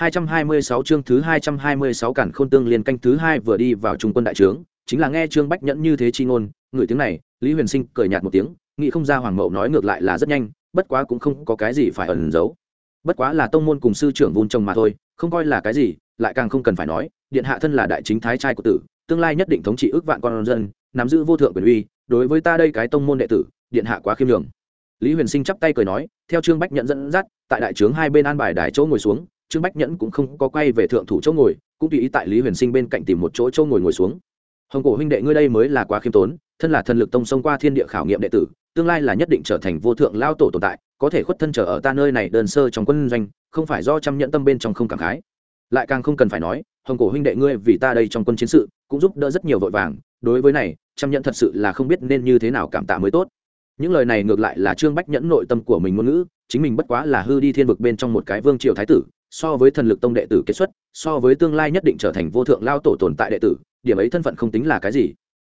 226 chương thứ 226 cản khôn tương liên canh thứ hai vừa đi vào trung quân đại trướng, chính là nghe Trương Bách Nhẫn như thế chi ngôn, người tiếng này, Lý Huyền Sinh cười nhạt một tiếng, nghĩ không ra Hoàng Mậu nói ngược lại là rất nhanh, bất quá cũng không có cái gì phải ẩn giấu. Bất quá là tông môn cùng sư trưởng vun trồng mà thôi, không coi là cái gì, lại càng không cần phải nói, điện hạ thân là đại chính thái trai của tử, tương lai nhất định thống trị ước vạn con dân, nắm giữ vô thượng quyền uy, đối với ta đây cái tông môn đệ tử, điện hạ quá khiêm nhường. Lý Huyền Sinh chắp tay cười nói, theo Trương Bách Nhẫn dẫn dắt, tại đại trướng hai bên an bài đài chỗ ngồi xuống, trương bách nhẫn cũng không có quay về thượng thủ chỗ ngồi, cũng tùy ý tại lý huyền sinh bên cạnh tìm một chỗ chỗ ngồi ngồi xuống. Hồng cổ huynh đệ ngươi đây mới là quá khiêm tốn, thân là thần lực tông sông qua thiên địa khảo nghiệm đệ tử, tương lai là nhất định trở thành vô thượng lao tổ tồn tại, có thể khuất thân trở ở ta nơi này đơn sơ trong quân doanh, không phải do trăm nhẫn tâm bên trong không cảm khái. Lại càng không cần phải nói, hồng cổ huynh đệ ngươi vì ta đây trong quân chiến sự, cũng giúp đỡ rất nhiều vội vàng, đối với này, trăm nhẫn thật sự là không biết nên như thế nào cảm tạ mới tốt. Những lời này ngược lại là trương bách nhẫn nội tâm của mình ngôn ngữ chính mình bất quá là hư đi thiên vực bên trong một cái vương triều thái tử, so với thần lực tông đệ tử kết xuất, so với tương lai nhất định trở thành vô thượng lao tổ tồn tại đệ tử, điểm ấy thân phận không tính là cái gì.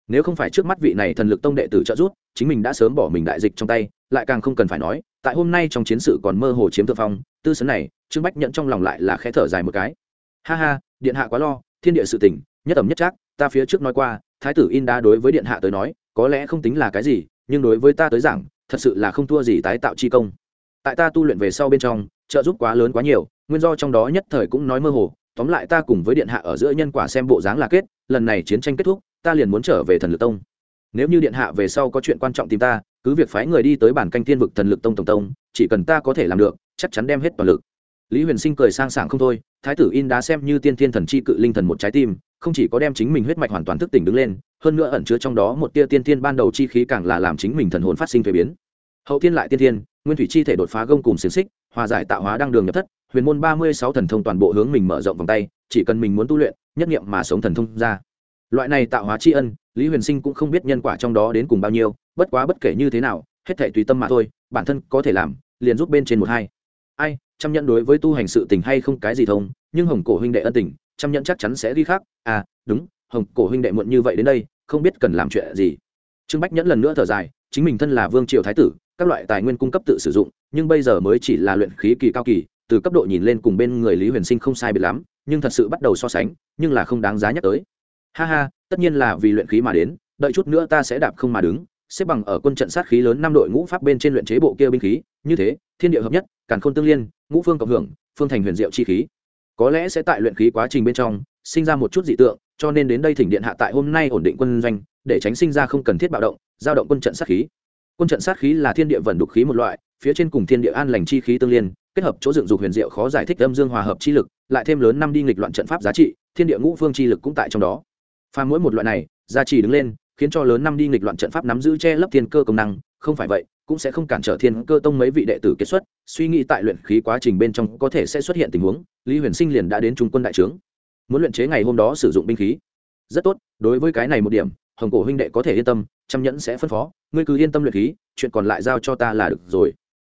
Nếu không phải trước mắt vị này thần lực tông đệ tử trợ giúp, chính mình đã sớm bỏ mình đại dịch trong tay, lại càng không cần phải nói, tại hôm nay trong chiến sự còn mơ hồ chiếm thượng phong, tư sấn này, trương bách nhận trong lòng lại là khẽ thở dài một cái. Ha ha, điện hạ quá lo, thiên địa sự tỉnh nhất ẩm nhất trác, ta phía trước nói qua, thái tử in đa đối với điện hạ tới nói, có lẽ không tính là cái gì, nhưng đối với ta tới giảng, thật sự là không thua gì tái tạo chi công tại ta tu luyện về sau bên trong, trợ giúp quá lớn quá nhiều, nguyên do trong đó nhất thời cũng nói mơ hồ, tóm lại ta cùng với điện hạ ở giữa nhân quả xem bộ dáng là kết, lần này chiến tranh kết thúc, ta liền muốn trở về thần lực tông. Nếu như điện hạ về sau có chuyện quan trọng tìm ta, cứ việc phái người đi tới bản canh thiên vực thần lực tông tổng tông, chỉ cần ta có thể làm được, chắc chắn đem hết toàn lực. Lý huyền sinh cười sang sảng không thôi, thái tử in đã xem như tiên thiên thần chi cự linh thần một trái tim, không chỉ có đem chính mình huyết mạch hoàn toàn thức tỉnh đứng lên, hơn nữa ẩn chứa trong đó một tia tiên thiên ban đầu chi khí càng là làm chính mình thần hồn phát sinh thuế biến. Hậu thiên lại tiên thiên nguyên thủy chi thể đột phá gông cùng xiềng xích, hòa giải tạo hóa đăng đường nhập thất, huyền môn ba mươi sáu thần thông toàn bộ hướng mình mở rộng vòng tay, chỉ cần mình muốn tu luyện, nhất nghiệm mà sống thần thông ra. Loại này tạo hóa tri ân, lý huyền sinh cũng không biết nhân quả trong đó đến cùng bao nhiêu, bất quá bất kể như thế nào, hết thể tùy tâm mà thôi, bản thân có thể làm, liền giúp bên trên một hai. Ai, chăm nhận đối với tu hành sự tình hay không cái gì thông, nhưng hồng cổ huynh đệ ân tình, chăm nhận chắc chắn sẽ ghi khác à đúng, hồng cổ huynh đệ muộn như vậy đến đây, không biết cần làm chuyện gì. Trương bách nhẫn lần nữa thở dài, chính mình thân là vương triều thái tử các loại tài nguyên cung cấp tự sử dụng, nhưng bây giờ mới chỉ là luyện khí kỳ cao kỳ, từ cấp độ nhìn lên cùng bên người lý huyền sinh không sai biệt lắm, nhưng thật sự bắt đầu so sánh, nhưng là không đáng giá nhắc tới. Ha ha, tất nhiên là vì luyện khí mà đến, đợi chút nữa ta sẽ đạp không mà đứng, xếp bằng ở quân trận sát khí lớn năm đội ngũ pháp bên trên luyện chế bộ kia binh khí, như thế, thiên địa hợp nhất, càn khôn tương liên, ngũ phương cộng hưởng, phương thành huyền diệu chi khí. Có lẽ sẽ tại luyện khí quá trình bên trong, sinh ra một chút dị tượng, cho nên đến đây thỉnh điện hạ tại hôm nay ổn định quân doanh, để tránh sinh ra không cần thiết bạo động, giao động quân trận sát khí quân trận sát khí là thiên địa vận đục khí một loại, phía trên cùng thiên địa an lành chi khí tương liên, kết hợp chỗ dựng dục huyền diệu khó giải thích âm dương hòa hợp chi lực, lại thêm lớn năm đi nghịch loạn trận pháp giá trị, thiên địa ngũ phương chi lực cũng tại trong đó. Pha mỗi một loại này, gia trì đứng lên, khiến cho lớn năm đi nghịch loạn trận pháp nắm giữ che lấp thiên cơ công năng, không phải vậy, cũng sẽ không cản trở thiên cơ tông mấy vị đệ tử kết xuất, suy nghĩ tại luyện khí quá trình bên trong có thể sẽ xuất hiện tình huống, lý huyền sinh liền đã đến trung quân đại trướng. Muốn luyện chế ngày hôm đó sử dụng binh khí. Rất tốt, đối với cái này một điểm, hồng cổ huynh đệ có thể yên tâm trăm nhẫn sẽ phân phó, ngươi cứ yên tâm luyện khí, chuyện còn lại giao cho ta là được rồi.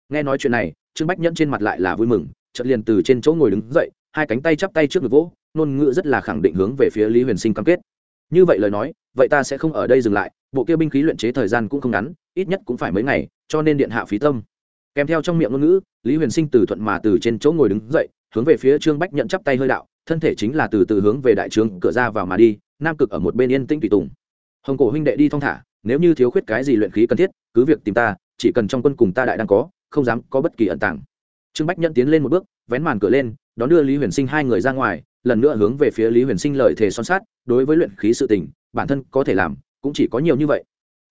Nghe nói chuyện này, trương bách nhẫn trên mặt lại là vui mừng, chợt liền từ trên chỗ ngồi đứng dậy, hai cánh tay chắp tay trước ngực vỗ, ngôn ngữ rất là khẳng định hướng về phía lý huyền sinh cam kết. Như vậy lời nói, vậy ta sẽ không ở đây dừng lại, bộ kia binh khí luyện chế thời gian cũng không ngắn, ít nhất cũng phải mấy ngày, cho nên điện hạ phí tâm. Kèm theo trong miệng ngôn ngữ, lý huyền sinh từ thuận mà từ trên chỗ ngồi đứng dậy, hướng về phía trương bách nhận chắp tay hơi đạo, thân thể chính là từ từ hướng về đại trướng cửa ra vào mà đi, nam cực ở một bên yên tĩnh tùy tùng. Hồng cổ huynh đệ đi thong thả nếu như thiếu khuyết cái gì luyện khí cần thiết, cứ việc tìm ta, chỉ cần trong quân cùng ta đại đang có, không dám có bất kỳ ẩn tàng. Trương bách nhẫn tiến lên một bước, vén màn cửa lên, đón đưa lý huyền sinh hai người ra ngoài, lần nữa hướng về phía lý huyền sinh lời thề son sát đối với luyện khí sự tình, bản thân có thể làm, cũng chỉ có nhiều như vậy.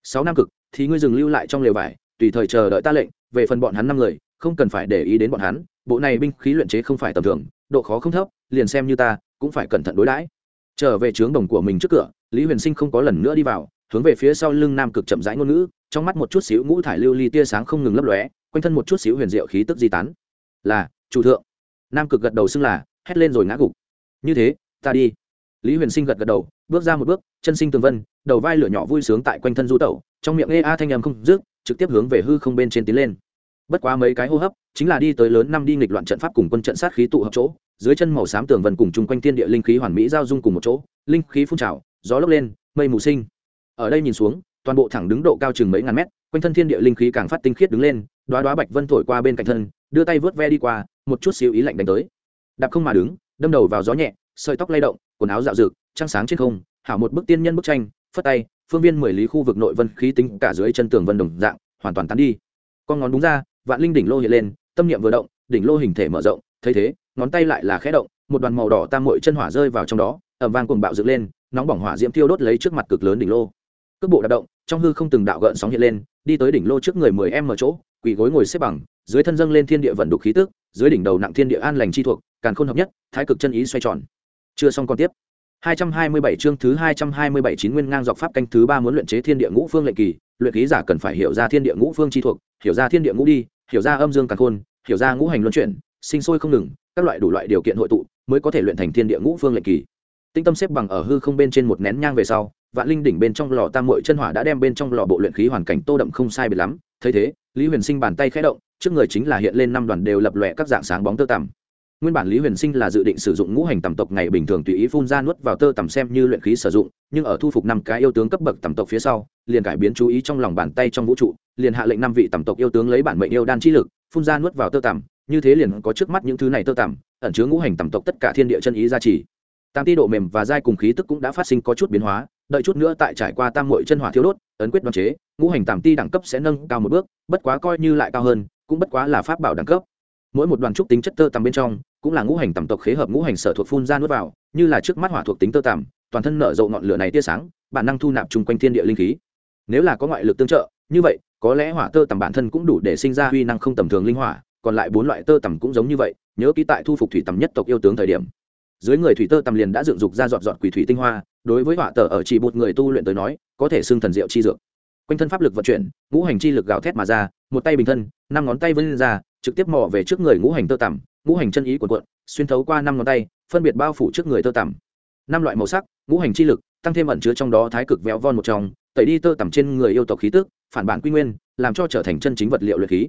Sáu năm cực, thì ngươi dừng lưu lại trong lều vải, tùy thời chờ đợi ta lệnh, về phần bọn hắn năm người, không cần phải để ý đến bọn hắn, bộ này binh khí luyện chế không phải tầm thường, độ khó không thấp, liền xem như ta, cũng phải cẩn thận đối đãi. Trở về trướng đồng của mình trước cửa, lý huyền sinh không có lần nữa đi vào hướng về phía sau lưng nam cực chậm rãi ngôn ngữ, trong mắt một chút xíu ngũ thải lưu ly tia sáng không ngừng lấp lóe, quanh thân một chút xíu huyền diệu khí tức di tán. Là, chủ thượng. Nam cực gật đầu xưng là, hét lên rồi ngã gục. Như thế, ta đi. Lý huyền sinh gật gật đầu, bước ra một bước, chân sinh tường vân, đầu vai lửa nhỏ vui sướng tại quanh thân du tẩu, trong miệng ê a thanh âm không dứt, trực tiếp hướng về hư không bên trên tiến lên. Bất quá mấy cái hô hấp, chính là đi tới lớn năm đi nghịch loạn trận pháp cùng quân trận sát khí tụ hợp chỗ, dưới chân màu xám tường vân cùng chung quanh thiên địa linh khí hoàn mỹ giao dung cùng một chỗ, linh khí phun trào, gió lốc lên, mây mù sinh ở đây nhìn xuống, toàn bộ thẳng đứng độ cao chừng mấy ngàn mét, quanh thân thiên địa linh khí càng phát tinh khiết đứng lên, đoá đoá bạch vân thổi qua bên cạnh thân, đưa tay vớt ve đi qua, một chút xíu ý lạnh đánh tới. Đạp không mà đứng, đâm đầu vào gió nhẹ, sợi tóc lay động, quần áo dạo rực, trăng sáng trên không, hảo một bức tiên nhân bức tranh, phất tay, phương viên mười lý khu vực nội vân khí tính cả dưới chân tường vân đồng dạng, hoàn toàn tán đi. Con ngón đúng ra, vạn linh đỉnh lô hiện lên, tâm niệm vừa động, đỉnh lô hình thể mở rộng, thấy thế, ngón tay lại là khẽ động, một đoàn màu đỏ tam mội chân hỏa rơi vào trong đó ẩm vang cuồng bạo dựng lên, nóng bỏng hỏa diễm thiêu đốt lấy trước mặt cực lớn đỉnh lô cước bộ đạp động trong hư không từng đạo gợn sóng hiện lên đi tới đỉnh lô trước người mười em ở chỗ quỳ gối ngồi xếp bằng dưới thân dâng lên thiên địa vận đục khí tức dưới đỉnh đầu nặng thiên địa an lành chi thuộc càn khôn hợp nhất thái cực chân ý xoay tròn chưa xong còn tiếp 227 chương thứ 227 chín nguyên ngang dọc pháp canh thứ ba muốn luyện chế thiên địa ngũ phương lệnh kỳ, luyện khí giả cần phải hiểu ra thiên địa ngũ phương chi thuộc, hiểu ra thiên địa ngũ đi, hiểu ra âm dương càn khôn, hiểu ra ngũ hành luân chuyển, sinh sôi không ngừng, các loại đủ loại điều kiện hội tụ, mới có thể luyện thành thiên địa ngũ phương lệnh kỳ. Tinh tâm xếp bằng ở hư không bên trên một nén nhang về sau, vạn linh đỉnh bên trong lò tam muội chân hỏa đã đem bên trong lò bộ luyện khí hoàn cảnh tô đậm không sai biệt lắm, thấy thế, Lý Huyền Sinh bàn tay khẽ động, trước người chính là hiện lên năm đoàn đều lập lòe các dạng sáng bóng tơ tằm. Nguyên bản lý huyền sinh là dự định sử dụng ngũ hành tầm tộc ngày bình thường tùy ý phun ra nuốt vào tơ tằm xem như luyện khí sử dụng nhưng ở thu phục năm cái yêu tướng cấp bậc tầm tộc phía sau liền cải biến chú ý trong lòng bàn tay trong vũ trụ liền hạ lệnh năm vị tầm tộc yêu tướng lấy bản mệnh yêu đan chi lực phun ra nuốt vào tơ tằm, như thế liền có trước mắt những thứ này tơ tằm ẩn chứa ngũ hành tầm tộc tất cả thiên địa chân ý gia trì. Tam ti độ mềm và dai cùng khí tức cũng đã phát sinh có chút biến hóa đợi chút nữa tại trải qua tam mội chân hỏa thiếu đốt, ấn quyết đoan chế, ngũ hành tàm ti đẳng cấp sẽ nâng cao một bước, bất quá coi như lại cao hơn, cũng bất quá là pháp bảo đẳng cấp. Mỗi một đoàn trúc tính chất tơ tằm bên trong, cũng là ngũ hành tầm tộc khế hợp ngũ hành sở thuộc phun ra nuốt vào, như là trước mắt hỏa thuộc tính tơ tằm, toàn thân nở rộ ngọn lửa này tia sáng, bản năng thu nạp chung quanh thiên địa linh khí. Nếu là có ngoại lực tương trợ, như vậy, có lẽ hỏa tơ tằm bản thân cũng đủ để sinh ra huy năng không tầm thường linh hỏa, còn lại bốn loại tơ tằm cũng giống như vậy, nhớ ký tại thu phục thủy tằm nhất tộc yêu tướng thời điểm. Dưới người thủy tơ tằm liền đã dựng dục ra dọn dọn quỷ thủy tinh hoa đối với họa tờ ở chỉ một người tu luyện tới nói, có thể xưng thần diệu chi dược. Quanh thân pháp lực vận chuyển, ngũ hành chi lực gào thét mà ra, một tay bình thân, năm ngón tay vươn ra, trực tiếp mò về trước người ngũ hành tơ tằm, ngũ hành chân ý của cuộn, xuyên thấu qua năm ngón tay, phân biệt bao phủ trước người tơ tằm. Năm loại màu sắc, ngũ hành chi lực, tăng thêm ẩn chứa trong đó thái cực véo von một trong, tẩy đi tơ tằm trên người yêu tộc khí tức, phản bản quy nguyên, làm cho trở thành chân chính vật liệu luyện khí.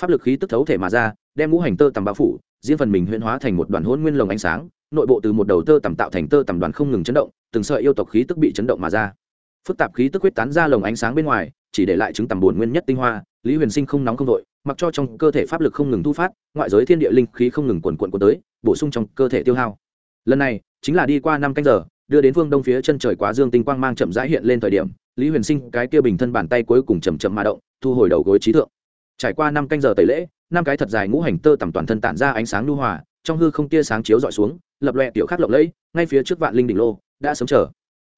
Pháp lực khí tức thấu thể mà ra, đem ngũ hành tơ tằm bao phủ, riêng phần mình huyễn hóa thành một đoàn hôn nguyên lồng ánh sáng, nội bộ từ một đầu tơ tằm tạo thành tơ tằm đoàn không ngừng chấn động từng sợi yêu tộc khí tức bị chấn động mà ra. Phức tạp khí tức huyết tán ra lồng ánh sáng bên ngoài, chỉ để lại chứng tầm buồn nguyên nhất tinh hoa, lý huyền sinh không nóng không vội, mặc cho trong cơ thể pháp lực không ngừng thu phát, ngoại giới thiên địa linh khí không ngừng quần quận của tới, bổ sung trong cơ thể tiêu hao. Lần này, chính là đi qua năm canh giờ, đưa đến phương đông phía chân trời quá dương tinh quang mang chậm rãi hiện lên thời điểm, lý huyền sinh, cái kia bình thân bàn tay cuối cùng chầm chậm mà động, thu hồi đầu gối trí thượng. Trải qua năm canh giờ tẩy lễ, năm cái thật dài ngũ hành tơ tầm toàn thân tản ra ánh sáng lưu hòa, trong hư không tia sáng chiếu dọi xuống, lập loẹ tiểu khắc lộng lẫy, ngay phía trước vạn linh đỉnh lô đã sớm chờ.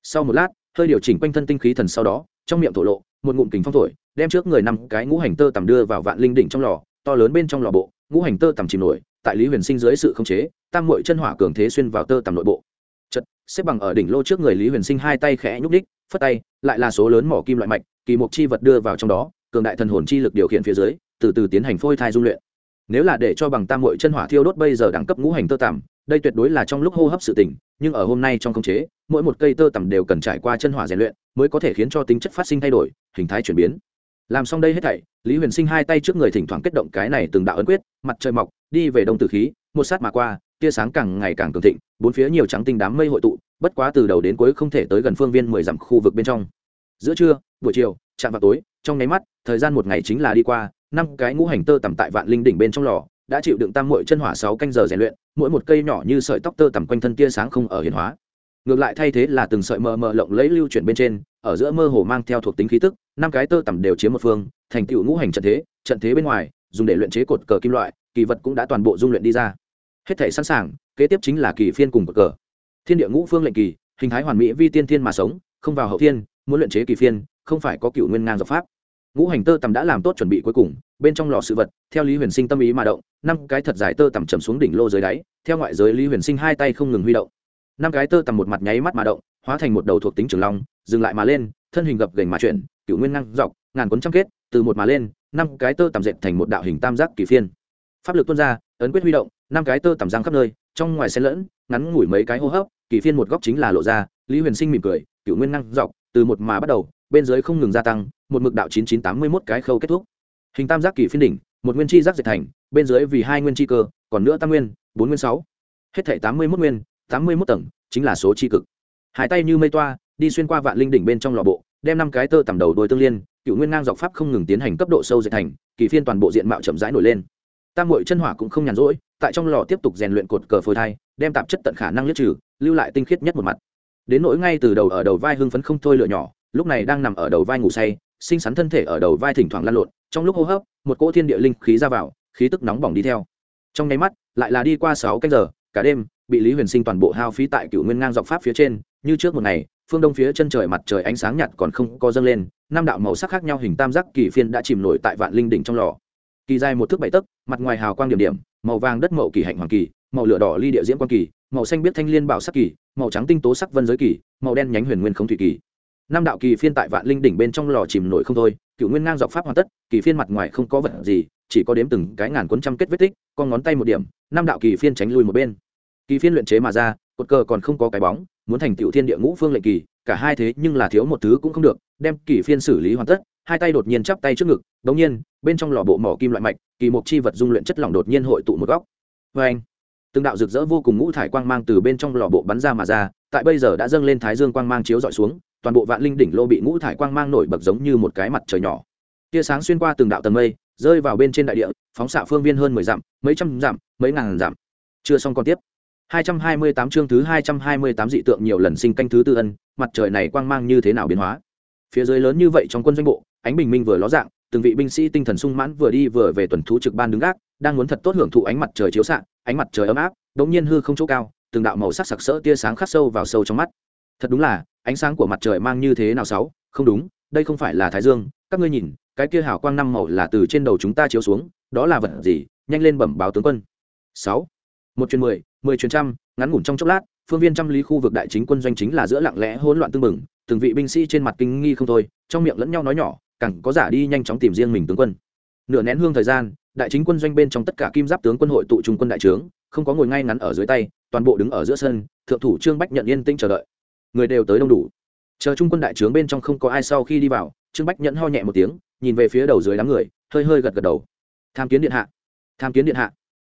Sau một lát, hơi điều chỉnh quanh thân tinh khí thần sau đó, trong miệng thổ lộ, một ngụm kính phong thổi, đem trước người năm cái ngũ hành tơ tầm đưa vào vạn linh đỉnh trong lò, to lớn bên trong lò bộ, ngũ hành tơ tầm chìm nổi, tại lý huyền sinh dưới sự khống chế, tam mội chân hỏa cường thế xuyên vào tơ tầm nội bộ. Chật, xếp bằng ở đỉnh lô trước người lý huyền sinh hai tay khẽ nhúc đích phất tay, lại là số lớn mỏ kim loại mạch, kỳ mục chi vật đưa vào trong đó, cường đại thần hồn chi lực điều khiển phía dưới, từ từ tiến hành phôi thai dung luyện. Nếu là để cho bằng tam mội chân hỏa thiêu đốt bây giờ đẳng cấp ngũ hành tơ tằm, đây tuyệt đối là trong lúc hô hấp sự tỉnh nhưng ở hôm nay trong khống chế, mỗi một cây tơ tằm đều cần trải qua chân hỏa rèn luyện mới có thể khiến cho tính chất phát sinh thay đổi, hình thái chuyển biến. Làm xong đây hết thảy, lý huyền sinh hai tay trước người thỉnh thoảng kết động cái này từng đạo ấn quyết, mặt trời mọc, đi về đông tử khí, một sát mà qua, tia sáng càng ngày càng cường thịnh, bốn phía nhiều trắng tinh đám mây hội tụ, bất quá từ đầu đến cuối không thể tới gần phương viên mười dặm khu vực bên trong. Giữa trưa, buổi chiều, chạm vào tối, trong nháy mắt, thời gian một ngày chính là đi qua, năm cái ngũ hành tơ tầm tại vạn linh đỉnh bên trong lò đã chịu đựng tam mội chân hỏa sáu canh giờ rèn luyện, mỗi một cây nhỏ như sợi tóc tơ tằm quanh thân tia sáng không ở hiển hóa. Ngược lại thay thế là từng sợi mờ mờ lộng lấy lưu chuyển bên trên, ở giữa mơ hồ mang theo thuộc tính khí tức, năm cái tơ tằm đều chiếm một phương, thành tựu ngũ hành trận thế trận thế bên ngoài, dùng để luyện chế cột cờ kim loại, kỳ vật cũng đã toàn bộ dung luyện đi ra. Hết thể sẵn sàng, kế tiếp chính là kỳ phiên cùng cột cờ. Thiên địa ngũ phương lệnh kỳ, hình thái hoàn mỹ vi tiên thiên mà sống, không vào hậu thiên, muốn luyện chế kỳ phiên, không phải có cựu nguyên ngang dọc pháp ngũ hành tơ tằm đã làm tốt chuẩn bị cuối cùng, bên trong lò sự vật, theo lý huyền sinh tâm ý mà động, năm cái thật dài tơ tằm chầm xuống đỉnh lô dưới đáy, theo ngoại giới lý huyền sinh hai tay không ngừng huy động. Năm cái tơ tằm một mặt nháy mắt mà động, hóa thành một đầu thuộc tính trường long, dừng lại mà lên, thân hình gập gành mà chuyển cựu nguyên năng dọc, ngàn cuốn trăm kết, từ một mà lên, năm cái tơ tằm dệt thành một đạo hình tam giác kỳ phiên. Pháp lực tuôn ra, ấn quyết huy động, năm cái tơ tằm giang khắp nơi, trong ngoài xen lẫn, ngắn ngủi mấy cái hô hấp, kỳ phiên một góc chính là lộ ra, lý huyền sinh mỉm cười cựu nguyên năng dọc, từ một mà bắt đầu bên dưới không ngừng gia tăng, một mực đạo chín chín tám mươi mốt cái khâu kết thúc. Hình tam giác kỳ phiên đỉnh, một nguyên chi giác dệt thành, bên dưới vì hai nguyên chi cơ, còn nữa tam nguyên, bốn nguyên sáu. Hết thể tám mươi mốt nguyên, tám mươi mốt tầng, chính là số chi cực. Hai tay như mây toa, đi xuyên qua vạn linh đỉnh bên trong lò bộ, đem năm cái tơ tầm đầu đôi tương liên, cựu nguyên ngang dọc pháp không ngừng tiến hành cấp độ sâu dệt thành, kỳ phiên toàn bộ diện mạo chậm rãi nổi lên. Tam mội chân hỏa cũng không nhàn rỗi, tại trong lò tiếp tục rèn luyện cột cờ phôi thai, đem tạp chất tận khả năng liếc trừ, lưu lại tinh khiết nhất một mặt. Đến nỗi ngay từ đầu ở đầu vai hưng phấn không thôi lửa nhỏ lúc này đang nằm ở đầu vai ngủ say, xinh xắn thân thể ở đầu vai thỉnh thoảng lăn lộn, trong lúc hô hấp, một cỗ thiên địa linh khí ra vào, khí tức nóng bỏng đi theo. Trong nháy mắt, lại là đi qua sáu canh giờ, cả đêm, bị lý huyền sinh toàn bộ hao phí tại cựu nguyên ngang dọc pháp phía trên, như trước một ngày, phương đông phía chân trời mặt trời ánh sáng nhạt còn không có dâng lên, năm đạo màu sắc khác nhau hình tam giác kỳ phiên đã chìm nổi tại vạn linh đỉnh trong lò. Kỳ dài một thước bảy tấc, mặt ngoài hào quang điểm điểm, màu vàng đất mậu kỳ hạnh hoàng kỳ, màu lửa đỏ ly địa diễm quang kỳ, màu xanh biết thanh liên bảo sắc kỳ, màu trắng tinh tố sắc vân giới kỳ, màu đen nhánh huyền nguyên không thủy kỳ năm đạo kỳ phiên tại vạn linh đỉnh bên trong lò chìm nổi không thôi, cựu nguyên ngang dọc pháp hoàn tất, kỳ phiên mặt ngoài không có vật gì, chỉ có đếm từng cái ngàn cuốn trăm kết vết tích, con ngón tay một điểm năm đạo kỳ phiên tránh lui một bên. Kỳ phiên luyện chế mà ra, cột cờ còn không có cái bóng, muốn thành tiểu thiên địa ngũ phương lệnh kỳ, cả hai thế nhưng là thiếu một thứ cũng không được, đem kỳ phiên xử lý hoàn tất, hai tay đột nhiên chắp tay trước ngực, đống nhiên, bên trong lò bộ mỏ kim loại mạch, kỳ một chi vật dung luyện chất lỏng đột nhiên hội tụ một góc. Vê anh, từng đạo rực rỡ vô cùng ngũ thải quang mang từ bên trong lò bộ bắn ra mà ra, tại bây giờ đã dâng lên thái dương quang mang chiếu dọi xuống toàn bộ vạn linh đỉnh lô bị ngũ thải quang mang nổi bật giống như một cái mặt trời nhỏ tia sáng xuyên qua từng đạo tầng mây rơi vào bên trên đại địa phóng xạ phương viên hơn mười dặm mấy trăm dặm mấy ngàn dặm chưa xong còn tiếp 228 chương thứ 228 dị tượng nhiều lần sinh canh thứ tư ân, mặt trời này quang mang như thế nào biến hóa. Phía dưới lớn như vậy trong quân doanh bộ, ánh bình minh vừa ló dạng, từng vị binh sĩ tinh thần sung mãn vừa đi vừa về tuần thú trực ban đứng gác, đang muốn thật tốt hưởng thụ ánh mặt trời chiếu xạ, ánh mặt trời ấm áp, đột nhiên hư không chỗ cao, từng đạo màu sắc sặc sỡ tia sáng khắc sâu vào sâu trong mắt. Thật đúng là, ánh sáng của mặt trời mang như thế nào sáu, không đúng, đây không phải là thái dương, các ngươi nhìn, cái kia hào quang năm màu là từ trên đầu chúng ta chiếu xuống, đó là vật gì? Nhanh lên bẩm báo tướng quân. Sáu, Một chuyến 10, mười chuyến trăm ngắn ngủn trong chốc lát phương viên trăm lý khu vực đại chính quân doanh chính là giữa lặng lẽ hỗn loạn tương mừng từng vị binh sĩ trên mặt kinh nghi không thôi trong miệng lẫn nhau nói nhỏ càng có giả đi nhanh chóng tìm riêng mình tướng quân. Nửa nén hương thời gian đại chính quân doanh bên trong tất cả kim giáp tướng quân hội tụ trung quân đại trướng không có ngồi ngay ngắn ở dưới tay toàn bộ đứng ở giữa sân thượng thủ trương bách nhận yên tĩnh chờ đợi người đều tới đông đủ. Chờ trung quân đại trướng bên trong không có ai sau khi đi vào, trương bách nhẫn ho nhẹ một tiếng, nhìn về phía đầu dưới đám người, hơi hơi gật gật đầu. Tham kiến điện hạ. Tham kiến điện hạ.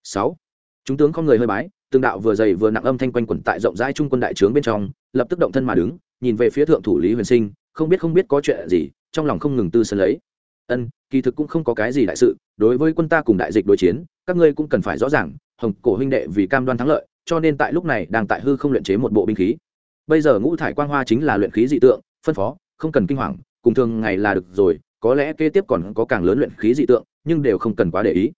Sáu. Chúng tướng không người hơi bái, từng đạo vừa dày vừa nặng âm thanh quanh quẩn tại rộng rãi trung quân đại trướng bên trong, lập tức động thân mà đứng, nhìn về phía thượng thủ lý huyền sinh, không biết không biết có chuyện gì, trong lòng không ngừng tư sân lấy. Ân, kỳ thực cũng không có cái gì đại sự, đối với quân ta cùng đại dịch đối chiến, các ngươi cũng cần phải rõ ràng, hồng cổ huynh đệ vì cam đoan thắng lợi, cho nên tại lúc này đang tại hư không luyện chế một bộ binh khí bây giờ ngũ thải quang hoa chính là luyện khí dị tượng, phân phó, không cần kinh hoàng, cùng thường ngày là được rồi, có lẽ kế tiếp còn có càng lớn luyện khí dị tượng, nhưng đều không cần quá để ý.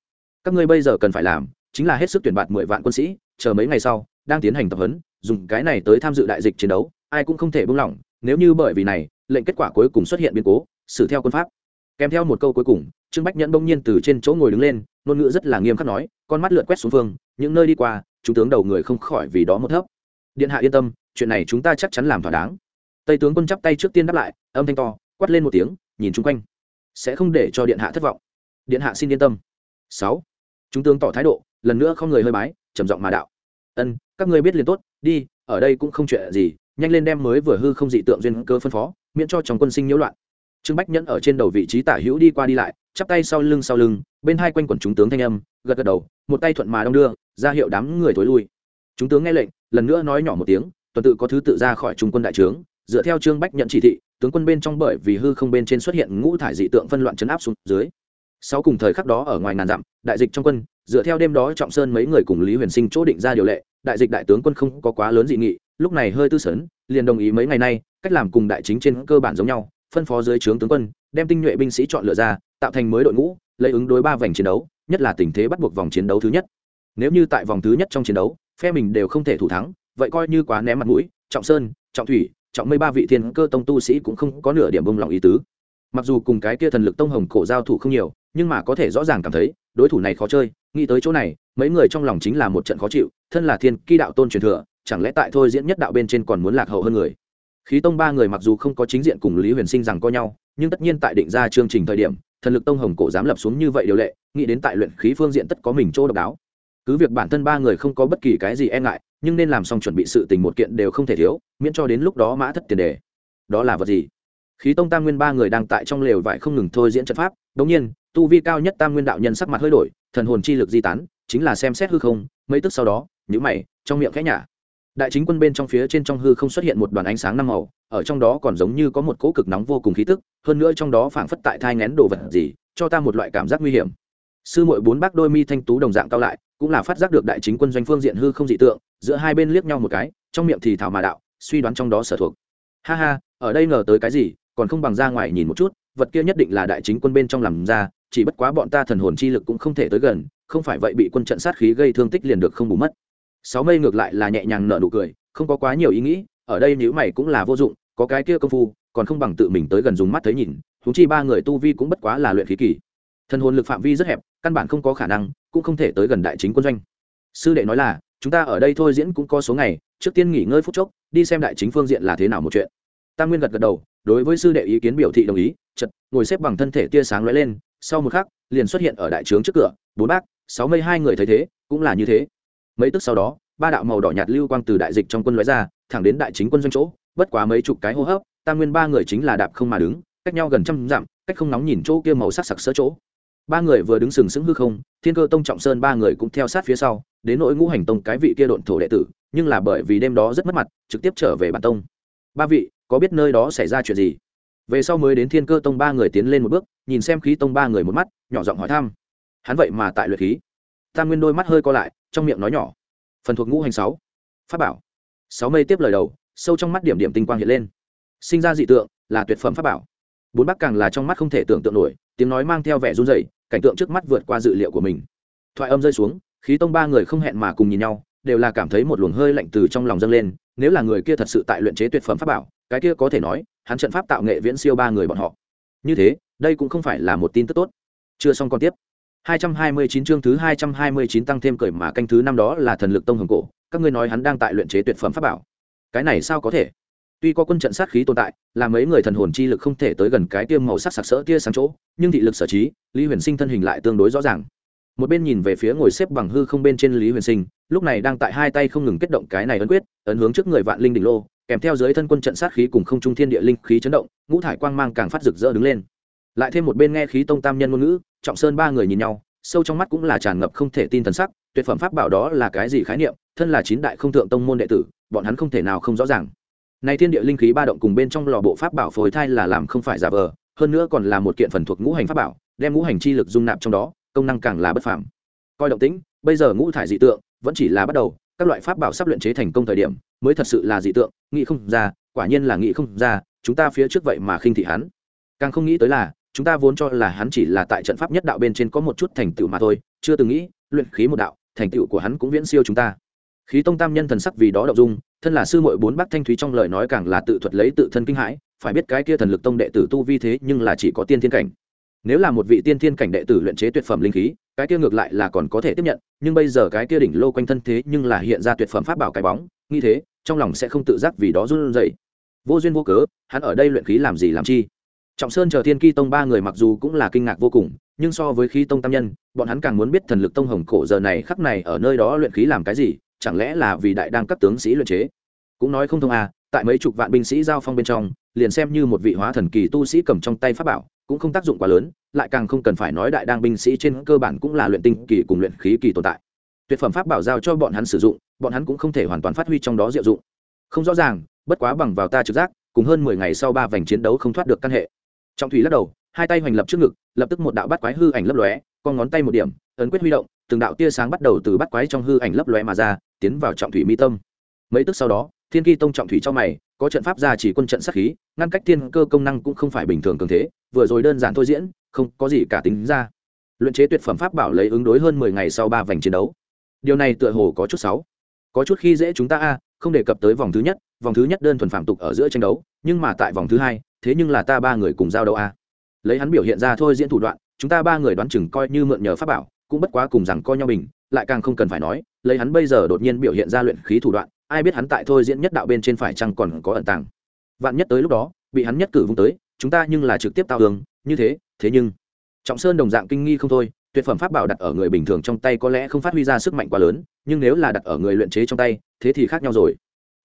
Các ngươi bây giờ cần phải làm, chính là hết sức tuyển bạt mười vạn quân sĩ, chờ mấy ngày sau, đang tiến hành tập huấn, dùng cái này tới tham dự đại dịch chiến đấu, ai cũng không thể buông lỏng, nếu như bởi vì này, lệnh kết quả cuối cùng xuất hiện biến cố, xử theo quân pháp. Kèm theo một câu cuối cùng, trương bách nhẫn bỗng nhiên từ trên chỗ ngồi đứng lên, ngôn ngữ rất là nghiêm khắc nói, con mắt lượn quét xuống phương, những nơi đi qua, chúng tướng đầu người không khỏi vì đó một thấp. Điện hạ yên tâm chuyện này chúng ta chắc chắn làm thỏa đáng. Tây tướng quân chắp tay trước tiên đáp lại, âm thanh to, quát lên một tiếng, nhìn chung quanh. Sẽ không để cho điện hạ thất vọng. Điện hạ xin yên tâm. Sáu. Chúng tướng tỏ thái độ, lần nữa không người hơi bái, trầm giọng mà đạo. Ân, các ngươi biết liền tốt, đi, ở đây cũng không chuyện gì, nhanh lên đem mới vừa hư không dị tượng duyên cơ phân phó, miễn cho trong quân sinh nhiễu loạn. Trương bách nhẫn ở trên đầu vị trí tả hữu đi qua đi lại, chắp tay sau lưng sau lưng, bên hai quanh quần chúng tướng thanh âm, gật gật đầu, một tay thuận mà đong đưa, ra hiệu đám người thối lui. Chúng tướng nghe lệnh, lần nữa nói nhỏ một tiếng tuần tự có thứ tự ra khỏi trung quân đại trướng, dựa theo trương bách nhận chỉ thị, tướng quân bên trong bởi vì hư không bên trên xuất hiện ngũ thải dị tượng phân loạn chấn áp xuống dưới. Sau cùng thời khắc đó ở ngoài ngàn dặm, đại dịch trong quân, dựa theo đêm đó trọng sơn mấy người cùng lý huyền sinh chỗ định ra điều lệ, đại dịch đại tướng quân không có quá lớn dị nghị, lúc này hơi tư sấn, liền đồng ý mấy ngày nay, cách làm cùng đại chính trên cơ bản giống nhau, phân phó dưới trướng tướng quân, đem tinh nhuệ binh sĩ chọn lựa ra, tạo thành mới đội ngũ, lấy ứng đối ba vành chiến đấu, nhất là tình thế bắt buộc vòng chiến đấu thứ nhất. Nếu như tại vòng thứ nhất trong chiến đấu, phe mình đều không thể thủ thắng vậy coi như quá ném mặt mũi, trọng sơn, trọng thủy, trọng mây ba vị thiên cơ tông tu sĩ cũng không có nửa điểm bông lòng ý tứ. Mặc dù cùng cái kia thần lực tông hồng cổ giao thủ không nhiều, nhưng mà có thể rõ ràng cảm thấy, đối thủ này khó chơi, nghĩ tới chỗ này, mấy người trong lòng chính là một trận khó chịu, thân là thiên ki đạo tôn truyền thừa, chẳng lẽ tại thôi diễn nhất đạo bên trên còn muốn lạc hậu hơn người? Khí tông ba người mặc dù không có chính diện cùng lý huyền sinh rằng co nhau, nhưng tất nhiên tại định ra chương trình thời điểm, thần lực tông hồng cổ dám lập xuống như vậy điều lệ, nghĩ đến tại luyện khí phương diện tất có mình chỗ độc đáo. Cứ việc bản thân ba người không có bất kỳ cái gì e ngại nhưng nên làm xong chuẩn bị sự tình một kiện đều không thể thiếu, miễn cho đến lúc đó mã thất tiền đề. Đó là vật gì? Khí tông tam nguyên ba người đang tại trong lều vải không ngừng thôi diễn trận pháp, đống nhiên, tu vi cao nhất tam nguyên đạo nhân sắc mặt hơi đổi, thần hồn chi lực di tán, chính là xem xét hư không, mấy tức sau đó nhữ mày, trong miệng khẽ nhả. Đại chính quân bên trong phía trên trong hư không xuất hiện một đoàn ánh sáng năm màu, ở trong đó còn giống như có một cỗ cực nóng vô cùng khí tức, hơn nữa trong đó phảng phất tại thai ngén đồ vật gì, cho ta một loại cảm giác nguy hiểm. Sư muội bốn bác đôi mi thanh tú đồng dạng cao lại cũng là phát giác được đại chính quân doanh phương diện hư không dị tượng, giữa hai bên liếc nhau một cái, trong miệng thì thảo mà đạo, suy đoán trong đó sở thuộc. Ha ha, ở đây ngờ tới cái gì, còn không bằng ra ngoài nhìn một chút, vật kia nhất định là đại chính quân bên trong làm ra, chỉ bất quá bọn ta thần hồn chi lực cũng không thể tới gần, không phải vậy bị quân trận sát khí gây thương tích liền được không bù mất. Sáu mây ngược lại là nhẹ nhàng nở nụ cười, không có quá nhiều ý nghĩ, ở đây nếu mày cũng là vô dụng, có cái kia công phu, còn không bằng tự mình tới gần dùng mắt thấy nhìn thú chi ba người tu vi cũng bất quá là luyện khí kỳ thần hồn lực phạm vi rất hẹp, căn bản không có khả năng, cũng không thể tới gần đại chính quân doanh. Sư đệ nói là, chúng ta ở đây thôi diễn cũng có số ngày, trước tiên nghỉ ngơi phút chốc, đi xem đại chính phương diện là thế nào một chuyện. Tam nguyên gật gật đầu, đối với sư đệ ý kiến biểu thị đồng ý chật ngồi xếp bằng thân thể tia sáng lóe lên, sau một khắc, liền xuất hiện ở đại trướng trước cửa, bốn bác, sáu mươi hai người thấy thế, cũng là như thế. Mấy tức sau đó, ba đạo màu đỏ nhạt lưu quang từ đại dịch trong quân lóe ra, thẳng đến đại chính quân doanh chỗ, bất quá mấy chục cái hô hấp tam nguyên ba người chính là đạp không mà đứng, cách nhau gần trăm dặm, cách không nóng nhìn chỗ kia màu sắc sặc sỡ chỗ ba người vừa đứng sừng sững hư không, thiên cơ tông trọng sơn ba người cũng theo sát phía sau, đến nỗi ngũ hành tông cái vị kia độn thổ đệ tử, nhưng là bởi vì đêm đó rất mất mặt, trực tiếp trở về bản tông. Ba vị, có biết nơi đó xảy ra chuyện gì? Về sau mới đến thiên cơ tông ba người tiến lên một bước, nhìn xem khí tông ba người một mắt, nhỏ giọng hỏi thăm. Hắn vậy mà tại luyện khí. Tam nguyên đôi mắt hơi co lại, trong miệng nói nhỏ. Phần thuộc ngũ hành sáu. Pháp bảo. Sáu mây tiếp lời đầu, sâu trong mắt điểm điểm tinh quang hiện lên. Sinh ra dị tượng là tuyệt phẩm pháp bảo. Bốn bác càng là trong mắt không thể tưởng tượng nổi, tiếng nói mang theo vẻ run rẩy cảnh tượng trước mắt vượt qua dự liệu của mình. Thoại âm rơi xuống, khí tông ba người không hẹn mà cùng nhìn nhau, đều là cảm thấy một luồng hơi lạnh từ trong lòng dâng lên, nếu là người kia thật sự tại luyện chế tuyệt phẩm pháp bảo, cái kia có thể nói, hắn trận pháp tạo nghệ viễn siêu ba người bọn họ. Như thế, đây cũng không phải là một tin tức tốt. Chưa xong còn tiếp. 229 chương thứ 229 tăng thêm cởi mà canh thứ năm đó là thần lực tông hồng cổ, các ngươi nói hắn đang tại luyện chế tuyệt phẩm pháp bảo. Cái này sao có thể? Tuy có quân trận sát khí tồn tại, là mấy người thần hồn chi lực không thể tới gần cái tiêm màu sắc sặc sỡ tia sáng chỗ, nhưng thị lực sở trí, lý huyền sinh thân hình lại tương đối rõ ràng. Một bên nhìn về phía ngồi xếp bằng hư không bên trên lý huyền sinh, lúc này đang tại hai tay không ngừng kết động cái này ấn quyết, ấn hướng trước người vạn linh đỉnh lô, kèm theo dưới thân quân trận sát khí cùng không trung thiên địa linh khí chấn động, ngũ thải quang mang càng phát rực rỡ đứng lên. Lại thêm một bên nghe khí tông tam nhân ngôn ngữ, trọng sơn ba người nhìn nhau, sâu trong mắt cũng là tràn ngập không thể tin thần sắc, tuyệt phẩm pháp bảo đó là cái gì khái niệm, thân là chín đại không thượng tông môn đệ tử, bọn hắn không thể nào không rõ ràng này thiên địa linh khí ba động cùng bên trong lò bộ pháp bảo phối thai là làm không phải giả vờ, hơn nữa còn là một kiện phần thuộc ngũ hành pháp bảo, đem ngũ hành chi lực dung nạp trong đó, công năng càng là bất phàm. Coi động tĩnh, bây giờ ngũ thải dị tượng vẫn chỉ là bắt đầu, các loại pháp bảo sắp luyện chế thành công thời điểm, mới thật sự là dị tượng, nghĩ không ra, quả nhiên là nghĩ không ra, chúng ta phía trước vậy mà khinh thị hắn. Càng không nghĩ tới là, chúng ta vốn cho là hắn chỉ là tại trận pháp nhất đạo bên trên có một chút thành tựu mà thôi, chưa từng nghĩ, luyện khí một đạo, thành tựu của hắn cũng viễn siêu chúng ta khí tông tam nhân thần sắc vì đó đậu dung, thân là sư mội bốn bác thanh thúy trong lời nói càng là tự thuật lấy tự thân kinh hãi, phải biết cái kia thần lực tông đệ tử tu vi thế nhưng là chỉ có tiên thiên cảnh. Nếu là một vị tiên thiên cảnh đệ tử luyện chế tuyệt phẩm linh khí, cái kia ngược lại là còn có thể tiếp nhận, nhưng bây giờ cái kia đỉnh lô quanh thân thế nhưng là hiện ra tuyệt phẩm pháp bảo cái bóng nghi thế, trong lòng sẽ không tự giác vì đó run rẩy. Vô duyên vô cớ, hắn ở đây luyện khí làm gì làm chi? Trọng sơn chờ thiên ki tông ba người mặc dù cũng là kinh ngạc vô cùng, nhưng so với khí tông tam nhân, bọn hắn càng muốn biết thần lực tông hồng cổ giờ này khắc này ở nơi đó luyện khí làm cái gì chẳng lẽ là vì đại đang cấp tướng sĩ luyện chế? Cũng nói không thông à tại mấy chục vạn binh sĩ giao phong bên trong, liền xem như một vị hóa thần kỳ tu sĩ cầm trong tay pháp bảo, cũng không tác dụng quá lớn, lại càng không cần phải nói đại đang binh sĩ trên cơ bản cũng là luyện tinh kỳ cùng luyện khí kỳ tồn tại. Tuyệt phẩm pháp bảo giao cho bọn hắn sử dụng, bọn hắn cũng không thể hoàn toàn phát huy trong đó diệu dụng. Không rõ ràng, bất quá bằng vào ta trực giác, cùng hơn mười ngày sau ba vành chiến đấu không thoát được căn hệ. Trọng thủy lắc đầu, hai tay hoành lập trước ngực, lập tức một đạo bắt quái hư ảnh lấp lóe, con ngón tay một điểm, ấn quyết huy động từng đạo tia sáng bắt đầu từ bắt quái trong hư ảnh lấp lóe mà ra, tiến vào trọng thủy mi tâm. Mấy tức sau đó, thiên kỳ tông trọng thủy trong mày, có trận pháp ra chỉ quân trận sát khí, ngăn cách thiên cơ công năng cũng không phải bình thường cường thế, vừa rồi đơn giản thôi diễn, không có gì cả tính ra. Luyện chế tuyệt phẩm pháp bảo lấy ứng đối hơn mười ngày sau ba vành chiến đấu. Điều này tựa hồ có chút sáu có chút khi dễ chúng ta a, không đề cập tới vòng thứ nhất, vòng thứ nhất đơn thuần phạm tục ở giữa tranh đấu, nhưng mà tại vòng thứ hai, thế nhưng là ta ba người cùng giao đấu a. Lấy hắn biểu hiện ra thôi diễn thủ đoạn, chúng ta ba người đoán chừng coi như mượn nhờ pháp bảo cũng bất quá cùng rằng coi nhau mình lại càng không cần phải nói lấy hắn bây giờ đột nhiên biểu hiện ra luyện khí thủ đoạn ai biết hắn tại thôi diễn nhất đạo bên trên phải chăng còn có ẩn tàng. Vạn nhất tới lúc đó bị hắn nhất cử vung tới chúng ta nhưng là trực tiếp tao đường, như thế thế nhưng trọng sơn đồng dạng kinh nghi không thôi tuyệt phẩm pháp bảo đặt ở người bình thường trong tay có lẽ không phát huy ra sức mạnh quá lớn nhưng nếu là đặt ở người luyện chế trong tay thế thì khác nhau rồi.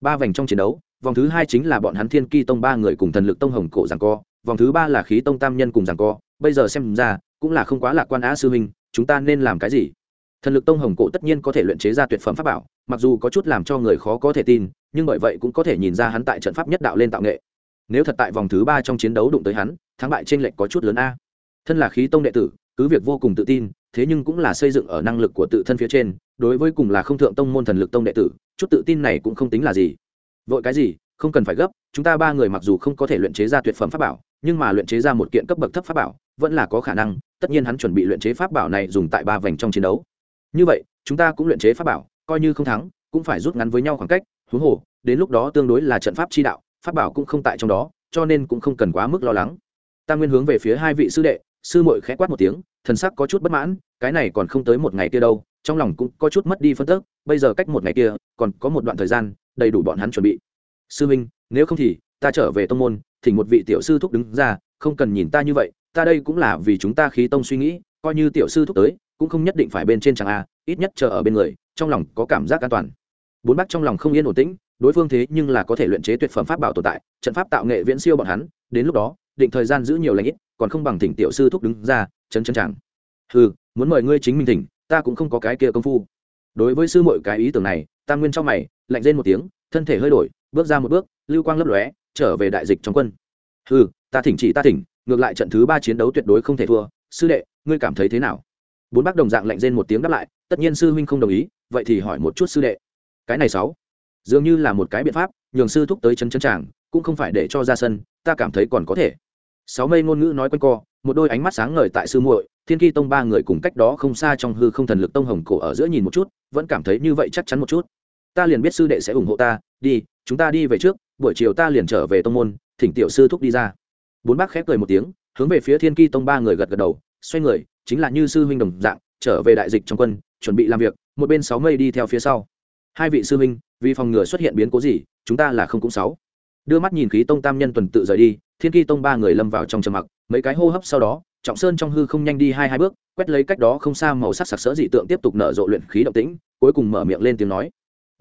Ba vành trong chiến đấu vòng thứ hai chính là bọn hắn thiên ki tông ba người cùng thần lực tông hồng cổ giằng co vòng thứ ba là khí tông tam nhân cùng giằng co bây giờ xem ra cũng là không quá lạc quan á sư huynh chúng ta nên làm cái gì? Thần lực tông hồng cổ tất nhiên có thể luyện chế ra tuyệt phẩm pháp bảo, mặc dù có chút làm cho người khó có thể tin, nhưng bởi vậy cũng có thể nhìn ra hắn tại trận pháp nhất đạo lên tạo nghệ. Nếu thật tại vòng thứ ba trong chiến đấu đụng tới hắn, thắng bại t r ê n lệch có chút lớn a. Thân là khí tông đệ tử, cứ việc vô cùng tự tin, thế nhưng cũng là xây dựng ở năng lực của tự thân phía trên, đối với cùng là không thượng tông môn thần lực tông đệ tử, chút tự tin này cũng không tính là gì. Vội cái gì, không cần phải gấp, chúng ta ba người mặc dù không có thể luyện chế ra tuyệt phẩm pháp bảo nhưng mà luyện chế ra một kiện cấp bậc thấp pháp bảo, vẫn là có khả năng, tất nhiên hắn chuẩn bị luyện chế pháp bảo này dùng tại ba vành trong chiến đấu. Như vậy, chúng ta cũng luyện chế pháp bảo, coi như không thắng, cũng phải rút ngắn với nhau khoảng cách, huống hồ, đến lúc đó tương đối là trận pháp chi đạo, pháp bảo cũng không tại trong đó, cho nên cũng không cần quá mức lo lắng. Ta nguyên hướng về phía hai vị sư đệ, sư muội khẽ quát một tiếng, thần sắc có chút bất mãn, cái này còn không tới một ngày kia đâu, trong lòng cũng có chút mất đi phân tức, bây giờ cách một ngày kia, còn có một đoạn thời gian, đầy đủ bọn hắn chuẩn bị. Sư minh, nếu không thì ta trở về tông môn thỉnh một vị tiểu sư thúc đứng ra, không cần nhìn ta như vậy, ta đây cũng là vì chúng ta khí tông suy nghĩ, coi như tiểu sư thúc tới, cũng không nhất định phải bên trên chẳng a ít nhất chờ ở bên người, trong lòng có cảm giác an toàn. Bốn bác trong lòng không yên ổn tĩnh, đối phương thế nhưng là có thể luyện chế tuyệt phẩm pháp bảo tồn tại, trận pháp tạo nghệ viễn siêu bọn hắn, đến lúc đó, định thời gian giữ nhiều lãnh ít, còn không bằng thỉnh tiểu sư thúc đứng ra, chấn chân chàng ừ muốn mời ngươi chính mình thỉnh, ta cũng không có cái kia công phu. Đối với sư muội cái ý tưởng này, tam nguyên trong mày, lạnh rên một tiếng, thân thể hơi đổi, bước ra một bước, lưu quang lấp lóe trở về đại dịch trong quân. Ừ ta thỉnh chỉ ta thỉnh, ngược lại trận thứ ba chiến đấu tuyệt đối không thể thua. Sư đệ, ngươi cảm thấy thế nào? Bốn bác đồng dạng lạnh rên một tiếng đáp lại, tất nhiên sư huynh không đồng ý, vậy thì hỏi một chút sư đệ. Cái này sáu, dường như là một cái biện pháp, nhường sư thúc tới chân chân tràng, cũng không phải để cho ra sân, ta cảm thấy còn có thể. Sáu mây ngôn ngữ nói quanh co, một đôi ánh mắt sáng ngời tại sư muội, thiên ki tông ba người cùng cách đó không xa trong hư không thần lực tông hồng cổ ở giữa nhìn một chút, vẫn cảm thấy như vậy chắc chắn một chút. Ta liền biết sư đệ sẽ ủng hộ ta, đi, chúng ta đi về trước buổi chiều ta liền trở về tông môn, thỉnh tiểu sư thúc đi ra. Bốn bác khép cười một tiếng, hướng về phía thiên ki tông ba người gật gật đầu, xoay người, chính là như sư huynh đồng dạng, trở về đại dịch trong quân, chuẩn bị làm việc, một bên sáu mây đi theo phía sau. Hai vị sư huynh vì phòng ngừa xuất hiện biến cố gì, chúng ta là không cũng sáu. Đưa mắt nhìn khí tông tam nhân tuần tự rời đi, thiên ki tông ba người lâm vào trong trầm mặc, mấy cái hô hấp sau đó, trọng sơn trong hư không nhanh đi hai hai bước, quét lấy cách đó không xa màu sắc sặc sỡ dị tượng tiếp tục nở rộ luyện khí động tĩnh, cuối cùng mở miệng lên tiếng nói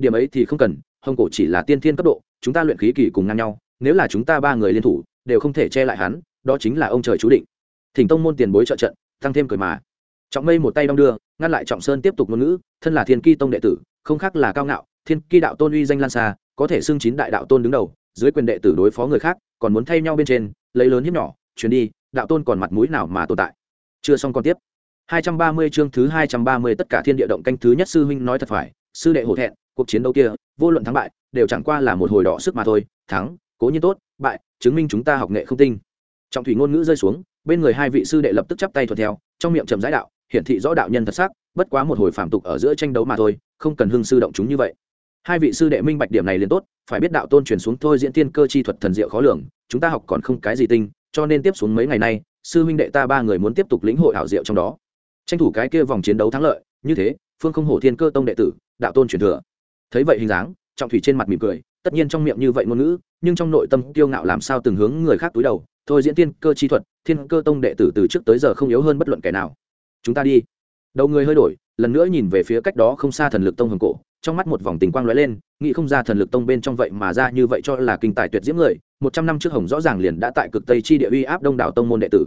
điểm ấy thì không cần, hồng cổ chỉ là tiên thiên cấp độ, chúng ta luyện khí kỳ cùng ngang nhau, nếu là chúng ta ba người liên thủ, đều không thể che lại hắn, đó chính là ông trời chú định. Thỉnh tông môn tiền bối trợ trận, tăng thêm cười mà. Trọng mây một tay đong đưa, ngăn lại trọng sơn tiếp tục ngôn ngữ, thân là thiên kỳ tông đệ tử, không khác là cao ngạo, thiên kỳ đạo tôn uy danh lan xa, có thể xưng chín đại đạo tôn đứng đầu, dưới quyền đệ tử đối phó người khác, còn muốn thay nhau bên trên, lấy lớn hiếp nhỏ chuyến đi, đạo tôn còn mặt mũi nào mà tồn tại. Chưa xong còn tiếp. 230 chương thứ 230 tất cả thiên địa động canh thứ nhất sư huynh nói thật phải, sư đệ hổ thẹn cuộc chiến đấu kia, vô luận thắng bại, đều chẳng qua là một hồi đỏ sức mà thôi. Thắng, cố nhiên tốt, bại, chứng minh chúng ta học nghệ không tinh. Trọng thủy ngôn ngữ rơi xuống, bên người hai vị sư đệ lập tức chắp tay thuận theo, trong miệng trầm giải đạo, hiển thị rõ đạo nhân thật sắc bất quá một hồi phạm tục ở giữa tranh đấu mà thôi, không cần hưng sư động chúng như vậy. Hai vị sư đệ minh bạch điểm này liền tốt, phải biết đạo tôn truyền xuống thôi diễn tiên cơ chi thuật thần diệu khó lường, chúng ta học còn không cái gì tinh, cho nên tiếp xuống mấy ngày nay, sư huynh đệ ta ba người muốn tiếp tục lĩnh hội ảo diệu trong đó. Tranh thủ cái kia vòng chiến đấu thắng lợi, như thế, phương không hổ thiên cơ tông đệ tử, đạo tôn truyền thừa thấy vậy hình dáng, trọng thủy trên mặt mỉm cười, tất nhiên trong miệng như vậy ngôn ngữ, nhưng trong nội tâm kiêu ngạo làm sao từng hướng người khác túi đầu. Thôi diễn tiên cơ chi thuật, thiên cơ tông đệ tử từ trước tới giờ không yếu hơn bất luận kẻ nào. Chúng ta đi. Đầu người hơi đổi, lần nữa nhìn về phía cách đó không xa thần lực tông hồng cổ, trong mắt một vòng tình quang lóe lên, nghĩ không ra thần lực tông bên trong vậy mà ra như vậy cho là kinh tài tuyệt diễm người, một trăm năm trước hồng rõ ràng liền đã tại cực tây chi địa uy áp đông đảo tông môn đệ tử.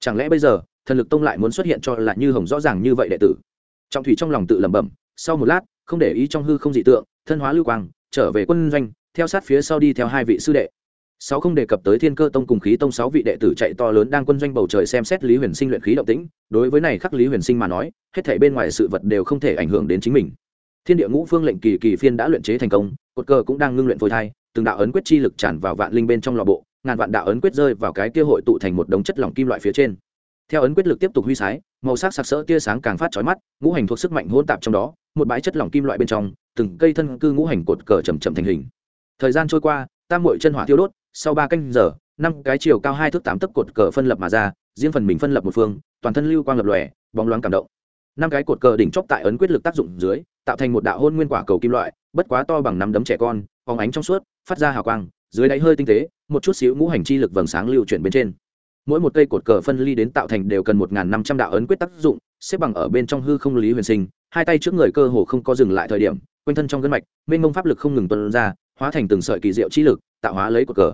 Chẳng lẽ bây giờ, thần lực tông lại muốn xuất hiện cho là như hồng rõ ràng như vậy đệ tử? Trọng thủy trong lòng tự lẩm bẩm, sau một lát không để ý trong hư không dị tượng, thân hóa lưu quang, trở về quân doanh, theo sát phía sau đi theo hai vị sư đệ. Sáu không đề cập tới thiên cơ tông cùng khí tông sáu vị đệ tử chạy to lớn đang quân doanh bầu trời xem xét lý huyền sinh luyện khí động tĩnh, đối với này khắc lý huyền sinh mà nói, hết thảy bên ngoài sự vật đều không thể ảnh hưởng đến chính mình. Thiên địa ngũ phương lệnh kỳ kỳ phiên đã luyện chế thành công, cột cờ cũng đang ngưng luyện phôi thai, từng đạo ấn quyết chi lực tràn vào vạn linh bên trong lò bộ, ngàn vạn đạo ấn quyết rơi vào cái kia hội tụ thành một đống chất lỏng kim loại phía trên theo ấn quyết lực tiếp tục huy sái, màu sắc sặc sỡ tia sáng càng phát chói mắt, ngũ hành thuộc sức mạnh hỗn tạp trong đó, một bãi chất lỏng kim loại bên trong, từng cây thân cư ngũ hành cột cờ chầm chậm thành hình. Thời gian trôi qua, tam mội chân hỏa thiêu đốt, sau ba canh giờ, năm cái chiều cao hai thước tám tấc cột cờ phân lập mà ra, riêng phần mình phân lập một phương, toàn thân lưu quang lập lòe, bóng loáng cảm động. Năm cái cột cờ đỉnh chóp tại ấn quyết lực tác dụng dưới, tạo thành một đạo hôn nguyên quả cầu kim loại, bất quá to bằng năm đấm trẻ con, phóng ánh trong suốt, phát ra hào quang, dưới đáy hơi tinh tế, một chút xíu ngũ hành chi lực vầng sáng lưu chuyển bên trên mỗi một cây cột cờ phân ly đến tạo thành đều cần một năm trăm đạo ấn quyết tác dụng, xếp bằng ở bên trong hư không lý huyền sinh, hai tay trước người cơ hồ không có dừng lại thời điểm, quanh thân trong gân mạch, mênh mông pháp lực không ngừng tuân ra, hóa thành từng sợi kỳ diệu chi lực, tạo hóa lấy cột cờ.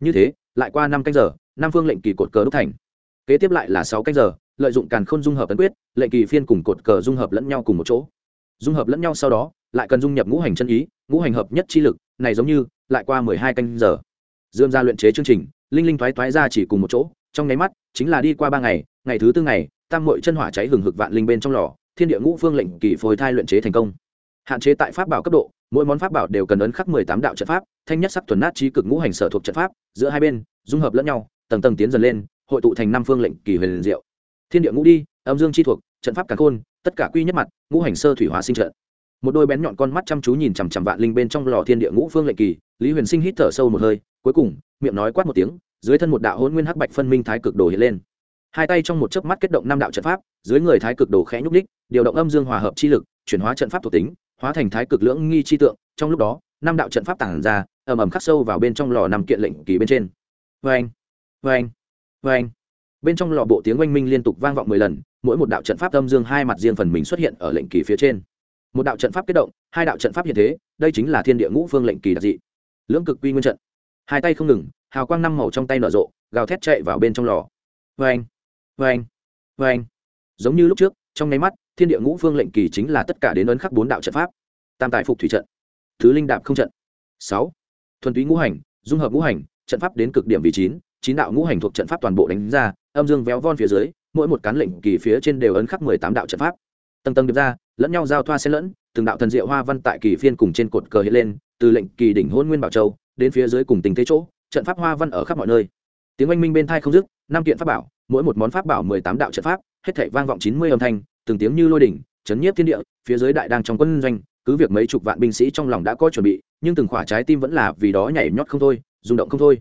Như thế, lại qua năm canh giờ Nam phương lệnh kỳ cột cờ đúc thành. Kế tiếp lại là sáu canh giờ, lợi dụng càn khôn dung hợp ấn quyết, lệnh kỳ phiên cùng cột cờ dung hợp lẫn nhau cùng một chỗ. Dung hợp lẫn nhau sau đó, lại cần dung nhập ngũ hành chân ý, ngũ hành hợp nhất chi lực, này giống như, lại qua mười hai canh giờ. Dươm ra luyện chế chương trình, linh linh thoái thoái ra chỉ cùng một chỗ trong nháy mắt, chính là đi qua ba ngày ngày thứ tư ngày, tam mội chân hỏa cháy hừng hực vạn linh bên trong lò, thiên địa ngũ phương lệnh kỳ phôi thai luyện chế thành công. Hạn chế tại pháp bảo cấp độ, mỗi món pháp bảo đều cần ấn khắc mười tám đạo trận pháp, thanh nhất sắc thuần nát trí cực ngũ hành sở thuộc trận pháp, giữa hai bên, dung hợp lẫn nhau, tầng tầng tiến dần lên, hội tụ thành năm phương lệnh kỳ huyền diệu. Thiên địa ngũ đi, âm dương chi thuộc, trận pháp cả khôn, tất cả quy nhất mặt, ngũ hành sơ thủy hóa sinh trận. Một đôi bén nhọn con mắt chăm chú nhìn chằm chằm vạn linh bên trong lò thiên địa ngũ phương lệnh kỳ, lý huyền sinh hít thở sâu một hơi, cuối cùng, miệng nói quát một tiếng dưới thân một đạo hôn nguyên hắc bạch phân minh thái cực đồ hiện lên. Hai tay trong một chớp mắt kết động năm đạo trận pháp, dưới người thái cực đồ khẽ nhúc ních điều động âm dương hòa hợp chi lực, chuyển hóa trận pháp thuộc tính, hóa thành thái cực lưỡng nghi chi tượng. Trong lúc đó, năm đạo trận pháp tản ra, ầm ầm khắc sâu vào bên trong lò nằm kiện lệnh kỳ bên trên. Vê anh vê anh vê anh bên trong lò bộ tiếng oanh minh liên tục vang vọng mười lần, mỗi một đạo trận pháp âm dương hai mặt riêng phần mình xuất hiện ở lệnh kỳ phía trên. Một đạo trận pháp kết động, hai đạo trận pháp hiện thế, đây chính là thiên địa ngũ phương lệnh kỳ đặc dị. Lưỡng cực quy nguyên trận hai tay không ngừng, hào quang năm màu trong tay nở rộ, gào thét chạy vào bên trong lò. Vê anh vê anh vê anh giống như lúc trước, trong nháy mắt, thiên địa ngũ phương lệnh kỳ chính là tất cả đến ấn khắc bốn đạo trận pháp. Tam tài phục thủy trận, thứ linh đạp không trận. Sáu, thuần túy ngũ hành, dung hợp ngũ hành, trận pháp đến cực điểm vị chín chín đạo ngũ hành thuộc trận pháp toàn bộ đánh ra, âm dương véo von phía dưới, mỗi một cán lệnh kỳ phía trên đều ấn khắc mười tám đạo trận pháp. Tầng tầng điệp ra, lẫn nhau giao thoa xen lẫn, từng đạo thần diệu hoa văn tại kỳ phiên cùng trên cột cờ hiện lên, từ lệnh kỳ đỉnh hôn nguyên bảo châu đến phía dưới cùng tình thế chỗ, trận pháp hoa văn ở khắp mọi nơi. Tiếng oanh minh bên thai không dứt, năm kiện pháp bảo, mỗi một món pháp bảo mười tám đạo trận pháp, hết thảy vang vọng chín mươi âm thanh, từng tiếng như lôi đỉnh, chấn nhiếp thiên địa, phía dưới đại đang trong quân doanh, cứ việc mấy chục vạn binh sĩ trong lòng đã có chuẩn bị, nhưng từng khỏa trái tim vẫn là vì đó nhảy nhót không thôi, rung động không thôi.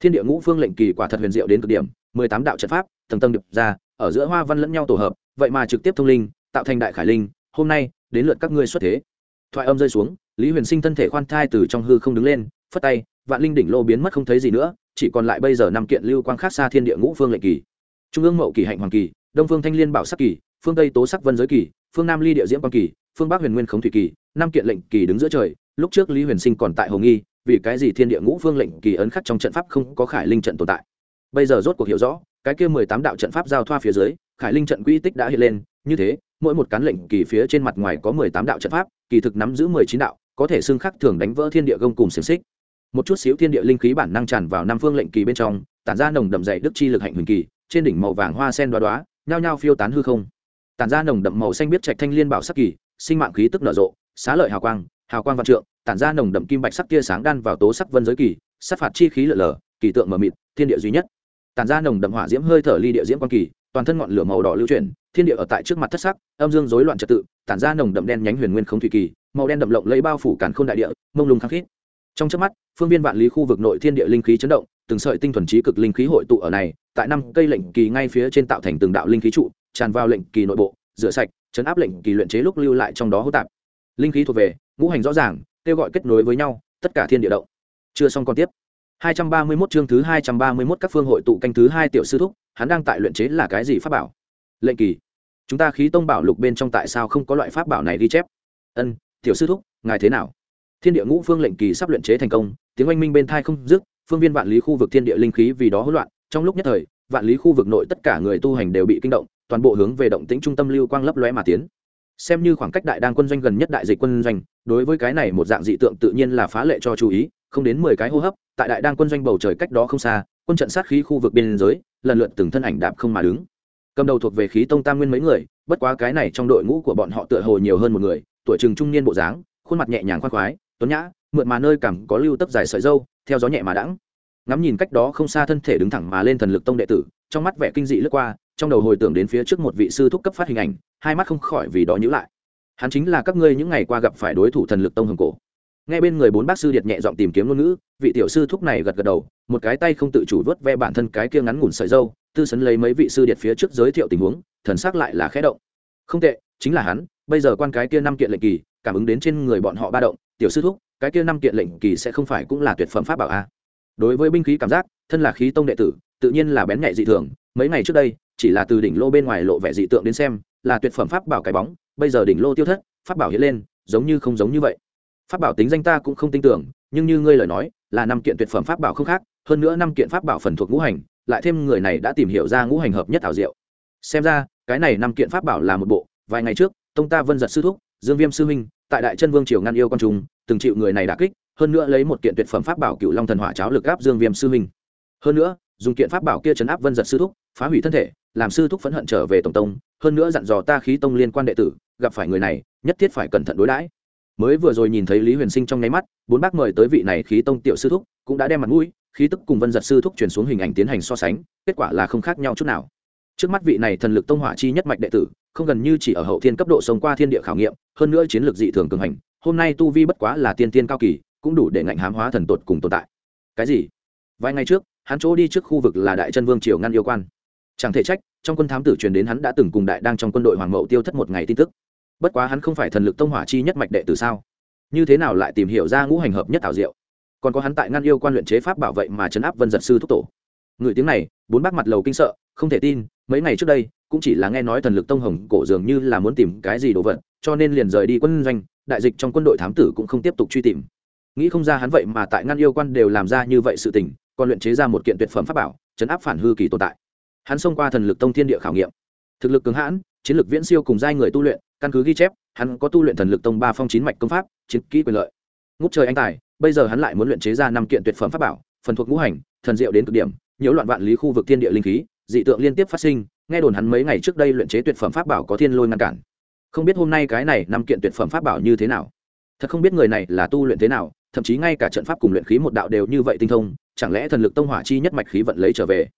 Thiên địa ngũ phương lệnh kỳ quả thật huyền diệu đến cực điểm, mười tám đạo trận pháp, tầng tầng điệp ra, ở giữa hoa văn lẫn nhau tổ hợp, vậy mà trực tiếp thông linh, tạo thành đại khải linh, hôm nay, đến lượt các ngươi xuất thế. Thoại âm rơi xuống, lý huyền sinh thân thể khoan thai từ trong hư không đứng lên phất tay, vạn linh đỉnh lô biến mất không thấy gì nữa, chỉ còn lại bây giờ năm kiện lưu quang khác xa thiên địa ngũ phương lệnh kỳ. Trung ương mậu kỳ hạnh hoàng kỳ, đông phương thanh liên bảo sắc kỳ, phương tây tố sắc vân giới kỳ, phương nam ly địa diễm quang kỳ, phương bắc huyền nguyên khống thủy kỳ, năm kiện lệnh kỳ đứng giữa trời, lúc trước lý huyền sinh còn tại hồng nghi, vì cái gì thiên địa ngũ phương lệnh kỳ ấn khắc trong trận pháp không có khải linh trận tồn tại? Bây giờ rốt cuộc hiểu rõ, cái kia mười tám đạo trận pháp giao thoa phía dưới, khải linh trận quy tích đã hiện lên, như thế, mỗi một cán lệnh kỳ phía trên mặt ngoài có mười tám đạo trận pháp, kỳ thực nắm giữ mười chín đạo, có thể xưng khắc thường đánh vỡ thiên địa gông cùng xiềng xích một chút xíu thiên địa linh khí bản năng tràn vào năm phương lệnh kỳ bên trong, tản ra nồng đậm dày đức chi lực hạnh huyền kỳ, trên đỉnh màu vàng hoa sen đoá đoá nhao nhao phiêu tán hư không. Tản ra nồng đậm màu xanh biết trạch thanh liên bảo sắc kỳ, sinh mạng khí tức nở rộ, xá lợi hào quang hào quang văn trượng, tản ra nồng đậm kim bạch sắc tia sáng đan vào tố sắc vân giới kỳ, sát phạt chi khí lở lở, kỳ tượng mờ mịt, thiên địa duy nhất. Tản ra nồng đậm hỏa diễm hơi thở ly địa diễm quang kỳ, toàn thân ngọn lửa màu đỏ lưu chuyển, thiên địa ở tại trước mặt thất sắc, âm dương rối loạn trật tự, tản ra nồng đậm đen nhánh huyền nguyên không thủy kỳ, màu đen đậm lộng lấy bao phủ cản khôn đại địa, mông lung khăng khít trong chớp mắt, phương viên vạn lý khu vực nội thiên địa linh khí chấn động, từng sợi tinh thuần trí cực linh khí hội tụ ở này, tại năm cây lệnh kỳ ngay phía trên tạo thành từng đạo linh khí trụ, tràn vào lệnh kỳ nội bộ, rửa sạch, chấn áp lệnh kỳ luyện chế lúc lưu lại trong đó hỗn tạp. Linh khí thuộc về, ngũ hành rõ ràng, kêu gọi kết nối với nhau, tất cả thiên địa động. Chưa xong còn tiếp. 231 chương thứ 231 các phương hội tụ canh thứ hai tiểu sư thúc, hắn đang tại luyện chế là cái gì pháp bảo? Lệnh kỳ. Chúng ta khí tông bảo lục bên trong tại sao không có loại pháp bảo này ghi chép? Ân, tiểu sư thúc, ngài thế nào? Thiên địa ngũ phương lệnh kỳ sắp luyện chế thành công, tiếng oanh minh bên thai không dứt, phương viên vạn lý khu vực thiên địa linh khí vì đó hỗn loạn, trong lúc nhất thời, vạn lý khu vực nội tất cả người tu hành đều bị kinh động, toàn bộ hướng về động tĩnh trung tâm lưu quang lấp lóe mà tiến. Xem như khoảng cách đại đang quân doanh gần nhất đại dịch quân doanh, đối với cái này một dạng dị tượng tự nhiên là phá lệ cho chú ý, không đến mười cái hô hấp, tại đại đang quân doanh bầu trời cách đó không xa, quân trận sát khí khu vực biên giới, lần lượt từng thân ảnh đạp không mà đứng. Cầm đầu thuộc về khí tông tam nguyên mấy người, bất quá cái này trong đội ngũ của bọn họ tựa hồ nhiều hơn một người, tuổi chừng trung niên bộ dáng, khuôn mặt nhẹ nhàng khoan khoái tuấn nhã, mượn mà nơi cảm có lưu tấp dài sợi dâu, theo gió nhẹ mà đãng. Ngắm nhìn cách đó không xa thân thể đứng thẳng mà lên thần lực tông đệ tử, trong mắt vẻ kinh dị lướt qua, trong đầu hồi tưởng đến phía trước một vị sư thúc cấp phát hình ảnh, hai mắt không khỏi vì đó nhữ lại. Hắn chính là các ngươi những ngày qua gặp phải đối thủ thần lực tông hồng cổ. Ngay bên người bốn bác sư điệt nhẹ giọng tìm kiếm ngôn ngữ, vị tiểu sư thúc này gật gật đầu, một cái tay không tự chủ vớt ve bản thân cái kia ngắn ngủn sợi dâu, tư sấn lấy mấy vị sư điệt phía trước giới thiệu tình huống, thần xác lại là khẽ động. Không tệ, chính là hắn, bây giờ quan cái kia năm kiện lệnh kỳ, cảm ứng đến trên người bọn họ ba động tiểu sư thúc, cái kia năm kiện lệnh kỳ sẽ không phải cũng là tuyệt phẩm pháp bảo a đối với binh khí cảm giác, thân là khí tông đệ tử, tự nhiên là bén nhạy dị thường, mấy ngày trước đây, chỉ là từ đỉnh lô bên ngoài lộ vẻ dị tượng đến xem, là tuyệt phẩm pháp bảo cái bóng, bây giờ đỉnh lô tiêu thất, pháp bảo hiện lên, giống như không giống như vậy. Pháp bảo tính danh ta cũng không tin tưởng, nhưng như ngươi lời nói, là năm kiện tuyệt phẩm pháp bảo không khác, hơn nữa năm kiện pháp bảo phần thuộc ngũ hành, lại thêm người này đã tìm hiểu ra ngũ hành hợp nhất ảo diệu. Xem ra, cái này năm kiện pháp bảo là một bộ, vài ngày trước, tông ta vân giật sư thúc, dương viêm sư huynh tại đại chân vương triều ngăn yêu con trùng, từng chịu người này đả kích, hơn nữa lấy một kiện tuyệt phẩm pháp bảo cựu long thần hỏa cháo lực áp dương viêm sư huynh. Hơn nữa, dùng kiện pháp bảo kia chấn áp vân giật sư thúc, phá hủy thân thể, làm sư thúc phẫn hận trở về tổng tông, hơn nữa dặn dò ta khí tông liên quan đệ tử, gặp phải người này, nhất thiết phải cẩn thận đối đãi. Mới vừa rồi nhìn thấy lý huyền sinh trong nháy mắt, bốn bác mời tới vị này khí tông tiểu sư thúc, cũng đã đem mặt mũi, khí tức cùng vân giật sư thúc chuyển xuống hình ảnh tiến hành so sánh, kết quả là không khác nhau chút nào. Trước mắt vị này thần lực tông hỏa chi nhất mạch đệ tử không gần như chỉ ở hậu thiên cấp độ sống qua thiên địa khảo nghiệm, hơn nữa chiến lược dị thường cường hành, hôm nay tu vi bất quá là tiên tiên cao kỳ, cũng đủ để ngạnh hám hóa thần tột cùng tồn tại. Cái gì? Vài ngày trước, hắn chỗ đi trước khu vực là đại chân vương triều ngăn yêu quan. Chẳng thể trách, trong quân thám tử truyền đến hắn đã từng cùng đại đang trong quân đội hoàng mậu tiêu thất một ngày tin tức. Bất quá hắn không phải thần lực tông hỏa chi nhất mạch đệ tử sao? Như thế nào lại tìm hiểu ra ngũ hành hợp nhất thảo diệu? Còn có hắn tại ngăn yêu quan luyện chế pháp bảo vệ mà chấn áp vân giật sư thúc tổ. Người tiếng này, bốn bác mặt lầu kinh sợ, không thể tin mấy ngày trước đây, cũng chỉ là nghe nói thần lực tông hồng cổ dường như là muốn tìm cái gì đồ vật, cho nên liền rời đi quân doanh, đại dịch trong quân đội thám tử cũng không tiếp tục truy tìm. Nghĩ không ra hắn vậy mà tại ngăn yêu quan đều làm ra như vậy sự tình, còn luyện chế ra một kiện tuyệt phẩm pháp bảo, chấn áp phản hư kỳ tồn tại. Hắn xông qua thần lực tông thiên địa khảo nghiệm. Thực lực cứng hãn, chiến lược viễn siêu cùng giai người tu luyện, căn cứ ghi chép, hắn có tu luyện thần lực tông ba phong chín mạch công pháp, chiến kỹ quyền lợi. Ngút trời anh tài, bây giờ hắn lại muốn luyện chế ra năm kiện tuyệt phẩm pháp bảo, phần thuộc ngũ hành, thần diệu đến cực điểm, nhiễu loạn vạn lý khu vực thiên địa linh khí dị tượng liên tiếp phát sinh, nghe đồn hắn mấy ngày trước đây luyện chế tuyệt phẩm pháp bảo có thiên lôi ngăn cản. Không biết hôm nay cái này năm kiện tuyệt phẩm pháp bảo như thế nào. Thật không biết người này là tu luyện thế nào, thậm chí ngay cả trận pháp cùng luyện khí một đạo đều như vậy tinh thông, chẳng lẽ thần lực tông hỏa chi nhất mạch khí vận lấy trở về?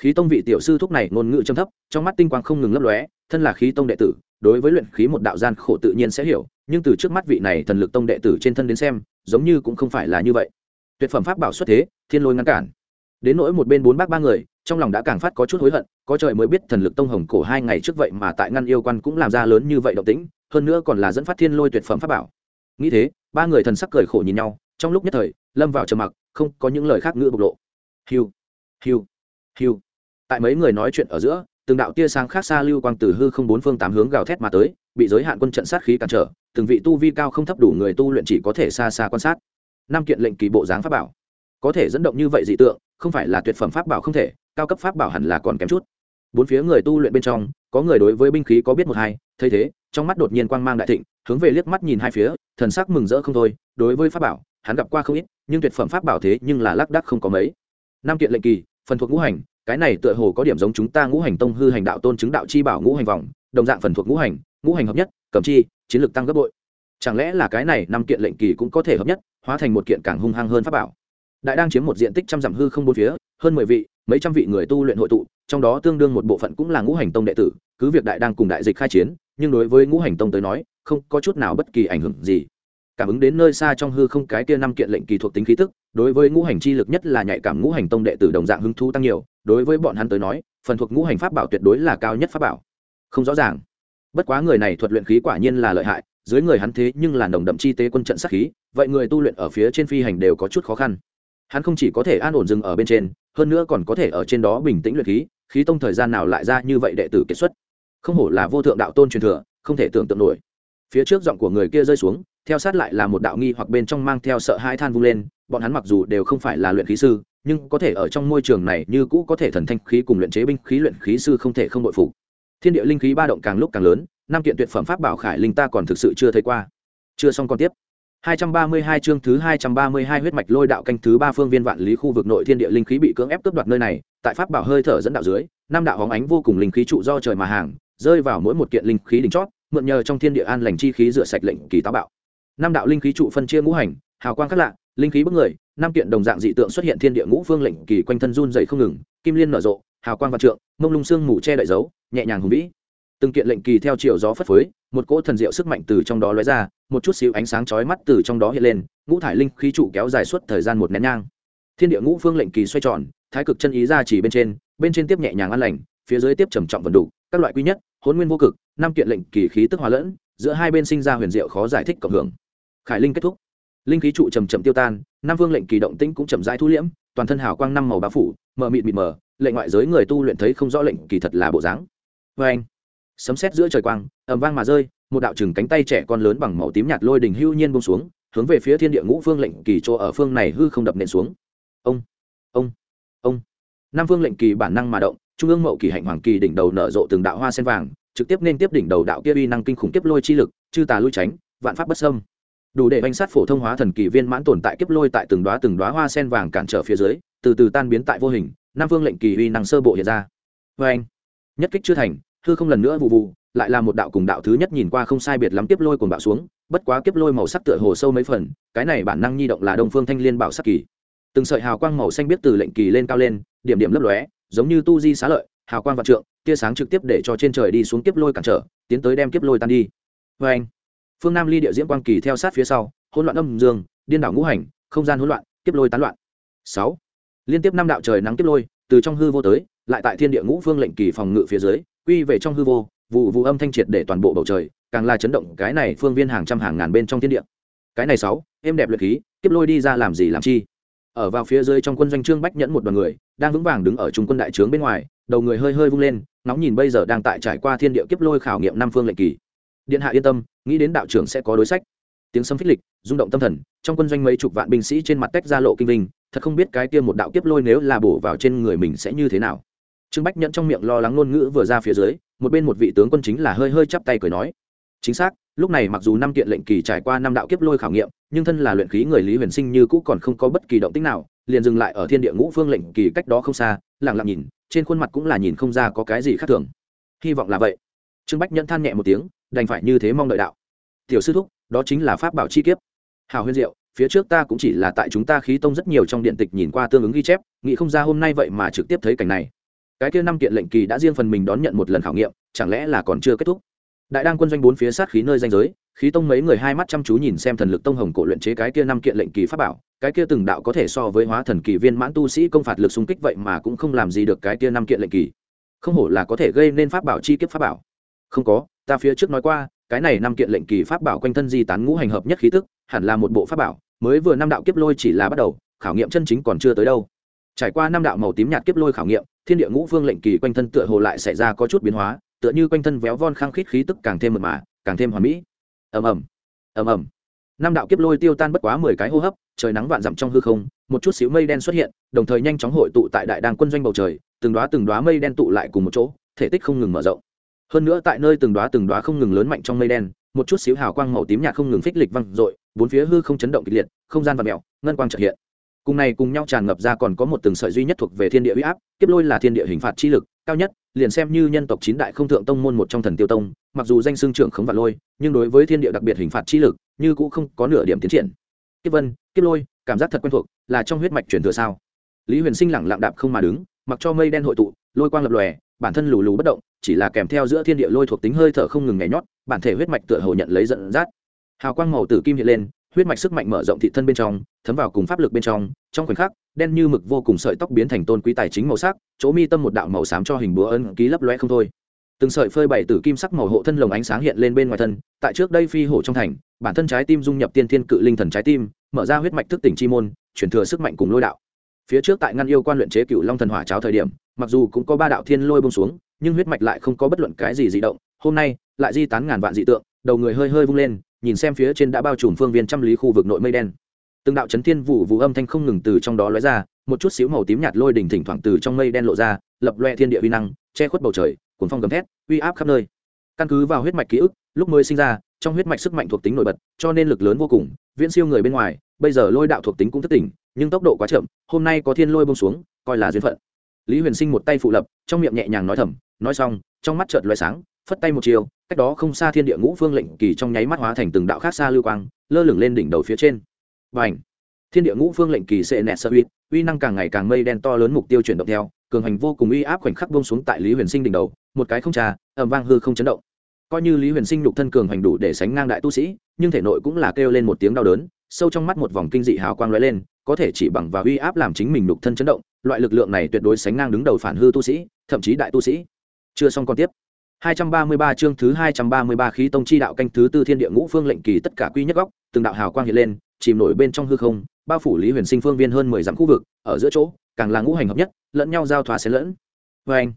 Khí tông vị tiểu sư thúc này ngôn ngữ trầm thấp, trong mắt tinh quang không ngừng lấp lóe, thân là khí tông đệ tử, đối với luyện khí một đạo gian khổ tự nhiên sẽ hiểu, nhưng từ trước mắt vị này thần lực tông đệ tử trên thân đến xem, giống như cũng không phải là như vậy. Tuyệt phẩm pháp bảo xuất thế, thiên lôi ngăn cản. Đến nỗi một bên bốn bác ba người trong lòng đã càng phát có chút hối hận, có trời mới biết thần lực tông hồng cổ hai ngày trước vậy mà tại ngăn yêu quan cũng làm ra lớn như vậy động tĩnh, hơn nữa còn là dẫn phát thiên lôi tuyệt phẩm pháp bảo. Nghĩ thế, ba người thần sắc cười khổ nhìn nhau, trong lúc nhất thời, lâm vào trầm mặc, không có những lời khác ngữ bộc lộ. Hiu hiu hiu. Tại mấy người nói chuyện ở giữa, từng đạo tia sáng khác xa lưu quang từ hư không bốn phương tám hướng gào thét mà tới, bị giới hạn quân trận sát khí cản trở, từng vị tu vi cao không thấp đủ người tu luyện chỉ có thể xa xa quan sát. Năm kiện lệnh kỳ bộ dáng pháp bảo. Có thể dẫn động như vậy dị tượng, không phải là tuyệt phẩm pháp bảo không thể cao cấp pháp bảo hẳn là còn kém chút. Bốn phía người tu luyện bên trong, có người đối với binh khí có biết một hai, thấy thế, trong mắt đột nhiên quang mang đại thịnh, hướng về liếc mắt nhìn hai phía, thần sắc mừng rỡ không thôi, đối với pháp bảo, hắn gặp qua không ít, nhưng tuyệt phẩm pháp bảo thế nhưng là lác đắc không có mấy. Năm kiện lệnh kỳ, phần thuộc ngũ hành, cái này tựa hồ có điểm giống chúng ta ngũ hành tông hư hành đạo tôn chứng đạo chi bảo ngũ hành vòng, đồng dạng phần thuộc ngũ hành ngũ hành hợp nhất, cầm chi, chiến lược tăng gấp bội. Chẳng lẽ là cái này năm kiện lệnh kỳ cũng có thể hợp nhất, hóa thành một kiện càng hung hăng hơn pháp bảo? Đại đang chiếm một diện tích trăm dặm hư không bốn phía, hơn mười vị, mấy trăm vị người tu luyện hội tụ, trong đó tương đương một bộ phận cũng là ngũ hành tông đệ tử, cứ việc đại đang cùng đại dịch khai chiến, nhưng đối với ngũ hành tông tới nói, không có chút nào bất kỳ ảnh hưởng gì. Cảm ứng đến nơi xa trong hư không cái kia năm kiện lệnh kỳ thuộc tính khí tức, đối với ngũ hành chi lực nhất là nhạy cảm ngũ hành tông đệ tử đồng dạng hứng thu tăng nhiều, đối với bọn hắn tới nói, phần thuộc ngũ hành pháp bảo tuyệt đối là cao nhất pháp bảo. Không rõ ràng. Bất quá người này thuật luyện khí quả nhiên là lợi hại, dưới người hắn thế nhưng là nồng đậm chi tế quân trận sát khí, vậy người tu luyện ở phía trên phi hành đều có chút khó khăn hắn không chỉ có thể an ổn dừng ở bên trên, hơn nữa còn có thể ở trên đó bình tĩnh luyện khí khí tông thời gian nào lại ra như vậy đệ tử kết xuất. Không hổ là vô thượng đạo tôn truyền thừa, không thể tưởng tượng nổi. Phía trước giọng của người kia rơi xuống, theo sát lại là một đạo nghi hoặc bên trong mang theo sợ hai than vung lên, bọn hắn mặc dù đều không phải là luyện khí sư, nhưng có thể ở trong môi trường này như cũ có thể thần thanh khí cùng luyện chế binh khí luyện khí sư không thể không bội phục. Thiên địa linh khí ba động càng lúc càng lớn, năm kiện tuyệt phẩm pháp bảo khải linh ta còn thực sự chưa thấy qua. Chưa xong còn tiếp. 232 chương thứ 232 huyết mạch lôi đạo canh thứ ba phương viên vạn lý khu vực nội thiên địa linh khí bị cưỡng ép cướp đoạt nơi này, tại pháp bảo hơi thở dẫn đạo dưới, năm đạo hóng ánh vô cùng linh khí trụ do trời mà hàng, rơi vào mỗi một kiện linh khí đỉnh chót, mượn nhờ trong thiên địa an lành chi khí rửa sạch lệnh kỳ táo bạo. Năm đạo linh khí trụ phân chia ngũ hành, hào quang khác lạ, linh khí bức người, năm kiện đồng dạng dị tượng xuất hiện thiên địa ngũ phương lệnh kỳ quanh thân run rẩy không ngừng, kim liên nở rộ, hào quang vạn trượng, mông lung xương mù che đậy dấu, nhẹ nhàng hùng vĩ. Từng kiện lệnh kỳ theo chiều gió phất phới, một cỗ thần diệu sức mạnh từ trong đó lóe ra, một chút xíu ánh sáng chói mắt từ trong đó hiện lên ngũ thải linh khí trụ kéo dài suốt thời gian một nén nhang. Thiên địa ngũ phương lệnh kỳ xoay tròn thái cực chân ý ra chỉ bên trên bên trên tiếp nhẹ nhàng an lành phía dưới tiếp trầm trọng vận đủ các loại quy nhất hôn nguyên vô cực năm kiện lệnh kỳ khí tức hòa lẫn giữa hai bên sinh ra huyền diệu khó giải thích cộng hưởng. Khải linh kết thúc. Linh khí trụ trầm trầm tiêu tan năm phương lệnh kỳ động tĩnh cũng chậm rãi thu liễm toàn thân hào quang năm màu bá phủ mờ mịt mịt mờ lệnh ngoại giới người tu luyện thấy không rõ lệnh kỳ thật là bộ dáng. Vê anh sấm sét giữa trời quang, ầm vang mà rơi, một đạo chừng cánh tay trẻ con lớn bằng màu tím nhạt lôi đình hưu nhiên bông xuống, hướng về phía thiên địa ngũ phương lệnh kỳ chỗ ở phương này hư không đập nện xuống. Ông ông ông. Nam phương lệnh kỳ bản năng mà động, trung ương mậu kỳ hạnh hoàng kỳ đỉnh đầu nở rộ từng đạo hoa sen vàng, trực tiếp nên tiếp đỉnh đầu đạo kia uy năng kinh khủng kiếp lôi chi lực, chư tà lui tránh, vạn pháp bất sâm đủ để bánh sát phổ thông hóa thần kỳ viên mãn tồn tại kiếp lôi tại từng đóa từng đóa hoa sen vàng cản trở phía dưới, từ từ tan biến tại vô hình, nam phương lệnh kỳ uy năng sơ bộ hiện ra. Vê anh nhất kích chưa thành hư không lần nữa vụ vụ, lại là một đạo cùng đạo thứ nhất nhìn qua không sai biệt lắm tiếp lôi cuồng bạo xuống, bất quá kiếp lôi màu sắc tựa hồ sâu mấy phần, cái này bản năng nhi động là đông phương thanh liên bảo sắc kỳ. Từng sợi hào quang màu xanh biết từ lệnh kỳ lên cao lên, điểm điểm lấp lóe, giống như tu di xá lợi, hào quang vạn trượng, tia sáng trực tiếp để cho trên trời đi xuống kiếp lôi cản trở, tiến tới đem kiếp lôi tan đi. Vê anh, phương nam ly địa diễm quang kỳ theo sát phía sau, hỗn loạn âm dương, điên đảo ngũ hành, không gian hỗn loạn, kiếp lôi tán loạn. Sáu, liên tiếp năm đạo trời nắng kiếp lôi, từ trong hư vô tới, lại tại thiên địa ngũ phương lệnh kỳ phòng ngự phía dưới quy về trong hư vô, vụ vụ âm thanh triệt để toàn bộ bầu trời, càng là chấn động cái này phương viên hàng trăm hàng ngàn bên trong thiên địa. Cái này sáu, êm đẹp luyện khí, kiếp lôi đi ra làm gì làm chi? Ở vào phía dưới trong quân doanh trương bách nhẫn một đoàn người, đang vững vàng đứng ở trung quân đại trướng bên ngoài, đầu người hơi hơi vung lên nóng nhìn bây giờ đang tại trải qua thiên địa kiếp lôi khảo nghiệm năm phương lệnh kỳ. Điện hạ yên tâm, nghĩ đến đạo trưởng sẽ có đối sách. Tiếng sấm phích lịch, rung động tâm thần, trong quân doanh mấy chục vạn binh sĩ trên mặt tách ra lộ kinh vinh, thật không biết cái kia một đạo kiếp lôi nếu là bổ vào trên người mình sẽ như thế nào trương bách nhẫn trong miệng lo lắng ngôn ngữ vừa ra phía dưới, một bên một vị tướng quân chính là hơi hơi chắp tay cười nói. Chính xác, lúc này mặc dù năm kiện lệnh kỳ trải qua năm đạo kiếp lôi khảo nghiệm, nhưng thân là luyện khí người lý huyền sinh như cũ còn không có bất kỳ động tích nào, liền dừng lại ở thiên địa ngũ phương lệnh kỳ cách đó không xa lẳng lặng nhìn, trên khuôn mặt cũng là nhìn không ra có cái gì khác thường. Hy vọng là vậy. Trương bách nhẫn than nhẹ một tiếng, đành phải như thế mong đợi đạo. Tiểu sư thúc, đó chính là pháp bảo chi kiếp. Hào huyên diệu, phía trước ta cũng chỉ là tại chúng ta khí tông rất nhiều trong điện tịch nhìn qua tương ứng ghi chép, nghĩ không ra hôm nay vậy mà trực tiếp thấy cảnh này cái kia năm kiện lệnh kỳ đã riêng phần mình đón nhận một lần khảo nghiệm, chẳng lẽ là còn chưa kết thúc? Đại đang quân doanh bốn phía sát khí nơi danh giới, khí tông mấy người hai mắt chăm chú nhìn xem thần lực tông hồng cổ luyện chế cái kia năm kiện lệnh kỳ pháp bảo, cái kia từng đạo có thể so với hóa thần kỳ viên mãn tu sĩ công phạt lực xung kích vậy mà cũng không làm gì được cái kia năm kiện lệnh kỳ. Không hổ là có thể gây nên pháp bảo chi kiếp pháp bảo. Không có, ta phía trước nói qua, cái này năm kiện lệnh kỳ pháp bảo quanh thân di tán ngũ hành hợp nhất khí tức, hẳn là một bộ pháp bảo, mới vừa năm đạo kiếp lôi chỉ là bắt đầu, khảo nghiệm chân chính còn chưa tới đâu. Trải qua năm đạo màu tím nhạt kiếp lôi khảo nghiệm thiên địa ngũ phương lệnh kỳ quanh thân tựa hồ lại xảy ra có chút biến hóa, tựa như quanh thân véo von khăng khít khí tức càng thêm mật mà, càng thêm hoàn mỹ. Ầm ầm. Ầm ầm. Năm đạo kiếp lôi tiêu tan bất quá mười cái hô hấp, trời nắng vạn dặm trong hư không, một chút xíu mây đen xuất hiện, đồng thời nhanh chóng hội tụ tại đại đàng quân doanh bầu trời, từng đoá từng đoá mây đen tụ lại cùng một chỗ, thể tích không ngừng mở rộng. Hơn nữa tại nơi từng đoá từng đoá không ngừng lớn mạnh trong mây đen, một chút xíu hào quang màu tím nhạt không ngừng phích lịch văng dội, bốn phía hư không chấn động kịch liệt, không gian và mèo, ngân quang trợ hiện cùng này cùng nhau tràn ngập ra còn có một từng sợi duy nhất thuộc về thiên địa uy áp, kiếp lôi là thiên địa hình phạt chi lực, cao nhất, liền xem như nhân tộc chín đại không thượng tông môn một trong thần tiêu tông, mặc dù danh xương trưởng khống và lôi, nhưng đối với thiên địa đặc biệt hình phạt chi lực, như cũng không có nửa điểm tiến triển. Kiếp vân, kiếp lôi, cảm giác thật quen thuộc, là trong huyết mạch truyền thừa sao? Lý huyền sinh lẳng lặng đạp không mà đứng, mặc cho mây đen hội tụ, lôi quang lập lòe, bản thân lù lù bất động, chỉ là kèm theo giữa thiên địa lôi thuộc tính hơi thở không ngừng nhảy nhót, bản thể huyết mạch tựa hồ nhận lấy giận dắt. Hào quang màu tử kim hiện lên huyết mạch sức mạnh mở rộng thị thân bên trong, thấm vào cùng pháp lực bên trong trong khoảnh khắc, đen như mực vô cùng sợi tóc biến thành tôn quý tài chính màu sắc, chỗ mi tâm một đạo màu xám cho hình búa ân ký lấp loe không thôi. Từng sợi phơi bày tử kim sắc màu hộ thân lồng ánh sáng hiện lên bên ngoài thân, tại trước đây phi hổ trong thành, bản thân trái tim dung nhập tiên thiên cự linh thần trái tim, mở ra huyết mạch thức tỉnh chi môn chuyển thừa sức mạnh cùng lôi đạo. Phía trước tại ngăn yêu quan luyện chế cựu long thần hỏa cháo thời điểm, mặc dù cũng có ba đạo thiên lôi bông xuống, nhưng huyết mạch lại không có bất luận cái gì dị động. Hôm nay, lại di tán ngàn vạn dị tượng, đầu người hơi hơi vung lên nhìn xem phía trên đã bao trùm phương viên trăm lý khu vực nội mây đen. Từng đạo chấn thiên vụ vụ âm thanh không ngừng từ trong đó lóe ra, một chút xíu màu tím nhạt lôi đỉnh thỉnh thoảng từ trong mây đen lộ ra, lập loe thiên địa uy năng, che khuất bầu trời cuốn phong gầm thét, uy áp khắp nơi. Căn cứ vào huyết mạch ký ức, lúc mới sinh ra, trong huyết mạch sức mạnh thuộc tính nổi bật, cho nên lực lớn vô cùng, viễn siêu người bên ngoài, bây giờ lôi đạo thuộc tính cũng thất tỉnh, nhưng tốc độ quá chậm, hôm nay có thiên lôi bông xuống, coi là duyên phận. Lý huyền sinh một tay phụ lập, trong miệng nhẹ nhàng nói thầm, nói xong, trong mắt chợt loài sáng phất tay một chiều cách đó không xa thiên địa ngũ phương lệnh kỳ trong nháy mắt hóa thành từng đạo khác xa lưu quang lơ lửng lên đỉnh đầu phía trên. Bành, thiên địa ngũ phương lệnh kỳ sẽ nẹt sơ uy uy năng càng ngày càng mây đen to lớn mục tiêu chuyển động theo cường hành vô cùng uy áp khoảnh khắc buông xuống tại lý huyền sinh đỉnh đầu một cái không trà ẩm vang hư không chấn động. Coi như lý huyền sinh nhục thân cường hành đủ để sánh ngang đại tu sĩ nhưng thể nội cũng là kêu lên một tiếng đau đớn sâu trong mắt một vòng kinh dị hào quang lóe lên có thể chỉ bằng và uy áp làm chính mình nhục thân chấn động loại lực lượng này tuyệt đối sánh ngang đứng đầu phản hư tu sĩ thậm chí đại tu sĩ. Chưa xong còn tiếp. 233 chương thứ 233 khí tông chi đạo canh thứ tư thiên địa ngũ phương lệnh kỳ tất cả quy nhất góc, từng đạo hào quang hiện lên, chìm nổi bên trong hư không, bao phủ Lý Huyền Sinh phương viên hơn 10 dặm khu vực, ở giữa chỗ, càng là ngũ hành hợp nhất, lẫn nhau giao thoa xen lẫn. Oanh!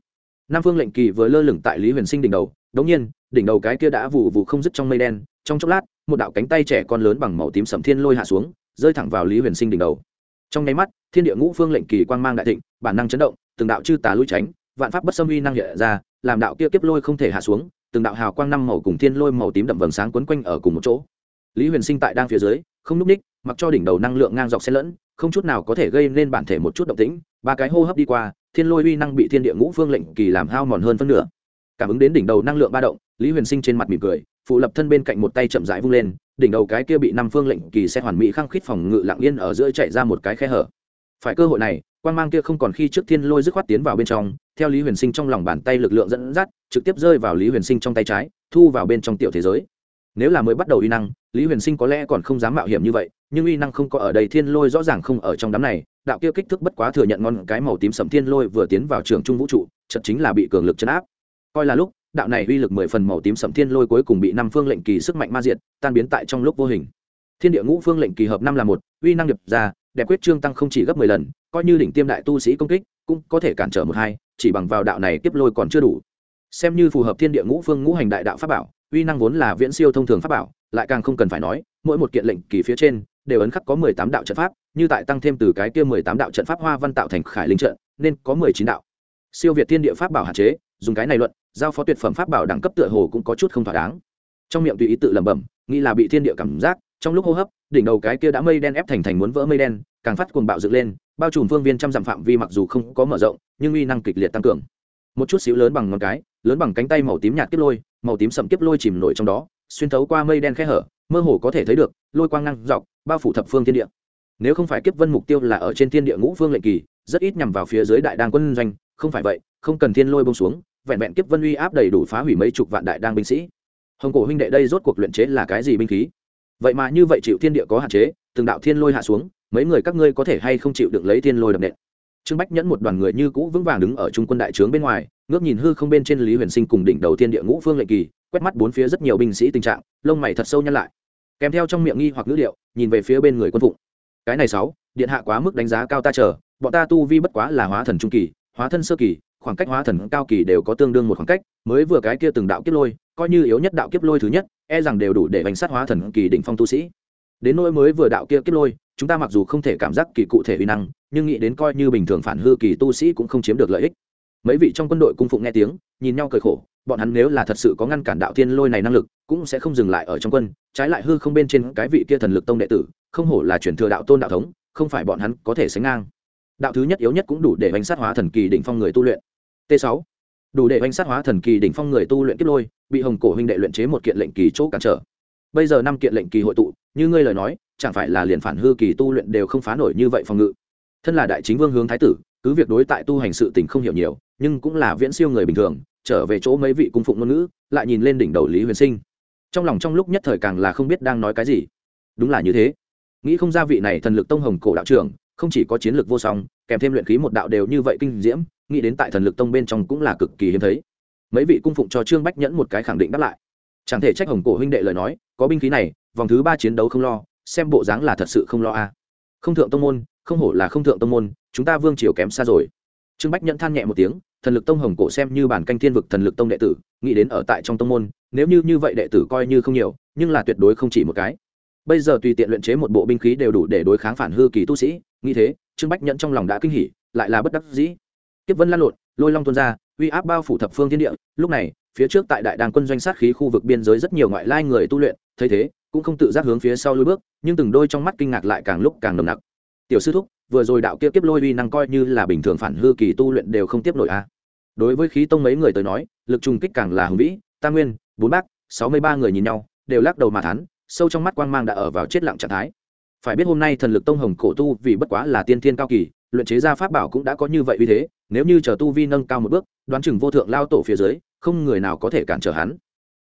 Nam phương lệnh kỳ vừa lơ lửng tại Lý Huyền Sinh đỉnh đầu, đống nhiên, đỉnh đầu cái kia đã vụ vụ không dứt trong mây đen, trong chốc lát, một đạo cánh tay trẻ con lớn bằng màu tím sẫm thiên lôi hạ xuống, rơi thẳng vào Lý Huyền Sinh đỉnh đầu. Trong nháy mắt, thiên địa ngũ phương lệnh kỳ quang mang đại thịnh, bản năng chấn động, từng đạo chư tà lui tránh, vạn pháp bất xâm uy năng hiện ra, làm đạo kia kiếp lôi không thể hạ xuống từng đạo hào quang năm màu cùng thiên lôi màu tím đậm vầng sáng quấn quanh ở cùng một chỗ. Lý huyền sinh tại đang phía dưới không núp ních mặc cho đỉnh đầu năng lượng ngang dọc xen lẫn không chút nào có thể gây nên bản thể một chút động tĩnh ba cái hô hấp đi qua thiên lôi uy năng bị thiên địa ngũ phương lệnh kỳ làm hao mòn hơn phân nửa. Cảm ứng đến đỉnh đầu năng lượng ba động lý huyền sinh trên mặt mỉm cười phụ lập thân bên cạnh một tay chậm rãi vung lên đỉnh đầu cái kia bị năm phương lệnh kỳ sẽ hoàn mỹ khăng khít phòng ngự lặng yên ở giữa chạy ra một cái khe hở. Phải cơ hội này quan mang kia không còn khi trước thiên lôi dứt khoát tiến vào bên trong, theo lý huyền sinh trong lòng bàn tay lực lượng dẫn dắt, trực tiếp rơi vào lý huyền sinh trong tay trái, thu vào bên trong tiểu thế giới. Nếu là mới bắt đầu uy năng, lý huyền sinh có lẽ còn không dám mạo hiểm như vậy, nhưng uy năng không có ở đây, thiên lôi rõ ràng không ở trong đám này. Đạo kia kích thước bất quá thừa nhận ngon cái màu tím sầm thiên lôi vừa tiến vào trường trung vũ trụ chật chính là bị cường lực chấn áp. Coi là lúc, đạo này uy lực mười phần màu tím sầm thiên lôi cuối cùng bị năm phương lệnh kỳ sức mạnh ma diệt, tan biến tại trong lúc vô hình. Thiên địa ngũ phương lệnh kỳ hợp năm là một, uy năng nhập ra, đẹp quyết trương tăng không chỉ gấp mười lần coi như đỉnh tiêm đại tu sĩ công kích, cũng có thể cản trở một hai, chỉ bằng vào đạo này tiếp lôi còn chưa đủ. Xem như phù hợp thiên địa ngũ phương ngũ hành đại đạo pháp bảo, uy năng vốn là viễn siêu thông thường pháp bảo, lại càng không cần phải nói, mỗi một kiện lệnh kỳ phía trên, đều ấn khắc có mười tám đạo trận pháp, như tại tăng thêm từ cái kia mười tám đạo trận pháp hoa văn tạo thành khải linh trận, nên có mười chín đạo. Siêu việt thiên địa pháp bảo hạn chế, dùng cái này luận, giao phó tuyệt phẩm pháp bảo đẳng cấp tựa hồ cũng có chút không thỏa đáng. Trong miệng tùy ý tự lẩm bẩm, nghĩ là bị thiên địa cảm giác, trong lúc hô hấp, đỉnh đầu cái kia đã mây đen ép thành thành muốn vỡ mây đen, càng phát cuồng bạo dựng lên bao trùm phương viên trăm dặm phạm vi mặc dù không có mở rộng, nhưng uy năng kịch liệt tăng cường. Một chút xíu lớn bằng ngón cái, lớn bằng cánh tay màu tím nhạt kiếp lôi, màu tím sậm kiếp lôi chìm nổi trong đó, xuyên thấu qua mây đen khe hở, mơ hồ có thể thấy được, lôi quang năng dọc, bao phủ thập phương thiên địa. Nếu không phải kiếp vân mục tiêu là ở trên thiên địa ngũ phương lệnh kỳ, rất ít nhằm vào phía dưới đại đàng quân doanh, không phải vậy, không cần thiên lôi bông xuống, vẹn vẹn kiếp vân uy áp đầy đủ phá hủy mấy chục vạn đại đàng binh sĩ. Hồng cổ huynh đệ đây rốt cuộc luyện chế là cái gì binh khí? Vậy mà như vậy chịu thiên địa có hạn chế, từng đạo thiên lôi hạ xuống mấy người các ngươi có thể hay không chịu được lấy thiên lôi đập nện? Trương bách nhẫn một đoàn người như cũ vững vàng đứng ở trung quân đại trướng bên ngoài, ngước nhìn hư không bên trên lý huyền sinh cùng đỉnh đầu tiên địa ngũ phương lệnh kỳ, quét mắt bốn phía rất nhiều binh sĩ tình trạng, lông mày thật sâu nhăn lại. Kèm theo trong miệng nghi hoặc ngữ liệu nhìn về phía bên người quân phụng. Cái này sáu, điện hạ quá mức đánh giá cao ta chờ, bọn ta tu vi bất quá là hóa thần trung kỳ, hóa thân sơ kỳ, khoảng cách hóa thần cao kỳ đều có tương đương một khoảng cách, mới vừa cái kia từng đạo kiếp lôi, coi như yếu nhất đạo kiếp lôi thứ nhất e rằng đều đủ để bánh sát hóa thần kỳ đỉnh phong tu sĩ đến nỗi mới vừa đạo kia kết lôi, chúng ta mặc dù không thể cảm giác kỳ cụ thể uy năng, nhưng nghĩ đến coi như bình thường phản hư kỳ tu sĩ cũng không chiếm được lợi ích. Mấy vị trong quân đội cung phụng nghe tiếng, nhìn nhau cười khổ, bọn hắn nếu là thật sự có ngăn cản đạo thiên lôi này năng lực, cũng sẽ không dừng lại ở trong quân, trái lại hư không bên trên cái vị kia thần lực tông đệ tử, không hổ là truyền thừa đạo tôn đạo thống, không phải bọn hắn có thể sánh ngang. Đạo thứ nhất yếu nhất cũng đủ để bánh sát hóa thần kỳ đỉnh phong người tu luyện. T 6 đủ để bánh sát hóa thần kỳ đỉnh phong người tu luyện kiếp lôi, bị hồng cổ huynh đệ luyện chế một kiện lệnh kỳ chỗ cản trở bây giờ năm kiện lệnh kỳ hội tụ, như ngươi lời nói, chẳng phải là liền phản hư kỳ tu luyện đều không phá nổi như vậy phòng ngự. Thân là đại chính vương hướng thái tử, cứ việc đối tại tu hành sự tình không hiểu nhiều, nhưng cũng là viễn siêu người bình thường, trở về chỗ mấy vị cung phụng ngôn ngữ, lại nhìn lên đỉnh đầu lý huyền sinh. Trong lòng trong lúc nhất thời càng là không biết đang nói cái gì. Đúng là như thế. Nghĩ không ra vị này thần lực tông hồng cổ đạo trưởng, không chỉ có chiến lược vô song, kèm thêm luyện khí một đạo đều như vậy kinh diễm, nghĩ đến tại thần lực tông bên trong cũng là cực kỳ hiếm thấy. Mấy vị cung phụng cho trương bách nhẫn một cái khẳng định đáp lại chẳng thể trách hồng cổ huynh đệ lời nói, có binh khí này, vòng thứ ba chiến đấu không lo, xem bộ dáng là thật sự không lo a không thượng tông môn, không hổ là không thượng tông môn, chúng ta vương triều kém xa rồi. Trương bách nhẫn than nhẹ một tiếng, thần lực tông hồng cổ xem như bản canh thiên vực thần lực tông đệ tử, nghĩ đến ở tại trong tông môn, nếu như như vậy đệ tử coi như không nhiều, nhưng là tuyệt đối không chỉ một cái. Bây giờ tùy tiện luyện chế một bộ binh khí đều đủ để đối kháng phản hư kỳ tu sĩ, nghĩ thế, trương bách nhẫn trong lòng đã kinh hỉ, lại là bất đắc dĩ. Tiếp vân lan lộn, lôi long tuôn ra, uy áp bao phủ thập phương thiên địa, lúc này phía trước tại đại đàng quân doanh sát khí khu vực biên giới rất nhiều ngoại lai người tu luyện, thấy thế, cũng không tự giác hướng phía sau lôi bước, nhưng từng đôi trong mắt kinh ngạc lại càng lúc càng nồng nặc tiểu sư thúc, vừa rồi đạo kia kiếp lôi uy năng coi như là bình thường phản hư kỳ tu luyện đều không tiếp nổi a à. đối với khí tông mấy người tới nói, lực trùng kích càng là hùng vĩ, tam nguyên, bốn bác, sáu mươi ba người nhìn nhau, đều lắc đầu mà thắn sâu trong mắt quang mang đã ở vào chết lặng trạng thái phải biết hôm nay thần lực tông hồng cổ tu vì bất quá là tiên thiên cao kỳ, luyện chế ra pháp bảo cũng đã có như vậy uy thế nếu như chờ tu vi nâng cao một bước, đoán chừng vô thượng lao tổ phía dưới, không người nào có thể cản trở hắn.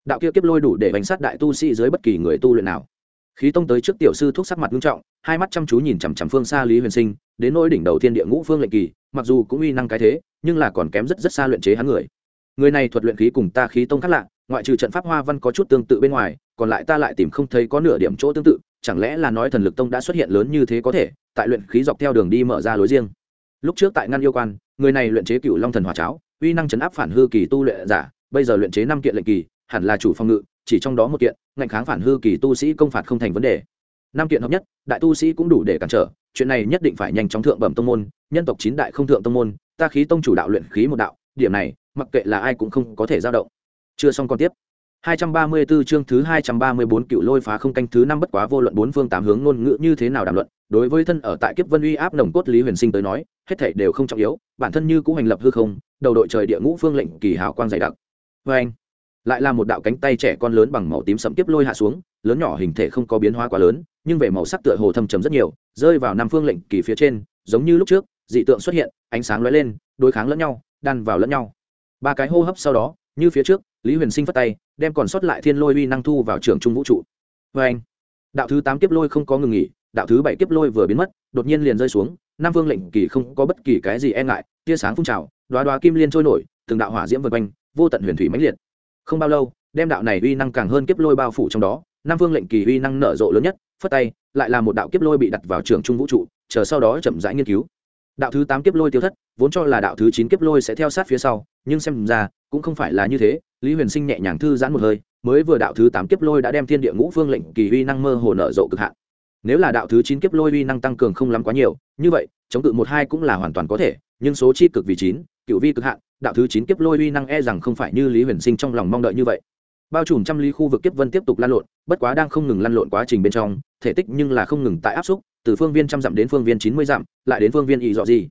Đạo kia kiếp lôi đủ để bánh sát đại tu sĩ dưới bất kỳ người tu luyện nào. Khí tông tới trước tiểu sư thúc sắc mặt nghiêm trọng, hai mắt chăm chú nhìn chằm chằm phương xa lý huyền sinh, đến nỗi đỉnh đầu thiên địa ngũ phương lệnh kỳ, mặc dù cũng uy năng cái thế, nhưng là còn kém rất rất xa luyện chế hắn người. Người này thuật luyện khí cùng ta khí tông khác lạ, ngoại trừ trận pháp hoa văn có chút tương tự bên ngoài, còn lại ta lại tìm không thấy có nửa điểm chỗ tương tự, chẳng lẽ là nói thần lực tông đã xuất hiện lớn như thế có thể, tại luyện khí dọc theo đường đi mở ra lối riêng? Lúc trước tại ngăn yêu quan người này luyện chế cựu long thần hòa cháo uy năng chấn áp phản hư kỳ tu luyện giả bây giờ luyện chế năm kiện lệnh kỳ hẳn là chủ phòng ngự chỉ trong đó một kiện ngạnh kháng phản hư kỳ tu sĩ công phạt không thành vấn đề. Năm kiện hợp nhất đại tu sĩ cũng đủ để cản trở chuyện này nhất định phải nhanh chóng thượng bẩm tông môn nhân tộc chín đại không thượng tông môn ta khí tông chủ đạo luyện khí một đạo điểm này mặc kệ là ai cũng không có thể dao động. Chưa xong còn tiếp. 234 chương thứ 234 cựu lôi phá không canh thứ năm bất quá vô luận bốn phương tám hướng ngôn ngữ như thế nào đàm luận, đối với thân ở tại kiếp vân uy áp nồng cốt lý huyền sinh tới nói, hết thảy đều không trọng yếu, bản thân như cũ hành lập hư không, đầu đội trời địa ngũ phương lệnh kỳ hào quang dày đặc. Vê anh, lại là một đạo cánh tay trẻ con lớn bằng màu tím sẫm tiếp lôi hạ xuống, lớn nhỏ hình thể không có biến hóa quá lớn, nhưng về màu sắc tựa hồ thâm trầm rất nhiều, rơi vào năm phương lệnh kỳ phía trên, giống như lúc trước, dị tượng xuất hiện, ánh sáng lóe lên, đối kháng lẫn nhau, đan vào lẫn nhau. Ba cái hô hấp sau đó, như phía trước, lý huyền sinh phất tay, đem còn sót lại thiên lôi uy năng thu vào trường trung vũ trụ. Vê anh, đạo thứ tám kiếp lôi không có ngừng nghỉ, đạo thứ bảy kiếp lôi vừa biến mất, đột nhiên liền rơi xuống nam vương lệnh kỳ không có bất kỳ cái gì e ngại, tia sáng phun trào đoá đoá kim liên trôi nổi, từng đạo hỏa diễm vượt quanh, vô tận huyền thủy mãnh liệt. Không bao lâu, đem đạo này uy năng càng hơn kiếp lôi bao phủ trong đó, nam vương lệnh kỳ uy năng nở rộ lớn nhất, phất tay, lại là một đạo kiếp lôi bị đặt vào trường trung vũ trụ, chờ sau đó chậm rãi nghiên cứu. Đạo thứ tám kiếp lôi tiêu thất, vốn cho là đạo thứ chín kiếp lôi sẽ theo sát phía sau, nhưng xem ra, cũng không phải là như thế, lý huyền sinh nhẹ nhàng thư giãn một hơi, mới vừa đạo thứ tám kiếp lôi đã đem thiên địa ngũ phương lệnh kỳ uy năng mơ hồ nở rộ cực hạn nếu là đạo thứ chín kiếp lôi uy năng tăng cường không lắm quá nhiều, như vậy, chống cự một hai cũng là hoàn toàn có thể, nhưng số chi cực vì chín, cựu vi cực hạn, đạo thứ chín kiếp lôi uy năng e rằng không phải như lý huyền sinh trong lòng mong đợi như vậy. Bao trùm trăm lý khu vực kiếp vân tiếp tục lan lộn, bất quá đang không ngừng lăn lộn quá trình bên trong, thể tích nhưng là không ngừng tại áp xúc, từ phương viên trăm dặm đến phương viên chín mươi dặm, lại đến phương viên ỵ dọ gì.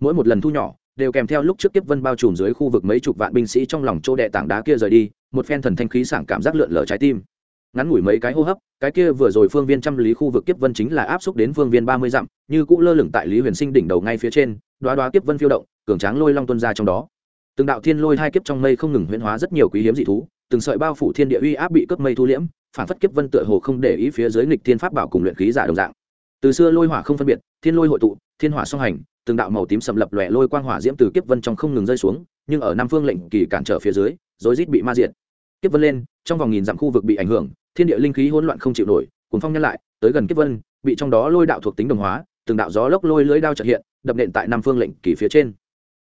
Mỗi một lần thu nhỏ, đều kèm theo lúc trước kiếp vân bao trùm dưới khu vực mấy chục vạn binh sĩ trong lòng chỗ đệ tảng đá kia rời đi, một phen thần thanh khí sảng cảm giác lượn lở trái tim ngắn ngủi mấy cái hô hấp, cái kia vừa rồi phương viên trăm lý khu vực kiếp vân chính là áp xúc đến phương viên ba mươi dặm, như cũ lơ lửng tại lý huyền sinh đỉnh đầu ngay phía trên đoá đoá kiếp vân phiêu động, cường tráng lôi long tuân ra trong đó. Từng đạo thiên lôi hai kiếp trong mây không ngừng huyễn hóa rất nhiều quý hiếm dị thú, từng sợi bao phủ thiên địa uy áp bị cướp mây thu liễm, phản phất kiếp vân tựa hồ không để ý phía dưới nghịch thiên pháp bảo cùng luyện khí giả đồng dạng. Từ xưa lôi hỏa không phân biệt, thiên lôi hội tụ, thiên hỏa song hành, từng đạo màu tím sầm lập lòe lôi quang hỏa diễm từ kiếp vân trong không ngừng rơi xuống, nhưng ở nam phương lệnh kỳ cản trở phía dưới, rối rít bị ma diệt. Kiếp vân lên, trong vòng nghìn dặm khu vực bị ảnh hưởng thiên địa linh khí hỗn loạn không chịu nổi cuốn phong nhân lại, tới gần kiếp vân, bị trong đó lôi đạo thuộc tính đồng hóa, từng đạo gió lốc lôi lưỡi đao trợ hiện, đập nện tại nam phương lệnh kỳ phía trên.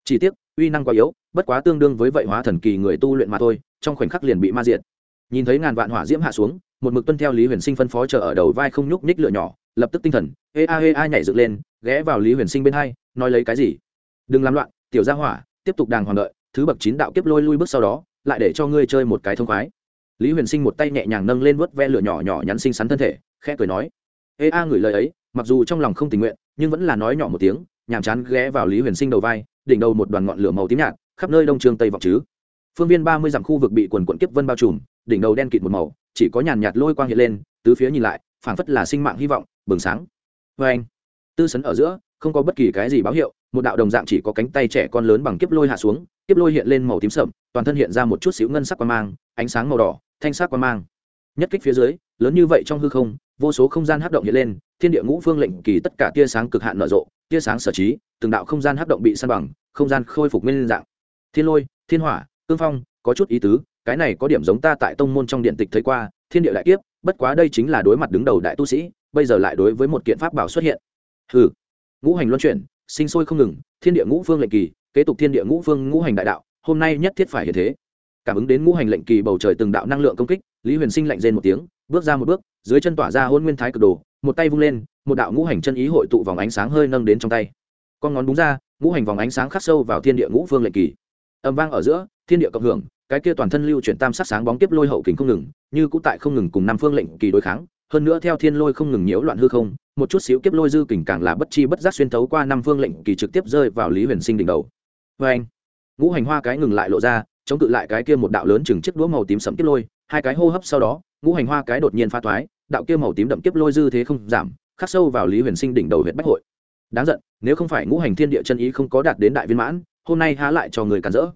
Chỉ tiếc, uy năng quá yếu, bất quá tương đương với vậy hóa thần kỳ người tu luyện mà thôi, trong khoảnh khắc liền bị ma diệt. Nhìn thấy ngàn vạn hỏa diễm hạ xuống, một mực tuân theo lý huyền sinh phân phó chờ ở đầu vai không nhúc nhích lửa nhỏ, lập tức tinh thần, ê a ê a nhảy dựng lên, ghé vào lý huyền sinh bên hai, nói lấy cái gì? Đừng làm loạn, tiểu gia hỏa, tiếp tục đàng hoàng đợi, thứ bậc chín đạo kiếp lôi lui bước sau đó, lại để cho ngươi chơi một cái thông khoái lý huyền sinh một tay nhẹ nhàng nâng lên vớt ve lửa nhỏ nhỏ nhắn xinh xắn thân thể, khẽ cười nói, ê a ngửi lời ấy, mặc dù trong lòng không tình nguyện, nhưng vẫn là nói nhỏ một tiếng, nhàm chán ghé vào lý huyền sinh đầu vai, đỉnh đầu một đoàn ngọn lửa màu tím nhạt, khắp nơi đông trường tây vọng chứ. Phương viên ba mươi dặm khu vực bị quần quận kiếp vân bao trùm, đỉnh đầu đen kịt một màu, chỉ có nhàn nhạt lôi quang hiện lên, tứ phía nhìn lại, phảng phất là sinh mạng hy vọng, bừng sáng. Vê anh. Tư sấn ở giữa, không có bất kỳ cái gì báo hiệu, một đạo đồng dạng chỉ có cánh tay trẻ con lớn bằng kiếp lôi hạ xuống, kiếp lôi hiện lên màu tím sậm, toàn thân hiện ra một chút xíu ngân sắc quan mang ánh sáng màu đỏ, thanh sắc quan mang. Nhất kích phía dưới, lớn như vậy trong hư không, vô số không gian hấp động hiện lên, thiên địa ngũ phương lệnh kỳ tất cả tia sáng cực hạn nở rộ, tia sáng sở trí, từng đạo không gian hấp động bị san bằng, không gian khôi phục nguyên dạng. Thiên lôi, thiên hỏa, cương phong, có chút ý tứ, cái này có điểm giống ta tại tông môn trong điện tịch thấy qua, thiên địa đại kiếp, bất quá đây chính là đối mặt đứng đầu đại tu sĩ, bây giờ lại đối với một kiện pháp bảo xuất hiện. Hừ. Ngũ hành luân chuyển, sinh sôi không ngừng, thiên địa ngũ phương lệnh kỳ, kế tục thiên địa ngũ phương ngũ hành đại đạo, hôm nay nhất thiết phải như thế cảm ứng đến ngũ hành lệnh kỳ bầu trời từng đạo năng lượng công kích, lý huyền sinh lạnh rên một tiếng, bước ra một bước, dưới chân tỏa ra hôn nguyên thái cực đồ, một tay vung lên, một đạo ngũ hành chân ý hội tụ vòng ánh sáng hơi nâng đến trong tay. Con ngón búng ra, ngũ hành vòng ánh sáng khắc sâu vào thiên địa ngũ phương lệnh kỳ. Âm vang ở giữa, thiên địa cộng hưởng, cái kia toàn thân lưu chuyển tam sắc sáng bóng tiếp lôi hậu kính không ngừng, như cũng tại không ngừng cùng năm phương lệnh kỳ đối kháng, hơn nữa theo thiên lôi không ngừng nhiễu loạn hư không, một chút xíu kiếp lôi dư kình càng là bất chi bất giác xuyên thấu qua năm phương lệnh kỳ trực tiếp rơi vào lý huyền sinh đỉnh đầu. Vê anh ngũ hành hoa cái ngừng lại lộ ra chống cự lại cái kia một đạo lớn chừng chiếc đũa màu tím sẫm kiếp lôi, hai cái hô hấp sau đó, ngũ hành hoa cái đột nhiên pha thoái, đạo kia màu tím đậm kiếp lôi dư thế không giảm, khắc sâu vào lý huyền sinh đỉnh đầu huyện bách hội. Đáng giận, nếu không phải ngũ hành thiên địa chân ý không có đạt đến đại viên mãn, hôm nay há lại cho người cản rỡ.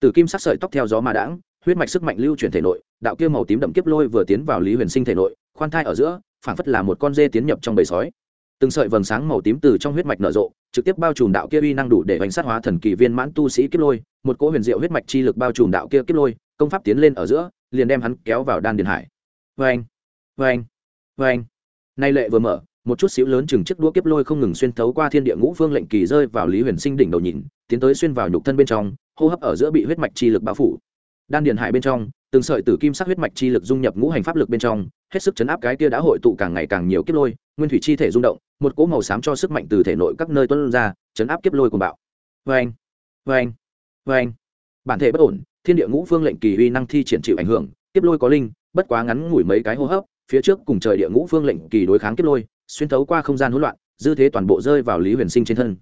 Từ kim sắc sợi tóc theo gió mà đãng, huyết mạch sức mạnh lưu chuyển thể nội, đạo kia màu tím đậm kiếp lôi vừa tiến vào lý huyền sinh thể nội, khoan thai ở giữa, phảng phất là một con dê tiến nhập trong bầy sói từng sợi vầng sáng màu tím từ trong huyết mạch nở rộ, trực tiếp bao trùm đạo kia uy năng đủ để bánh sát hóa thần kỳ viên mãn tu sĩ kiếp lôi, một cỗ huyền diệu huyết mạch chi lực bao trùm đạo kia kiếp lôi, công pháp tiến lên ở giữa, liền đem hắn kéo vào đan điền hải. Vê anh vê anh vê anh nay lệ vừa mở, một chút xíu lớn chừng chiếc đũa kiếp lôi không ngừng xuyên thấu qua thiên địa ngũ phương lệnh kỳ rơi vào lý huyền sinh đỉnh đầu nhìn, tiến tới xuyên vào nhục thân bên trong, hô hấp ở giữa bị huyết mạch chi lực bao phủ. Đan điền hải bên trong từng sợi tử kim sắc huyết mạch chi lực dung nhập ngũ hành pháp lực bên trong, hết sức chấn áp cái kia đã hội tụ càng ngày càng nhiều kiếp lôi, nguyên thủy chi thể rung động, một cỗ màu xám cho sức mạnh từ thể nội các nơi tuôn ra, chấn áp kiếp lôi cuồng bạo. Vê anh vê bản thể bất ổn, thiên địa ngũ phương lệnh kỳ uy năng thi triển chịu ảnh hưởng, kiếp lôi có linh, bất quá ngắn ngủi mấy cái hô hấp, phía trước cùng trời địa ngũ phương lệnh kỳ đối kháng kiếp lôi, xuyên thấu qua không gian hỗn loạn, dư thế toàn bộ rơi vào lý huyền sinh trên thân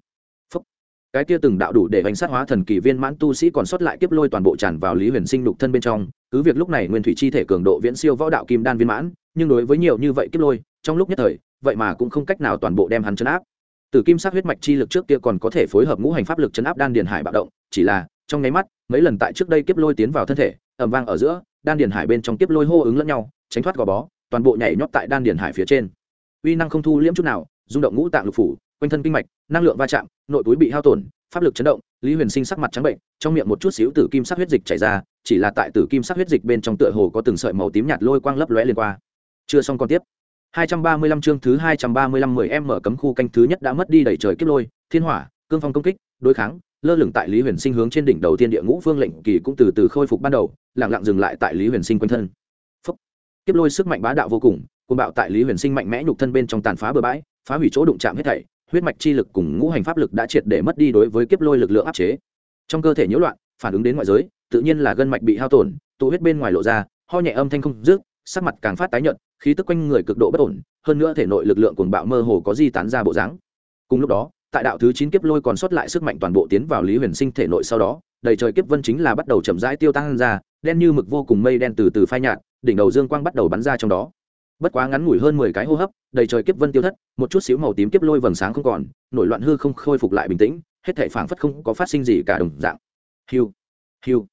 cái kia từng đạo đủ để bánh sát hóa thần kỳ viên mãn tu sĩ còn sót lại kiếp lôi toàn bộ tràn vào lý huyền sinh đục thân bên trong. Cứ việc lúc này nguyên thủy chi thể cường độ viễn siêu võ đạo kim đan viên mãn, nhưng đối với nhiều như vậy kiếp lôi, trong lúc nhất thời, vậy mà cũng không cách nào toàn bộ đem hắn chấn áp. Từ kim sắc huyết mạch chi lực trước kia còn có thể phối hợp ngũ hành pháp lực chấn áp đan điền hải bạo động, chỉ là, trong nháy mắt, mấy lần tại trước đây kiếp lôi tiến vào thân thể ẩm vang ở giữa, đan điền hải bên trong kiếp lôi hô ứng lẫn nhau, tránh thoát gò bó, toàn bộ nhảy nhót tại đan điền hải phía trên. Uy năng không thu liễm chút nào, rung động ngũ tạng lục phủ quanh thân kinh mạch, năng lượng va chạm, nội túi bị hao tổn, pháp lực chấn động, lý huyền sinh sắc mặt trắng bệnh, trong miệng một chút xíu tử kim sắc huyết dịch chảy ra, chỉ là tại tử kim sắc huyết dịch bên trong tựa hồ có từng sợi màu tím nhạt lôi quang lấp lóe lên qua. Chưa xong còn tiếp. 235 chương thứ 235 10 mở cấm khu canh thứ nhất đã mất đi đẩy trời kiếp lôi, thiên hỏa, cương phong công kích, đối kháng, lơ lửng tại lý huyền sinh hướng trên đỉnh đầu tiên địa ngũ phương lệnh kỳ cũng từ từ khôi phục ban đầu, lặng lặng dừng lại tại lý huyền sinh quanh thân. Phúc. kiếp lôi sức mạnh bá đạo vô cùng côn bạo tại lý huyền sinh mạnh mẽ nhục thân bên trong tàn phá bừa bãi, phá hủy chỗ đụng chạm hết thảy huyết mạch chi lực cùng ngũ hành pháp lực đã triệt để mất đi đối với kiếp lôi lực lượng áp chế. Trong cơ thể nhiễu loạn, phản ứng đến ngoại giới, tự nhiên là gân mạch bị hao tổn, tụ huyết bên ngoài lộ ra, ho nhẹ âm thanh không rước sắc mặt càng phát tái nhợt, khí tức quanh người cực độ bất ổn, hơn nữa thể nội lực lượng cuồng bạo mơ hồ có di tán ra bộ dáng. Cùng lúc đó, tại đạo thứ chín kiếp lôi còn sót lại sức mạnh toàn bộ tiến vào lý huyền sinh thể nội sau đó, đầy trời kiếp vân chính là bắt đầu chậm rãi tiêu tan ra, đen như mực vô cùng mây đen từ từ phai nhạt, đỉnh đầu dương quang bắt đầu bắn ra trong đó bất quá ngắn ngủi hơn mười cái hô hấp, đầy trời kiếp vân tiêu thất, một chút xíu màu tím kiếp lôi vầng sáng không còn, nổi loạn hư không khôi phục lại bình tĩnh, hết thể phảng phất không có phát sinh gì cả đồng dạng. Hiu hiu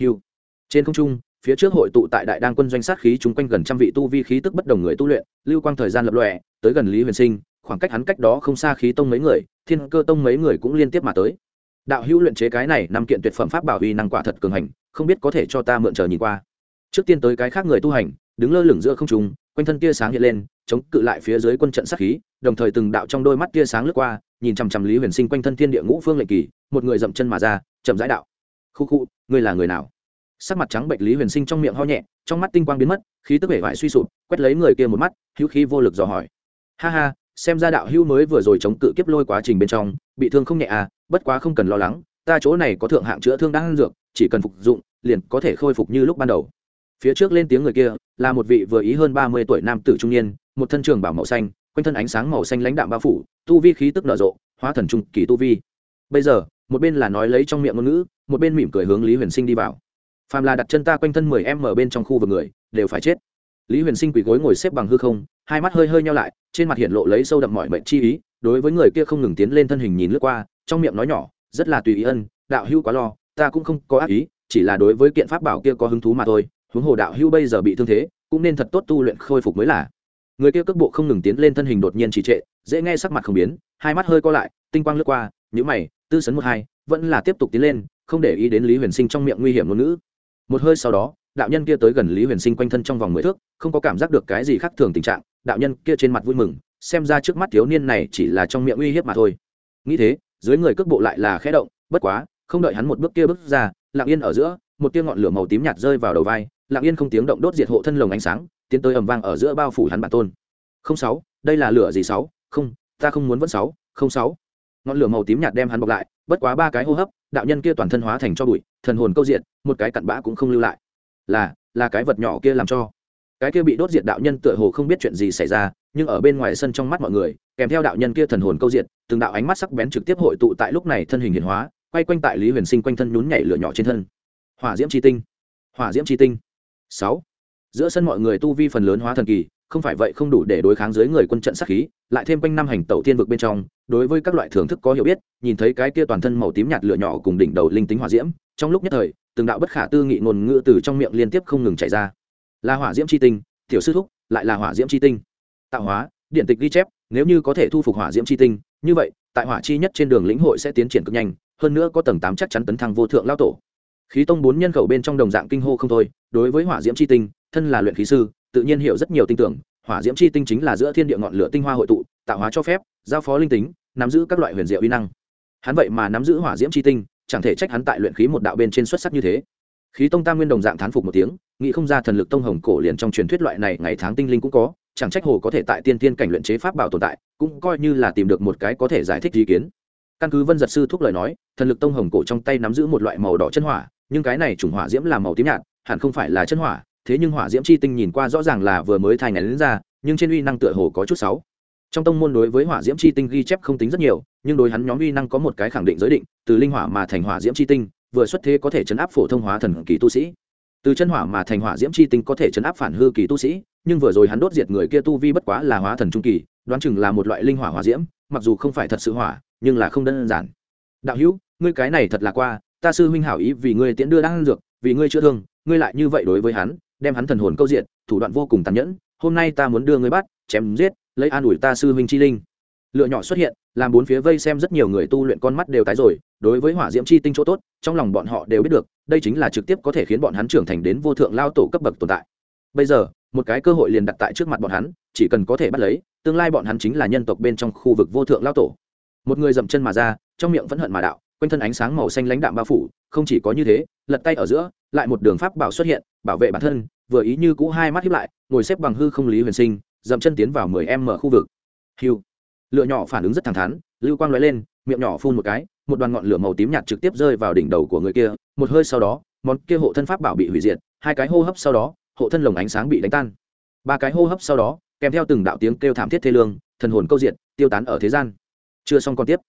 hiu. Trên không trung, phía trước hội tụ tại đại đăng quân doanh sát khí chung quanh gần trăm vị tu vi khí tức bất đồng người tu luyện, lưu quang thời gian lập lòe, tới gần lý huyền sinh, khoảng cách hắn cách đó không xa khí tông mấy người, thiên cơ tông mấy người cũng liên tiếp mà tới. Đạo hữu luyện chế cái này năm kiện tuyệt phẩm pháp bảo huy năng quả thật cường hành, không biết có thể cho ta mượn chờ nhìn qua. Trước tiên tới cái khác người tu hành, đứng lơ lửng giữa không trung quanh thân tia sáng hiện lên, chống cự lại phía dưới quân trận sát khí, đồng thời từng đạo trong đôi mắt tia sáng lướt qua, nhìn chằm chằm lý huyền sinh quanh thân thiên địa ngũ phương lệnh kỳ, một người dậm chân mà ra, chậm rãi đạo. Khu khu, ngươi là người nào? Sắc mặt trắng bệnh lý huyền sinh trong miệng ho nhẹ, trong mắt tinh quang biến mất, khí tức vẻ vải suy sụp, quét lấy người kia một mắt, hữu khí vô lực dò hỏi. Ha ha, xem ra đạo hữu mới vừa rồi chống cự kiếp lôi quá trình bên trong, bị thương không nhẹ à bất quá không cần lo lắng, ta chỗ này có thượng hạng chữa thương đang dược, chỉ cần phục dụng, liền có thể khôi phục như lúc ban đầu phía trước lên tiếng người kia, là một vị vừa ý hơn ba mươi tuổi nam tử trung niên, một thân trường bảo màu xanh, quanh thân ánh sáng màu xanh lãnh đạm bao phủ, tu vi khí tức nở rộ, hóa thần trung kỳ tu vi. Bây giờ, một bên là nói lấy trong miệng ngôn ngữ, một bên mỉm cười hướng lý huyền sinh đi vào. Phàm là đặt chân ta quanh thân mười em ở bên trong khu vực người, đều phải chết. Lý huyền sinh quỳ gối ngồi xếp bằng hư không, hai mắt hơi hơi nhau lại, trên mặt hiện lộ lấy sâu đậm mọi mệnh chi ý, đối với người kia không ngừng tiến lên thân hình nhìn lướt qua, trong miệng nói nhỏ, rất là tùy ý ân, đạo hữu quá lo, ta cũng không có ác ý, chỉ là đối với kiện pháp bảo kia có hứng thú mà thôi huống hồ đạo hưu bây giờ bị thương thế, cũng nên thật tốt tu luyện khôi phục mới là. Người kia cước bộ không ngừng tiến lên thân hình đột nhiên trì trệ, dễ nghe sắc mặt không biến, hai mắt hơi co lại, tinh quang lướt qua nhữ mày, tư sấn một hai, vẫn là tiếp tục tiến lên, không để ý đến lý huyền sinh trong miệng nguy hiểm ngôn ngữ. Một hơi sau đó, đạo nhân kia tới gần lý huyền sinh quanh thân trong vòng mười thước, không có cảm giác được cái gì khác thường tình trạng, đạo nhân kia trên mặt vui mừng, xem ra trước mắt thiếu niên này chỉ là trong miệng uy hiếp mà thôi. Nghĩ thế, dưới người cước bộ lại là khẽ động, bất quá, không đợi hắn một bước kia bước ra, lặng yên ở giữa, một tia ngọn lửa màu tím nhạt rơi vào đầu vai lặng yên không tiếng động đốt diệt hộ thân lồng ánh sáng, tiến tới ầm vang ở giữa bao phủ hắn bản tôn. Không sáu, đây là lửa gì sáu? Không, ta không muốn vẫn sáu, không sáu. Ngọn lửa màu tím nhạt đem hắn bọc lại, bất quá ba cái hô hấp, đạo nhân kia toàn thân hóa thành cho bụi, thần hồn câu diện, một cái cặn bã cũng không lưu lại. Là là cái vật nhỏ kia làm cho. Cái kia bị đốt diệt đạo nhân tựa hồ không biết chuyện gì xảy ra, nhưng ở bên ngoài sân trong mắt mọi người, kèm theo đạo nhân kia thần hồn câu diện, từng đạo ánh mắt sắc bén trực tiếp hội tụ tại lúc này thân hình hiển hóa, quay quanh tại lý huyền sinh quanh thân nhún nhảy lửa nhỏ trên thân. Hỏa diễm tri tinh, hỏa diễm tri tinh sáu. Giữa sân mọi người tu vi phần lớn hóa thần kỳ, không phải vậy không đủ để đối kháng dưới người quân trận sát khí, lại thêm quanh năm hành tẩu thiên vực bên trong, đối với các loại thưởng thức có hiểu biết, nhìn thấy cái kia toàn thân màu tím nhạt lửa nhỏ cùng đỉnh đầu linh tính hỏa diễm, trong lúc nhất thời, từng đạo bất khả tư nghị ngôn ngữ từ trong miệng liên tiếp không ngừng chảy ra. Là hỏa diễm chi tinh, tiểu sư thúc, lại là hỏa diễm chi tinh. Tạo hóa, điện tịch ghi chép, nếu như có thể thu phục hỏa diễm chi tinh, như vậy, tại hỏa chi nhất trên đường lĩnh hội sẽ tiến triển cực nhanh, hơn nữa có tầng tám chắc chắn tấn thăng vô thượng lao tổ khí tông bốn nhân khẩu bên trong đồng dạng kinh hô không thôi, đối với hỏa diễm chi tinh, thân là luyện khí sư, tự nhiên hiểu rất nhiều tinh tưởng. Hỏa diễm chi tinh chính là giữa thiên địa ngọn lửa tinh hoa hội tụ, tạo hóa cho phép, giao phó linh tính, nắm giữ các loại huyền diệu uy năng. Hắn vậy mà nắm giữ hỏa diễm chi tinh, chẳng thể trách hắn tại luyện khí một đạo bên trên xuất sắc như thế. Khí tông tam nguyên đồng dạng thán phục một tiếng, nghĩ không ra thần lực tông hồng cổ liền trong truyền thuyết loại này ngày tháng tinh linh cũng có, chẳng trách hồ có thể tại tiên tiên cảnh luyện chế pháp bảo tồn tại, cũng coi như là tìm được một cái có thể giải thích ý kiến. Căn cứ vân giật sư thúc lời nói, thần lực tông hồng cổ trong tay nắm giữ một loại màu đỏ chân hỏa nhưng cái này chủng hỏa diễm là màu tím nhạt, hẳn không phải là chân hỏa, thế nhưng hỏa diễm chi tinh nhìn qua rõ ràng là vừa mới thai ngày ra, nhưng trên uy năng tựa hồ có chút sáu trong tông môn đối với hỏa diễm chi tinh ghi chép không tính rất nhiều, nhưng đối hắn nhóm uy năng có một cái khẳng định giới định, từ linh hỏa mà thành hỏa diễm chi tinh, vừa xuất thế có thể chấn áp phổ thông hóa thần kỳ tu sĩ. Từ chân hỏa mà thành hỏa diễm chi tinh có thể chấn áp phản hư kỳ tu sĩ, nhưng vừa rồi hắn đốt diệt người kia tu vi bất quá là hóa thần trung kỳ, đoán chừng là một loại linh hỏa hỏa diễm, mặc dù không phải thật sự hỏa, nhưng là không đơn giản. Đạo hữu, ngươi cái này thật là qua ta sư huynh hảo ý vì ngươi tiễn đưa đang dược, vì ngươi chữa thương, ngươi lại như vậy đối với hắn, đem hắn thần hồn câu diện, thủ đoạn vô cùng tàn nhẫn, hôm nay ta muốn đưa ngươi bắt, chém giết, lấy an ủi ta sư huynh chi linh. Lựa nhỏ xuất hiện, làm bốn phía vây xem rất nhiều người tu luyện con mắt đều tái rồi, đối với hỏa diễm chi tinh chỗ tốt, trong lòng bọn họ đều biết được, đây chính là trực tiếp có thể khiến bọn hắn trưởng thành đến vô thượng lao tổ cấp bậc tồn tại. Bây giờ, một cái cơ hội liền đặt tại trước mặt bọn hắn, chỉ cần có thể bắt lấy, tương lai bọn hắn chính là nhân tộc bên trong khu vực vô thượng lao tổ. Một người dậm chân mà ra, trong miệng vẫn hận mà đạo quanh thân ánh sáng màu xanh lãnh đạm bao phủ, không chỉ có như thế, lật tay ở giữa, lại một đường pháp bảo xuất hiện, bảo vệ bản thân, vừa ý như cũ hai mắt hiếp lại, ngồi xếp bằng hư không lý huyền sinh, dậm chân tiến vào mười em mở khu vực. Hiu lựa nhỏ phản ứng rất thẳng thắn, lưu quang lóe lên, miệng nhỏ phun một cái, một đoàn ngọn lửa màu tím nhạt trực tiếp rơi vào đỉnh đầu của người kia, một hơi sau đó, món kia hộ thân pháp bảo bị hủy diệt, hai cái hô hấp sau đó, hộ thân lồng ánh sáng bị đánh tan. Ba cái hô hấp sau đó, kèm theo từng đạo tiếng kêu thảm thiết thê lương, thần hồn câu diện tiêu tán ở thế gian. Chưa xong còn tiếp.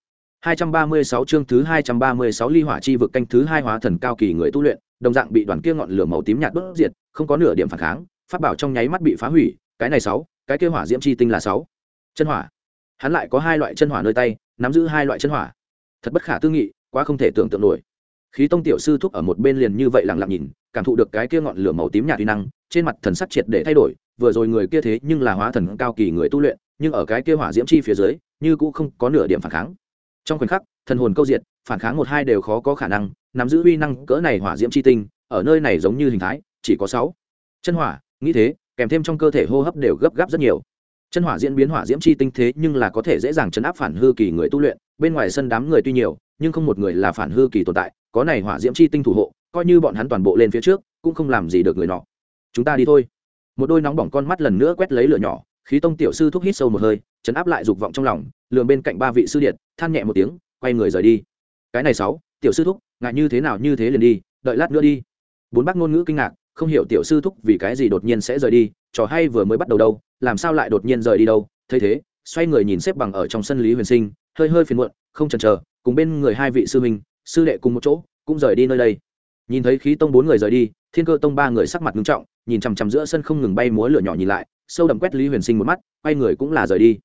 236 chương thứ 236 ly hỏa chi vực canh thứ hai hóa thần cao kỳ người tu luyện, đồng dạng bị đoàn kia ngọn lửa màu tím nhạt đốt diệt, không có nửa điểm phản kháng, pháp bảo trong nháy mắt bị phá hủy, cái này 6, cái kia hỏa diễm chi tinh là 6. Chân hỏa. Hắn lại có hai loại chân hỏa nơi tay, nắm giữ hai loại chân hỏa. Thật bất khả tư nghị, quá không thể tưởng tượng nổi. Khí Tông tiểu sư thúc ở một bên liền như vậy lặng lặng nhìn, cảm thụ được cái kia ngọn lửa màu tím nhạt uy năng, trên mặt thần sắc triệt để thay đổi, vừa rồi người kia thế nhưng là hóa thần cao kỳ người tu luyện, nhưng ở cái kia hỏa diễm chi phía dưới, như cũng không có nửa điểm phản kháng trong khoảnh khắc thần hồn câu diện, phản kháng một hai đều khó có khả năng nắm giữ uy năng cỡ này hỏa diễm c h i tinh ở nơi này giống như hình thái chỉ có sáu. Chân hỏa nghĩ thế kèm thêm trong cơ thể hô hấp đều gấp gáp rất nhiều. Chân hỏa diễn biến hỏa diễm chi tinh thế nhưng là có thể dễ dàng chấn áp phản hư kỳ người tu luyện bên ngoài sân đám người tuy nhiều nhưng không một người là phản hư kỳ tồn tại có này hỏa diễm chi tinh thủ hộ coi như bọn hắn toàn bộ lên phía trước cũng không làm gì được người nọ. Chúng ta đi thôi. Một đôi nóng bỏng con mắt lần nữa quét lấy lửa nhỏ khí tông tiểu sư thúc hít sâu một hơi chấn áp lại dục vọng trong lòng lường bên cạnh ba vị sư điện than nhẹ một tiếng, quay người rời đi. Cái này sáu, tiểu sư thúc, ngại như thế nào như thế liền đi, đợi lát nữa đi. Bốn bác ngôn ngữ kinh ngạc, không hiểu tiểu sư thúc vì cái gì đột nhiên sẽ rời đi, trò hay vừa mới bắt đầu đâu, làm sao lại đột nhiên rời đi đâu, thấy thế, xoay người nhìn xếp bằng ở trong sân lý huyền sinh, hơi hơi phiền muộn, không chần chờ, cùng bên người hai vị sư minh sư đệ cùng một chỗ, cũng rời đi nơi đây. Nhìn thấy khí tông bốn người rời đi, thiên cơ tông ba người sắc mặt nghiêm trọng, nhìn chằm chằm giữa sân không ngừng bay múa lửa nhỏ nhìn lại, sâu đậm quét lý huyền sinh một mắt, quay người cũng là rời đi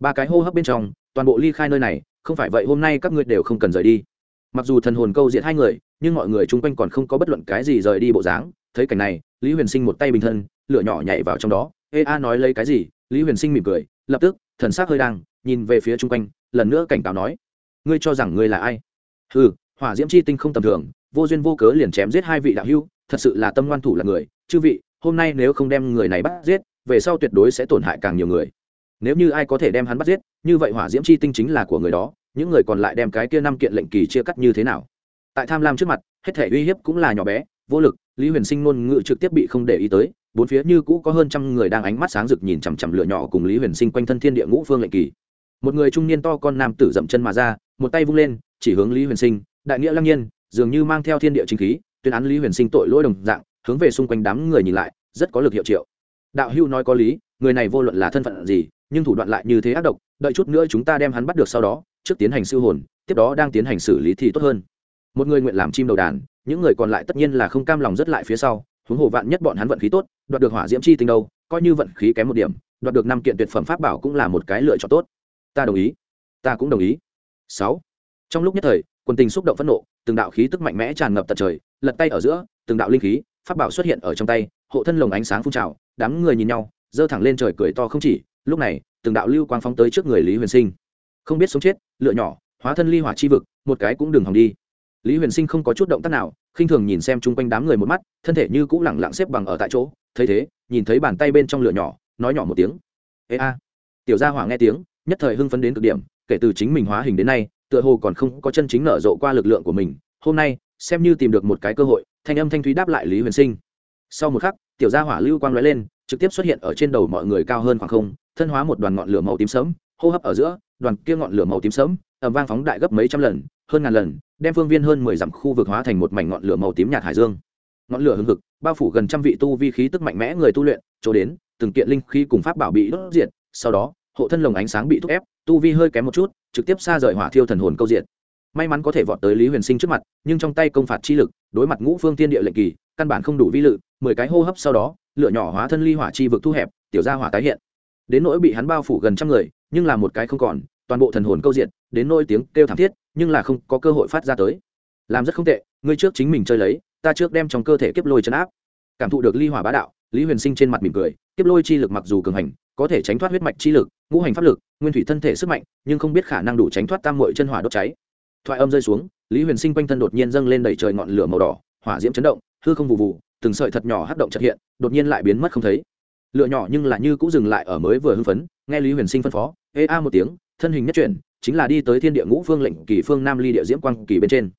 ba cái hô hấp bên trong, toàn bộ ly khai nơi này, không phải vậy hôm nay các ngươi đều không cần rời đi. Mặc dù thần hồn câu diện hai người, nhưng mọi người chung quanh còn không có bất luận cái gì rời đi bộ dáng. Thấy cảnh này, lý huyền sinh một tay bình thân, lửa nhỏ nhảy vào trong đó. Ê, a nói lấy cái gì? Lý huyền sinh mỉm cười, lập tức, thần s ắ c hơi đang, nhìn về phía chung quanh, lần nữa cảnh cáo nói, ngươi cho rằng ngươi là ai? Ừ hỏa diễm c h i tinh không tầm thường, vô duyên vô cớ liền chém giết hai vị đạo hưu thật sự là tâm ngoan thủ là người. Chư vị, hôm nay nếu không đem người này bắt giết, về sau tuyệt đối sẽ tổn hại càng nhiều người nếu như ai có thể đem hắn bắt giết, như vậy hỏa diễm chi tinh chính là của người đó, những người còn lại đem cái kia năm kiện lệnh kỳ chia cắt như thế nào? Tại tham lam trước mặt, hết thể uy hiếp cũng là nhỏ bé, vô lực, lý huyền sinh ngôn ngữ trực tiếp bị không để ý tới, bốn phía như cũ có hơn trăm người đang ánh mắt sáng rực nhìn chằm chằm lửa nhỏ cùng lý huyền sinh quanh thân thiên địa ngũ phương lệnh kỳ. Một người trung niên to con nam tử dậm chân mà ra, một tay vung lên, chỉ hướng lý huyền sinh, đại nghĩa lăng nhiên, dường như mang theo thiên địa chính khí, tuyên án lý huyền sinh tội lỗi đồng dạng, hướng về xung quanh đám người nhìn lại, rất có lực hiệu triệu. Đạo hưu nói có lý, người này vô luận là thân phận gì nhưng thủ đoạn lại như thế ác độc, đợi chút nữa chúng ta đem hắn bắt được sau đó, trước tiến hành siêu hồn, tiếp đó đang tiến hành xử lý thì tốt hơn. Một người nguyện làm chim đầu đàn, những người còn lại tất nhiên là không cam lòng rất lại phía sau, huống hồ vạn nhất bọn hắn vận khí tốt, đoạt được hỏa diễm chi tinh đâu, coi như vận khí kém một điểm, đoạt được năm kiện tuyệt phẩm pháp bảo cũng là một cái lựa chọn tốt. Ta đồng ý. Ta cũng đồng ý. Sáu. Trong lúc nhất thời quân tình xúc động phẫn nộ, từng đạo khí tức mạnh mẽ tràn ngập tận trời, lật tay ở giữa, từng đạo linh khí, pháp bảo xuất hiện ở trong tay, hộ thân lồng ánh sáng phun trào, đám người nhìn nhau, giơ thẳng lên trời cười to không chỉ lúc này, từng đạo lưu quang phóng tới trước người lý huyền sinh. Không biết sống chết lựa nhỏ, hóa thân ly hỏa chi vực, một cái cũng đừng hòng đi. Lý huyền sinh không có chút động tác nào, khinh thường nhìn xem chung quanh đám người một mắt, thân thể như cũng lẳng lặng xếp bằng ở tại chỗ, thấy thế, nhìn thấy bàn tay bên trong lửa nhỏ, nói nhỏ một tiếng. Ê a. Tiểu gia hỏa nghe tiếng, nhất thời hưng phấn đến cực điểm, kể từ chính mình hóa hình đến nay, tựa hồ còn không có chân chính nở rộ qua lực lượng của mình. Hôm nay, xem như tìm được một cái cơ hội, thanh âm thanh thúy đáp lại lý huyền sinh. Sau một khắc, tiểu gia hỏa lưu quang lóe lên, trực tiếp xuất hiện ở trên đầu mọi người cao hơn khoảng không thân hóa một đoàn ngọn lửa màu tím sớm hô hấp ở giữa, đoàn kia ngọn lửa màu tím sớm ẩm vang phóng đại gấp mấy trăm lần, hơn ngàn lần, đem phương viên hơn mười dặm khu vực hóa thành một mảnh ngọn lửa màu tím nhạt hải dương. Ngọn lửa hừng hực, bao phủ gần trăm vị tu vi khí tức mạnh mẽ người tu luyện, chỗ đến, từng kiện linh khí cùng pháp bảo bị đốt diệt, sau đó, hộ thân lồng ánh sáng bị thúc ép, tu vi hơi kém một chút, trực tiếp xa rời hỏa thiêu thần hồn câu diện may mắn có thể vọt tới lý huyền sinh trước mặt, nhưng trong tay công phạt chi lực, đối mặt ngũ phương tiên địa lệnh kỳ, căn bản không đủ vi lự, mười cái hô hấp sau đó, lửa nhỏ hóa thân ly hỏa chi vực thu hẹp, tiểu gia hỏa tái hiện đến nỗi bị hắn bao phủ gần trăm người, nhưng là một cái không còn, toàn bộ thần hồn câu diện đến nỗi tiếng kêu thảm thiết, nhưng là không có cơ hội phát ra tới. Làm rất không tệ, ngươi trước chính mình chơi lấy, ta trước đem trong cơ thể kiếp lôi chấn áp. Cảm thụ được ly hỏa bá đạo, lý huyền sinh trên mặt mỉm cười, kiếp lôi chi lực mặc dù cường hành, có thể tránh thoát huyết mạch chi lực, ngũ hành pháp lực, nguyên thủy thân thể sức mạnh, nhưng không biết khả năng đủ tránh thoát tam mội chân hỏa đốt cháy. Thoại âm rơi xuống, lý huyền sinh quanh thân đột nhiên dâng lên đầy trời ngọn lửa màu đỏ, hỏa diễm chấn động, hư không vụ vụ, từng sợi thật nhỏ hấp động chợt hiện, đột nhiên lại biến mất không thấy lửa nhỏ nhưng là như cũng dừng lại ở mới vừa hưng phấn, nghe lý huyền sinh phân phó, ê a một tiếng, thân hình nhất chuyển, chính là đi tới thiên địa ngũ phương lệnh kỳ phương nam ly địa diễm quang kỳ bên trên.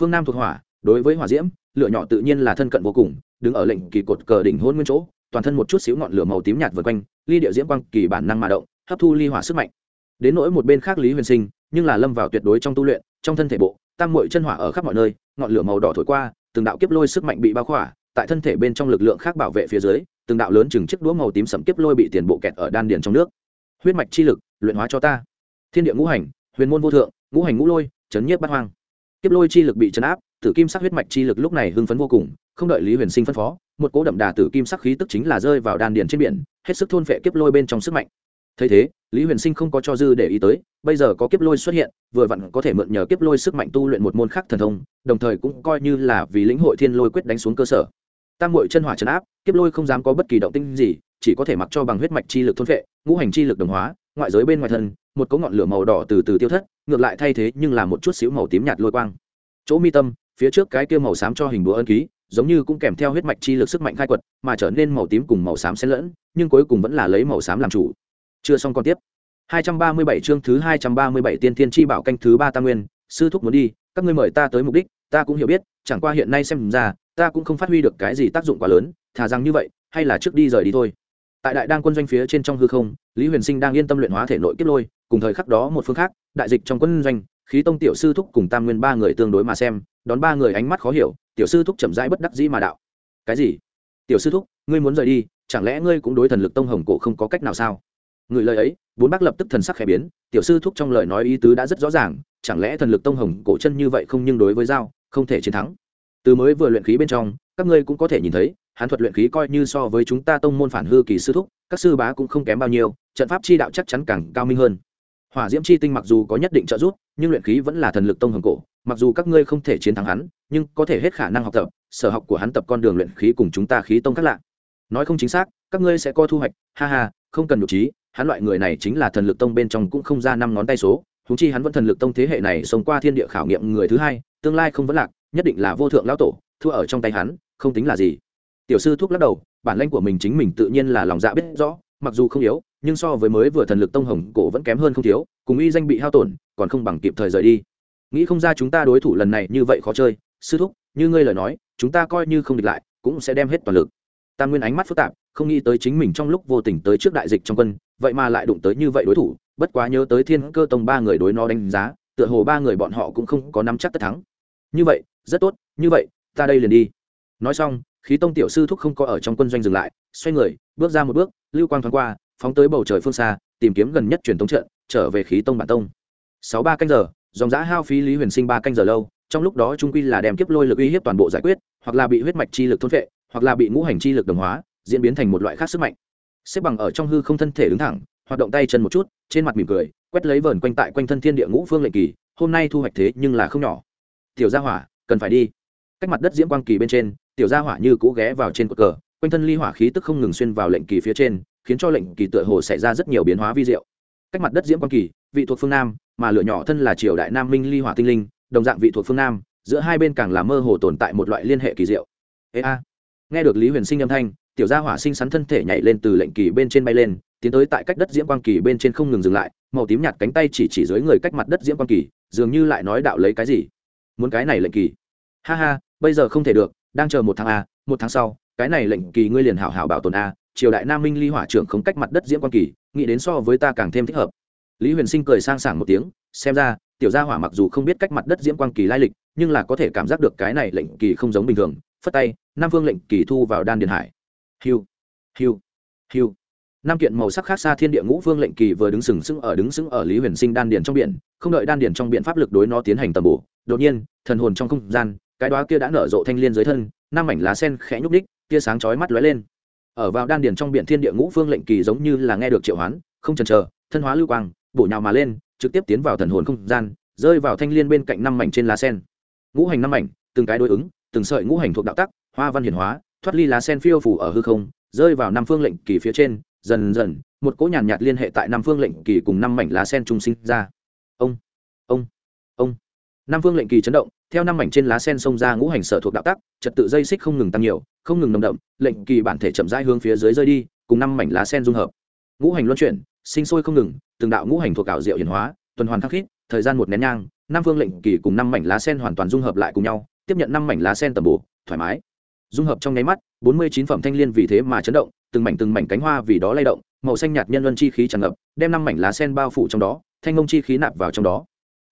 Phương nam thuộc hỏa, đối với hỏa diễm, lửa nhỏ tự nhiên là thân cận vô cùng, đứng ở lệnh kỳ cột cờ đỉnh hôn nguyên chỗ, toàn thân một chút xíu ngọn lửa màu tím nhạt vượt quanh, ly địa diễm quang kỳ bản năng mà động, hấp thu ly hỏa sức mạnh. Đến nỗi một bên khác lý huyền sinh, nhưng là lâm vào tuyệt đối trong tu luyện, trong thân thể bộ, tam mội chân hỏa ở khắp mọi nơi, ngọn lửa màu đỏ thổi qua, từng đạo kiếp lôi sức mạnh bị bao khỏa, tại thân thể bên trong lực lượng khác bảo vệ phía dưới từng đạo lớn chừng chiếc đũa màu tím sẫm kiếp lôi bị tiền bộ kẹt ở đan điền trong nước. Huyết mạch chi lực, luyện hóa cho ta. Thiên địa ngũ hành, huyền môn vô thượng, ngũ hành ngũ lôi, chấn nhiếp bát hoang. Kiếp lôi chi lực bị chấn áp, tử kim sắc huyết mạch chi lực lúc này hưng phấn vô cùng, không đợi lý huyền sinh phân phó, một cỗ đậm đà tử kim sắc khí tức chính là rơi vào đan điền trên biển, hết sức thôn phệ kiếp lôi bên trong sức mạnh. Thấy thế, lý huyền sinh không có cho dư để ý tới, bây giờ có kiếp lôi xuất hiện, vừa vặn có thể mượn nhờ kiếp lôi sức mạnh tu luyện một môn khác thần thông, đồng thời cũng coi như là vì lĩnh hội thiên lôi quyết đánh xuống cơ sở tam mội chân hỏa trấn áp, kiếp lôi không dám có bất kỳ động tinh gì, chỉ có thể mặc cho bằng huyết mạch chi lực thôn vệ ngũ hành chi lực đồng hóa, ngoại giới bên ngoài thân, một cỗ ngọn lửa màu đỏ từ từ tiêu thất, ngược lại thay thế nhưng là một chút xíu màu tím nhạt lôi quang. Chỗ mi tâm, phía trước cái kia màu xám cho hình búa ân ký, giống như cũng kèm theo huyết mạch chi lực sức mạnh khai quật, mà trở nên màu tím cùng màu xám xen lẫn, nhưng cuối cùng vẫn là lấy màu xám làm chủ. Chưa xong còn tiếp. 237 chương thứ 237 tiên thiên chi bảo canh thứ ba tam nguyên, sư thúc muốn đi, các ngươi mời ta tới mục đích ta cũng hiểu biết, chẳng qua hiện nay xem ra, ta cũng không phát huy được cái gì tác dụng quá lớn, thà rằng như vậy, hay là trước đi rời đi thôi. Tại đại đang quân doanh phía trên trong hư không, lý huyền sinh đang yên tâm luyện hóa thể nội kiếp lôi, cùng thời khắc đó một phương khác, đại dịch trong quân doanh, khí tông tiểu sư thúc cùng tam nguyên ba người tương đối mà xem, đón ba người ánh mắt khó hiểu, tiểu sư thúc chậm rãi bất đắc dĩ mà đạo. Cái gì? Tiểu sư thúc, ngươi muốn rời đi, chẳng lẽ ngươi cũng đối thần lực tông hồng cổ không có cách nào sao? Người lời ấy, bốn bác lập tức thần sắc khẽ biến, tiểu sư thúc trong lời nói ý tứ đã rất rõ ràng, chẳng lẽ thần lực tông hồng cổ chân như vậy không nhưng đối với dao không thể chiến thắng. Từ mới vừa luyện khí bên trong, các ngươi cũng có thể nhìn thấy hắn thuật luyện khí coi như so với chúng ta tông môn phản hư kỳ sư thúc, các sư bá cũng không kém bao nhiêu, trận pháp chi đạo chắc chắn càng cao minh hơn. Hỏa diễm chi tinh mặc dù có nhất định trợ giúp, nhưng luyện khí vẫn là thần lực tông hồng cổ, mặc dù các ngươi không thể chiến thắng hắn, nhưng có thể hết khả năng học tập, sở học của hắn tập con đường luyện khí cùng chúng ta khí tông khác lạ. Nói không chính xác, các ngươi sẽ có thu hoạch, ha ha, không cần nhục trí, hắn loại người này chính là thần lực tông bên trong cũng không ra năm ngón tay số húng chi hắn vẫn thần lực tông thế hệ này sống qua thiên địa khảo nghiệm người thứ hai tương lai không vấn lạc, nhất định là vô thượng lão tổ, thua ở trong tay hắn, không tính là gì. Tiểu sư thuốc lắc đầu, bản lãnh của mình chính mình tự nhiên là lòng dạ biết rõ, mặc dù không yếu, nhưng so với mới vừa thần lực tông hồng cổ vẫn kém hơn không thiếu, cùng y danh bị hao tổn, còn không bằng kịp thời rời đi. Nghĩ không ra chúng ta đối thủ lần này như vậy khó chơi, sư thúc, như ngươi lời nói, chúng ta coi như không địch lại, cũng sẽ đem hết toàn lực. Tam nguyên ánh mắt phức tạp, không nghĩ tới chính mình trong lúc vô tình tới trước đại dịch trong quân, vậy mà lại đụng tới như vậy đối thủ, bất quá nhớ tới thiên cơ tông ba người đối nó đánh giá, tựa hồ ba người bọn họ cũng không có nắm chắc tất thắng như vậy, rất tốt, như vậy, ta đây liền đi. Nói xong, khí tông tiểu sư thúc không có ở trong quân doanh dừng lại, xoay người, bước ra một bước, lưu quang thoáng qua, phóng tới bầu trời phương xa, tìm kiếm gần nhất truyền tống trận, trở về khí tông bản tông. Sáu ba canh giờ, dòng giã hao phí lý huyền sinh ba canh giờ lâu, trong lúc đó trung quy là đem kiếp lôi lực uy hiếp toàn bộ giải quyết, hoặc là bị huyết mạch chi lực thôn vệ hoặc là bị ngũ hành chi lực đồng hóa, diễn biến thành một loại khác sức mạnh. Xếp bằng ở trong hư không thân thể đứng thẳng, hoạt động tay chân một chút, trên mặt mỉm cười, quét lấy vờn quanh tại quanh thân thiên địa ngũ phương lệnh kỳ, hôm nay thu hoạch thế nhưng là không nhỏ tiểu gia hỏa, cần phải đi. Cách mặt đất diễm quang kỳ bên trên, tiểu gia hỏa như cũ ghé vào trên cột cờ, quanh thân ly hỏa khí tức không ngừng xuyên vào lệnh kỳ phía trên, khiến cho lệnh kỳ tựa hồ xảy ra rất nhiều biến hóa vi diệu. Cách mặt đất diễm quang kỳ, vị thuộc phương nam, mà lửa nhỏ thân là triều đại nam minh ly hỏa tinh linh, đồng dạng vị thuộc phương nam, giữa hai bên càng là mơ hồ tồn tại một loại liên hệ kỳ diệu. Ê a. Nghe được lý huyền sinh âm thanh, tiểu gia hỏa sinh sắn thân thể nhảy lên từ lệnh kỳ bên trên bay lên, tiến tới tại cách đất diễm quang kỳ bên trên không ngừng dừng lại, màu tím nhạt cánh tay chỉ chỉ dưới người cách mặt đất diễm quang kỳ, dường như lại nói đạo lấy cái gì muốn cái này lệnh kỳ. Ha ha, bây giờ không thể được, đang chờ một tháng a, một tháng sau, cái này lệnh kỳ ngươi liền hảo hảo bảo tồn a, triều đại nam minh ly hỏa trưởng không cách mặt đất diễm quan kỳ, nghĩ đến so với ta càng thêm thích hợp. Lý huyền sinh cười sang sảng một tiếng, xem ra, tiểu gia hỏa mặc dù không biết cách mặt đất diễm quan kỳ lai lịch, nhưng là có thể cảm giác được cái này lệnh kỳ không giống bình thường, phất tay, nam phương lệnh kỳ thu vào đan điền hải. Hiu hiu hiu. Năm kiện màu sắc khác xa thiên địa ngũ phương lệnh kỳ vừa đứng sừng sững ở đứng sững ở lý huyền sinh đan điền trong biển, không đợi đan điền trong biển pháp lực đối nó tiến hành tầm bổ đột nhiên thần hồn trong không gian cái đó kia đã nở rộ thanh liên dưới thân năm mảnh lá sen khẽ nhúc ních tia sáng chói mắt lóe lên. Ở vào đan điền trong biển thiên địa ngũ phương lệnh kỳ giống như là nghe được triệu hoán không chần chờ thân hóa lưu quang bổ nhào mà lên trực tiếp tiến vào thần hồn không gian rơi vào thanh liên bên cạnh năm mảnh trên lá sen. Ngũ hành năm mảnh từng cái đối ứng từng sợi ngũ hành thuộc đạo tắc hoa văn hiển hóa thoát ly lá sen phiêu phủ ở hư không rơi vào năm phương lệnh kỳ phía trên dần dần một cỗ nhàn nhạt, nhạt liên hệ tại năm phương lệnh kỳ cùng năm mảnh lá sen trung sinh ra. Ông ông. Nam năm phương lệnh kỳ chấn động, theo năm mảnh trên lá sen xông ra ngũ hành sở thuộc đạo tắc, trật tự dây xích không ngừng tăng nhiều, không ngừng nồng đậm, lệnh kỳ bản thể chậm rãi hướng phía dưới rơi đi, cùng năm mảnh lá sen dung hợp. Ngũ hành luân chuyển, sinh sôi không ngừng, từng đạo ngũ hành thuộc ảo diệu hiển hóa, tuần hoàn khắc khít, thời gian một nén nhang năm phương lệnh kỳ cùng năm mảnh lá sen hoàn toàn dung hợp lại cùng nhau, tiếp nhận năm mảnh lá sen tầm bổ, thoải mái. Dung hợp trong nháy mắt, bốn mươi chín phẩm thanh liên vì thế mà chấn động, từng mảnh từng mảnh cánh hoa vì đó lay động, màu xanh nhạt nhân luân chi khí tràn ngập, đem năm mảnh lá sen bao phủ trong đó, thanh ngông chi khí nạp vào trong đó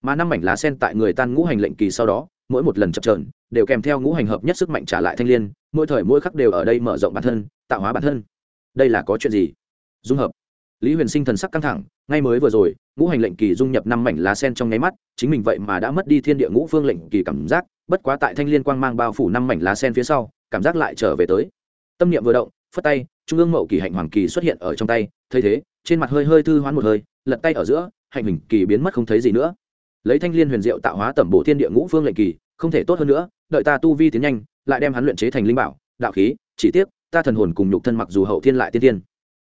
mà năm mảnh lá sen tại người tan ngũ hành lệnh kỳ sau đó, mỗi một lần chập trờn đều kèm theo ngũ hành hợp nhất sức mạnh trả lại thanh liên, mỗi thời mỗi khắc đều ở đây mở rộng bản thân, tạo hóa bản thân. Đây là có chuyện gì? Dung hợp. Lý huyền sinh thần sắc căng thẳng, ngay mới vừa rồi, ngũ hành lệnh kỳ dung nhập năm mảnh lá sen trong nháy mắt, chính mình vậy mà đã mất đi thiên địa ngũ phương lệnh kỳ cảm giác, bất quá tại thanh liên quang mang bao phủ năm mảnh lá sen phía sau, cảm giác lại trở về tới. Tâm niệm vừa động, phất tay, trung ương mậu kỳ hạnh hoàng kỳ xuất hiện ở trong tay, thấy thế, trên mặt hơi hơi thư hoán một hơi, lật tay ở giữa, hạnh hình kỳ biến mất không thấy gì nữa lấy thanh liên huyền diệu tạo hóa tẩm bổ thiên địa ngũ phương lệnh kỳ, không thể tốt hơn nữa, đợi ta tu vi tiến nhanh, lại đem hắn luyện chế thành linh bảo, đạo khí, chỉ tiếc, ta thần hồn cùng nhục thân mặc dù hậu thiên lại tiên tiên,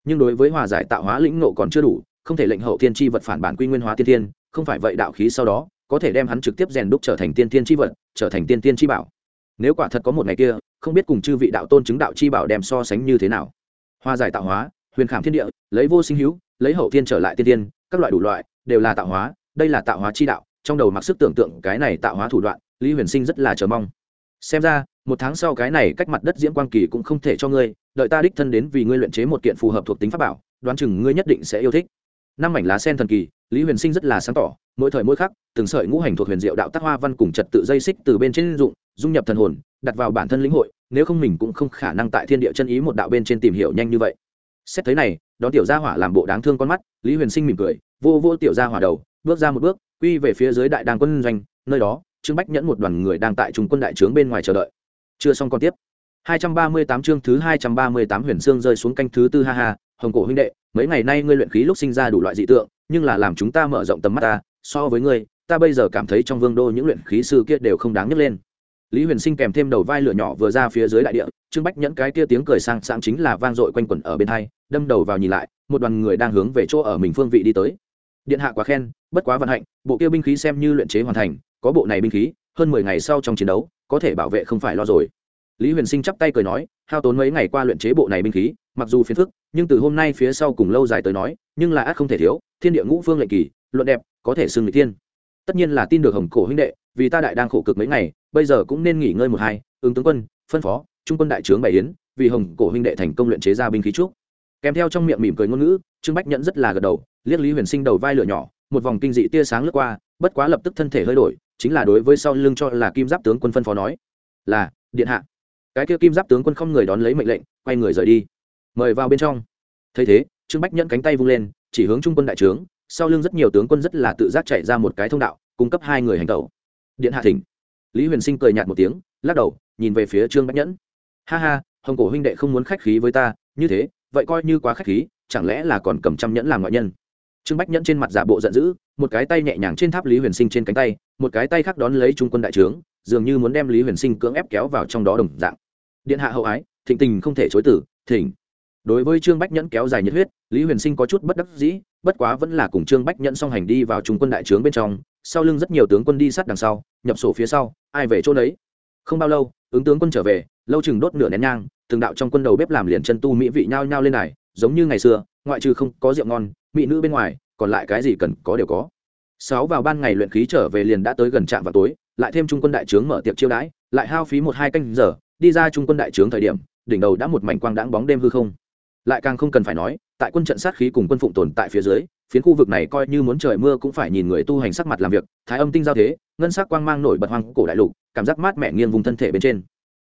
nhưng đối với hòa giải tạo hóa lĩnh nộ còn chưa đủ, không thể lệnh hậu thiên chi vật phản bản quy nguyên hóa tiên tiên, không phải vậy đạo khí sau đó, có thể đem hắn trực tiếp rèn đúc trở thành tiên tiên chi vật, trở thành tiên tiên chi bảo. Nếu quả thật có một ngày kia, không biết cùng chư vị đạo tôn chứng đạo chi bảo đem so sánh như thế nào. Hòa giải tạo hóa, huyền khảm thiên địa, lấy vô sinh hữu, lấy hậu thiên trở lại tiên tiên, các loại đủ loại, đều là tạo hóa đây là tạo hóa chi đạo, trong đầu mặc sức tưởng tượng cái này tạo hóa thủ đoạn, lý huyền sinh rất là chờ mong. Xem ra, một tháng sau cái này cách mặt đất diễm quang kỳ cũng không thể cho ngươi, đợi ta đích thân đến vì ngươi luyện chế một kiện phù hợp thuộc tính pháp bảo, đoán chừng ngươi nhất định sẽ yêu thích. Năm mảnh lá sen thần kỳ, lý huyền sinh rất là sáng tỏ, mỗi thời mỗi khắc, từng sợi ngũ hành thuộc huyền diệu đạo tác hoa văn cùng trật tự dây xích từ bên trên dụng, dung nhập thần hồn, đặt vào bản thân lĩnh hội, nếu không mình cũng không khả năng tại thiên địa chân ý một đạo bên trên tìm hiểu nhanh như vậy. Xét thấy này, đón tiểu gia hỏa làm bộ đáng thương con mắt, lý huyền sinh mỉm cười, vô vô tiểu gia hỏa đầu bước ra một bước, quy về phía dưới đại đàng quân doanh, nơi đó, trương bách nhẫn một đoàn người đang tại trung quân đại trướng bên ngoài chờ đợi. Chưa xong còn tiếp. 238 chương thứ 238 huyền xương rơi xuống canh thứ tư, ha ha, hồng cổ huynh đệ, mấy ngày nay ngươi luyện khí lúc sinh ra đủ loại dị tượng, nhưng là làm chúng ta mở rộng tầm mắt ta, so với ngươi, ta bây giờ cảm thấy trong vương đô những luyện khí sư kia đều không đáng nhắc lên. Lý huyền sinh kèm thêm đầu vai lửa nhỏ vừa ra phía dưới đại địa, trương bách nhẫn cái kia tiếng cười sang sáng chính là vang dội quanh quẩn ở bên hai, đâm đầu vào nhìn lại, một đoàn người đang hướng về chỗ ở mình phương vị đi tới. Điện hạ quá khen bất quá vận hạnh, bộ kia binh khí xem như luyện chế hoàn thành, có bộ này binh khí, hơn mười ngày sau trong chiến đấu, có thể bảo vệ không phải lo rồi. Lý huyền sinh chắp tay cười nói, hao tốn mấy ngày qua luyện chế bộ này binh khí, mặc dù phiền phức, nhưng từ hôm nay phía sau cùng lâu dài tới nói, nhưng là ác không thể thiếu, thiên địa ngũ phương lệnh kỳ, luận đẹp, có thể xưng người tiên tất nhiên là tin được hồng cổ huynh đệ, vì ta đại đang khổ cực mấy ngày, bây giờ cũng nên nghỉ ngơi một hai, ứng tướng quân, phân phó, trung quân đại trướng bày yến, vì hồng cổ huynh đệ thành công luyện chế ra binh khí trước kèm theo trong miệng mỉm cười ngôn ngữ, trương bách nhẫn rất là gật đầu, liếc lý huyền sinh đầu vai lửa nhỏ một vòng kinh dị tia sáng lướt qua, bất quá lập tức thân thể hơi đổi, chính là đối với sau lưng cho là kim giáp tướng quân phân phó nói, là, điện hạ. Cái kia kim giáp tướng quân không người đón lấy mệnh lệnh, quay người rời đi. Mời vào bên trong. Thấy thế, trương bách nhẫn cánh tay vung lên, chỉ hướng trung quân đại trướng, sau lưng rất nhiều tướng quân rất là tự giác chạy ra một cái thông đạo, cung cấp hai người hành tẩu. Điện hạ thỉnh. Lý huyền sinh cười nhạt một tiếng, lắc đầu, nhìn về phía trương bách nhẫn. Ha ha, hồng cổ huynh đệ không muốn khách khí với ta, như thế, vậy coi như quá khách khí, chẳng lẽ là còn cầm trăm nhẫn làm ngoại nhân? Trương bách nhẫn trên mặt giả bộ giận dữ, một cái tay nhẹ nhàng trên tháp lý huyền sinh trên cánh tay, một cái tay khác đón lấy trung quân đại trướng, dường như muốn đem lý huyền sinh cưỡng ép kéo vào trong đó đồng dạng. Điện hạ hậu ái, thịnh tình không thể chối tử thỉnh. Đối với trương bách nhẫn kéo dài nhiệt huyết, lý huyền sinh có chút bất đắc dĩ, bất quá vẫn là cùng trương bách nhẫn song hành đi vào trung quân đại trướng bên trong, sau lưng rất nhiều tướng quân đi sát đằng sau, nhập sổ phía sau, ai về chỗ đấy không bao lâu, ứng tướng quân trở về, lâu chừng đốt nửa nén nhang, từng đạo trong quân đầu bếp làm liền chân tu mỹ vị nhao nhao lên này giống như ngày xưa, ngoại trừ không có rượu ngon mỹ nữ bên ngoài, còn lại cái gì cần có đều có. Sáu vào ban ngày luyện khí trở về liền đã tới gần trạm vào tối, lại thêm trung quân đại trướng mở tiệc chiêu đãi, lại hao phí một hai canh giờ, đi ra trung quân đại trướng thời điểm, đỉnh đầu đã một mảnh quang đãng bóng đêm hư không. Lại càng không cần phải nói, tại quân trận sát khí cùng quân phụng tồn tại phía dưới, phiến khu vực này coi như muốn trời mưa cũng phải nhìn người tu hành sắc mặt làm việc, thái âm tinh giao thế, ngân sắc quang mang nổi bật hoang cổ đại lục, cảm giác mát mẻ nghiêng vùng thân thể bên trên.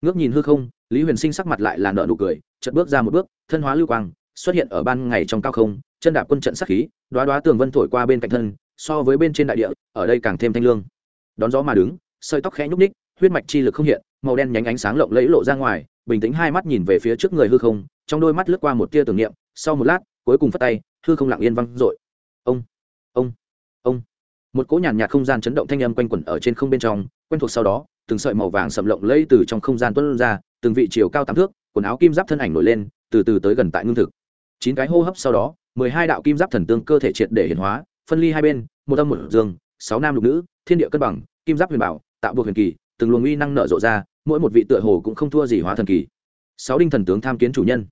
Ngước nhìn hư không, lý huyền sinh sắc mặt lại là nợ nụ cười, chợt bước ra một bước, thân hóa lưu quang, xuất hiện ở ban ngày trong cao không chân đạp quân trận sát khí, đoá đoá tường vân thổi qua bên cạnh thân, so với bên trên đại địa, ở đây càng thêm thanh lương. Đón gió mà đứng, sợi tóc khẽ nhúc ních huyết mạch chi lực không hiện, màu đen nhánh ánh sáng lộng lẫy lộ ra ngoài, bình tĩnh hai mắt nhìn về phía trước người hư không, trong đôi mắt lướt qua một tia tưởng niệm, sau một lát, cuối cùng phất tay, hư không lặng yên văng dội. Ông ông ông. Một cỗ nhàn nhạt không gian chấn động thanh âm quanh quẩn ở trên không bên trong, quen thuộc sau đó, từng sợi màu vàng sầm lộng lẫy từ trong không gian tuôn ra, từng vị chiều cao tám thước, quần áo kim giáp thân ảnh nổi lên, từ từ tới gần tại ngưng thực. Chín cái hô hấp sau đó mười hai đạo kim giáp thần tương cơ thể triệt để hiển hóa, phân ly hai bên, một âm một dương, sáu nam lục nữ, thiên địa cân bằng, kim giáp huyền bảo, tạo buộc huyền kỳ, từng luồng uy năng nở rộ ra, mỗi một vị tựa hồ cũng không thua gì hóa thần kỳ. Sáu đinh thần tướng tham kiến chủ nhân.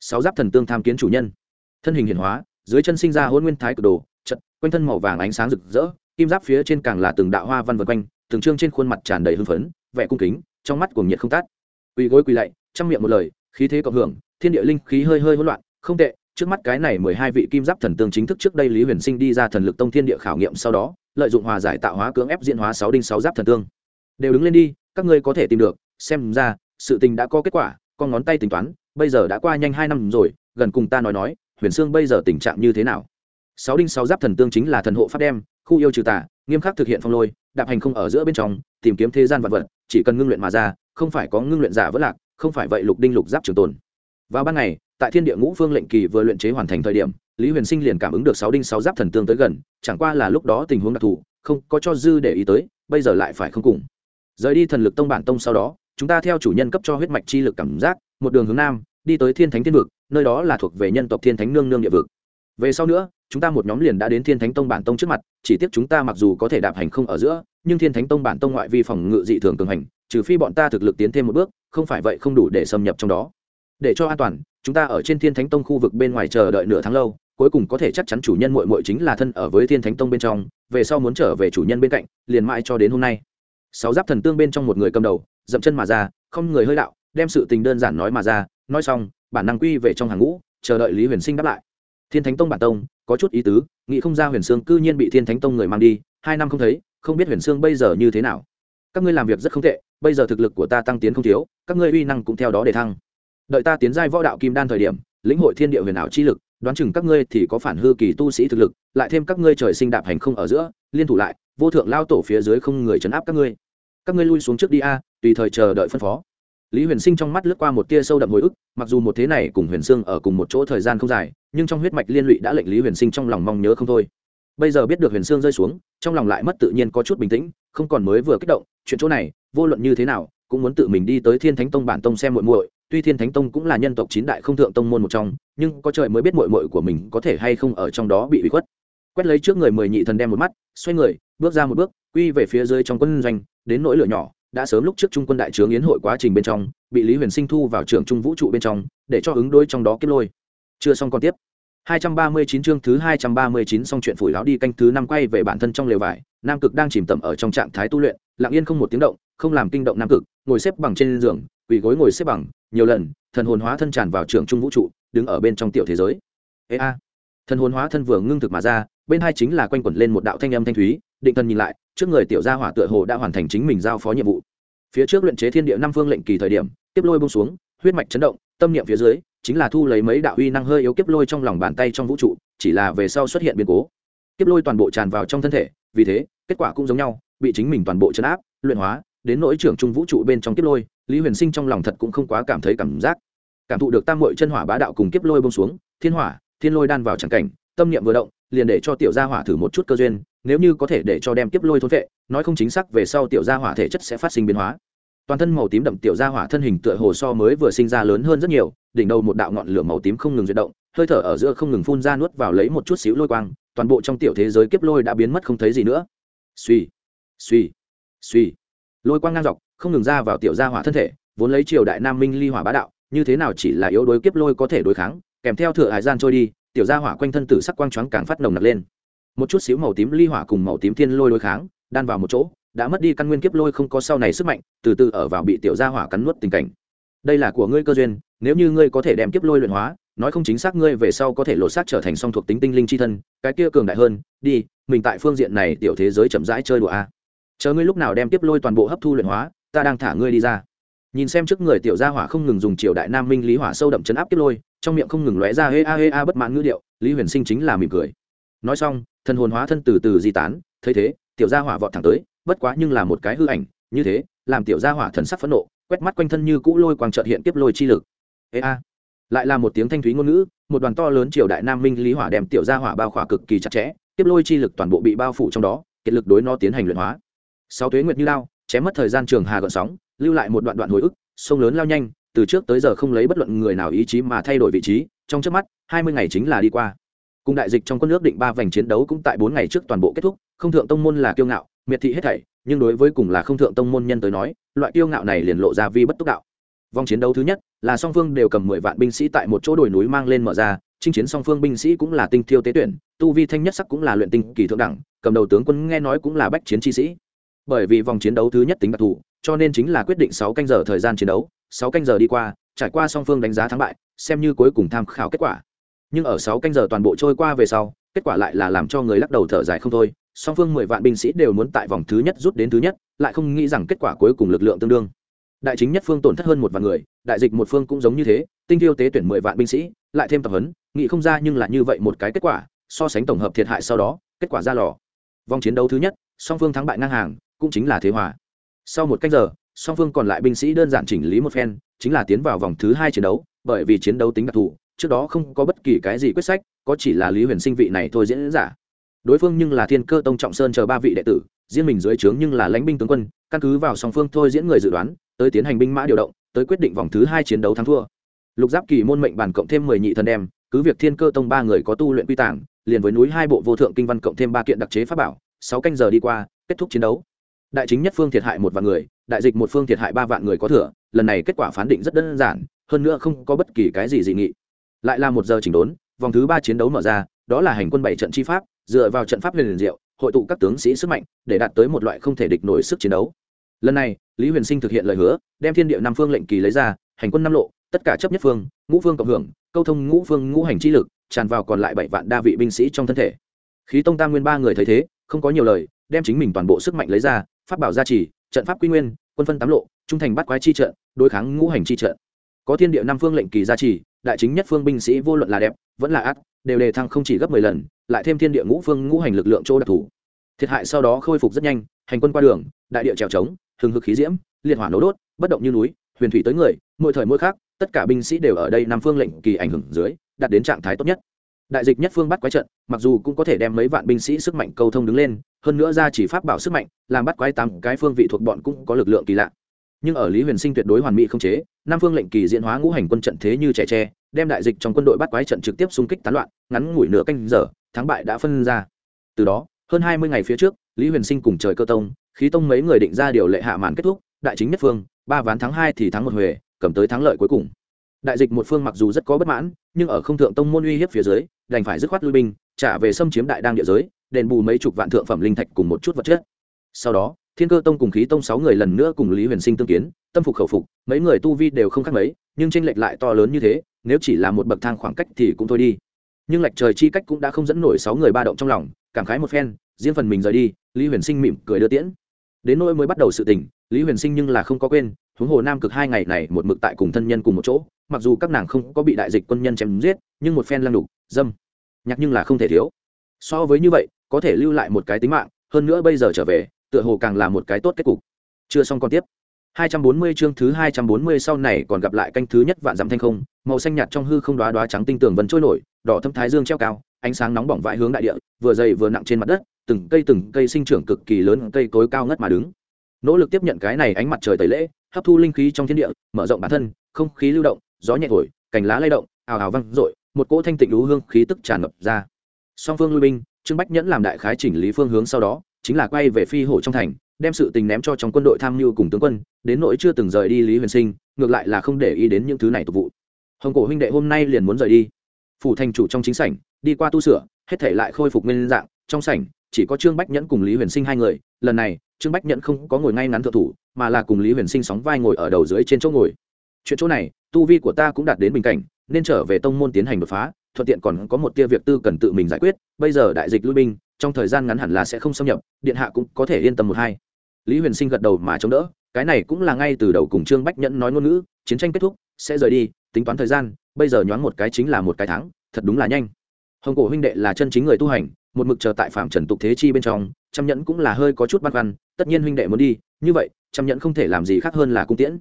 Sáu giáp thần tương tham kiến chủ nhân. Thân hình hiển hóa, dưới chân sinh ra hôn nguyên thái cực đồ trận quanh thân màu vàng ánh sáng rực rỡ, kim giáp phía trên càng là từng đạo hoa văn vân quanh, từng trương trên khuôn mặt tràn đầy hưng phấn, vẻ cung kính, trong mắt cuồng nhiệt không tát. Quỳ gối quỳ lạy chăm miệng một lời, khí thế cộng hưởng, thiên địa linh khí hơi hơi hỗn loạn, không tệ trước mắt cái này mười hai vị kim giáp thần tương chính thức trước đây lý huyền sinh đi ra thần lực tông thiên địa khảo nghiệm sau đó, lợi dụng hòa giải tạo hóa cưỡng ép diễn hóa sáu đinh sáu giáp thần tương. Đều đứng lên đi, các ngươi có thể tìm được, xem ra, sự tình đã có kết quả, con ngón tay tính toán, bây giờ đã qua nhanh hai năm rồi, gần cùng ta nói nói, huyền sương bây giờ tình trạng như thế nào? Sáu đinh sáu giáp thần tương chính là thần hộ pháp đem, khu yêu trừ tà, nghiêm khắc thực hiện phong lôi, đạp hành không ở giữa bên trong, tìm kiếm thế gian vật vật, chỉ cần ngưng luyện mà ra, không phải có ngưng luyện giả vất lạc, không phải vậy lục đinh lục giáp trường tồn. Vào ban ngày tại thiên địa ngũ phương lệnh kỳ vừa luyện chế hoàn thành thời điểm, lý huyền sinh liền cảm ứng được sáu đinh sáu giáp thần tương tới gần, chẳng qua là lúc đó tình huống đặc thù, không có cho dư để ý tới, bây giờ lại phải không cùng. Rời đi thần lực tông bản tông sau đó, chúng ta theo chủ nhân cấp cho huyết mạch chi lực cảm giác, một đường hướng nam, đi tới thiên thánh thiên vực, nơi đó là thuộc về nhân tộc thiên thánh nương nương địa vực. Về sau nữa, chúng ta một nhóm liền đã đến thiên thánh tông bản tông trước mặt, chỉ tiếc chúng ta mặc dù có thể đạp hành không ở giữa, nhưng thiên thánh tông bản tông ngoại vi phòng ngự dị thường cường hành, trừ phi bọn ta thực lực tiến thêm một bước, không phải vậy không đủ để xâm nhập trong đó để cho an toàn, chúng ta ở trên thiên thánh tông khu vực bên ngoài chờ đợi nửa tháng lâu, cuối cùng có thể chắc chắn chủ nhân mội mội chính là thân ở với thiên thánh tông bên trong, về sau muốn trở về chủ nhân bên cạnh, liền mãi cho đến hôm nay. Sáu giáp thần tương bên trong một người cầm đầu, dậm chân mà ra, không người hơi đạo, đem sự tình đơn giản nói mà ra, nói xong, bản năng quy về trong hàng ngũ, chờ đợi lý huyền sinh đáp lại. Thiên thánh tông bản tông, có chút ý tứ, nghĩ không ra huyền sương cư nhiên bị thiên thánh tông người mang đi, hai năm không thấy, không biết huyền sương bây giờ như thế nào. Các ngươi làm việc rất không tệ, bây giờ thực lực của ta tăng tiến không thiếu, các ngươi uy năng cũng theo đó để thăng đợi ta tiến giai võ đạo kim đan thời điểm, lĩnh hội thiên địa huyền ảo chi lực, đoán chừng các ngươi thì có phản hư kỳ tu sĩ thực lực, lại thêm các ngươi trời sinh đạp hành không ở giữa, liên thủ lại, vô thượng lao tổ phía dưới không người chấn áp các ngươi. Các ngươi lui xuống trước đi a, tùy thời chờ đợi phân phó. Lý huyền sinh trong mắt lướt qua một tia sâu đậm hồi ức, mặc dù một thế này cùng huyền sương ở cùng một chỗ thời gian không dài, nhưng trong huyết mạch liên lụy đã lệnh lý huyền sinh trong lòng mong nhớ không thôi. Bây giờ biết được huyền sương rơi xuống, trong lòng lại mất tự nhiên có chút bình tĩnh, không còn mới vừa kích động, chuyện chỗ này, vô luận như thế nào, cũng muốn tự mình đi tới thiên thánh tông bản tông xem muội muội tuy thiên thánh tông cũng là nhân tộc chín đại không thượng tông môn một trong, nhưng có trời mới biết muội muội của mình có thể hay không ở trong đó bị bị khuất. Quét lấy trước người mười nhị thần đem một mắt, xoay người, bước ra một bước, quy về phía dưới trong quân doanh, đến nỗi lửa nhỏ, đã sớm lúc trước trung quân đại trướng yến hội quá trình bên trong, bị lý huyền sinh thu vào trường trung vũ trụ bên trong, để cho ứng đôi trong đó kết lôi. Chưa xong còn tiếp. 239 chương thứ 239 xong chuyện phủi láo đi canh thứ năm quay về bản thân trong lều vải, nam cực đang chìm tầm ở trong trạng thái tu luyện, lặng yên không một tiếng động, không làm kinh động nam cực, ngồi xếp bằng trên giường, quỳ gối ngồi xếp bằng nhiều lần, thần hồn hóa thân tràn vào trường trung vũ trụ, đứng ở bên trong tiểu thế giới. Ê a. Thần hồn hóa thân vừa ngưng thực mà ra, bên hai chính là quanh quẩn lên một đạo thanh âm thanh thúy, định thần nhìn lại, trước người tiểu gia hỏa tựa hồ đã hoàn thành chính mình giao phó nhiệm vụ. Phía trước luyện chế thiên địa năm phương lệnh kỳ thời điểm tiếp lôi bông xuống, huyết mạch chấn động, tâm niệm phía dưới, chính là thu lấy mấy đạo uy năng hơi yếu kiếp lôi trong lòng bàn tay trong vũ trụ, chỉ là về sau xuất hiện biến cố. Kiếp lôi toàn bộ tràn vào trong thân thể, vì thế, kết quả cũng giống nhau, bị chính mình toàn bộ chấn áp, luyện hóa đến nỗi trưởng trung vũ trụ bên trong kiếp lôi, lý huyền sinh trong lòng thật cũng không quá cảm thấy cảm giác. Cảm thụ được tam mội chân hỏa bá đạo cùng kiếp lôi bông xuống, thiên hỏa, thiên lôi đan vào tràng cảnh, tâm niệm vừa động, liền để cho tiểu gia hỏa thử một chút cơ duyên, nếu như có thể để cho đem kiếp lôi thôn vệ, nói không chính xác về sau tiểu gia hỏa thể chất sẽ phát sinh biến hóa. Toàn thân màu tím đậm tiểu gia hỏa thân hình tựa hồ so mới vừa sinh ra lớn hơn rất nhiều, đỉnh đầu một đạo ngọn lửa màu tím không ngừng chuyển động, hơi thở ở giữa không ngừng phun ra nuốt vào lấy một chút xíu lôi quang, toàn bộ trong tiểu thế giới kiếp lôi đã biến mất không thấy gì nữa. Suy suy suy lôi quang ngang dọc, không ngừng ra vào tiểu gia hỏa thân thể, vốn lấy triều đại nam minh ly hỏa bá đạo, như thế nào chỉ là yếu đối kiếp lôi có thể đối kháng, kèm theo thừa hải gian trôi đi, tiểu gia hỏa quanh thân tử sắc quang choáng càng phát nồng nặc lên. Một chút xíu màu tím ly hỏa cùng màu tím thiên lôi đối kháng, đan vào một chỗ, đã mất đi căn nguyên kiếp lôi không có sau này sức mạnh, từ từ ở vào bị tiểu gia hỏa cắn nuốt tình cảnh. Đây là của ngươi cơ duyên, nếu như ngươi có thể đem kiếp lôi luyện hóa, nói không chính xác ngươi về sau có thể lột xác trở thành song thuộc tính tinh linh c h i thân, cái kia cường đại hơn, đi, mình tại phương diện này tiểu thế giới chậm rãi chơi đùa a chờ ngươi lúc nào đem tiếp lôi toàn bộ hấp thu luyện hóa, ta đang thả ngươi đi ra. Nhìn xem trước người tiểu gia hỏa không ngừng dùng triều đại nam minh lý hỏa sâu đậm chấn áp tiếp lôi, trong miệng không ngừng lóe ra hê a hê a bất mãn ngữ điệu, lý huyền sinh chính là mỉm cười. Nói xong, thần hồn hóa thân từ từ di tán, thấy thế, tiểu gia hỏa vọt thẳng tới, bất quá nhưng là một cái hư ảnh, như thế, làm tiểu gia hỏa thần sắc phẫn nộ, quét mắt quanh thân như cũ lôi quang trợt hiện tiếp lôi chi lực. Ê a. Lại là một tiếng thanh thúy ngôn ngữ, một đoàn to lớn triều đại nam minh lý hỏa đem tiểu gia hỏa bao khỏa cực kỳ chặt chẽ, tiếp lôi chi lực toàn bộ bị bao phủ trong đó, kiệt lực đối nó tiến hành luyện hóa sáu tuế nguyệt như lao, chém mất thời gian trường hà gợn sóng, lưu lại một đoạn đoạn hồi ức, sông lớn lao nhanh, từ trước tới giờ không lấy bất luận người nào ý chí mà thay đổi vị trí, trong trước mắt, hai mươi ngày chính là đi qua. Cùng đại dịch trong quân nước định ba vành chiến đấu cũng tại bốn ngày trước toàn bộ kết thúc, không thượng tông môn là kiêu ngạo, miệt thị hết thảy, nhưng đối với cùng là không thượng tông môn nhân tới nói, loại kiêu ngạo này liền lộ ra vi bất túc đạo. Vòng chiến đấu thứ nhất, là song phương đều cầm mười vạn binh sĩ tại một chỗ đồi núi mang lên mở ra, chinh chiến song phương binh sĩ cũng là tinh thiêu tế tuyển, tu vi thanh nhất sắc cũng là luyện tinh kỳ thượng đẳng, cầm đầu tướng quân nghe nói cũng là bách chiến chi sĩ bởi vì vòng chiến đấu thứ nhất tính đặc thù, cho nên chính là quyết định sáu canh giờ thời gian chiến đấu, sáu canh giờ đi qua, trải qua song phương đánh giá thắng bại, xem như cuối cùng tham khảo kết quả. Nhưng ở sáu canh giờ toàn bộ trôi qua về sau, kết quả lại là làm cho người lắc đầu thở dài không thôi, song phương mười vạn binh sĩ đều muốn tại vòng thứ nhất rút đến thứ nhất, lại không nghĩ rằng kết quả cuối cùng lực lượng tương đương. Đại chính nhất phương tổn thất hơn một vạn người, đại dịch một phương cũng giống như thế, tinh thiêu tế tuyển mười vạn binh sĩ, lại thêm tập huấn, nghĩ không ra nhưng là như vậy một cái kết quả, so sánh tổng hợp thiệt hại sau đó, kết quả ra lò. Vòng chiến đấu thứ nhất, song phương thắng bại ngang hàng cũng chính là thế hòa. Sau một cách giờ, song phương còn lại binh sĩ đơn giản chỉnh lý một phen, chính là tiến vào vòng thứ hai chiến đấu, bởi vì chiến đấu tính đặc thù, trước đó không có bất kỳ cái gì quyết sách, có chỉ là lý huyền sinh vị này thôi diễn giả. Đối phương nhưng là thiên cơ tông trọng sơn chờ ba vị đệ tử, riêng mình dưới trướng nhưng là lãnh binh tướng quân, căn cứ vào song phương thôi diễn người dự đoán, tới tiến hành binh mã điều động, tới quyết định vòng thứ hai chiến đấu thắng thua. Lục giáp kỳ môn mệnh bản cộng thêm mười nhị thần đem, cứ việc thiên cơ tông ba người có tu luyện quy tàng liền với núi hai bộ vô thượng kinh văn cộng thêm ba kiện đặc chế pháp bảo, sáu canh giờ đi qua, kết thúc chiến đấu đại chính nhất phương thiệt hại một vạn người, đại dịch một phương thiệt hại ba vạn người có thừa, lần này kết quả phán định rất đơn giản, hơn nữa không có bất kỳ cái gì dị nghị. Lại là một giờ chỉnh đốn, vòng thứ ba chiến đấu mở ra, đó là hành quân bảy trận chi pháp, dựa vào trận pháp huyền liền diệu, hội tụ các tướng sĩ sức mạnh, để đạt tới một loại không thể địch nổi sức chiến đấu. Lần này, lý huyền sinh thực hiện lời hứa, đem thiên địa năm phương lệnh kỳ lấy ra, hành quân năm lộ, tất cả chấp nhất phương, ngũ phương cộng hưởng, câu thông ngũ phương ngũ hành chi lực, tràn vào còn lại bảy vạn đa vị binh sĩ trong thân thể. Khí tông tam nguyên ba người thấy thế, không có nhiều lời, đem chính mình toàn bộ sức mạnh lấy ra pháp bảo gia trì, trận pháp quy nguyên, quân phân tám lộ, trung thành bắt quái chi trận, đối kháng ngũ hành chi trận. Có thiên địa năm phương lệnh kỳ gia trì, đại chính nhất phương binh sĩ vô luận là đẹp, vẫn là ác, đều đề thăng không chỉ gấp mười lần, lại thêm thiên địa ngũ phương ngũ hành lực lượng chỗ đặc thù. Thiệt hại sau đó khôi phục rất nhanh, hành quân qua đường, đại địa trèo trống, hừng hực khí diễm, liệt hỏa nấu đốt, bất động như núi, huyền thủy tới người, mỗi thời mỗi khác, tất cả binh sĩ đều ở đây năm phương lệnh kỳ ảnh hưởng dưới, đạt đến trạng thái tốt nhất. Đại dịch nhất phương bắt quái trận, mặc dù cũng có thể đem mấy vạn binh sĩ sức mạnh câu thông đứng lên hơn nữa ra chỉ pháp bảo sức mạnh, làm bắt quái tám cái phương vị thuộc bọn cũng có lực lượng kỳ lạ. Nhưng ở lý huyền sinh tuyệt đối hoàn mỹ không chế, năm phương lệnh kỳ diễn hóa ngũ hành quân trận thế như trẻ tre, đem đại dịch trong quân đội bắt quái trận trực tiếp xung kích tán loạn, ngắn ngủi nửa canh giờ, thắng bại đã phân ra. Từ đó, hơn hai mươi ngày phía trước, lý huyền sinh cùng trời cơ tông, khí tông mấy người định ra điều lệ hạ màn kết thúc, đại chính nhất phương, ba ván thắng hai thì thắng một huề cầm tới thắng lợi cuối cùng. Đại dịch một phương mặc dù rất có bất mãn, nhưng ở không thượng tông môn uy hiếp phía dưới, đành phải dứt khoát lui binh, trả về xâm chiếm đại đang địa giới đền bù mấy chục vạn thượng phẩm linh thạch cùng một chút vật chất. Sau đó, thiên cơ tông cùng khí tông sáu người lần nữa cùng lý huyền sinh tương kiến, tâm phục khẩu phục, mấy người tu vi đều không khác mấy, nhưng tranh lệch lại to lớn như thế, nếu chỉ là một bậc thang khoảng cách thì cũng thôi đi. Nhưng lệch trời chi cách cũng đã không dẫn nổi sáu người ba động trong lòng, cảm khái một phen, riêng phần mình rời đi, lý huyền sinh mỉm cười đưa tiễn. Đến nỗi mới bắt đầu sự tình, lý huyền sinh nhưng là không có quên, huống hồ nam cực hai ngày này một mực tại cùng thân nhân cùng một chỗ, mặc dù các nàng không có bị đại dịch quân nhân chém giết, nhưng một phen lăng đục, dâm, nhạc nhưng là không thể thiếu. So với như vậy có thể lưu lại một cái tính mạng, hơn nữa bây giờ trở về, tựa hồ càng là một cái tốt kết cục. Chưa xong còn tiếp. 240 chương thứ 240 sau này còn gặp lại canh thứ nhất vạn dặm thanh không, màu xanh nhạt trong hư không đóa đóa trắng tinh tường vẫn trôi nổi, đỏ thâm thái dương treo cao, ánh sáng nóng bỏng vãi hướng đại địa, vừa dày vừa nặng trên mặt đất, từng cây từng cây sinh trưởng cực kỳ lớn cây cối cao ngất mà đứng. Nỗ lực tiếp nhận cái này ánh mặt trời tẩy lễ, hấp thu linh khí trong thiên địa, mở rộng bản thân, không khí lưu động, gió nhẹ thổi, cành lá lay động, ào ào văng rội một cỗ thanh tịnh lú hương khí tức tràn ngập ra. Song phương lui binh trương bách nhẫn làm đại khái chỉnh lý phương hướng sau đó, chính là quay về phi hổ trong thành, đem sự tình ném cho trong quân đội tham mưu cùng tướng quân, đến nỗi chưa từng rời đi lý huyền sinh, ngược lại là không để ý đến những thứ này tục vụ. Hồng cổ huynh đệ hôm nay liền muốn rời đi. Phủ thành chủ trong chính sảnh, đi qua tu sửa, hết thể lại khôi phục nguyên dạng, trong sảnh, chỉ có trương bách nhẫn cùng lý huyền sinh hai người, lần này, trương bách nhẫn không có ngồi ngay ngắn thượng thủ, mà là cùng lý huyền sinh sóng vai ngồi ở đầu dưới trên chỗ ngồi. Chuyện chỗ này, tu vi của ta cũng đạt đến bình cảnh, nên trở về tông môn tiến hành đột phá thuận tiện còn có một tia việc tư cần tự mình giải quyết, bây giờ đại dịch lui binh, trong thời gian ngắn hẳn là sẽ không xâm nhập, điện hạ cũng có thể yên tâm một hai. Lý huyền sinh gật đầu mà chống đỡ, cái này cũng là ngay từ đầu cùng trương bách nhẫn nói ngôn ngữ, chiến tranh kết thúc, sẽ rời đi, tính toán thời gian, bây giờ nhoáng một cái chính là một cái tháng, thật đúng là nhanh. Hồng cổ huynh đệ là chân chính người tu hành, một mực chờ tại phạm trần tục thế chi bên trong, trăm nhẫn cũng là hơi có chút băn khoăn, tất nhiên huynh đệ muốn đi, như vậy, trăm nhẫn không thể làm gì khác hơn là cung tiễn.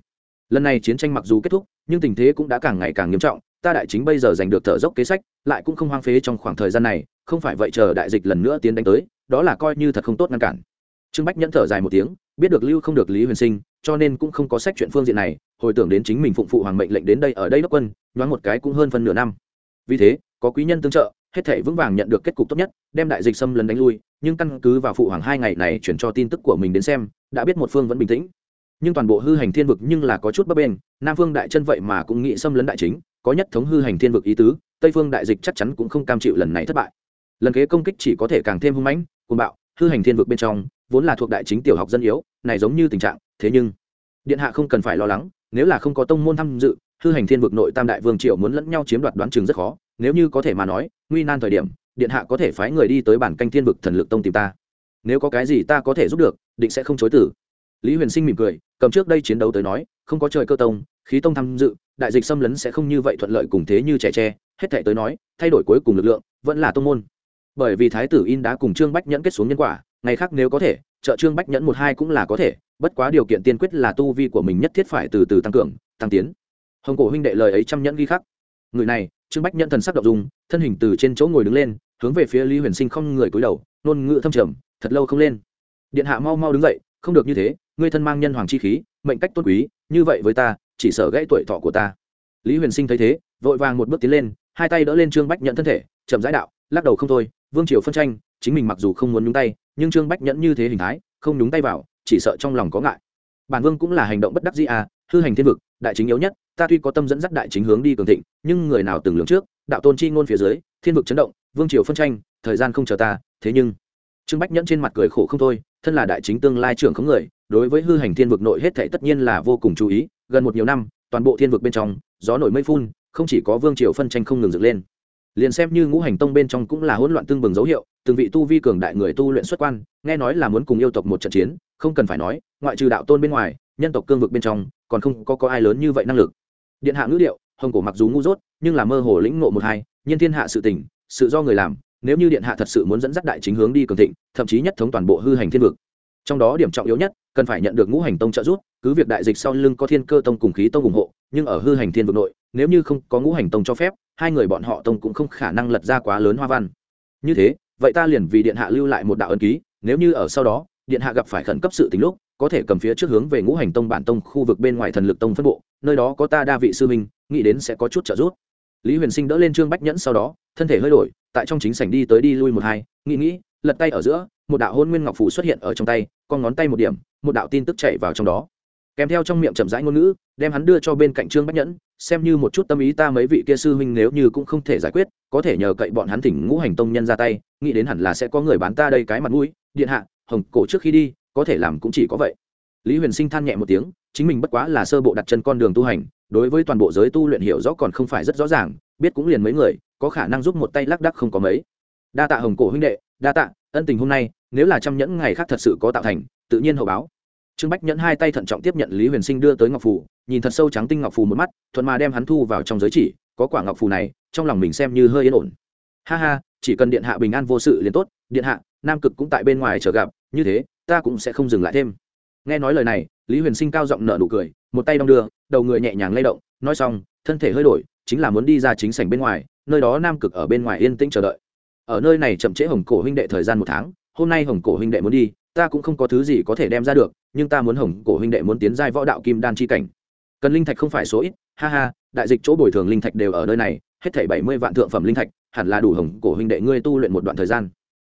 Lần này chiến tranh mặc dù kết thúc, nhưng tình thế cũng đã càng ngày càng nghiêm trọng ta đại chính bây giờ giành được thở dốc kế sách, lại cũng không hoang phế trong khoảng thời gian này, không phải vậy chờ đại dịch lần nữa tiến đánh tới, đó là coi như thật không tốt ngăn cản. Trương bách nhẫn thở dài một tiếng, biết được lưu không được lý huyền sinh, cho nên cũng không có sách chuyện phương diện này, hồi tưởng đến chính mình phụng phụ hoàng mệnh lệnh đến đây ở đây đốc quân, nhoáng một cái cũng hơn phân nửa năm. Vì thế, có quý nhân tương trợ, hết thể vững vàng nhận được kết cục tốt nhất, đem đại dịch xâm lấn đánh lui, nhưng căn cứ vào phụ hoàng hai ngày này chuyển cho tin tức của mình đến xem, đã biết một phương vẫn bình tĩnh. Nhưng toàn bộ hư hành thiên vực nhưng là có chút bấp bên nam phương đại chân vậy mà cũng nghĩ xâm lấn đại chính có nhất thống hư hành thiên vực ý tứ, tây phương đại dịch chắc chắn cũng không cam chịu lần này thất bại. Lần kế công kích chỉ có thể càng thêm hung mãnh, cuồng bạo, hư hành thiên vực bên trong, vốn là thuộc đại chính tiểu học dân yếu, này giống như tình trạng, thế nhưng, điện hạ không cần phải lo lắng, nếu là không có tông môn tham dự, hư hành thiên vực nội tam đại vương triệu muốn lẫn nhau chiếm đoạt đoán chừng rất khó, nếu như có thể mà nói, nguy nan thời điểm, điện hạ có thể phái người đi tới bản canh thiên vực thần lực tông tìm ta. Nếu có cái gì ta có thể giúp được, định sẽ không chối tử lý huyền sinh mỉm cười, cầm trước đây chiến đấu tới nói, không có trời cơ tông, khí tông tham dự đại dịch xâm lấn sẽ không như vậy thuận lợi cùng thế như trẻ tre. Hết thể tới nói, thay đổi cuối cùng lực lượng, vẫn là tông môn. Bởi vì thái tử in đã cùng trương bách nhẫn kết xuống nhân quả, ngày khác nếu có thể, trợ trương bách nhẫn một hai cũng là có thể. Bất quá điều kiện tiên quyết là tu vi của mình nhất thiết phải từ từ tăng cường, tăng tiến. Hồng cổ huynh đệ lời ấy trăm nhẫn ghi khắc. Người này, trương bách nhẫn thần sắc đ ộ n dùng thân hình từ trên chỗ ngồi đứng lên, hướng về phía lý huyền sinh không người cúi đầu nôn ngự thâm trầm, thật lâu không lên. Điện hạ mau mau đứng dậy, không được như thế, ngươi thân mang nhân hoàng chi khí, mệnh cách tốt quý, như vậy với ta chỉ sợ gãy tuổi thọ của ta. Lý huyền sinh thấy thế, vội vàng một bước tiến lên, hai tay đỡ lên trương bách nhận thân thể, chậm rãi đạo, lắc đầu không thôi, vương triều phân tranh, chính mình mặc dù không muốn nhúng tay, nhưng trương bách nhẫn như thế hình thái, không nhúng tay vào, chỉ sợ trong lòng có ngại. Bản vương cũng là hành động bất đắc dĩ à hư hành thiên vực, đại chính yếu nhất, ta tuy có tâm dẫn dắt đại chính hướng đi cường thịnh, nhưng người nào từng lường trước, đạo tôn chi ngôn phía dưới, thiên vực chấn động, vương triều phân tranh, thời gian không chờ ta, thế nhưng trương bách nhẫn trên mặt cười khổ không thôi, thân là đại chính tương lai trưởng không người, đối với hư hành thiên vực nội hết thảy tất nhiên là vô cùng chú ý gần một nhiều năm toàn bộ thiên vực bên trong gió nổi mây phun không chỉ có vương triều phân tranh không ngừng dựng lên. Liền xem như ngũ hành tông bên trong cũng là hỗn loạn tương bừng dấu hiệu từng vị tu vi cường đại người tu luyện xuất quan nghe nói là muốn cùng yêu tộc một trận chiến không cần phải nói ngoại trừ đạo tôn bên ngoài nhân tộc cương vực bên trong còn không có, có ai lớn như vậy năng lực. Điện hạ ngữ liệu hồng cổ mặc dù ngu dốt nhưng là mơ hồ lĩnh ngộ một hai nhân thiên hạ sự tỉnh sự do người làm nếu như điện hạ thật sự muốn dẫn dắt đại chính hướng đi cường thịnh thậm chí nhất thống toàn bộ hư hành thiên vực. Trong đó điểm trọng yếu nhất cần phải nhận được ngũ hành tông trợ giúp cứ việc đại dịch sau lưng có thiên cơ tông cùng khí tông ủng hộ, nhưng ở hư hành thiên vực nội, nếu như không có ngũ hành tông cho phép, hai người bọn họ tông cũng không khả năng lật ra quá lớn hoa văn. Như thế, vậy ta liền vì điện hạ lưu lại một đạo ân ký, nếu như ở sau đó, điện hạ gặp phải khẩn cấp sự tính lúc, có thể cầm phía trước hướng về ngũ hành tông bản tông khu vực bên ngoài thần lực tông phân bộ, nơi đó có ta đa vị sư minh nghĩ đến sẽ có chút trợ giúp. Lý huyền sinh đỡ lên trương bách nhẫn sau đó, thân thể hơi đổi, tại trong chính sảnh đi tới đi lui một hai, nghĩ nghĩ, lật tay ở giữa, một đạo hôn nguyên ngọc phủ xuất hiện ở trong tay, con ngón tay một điểm, một đạo tin tức chạy vào trong đó kèm theo trong miệng chậm rãi ngôn ngữ, đem hắn đưa cho bên cạnh trương bách nhẫn, xem như một chút tâm ý ta mấy vị kia sư huynh nếu như cũng không thể giải quyết, có thể nhờ cậy bọn hắn thỉnh ngũ hành tông nhân ra tay, nghĩ đến hẳn là sẽ có người bán ta đây cái mặt mũi, điện hạ, hồng cổ trước khi đi, có thể làm cũng chỉ có vậy. Lý huyền sinh than nhẹ một tiếng, chính mình bất quá là sơ bộ đặt chân con đường tu hành, đối với toàn bộ giới tu luyện hiểu rõ còn không phải rất rõ ràng, biết cũng liền mấy người, có khả năng giúp một tay lác đắc không có mấy. Đa tạ hồng cổ huynh đệ, đa tạ, ân tình hôm nay, nếu là trăm nhẫn ngày khác thật sự có tạo thành, tự nhiên hậu báo trương bách nhẫn hai tay thận trọng tiếp nhận lý huyền sinh đưa tới ngọc phù, nhìn thật sâu trắng tinh ngọc phù một mắt, thuận mà đem hắn thu vào trong giới chỉ, có quả ngọc phù này, trong lòng mình xem như hơi yên ổn. Ha ha, chỉ cần điện hạ bình an vô sự liền tốt, điện hạ, nam cực cũng tại bên ngoài chờ gặp, như thế, ta cũng sẽ không dừng lại thêm. Nghe nói lời này, lý huyền sinh cao giọng nở nụ cười, một tay đong đưa, đầu người nhẹ nhàng lay động, nói xong, thân thể hơi đổi, chính là muốn đi ra chính sảnh bên ngoài, nơi đó nam cực ở bên ngoài yên tĩnh chờ đợi. Ở nơi này chậm trễ hồng cổ huynh đệ thời gian một tháng, hôm nay hồng cổ huynh đệ muốn đi, ta cũng không có thứ gì có thể đem ra được nhưng ta muốn hồng cổ huynh đệ muốn tiến giai võ đạo kim đan chi cảnh. Cần linh thạch không phải số ít, ha ha, đại dịch chỗ bồi thường linh thạch đều ở nơi này, hết thảy bảy mươi vạn thượng phẩm linh thạch, hẳn là đủ hồng cổ huynh đệ ngươi tu luyện một đoạn thời gian.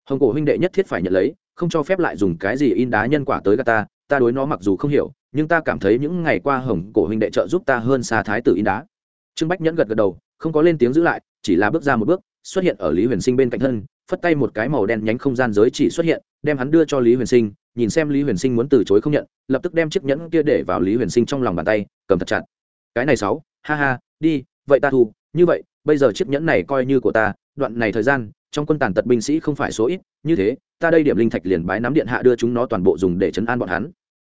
Hồng cổ huynh đệ nhất thiết phải nhận lấy, không cho phép lại dùng cái gì in đá nhân quả tới gà ta ta đối nó mặc dù không hiểu, nhưng ta cảm thấy những ngày qua hồng cổ huynh đệ trợ giúp ta hơn xa thái tử in đá. Trương bách nhẫn gật gật đầu, không có lên tiếng giữ lại, chỉ là bước ra một bước, xuất hiện ở lý huyền sinh bên cạnh thân, phất tay một cái màu đen nhánh không gian giới chỉ xuất hiện, đem hắn đưa cho lý huyền sinh nhìn xem lý huyền sinh muốn từ chối không nhận, lập tức đem chiếc nhẫn kia để vào lý huyền sinh trong lòng bàn tay, cầm thật chặt. Cái này sáu, ha ha, đi, vậy ta thu, như vậy, bây giờ chiếc nhẫn này coi như của ta, đoạn này thời gian, trong quân tàn tật binh sĩ không phải số ít, như thế, ta đây điểm linh thạch liền bái nắm điện hạ đưa chúng nó toàn bộ dùng để chấn an bọn hắn.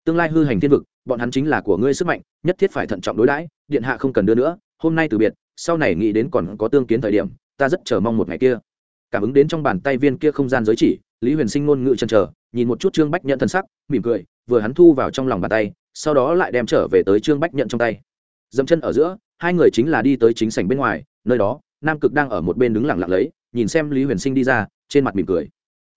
Tương lai hư hành thiên vực, bọn hắn chính là của ngươi sức mạnh, nhất thiết phải thận trọng đối đãi, điện hạ không cần đưa nữa, hôm nay từ biệt, sau này nghĩ đến còn có tương kiến thời điểm, ta rất chờ mong một ngày kia cảm ứng đến trong bàn tay viên kia không gian giới chỉ, lý huyền sinh ngôn ngữ chân chờ, nhìn một chút trương bách nhận thân sắc, mỉm cười, vừa hắn thu vào trong lòng bàn tay, sau đó lại đem trở về tới trương bách nhận trong tay. Dẫm chân ở giữa, hai người chính là đi tới chính sảnh bên ngoài, nơi đó, nam cực đang ở một bên đứng lặng lặng lấy, nhìn xem lý huyền sinh đi ra, trên mặt mỉm cười.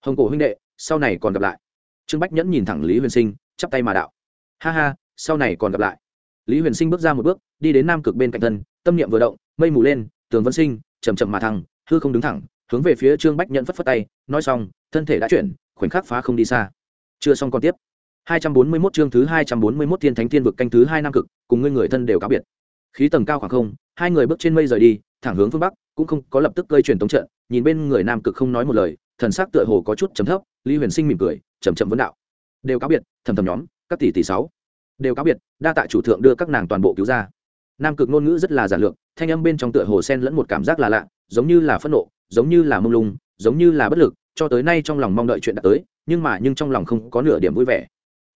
Hồng cổ huynh đệ, sau này còn gặp lại. Trương bách nhẫn nhìn thẳng lý huyền sinh, chắp tay mà đạo. Ha ha, sau này còn gặp lại. Lý huyền sinh bước ra một bước, đi đến nam cực bên cạnh thân, tâm niệm vừa động, mây mù lên, tường vân sinh chầm chậm mà thẳng hư không đứng thẳng hướng về phía trương bách nhẫn phất phất tay, nói xong, thân thể đã chuyển, khoảnh khắc phá không đi xa. Chưa xong còn tiếp. 241 chương thứ 241 thiên thánh thiên vực canh thứ hai nam cực, cùng ngươi người thân đều cáo biệt. Khí tầng cao khoảng không, hai người bước trên mây rời đi, thẳng hướng phương bắc, cũng không có lập tức gây truyền tống trận, nhìn bên người nam cực không nói một lời, thần sắc tựa hồ có chút trầm thấp, lý huyền sinh mỉm cười chầm chậm vấn đạo. Đều cáo biệt, thầm thầm nhóm, các tỷ tỷ sáu. Đều cáo biệt, đa tạ chủ thượng đưa các nàng toàn bộ cứu ra. Nam cực ngôn ngữ rất là giản lược, thanh âm bên trong tựa hồ sen lẫn một cảm giác là lạ giống như là phẫn nộ, giống như là mông lung, giống như là bất lực, cho tới nay trong lòng mong đợi chuyện đã tới, nhưng mà nhưng trong lòng không có nửa điểm vui vẻ.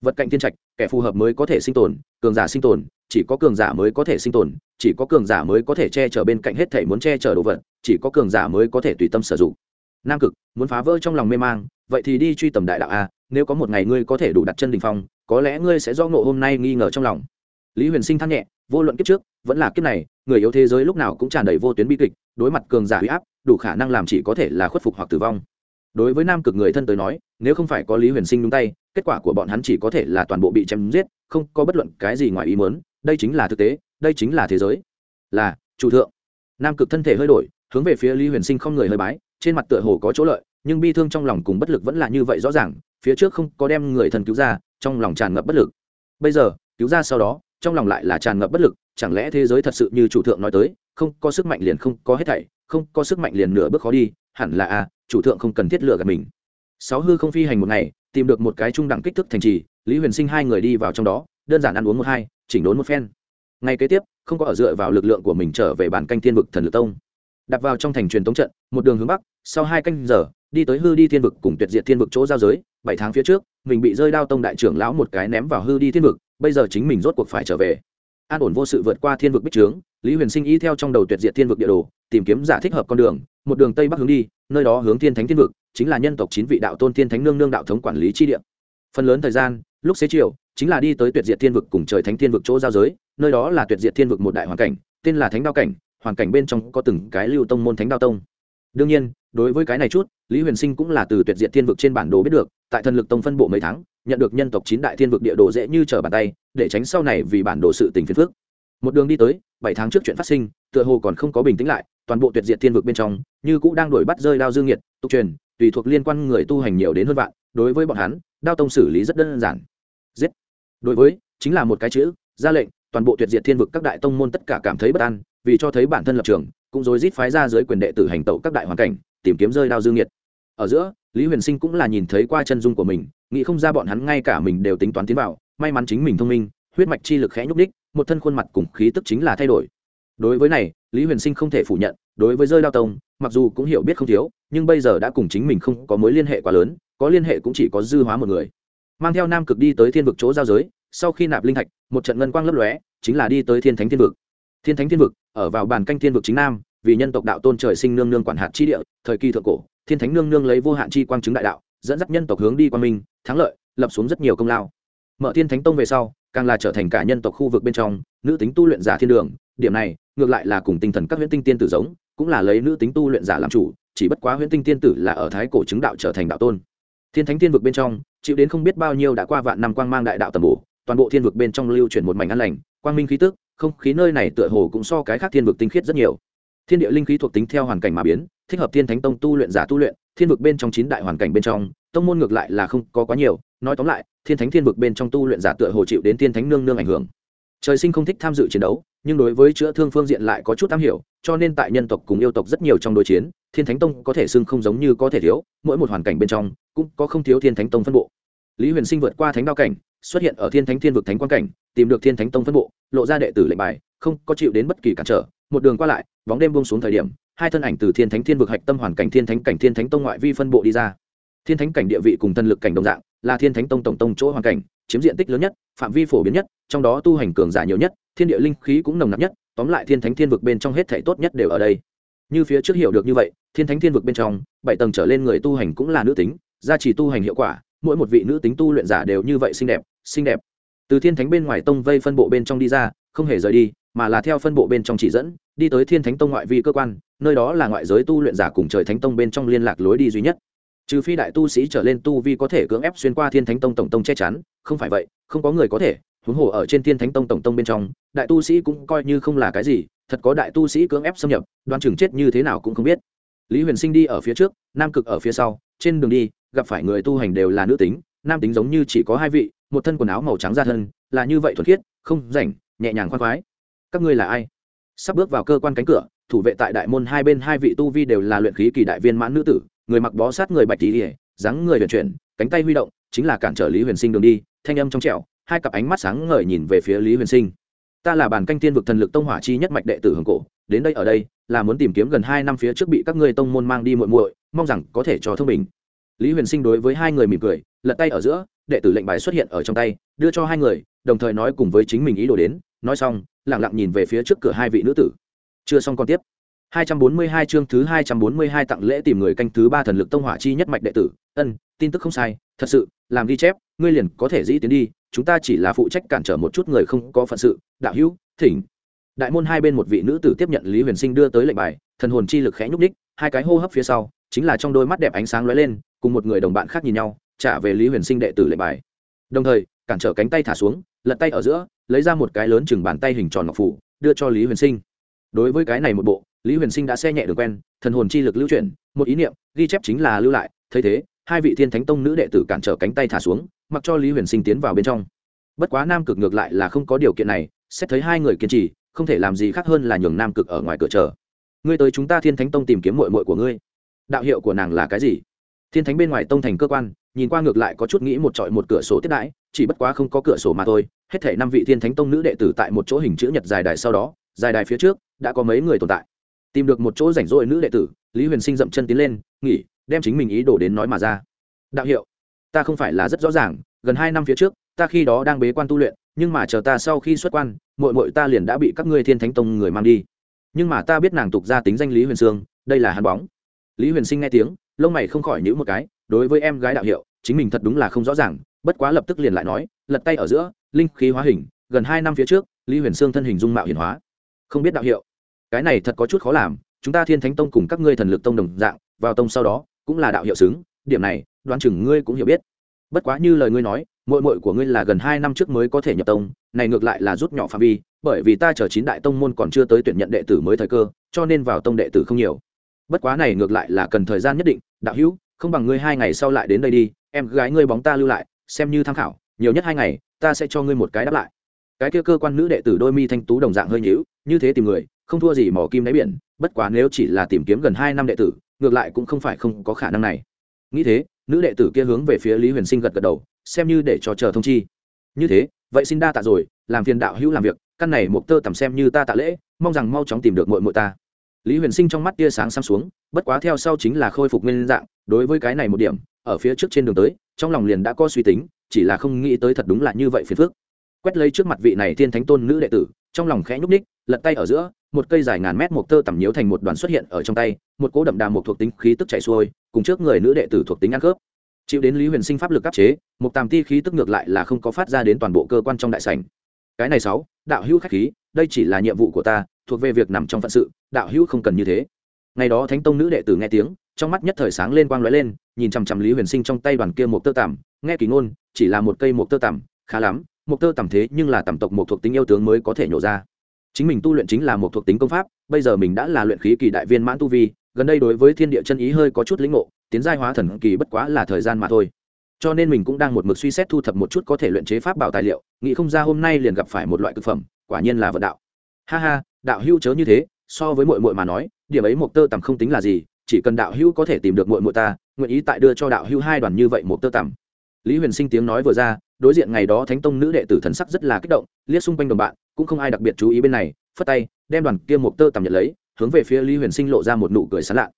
Vật cạnh thiên trạch, kẻ phù hợp mới có thể sinh tồn, cường giả sinh tồn, chỉ có cường giả mới có thể sinh tồn, chỉ có cường giả mới có thể che chở bên cạnh hết thể muốn che chở đồ vật, chỉ có cường giả mới có thể tùy tâm sử dụng. Nam cực, muốn phá vỡ trong lòng mê mang, vậy thì đi truy tầm đại đạo a, nếu có một ngày ngươi có thể đủ đặt chân đình phong, có lẽ ngươi sẽ do ngộ hôm nay nghi ngờ trong lòng. Lý huyền sinh than nhẹ, vô luận kiếp trước, vẫn là kiếp này, người yếu thế giới lúc nào cũng tràn đầy vô tuyến bi kịch đối mặt cường giả huy áp, đủ khả năng làm chỉ có thể là khuất phục hoặc tử vong. Đối với nam cực người thân tới nói, nếu không phải có lý huyền sinh nhúng tay, kết quả của bọn hắn chỉ có thể là toàn bộ bị chém giết, không có bất luận cái gì ngoài ý muốn, đây chính là thực tế, đây chính là thế giới. Là, chủ thượng. Nam cực thân thể hơi đổi, hướng về phía lý huyền sinh không người hơi bái, trên mặt tựa hồ có chỗ lợi, nhưng bi thương trong lòng cùng bất lực vẫn là như vậy rõ ràng, phía trước không có đem người thân cứu ra, trong lòng tràn ngập bất lực. Bây giờ, cứu ra sau đó trong lòng lại là tràn ngập bất lực, chẳng lẽ thế giới thật sự như chủ thượng nói tới, không có sức mạnh liền không có hết thảy, không có sức mạnh liền nửa bước khó đi, hẳn là a, chủ thượng không cần thiết lựa gạt mình. Sáu hư không phi hành một ngày, tìm được một cái trung đẳng kích thước thành trì, lý huyền sinh hai người đi vào trong đó, đơn giản ăn uống một hai, chỉnh đốn một phen. Ngày kế tiếp, không có ở dựa vào lực lượng của mình trở về bản canh thiên vực thần lực tông. Đặt vào trong thành truyền tống trận, một đường hướng bắc, sau hai canh giờ, đi tới hư đi thiên vực cùng tuyệt diệt thiên vực chỗ giao giới, bảy tháng phía trước, mình bị rơi đao tông đại trưởng lão một cái ném vào hư đi thiên vực bây giờ chính mình rốt cuộc phải trở về. An ổn vô sự vượt qua thiên vực bích trướng, lý huyền sinh y theo trong đầu tuyệt diệt thiên vực địa đồ, tìm kiếm giả thích hợp con đường, một đường tây bắc hướng đi, nơi đó hướng thiên thánh thiên vực, chính là nhân tộc chín vị đạo tôn thiên thánh nương nương đạo thống quản lý chi địa. Phần lớn thời gian, lúc xế chiều, chính là đi tới tuyệt diệt thiên vực cùng trời thánh thiên vực chỗ giao giới, nơi đó là tuyệt diệt thiên vực một đại hoàn cảnh, tên là thánh đao cảnh, hoàn cảnh bên trong có từng cái lưu tông môn thánh đao tông đương nhiên, đối với cái này chút, lý huyền sinh cũng là từ tuyệt diệt thiên vực trên bản đồ biết được, tại thần lực tông phân bộ mấy tháng, nhận được nhân tộc chín đại thiên vực địa đồ dễ như trở bàn tay, để tránh sau này vì bản đồ sự tình phiền phước một đường đi tới, bảy tháng trước chuyện phát sinh, tựa hồ còn không có bình tĩnh lại, toàn bộ tuyệt diệt thiên vực bên trong, như cũ đang đổi bắt rơi đao dương nhiệt, tục truyền, tùy thuộc liên quan người tu hành nhiều đến hơn vạn, đối với bọn hắn, đao tông xử lý rất đơn giản. Giết. Đối với, chính là một cái chữ, ra lệnh, toàn bộ tuyệt diệt thiên vực các đại tông môn tất cả cảm thấy bất an vì cho thấy bản thân lập trường, cũng rối rít phái ra dưới quyền đệ tử hành tẩu các đại hoàn cảnh, tìm kiếm rơi đao dương nhiệt. Ở giữa, lý huyền sinh cũng là nhìn thấy qua chân dung của mình, nghĩ không ra bọn hắn ngay cả mình đều tính toán tiến vào, may mắn chính mình thông minh, huyết mạch chi lực khẽ nhúc đích một thân khuôn mặt cùng khí tức chính là thay đổi. Đối với này, lý huyền sinh không thể phủ nhận, đối với rơi đao tông, mặc dù cũng hiểu biết không thiếu, nhưng bây giờ đã cùng chính mình không có mối liên hệ quá lớn, có liên hệ cũng chỉ có dư hóa một người. Mang theo nam cực đi tới thiên vực chỗ giao giới, sau khi nạp linh thạch, một trận ngân quang lấp lóe, chính là đi tới thiên thánh thiên vực thiên thánh thiên vực, ở vào bàn canh thiên vực chính nam, vì nhân tộc đạo tôn trời sinh nương nương quản hạt chi địa, thời kỳ thượng cổ, thiên thánh nương nương lấy vô hạn chi quang chứng đại đạo, dẫn dắt nhân tộc hướng đi quan minh thắng lợi, lập xuống rất nhiều công lao. Mở thiên thánh tông về sau, càng là trở thành cả nhân tộc khu vực bên trong, nữ tính tu luyện giả thiên đường, điểm này, ngược lại là cùng tinh thần các huyễn tinh tiên tử giống, cũng là lấy nữ tính tu luyện giả làm chủ, chỉ bất quá huyễn tinh tiên tử là ở thái cổ chứng đạo trở thành đạo tôn. Thiên thánh thiên vực bên trong, chịu đến không biết bao nhiêu đã qua vạn năm quang mang đại đạo tầm bổ, toàn bộ thiên vực bên trong lưu chuyển một mảnh an lành, quang minh khí tức không khí nơi này tựa hồ cũng so cái khác thiên vực tinh khiết rất nhiều. Thiên địa linh khí thuộc tính theo hoàn cảnh mà biến, thích hợp thiên thánh tông tu luyện giả tu luyện, thiên vực bên trong chín đại hoàn cảnh bên trong, tông môn ngược lại là không có quá nhiều. Nói tóm lại, thiên thánh thiên vực bên trong tu luyện giả tựa hồ chịu đến thiên thánh nương nương ảnh hưởng. Trời sinh không thích tham dự chiến đấu, nhưng đối với chữa thương phương diện lại có chút am hiểu, cho nên tại nhân tộc cùng yêu tộc rất nhiều trong đối chiến, thiên thánh tông có thể xưng không giống như có thể thiếu, mỗi một hoàn cảnh bên trong cũng có không thiếu thiên thánh tông phân bộ lý huyền sinh vượt qua thánh đao cảnh, xuất hiện ở thiên thánh thiên vực thánh quan cảnh, tìm được thiên thánh tông phân bộ, lộ ra đệ tử lệnh bài, không có chịu đến bất kỳ cản trở. Một đường qua lại, bóng đêm buông xuống thời điểm, hai thân ảnh từ thiên thánh thiên vực hạch tâm hoàn cảnh, thiên thánh cảnh, thiên thánh tông ngoại vi phân bộ đi ra. Thiên thánh cảnh địa vị cùng thân lực cảnh đồng dạng, là thiên thánh tông tổng tông chỗ hoàn cảnh, chiếm diện tích lớn nhất, phạm vi phổ biến nhất, trong đó tu hành cường giả nhiều nhất, thiên địa linh khí cũng nồng nặc nhất, tóm lại thiên thánh thiên vực bên trong hết thể tốt nhất đều ở đây. Như phía trước hiểu được như vậy, thiên thánh thiên vực bên trong, bảy tầng trở lên người tu hành cũng là nữ tính, gia trì tu hành hiệu quả mỗi một vị nữ tính tu luyện giả đều như vậy xinh đẹp xinh đẹp. Từ thiên thánh bên ngoài tông vây phân bộ bên trong đi ra, không hề rời đi, mà là theo phân bộ bên trong chỉ dẫn, đi tới thiên thánh tông ngoại vi cơ quan, nơi đó là ngoại giới tu luyện giả cùng trời thánh tông bên trong liên lạc lối đi duy nhất. Trừ phi đại tu sĩ trở lên tu vi có thể cưỡng ép xuyên qua thiên thánh tông tổng tông che chắn, không phải vậy, không có người có thể, huống hồ ở trên thiên thánh tông tổng tông bên trong, đại tu sĩ cũng coi như không là cái gì, thật có đại tu sĩ cưỡng ép xâm nhập đoan chừng chết như thế nào cũng không biết. Lý huyền sinh đi ở phía trước, nam cực ở phía sau, trên đường đi gặp phải người tu hành đều là nữ tính, nam tính giống như chỉ có hai vị, một thân quần áo màu trắng ra thân, là như vậy thuần khiết, không rảnh, nhẹ nhàng khoan khoái. Các ngươi là ai? Sắp bước vào cơ quan cánh cửa, thủ vệ tại đại môn hai bên hai vị tu vi đều là luyện khí kỳ đại viên mãn nữ tử, người mặc bó sát người bạch tí ỉa dáng người vận chuyển, cánh tay huy động, chính là cản trở lý huyền sinh đường đi, thanh âm trong trẻo, hai cặp ánh mắt sáng ngời nhìn về phía lý huyền sinh. Ta là bản canh tiên vực thần lực tông hỏa chi nhất mạch đệ tử hồng cổ, đến đây ở đây, là muốn tìm kiếm gần hai năm phía trước bị các ngươi tông môn mang đi muội muội, mong rằng có thể cho thương bình lý huyền sinh đối với hai người mỉm cười, lật tay ở giữa, đệ tử lệnh bài xuất hiện ở trong tay, đưa cho hai người, đồng thời nói cùng với chính mình ý đồ đến, nói xong lẳng lặng nhìn về phía trước cửa hai vị nữ tử. Chưa xong còn tiếp. 242 chương thứ 242 tặng lễ tìm người canh thứ ba thần lực tông hỏa chi nhất mạch đệ tử. Ân, tin tức không sai, thật sự, làm ghi chép, ngươi liền có thể dĩ tiến đi, chúng ta chỉ là phụ trách cản trở một chút người không có phận sự, đạo hữu, thỉnh. Đại môn hai bên một vị nữ tử tiếp nhận lý huyền sinh đưa tới lệnh bài, thần hồn chi lực khẽ nhúc ních hai cái hô hấp phía sau, chính là trong đôi mắt đẹp ánh sáng lóe lên cùng một người đồng bạn khác nhìn nhau, trả về lý huyền sinh đệ tử lệnh bài. Đồng thời, cản trở cánh tay thả xuống, lật tay ở giữa, lấy ra một cái lớn chừng bàn tay hình tròn ngọc phủ, đưa cho lý huyền sinh. Đối với cái này một bộ, lý huyền sinh đã xe nhẹ đường quen, thần hồn chi lực lưu chuyển, một ý niệm, ghi chép chính là lưu lại, thấy thế, hai vị thiên thánh tông nữ đệ tử cản trở cánh tay thả xuống, mặc cho lý huyền sinh tiến vào bên trong. Bất quá nam cực ngược lại là không có điều kiện này, xét thấy hai người kiên trì, không thể làm gì khác hơn là nhường nam cực ở ngoài cửa chờ. Ngươi tới chúng ta thiên thánh tông tìm kiếm mội mội của ngươi. Đạo hiệu của nàng là cái gì? Thiên thánh bên ngoài tông thành cơ quan, nhìn qua ngược lại có chút nghĩ một trọi một cửa sổ tiếp đãi, chỉ bất quá không có cửa sổ mà thôi. Hết thể năm vị thiên thánh tông nữ đệ tử tại một chỗ hình chữ nhật dài đài sau đó, dài đài phía trước, đã có mấy người tồn tại. Tìm được một chỗ rảnh rỗi nữ đệ tử, lý huyền sinh dậm chân tiến lên, nghỉ, đem chính mình ý đồ đến nói mà ra. Đạo hiệu, ta không phải là rất rõ ràng, gần hai năm phía trước, ta khi đó đang bế quan tu luyện, nhưng mà chờ ta sau khi xuất quan mội mội ta liền đã bị các ngươi thiên thánh tông người mang đi. Nhưng mà ta biết nàng tục ra tính danh lý huyền sương, đây là hắn bóng. Lý huyền sinh nghe tiếng lông mày không khỏi nhữ một cái, đối với em gái đạo hiệu, chính mình thật đúng là không rõ ràng, bất quá lập tức liền lại nói, lật tay ở giữa, linh khí hóa hình, gần hai năm phía trước, lý huyền sương thân hình dung mạo hiển hóa. Không biết đạo hiệu. Cái này thật có chút khó làm, chúng ta thiên thánh tông cùng các ngươi thần lực tông đồng dạng, vào tông sau đó, cũng là đạo hiệu xứng, điểm này, đoán chừng ngươi cũng hiểu biết. Bất quá như lời ngươi nói mội mội của ngươi là gần hai năm trước mới có thể nhập tông, này ngược lại là rút nhỏ phạm vi, bởi vì ta chờ chín đại tông môn còn chưa tới tuyển nhận đệ tử mới thời cơ, cho nên vào tông đệ tử không nhiều bất quá này ngược lại là cần thời gian nhất định, đạo hữu, không bằng ngươi hai ngày sau lại đến đây đi, em gái ngươi bóng ta lưu lại, xem như tham khảo, nhiều nhất hai ngày, ta sẽ cho ngươi một cái đáp lại. Cái kia cơ quan nữ đệ tử đôi mi thanh tú đồng dạng hơi nhữu như thế tìm người, không thua gì mỏ kim đáy biển, bất quá nếu chỉ là tìm kiếm gần hai năm đệ tử, ngược lại cũng không phải không có khả năng này. Nghĩ thế, nữ đệ tử kia hướng về phía lý huyền sinh gật gật đầu, xem như để cho chờ thông chi. Như thế, vậy xin đa tạ rồi, làm phiền đạo hữu làm việc, căn này một tơ tầm xem như ta tạ lễ, mong rằng mau chóng tìm được mội mội ta lý huyền sinh trong mắt tia sáng xăm xuống, bất quá theo sau chính là khôi phục nguyên dạng, đối với cái này một điểm, ở phía trước trên đường tới, trong lòng liền đã có suy tính, chỉ là không nghĩ tới thật đúng là như vậy phiền phức. Quét lấy trước mặt vị này thiên thánh tôn nữ đệ tử, trong lòng khẽ nhúc ních lật tay ở giữa, một cây dài ngàn mét một tơ tầm nhiễu thành một đoàn xuất hiện ở trong tay, một cỗ đậm đà một thuộc tính khí tức chạy xuôi, cùng trước người nữ đệ tử thuộc tính ăn khớp. Chịu đến lý huyền sinh pháp lực áp chế một tàm ti khí tức ngược lại là không có phát ra đến toàn bộ cơ quan trong đại sảnh. Cái này sáu, đạo hữu khách khí, đây chỉ là nhiệm vụ của ta thuộc về việc nằm trong phận sự, đạo hữu không cần như thế. Ngày đó thánh tông nữ đệ tử nghe tiếng, trong mắt nhất thời sáng lên quang lóe lên, nhìn chằm chằm lý huyền sinh trong tay đoàn kia một tơ tằm, nghe kỳ ngôn, chỉ là một cây một tơ tằm, khá lắm một tơ tằm thế nhưng là tẩm tộc một thuộc tính yêu tướng mới có thể nhổ ra. Chính mình tu luyện chính là một thuộc tính công pháp, bây giờ mình đã là luyện khí kỳ đại viên mãn tu vi, gần đây đối với thiên địa chân ý hơi có chút lĩnh ngộ, tiến giai hóa thần kỳ bất quá là thời gian mà thôi. Cho nên mình cũng đang một mực suy xét thu thập một chút có thể luyện chế pháp bảo tài liệu, nghĩ không ra hôm nay liền gặp phải một loại thực phẩm, quả nhiên là vận đạo ha ha, đạo hữu chớ như thế, so với mội mội mà nói, điểm ấy một tơ tằm không tính là gì, chỉ cần đạo hữu có thể tìm được mội mội ta, nguyện ý tại đưa cho đạo hữu hai đoàn như vậy một tơ tằm. Lý huyền sinh tiếng nói vừa ra, đối diện ngày đó thánh tông nữ đệ tử thần sắc rất là kích động, liếc xung quanh đồng bạn, cũng không ai đặc biệt chú ý bên này, phất tay, đem đoàn kia một tơ tằm nhận lấy, hướng về phía lý huyền sinh lộ ra một nụ cười sán lạ.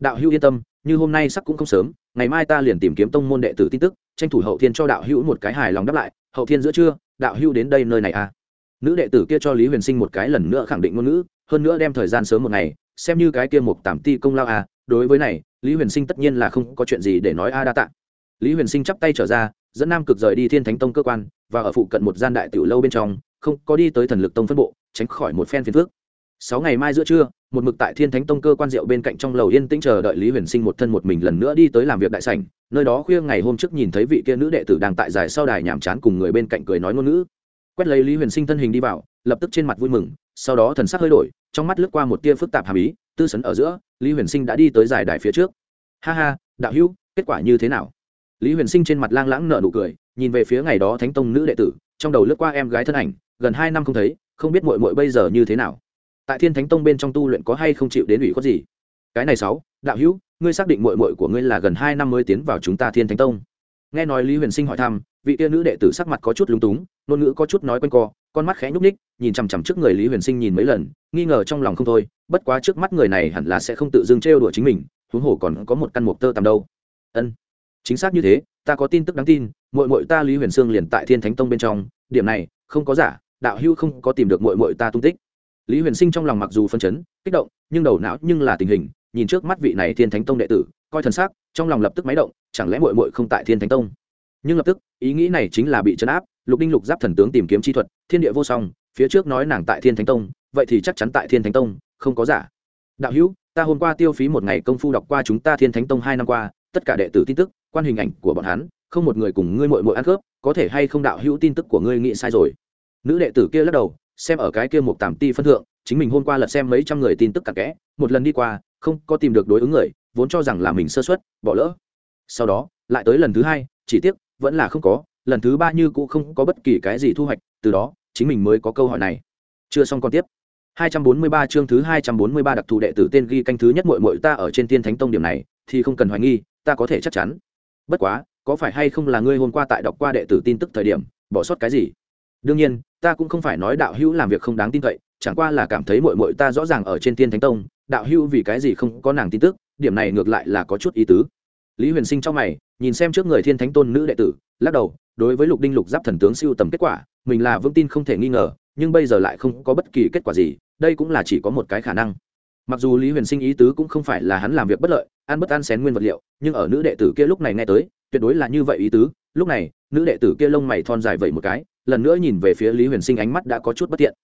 Đạo hữu yên tâm, như hôm nay sắc cũng không sớm, ngày mai ta liền tìm kiếm tông môn đệ tử tin tức, tranh thủ hậu thiên cho đạo hữu một cái hài lòng đáp lại, hậu thiên giữa trưa, đạo hữu đến đây nơi này à? Nữ đệ tử kia cho lý huyền sinh một cái lần nữa khẳng định ngôn ngữ, hơn nữa đem thời gian sớm một ngày, xem như cái kia một tạm ti công lao à đối với này, lý huyền sinh tất nhiên là không có chuyện gì để nói a đa tạ. Lý huyền sinh chắp tay trở ra, dẫn nam cực rời đi thiên thánh tông cơ quan, và ở phụ cận một gian đại tiểu lâu bên trong, không có đi tới thần lực tông phân bộ, tránh khỏi một phen phiền phước sáu ngày mai giữa trưa, một mực tại thiên thánh tông cơ quan rượu bên cạnh trong lầu yên tĩnh chờ đợi lý huyền sinh một thân một mình lần nữa đi tới làm việc đại sảnh, nơi đó khuya ngày hôm trước nhìn thấy vị kia nữ đệ tử đang tại giải sau đài nhàm chán cùng người bên cạnh cười nói ngôn ngữ quét lấy lý huyền sinh thân hình đi vào, lập tức trên mặt vui mừng, sau đó thần sắc hơi đổi, trong mắt lướt qua một tia phức tạp hàm ý, tư sấn ở giữa, lý huyền sinh đã đi tới giải đài phía trước. Ha ha, đạo hữu, kết quả như thế nào? Lý huyền sinh trên mặt lang lãng nợ nụ cười, nhìn về phía ngày đó thánh tông nữ đệ tử, trong đầu lướt qua em gái thân ảnh, gần hai năm không thấy, không biết mội mội bây giờ như thế nào. Tại thiên thánh tông bên trong tu luyện có hay không chịu đến ủy khuất gì? Cái này sáu, đạo hữu, ngươi xác định mội mội của ngươi là gần hai năm mới tiến vào chúng ta thiên thánh tông. Nghe nói lý huyền sinh hỏi thăm vị tia nữ đệ tử sắc mặt có chút lúng túng, ngôn ngữ có chút nói quanh co, con mắt khẽ nhúc ních nhìn chằm chằm trước người lý huyền sinh nhìn mấy lần, nghi ngờ trong lòng không thôi, bất quá trước mắt người này hẳn là sẽ không tự dưng trêu đùa chính mình huống hồ còn có một căn mục tơ tầm đâu. Ân, chính xác như thế, ta có tin tức đáng tin mội mội ta lý huyền sương liền tại thiên thánh tông bên trong, điểm này, không có giả, đạo hưu không có tìm được mội mội ta tung tích. Lý huyền sinh trong lòng mặc dù phân chấn, kích động, nhưng đầu não nhưng là tình hình, nhìn trước mắt vị này thiên thánh tông đệ tử, coi thần sắc, trong lòng lập tức máy động, chẳng lẽ mội mội không tại thiên thánh tông? Nhưng lập tức, ý nghĩ này chính là bị chấn áp, lục đinh lục giáp thần tướng tìm kiếm chi thuật, thiên địa vô song, phía trước nói nàng tại thiên thánh tông, vậy thì chắc chắn tại thiên thánh tông, không có giả. Đạo hữu, ta hôm qua tiêu phí một ngày công phu đọc qua chúng ta thiên thánh tông hai năm qua, tất cả đệ tử tin tức, quan hình ảnh của bọn hắn, không một người cùng ngươi mội mội ăn khớp, có thể hay không đạo hữu tin tức của ngươi nghĩ sai rồi? Nữ đệ tử kia lắc đầu, xem ở cái kia một tàm ti phân thượng, chính mình hôm qua lật xem mấy trăm người tin tức cặn kẽ, một lần đi qua, không có tìm được đối ứng người, vốn cho rằng là mình sơ xuất bỏ lỡ. Sau đó, lại tới lần thứ hai, chỉ tiếc vẫn là không có lần thứ ba như cũng không có bất kỳ cái gì thu hoạch từ đó chính mình mới có câu hỏi này chưa xong còn tiếp 243 chương thứ 243 đặc thù đệ tử tên ghi canh thứ nhất muội muội ta ở trên Tiên Thánh Tông điểm này thì không cần hoài nghi, ta có thể chắc chắn. Bất quá, có phải hay không là ngươi hôm qua tại đọc qua đệ tử tin tức thời điểm, bỏ sót cái gì? Đương nhiên, ta cũng không phải nói đạo hữu làm việc không đáng tin cậy, chẳng qua là cảm thấy muội muội ta rõ ràng ở trên Tiên Thánh Tông, đạo hữu vì cái gì không có nàng tin tức, điểm này ngược lại là có chút ý tứ. Lý Huyền Sinh trong mày, nhìn xem trước người Thiên Thánh Tôn nữ đệ tử, lắc đầu, đối với Lục Đinh Lục Giáp thần tướng siêu tầm kết quả, mình là vững tin không thể nghi ngờ, nhưng bây giờ lại không có bất kỳ kết quả gì đây cũng là chỉ có một cái khả năng. Mặc dù lý huyền sinh ý tứ cũng không phải là hắn làm việc bất lợi ăn bất ăn xén nguyên vật liệu nhưng ở nữ đệ tử kia lúc này nghe tới tuyệt đối là như vậy ý tứ lúc này nữ đệ tử kia lông mày thon dài vậy một cái lần nữa nhìn về phía lý huyền sinh ánh mắt đã có chút bất tiện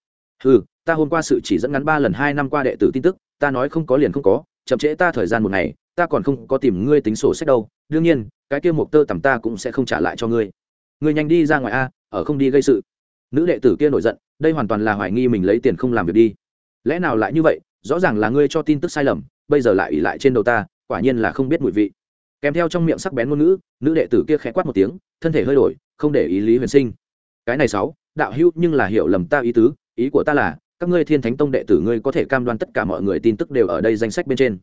ừ ta hôm qua sự chỉ dẫn ngắn ba lần hai năm qua đệ tử tin tức ta nói không có liền không có chậm trễ ta thời gian một ngày ta còn không có tìm ngươi tính sổ sách đâu đương nhiên cái kia mục tơ tầm ta cũng sẽ không trả lại cho ngươi. Ngươi nhanh đi ra ngoài a, ở không đi gây sự. Nữ đệ tử kia nổi giận, đây hoàn toàn là hoài nghi mình lấy tiền không làm việc đi. Lẽ nào lại như vậy? Rõ ràng là ngươi cho tin tức sai lầm, bây giờ lại ỉ lại trên đầu ta, quả nhiên là không biết mùi vị. Kèm theo trong miệng sắc bén ngôn ngữ, nữ đệ tử kia khẽ quát một tiếng, thân thể hơi đổi, không để ý lý huyền sinh. Cái này sáu, đạo hữu nhưng là hiểu lầm ta ý tứ, ý của ta là, các ngươi thiên thánh tông đệ tử ngươi có thể cam đoan tất cả mọi người tin tức đều ở đây danh sách bên trên.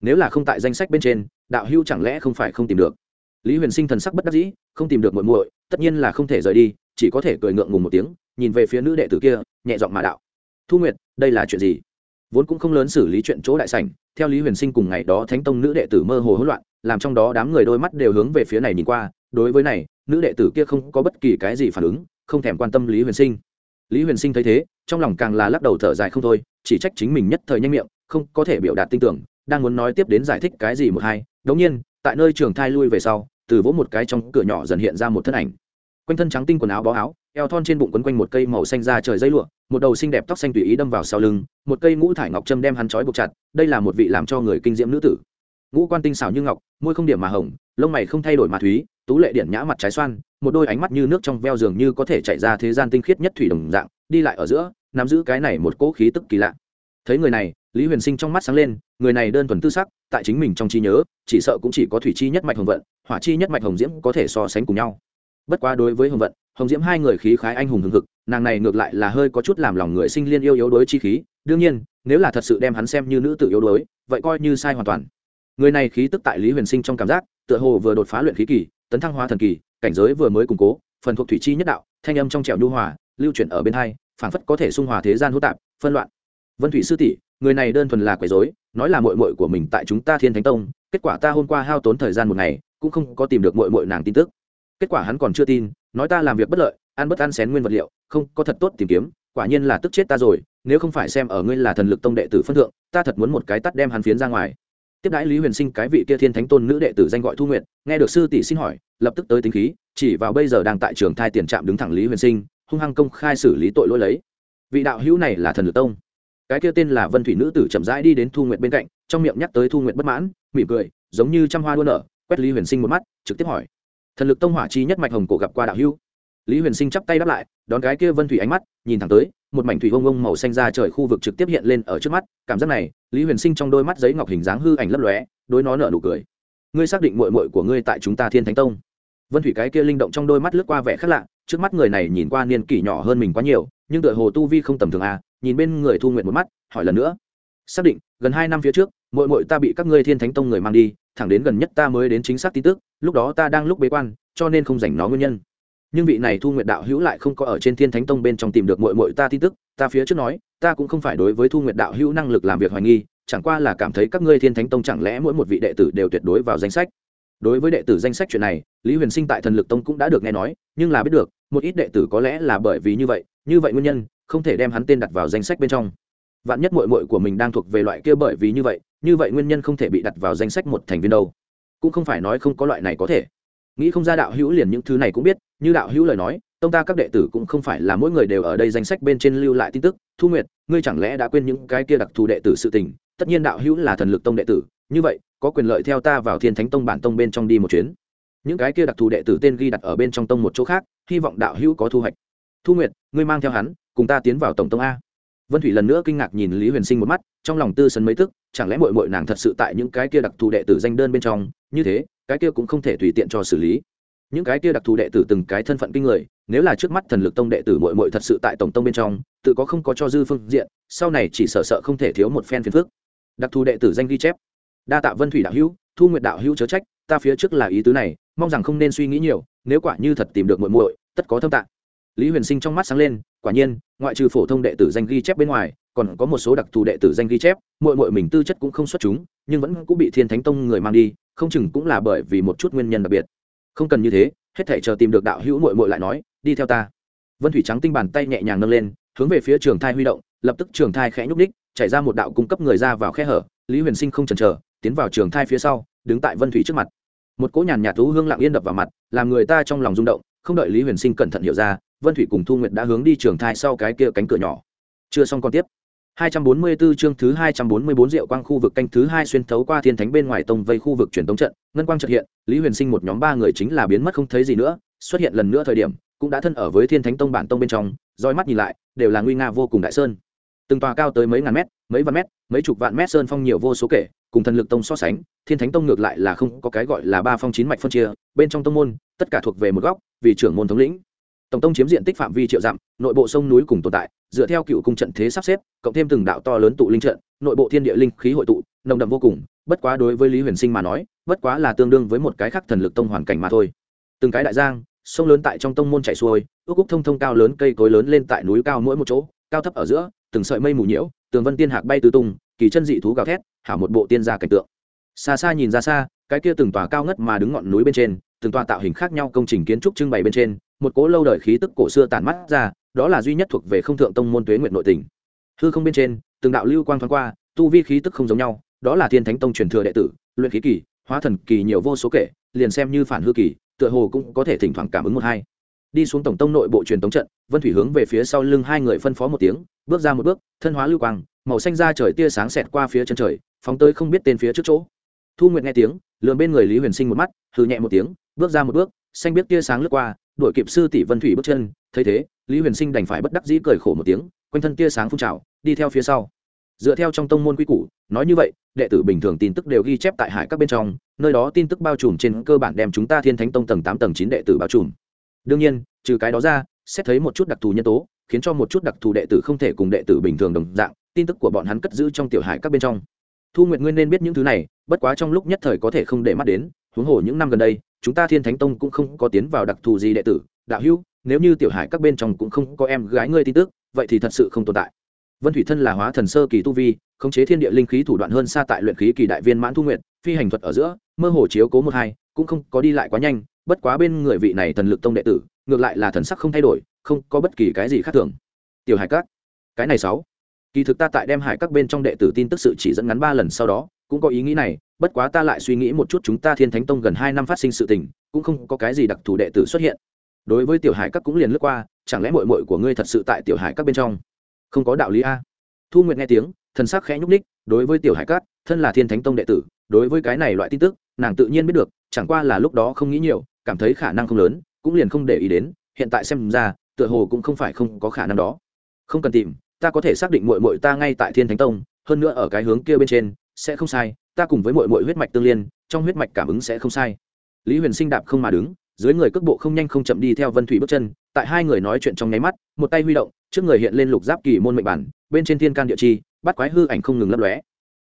Nếu là không tại danh sách bên trên, đạo hữu chẳng lẽ không phải không tìm được? Lý huyền sinh thần sắc bất đắc dĩ, không tìm được muội muội, tất nhiên là không thể rời đi, chỉ có thể cười ngượng ngùng một tiếng, nhìn về phía nữ đệ tử kia, nhẹ giọng mà đạo. Thu nguyệt, đây là chuyện gì? Vốn cũng không lớn xử lý chuyện chỗ đại sảnh, theo lý huyền sinh cùng ngày đó thánh tông nữ đệ tử mơ hồ hỗn loạn, làm trong đó đám người đôi mắt đều hướng về phía này nhìn qua, đối với này, nữ đệ tử kia không có bất kỳ cái gì phản ứng, không thèm quan tâm lý huyền sinh. Lý huyền sinh thấy thế, trong lòng càng là lắc đầu thở dài không thôi, chỉ trách chính mình nhất thời nhanh miệng, không có thể biểu đạt tin tưởng, đang muốn nói tiếp đến giải thích cái gì một hai, đống nhiên tại nơi trường thai lui về sau, từ vỗ một cái trong cửa nhỏ dần hiện ra một thân ảnh. Quanh thân trắng tinh quần áo bó áo, eo thon trên bụng quấn quanh một cây màu xanh ra trời dây lụa, một đầu xinh đẹp tóc xanh tùy ý đâm vào sau lưng, một cây ngũ thải ngọc trâm đem hắn trói buộc chặt, đây là một vị làm cho người kinh diễm nữ tử. Ngũ quan tinh xảo như ngọc, môi không điểm mà hồng, lông mày không thay đổi mà thúy, tú lệ điện nhã mặt trái xoan, một đôi ánh mắt như nước trong veo dường như có thể chạy ra thế gian tinh khiết nhất thủy đồng dạng, đi lại ở giữa, nắm giữ cái này một cỗ khí tức kỳ lạ thấy người này, lý huyền sinh trong mắt sáng lên, người này đơn thuần tư sắc, tại chính mình trong trí nhớ, chỉ sợ cũng chỉ có thủy chi nhất mạch hồng vận, hỏa chi nhất mạch hồng diễm có thể so sánh cùng nhau. Bất quá đối với hồng vận, hồng diễm hai người khí khái anh hùng hừng hực, nàng này ngược lại là hơi có chút làm lòng người sinh liên yêu yếu đối chi khí, đương nhiên, nếu là thật sự đem hắn xem như nữ tự yếu đối vậy coi như sai hoàn toàn. Người này khí tức tại lý huyền sinh trong cảm giác, tựa hồ vừa đột phá luyện khí kỳ, tấn thăng hóa thần kỳ, cảnh giới vừa mới củng cố, phần thuộc thủy chi nhất đạo, thanh âm trong trẻo nhu hòa, lưu chuyển ở bên hai, phảng phất có thể xung hòa thế gian hỗn tạp, phân loạn vân thủy sư tỷ, người này đơn thuần là quấy rối, nói là muội muội của mình tại chúng ta thiên thánh tông, kết quả ta hôm qua hao tốn thời gian một ngày, cũng không có tìm được muội muội nàng tin tức. Kết quả hắn còn chưa tin, nói ta làm việc bất lợi, ăn bất ăn xén nguyên vật liệu, không, có thật tốt tìm kiếm, quả nhiên là tức chết ta rồi, nếu không phải xem ở ngươi là thần lực tông đệ tử phân thượng, ta thật muốn một cái tắt đem hắn phiến ra ngoài. Tiếp đãi lý huyền sinh cái vị kia thiên thánh tôn nữ đệ tử danh gọi thu nguyện nghe được sư tỷ xin hỏi, lập tức tới tính khí, chỉ vào bây giờ đang tại trường thai tiền trạm đứng thẳng lý huyền sinh, hung hăng công khai xử lý tội lỗi lấy. Vị đạo hữu này là thần lực tông cái kia tên là vân thủy nữ tử chậm rãi đi đến thu nguyện bên cạnh, trong miệng nhắc tới thu nguyện bất mãn, mỉm cười, giống như trăm hoa đua nở, quét lý huyền sinh một mắt, trực tiếp hỏi. Thần lực tông hỏa chi nhất mạch hồng cổ gặp qua đạo hưu. lý huyền sinh chắp tay đáp lại, đón cái kia vân thủy ánh mắt, nhìn thẳng tới, một mảnh thủy vông ông màu xanh ra trời khu vực trực tiếp hiện lên ở trước mắt, cảm giác này, lý huyền sinh trong đôi mắt giấy ngọc hình dáng hư ảnh lấp lóe, đối nó nở nụ cười. Ngươi xác định mội mội của ngươi tại chúng ta thiên thánh tông. Vân thủy cái kia linh động trong đôi mắt lướt qua vẻ khác lạ, trước mắt người này nhìn qua niên kỷ nhỏ hơn mình quá nhiều nhưng tựa hồ tu vi không tầm thường à nhìn bên người thu nguyện một mắt, hỏi lần nữa. Xác định, gần hai năm phía trước mội mội ta bị các ngươi thiên thánh tông người mang đi, thẳng đến gần nhất ta mới đến chính xác tin tức, lúc đó ta đang lúc bế quan, cho nên không dành nó nguyên nhân. Nhưng vị này thu nguyện đạo hữu lại không có ở trên thiên thánh tông bên trong tìm được mội mội ta tin tức, ta phía trước nói, ta cũng không phải đối với thu nguyện đạo hữu năng lực làm việc hoài nghi, chẳng qua là cảm thấy các ngươi thiên thánh tông chẳng lẽ mỗi một vị đệ tử đều tuyệt đối vào danh sách. Đối với đệ tử danh sách chuyện này, lý huyền sinh tại thần lực tông cũng đã được nghe nói, nhưng là biết được, một ít đệ tử có lẽ là bởi vì như vậy như vậy nguyên nhân, không thể đem hắn tên đặt vào danh sách bên trong. Vạn nhất mội mội của mình đang thuộc về loại kia bởi vì như vậy như vậy nguyên nhân không thể bị đặt vào danh sách một thành viên đâu. Cũng không phải nói không có loại này có thể. Nghĩ không ra đạo hữu liền những thứ này cũng biết, như đạo hữu lời nói, tông ta các đệ tử cũng không phải là mỗi người đều ở đây danh sách bên trên lưu lại tin tức. Thu nguyệt, ngươi chẳng lẽ đã quên những cái kia đặc thù đệ tử sự tình? Tất nhiên đạo hữu là thần lực tông đệ tử, như vậy, có quyền lợi theo ta vào thiên thánh tông bản tông bên trong đi một chuyến. Những cái kia đặc thù đệ tử tên ghi đặt ở bên trong tông một chỗ khác, hy vọng đạo hữu có thu hoạch thu nguyệt, ngươi mang theo hắn, cùng ta tiến vào tổng tông a. Vân thủy lần nữa kinh ngạc nhìn lý huyền sinh một mắt, trong lòng tư sấn mấy tức, chẳng lẽ mội mội nàng thật sự tại những cái kia đặc thù đệ tử danh đơn bên trong? Như thế, cái kia cũng không thể tùy tiện cho xử lý. Những cái kia đặc thù đệ tử từng cái thân phận kinh người, nếu là trước mắt thần lực tông đệ tử mội mội thật sự tại tổng tông bên trong, tự có không có cho dư phương diện, sau này chỉ sợ sợ không thể thiếu một phen phiền phức. Đặc thù đệ tử danh ghi chép. Đa tạ vân thủy đạo hữu, thu nguyện đạo hữu chớ trách, ta phía trước là ý tứ này, mong rằng không nên suy nghĩ nhiều, nếu quả như thật tìm được muội muội, tất có thâm tạng lý huyền sinh trong mắt sáng lên, quả nhiên, ngoại trừ phổ thông đệ tử danh ghi chép bên ngoài, còn có một số đặc thù đệ tử danh ghi chép, muội muội mình tư chất cũng không xuất chúng, nhưng vẫn cũng bị thiên thánh tông người mang đi, không chừng cũng là bởi vì một chút nguyên nhân đặc biệt. Không cần như thế, hết thể chờ tìm được đạo hữu muội muội lại nói, đi theo ta. Vân thủy trắng tinh bàn tay nhẹ nhàng nâng lên, hướng về phía trường thai huy động, lập tức trường thai khẽ nhúc ních chảy ra một đạo cung cấp người ra vào khe hở, lý huyền sinh không chần chờ, tiến vào trường thai phía sau, đứng tại vân thủy trước mặt. Một cỗ nhàn nhạt thú hương lặng yên đập vào mặt, làm người ta trong lòng rung động, không đợi lý huyền sinh cẩn thận hiểu ra vân thủy cùng thu nguyệt đã hướng đi trường thai sau cái kia cánh cửa nhỏ. Chưa xong còn tiếp. 244 chương thứ 244 rượu quang khu vực canh thứ hai xuyên thấu qua thiên thánh bên ngoài tông vây khu vực truyền tống trận, ngân quang chợt hiện, Lý Huyền Sinh một nhóm ba người chính là biến mất không thấy gì nữa, xuất hiện lần nữa thời điểm, cũng đã thân ở với thiên thánh tông bản tông bên trong, dõi mắt nhìn lại, đều là nguy nga vô cùng đại sơn. Từng tòa cao tới mấy ngàn mét, mấy vạn mét, mấy chục vạn mét sơn phong nhiều vô số kể, cùng thần lực tông so sánh, thiên thánh tông ngược lại là không có cái gọi là ba phong chín mạch phân chia, bên trong tông môn, tất cả thuộc về một góc, vì trưởng môn thống lĩnh tổng tông chiếm diện tích phạm vi triệu dặm, nội bộ sông núi cùng tồn tại, dựa theo cựu cung trận thế sắp xếp, cộng thêm từng đạo to lớn tụ linh trận, nội bộ thiên địa linh khí hội tụ, nồng đậm vô cùng, bất quá đối với lý huyền sinh mà nói, bất quá là tương đương với một cái khắc thần lực tông hoàn cảnh mà thôi. Từng cái đại giang, sông lớn tại trong tông môn chảy xuôi, ước cúc thông thông cao lớn cây cối lớn lên tại núi cao mỗi một chỗ, cao thấp ở giữa, từng sợi mây mù nhiễu, tường vân tiên hạc bay tứ tung, kỳ chân dị thú gào thét, hảo một bộ tiên gia cảnh tượng. Xa xa nhìn ra xa, cái kia từng tòa cao ngất mà đứng ngọn núi bên trên, từng tòa tạo hình khác nhau công trình kiến trúc trưng bày bên trên một cố lâu đời khí tức cổ xưa tản mắt ra, đó là duy nhất thuộc về không thượng tông môn tuế nguyện nội tình. Hư không bên trên, từng đạo lưu quang thoáng qua, tu vi khí tức không giống nhau, đó là thiên thánh tông truyền thừa đệ tử, luyện khí kỳ, hóa thần kỳ nhiều vô số kể, liền xem như phản hư kỳ, tựa hồ cũng có thể thỉnh thoảng cảm ứng một hai. Đi xuống tổng tông nội bộ truyền tống trận, vân thủy hướng về phía sau lưng hai người phân phó một tiếng, bước ra một bước, thân hóa lưu quang, màu xanh ra trời tia sáng xẹt qua phía chân trời, phóng tới không biết tên phía trước chỗ. Thu nguyệt nghe tiếng lượn bên người lý huyền sinh một mắt, hừ nhẹ một tiếng, bước ra một bước, xanh biết tia sáng lướt qua đuổi kịp sư tỷ vân thủy bước chân, thấy thế, lý huyền sinh đành phải bất đắc dĩ cười khổ một tiếng, quanh thân tia sáng phun trào, đi theo phía sau. Dựa theo trong tông môn quy củ, nói như vậy, đệ tử bình thường tin tức đều ghi chép tại hải các bên trong, nơi đó tin tức bao trùm trên cơ bản đem chúng ta thiên thánh tông tầng tám, tầng chín đệ tử bao trùm. Đương nhiên, trừ cái đó ra, xét thấy một chút đặc thù nhân tố, khiến cho một chút đặc thù đệ tử không thể cùng đệ tử bình thường đồng dạng, tin tức của bọn hắn cất giữ trong tiểu hải các bên trong. Thu nguyệt nguyên nên biết những thứ này, bất quá trong lúc nhất thời có thể không để mắt đến, huống hồ những năm gần đây chúng ta thiên thánh tông cũng không có tiến vào đặc thù gì đệ tử, đạo hữu, nếu như tiểu hải các bên trong cũng không có em gái ngươi tin tức, vậy thì thật sự không tồn tại. Vân thủy thân là hóa thần sơ kỳ tu vi, khống chế thiên địa linh khí thủ đoạn hơn xa tại luyện khí kỳ đại viên mãn thu nguyện phi hành thuật ở giữa, mơ hồ chiếu cố một hai, cũng không có đi lại quá nhanh, bất quá bên người vị này thần lực tông đệ tử, ngược lại là thần sắc không thay đổi, không có bất kỳ cái gì khác thường. Tiểu hải các, cái này sáu, kỳ thực ta tại đem hải các bên trong đệ tử tin tức sự chỉ dẫn ngắn ba lần sau đó cũng có ý nghĩ này, bất quá ta lại suy nghĩ một chút chúng ta thiên thánh tông gần hai năm phát sinh sự tình, cũng không có cái gì đặc thù đệ tử xuất hiện. Đối với tiểu hải các cũng liền lướt qua, chẳng lẽ mội mội của ngươi thật sự tại tiểu hải các bên trong? Không có đạo lý a. Thu nguyện nghe tiếng, thần sắc khẽ nhúc ních đối với tiểu hải các, thân là thiên thánh tông đệ tử, đối với cái này loại tin tức, nàng tự nhiên biết được, chẳng qua là lúc đó không nghĩ nhiều, cảm thấy khả năng không lớn, cũng liền không để ý đến, hiện tại xem ra, tựa hồ cũng không phải không có khả năng đó. Không cần tìm, ta có thể xác định mội mội ta ngay tại thiên thánh tông, hơn nữa ở cái hướng kia bên trên sẽ không sai, ta cùng với mọi mọi huyết mạch tương liên, trong huyết mạch cảm ứng sẽ không sai. Lý huyền sinh đạp không mà đứng, dưới người cước bộ không nhanh không chậm đi theo vân thủy bước chân, tại hai người nói chuyện trong nháy mắt, một tay huy động, trước người hiện lên lục giáp kỳ môn mệnh bản, bên trên thiên can địa chi, bắt quái hư ảnh không ngừng lấp lóe.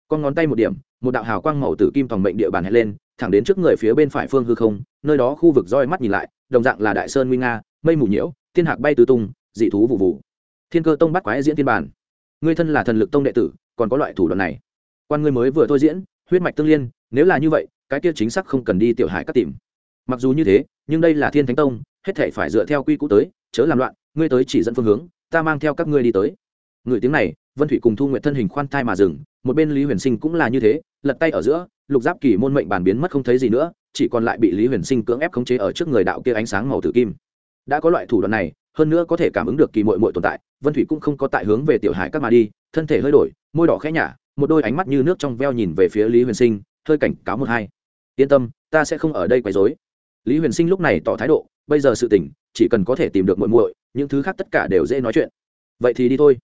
Con ngón tay một điểm, một đạo hào quang màu tử kim tòng mệnh địa bàn hẹn lên, thẳng đến trước người phía bên phải phương hư không, nơi đó khu vực roi mắt nhìn lại, đồng dạng là đại sơn nguy nga, mây mù nhiễu, thiên hạc bay tứ tung, dị thú vụ vụ. Thiên cơ tông bắt quái diễn thiên bản. Ngươi thân là thần lực tông đệ tử, còn có loại thủ đoạn này quan ngươi mới vừa thôi diễn, huyết mạch tương liên, nếu là như vậy, cái kia chính xác không cần đi tiểu hải các tìm. Mặc dù như thế, nhưng đây là thiên thánh tông, hết thể phải dựa theo quy cũ tới, chớ làm loạn, ngươi tới chỉ dẫn phương hướng, ta mang theo các ngươi đi tới. Người tiếng này, vân thủy cùng thu nguyện thân hình khoan thai mà dừng, một bên lý huyền sinh cũng là như thế, lật tay ở giữa, lục giáp kỳ môn mệnh bàn biến mất không thấy gì nữa, chỉ còn lại bị lý huyền sinh cưỡng ép khống chế ở trước người đạo kia ánh sáng màu tử kim. Đã có loại thủ đoạn này, hơn nữa có thể cảm ứng được kỳ mội mội tồn tại, vân thủy cũng không có tại hướng về tiểu hải các mà đi, thân thể hơi đổi, môi đỏ khẽ nhả một đôi ánh mắt như nước trong veo nhìn về phía lý huyền sinh, hơi cảnh cáo một hai. Yên tâm, ta sẽ không ở đây quấy dối lý huyền sinh lúc này tỏ thái độ, bây giờ sự tỉnh, chỉ cần có thể tìm được muội muội, những thứ khác tất cả đều dễ nói chuyện. Vậy thì đi thôi.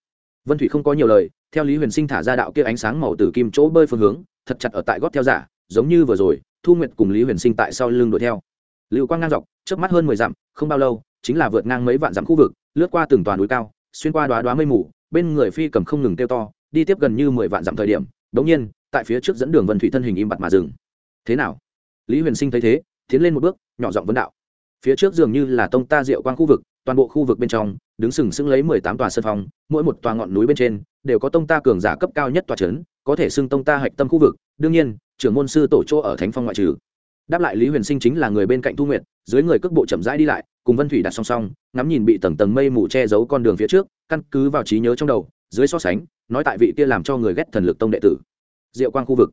Vân thủy không có nhiều lời, theo lý huyền sinh thả ra đạo kia ánh sáng màu tử kim chỗ bơi phương hướng, thật chặt ở tại gót theo giả, giống như vừa rồi, thu nguyệt cùng lý huyền sinh tại sau lưng đuổi theo. Lưu quang ngang dọc trước mắt hơn mười dặm, không bao lâu, chính là vượt ngang mấy vạn dặm khu vực, lướt qua từng toàn núi cao, xuyên qua đoá đoá mây mù, bên người phi cầm không ngừng kêu to đi tiếp gần như mười vạn dặm thời điểm, đống nhiên, tại phía trước dẫn đường vân thủy thân hình im bặt mà dừng. Thế nào? Lý huyền sinh thấy thế, tiến lên một bước, nhỏ giọng vấn đạo. Phía trước dường như là tông ta diệu quang khu vực, toàn bộ khu vực bên trong, đứng sừng sững lấy mười tám tòa sân phong mỗi một tòa ngọn núi bên trên, đều có tông ta cường giả cấp cao nhất tòa trấn có thể xưng tông ta hạch tâm khu vực. Đương nhiên, trưởng môn sư tổ chỗ ở thánh phong ngoại trừ. Đáp lại lý huyền sinh chính là người bên cạnh thu nguyệt, dưới người cước bộ chậm rãi đi lại, cùng vân thủy đặt song song, ngắm nhìn bị tầng tầng mây mù che giấu con đường phía trước, căn cứ vào trí nhớ trong đầu dưới so sánh, nói tại vị kia làm cho người ghét thần lực tông đệ tử. Diệu quang khu vực.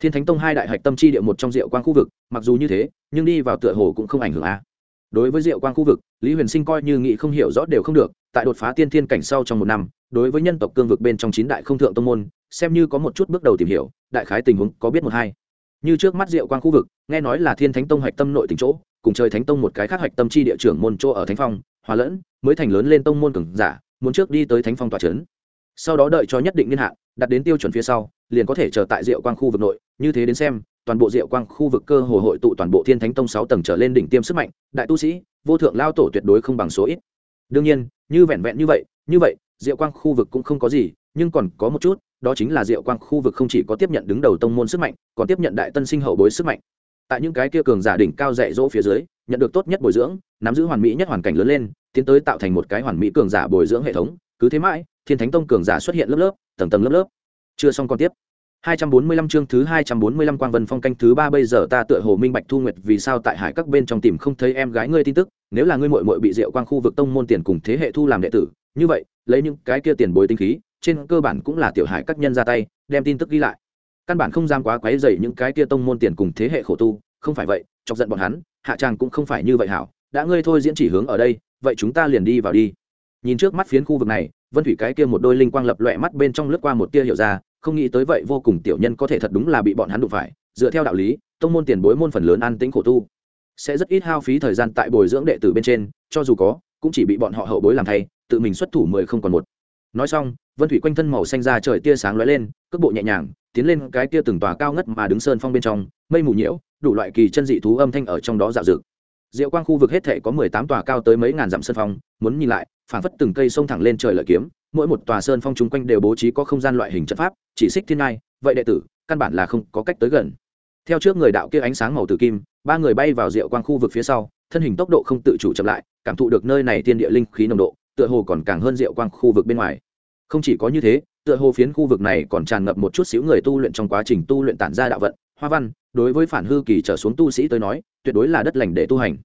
Thiên thánh tông hai đại hạch tâm chi địa một trong diệu quang khu vực, mặc dù như thế, nhưng đi vào tựa hồ cũng không ảnh hưởng a. Đối với diệu quang khu vực, lý huyền sinh coi như nghị không hiểu rõ đều không được, tại đột phá tiên thiên cảnh sau trong một năm, đối với nhân tộc cương vực bên trong chín đại không thượng tông môn, xem như có một chút bước đầu tìm hiểu, đại khái tình huống có biết một hai. Như trước mắt diệu quang khu vực, nghe nói là thiên thánh tông hạch tâm nội tỉnh chỗ, cùng chơi thánh tông một cái khác hạch tâm chi địa trưởng môn chỗ ở thánh phong, hòa lẫn, mới thành lớn lên tông môn cường giả, muốn trước đi tới thánh phong tòa trấn sau đó đợi cho nhất định niên hạn, đặt đến tiêu chuẩn phía sau, liền có thể chờ tại diệu quang khu vực nội. Như thế đến xem, toàn bộ diệu quang khu vực cơ hồ hội tụ toàn bộ thiên thánh tông sáu tầng trở lên đỉnh tiêm sức mạnh, đại tu sĩ, vô thượng lao tổ tuyệt đối không bằng số ít. Đương nhiên, như vẹn vẹn như vậy như vậy, diệu quang khu vực cũng không có gì, nhưng còn có một chút, đó chính là diệu quang khu vực không chỉ có tiếp nhận đứng đầu tông môn sức mạnh, còn tiếp nhận đại tân sinh hậu bối sức mạnh. Tại những cái kia cường giả đỉnh cao dạy dỗ phía dưới, nhận được tốt nhất bồi dưỡng, nắm giữ hoàn mỹ nhất hoàn cảnh lớn lên, tiến tới tạo thành một cái hoàn mỹ cường giả bồi dưỡng hệ thống, cứ thế mãi thiên thánh tông cường giả xuất hiện lớp lớp tầng tầng lớp lớp chưa xong còn tiếp 245 chương thứ 245 Quang Vân Phong canh thứ 3 bây giờ ta tựa hồ minh bạch thu nguyệt vì sao tại hải các bên trong tìm không thấy em gái ngươi tin tức, nếu là ngươi muội muội bị Diệu Quang khu vực tông môn tiền cùng thế hệ thu làm đệ tử, như vậy, lấy những cái kia tiền bối tinh khí, trên cơ bản cũng là tiểu hải các nhân ra tay, đem tin tức ghi lại. Căn bản không dám quá quấy rầy những cái kia tông môn tiền cùng thế hệ khổ tu, không phải vậy, chọc giận bọn hắn, hạ trang cũng không phải như vậy hảo, đã ngươi thôi diễn chỉ hướng ở đây, vậy chúng ta liền đi vào đi. Nhìn trước mắt phiến khu vực này, Vân Thủy cái kia một đôi linh quang lập loẹ mắt bên trong lướt qua một tia hiểu ra, không nghĩ tới vậy vô cùng tiểu nhân có thể thật đúng là bị bọn hắn đụng phải. Dựa theo đạo lý tông môn tiền bối môn phần lớn an tĩnh khổ tu sẽ rất ít hao phí thời gian tại bồi dưỡng đệ tử bên trên cho dù có cũng chỉ bị bọn họ hậu bối làm thay tự mình xuất thủ mười không còn một. Nói xong vân thủy quanh thân màu xanh ra trời tia sáng lóe lên cước bộ nhẹ nhàng tiến lên cái tia từng tòa cao ngất mà đứng sơn phong bên trong mây mù nhiễu đủ loại kỳ chân dị thú âm thanh ở trong đó dạo dực diệu quang khu vực hết thể có mười tám tòa cao tới mấy ngàn dặm sơn phong, muốn nhìn lại phản phất từng cây sông thẳng lên trời lợi kiếm, mỗi một tòa sơn phong chung quanh đều bố trí có không gian loại hình trận pháp, chỉ xích thiên ngai, vậy đệ tử, căn bản là không có cách tới gần. Theo trước người đạo kia ánh sáng màu tử kim, ba người bay vào Diệu quang khu vực phía sau, thân hình tốc độ không tự chủ chậm lại, cảm thụ được nơi này thiên địa linh khí nồng độ, tựa hồ còn càng hơn Diệu quang khu vực bên ngoài. Không chỉ có như thế, tựa hồ phiến khu vực này còn tràn ngập một chút xíu người tu luyện trong quá trình tu luyện tản ra đạo vận hoa văn, đối với phản hư kỳ trở xuống tu sĩ tới nói, tuyệt đối là đất lành để tu hành.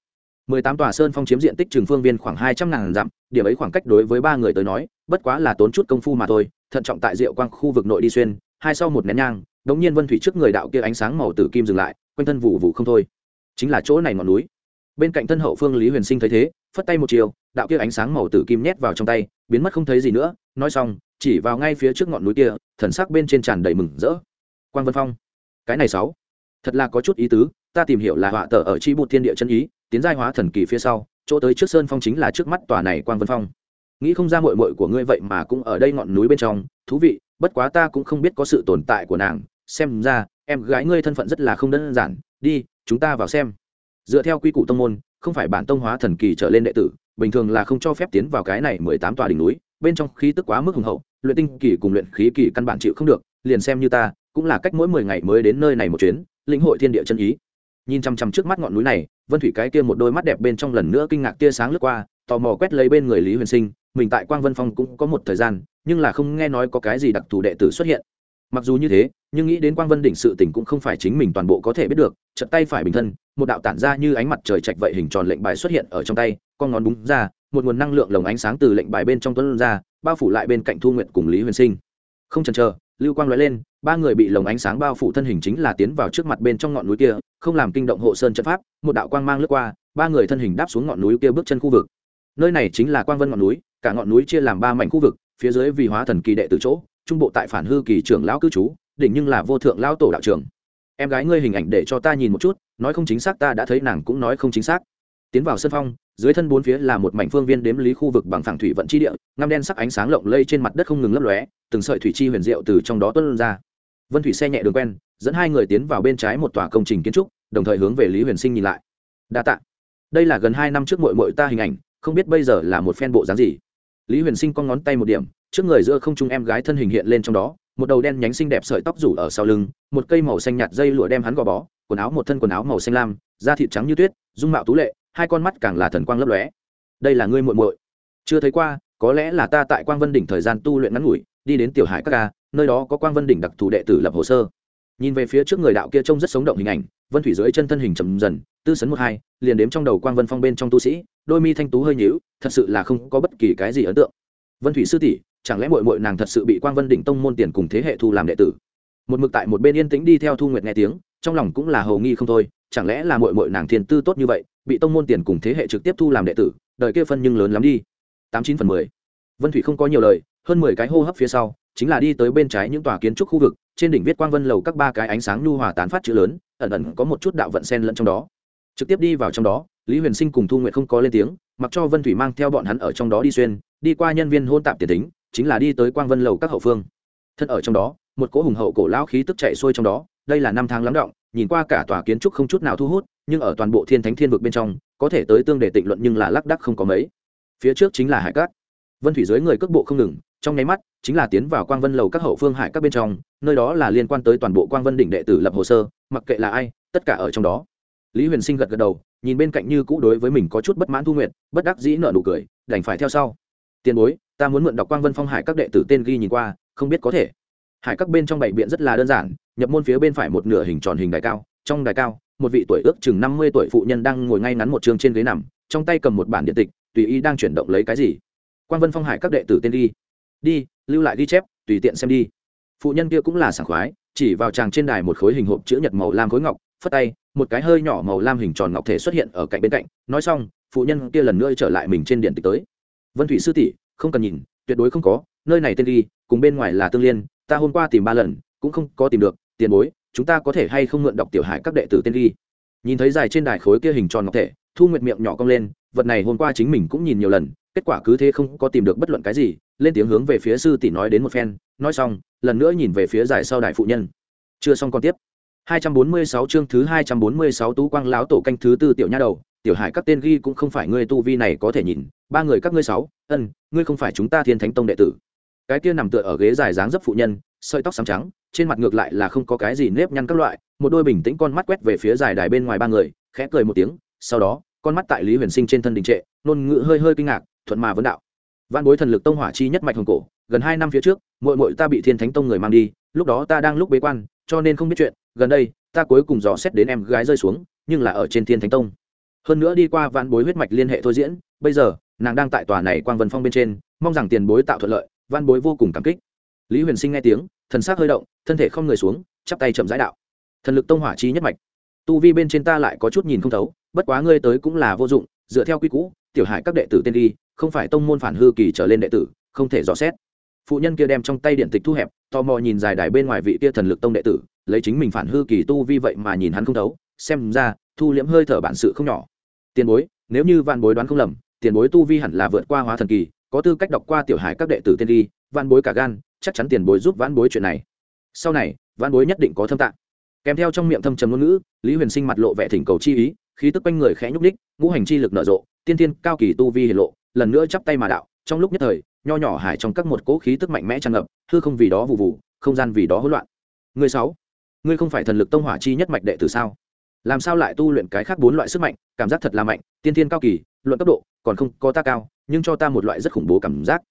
Mười tám tòa sơn phong chiếm diện tích trường phương viên khoảng hai trăm ngàn dặm, điểm ấy khoảng cách đối với ba người tới nói, bất quá là tốn chút công phu mà thôi, thận trọng tại diệu quang khu vực nội đi xuyên, hai sau một nén nhang, đống nhiên vân thủy trước người đạo kia ánh sáng màu tử kim dừng lại, quanh thân vụ vụ không thôi. Chính là chỗ này ngọn núi. Bên cạnh thân hậu phương lý huyền sinh thấy thế, phất tay một chiều, đạo kia ánh sáng màu tử kim nhét vào trong tay, biến mất không thấy gì nữa, nói xong, chỉ vào ngay phía trước ngọn núi kia, thần sắc bên trên tràn đầy mừng rỡ. Quang vân phong cái này sáu. Thật là có chút ý tứ, ta tìm hiểu là họa tờ ở chi bụt thiên địa chân ý, tiến giai hóa thần kỳ phía sau, chỗ tới trước sơn phong chính là trước mắt tòa này quang vân phong. Nghĩ không ra mội mội của ngươi vậy mà cũng ở đây ngọn núi bên trong, thú vị, bất quá ta cũng không biết có sự tồn tại của nàng. Xem ra, em gái ngươi thân phận rất là không đơn giản, đi, chúng ta vào xem. Dựa theo quy củ tông môn, không phải bản tông hóa thần kỳ trở lên đệ tử, bình thường là không cho phép tiến vào cái này mười tám tòa đỉnh núi, bên trong khí tức quá mức hùng hậu, luyện tinh kỳ cùng luyện khí kỳ căn bản chịu không được, liền xem như ta cũng là cách mỗi mười ngày mới đến nơi này một chuyến, lĩnh hội thiên địa chân ý. Nhìn chăm chăm trước mắt ngọn núi này, vân thủy cái kia một đôi mắt đẹp bên trong lần nữa kinh ngạc tia sáng lướt qua, tò mò quét lấy bên người lý huyền sinh, mình tại quang vân phong cũng có một thời gian, nhưng là không nghe nói có cái gì đặc thù đệ tử xuất hiện. Mặc dù như thế, nhưng nghĩ đến quang vân đỉnh sự tình cũng không phải chính mình toàn bộ có thể biết được chật tay phải bình thân, một đạo tản ra như ánh mặt trời chạch vậy hình tròn lệnh bài xuất hiện ở trong tay, con ngón búng ra, một nguồn năng lượng lồng ánh sáng từ lệnh bài bên trong tuấn ra, bao phủ lại bên cạnh thu nguyện cùng lý huyền sinh. Không chần chờ lưu quang nói lên, ba người bị lồng ánh sáng bao phủ thân hình chính là tiến vào trước mặt bên trong ngọn núi kia, không làm kinh động hộ sơn trận pháp, một đạo quang mang lướt qua, ba người thân hình đáp xuống ngọn núi kia bước chân khu vực. Nơi này chính là quang vân ngọn núi, cả ngọn núi chia làm ba mảnh khu vực, phía dưới vì hóa thần kỳ đệ từ chỗ, trung bộ tại phản hư kỳ trưởng lão cư trú, đỉnh nhưng là vô thượng lão tổ đạo trưởng. Em gái ngươi hình ảnh để cho ta nhìn một chút, nói không chính xác ta đã thấy nàng cũng nói không chính xác tiến vào sân phong, dưới thân bốn phía là một mảnh phương viên đếm lý khu vực bằng phẳng thủy vận chi địa, ngăm đen sắc ánh sáng lộng lây trên mặt đất không ngừng lấp lóe, từng sợi thủy chi huyền diệu từ trong đó tuân ra. Vân thủy xe nhẹ đường quen, dẫn hai người tiến vào bên trái một tòa công trình kiến trúc, đồng thời hướng về lý huyền sinh nhìn lại. Đa t ạ đây là gần hai năm trước mội mội ta hình ảnh, không biết bây giờ là một phen bộ dáng gì. Lý huyền sinh con ngón tay một điểm, trước người giữa không trung em gái thân hình hiện lên trong đó, một đầu đen nhánh xinh đẹp sợi tóc rủ ở sau lưng, một cây màu xanh nhạt dây lụa đem hắn gò bó, quần áo một thân quần áo màu xanh lam, da thịt trắng như tuyết, dung mạo tú lệ hai con mắt càng là thần quang lấp lóe. Đây là ngươi muội muội. Chưa thấy qua, có lẽ là ta tại quang vân đỉnh thời gian tu luyện ngắn ngủi, đi đến tiểu hải các ca, nơi đó có quang vân đỉnh đặc thù đệ tử lập hồ sơ. Nhìn về phía trước người đạo kia trông rất sống động hình ảnh, vân thủy dưới chân thân hình chậm dần, tư sấn một hai, liền đếm trong đầu quang vân phong bên trong tu sĩ, đôi mi thanh tú hơi nhíu, thật sự là không có bất kỳ cái gì ấn tượng. Vân thủy sư tỷ, chẳng lẽ muội muội nàng thật sự bị quang vân đỉnh tông môn tiền cùng thế hệ thu làm đệ tử? Một mực tại một bên yên tĩnh đi theo thu nguyệt nghe tiếng, trong lòng cũng là hầu nghi không thôi chẳng lẽ là muội muội nàng thiên tư tốt như vậy, bị tông môn tiền cùng thế hệ trực tiếp thu làm đệ tử, đời kia phân nhưng lớn lắm đi. Tám chín phần mười. Vân thủy không có nhiều lời, hơn mười cái hô hấp phía sau, chính là đi tới bên trái những tòa kiến trúc khu vực, trên đỉnh viết quang vân lầu các ba cái ánh sáng nhu hòa tán phát chữ lớn, ẩn ẩn có một chút đạo vận sen lẫn trong đó. Trực tiếp đi vào trong đó, lý huyền sinh cùng thu nguyện không có lên tiếng, mặc cho vân thủy mang theo bọn hắn ở trong đó đi xuyên, đi qua nhân viên hôn tạp tiền tính chính là đi tới quang vân lầu các hậu phương. Thân ở trong đó, một cỗ hùng hậu cổ lão khí tức chạy xuôi trong đó, đây là năm tháng lắng động nhìn qua cả tòa kiến trúc không chút nào thu hút, nhưng ở toàn bộ thiên thánh thiên vực bên trong, có thể tới tương đề tịnh luận nhưng là lác đắc không có mấy. Phía trước chính là hải cát. Vân thủy dưới người cước bộ không ngừng, trong nháy mắt, chính là tiến vào quang vân lầu các hậu phương hải các bên trong, nơi đó là liên quan tới toàn bộ quang vân đỉnh đệ tử lập hồ sơ, mặc kệ là ai, tất cả ở trong đó. Lý huyền sinh gật gật đầu, nhìn bên cạnh như cũ đối với mình có chút bất mãn thu nguyện bất đắc dĩ nợ nụ cười, đành phải theo sau. Tiền bối, ta muốn mượn đọc quang vân phong hải các đệ tử tên ghi nhìn qua, không biết có thể. Hải các bên trong bảy biện rất là đơn giản nhập môn phía bên phải một nửa hình tròn hình đài cao trong đài cao một vị tuổi ước chừng năm mươi tuổi phụ nhân đang ngồi ngay ngắn một trường trên ghế nằm trong tay cầm một bản điện tịch tùy ý đang chuyển động lấy cái gì. Quan vân phong hải các đệ tử tên đi. đi lưu lại ghi chép tùy tiện xem đi. Phụ nhân kia cũng là sảng khoái chỉ vào tràng trên đài một khối hình hộp chữ nhật màu lam khối ngọc phất tay một cái hơi nhỏ màu lam hình tròn ngọc thể xuất hiện ở cạnh bên cạnh nói xong phụ nhân kia lần nữa trở lại mình trên điện tịch tới. Vân thủy sư tỷ không cần nhìn tuyệt đối không có nơi này tên đi, cùng bên ngoài là tương liên ta hôm qua tìm ba lần cũng không có tìm được tiền bối, chúng ta có thể hay không mượn đọc tiểu hải các đệ tử tên ghi. Nhìn thấy dài trên đài khối kia hình tròn ngọc thể, thu nguyệt miệng nhỏ cong lên, vật này hôm qua chính mình cũng nhìn nhiều lần, kết quả cứ thế không có tìm được bất luận cái gì, lên tiếng hướng về phía sư tỷ nói đến một phen, nói xong, lần nữa nhìn về phía dài sau đài phụ nhân. Chưa xong còn tiếp. 246 chương thứ 246 tú quang lão tổ canh thứ tư tiểu nha đầu, tiểu hải các tên ghi cũng không phải ngươi tu vi này có thể nhìn, ba người các ngươi sáu, ân, ngươi không phải chúng ta thiên thánh tông đệ tử. Cái kia nằm tựa ở ghế dài dáng dấp phụ nhân, sợi tóc xám trắng trên mặt ngược lại là không có cái gì nếp nhăn các loại, một đôi bình tĩnh con mắt quét về phía dài đài bên ngoài ba người, khẽ cười một tiếng, sau đó, con mắt tại lý huyền sinh trên thân đình trệ nôn ngự hơi hơi kinh ngạc, thuận mà vấn đạo. Văn bối thần lực tông hỏa chi nhất mạch hồng cổ, gần hai năm phía trước mội mội ta bị thiên thánh tông người mang đi, lúc đó ta đang lúc bế quan, cho nên không biết chuyện, gần đây, ta cuối cùng dò xét đến em gái rơi xuống, nhưng là ở trên thiên thánh tông. Hơn nữa đi qua văn bối huyết mạch liên hệ thôi diễn, bây giờ, nàng đang tại tòa này quang vân phong bên trên, mong rằng tiền bối tạo thuận lợi văn bối vô cùng cảm kích. Lý huyền sinh nghe tiếng thần s ắ c hơi động, thân thể không người xuống, chắp tay chậm rãi đạo. Thần lực tông hỏa chi nhất mạch. Tu vi bên trên ta lại có chút nhìn không thấu, bất quá ngươi tới cũng là vô dụng, dựa theo quy cũ tiểu hải các đệ tử tên đi, không phải tông môn phản hư kỳ trở lên đệ tử, không thể dò xét. Phụ nhân kia đem trong tay điện tịch thu hẹp, tò mò nhìn dài đài bên ngoài vị kia thần lực tông đệ tử, lấy chính mình phản hư kỳ tu vi vậy mà nhìn hắn không thấu, xem ra, thu liễm hơi thở bản sự không nhỏ. Tiền bối, nếu như vạn bối đoán không lầm, tiền bối tu vi hẳn là vượt qua hóa thần kỳ, có tư cách đọc qua tiểu hải các đệ tử tên đi, vạn bối cả gan chắc chắn tiền bối giúp vãn bối chuyện này. Sau này, vãn bối nhất định có thâm tạng kèm theo trong miệng thâm trầm ngôn ngữ, lý huyền sinh mặt lộ vẻ thỉnh cầu chi ý, khí tức quanh người khẽ nhúc ních ngũ hành chi lực nở rộ, tiên tiên cao kỳ tu vi hiển lộ, lần nữa chắp tay mà đạo, trong lúc nhất thời, nho nhỏ hải trong các một cỗ khí tức mạnh mẽ tràn ngập, hư không vì đó vụ vụ, không gian vì đó hỗn loạn. Người sáu, ngươi không phải thần lực tông hỏa chi nhất mạch đệ tử sao? Làm sao lại tu luyện cái khác bốn loại sức mạnh, cảm giác thật là mạnh, tiên tiên cao kỳ, luận cấp độ, còn không có ta cao, nhưng cho ta một loại rất khủng bố cảm giác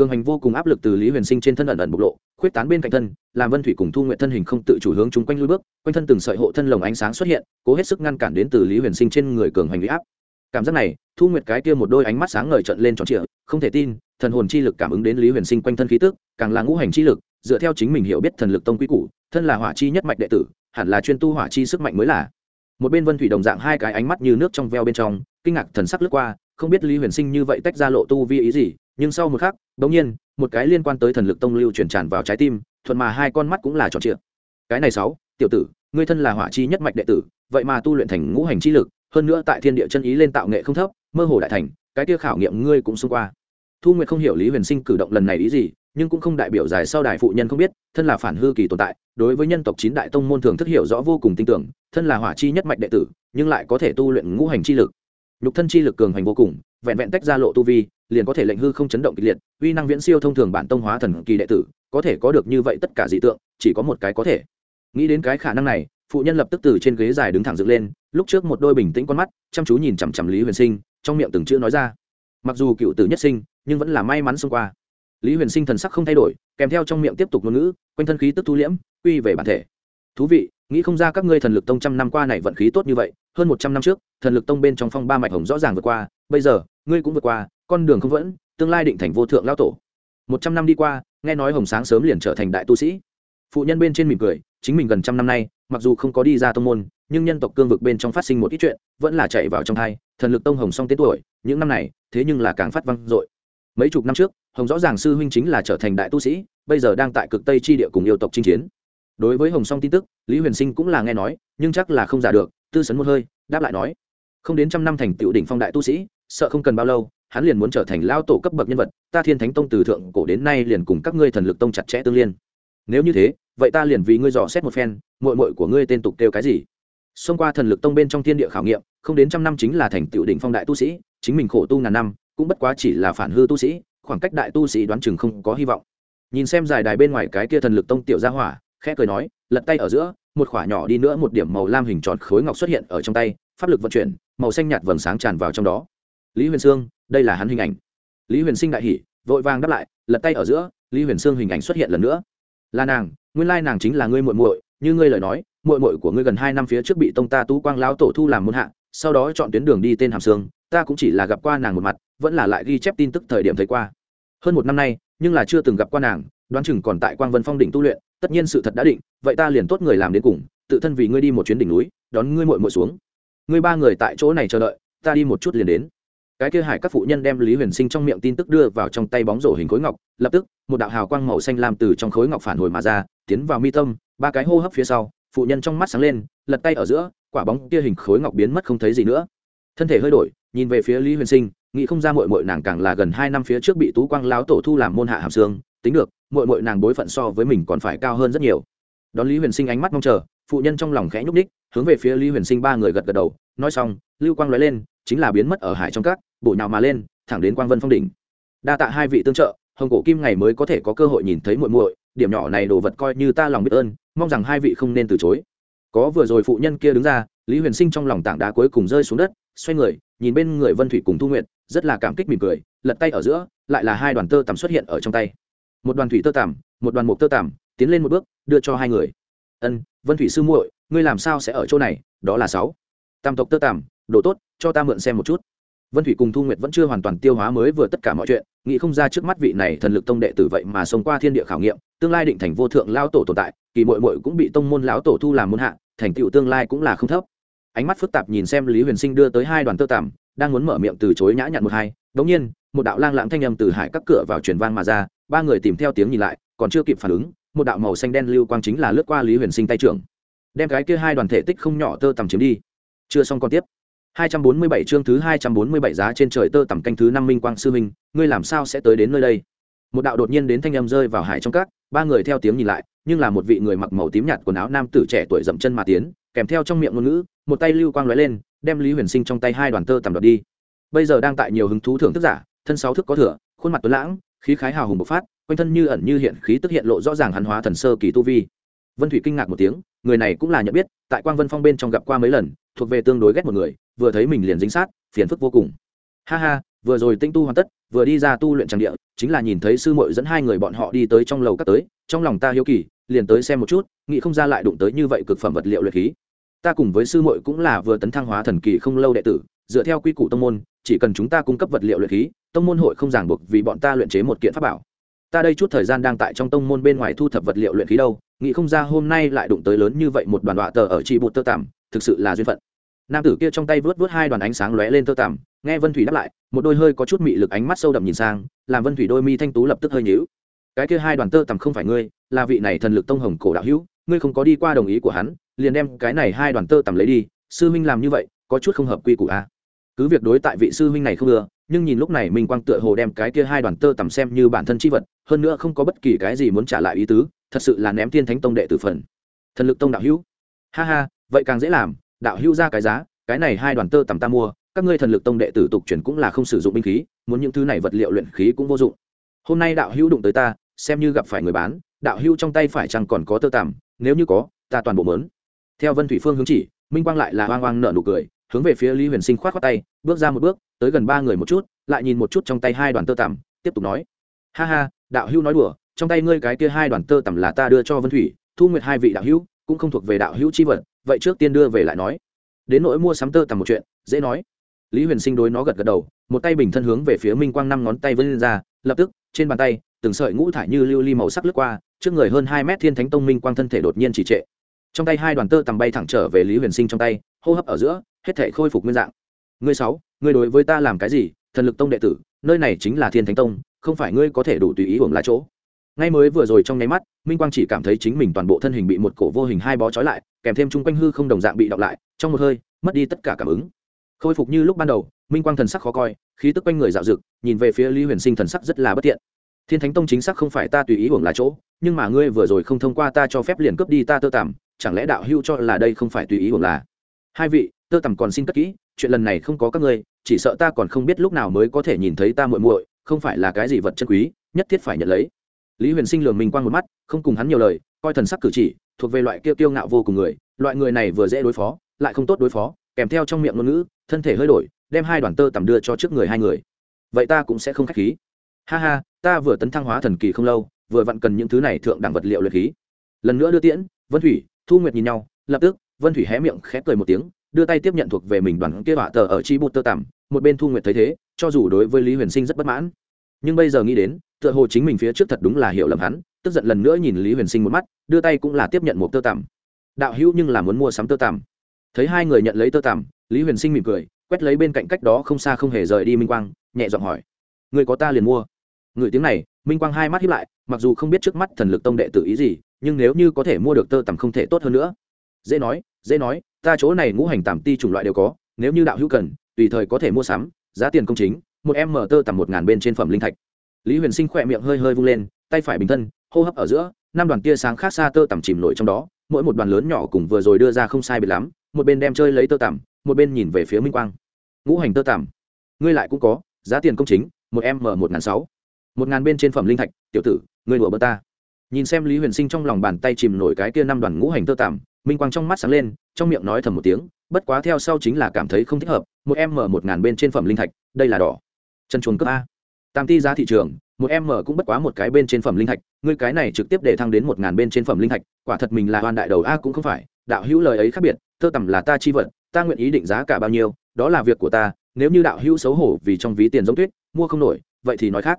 cường hành vô cùng áp lực từ lý huyền sinh trên thân ẩn ẩn bộc lộ, khuyết tán bên cạnh thân, làm vân thủy cùng thu nguyện thân hình không tự chủ hướng chung quanh lui bước, quanh thân từng sợi hộ thân lồng ánh sáng xuất hiện, cố hết sức ngăn cản đến từ lý huyền sinh trên người cường hành huy áp. Cảm giác này, thu nguyệt cái kia một đôi ánh mắt sáng ngời trận lên tròn trịa, không thể tin, thần hồn chi lực cảm ứng đến lý huyền sinh quanh thân khí tức, càng là ngũ hành chi lực, dựa theo chính mình hiểu biết thần lực tông quy củ, thân là hỏa chi nhất mạch đệ tử, hẳn là chuyên tu hỏa chi sức mạnh mới là. Một bên vân thủy đồng dạng hai cái ánh mắt như nước trong veo bên trong, kinh ngạc thần sắc lướt qua không biết lý huyền sinh như vậy tách ra lộ tu vi ý gì, nhưng sau một khắc bỗng nhiên, một cái liên quan tới thần lực tông lưu chuyển tràn vào trái tim, thuận mà hai con mắt cũng là tròn trịa. Cái này sáu, tiểu tử, ngươi thân là hỏa chi nhất mạch đệ tử, vậy mà tu luyện thành ngũ hành chi lực, hơn nữa tại thiên địa chân ý lên tạo nghệ không thấp, mơ hồ đại thành, cái kia khảo nghiệm ngươi cũng xung qua. Thu nguyệt không hiểu lý huyền sinh cử động lần này ý gì, nhưng cũng không đại biểu dài sau đài phụ nhân không biết, thân là phản hư kỳ tồn tại, đối với nhân tộc chín đại tông môn thường thức hiểu rõ vô cùng tin tưởng, thân là hỏa chi nhất mạch đệ tử, nhưng lại có thể tu luyện ngũ hành chi lực nhục thân chi lực cường hành vô cùng, vẹn vẹn tách ra lộ tu vi, liền có thể lệnh hư không chấn động kịch liệt, uy năng viễn siêu thông thường bản tông hóa thần kỳ đệ tử, có thể có được như vậy tất cả dị tượng, chỉ có một cái có thể. Nghĩ đến cái khả năng này, phụ nhân lập tức từ trên ghế dài đứng thẳng dựng lên, lúc trước một đôi bình tĩnh con mắt, chăm chú nhìn chằm chằm lý huyền sinh, trong miệng từng chữ nói ra. Mặc dù cựu tử nhất sinh, nhưng vẫn là may mắn xông qua. Lý huyền sinh thần sắc không thay đổi, kèm theo trong miệng tiếp tục ngôn ngữ, quanh thân khí tức thu liễm, quy về bản thể. Thú vị, nghĩ không ra các ngươi thần lực tông trăm năm qua này vận khí tốt như vậy hơn một trăm năm trước, thần lực tông bên trong phong ba mạch hồng rõ ràng vượt qua, bây giờ, ngươi cũng vượt qua, con đường không vẫn, tương lai định thành vô thượng lao tổ. Một trăm năm đi qua, nghe nói hồng sáng sớm liền trở thành đại tu sĩ. Phụ nhân bên trên mỉm cười, chính mình gần trăm năm nay, mặc dù không có đi ra tông môn, nhưng nhân tộc cương vực bên trong phát sinh một ít chuyện, vẫn là chạy vào trong thai, thần lực tông hồng song tiến tuổi, những năm này, thế nhưng là càng phát văng dội. Mấy chục năm trước, hồng rõ ràng sư huynh chính là trở thành đại tu sĩ, bây giờ đang tại cực tây chi địa cùng yêu tộc chinh chiến. Đối với hồng song tin tức, lý huyền sinh cũng là nghe nói, nhưng chắc là không giả được tư sấn một hơi, đáp lại nói, không đến trăm năm thành tựu đỉnh phong đại tu sĩ, sợ không cần bao lâu, hắn liền muốn trở thành lao tổ cấp bậc nhân vật, ta thiên thánh tông từ thượng cổ đến nay liền cùng các ngươi thần lực tông chặt chẽ tương liên. Nếu như thế, vậy ta liền vì ngươi dò xét một phen mội mội của ngươi tên tục kêu cái gì? Xông qua thần lực tông bên trong thiên địa khảo nghiệm, không đến trăm năm chính là thành tựu đỉnh phong đại tu sĩ, chính mình khổ tu ngàn năm, cũng bất quá chỉ là phản hư tu sĩ, khoảng cách đại tu sĩ đoán chừng không có hy vọng. Nhìn xem dài đài bên ngoài cái kia thần lực tông tiểu gia hỏa, khẽ cười nói, lật tay ở giữa một khỏa nhỏ đi nữa một điểm màu lam hình tròn khối ngọc xuất hiện ở trong tay, pháp lực vận chuyển, màu xanh nhạt vầng sáng tràn vào trong đó. Lý huyền sương, đây là hắn hình ảnh. Lý huyền sinh đại hỉ, vội vàng đáp lại, lật tay ở giữa, lý huyền sương hình ảnh xuất hiện lần nữa. Là nàng, nguyên lai nàng chính là ngươi muội muội, như ngươi lời nói, muội muội của ngươi gần hai năm phía trước bị tông ta tú quang lão tổ thu làm môn hạ, sau đó chọn tuyến đường đi tên hàm sương, ta cũng chỉ là gặp qua nàng một mặt, vẫn là lại ghi chép tin tức thời điểm thấy qua. Hơn một năm nay, nhưng là chưa từng gặp qua nàng, đoán chừng còn tại quang vân phong đỉnh tu luyện tất nhiên sự thật đã định, vậy ta liền tốt người làm đến cùng, tự thân vì ngươi đi một chuyến đỉnh núi, đón ngươi muội muội xuống. Ngươi ba người tại chỗ này chờ đợi, ta đi một chút liền đến. Cái kia hải các phụ nhân đem lý huyền sinh trong miệng tin tức đưa vào trong tay bóng rổ hình khối ngọc, lập tức, một đạo hào quang màu xanh lam từ trong khối ngọc phản hồi mà ra, tiến vào mi tâm, ba cái hô hấp phía sau, phụ nhân trong mắt sáng lên, lật tay ở giữa, quả bóng kia hình khối ngọc biến mất không thấy gì nữa. Thân thể hơi đổi, nhìn về phía lý huyền sinh, nghĩ không ra mội mội nàng càng là gần hai năm phía trước bị tú quang láo tổ thu làm môn hạ hàm xương, tính được mội mội nàng bối phận so với mình còn phải cao hơn rất nhiều. Đón lý huyền sinh ánh mắt mong chờ, phụ nhân trong lòng khẽ nhúc ních hướng về phía lý huyền sinh ba người gật gật đầu, nói xong, lưu quang nói lên, chính là biến mất ở hải trong các bộ nhào mà lên, thẳng đến quang vân phong đỉnh. Đa tạ hai vị tương trợ, hồng cổ kim ngày mới có thể có cơ hội nhìn thấy muội muội, điểm nhỏ này đồ vật coi như ta lòng biết ơn, mong rằng hai vị không nên từ chối. Có vừa rồi phụ nhân kia đứng ra, lý huyền sinh trong lòng tảng đá cuối cùng rơi xuống đất, xoay người, nhìn bên người vân thủy cùng thu nguyện rất là cảm kích mỉm cười, lật tay ở giữa, lại là hai đoàn tơ tằm xuất hiện ở trong tay một đoàn thủy tơ tằm, một đoàn mục tơ tằm, tiến lên một bước, đưa cho hai người. Ân, vân thủy sư muội, ngươi làm sao sẽ ở chỗ này? Đó là sáu. Tam tộc tơ tằm, đồ tốt, cho ta mượn xem một chút. Vân thủy cùng thu nguyệt vẫn chưa hoàn toàn tiêu hóa mới vừa tất cả mọi chuyện, nghĩ không ra trước mắt vị này thần lực tông đệ tử vậy mà sống qua thiên địa khảo nghiệm, tương lai định thành vô thượng lao tổ tồn tại, kỳ mội mội cũng bị tông môn lão tổ thu làm môn hạ, thành tựu tương lai cũng là không thấp. Ánh mắt phức tạp nhìn xem lý huyền sinh đưa tới hai đoàn tơ tằm, đang muốn mở miệng từ chối nhã nhặn một hai đống nhiên, một đạo lang lãng thanh âm từ hải các cửa vào truyền vang mà ra ba người tìm theo tiếng nhìn lại, còn chưa kịp phản ứng, một đạo màu xanh đen lưu quang chính là lướt qua lý huyền sinh tay trưởng. Đem cái kia hai đoàn thể tích không nhỏ tơ tằm chiếm đi. Chưa xong còn tiếp. 247 chương thứ 247 giá trên trời tơ tằm canh thứ năm minh quang sư minh, ngươi làm sao sẽ tới đến nơi đây? Một đạo đột nhiên đến thanh âm rơi vào hải trong các, ba người theo tiếng nhìn lại, nhưng là một vị người mặc màu tím nhạt quần áo nam tử trẻ tuổi dậm chân mà tiến, kèm theo trong miệng ngôn ngữ, một tay lưu quang lóe lên, đem lý huyền sinh trong tay hai đoàn tơ tằm đoạt đi. Bây giờ đang tại nhiều hứng thú thưởng thức giả, thân sáu thức có thừa, khuôn mặt tuấn lãng khí khái hào hùng bộc phát, quanh thân như ẩn như hiện khí tức hiện lộ rõ ràng hắn hóa thần sơ kỳ tu vi. Vân thủy kinh ngạc một tiếng, người này cũng là nhận biết, tại quang vân phong bên trong gặp qua mấy lần, thuộc về tương đối ghét một người, vừa thấy mình liền dính sát, phiền phức vô cùng. Ha ha, vừa rồi tinh tu hoàn tất, vừa đi ra tu luyện tràng địa, chính là nhìn thấy sư muội dẫn hai người bọn họ đi tới trong lầu các tới, trong lòng ta hiếu kỳ, liền tới xem một chút, nghĩ không ra lại đụng tới như vậy cực phẩm vật liệu luyện khí. Ta cùng với sư muội cũng là vừa tấn thăng hóa thần kỳ không lâu đệ tử, dựa theo quy củ tông môn, chỉ cần chúng ta cung cấp vật liệu luyện khí tông môn hội không ràng buộc vì bọn ta luyện chế một kiện pháp bảo. Ta đây chút thời gian đang tại trong tông môn bên ngoài thu thập vật liệu luyện khí đâu, nghĩ không ra hôm nay lại đụng tới lớn như vậy một đoàn đọa tờ ở trị bụt tơ tằm, thực sự là duyên phận. Nam tử kia trong tay vớt vớt hai đoàn ánh sáng lóe lên tơ tằm, nghe vân thủy đáp lại, một đôi hơi có chút mị lực ánh mắt sâu đậm nhìn sang, làm vân thủy đôi mi thanh tú lập tức hơi nhíu. Cái kia hai đoàn tơ tằm không phải ngươi, là vị này thần lực tông hồng cổ đạo hữu, ngươi không có đi qua đồng ý của hắn, liền đem cái này hai đoàn tơ tằm lấy đi, sư huynh làm như vậy, có chút không hợp quy củ a à? cứ việc đối tại vị sư huynh này không ưa nhưng nhìn lúc này minh quang tựa hồ đem cái kia hai đoàn tơ tằm xem như bản thân c h i vật, hơn nữa không có bất kỳ cái gì muốn trả lại ý tứ, thật sự là ném thiên thánh tông đệ tử phần. Thần lực tông đạo hữu. Ha ha, vậy càng dễ làm, đạo hữu ra cái giá, cái này hai đoàn tơ tằm ta mua, các ngươi thần lực tông đệ tử tục chuyển cũng là không sử dụng binh khí, muốn những thứ này vật liệu luyện khí cũng vô dụng. Hôm nay đạo hữu đụng tới ta, xem như gặp phải người bán, đạo hữu trong tay phải chăng còn có tơ tằm, nếu như có, ta toàn bộ mớn. Theo vân thủy phương hướng chỉ, minh quang lại là oang oang nợ nụ cười hướng về phía lý huyền sinh k h o á t khoác tay, bước ra một bước, tới gần ba người một chút, lại nhìn một chút trong tay hai đoàn tơ tằm, tiếp tục nói. Ha ha, đạo hữu nói đùa, trong tay ngươi cái kia hai đoàn tơ tằm là ta đưa cho vân thủy, thu nguyệt hai vị đạo hữu, cũng không thuộc về đạo hữu c h i vật, vậy trước tiên đưa về lại nói. Đến nỗi mua sắm tơ tằm một chuyện, dễ nói. Lý huyền sinh đối nó gật gật đầu, một tay bình thân hướng về phía minh quang năm ngón tay vân lên ra, lập tức, trên bàn tay, từng sợi ngũ thải như lưu ly màu sắc lướt qua, trước người hơn hai mét thiên thánh tông minh quang thân thể đột nhiên trì trệ. Trong tay hai đoàn tơ tằm bay thẳng trở về lý huyền sinh trong tay, hô hấp ở giữa hết thể khôi phục nguyên dạng. Ngươi sáu, ngươi đối với ta làm cái gì? Thần lực tông đệ tử, nơi này chính là thiên thánh tông, không phải ngươi có thể đủ tùy ý hưởng là chỗ. Ngay mới vừa rồi trong nháy mắt, minh quang chỉ cảm thấy chính mình toàn bộ thân hình bị một cổ vô hình hai bó trói lại, kèm thêm chung quanh hư không đồng dạng bị đọc lại, trong một hơi, mất đi tất cả cảm ứng. Khôi phục như lúc ban đầu, minh quang thần sắc khó coi, khí tức quanh người dạo dực, nhìn về phía lý huyền sinh thần sắc rất là bất tiện thiên thánh tông chính xác không phải ta tùy ý hưởng là chỗ, nhưng mà ngươi vừa rồi không thông qua ta cho phép liền cướp đi ta tơ tạm chẳng lẽ đạo hưu cho là đây không phải tùy ý hưởng là? Hai vị tơ tằm còn xin cất kỹ, chuyện lần này không có các ngươi, chỉ sợ ta còn không biết lúc nào mới có thể nhìn thấy ta muội muội, không phải là cái gì vật chân quý, nhất thiết phải nhận lấy. Lý huyền sinh lường mình quang một mắt, không cùng hắn nhiều lời, coi thần sắc cử chỉ, thuộc về loại kiêu kiêu ngạo vô cùng người, loại người này vừa dễ đối phó, lại không tốt đối phó, kèm theo trong miệng ngôn ngữ, thân thể hơi đổi, đem hai đoàn tơ tằm đưa cho trước người hai người. Vậy ta cũng sẽ không khách khí. Ha ha, ta vừa tấn thăng hóa thần kỳ không lâu, vừa vặn cần những thứ này thượng đẳng vật liệu luyện khí. Lần nữa đưa tiễn, vân thủy, thu nguyệt nhìn nhau, lập tức, vân thủy hé miệng khẽ cười một tiếng đưa tay tiếp nhận thuộc về mình đoàn kia họa tờ ở chi bút tơ tằm, một bên thu nguyệt thấy thế, cho dù đối với lý huyền sinh rất bất mãn. Nhưng bây giờ nghĩ đến, tựa hồ chính mình phía trước thật đúng là hiểu lầm hắn, tức giận lần nữa nhìn lý huyền sinh một mắt, đưa tay cũng là tiếp nhận một tơ tằm. Đạo hữu nhưng là muốn mua sắm tơ tằm. Thấy hai người nhận lấy tơ tằm, lý huyền sinh mỉm cười, quét lấy bên cạnh cách đó không xa không hề rời đi minh quang, nhẹ giọng hỏi, người có ta liền mua? Người tiếng này, minh quang hai mắt hiếp lại, mặc dù không biết trước mắt thần lực tông đệ tự ý gì, nhưng nếu như có thể mua được tơ tằm không thể tốt hơn nữa. Dễ nói dễ nói, ta chỗ này ngũ hành tàm ti chủng loại đều có, nếu như đạo hữu cần, tùy thời có thể mua sắm, giá tiền công chính, một em mở tơ tầm một ngàn bên trên phẩm linh thạch. Lý huyền sinh khỏe miệng hơi hơi vung lên, tay phải bình thân, hô hấp ở giữa, năm đoàn tia sáng khác xa tơ tầm chìm nổi trong đó, mỗi một đoàn lớn nhỏ cùng vừa rồi đưa ra không sai biệt lắm, một bên đem chơi lấy tơ tằm, một bên nhìn về phía minh quang. Ngũ hành tơ tằm, ngươi lại cũng có, giá tiền công chính, một em mở một ngàn sáu, một ngàn bên trên phẩm linh thạch, tiểu tử, ngươi đùa bơ ta. Nhìn xem lý huyền sinh trong lòng bàn tay chìm nổi cái kia năm đoàn ngũ hành tơ tằm minh quang trong mắt sáng lên, trong miệng nói thầm một tiếng, bất quá theo sau chính là cảm thấy không thích hợp, một em mở một ngàn bên trên phẩm linh thạch, đây là đỏ. Chân chuồng cấp a. Tam ti giá thị trường, một em mở cũng bất quá một cái bên trên phẩm linh thạch, ngươi cái này trực tiếp để thăng đến một ngàn bên trên phẩm linh thạch, quả thật mình là hoàn đại đầu a cũng không phải, đạo hữu lời ấy khác biệt, thơ tầm là ta chi vật, ta nguyện ý định giá cả bao nhiêu, đó là việc của ta, nếu như đạo hữu xấu hổ vì trong ví tiền giống tuyết, mua không nổi, vậy thì nói khác.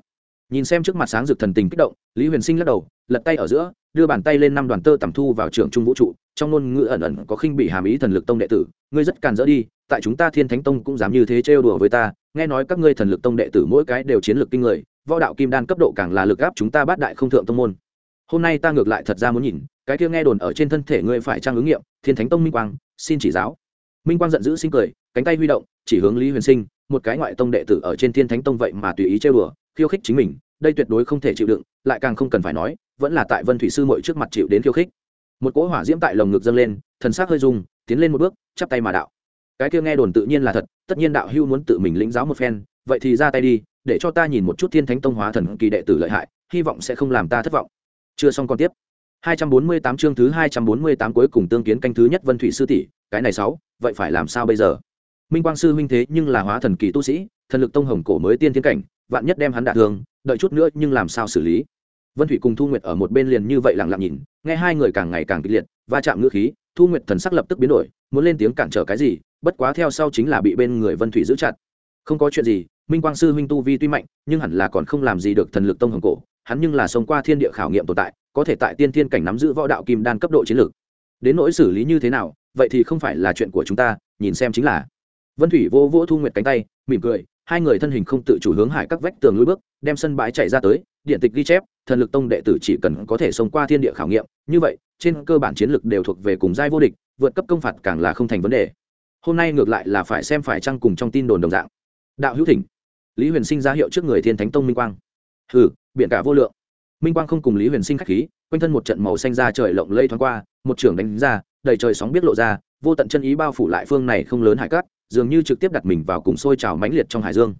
Nhìn xem trước mặt sáng rực thần tình kích động, lý huyền sinh lắc đầu, lật tay ở giữa đưa bàn tay lên năm đoàn tơ tầm thu vào trường trung vũ trụ, trong ngôn ngữ ẩn ẩn có khinh bị hàm ý thần lực tông đệ tử, ngươi rất càn dỡ đi, tại chúng ta thiên thánh tông cũng dám như thế trêu đùa với ta, nghe nói các ngươi thần lực tông đệ tử mỗi cái đều chiến lược kinh người, võ đạo kim đan cấp độ càng là lực áp chúng ta bát đại không thượng tông môn. Hôm nay ta ngược lại thật ra muốn nhìn, cái kia nghe đồn ở trên thân thể ngươi phải trang ứng nghiệm, thiên thánh tông minh quang, xin chỉ giáo. Minh quang giận dữ sinh cười, cánh tay huy động, chỉ hướng lý huyền sinh, một cái ngoại tông đệ tử ở trên thiên thánh tông vậy mà tùy ý trêu đùa, khiêu khích chính mình đây tuyệt đối không thể chịu đựng lại càng không cần phải nói vẫn là tại vân thủy sư mội trước mặt chịu đến khiêu khích. Một cỗ hỏa diễm tại lồng ngực dâng lên thần sắc hơi rung tiến lên một bước chắp tay mà đạo. Cái kia nghe đồn tự nhiên là thật tất nhiên đạo hưu muốn tự mình lĩnh giáo một phen vậy thì ra tay đi để cho ta nhìn một chút thiên thánh tông hóa thần kỳ đệ tử lợi hại hy vọng sẽ không làm ta thất vọng. Chưa xong còn tiếp. 248 chương thứ 248 cuối cùng tương kiến canh thứ nhất Vân Thủy sư tỷ, cái này sáu, vậy phải làm sao bây giờ? Minh Quang sư huynh thế nhưng là hóa thần kỳ tu sĩ, thần lực tông hồng cổ mới tiên thiên cảnh, vạn nhất đem hắn đả thương, đợi chút nữa nhưng làm sao xử lý? Vân Thủy cùng Thu Nguyệt ở một bên liền như vậy lặng lặng nhìn, nghe hai người càng ngày càng kịch liệt, va chạm ngữ khí, Thu Nguyệt thần sắc lập tức biến đổi, muốn lên tiếng cản trở cái gì, bất quá theo sau chính là bị bên người Vân Thủy giữ chặt. Không có chuyện gì, Minh Quang sư huynh tu vi tuy mạnh, nhưng hẳn là còn không làm gì được thần lực tông hồng cổ, hắn nhưng là sống qua thiên địa khảo nghiệm tồn tại, có thể tại tiên thiên cảnh nắm giữ võ đạo kim đan cấp độ chiến lược đến nỗi xử lý như thế nào vậy thì không phải là chuyện của chúng ta nhìn xem chính là vân thủy vô vỗ thu nguyệt cánh tay mỉm cười hai người thân hình không tự chủ hướng hải các vách tường lối bước, đem sân bãi chạy ra tới, điện tịch ghi chép, thần lực tông đệ tử chỉ cần có thể xông qua thiên địa khảo nghiệm, như vậy, trên cơ bản chiến lược đều thuộc về cùng giai vô địch, vượt cấp công phạt càng là không thành vấn đề. Hôm nay ngược lại là phải xem phải chăng cùng trong tin đồn đồng dạng. Đạo hữu thỉnh. Lý huyền sinh ra hiệu trước người thiên thánh tông minh quang. Hừ biện cả vô lượng. Minh quang không cùng lý huyền sinh k h á c h khí, quanh thân một trận màu xanh ra trời lộng lây thoáng qua, một trưởng đánh ra, đầy trời sóng biết lộ ra, vô tận chân ý bao phủ lại phương này không lớn hải cát dường như trực tiếp đặt mình vào cùng sôi trào mãnh liệt trong hải dương.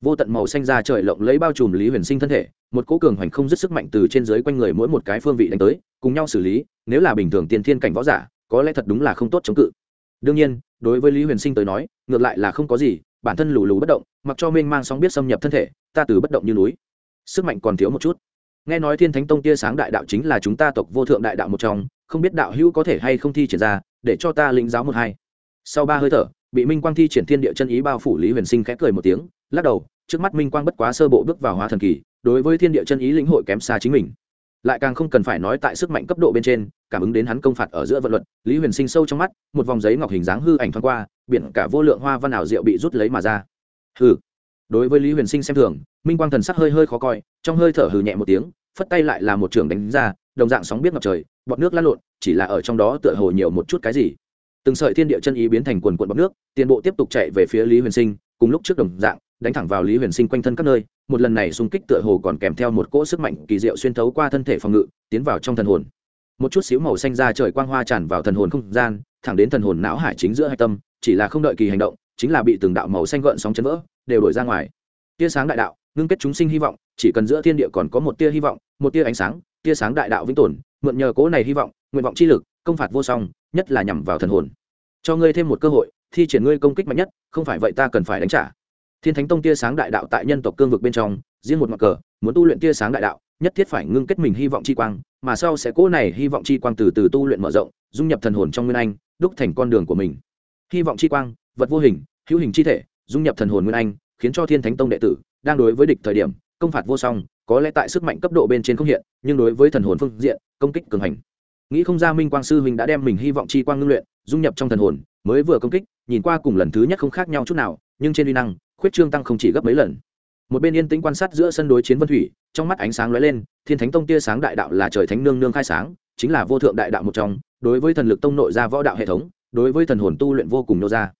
Vô tận màu xanh ra trời lộng lấy bao trùm lý huyền sinh thân thể, một cỗ cường hoành không dứt sức mạnh từ trên dưới quanh người mỗi một cái phương vị đánh tới, cùng nhau xử lý, nếu là bình thường tiền thiên cảnh võ giả, có lẽ thật đúng là không tốt chống cự. Đương nhiên, đối với lý huyền sinh tới nói, ngược lại là không có gì, bản thân lù lù bất động, mặc cho mênh mang sóng biết xâm nhập thân thể, ta từ bất động như núi. Sức mạnh còn thiếu một chút. Nghe nói thiên thánh tông tia sáng đại đạo chính là chúng ta tộc vô thượng đại đạo một trong, không biết đạo hữu có thể hay không thi triển ra, để cho ta lĩnh giáo một hai. Sau ba hơi thở bị minh quang thi triển thiên địa chân ý bao phủ lý huyền sinh khẽ cười một tiếng, lắc đầu, trước mắt minh quang bất quá sơ bộ bước vào hóa thần kỳ, đối với thiên địa chân ý lĩnh hội kém xa chính mình. Lại càng không cần phải nói tại sức mạnh cấp độ bên trên, cảm ứng đến hắn công phạt ở giữa vận luật, lý huyền sinh sâu trong mắt, một vòng giấy ngọc hình dáng hư ảnh thoáng qua, biển cả vô lượng hoa văn ảo diệu bị rút lấy mà ra. Hừ. đối với lý huyền sinh xem thường, minh quang thần sắc hơi hơi khó coi, trong hơi thở hừ nhẹ một tiếng, phất tay lại là một trường đánh ra, đồng dạng sóng biết ngập trời, bọt nước lăn lộn, chỉ là ở trong đó tựa hồ nhiều một chút cái gì từng sợi thiên địa chân ý biến thành quần quần bọt nước tiền bộ tiếp tục chạy về phía lý huyền sinh, cùng lúc trước đồng dạng, đánh thẳng vào lý huyền sinh quanh thân các nơi, một lần này xung kích tựa hồ còn kèm theo một cỗ sức mạnh kỳ diệu xuyên thấu qua thân thể phòng ngự, tiến vào trong thần hồn. Một chút xíu màu xanh ra trời quang hoa tràn vào thần hồn không gian, thẳng đến thần hồn não hải chính giữa hai tâm, chỉ là không đợi kỳ hành động, chính là bị từng đạo màu xanh gợn sóng chấn vỡ, đều đổi ra ngoài. Tia sáng đại đạo, ngưng kết chúng sinh hy vọng, chỉ cần giữa thiên địa còn có một tia hy vọng, một tia ánh sáng, tia sáng đại đạo vĩnh tồn, mượn nhờ cỗ này hy vọng, nguyện vọng chi lực, công phạt vô song nhất là nhằm vào thần hồn. Cho ngươi thêm một cơ hội, thi triển ngươi công kích mạnh nhất, không phải vậy ta cần phải đánh trả. Thiên thánh tông tia sáng đại đạo tại nhân tộc cương vực bên trong, riêng một mặt cờ, muốn tu luyện tia sáng đại đạo, nhất thiết phải ngưng kết mình hy vọng chi quang, mà sau sẽ cố này hy vọng chi quang từ từ tu luyện mở rộng, dung nhập thần hồn trong nguyên anh, đúc thành con đường của mình. Hy vọng chi quang, vật vô hình, hữu hình chi thể, dung nhập thần hồn nguyên anh, khiến cho thiên thánh tông đệ tử đang đối với địch thời điểm, công phạt vô song, có lẽ tại sức mạnh cấp độ bên trên không hiện, nhưng đối với thần hồn phương diện, công kích cường hành nghĩ không ra minh quang sư huynh đã đem mình hy vọng chi quang ngưng luyện, dung nhập trong thần hồn, mới vừa công kích, nhìn qua cùng lần thứ nhất không khác nhau chút nào, nhưng trên uy năng, khuyết trương tăng không chỉ gấp mấy lần. Một bên yên tĩnh quan sát giữa sân đối chiến vân thủy, trong mắt ánh sáng lóe lên, thiên thánh tông tia sáng đại đạo là trời thánh nương nương khai sáng, chính là vô thượng đại đạo một trong, đối với thần lực tông nội ra võ đạo hệ thống, đối với thần hồn tu luyện vô cùng nô ra.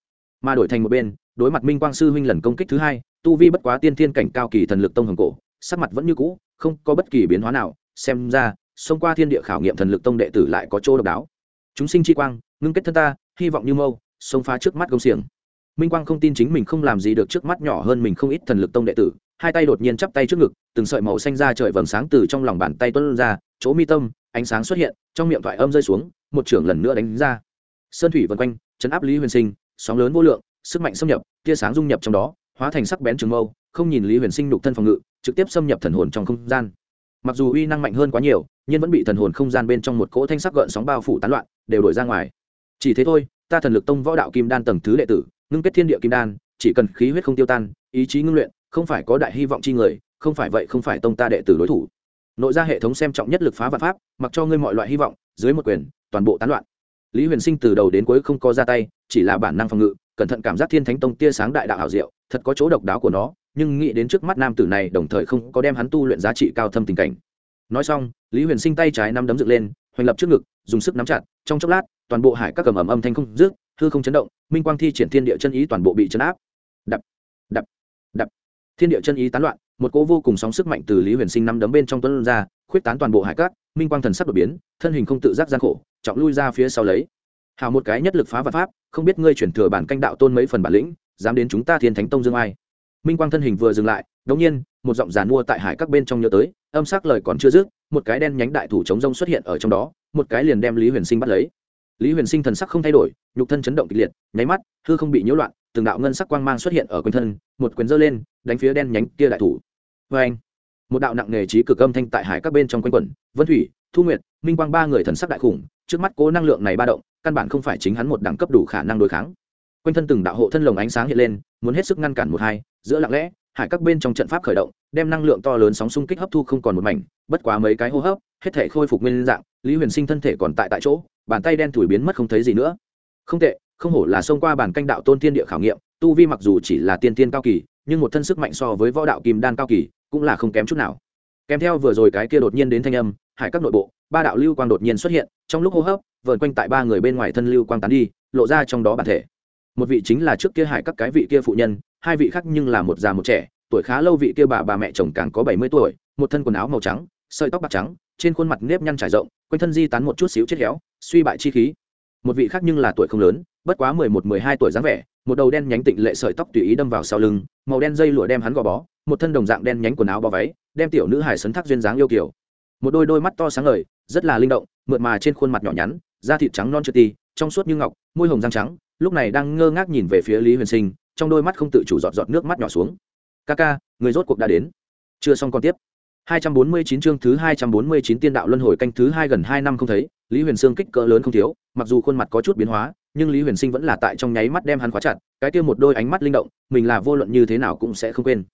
Mà đổi thành một bên, đối mặt minh quang sư huynh lần công kích thứ hai, tu vi bất quá tiên thiên cảnh cao kỳ thần lực tông hồng cổ, sắc mặt vẫn như cũ, không có bất kỳ biến hóa nào, xem ra xông qua thiên địa khảo nghiệm thần lực tông đệ tử lại có chỗ độc đáo. Chúng sinh chi quang, ngưng kết thân ta, hy vọng như mâu, xông phá trước mắt công xiềng. Minh quang không tin chính mình không làm gì được trước mắt nhỏ hơn mình không ít thần lực tông đệ tử, hai tay đột nhiên chắp tay trước ngực, từng sợi màu xanh ra trời vầng sáng từ trong lòng bàn tay tuân ra, chỗ mi tâm, ánh sáng xuất hiện, trong miệng thoại âm rơi xuống, một trưởng lần nữa đánh ra. Sơn thủy vân quanh, chấn áp lý huyền sinh, sóng lớn vô lượng, sức mạnh xâm nhập, tia sáng dung nhập trong đó, hóa thành sắc bén trường mâu, không nhìn lý huyền sinh đục thân phòng ngự, trực tiếp xâm nhập thần hồn trong không gian. Mặc dù uy năng mạnh hơn quá nhiều nhưng vẫn bị thần hồn không gian bên trong một cỗ thanh sắc gợn sóng bao phủ tán loạn, đều đổi ra ngoài. Chỉ thế thôi, ta thần lực tông võ đạo kim đan tầng thứ đệ tử, ngưng kết thiên địa kim đan, chỉ cần khí huyết không tiêu tan, ý chí ngưng luyện, không phải có đại hy vọng chi người, không phải vậy không phải tông ta đệ tử đối thủ. Nội ra hệ thống xem trọng nhất lực phá vạn pháp, mặc cho ngươi mọi loại hy vọng, dưới một quyền, toàn bộ tán loạn. Lý huyền sinh từ đầu đến cuối không có ra tay, chỉ là bản năng phòng ngự, cẩn thận cảm giác thiên thánh tông tia sáng đại đạo hảo diệu, thật có chỗ độc đáo của nó, nhưng nghĩ đến trước mắt nam tử này đồng thời không có đem hắn tu luyện giá trị cao thâm tình cảnh nói xong, lý huyền sinh tay trái nắm đấm dựng lên, hoành lập trước ngực, dùng sức nắm chặt, trong chốc lát, toàn bộ hải các cầm ẩm âm thanh không rước hư không chấn động, minh quang thi triển thiên địa chân ý toàn bộ bị chấn áp. Đập đập đập. Thiên địa chân ý tán loạn, một cỗ vô cùng sóng sức mạnh từ lý huyền sinh nắm đấm bên trong tuấn ra, khuyết tán toàn bộ hải cát minh quang thần sắc đột biến, thân hình không tự giác gian khổ, trọng lui ra phía sau lấy. Hào một cái nhất lực phá vật pháp, không biết ngươi chuyển thừa bản canh đạo tôn mấy phần bản lĩnh, dám đến chúng ta thiên thánh tông dương ai. Minh quang thân hình vừa dừng lại đống nhiên, một giọng giàn mua tại hải các bên trong nhớ tới, âm sắc lời còn chưa dứt, một cái đen nhánh đại thủ chống rông xuất hiện ở trong đó, một cái liền đem lý huyền sinh bắt lấy. Lý huyền sinh thần sắc không thay đổi, nhục thân chấn động kịch liệt, nháy mắt, hư không bị nhiễu loạn, từng đạo ngân sắc quang mang xuất hiện ở quanh thân, một quyền giơ lên, đánh phía đen nhánh kia đại thủ. Vê anh, một đạo nặng nề trí cực âm thanh tại hải các bên trong quanh quẩn, vân thủy, thu nguyệt, minh quang ba người thần sắc đại khủng, trước mắt cố năng lượng này ba động, căn bản không phải chính hắn một đẳng cấp đủ khả năng đối kháng. Quanh thân từng đạo hộ thân lồng ánh sáng hiện lên, muốn hết sức ngăn cản một hai, giữa lặng lẽ hải các bên trong trận pháp khởi động, đem năng lượng to lớn sóng xung kích hấp thu không còn một mảnh, bất quá mấy cái hô hấp, hết thể khôi phục nguyên dạng, lý huyền sinh thân thể còn tại tại chỗ, bàn tay đen thủi biến mất không thấy gì nữa. Không tệ, không hổ là xông qua bản canh đạo tôn thiên địa khảo nghiệm, tu vi mặc dù chỉ là tiên tiên cao kỳ, nhưng một thân sức mạnh so với võ đạo kim đan cao kỳ, cũng là không kém chút nào. Kèm theo vừa rồi cái kia đột nhiên đến thanh âm, hải các nội bộ, ba đạo lưu quang đột nhiên xuất hiện, trong lúc hô hấp vợn quanh tại ba người bên ngoài thân lưu quang tán đi, lộ ra trong đó bản thể. Một vị chính là trước kia hải các cái vị kia phụ nhân hai vị khác nhưng là một già một trẻ, tuổi khá lâu vị kia bà bà mẹ chồng càng có bảy mươi tuổi, một thân quần áo màu trắng, sợi tóc bạc trắng, trên khuôn mặt nếp nhăn trải rộng, quanh thân di tán một chút xíu chết héo, suy bại chi khí. Một vị khác nhưng là tuổi không lớn, bất quá mười một, mười hai tuổi dáng vẻ, một đầu đen nhánh tịnh lệ sợi tóc tùy ý đâm vào sau lưng, màu đen dây lụa đem hắn gò bó, một thân đồng dạng đen nhánh quần áo bao váy, đem tiểu nữ hải sấn thác duyên dáng yêu kiểu một đôi đôi mắt to sáng ngời, rất là linh động, mượt mà trên khuôn mặt nhỏ nhắn, da thịt trắng non chưa ti, trong suốt như ngọc, môi hồng răng trắng, lúc này đang ngơ ngác nhìn về phía lý huyền sinh trong đôi mắt không tự chủ giọt giọt nước mắt nhỏ xuống ca ca người rốt cuộc đã đến chưa xong còn tiếp 249 chương thứ 249 tiên đạo luân hồi canh thứ hai gần hai năm không thấy, Lý Huyền Sương kích cỡ lớn không thiếu, mặc dù khuôn mặt có chút biến hóa, nhưng Lý Huyền Sinh vẫn là tại trong nháy mắt đem hắn khóa chặt, cái kia một đôi ánh mắt linh động, mình là vô luận như thế nào cũng sẽ không quên.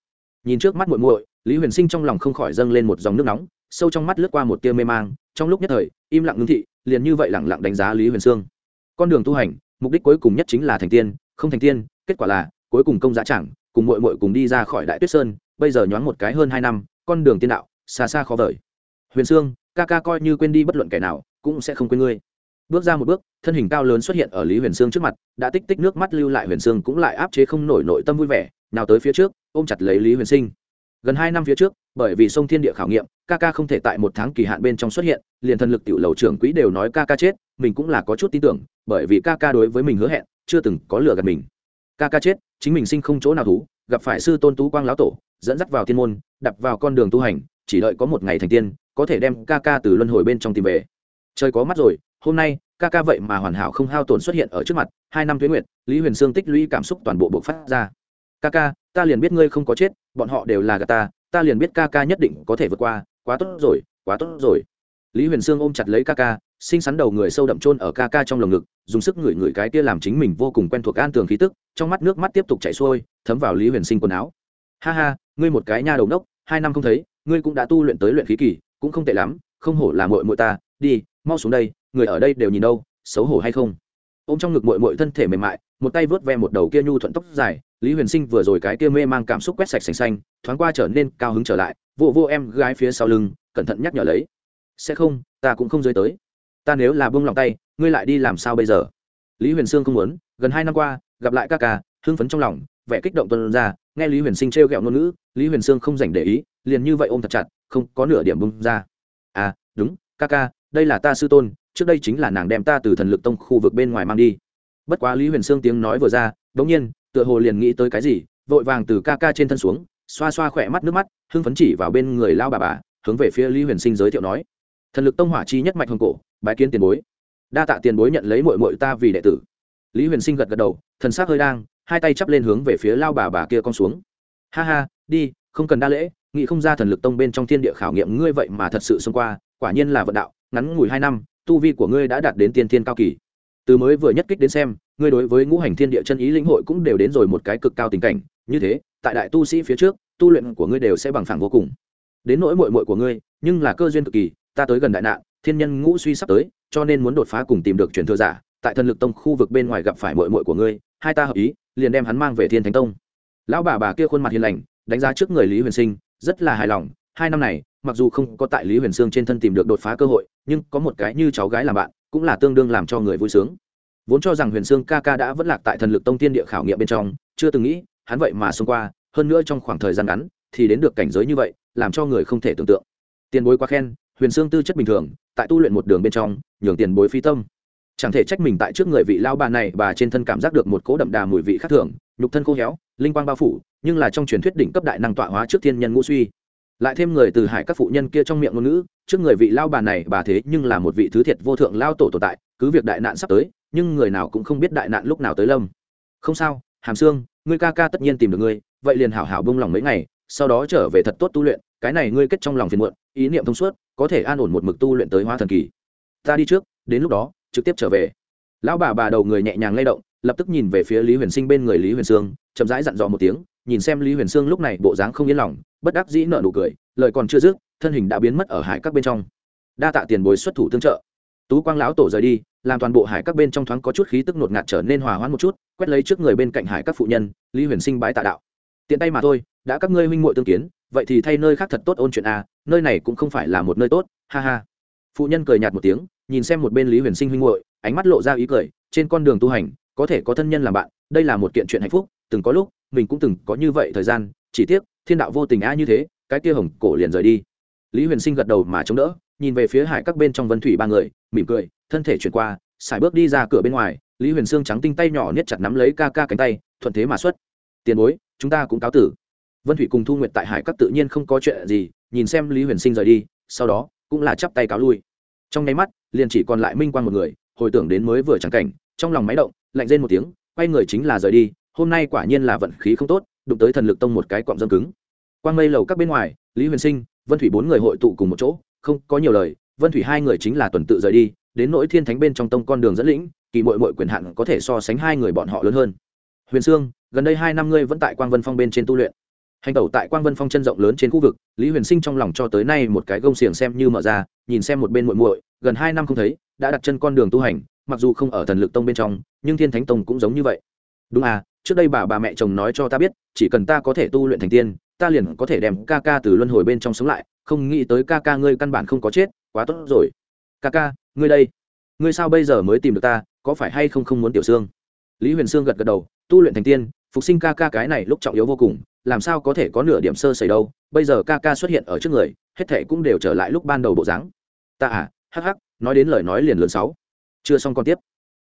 Nhìn trước mắt muội muội, Lý Huyền Sinh trong lòng không khỏi dâng lên một dòng nước nóng, sâu trong mắt lướt qua một tia mê mang, trong lúc nhất thời, im lặng ngưng thị, liền như vậy lặng lặng đánh giá Lý Huyền Sương. Con đường tu hành, mục đích cuối cùng nhất chính là thành tiên, không thành tiên, kết quả là cuối cùng công giá chẳng, cùng mội mội cùng đi ra khỏi Đại Tuyết Sơn, bây giờ nhoáng một cái hơn hai năm, con đường tiên đạo xa xa khó vời. Huyền sương ca ca coi như quên đi bất luận kẻ nào cũng sẽ không quên ngươi. Bước ra một bước thân hình cao lớn xuất hiện ở lý huyền sương trước mặt đã tích tích nước mắt lưu lại huyền sương cũng lại áp chế không nổi nội tâm vui vẻ nào tới phía trước ôm chặt lấy lý huyền sinh. Gần hai năm phía trước bởi vì sông thiên địa khảo nghiệm ca ca không thể tại một tháng kỳ hạn bên trong xuất hiện liền thần lực tiểu lầu trưởng quỹ đều nói ca ca chết mình cũng là có chút tin tưởng bởi vì ca ca đối với mình hứa hẹn chưa từng có lừa gạt mình ca ca chết, chính mình sinh không chỗ nào thú, gặp phải sư tôn tú quang lão tổ, dẫn dắt vào thiên môn đập vào con đường tu hành, chỉ đợi có một ngày thành tiên, có thể đem ca ca từ luân hồi bên trong tìm về. Trời có mắt rồi, hôm nay, ca ca vậy mà hoàn hảo không hao tổn xuất hiện ở trước mặt, hai năm tuyến nguyệt, lý huyền sương tích lũy cảm xúc toàn bộ bộc phát ra. Ca ca, ta liền biết ngươi không có chết, bọn họ đều là gà ta ta liền biết ca ca nhất định có thể vượt qua, quá tốt rồi, quá tốt rồi. Lý huyền sương ôm chặt lấy ca ca xinh xắn đầu người sâu đậm trôn ở ca ca trong lồng ngực, dùng sức ngửi ngửi cái kia làm chính mình vô cùng quen thuộc an tường khí tức, trong mắt nước mắt tiếp tục chảy xuôi, thấm vào lý huyền sinh quần áo. Ha ha, ngươi một cái nha đầu đốc hai năm không thấy, ngươi cũng đã tu luyện tới luyện khí kỳ, cũng không tệ lắm, không hổ là mội mội ta, đi, mau xuống đây, người ở đây đều nhìn đâu, xấu hổ hay không? Ô m trong ngực mội mội thân thể mềm mại, một tay vớt ve một đầu kia nhu thuận tóc dài, lý huyền sinh vừa rồi cái kia mê mang cảm xúc quét sạch sành xanh, thoáng qua trở nên cao hứng trở lại, vô vô em gái phía sau lưng, cẩn thận nhắc nhở lấy. Sẽ không, ta cũng không rơi tới ta nếu là buông lòng tay, ngươi lại đi làm sao bây giờ? Lý huyền sương không muốn, gần hai năm qua, gặp lại ca ca, hưng phấn trong lòng, vẻ kích động tuân ra, nghe lý huyền sinh t r e o g ẹ o ngôn ngữ, lý huyền sương không dành để ý, liền như vậy ôm thật chặt, không có nửa điểm bung ra. À đúng, ca ca, đây là ta sư tôn, trước đây chính là nàng đem ta từ thần lực tông khu vực bên ngoài mang đi. Bất quá lý huyền sương tiếng nói vừa ra đ ỗ n g nhiên, tựa hồ liền nghĩ tới cái gì, vội vàng từ ca ca trên thân xuống, xoa xoa khỏe mắt nước mắt, hưng phấn chỉ vào bên người lao bà bà, hướng về phía lý huyền sinh giới thiệu nói, thần lực tông hỏa chi nhất mạch hồng cổ bái kiến tiền bối. Đa tạ tiền bối nhận lấy mội mội ta vì đệ tử. Lý huyền sinh gật gật đầu, thần s á c hơi đang, hai tay chắp lên hướng về phía lao bà bà kia con xuống. Ha ha, đi, không cần đa lễ, nghị không ra thần lực tông bên trong thiên địa khảo nghiệm ngươi vậy mà thật sự xông qua, quả nhiên là vận đạo, ngắn ngủi hai năm, tu vi của ngươi đã đạt đến tiên thiên cao kỳ. Từ mới vừa nhất kích đến xem, ngươi đối với ngũ hành thiên địa chân ý lĩnh hội cũng đều đến rồi một cái cực cao tình cảnh, như thế, tại đại tu sĩ phía trước, tu luyện của ngươi đều sẽ bằng phẳng vô cùng. Đến nỗi mội mội của ngươi, nhưng là cơ duyên cực kỳ, ta tới gần đại nạn thiên nhân ngũ suy sắp tới, cho nên muốn đột phá cùng tìm được truyền thừa giả, tại thần lực tông khu vực bên ngoài gặp phải mội mội của ngươi, hai ta hợp ý, liền đem hắn mang về thiên thánh tông. Lão bà bà kia khuôn mặt hiền lành, đánh giá trước người lý huyền sinh, rất là hài lòng, hai năm này, mặc dù không có tại lý huyền sương trên thân tìm được đột phá cơ hội, nhưng có một cái như cháu gái làm bạn, cũng là tương đương làm cho người vui sướng. Vốn cho rằng huyền sương ca ca đã vẫn lạc tại thần lực tông tiên địa khảo nghiệm bên trong, chưa từng nghĩ, hắn vậy mà xông qua, hơn nữa trong khoảng thời gian ngắn, thì đến được cảnh giới như vậy, làm cho người không thể tưởng tượng. Tiền bối quá khen huyền sương tư chất bình thường, tại tu luyện một đường bên trong, nhường tiền bối phi tâm. Chẳng thể trách mình tại trước người vị lao bà này bà trên thân cảm giác được một cỗ đậm đà mùi vị khác thường, nhục thân khô héo, linh quang bao phủ, nhưng là trong truyền thuyết đỉnh cấp đại năng tọa hóa trước thiên nhân ngũ suy. Lại thêm người từ hải các phụ nhân kia trong miệng ngôn ngữ, trước người vị lao bà này bà thế nhưng là một vị thứ thiệt vô thượng lao tổ tồn tại, cứ việc đại nạn sắp tới, nhưng người nào cũng không biết đại nạn lúc nào tới lâm. Không sao, hàm xương ngươi ca ca tất nhiên tìm được ngươi, vậy liền hảo hảo bông lòng mấy ngày, sau đó trở về thật tốt tu luyện cái này ngươi kết trong lòng phiền muộn, ý niệm thông suốt, có thể an ổn một mực tu luyện tới hoa thần kỳ. Ta đi trước, đến lúc đó, trực tiếp trở về. Lão bà bà đầu người nhẹ nhàng lay động, lập tức nhìn về phía lý huyền sinh bên người lý huyền sương, chậm rãi dặn dò một tiếng, nhìn xem lý huyền sương lúc này bộ dáng không yên lòng, bất đắc dĩ nợ nụ cười, lời còn chưa dứt, thân hình đã biến mất ở hải các bên trong. Đa tạ tiền bối xuất thủ tương trợ. Tú quang lão tổ rời đi, làm toàn bộ hải các bên trong thoáng có chút khí tức ngột ngạt trở nên hòa hoãn một chút, quét lấy trước người bên cạnh hải các phụ nhân, lý huyền sinh bái tạ đạo tiện tay mà thôi đã các ngươi huynh muội tương kiến vậy thì thay nơi khác thật tốt ôn chuyện à, nơi này cũng không phải là một nơi tốt ha ha. Phụ nhân cười nhạt một tiếng nhìn xem một bên lý huyền sinh huynh muội ánh mắt lộ ra ý cười trên con đường tu hành có thể có thân nhân làm bạn đây là một kiện chuyện hạnh phúc từng có lúc mình cũng từng có như vậy thời gian chỉ tiếc thiên đạo vô tình a như thế cái kia hồng cổ liền rời đi. Lý huyền sinh gật đầu mà chống đỡ nhìn về phía hải các bên trong vân thủy ba người mỉm cười thân thể chuyển qua sải bước đi ra cửa bên ngoài lý huyền sương trắng tinh tay nhỏ niết chặt nắm lấy ca ca cánh tay thuận thế mà xuất. Tiền bối chúng ta cũng cáo tử. Vân thủy cùng thu nguyện tại hải các tự nhiên không có chuyện gì, nhìn xem lý huyền sinh rời đi, sau đó cũng là chắp tay cáo lui. Trong nháy mắt, liền chỉ còn lại minh quan một người, hồi tưởng đến mới vừa trắng cảnh, trong lòng máy động, lạnh rên một tiếng, quay người chính là rời đi, hôm nay quả nhiên là vận khí không tốt, đụng tới thần lực tông một cái cọng dâm cứng. Quang mây lầu các bên ngoài, lý huyền sinh, vân thủy bốn người hội tụ cùng một chỗ, không có nhiều lời, vân thủy hai người chính là tuần tự rời đi, đến nỗi thiên thánh bên trong tông con đường dẫn lĩnh, kỳ mội mội quyền hạn có thể so sánh hai người bọn họ lớn hơn huyền sương, gần đây hai năm ngươi vẫn tại quang vân phong bên trên tu luyện. Hành tẩu tại quang vân phong chân rộng lớn trên khu vực, lý huyền sinh trong lòng cho tới nay một cái gông xiềng xem như mở ra, nhìn xem một bên muội muội, gần hai năm không thấy, đã đặt chân con đường tu hành, mặc dù không ở thần lực tông bên trong, nhưng thiên thánh tông cũng giống như vậy. Đúng à trước đây bà bà mẹ chồng nói cho ta biết, chỉ cần ta có thể tu luyện thành tiên, ta liền có thể đem ca ca từ luân hồi bên trong sống lại, không nghĩ tới ca ca ngươi căn bản không có chết, quá tốt rồi. Ca ca, ngươi đây. Ngươi sao bây giờ mới tìm được ta, có phải hay không không muốn tiểu xương? Lý huyền sương gật gật đầu tu luyện thành tiên phục sinh ca ca cái này lúc trọng yếu vô cùng làm sao có thể có nửa điểm sơ xảy đâu bây giờ ca ca xuất hiện ở trước người hết thệ cũng đều trở lại lúc ban đầu bộ dáng. Ta à hắc hắc nói đến lời nói liền lớn sáu. Chưa xong còn tiếp.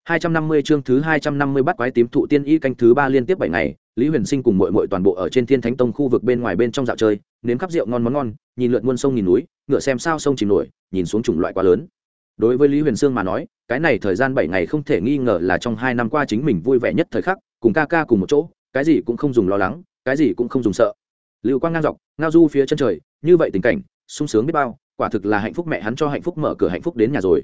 250 chương thứ 250 bắt quái tím thụ tiên y canh thứ 3 liên tiếp 7 ngày, Lý Huyền Sinh cùng muội muội toàn bộ ở trên Thiên Thánh Tông khu vực bên ngoài bên trong dạo chơi, nếm khắp rượu ngon món ngon, nhìn lượn muôn sông nhìn núi, ngựa xem sao sông chìm nổi, nhìn xuống chủng loại quá lớn. Đối với Lý Huyền Sương mà nói, cái này thời gian bảy ngày không thể nghi ngờ là trong hai năm qua chính mình vui vẻ nhất thời khắc, cùng ca ca cùng một chỗ, cái gì cũng không dùng lo lắng, cái gì cũng không dùng sợ. Lưu quang ngang dọc, ngao du phía chân trời, như vậy tình cảnh, sung sướng biết bao, quả thực là hạnh phúc mẹ hắn cho hạnh phúc mở cửa hạnh phúc đến nhà rồi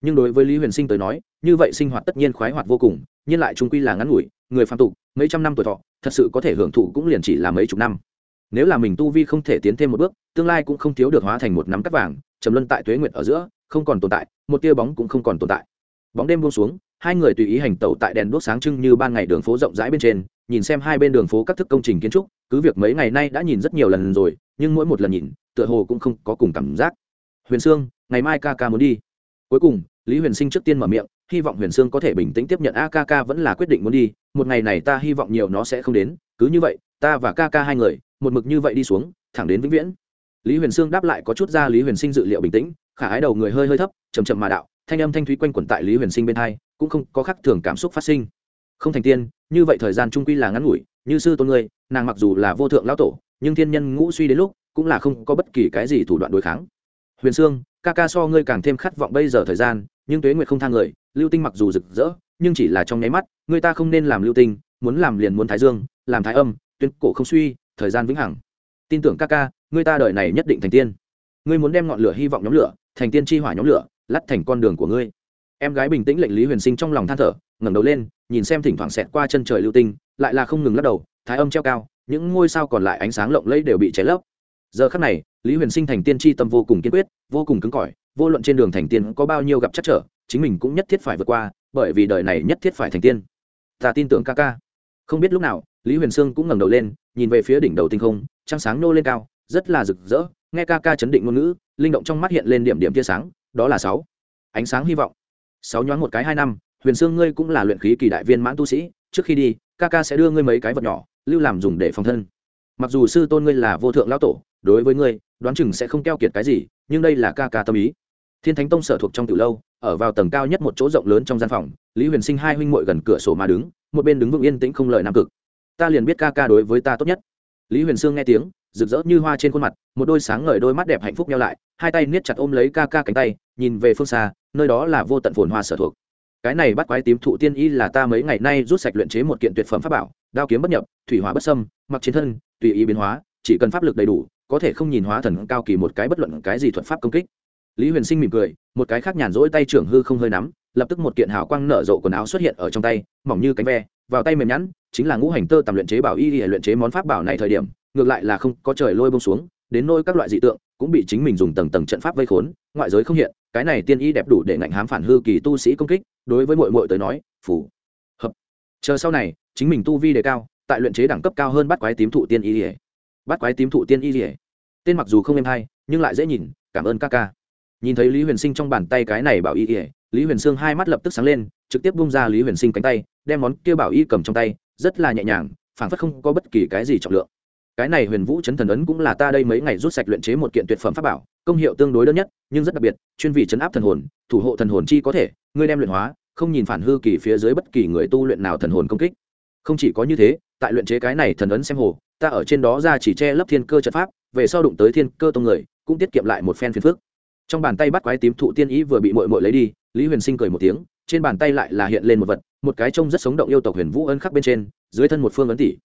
nhưng đối với lý huyền sinh tới nói như vậy sinh hoạt tất nhiên khoái hoạt vô cùng nhưng lại trung quy là ngắn ngủi người phạm tục mấy trăm năm tuổi thọ thật sự có thể hưởng thụ cũng liền chỉ là mấy chục năm nếu là mình tu vi không thể tiến thêm một bước tương lai cũng không thiếu được hóa thành một nắm cắt vàng trầm luân tại tuế nguyệt ở giữa không còn tồn tại, một tia bóng cũng không còn tồn tại. Bóng đêm buông xuống, hai người tùy ý hành tẩu tại đèn đuốc sáng trưng như ban ngày đường phố rộng rãi bên trên, nhìn xem hai bên đường phố các thức công trình kiến trúc, cứ việc mấy ngày nay đã nhìn rất nhiều lần rồi, nhưng mỗi một lần nhìn, tựa hồ cũng không có cùng cảm giác. Huyền sương, ngày mai ca ca muốn đi. Cuối cùng, lý huyền sinh trước tiên mở miệng, hy vọng huyền sương có thể bình tĩnh tiếp nhận a ca ca vẫn là quyết định muốn đi, một ngày này ta hy vọng nhiều nó sẽ không đến, cứ như vậy, ta và ca ca hai người, một mực như vậy đi xuống, thẳng đến vĩnh viễn. Lý huyền sương đáp lại có chút ra lý huyền sinh dự liệu bình tĩnh khả ái đầu người hơi hơi thấp chầm chậm mà đạo, thanh âm thanh thúy quanh quẩn tại lý huyền sinh bên hai, cũng không có khắc thường cảm xúc phát sinh. Không thành tiên, như vậy thời gian trung quy là ngắn ngủi, như sư tôn ngươi, nàng mặc dù là vô thượng lão tổ, nhưng thiên nhân ngũ suy đến lúc, cũng là không có bất kỳ cái gì thủ đoạn đối kháng. Huyền sương, ca ca so ngươi càng thêm khát vọng bây giờ thời gian, nhưng tuế nguyệt không thang người, lưu tinh mặc dù rực rỡ, nhưng chỉ là trong nháy mắt, người ta không nên làm lưu tinh, muốn làm liền muốn thái dương, làm thái âm, tuyên cổ không suy, thời gian vĩnh hằng. Tin tưởng ca ca, người ta đời này nhất định thành tiên. Ngươi muốn đem ngọn lửa hy vọng nhóm lửa thành tiên chi hỏa nhóm lửa, lắt thành con đường của ngươi. Em gái bình tĩnh lệnh lý huyền sinh trong lòng than thở, ngẩng đầu lên, nhìn xem thỉnh thoảng xẹt qua chân trời lưu tinh, lại là không ngừng lắc đầu, thái âm treo cao, những ngôi sao còn lại ánh sáng lộng lẫy đều bị cháy lấp. Giờ khắc này, lý huyền sinh thành tiên tri tâm vô cùng kiên quyết, vô cùng cứng cỏi, vô luận trên đường thành tiên có bao nhiêu gặp chắc trở, chính mình cũng nhất thiết phải vượt qua, bởi vì đời này nhất thiết phải thành tiên. Ta tin tưởng ca ca. Không biết lúc nào, lý huyền sương cũng ngẩng đầu lên, nhìn về phía đỉnh đầu tinh không, trăng sáng nô lên cao, rất là rực rỡ nghe ca ca chấn định ngôn ngữ, linh động trong mắt hiện lên điểm điểm tia sáng, đó là sáu. Ánh sáng hy vọng. Sáu nhoáng một cái hai năm, huyền sương ngươi cũng là luyện khí kỳ đại viên mãn tu sĩ, trước khi đi, ca ca sẽ đưa ngươi mấy cái vật nhỏ, lưu làm dùng để phòng thân. Mặc dù sư tôn ngươi là vô thượng lão tổ, đối với ngươi, đoán chừng sẽ không keo kiệt cái gì, nhưng đây là ca ca tâm ý. Thiên thánh tông sở thuộc trong từ lâu, ở vào tầng cao nhất một chỗ rộng lớn trong gian phòng, lý huyền sinh hai huynh muội gần cửa sổ mà đứng, một bên đứng vững yên tĩnh không lời nam cực. Ta liền biết ca ca đối với ta tốt nhất. Lý huyền sương nghe tiếng rực rỡ như hoa trên khuôn mặt, một đôi sáng ngời đôi mắt đẹp hạnh phúc nhau lại, hai tay niết chặt ôm lấy ca ca cánh tay, nhìn về phương xa, nơi đó là vô tận phồn hoa sở thuộc. Cái này bắt quái tím thụ tiên y là ta mấy ngày nay rút sạch luyện chế một kiện tuyệt phẩm pháp bảo, đao kiếm bất nhập, thủy hóa bất sâm mặc chiến thân, tùy ý biến hóa, chỉ cần pháp lực đầy đủ, có thể không nhìn hóa thần cao kỳ một cái bất luận cái gì thuật pháp công kích. Lý huyền sinh mỉm cười, một cái khác nhàn rỗi tay trưởng hư không hơi nắm, lập tức một kiện hào quang nở rộ quần áo xuất hiện ở trong tay, mỏng như cánh ve, vào tay mềm nhẵn, chính là ngũ hành tơ tầm luyện chế bảo y để luyện chế món pháp bảo này thời điểm ngược lại là không có trời lôi bông xuống, đến nôi các loại dị tượng cũng bị chính mình dùng tầng tầng trận pháp vây khốn, ngoại giới không hiện, cái này tiên y đẹp đủ để ngạnh hám phản hư kỳ tu sĩ công kích, đối với mội mội tới nói phủ hợp. Chờ sau này, chính mình tu vi đề cao, tại luyện chế đẳng cấp cao hơn bắt quái tím thụ tiên y ỉa bắt quái tím thụ tiên y ỉa tên mặc dù không êm hay, nhưng lại dễ nhìn, cảm ơn ca ca. Nhìn thấy lý huyền sinh trong bàn tay cái này bảo y ỉa lý huyền sương hai mắt lập tức sáng lên, trực tiếp bung ra lý huyền sinh cánh tay, đem món kia bảo y cầm trong tay, rất là nhẹ nhàng phảng phất không có bất kỳ cái gì trọng lượng cái này huyền vũ chấn thần ấn cũng là ta đây mấy ngày rút sạch luyện chế một kiện tuyệt phẩm pháp bảo, công hiệu tương đối đơn nhất, nhưng rất đặc biệt, chuyên vị chấn áp thần hồn, thủ hộ thần hồn chi có thể, ngươi đem luyện hóa, không nhìn phản hư kỳ phía dưới bất kỳ người tu luyện nào thần hồn công kích. Không chỉ có như thế, tại luyện chế cái này thần ấn xem hồ, ta ở trên đó ra chỉ che lấp thiên cơ trận pháp, về sau đụng tới thiên cơ tông người, cũng tiết kiệm lại một phen phiền phức. Trong bàn tay bắt quái tím thụ tiên ý vừa bị mội mội lấy đi, lý huyền sinh cười một tiếng, trên bàn tay lại là hiện lên một vật, một cái trông rất sống động yêu tộc huyền vũ ân khắc bên trên, dưới thân một phương ấn tỷ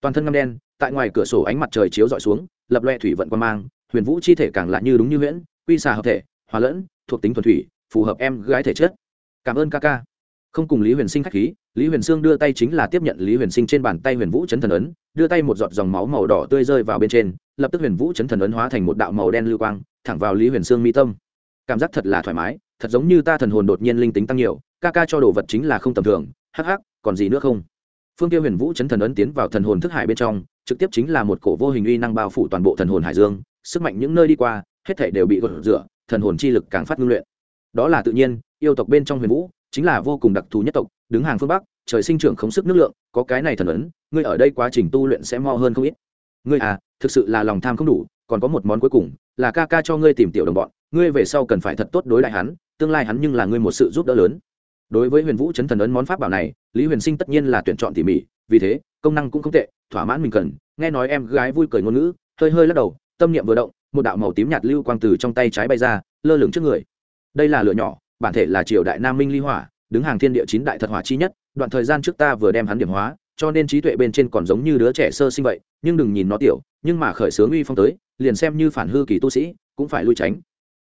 toàn thân ngâm đen, tại ngoài cửa sổ ánh mặt trời chiếu dọi xuống, lập loe thủy vận quan mang, huyền vũ chi thể càng lạ như đúng như huyễn, quy xà hợp thể, hòa lẫn, thuộc tính thuần thủy, phù hợp em gái thể chất. Cảm ơn ca ca. Không cùng lý huyền sinh k h á c h khí, lý huyền sương đưa tay chính là tiếp nhận lý huyền sinh trên bàn tay huyền vũ chấn thần ấn, đưa tay một giọt dòng máu màu đỏ tươi rơi vào bên trên, lập tức huyền vũ chấn thần ấn hóa thành một đạo màu đen lưu quang, thẳng vào lý huyền sương mi tâm. Cảm giác thật là thoải mái, thật giống như ta thần hồn đột nhiên linh tính tăng nhiều, ca ca cho đồ vật chính là không tầm thường, hắc hắc, còn gì nữa không? Phương tiêu huyền vũ chấn thần ấn tiến vào thần hồn thức hải bên trong, trực tiếp chính là một cổ vô hình uy năng bao phủ toàn bộ thần hồn hải dương, sức mạnh những nơi đi qua, hết thể đều bị gột rửa, thần hồn chi lực càng phát ngưng luyện. Đó là tự nhiên, yêu tộc bên trong huyền vũ, chính là vô cùng đặc thù nhất tộc, đứng hàng phương bắc, trời sinh trưởng khống sức nước lượng, có cái này thần ấn, ngươi ở đây quá trình tu luyện sẽ mo hơn không ít. Ngươi à thực sự là lòng tham không đủ, còn có một món cuối cùng, là ca ca cho ngươi tìm tiểu đồng bọn, ngươi về sau cần phải thật tốt đối lại hắn, tương lai hắn nhưng là ngươi một sự giúp đỡ lớn đối với huyền vũ chấn thần ấn món pháp bảo này, lý huyền sinh tất nhiên là tuyển chọn tỉ mỉ, vì thế, công năng cũng không tệ, thỏa mãn mình cần. Nghe nói em gái vui cười ngôn ngữ, hơi hơi lắc đầu, tâm niệm vừa động, một đạo màu tím nhạt lưu quang từ trong tay trái bay ra, lơ lửng trước người. Đây là lửa nhỏ, bản thể là triều đại nam minh ly hỏa, đứng hàng thiên địa chín đại thật hỏa chi nhất, đoạn thời gian trước ta vừa đem hắn điểm hóa, cho nên trí tuệ bên trên còn giống như đứa trẻ sơ sinh vậy, nhưng đừng nhìn nó tiểu, nhưng mà khởi sướng uy phong tới, liền xem như phản hư kỳ tu sĩ, cũng phải lui tránh.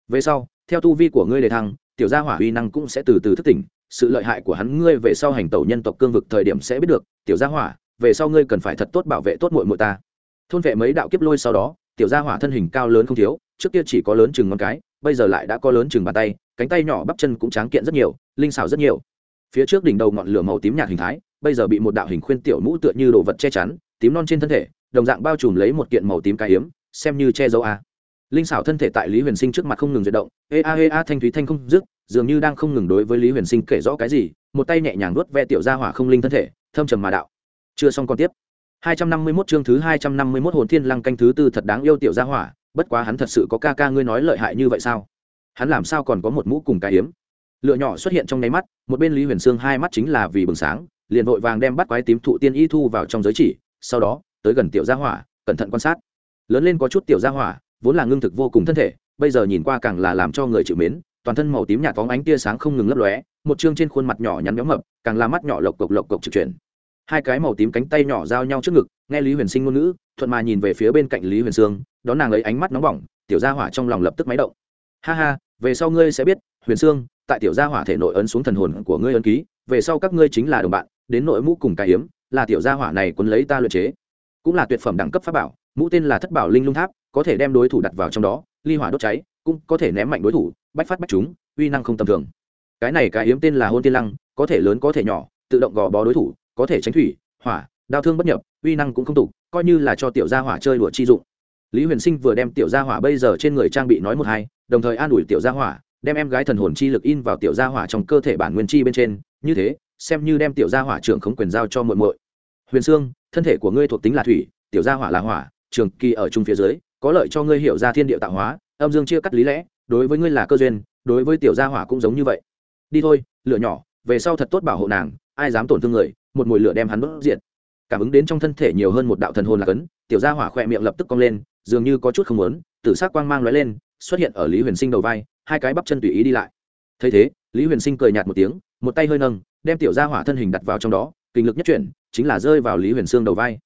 Về sau, theo tu vi của ngươi đề thăng, tiểu gia hỏa uy năng cũng sẽ từ từ thức tỉnh sự lợi hại của hắn ngươi về sau hành tẩu nhân tộc cương vực thời điểm sẽ biết được, tiểu gia hỏa, về sau ngươi cần phải thật tốt bảo vệ tốt muội muội ta. Thôn vệ mấy đạo kiếp lôi sau đó, tiểu gia hỏa thân hình cao lớn không thiếu, trước kia chỉ có lớn chừng ngón cái, bây giờ lại đã có lớn chừng bàn tay, cánh tay nhỏ bắp chân cũng tráng kiện rất nhiều, linh xảo rất nhiều. Phía trước đỉnh đầu ngọn lửa màu tím nhạt hình thái, bây giờ bị một đạo hình khuyên tiểu mũ tựa như đồ vật che chắn, tím non trên thân thể, đồng dạng bao trùm lấy một kiện màu tím cái hiếm xem như che dấu a. Linh xảo thân thể tại lý huyền sinh trước mặt không ngừng duyệt động, ê a ê a, thanh thúy thanh không dứt dường như đang không ngừng đối với lý huyền sinh kể rõ cái gì, một tay nhẹ nhàng nuốt ve tiểu gia hỏa không linh thân thể, thâm trầm mà đạo. Chưa xong còn tiếp. 251 chương thứ 251 hồn thiên lăng canh thứ tư thật đáng yêu tiểu gia hỏa, bất quá hắn thật sự có ca ca ngươi nói lợi hại như vậy sao? Hắn làm sao còn có một mũ cùng cái hiếm lựa nhỏ xuất hiện trong nháy mắt, một bên lý huyền sương hai mắt chính là vì bừng sáng, liền vội vàng đem bắt quái tím thụ tiên y thu vào trong giới chỉ, sau đó, tới gần tiểu gia hỏa, cẩn thận quan sát. Lớn lên có chút tiểu gia hỏa, vốn là ngưng thực vô cùng thân thể, bây giờ nhìn qua càng là làm cho người chịu mến toàn thân màu tím nhạt phóng ánh tia sáng không ngừng lấp lóe, một chương trên khuôn mặt nhỏ nhắn nhóm mập, càng là mắt nhỏ lộc cộc lộc cộc trực chuyển. Hai cái màu tím cánh tay nhỏ giao nhau trước ngực, nghe lý huyền sinh ngôn ngữ, thuận mà nhìn về phía bên cạnh lý huyền sương đón nàng lấy ánh mắt nóng bỏng, tiểu gia hỏa trong lòng lập tức máy động. Ha ha, về sau ngươi sẽ biết, huyền sương, tại tiểu gia hỏa thể nội ấn xuống thần hồn của ngươi ấn ký, về sau các ngươi chính là đồng bạn, đến nội mũ cùng cài hiếm là tiểu gia hỏa này quấn lấy ta luyện chế. Cũng là tuyệt phẩm đẳng cấp pháp bảo, mũ tên là thất bảo linh lung tháp, có thể đem đối thủ đặt vào trong đó, ly hỏa đốt cháy, cũng có thể ném mạnh đối thủ bách phát bách chúng, uy năng không tầm thường. Cái này cái hiếm tên là hôn tiên lăng, có thể lớn có thể nhỏ, tự động gò bó đối thủ, có thể tránh thủy, hỏa, đao thương bất nhập, uy năng cũng không tục coi như là cho tiểu gia hỏa chơi đùa chi dụng. Lý huyền sinh vừa đem tiểu gia hỏa bây giờ trên người trang bị nói một hai, đồng thời an ủi tiểu gia hỏa, đem em gái thần hồn chi lực in vào tiểu gia hỏa trong cơ thể bản nguyên chi bên trên. Như thế, xem như đem tiểu gia hỏa trưởng khống quyền giao cho muội muội. Huyền sương, thân thể của ngươi thuộc tính là thủy, tiểu gia hỏa là hỏa, trường kỳ ở chung phía dưới, có lợi cho ngươi hiểu ra thiên địa tạo hóa, âm dương chia cắt lý lẽ đối với ngươi là cơ duyên, đối với tiểu gia hỏa cũng giống như vậy. Đi thôi, lửa nhỏ, về sau thật tốt bảo hộ nàng, ai dám tổn thương người, một mùi lửa đem hắn đốt diện cảm ứng đến trong thân thể nhiều hơn một đạo thần hồn là cấn, tiểu gia hỏa khỏe miệng lập tức cong lên, dường như có chút không muốn, tử sắc quang mang lóe lên, xuất hiện ở lý huyền sinh đầu vai, hai cái bắp chân tùy ý đi lại. Thấy thế, lý huyền sinh cười nhạt một tiếng, một tay hơi nâng, đem tiểu gia hỏa thân hình đặt vào trong đó, kinh lực nhất chuyển, chính là rơi vào lý huyền sương đầu vai.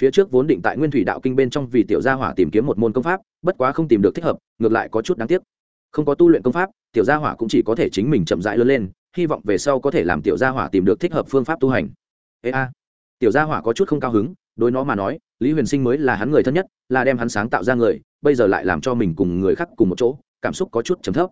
Phía trước vốn định tại nguyên thủy đạo kinh bên trong vì tiểu gia hỏa tìm kiếm một môn công pháp, bất quá không tìm được thích hợp, ngược lại có chút đáng tiếc không có tu luyện công pháp, tiểu gia hỏa cũng chỉ có thể chính mình chậm rãi lớn lên, hy vọng về sau có thể làm tiểu gia hỏa tìm được thích hợp phương pháp tu hành. Ê a. Tiểu gia hỏa có chút không cao hứng, đối nó mà nói, lý huyền sinh mới là hắn người thân nhất, là đem hắn sáng tạo ra người, bây giờ lại làm cho mình cùng người khác cùng một chỗ, cảm xúc có chút chấm thấp.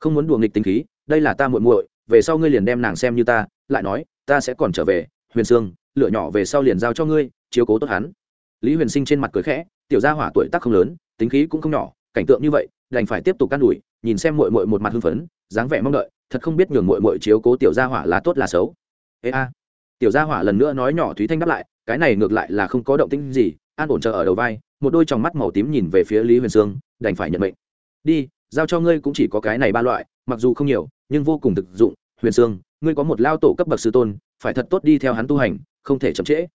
Không muốn đùa nghịch tính khí, đây là ta muội muội, về sau ngươi liền đem nàng xem như ta, lại nói, ta sẽ còn trở về, huyền sương, lựa nhỏ về sau liền giao cho ngươi, chiếu cố tốt hắn. Lý huyền sinh trên mặt cười khẽ, tiểu gia hỏa tuổi tác không lớn, tính khí cũng không nhỏ, cảnh tượng như vậy, đành phải tiếp tục can đuổi nhìn xem muội muội một mặt hưng phấn, dáng vẻ mong đợi, thật không biết nhường muội muội chiếu cố tiểu gia hỏa là tốt là xấu. Ê a. Tiểu gia hỏa lần nữa nói nhỏ thúy thanh đáp lại, cái này ngược lại là không có động tĩnh gì, an ổn chờ ở đầu vai, một đôi tròng mắt màu tím nhìn về phía lý huyền sương, đành phải nhận mệnh. Đi, giao cho ngươi cũng chỉ có cái này ba loại, mặc dù không nhiều, nhưng vô cùng thực dụng. Huyền sương, ngươi có một lao tổ cấp bậc sư tôn, phải thật tốt đi theo hắn tu hành, không thể chậm trễ.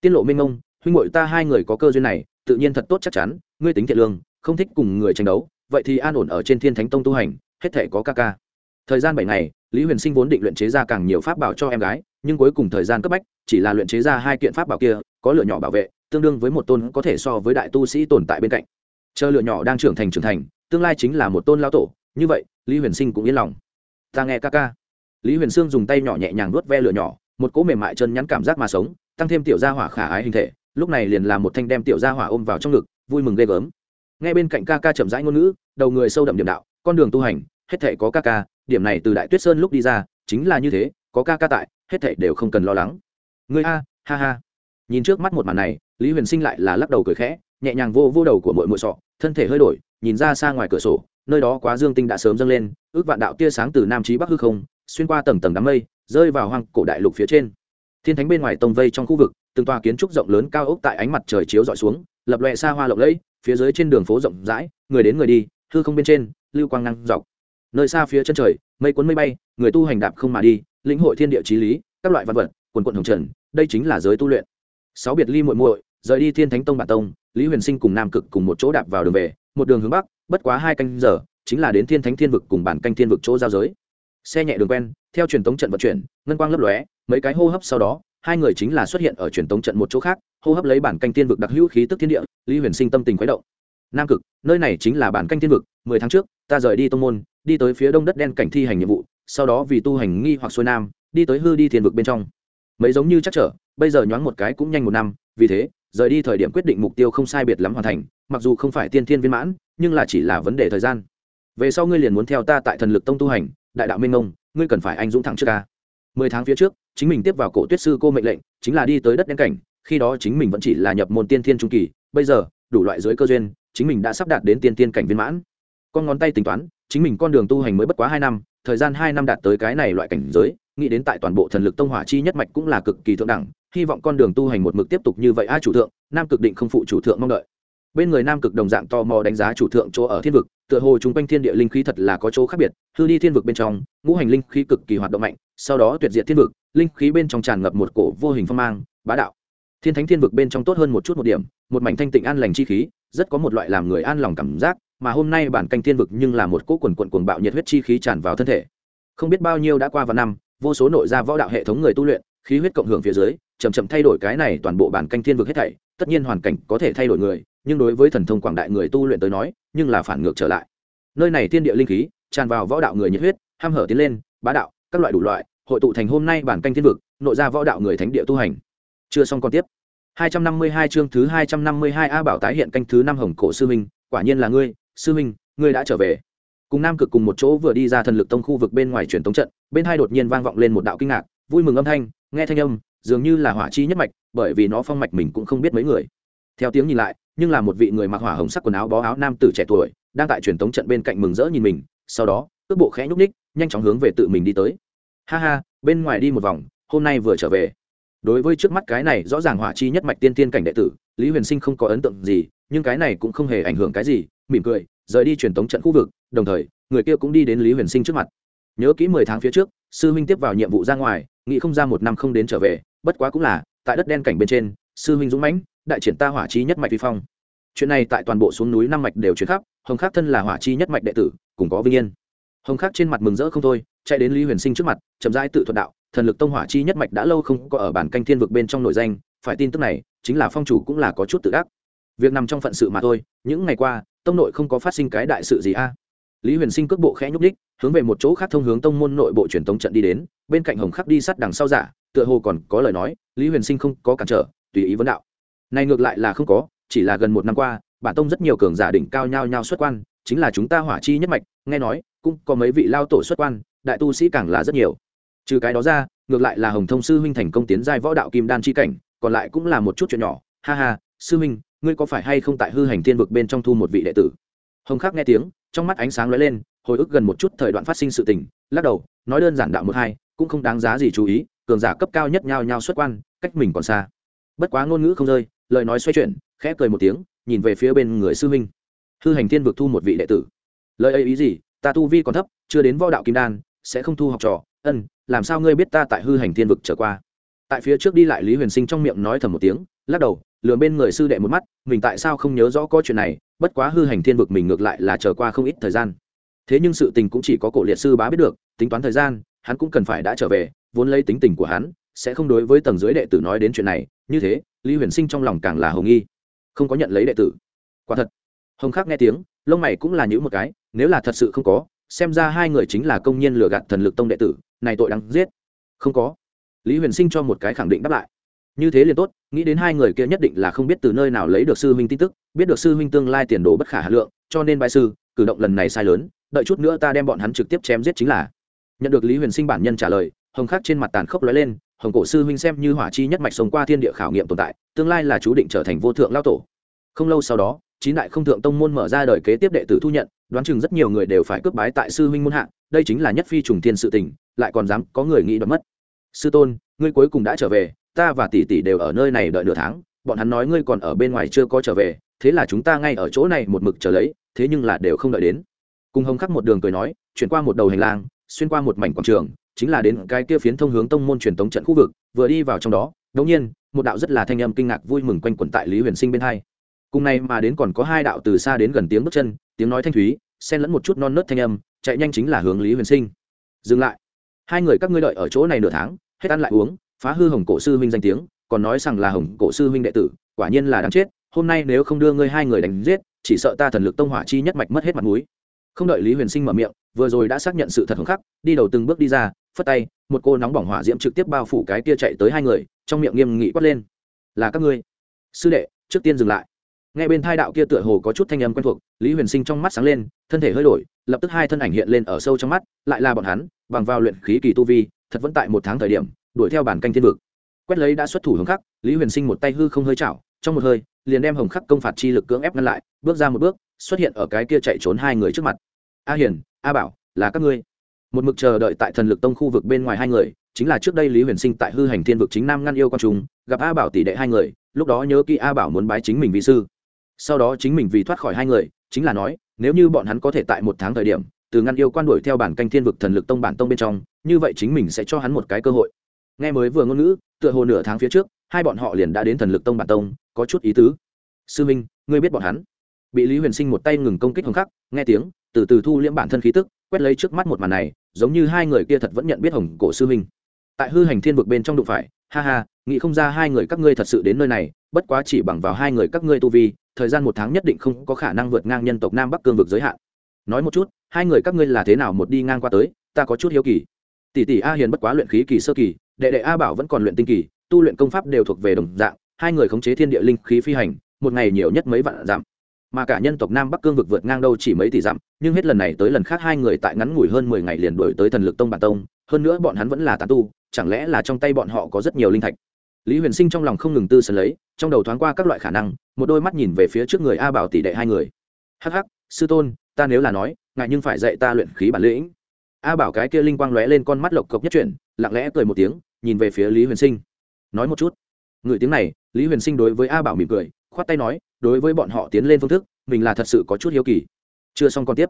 Tiên lộ minh ông huynh ngội ta hai người có cơ duyên này, tự nhiên thật tốt chắc chắn, ngươi tính thiện lương, không thích cùng người tranh đấu vậy thì an ổn ở trên thiên thánh tông tu hành, hết thể có ca ca. Thời gian bảy ngày, lý huyền sinh vốn định luyện chế ra càng nhiều pháp bảo cho em gái, nhưng cuối cùng thời gian cấp bách, chỉ là luyện chế ra hai kiện pháp bảo kia, có lửa nhỏ bảo vệ, tương đương với một tôn có thể so với đại tu sĩ tồn tại bên cạnh. Chờ lửa nhỏ đang trưởng thành trưởng thành, tương lai chính là một tôn lao tổ, như vậy, lý huyền sinh cũng yên lòng. Ta nghe ca ca. Lý huyền sương dùng tay nhỏ nhẹ nhàng nuốt ve lửa nhỏ, một cỗ mềm mại chân nhắn cảm giác mà sống, tăng thêm tiểu gia hỏa khả ái hình thể, lúc này liền làm một thanh đem tiểu gia hỏa ôm vào trong ngực, vui mừng ghê gớm ngay bên cạnh ca ca chậm rãi ngôn ngữ, đầu người sâu đậm điểm đạo, con đường tu hành, hết thể có ca ca, điểm này từ đại tuyết sơn lúc đi ra, chính là như thế, có ca ca tại, hết thể đều không cần lo lắng. Người a, ha ha. Nhìn trước mắt một màn này, lý huyền sinh lại là lắc đầu cười khẽ, nhẹ nhàng vô vô đầu của mỗi mỗi sọ, thân thể hơi đổi, nhìn ra xa ngoài cửa sổ, nơi đó quá dương tinh đã sớm dâng lên, ước vạn đạo tia sáng từ nam trí bắc hư không, xuyên qua tầng tầng đám mây, rơi vào hoang cổ đại lục phía trên. Thiên thánh bên ngoài tông vây trong khu vực, từng tòa kiến trúc rộng lớn cao ốc tại ánh mặt trời chiếu dọi xuống, lập loẹ xa hoa lộng lẫy phía dưới trên đường phố rộng rãi, người đến người đi, hư không bên trên, lưu quang năng dọc. Nơi xa phía chân trời, mây cuốn mây bay, người tu hành đạp không mà đi, lĩnh hội thiên địa trí lý, các loại văn vật, quần quận hồng trần, đây chính là giới tu luyện. Sáu biệt ly muội muội, rời đi thiên thánh tông bản tông, lý huyền sinh cùng nam cực cùng một chỗ đạp vào đường về, một đường hướng bắc, bất quá hai canh giờ, chính là đến thiên thánh thiên vực cùng bản canh thiên vực chỗ giao giới. Xe nhẹ đường quen, theo truyền tống trận vận chuyển, ngân quang lấp lóe, mấy cái hô hấp sau đó, hai người chính là xuất hiện ở truyền tống trận một chỗ khác hô hấp lấy bản canh tiên vực đặc hữu khí tức thiên địa, lý huyền sinh tâm tình khuấy động. Nam cực, nơi này chính là bản canh tiên vực, mười tháng trước, ta rời đi tông môn, đi tới phía đông đất đen cảnh thi hành nhiệm vụ, sau đó vì tu hành nghi hoặc xuôi nam, đi tới hư đi thiên vực bên trong. Mấy giống như chắc trở, bây giờ nhoáng một cái cũng nhanh một năm, vì thế, rời đi thời điểm quyết định mục tiêu không sai biệt lắm hoàn thành, mặc dù không phải tiên thiên viên mãn, nhưng là chỉ là vấn đề thời gian. Về sau ngươi liền muốn theo ta tại thần lực tông tu hành, đại đạo minh ông ngươi cần phải anh dũng thẳng trước ca. Mười tháng phía trước, chính mình tiếp vào cổ tuyết sư cô mệnh lệnh, chính là đi tới đất đen cảnh khi đó chính mình vẫn chỉ là nhập môn tiên thiên trung kỳ, bây giờ, đủ loại dưới cơ duyên, chính mình đã sắp đạt đến tiên tiên cảnh viên mãn. Con ngón tay tính toán, chính mình con đường tu hành mới bất quá hai năm, thời gian hai năm đạt tới cái này loại cảnh giới, nghĩ đến tại toàn bộ thần lực tông hỏa chi nhất mạch cũng là cực kỳ thượng đẳng, hy vọng con đường tu hành một mực tiếp tục như vậy a chủ thượng, nam cực định không phụ chủ thượng mong đợi. Bên người nam cực đồng dạng to mò đánh giá chủ thượng chỗ ở thiên vực, tựa hồ chung quanh thiên địa linh khí thật là có chỗ khác biệt, hư đi thiên vực bên trong, ngũ hành linh khí cực kỳ hoạt động mạnh, sau đó tuyệt diệt thiên vực, linh khí bên trong tràn ngập một cổ vô hình phong mang, bá đạo thiên thánh thiên vực bên trong tốt hơn một chút một điểm, một mảnh thanh tịnh an lành chi khí, rất có một loại làm người an lòng cảm giác, mà hôm nay bản canh thiên vực nhưng là một cỗ quần quần cuồng bạo nhiệt huyết chi khí tràn vào thân thể. Không biết bao nhiêu đã qua vào năm, vô số nội gia võ đạo hệ thống người tu luyện, khí huyết cộng hưởng phía dưới, chậm chậm thay đổi cái này toàn bộ bản canh thiên vực hết thảy, tất nhiên hoàn cảnh có thể thay đổi người, nhưng đối với thần thông quảng đại người tu luyện tới nói, nhưng là phản ngược trở lại. Nơi này thiên địa linh khí, tràn vào võ đạo người nhiệt huyết, ham hở tiến lên, bá đạo, các loại đủ loại, hội tụ thành hôm nay bản canh thiên vực, nội ra võ đạo người thánh địa tu hành chưa xong còn tiếp 252 chương thứ 252 A bảo tái hiện canh thứ năm hồng cổ sư minh, quả nhiên là ngươi, sư minh, ngươi đã trở về. Cùng Nam Cực cùng một chỗ vừa đi ra thần lực tông khu vực bên ngoài truyền tống trận, bên hai đột nhiên vang vọng lên một đạo kinh ngạc, vui mừng âm thanh, nghe thanh âm, dường như là hỏa chi nhất mạch, bởi vì nó phong mạch mình cũng không biết mấy người. Theo tiếng nhìn lại, nhưng là một vị người mặc hỏa hồng sắc quần áo bó áo nam tử trẻ tuổi, đang tại truyền tống trận bên cạnh mừng rỡ nhìn mình, sau đó, cước bộ khẽ nhúc nhích, nhanh chóng hướng về tự mình đi tới. Ha ha, bên ngoài đi một vòng, hôm nay vừa trở về đối với trước mắt cái này rõ ràng hỏa chi nhất mạch tiên tiên cảnh đệ tử, lý huyền sinh không có ấn tượng gì, nhưng cái này cũng không hề ảnh hưởng cái gì, mỉm cười, rời đi truyền tống trận khu vực, đồng thời, người kia cũng đi đến lý huyền sinh trước mặt. Nhớ kỹ mười tháng phía trước, sư huynh tiếp vào nhiệm vụ ra ngoài, nghĩ không ra một năm không đến trở về, bất quá cũng là, tại đất đen cảnh bên trên, sư huynh dũng mãnh, đại triển ta hỏa chi nhất mạch vi phong. Chuyện này tại toàn bộ xuống núi năm mạch đều chuyển khắp, hồng khắc thân là hỏa chi nhất mạch đệ tử, cùng có vinh yên. Hồng khắc trên mặt mừng rỡ không thôi, chạy đến lý huyền sinh trước mặt, chậm rãi tự thuật đạo thần lực tông hỏa chi nhất mạch đã lâu không có ở bản canh thiên vực bên trong nội danh, phải tin tức này, chính là phong chủ cũng là có chút tự ác việc nằm trong phận sự mà thôi, những ngày qua, tông nội không có phát sinh cái đại sự gì a. Lý huyền sinh cước bộ khẽ nhúc đích hướng về một chỗ khác thông hướng tông môn nội bộ truyền tống trận đi đến, bên cạnh hồng khắc đi sát đằng sau giả, tựa hồ còn có lời nói, lý huyền sinh không có cản trở, tùy ý vấn đạo. Này ngược lại là không có, chỉ là gần một năm qua, bản tông rất nhiều cường giả đỉnh cao nhau nhau xuất quan, chính là chúng ta hỏa chi nhất mạch, nghe nói, cũng có mấy vị lao tổ xuất quan, đại tu sĩ càng là rất nhiều trừ cái đó ra, ngược lại là hồng thông sư huynh thành công tiến giai võ đạo kim đan chi cảnh, còn lại cũng là một chút chuyện nhỏ. Ha ha, sư huynh, ngươi có phải hay không tại hư hành thiên vực bên trong thu một vị đệ tử? Hồng khắc nghe tiếng, trong mắt ánh sáng lóe lên, hồi ức gần một chút thời đoạn phát sinh sự tình, lắc đầu, nói đơn giản đạo một hai, cũng không đáng giá gì chú ý, cường giả cấp cao nhất nhau nhau xuất quan, cách mình còn xa. Bất quá ngôn ngữ không rơi, lời nói xoay chuyển, khẽ cười một tiếng, nhìn về phía bên người sư huynh. Hư hành thiên vực thu một vị đệ tử. Lời ấy ý gì? Ta tu vi còn thấp, chưa đến võ đạo kim đan, sẽ không thu học trò ân, làm sao ngươi biết ta tại hư hành thiên vực trở qua? Tại phía trước đi lại lý huyền sinh trong miệng nói thầm một tiếng, lắc đầu, lừa bên người sư đệ một mắt, mình tại sao không nhớ rõ có chuyện này, bất quá hư hành thiên vực mình ngược lại là trở qua không ít thời gian. Thế nhưng sự tình cũng chỉ có cổ liệt sư bá biết được, tính toán thời gian, hắn cũng cần phải đã trở về, vốn lấy tính tình của hắn, sẽ không đối với tầng dưới đệ tử nói đến chuyện này. Như thế, lý huyền sinh trong lòng càng là hồng nghi. Không có nhận lấy đệ tử. Quả thật. Hồng khắc nghe tiếng, lông mày cũng là những một cái, nếu là thật sự không có xem ra hai người chính là công nhân lừa gạt thần lực tông đệ tử, này tội đáng giết. Không có. Lý huyền sinh cho một cái khẳng định đáp lại. Như thế liền tốt, nghĩ đến hai người kia nhất định là không biết từ nơi nào lấy được sư huynh tin tức, biết được sư huynh tương lai tiền đồ bất khả hà lượng, cho nên bại sư, cử động lần này sai lớn, đợi chút nữa ta đem bọn hắn trực tiếp chém giết chính là. Nhận được lý huyền sinh bản nhân trả lời, hồng khắc trên mặt tàn khốc lóe lên, hồng cổ sư huynh xem như hỏa chi nhất mạch sống qua thiên địa khảo nghiệm tồn tại, tương lai là chú định trở thành vô thượng lao tổ. Không lâu sau đó, chín đại không thượng tông môn mở ra đời kế tiếp đệ tử thu nhận đoán chừng rất nhiều người đều phải cướp bái tại sư huynh môn hạ, đây chính là nhất phi trùng thiên sự tình, lại còn dám có người nghĩ đoạt mất. Sư tôn, ngươi cuối cùng đã trở về, ta và tỷ tỷ đều ở nơi này đợi nửa tháng, bọn hắn nói ngươi còn ở bên ngoài chưa có trở về, thế là chúng ta ngay ở chỗ này một mực chờ lấy, thế nhưng là đều không đợi đến. Cùng hồng khắc một đường cười nói, chuyển qua một đầu hành lang, xuyên qua một mảnh quảng trường, chính là đến cái kia phiến thông hướng tông môn truyền tống trận khu vực, vừa đi vào trong đó đột nhiên, một đạo rất là thanh âm kinh ngạc vui mừng quanh quẩn tại lý huyền sinh bên hai. Cùng này mà đến còn có hai đạo từ xa đến gần tiếng bước chân tiếng nói thanh thúy, xen lẫn một chút non nớt thanh âm, chạy nhanh chính là hướng lý huyền sinh. Dừng lại. Hai người các ngươi đợi ở chỗ này nửa tháng, hết ăn lại uống, phá hư hồng cổ sư huynh danh tiếng, còn nói rằng là hồng cổ sư huynh đệ tử, quả nhiên là đáng chết, hôm nay nếu không đưa ngươi hai người đánh giết, chỉ sợ ta thần lực tông hỏa chi nhất mạch mất hết mặt mũi. Không đợi lý huyền sinh mở miệng, vừa rồi đã xác nhận sự thật hứng khắc, đi đầu từng bước đi ra, phất tay, một cô nóng bỏng hỏa diễm trực tiếp bao phủ cái kia chạy tới hai người, trong miệng nghiêm nghị quát lên. Là các ngươi. Sư đệ, trước tiên dừng lại nghe bên thai đạo kia tựa hồ có chút thanh âm quen thuộc, lý huyền sinh trong mắt sáng lên, thân thể hơi đổi, lập tức hai thân ảnh hiện lên ở sâu trong mắt, lại là bọn hắn, bằng vào luyện khí kỳ tu vi, thật vẫn tại một tháng thời điểm, đuổi theo bản canh thiên vực. Quét lấy đã xuất thủ hồng khắc, lý huyền sinh một tay hư không hơi chảo, trong một hơi, liền đem hồng khắc công phạt chi lực cưỡng ép ngăn lại, bước ra một bước, xuất hiện ở cái kia chạy trốn hai người trước mặt. A hiền, a bảo, là các ngươi. Một mực chờ đợi tại thần lực tông khu vực bên ngoài hai người, chính là trước đây lý huyền sinh tại hư hành thiên vực chính nam ngăn yêu con chúng gặp a bảo tỷ đệ hai người, lúc đó nhớ kỹ a bảo muốn bái chính mình vị sư sau đó chính mình vì thoát khỏi hai người, chính là nói, nếu như bọn hắn có thể tại một tháng thời điểm, từ ngăn yêu quan đuổi theo bản canh thiên vực thần lực tông bản tông bên trong, như vậy chính mình sẽ cho hắn một cái cơ hội. Nghe mới vừa ngôn ngữ, tựa hồ nửa tháng phía trước, hai bọn họ liền đã đến thần lực tông bản tông, có chút ý tứ. Sư minh, ngươi biết bọn hắn. Bị lý huyền sinh một tay ngừng công kích hồng khắc, nghe tiếng, từ từ thu liễm bản thân khí tức, quét lấy trước mắt một màn này, giống như hai người kia thật vẫn nhận biết hồng cổ sư minh. Tại hư hành thiên vực bên trong đụng phải, ha ha, nghĩ không ra hai người các ngươi thật sự đến nơi này, bất quá chỉ bằng vào hai người các ngươi tu vi thời gian một tháng nhất định không có khả năng vượt ngang nhân tộc nam bắc cương vực giới hạn. Nói một chút, hai người các ngươi là thế nào một đi ngang qua tới, ta có chút hiếu kỳ. Tỷ tỷ a hiền bất quá luyện khí kỳ sơ kỳ, đệ đệ a bảo vẫn còn luyện tinh kỳ, tu luyện công pháp đều thuộc về đồng dạng, hai người khống chế thiên địa linh khí phi hành, một ngày nhiều nhất mấy vạn dặm. Mà cả nhân tộc nam bắc cương vực vượt ngang đâu chỉ mấy tỷ dặm, nhưng hết lần này tới lần khác hai người tại ngắn ngủi hơn mười ngày liền đổi tới thần lực tông bản tông, hơn nữa bọn hắn vẫn là tán tu, chẳng lẽ là trong tay bọn họ có rất nhiều linh thạch? Lý huyền sinh trong lòng không ngừng tư sân lấy, trong đầu thoáng qua các loại khả năng, một đôi mắt nhìn về phía trước người a bảo tỷ đệ hai người. Hắc hắc, sư tôn, ta nếu là nói ngại nhưng phải dạy ta luyện khí bản lĩnh. A bảo cái kia linh quang lóe lên con mắt lộc cộc nhất chuyển, lặng lẽ cười một tiếng, nhìn về phía lý huyền sinh. Nói một chút. Người tiếng này, lý huyền sinh đối với a bảo mỉm cười, khoát tay nói, đối với bọn họ tiến lên phương thức, mình là thật sự có chút hiếu kỳ. Chưa xong còn tiếp.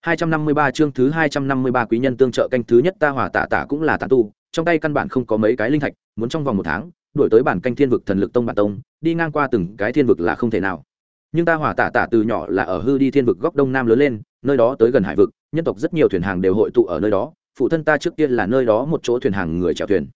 253 chương thứ 253 quý nhân tương trợ canh thứ nhất ta hỏa tạ tạ cũng là tạ tu, trong tay căn bản không có mấy cái linh thạch, muốn trong vòng một tháng đuổi tới bản canh thiên vực thần lực tông bản tông, đi ngang qua từng cái thiên vực là không thể nào. Nhưng ta hỏa tả tả từ nhỏ là ở hư đi thiên vực góc đông nam lớn lên, nơi đó tới gần hải vực, nhân tộc rất nhiều thuyền hàng đều hội tụ ở nơi đó, phụ thân ta trước tiên là nơi đó một chỗ thuyền hàng người chèo thuyền.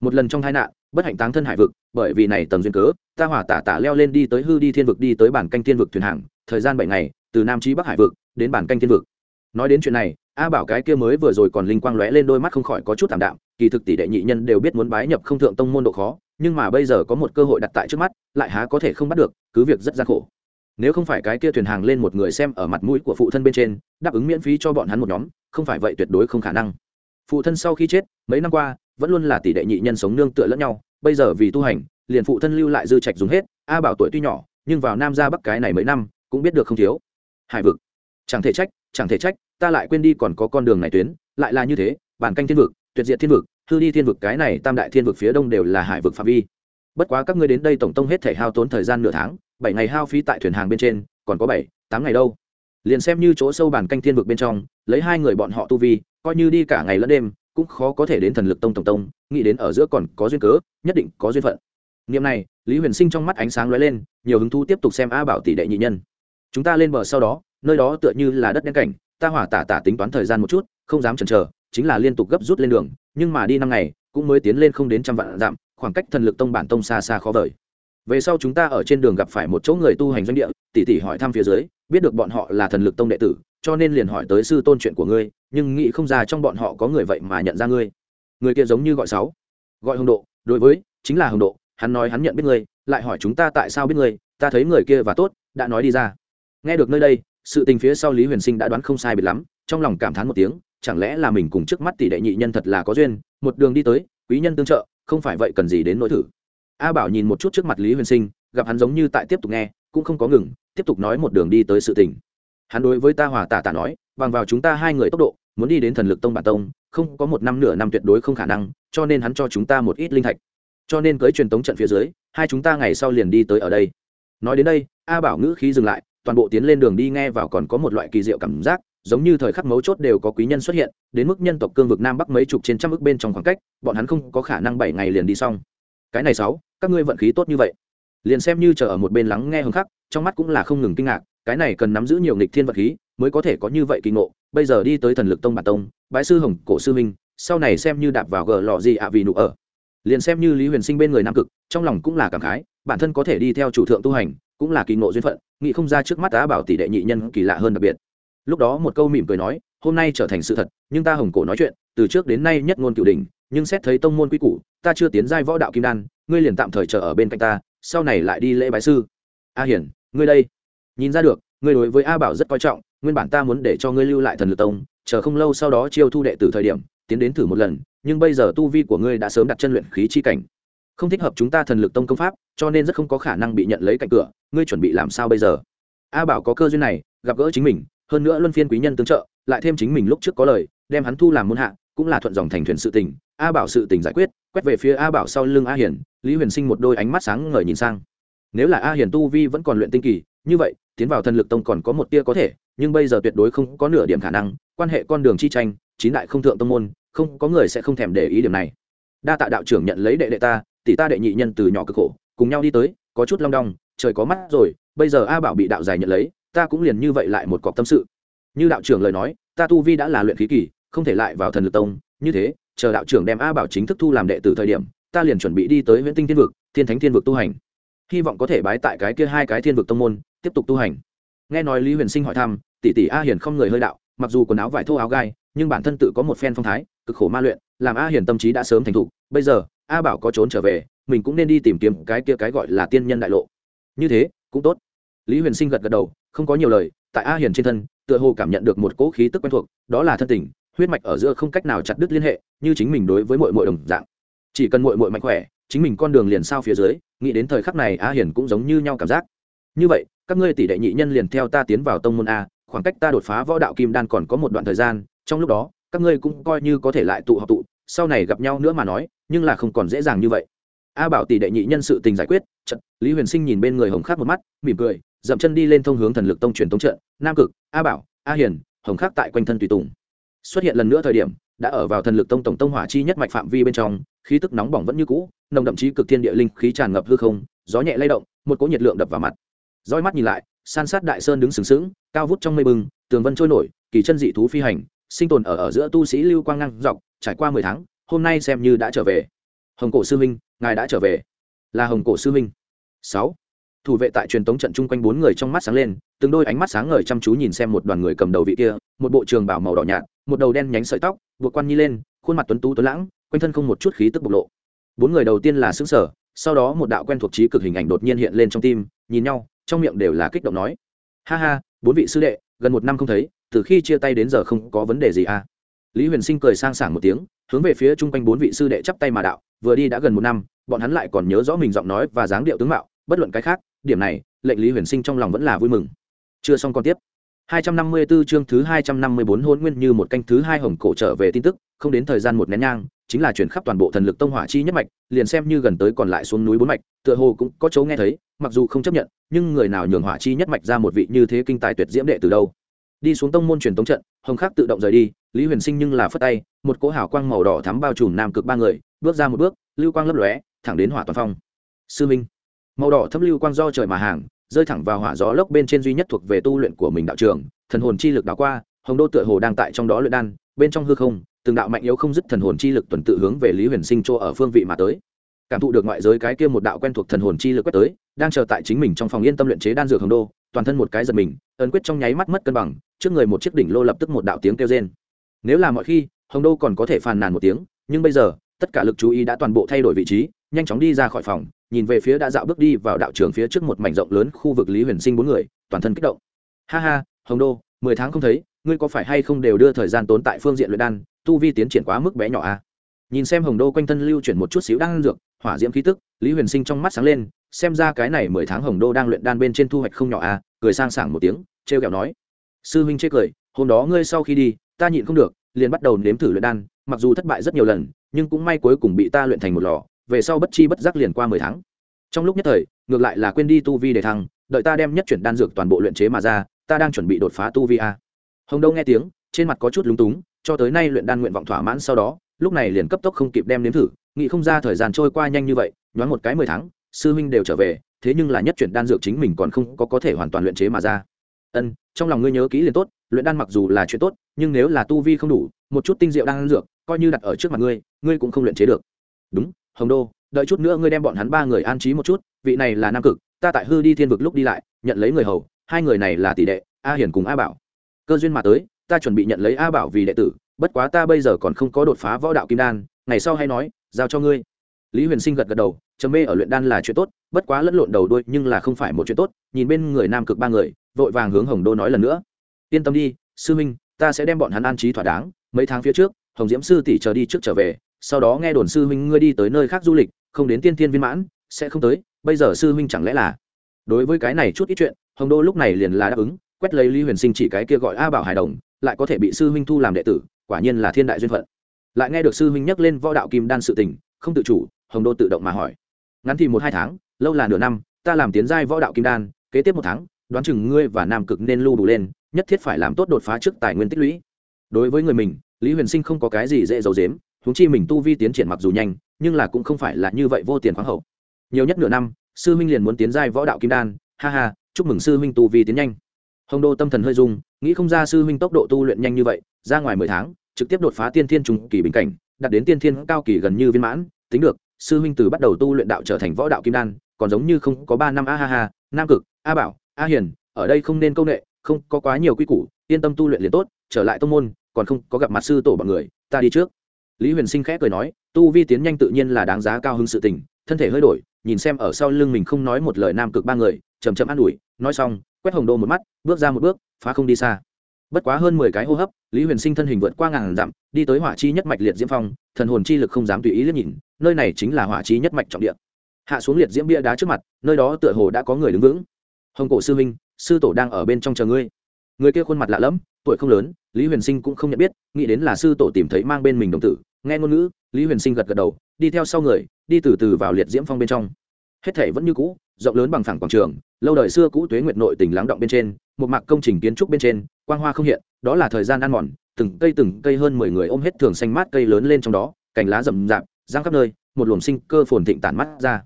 Một lần trong tai nạn, bất hạnh táng thân hải vực, bởi vì này tầng duyên cớ, ta hỏa tả tả leo lên đi tới hư đi thiên vực đi tới bản canh thiên vực thuyền hàng, thời gian bảy ngày, từ nam chí bắc hải vực đến bản canh thiên vực. Nói đến chuyện này, a bảo cái kia mới vừa rồi còn linh quang lóe lên đôi mắt không khỏi có chút thảm đạm, kỳ thực tỷ đệ nhị nhân đều biết muốn bái nhập không thượng tông môn độ khó nhưng mà bây giờ có một cơ hội đặt tại trước mắt, lại há có thể không bắt được, cứ việc rất gian khổ. Nếu không phải cái kia thuyền hàng lên một người xem ở mặt mũi của phụ thân bên trên, đáp ứng miễn phí cho bọn hắn một nhóm, không phải vậy tuyệt đối không khả năng. Phụ thân sau khi chết, mấy năm qua, vẫn luôn là tỷ đệ nhị nhân sống nương tựa lẫn nhau, bây giờ vì tu hành, liền phụ thân lưu lại dư trạch dùng hết, a bảo tuổi tuy nhỏ, nhưng vào nam ra bắc cái này mấy năm, cũng biết được không thiếu. Hải vực. Chẳng thể trách, chẳng thể trách, ta lại quên đi còn có con đường này tuyến, lại là như thế, bản canh thiên vực, tuyệt diệt thiên vực hư đi thiên vực, cái này tam đại thiên vực phía đông đều là hải vực phạm vi. Bất quá các ngươi đến đây tổng tông hết thể hao tốn thời gian nửa tháng, bảy ngày hao phí tại thuyền hàng bên trên, còn có bảy, tám ngày đâu? Liền xem như chỗ sâu bản canh thiên vực bên trong, lấy hai người bọn họ tu vi, coi như đi cả ngày lẫn đêm, cũng khó có thể đến thần lực tông tổng tông, nghĩ đến ở giữa còn có duyên cớ, nhất định có duyên phận. Nghiệm này, lý huyền sinh trong mắt ánh sáng lóe lên, nhiều hứng thú tiếp tục xem a bảo tỷ đệ nhị nhân. Chúng ta lên bờ sau đó, nơi đó tựa như là đất đen cảnh, ta hỏa tả tả tính toán thời gian một chút, không dám chần chờ chính là liên tục gấp rút lên đường, nhưng mà đi năm ngày, cũng mới tiến lên không đến trăm vạn dặm, khoảng cách thần lực tông bản tông xa xa khó vời. Về sau chúng ta ở trên đường gặp phải một chỗ người tu hành doanh địa tỉ tỉ hỏi thăm phía dưới, biết được bọn họ là thần lực tông đệ tử, cho nên liền hỏi tới sư tôn chuyện của ngươi, nhưng nghĩ không ra trong bọn họ có người vậy mà nhận ra ngươi. Người kia giống như gọi sáu. Gọi hồng độ, đối với, chính là hồng độ, hắn nói hắn nhận biết ngươi, lại hỏi chúng ta tại sao biết ngươi, ta thấy người kia và tốt, đã nói đi ra. Nghe được nơi đây, sự tình phía sau lý huyền sinh đã đoán không sai biệt lắm, trong lòng cảm thán một tiếng chẳng lẽ là mình cùng trước mắt tỷ đệ nhị nhân thật là có duyên, một đường đi tới, quý nhân tương trợ, không phải vậy cần gì đến nỗi thử. A bảo nhìn một chút trước mặt lý huyền sinh, gặp hắn giống như tại tiếp tục nghe, cũng không có ngừng, tiếp tục nói một đường đi tới sự tình. Hắn đối với ta hòa tả tả nói, bằng vào chúng ta hai người tốc độ, muốn đi đến thần lực tông bản tông, không có một năm nửa năm tuyệt đối không khả năng, cho nên hắn cho chúng ta một ít linh thạch. Cho nên cưới truyền tống trận phía dưới, hai chúng ta ngày sau liền đi tới ở đây. Nói đến đây, a bảo ngữ khí dừng lại, toàn bộ tiến lên đường đi nghe vào còn có một loại kỳ diệu cảm giác giống như thời khắc mấu chốt đều có quý nhân xuất hiện, đến mức nhân tộc cương vực nam bắc mấy chục trên trăm ước bên trong khoảng cách, bọn hắn không có khả năng bảy ngày liền đi xong. Cái này sáu, các ngươi vận khí tốt như vậy. Liền xem như chờ ở một bên lắng nghe hưng khắc, trong mắt cũng là không ngừng kinh ngạc, cái này cần nắm giữ nhiều nghịch thiên vật khí, mới có thể có như vậy kỳ ngộ. Bây giờ đi tới thần lực tông bản tông, bái sư hồng, cổ sư minh, sau này xem như đạp vào gờ lò gì ạ vì nụ ở. Liền xem như lý huyền sinh bên người nam cực, trong lòng cũng là cảm khái, bản thân có thể đi theo chủ thượng tu hành, cũng là kỳ ngộ duyên phận, nghĩ không ra trước mắt á bảo tỷ đệ nhị nhân kỳ lạ hơn đặc biệt lúc đó một câu mỉm cười nói, hôm nay trở thành sự thật, nhưng ta hồng cổ nói chuyện, từ trước đến nay nhất ngôn cửu đình nhưng xét thấy tông môn quy củ, ta chưa tiến giai võ đạo kim đan, ngươi liền tạm thời chờ ở bên cạnh ta, sau này lại đi lễ bái sư. A hiển, ngươi đây. Nhìn ra được, ngươi đối với a bảo rất coi trọng, nguyên bản ta muốn để cho ngươi lưu lại thần lực tông, chờ không lâu sau đó chiêu thu đệ từ thời điểm, tiến đến thử một lần, nhưng bây giờ tu vi của ngươi đã sớm đặt chân luyện khí chi cảnh. Không thích hợp chúng ta thần lực tông công pháp, cho nên rất không có khả năng bị nhận lấy cạnh cửa, ngươi chuẩn bị làm sao bây giờ? A bảo có cơ duyên này, gặp gỡ chính mình hơn nữa luân phiên quý nhân tương trợ, lại thêm chính mình lúc trước có lời, đem hắn thu làm môn hạ, cũng là thuận dòng thành thuyền sự tình, a bảo sự tình giải quyết, quét về phía a bảo sau lưng a hiển lý huyền sinh một đôi ánh mắt sáng ngời nhìn sang. Nếu là a hiển tu vi vẫn còn luyện tinh kỳ, như vậy, tiến vào thần lực tông còn có một tia có thể, nhưng bây giờ tuyệt đối không có nửa điểm khả năng, quan hệ con đường chi tranh, chín đại không thượng tông môn, không có người sẽ không thèm để ý điểm này. Đa tạ đạo trưởng nhận lấy đệ đệ ta, tỷ ta đệ nhị nhân từ nhỏ cực khổ, cùng nhau đi tới, có chút long đong, trời có mắt rồi, bây giờ a bảo bị đạo giải nhận lấy ta cũng liền như vậy lại một cọc tâm sự. Như đạo trưởng lời nói, ta tu vi đã là luyện khí kỳ, không thể lại vào thần lực tông. Như thế, chờ đạo trưởng đem a bảo chính thức thu làm đệ tử thời điểm, ta liền chuẩn bị đi tới huyện tinh thiên vực, thiên thánh thiên vực tu hành. Hy vọng có thể bái tại cái kia hai cái thiên vực tông môn, tiếp tục tu hành. Nghe nói lý huyền sinh hỏi thăm, tỷ tỷ a hiền không người hơi đạo, mặc dù quần áo vải thô áo gai, nhưng bản thân tự có một phen phong thái, cực khổ ma luyện, làm a hiền tâm trí đã sớm thành thục. Bây giờ, a bảo có trốn trở về, mình cũng nên đi tìm kiếm cái kia cái gọi là tiên nhân đại lộ. Như thế, cũng tốt. Lý huyền sinh gật gật đầu không có nhiều lời, tại a hiền trên thân, tựa hồ cảm nhận được một cỗ khí tức quen thuộc, đó là thân tình, huyết mạch ở giữa không cách nào chặt đứt liên hệ, như chính mình đối với mọi mọi đồng dạng. Chỉ cần mọi mọi mạnh khỏe, chính mình con đường liền sao phía dưới, nghĩ đến thời khắc này a hiền cũng giống như nhau cảm giác. Như vậy, các ngươi tỷ đệ nhị nhân liền theo ta tiến vào tông môn a, khoảng cách ta đột phá võ đạo kim đan còn có một đoạn thời gian, trong lúc đó, các ngươi cũng coi như có thể lại tụ họp tụ, sau này gặp nhau nữa mà nói, nhưng là không còn dễ dàng như vậy. A bảo tỷ đệ nhị nhân sự tình giải quyết trận lý huyền sinh nhìn bên người hồng khắc một mắt, mỉm cười dậm chân đi lên thông hướng thần lực tông truyền tống trận, nam cực, a bảo, a hiền, hồng khắc tại quanh thân tùy tùng. Xuất hiện lần nữa thời điểm, đã ở vào thần lực tông tổng tông hỏa chi nhất mạch phạm vi bên trong, khí tức nóng bỏng vẫn như cũ, nồng đậm chí cực thiên địa linh khí tràn ngập hư không, gió nhẹ lay động, một cỗ nhiệt lượng đập vào mặt. Roi mắt nhìn lại, san sát đại sơn đứng sừng sững, cao vút trong mây bừng, tường vân trôi nổi, kỳ chân dị thú phi hành, sinh tồn ở ở giữa tu sĩ lưu quang ngang dọc, trải qua mười tháng, hôm nay xem như đã trở về. Hồng cổ sư minh, ngài đã trở về. Là hồng cổ sư minh. Sáu thủ vệ tại truyền tống trận chung quanh bốn người trong mắt sáng lên, từng đôi ánh mắt sáng ngời chăm chú nhìn xem một đoàn người cầm đầu vị kia, một bộ trường bảo màu đỏ nhạt, một đầu đen nhánh sợi tóc, buộc quan nhi lên, khuôn mặt tuấn tú tuấn lãng, quanh thân không một chút khí tức bộc lộ. Bốn người đầu tiên là xứng sở sau đó một đạo quen thuộc trí cực hình ảnh đột nhiên hiện lên trong tim, nhìn nhau, trong miệng đều là kích động nói, ha ha, bốn vị sư đệ, gần một năm không thấy, từ khi chia tay đến giờ không có vấn đề gì à? Lý huyền sinh cười sang sảng một tiếng, hướng về phía chung quanh bốn vị sư đệ chắp tay mà đạo, vừa đi đã gần một năm, bọn hắn lại còn nhớ rõ mình giọng nói và dáng điệu tướng mạo bất luận cái khác điểm này lệnh lý huyền sinh trong lòng vẫn là vui mừng chưa xong còn tiếp 254 chương thứ 254 hôn nguyên như một canh thứ hai hồng cổ trở về tin tức, không đến thời gian một nén nhang, chính là chuyển khắp toàn bộ thần lực tông hỏa chi nhất mạch, liền xem như gần tới còn lại xuống núi bốn mạch, tựa hồ cũng có chỗ nghe thấy, mặc dù không chấp nhận, nhưng người nào nhường hỏa chi nhất mạch ra một vị như thế kinh tài tuyệt diễm đệ từ đâu. Đi xuống tông môn truyền tống trận, Hồng Khắc tự động rời đi, Lý Huyền Sinh nhưng là phất tay, một cỗ hào quang màu đỏ thắm bao trùm nam cực ba người, bước ra một bước, lưu quang lấp lóe, thẳng đến hỏa toàn phong. Sư Minh, màu đỏ thâm lưu quang do trời mà hàng, rơi thẳng vào hỏa gió lốc bên trên duy nhất thuộc về tu luyện của mình đạo trường thần hồn chi lực đảo qua hồng đô tựa hồ đang tại trong đó luyện đan bên trong hư không từng đạo mạnh yếu không dứt thần hồn chi lực tuần tự hướng về lý huyền sinh chỗ ở phương vị mà tới. Cảm thụ được ngoại giới cái kia một đạo quen thuộc thần hồn chi lực quét tới đang chờ tại chính mình trong phòng yên tâm luyện chế đan dược hồng đô toàn thân một cái giật mình ấn quyết trong nháy mắt mất cân bằng trước người một chiếc đỉnh lô lập tức một đạo tiếng kêu rên. Nếu là mọi khi hồng đô còn có thể phàn nàn một tiếng nhưng bây giờ tất cả lực chú ý đã toàn bộ thay đổi vị trí nhanh chóng đi ra khỏi phòng nhìn về phía đã dạo bước đi vào đạo trường phía trước một mảnh rộng lớn khu vực lý huyền sinh bốn người, toàn thân kích động ha ha, hồng đô, mười tháng không thấy, ngươi có phải hay không đều đưa thời gian tốn tại phương diện luyện đan, tu vi tiến triển quá mức bé nhỏ a à? nhìn xem hồng đô quanh thân lưu chuyển một chút xíu đang dược, hỏa diễm khí tức, lý huyền sinh trong mắt sáng lên, xem ra cái này mười tháng hồng đô đang luyện đan bên trên thu hoạch không nhỏ a à? cười sang sảng một tiếng t r e o kẹo nói sư huynh chê cười, hôm đó ngươi sau khi đi, ta nhịn không được, liền bắt đầu nếm thử luyện đan, mặc dù thất bại rất nhiều lần, nhưng cũng may cuối cùng bị ta luyện thành một lò về sau bất chi bất giác liền qua mười tháng. Trong lúc nhất thời, ngược lại là quên đi tu vi để thăng, đợi ta đem nhất chuyển đan dược toàn bộ luyện chế mà ra, ta đang chuẩn bị đột phá tu vi a. Hồng đông nghe tiếng, trên mặt có chút lúng túng, cho tới nay luyện đan nguyện vọng thỏa mãn sau đó, lúc này liền cấp tốc không kịp đem nếm thử, nghĩ không ra thời gian trôi qua nhanh như vậy, nhoáng một cái mười tháng, sư huynh đều trở về, thế nhưng là nhất chuyển đan dược chính mình còn không có có thể hoàn toàn luyện chế mà ra. Ân, trong lòng ngươi nhớ kỹ liền tốt, luyện đan mặc dù là chuyện tốt, nhưng nếu là tu vi không đủ, một chút tinh diệu đan dược, coi như đặt ở trước mặt ngươi ngươi cũng không luyện chế được. Đúng hồng đô, đợi chút nữa ngươi đem bọn hắn ba người an trí một chút, vị này là nam cực, ta tại hư đi thiên vực lúc đi lại, nhận lấy người hầu, hai người này là tỷ đệ, a Hiển cùng a bảo. Cơ duyên mà tới, ta chuẩn bị nhận lấy a bảo vì đệ tử, bất quá ta bây giờ còn không có đột phá võ đạo kim đan, ngày sau hay nói, giao cho ngươi. Lý huyền sinh gật gật đầu, trầm mê ở luyện đan là chuyện tốt, bất quá lẫn lộn đầu đuôi nhưng là không phải một chuyện tốt, nhìn bên người nam cực ba người, vội vàng hướng hồng đô nói lần nữa. Yên tâm đi, sư minh ta sẽ đem bọn hắn an trí thỏa đáng, mấy tháng phía trước, hồng diễm sư tỷ chờ đi trước trở về sau đó nghe đồn sư huynh ngươi đi tới nơi khác du lịch, không đến tiên thiên viên mãn, sẽ không tới, bây giờ sư huynh chẳng lẽ là? Đối với cái này chút ít chuyện, hồng đô lúc này liền là đáp ứng, quét lấy lý huyền sinh chỉ cái kia gọi a bảo hài đồng, lại có thể bị sư huynh thu làm đệ tử, quả nhiên là thiên đại duyên phận. Lại nghe được sư huynh nhắc lên võ đạo kim đan sự tình, không tự chủ, hồng đô tự động mà hỏi. Ngắn thì một hai tháng, lâu là nửa năm, ta làm tiến giai võ đạo kim đan, kế tiếp một tháng, đoán chừng ngươi và nam cực nên lưu đủ lên, nhất thiết phải làm tốt đột phá trước tài nguyên tích lũy. Đối với người mình, lý huyền sinh không có cái gì dễ dầu dếm huống chi mình tu vi tiến triển mặc dù nhanh, nhưng là cũng không phải là như vậy vô tiền khoáng hậu. Nhiều nhất nửa năm, sư minh liền muốn tiến giai võ đạo kim đan. Ha ha, chúc mừng sư minh tu vi tiến nhanh. Hồng đô tâm thần hơi dung nghĩ không ra sư minh tốc độ tu luyện nhanh như vậy, ra ngoài mười tháng, trực tiếp đột phá tiên thiên trùng kỳ bình cảnh, đạt đến tiên thiên cao kỳ gần như viên mãn. Tính được, sư minh từ bắt đầu tu luyện đạo trở thành võ đạo kim đan, còn giống như không có ba năm, a ha ha, nam cực, a bảo, a hiền, ở đây không nên công nghệ không có quá nhiều quy củ, yên tâm tu luyện liền tốt, trở lại tông môn, còn không có gặp mặt sư tổ bọn người, ta đi trước lý huyền sinh khẽ cười nói, tu vi tiến nhanh tự nhiên là đáng giá cao hứng sự tình, thân thể hơi đổi, nhìn xem ở sau lưng mình không nói một lời nam cực ba người chầm chậm an ủi, nói xong, quét hồng đô một mắt, bước ra một bước, phá không đi xa. Bất quá hơn mười cái hô hấp, lý huyền sinh thân hình vượt qua ngàn dặm, đi tới hỏa chi nhất mạch liệt diễm phong, thần hồn chi lực không dám tùy ý liếc nhìn, nơi này chính là hỏa chi nhất mạch trọng địa. Hạ xuống liệt diễm bia đá trước mặt, nơi đó tựa hồ đã có người đứng vững. Hồng cổ sư minh, sư tổ đang ở bên trong chờ ngươi. Người kia khuôn mặt lạ lẫm, tuổi không lớn, lý huyền sinh cũng không nhận biết, nghĩ đến là sư tổ tìm thấy mang bên mình đồng tử nghe ngôn ngữ, lý huyền sinh gật gật đầu, đi theo sau người, đi từ từ vào liệt diễm phong bên trong. Hết thể vẫn như cũ, rộng lớn bằng phẳng quảng trường, lâu đời xưa cũ tuế nguyệt nội tỉnh lắng động bên trên, một mạc công trình kiến trúc bên trên, quang hoa không hiện, đó là thời gian ăn mòn, từng cây từng cây hơn mười người ôm hết thường xanh mát cây lớn lên trong đó, cành lá rậm rạp giang khắp nơi, một luồng sinh cơ phồn thịnh tản mắt ra.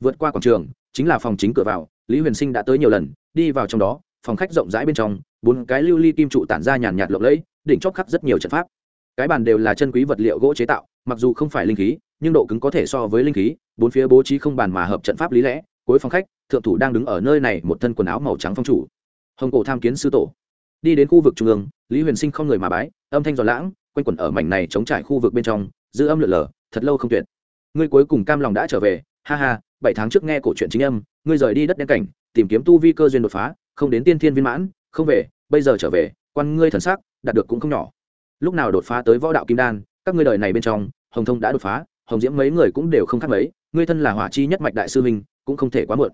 Vượt qua quảng trường, chính là phòng chính cửa vào, lý huyền sinh đã tới nhiều lần, đi vào trong đó, phòng khách rộng rãi bên trong, bốn cái lưu ly kim trụ tản ra nhàn nhạt lộng lẫy, đỉnh chóp khắp rất nhiều trận pháp cái bàn đều là chân quý vật liệu gỗ chế tạo, mặc dù không phải linh khí, nhưng độ cứng có thể so với linh khí, bốn phía bố trí không bàn mà hợp trận pháp lý lẽ, cuối phòng khách, thượng thủ đang đứng ở nơi này một thân quần áo màu trắng phong chủ. Hồng cổ tham kiến sư tổ. Đi đến khu vực trung ương, lý huyền sinh không người mà bái, âm thanh giòn lãng, quanh quẩn ở mảnh này chống trải khu vực bên trong giữ âm lượn lờ, thật lâu không tuyệt. Ngươi cuối cùng cam lòng đã trở về, ha ha, bảy tháng trước nghe cổ truyện chính âm, ngươi rời đi đất đen cảnh, tìm kiếm tu vi cơ duyên đột phá, không đến tiên thiên viên mãn, không về, bây giờ trở về, quan ngươi thần sắc, đạt được cũng không nhỏ lúc nào đột phá tới võ đạo kim đan, các ngươi đời này bên trong, hồng thông đã đột phá, hồng diễm mấy người cũng đều không khác mấy, ngươi thân là hỏa chi nhất mạch đại sư minh cũng không thể quá muộn.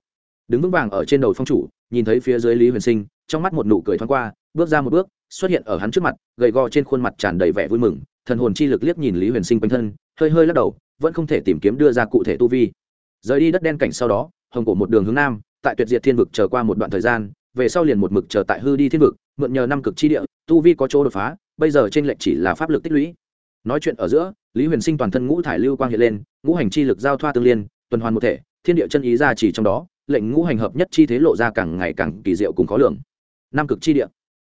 Đứng vững vàng ở trên đầu phong chủ, nhìn thấy phía dưới lý huyền sinh, trong mắt một nụ cười thoáng qua, bước ra một bước, xuất hiện ở hắn trước mặt, gầy gò trên khuôn mặt tràn đầy vẻ vui mừng, thần hồn chi lực liếc nhìn lý huyền sinh quanh thân, hơi hơi lắc đầu, vẫn không thể tìm kiếm đưa ra cụ thể tu vi. Rời đi đất đen cảnh sau đó, hồng cổ một đường hướng nam, tại tuyệt diệt thiên vực chờ qua một đoạn thời gian, về sau liền một mực chờ tại hư đi thiên vực, mượn nhờ năm cực chi địa, tu vi có chỗ đột phá bây giờ trên lệnh chỉ là pháp lực tích lũy. Nói chuyện ở giữa, lý huyền sinh toàn thân ngũ thải lưu quang hiện lên, ngũ hành chi lực giao thoa tương liên, tuần hoàn một thể, thiên địa chân ý ra chỉ trong đó, lệnh ngũ hành hợp nhất chi thế lộ ra càng ngày càng kỳ diệu cùng khó lường. Nam cực chi địa.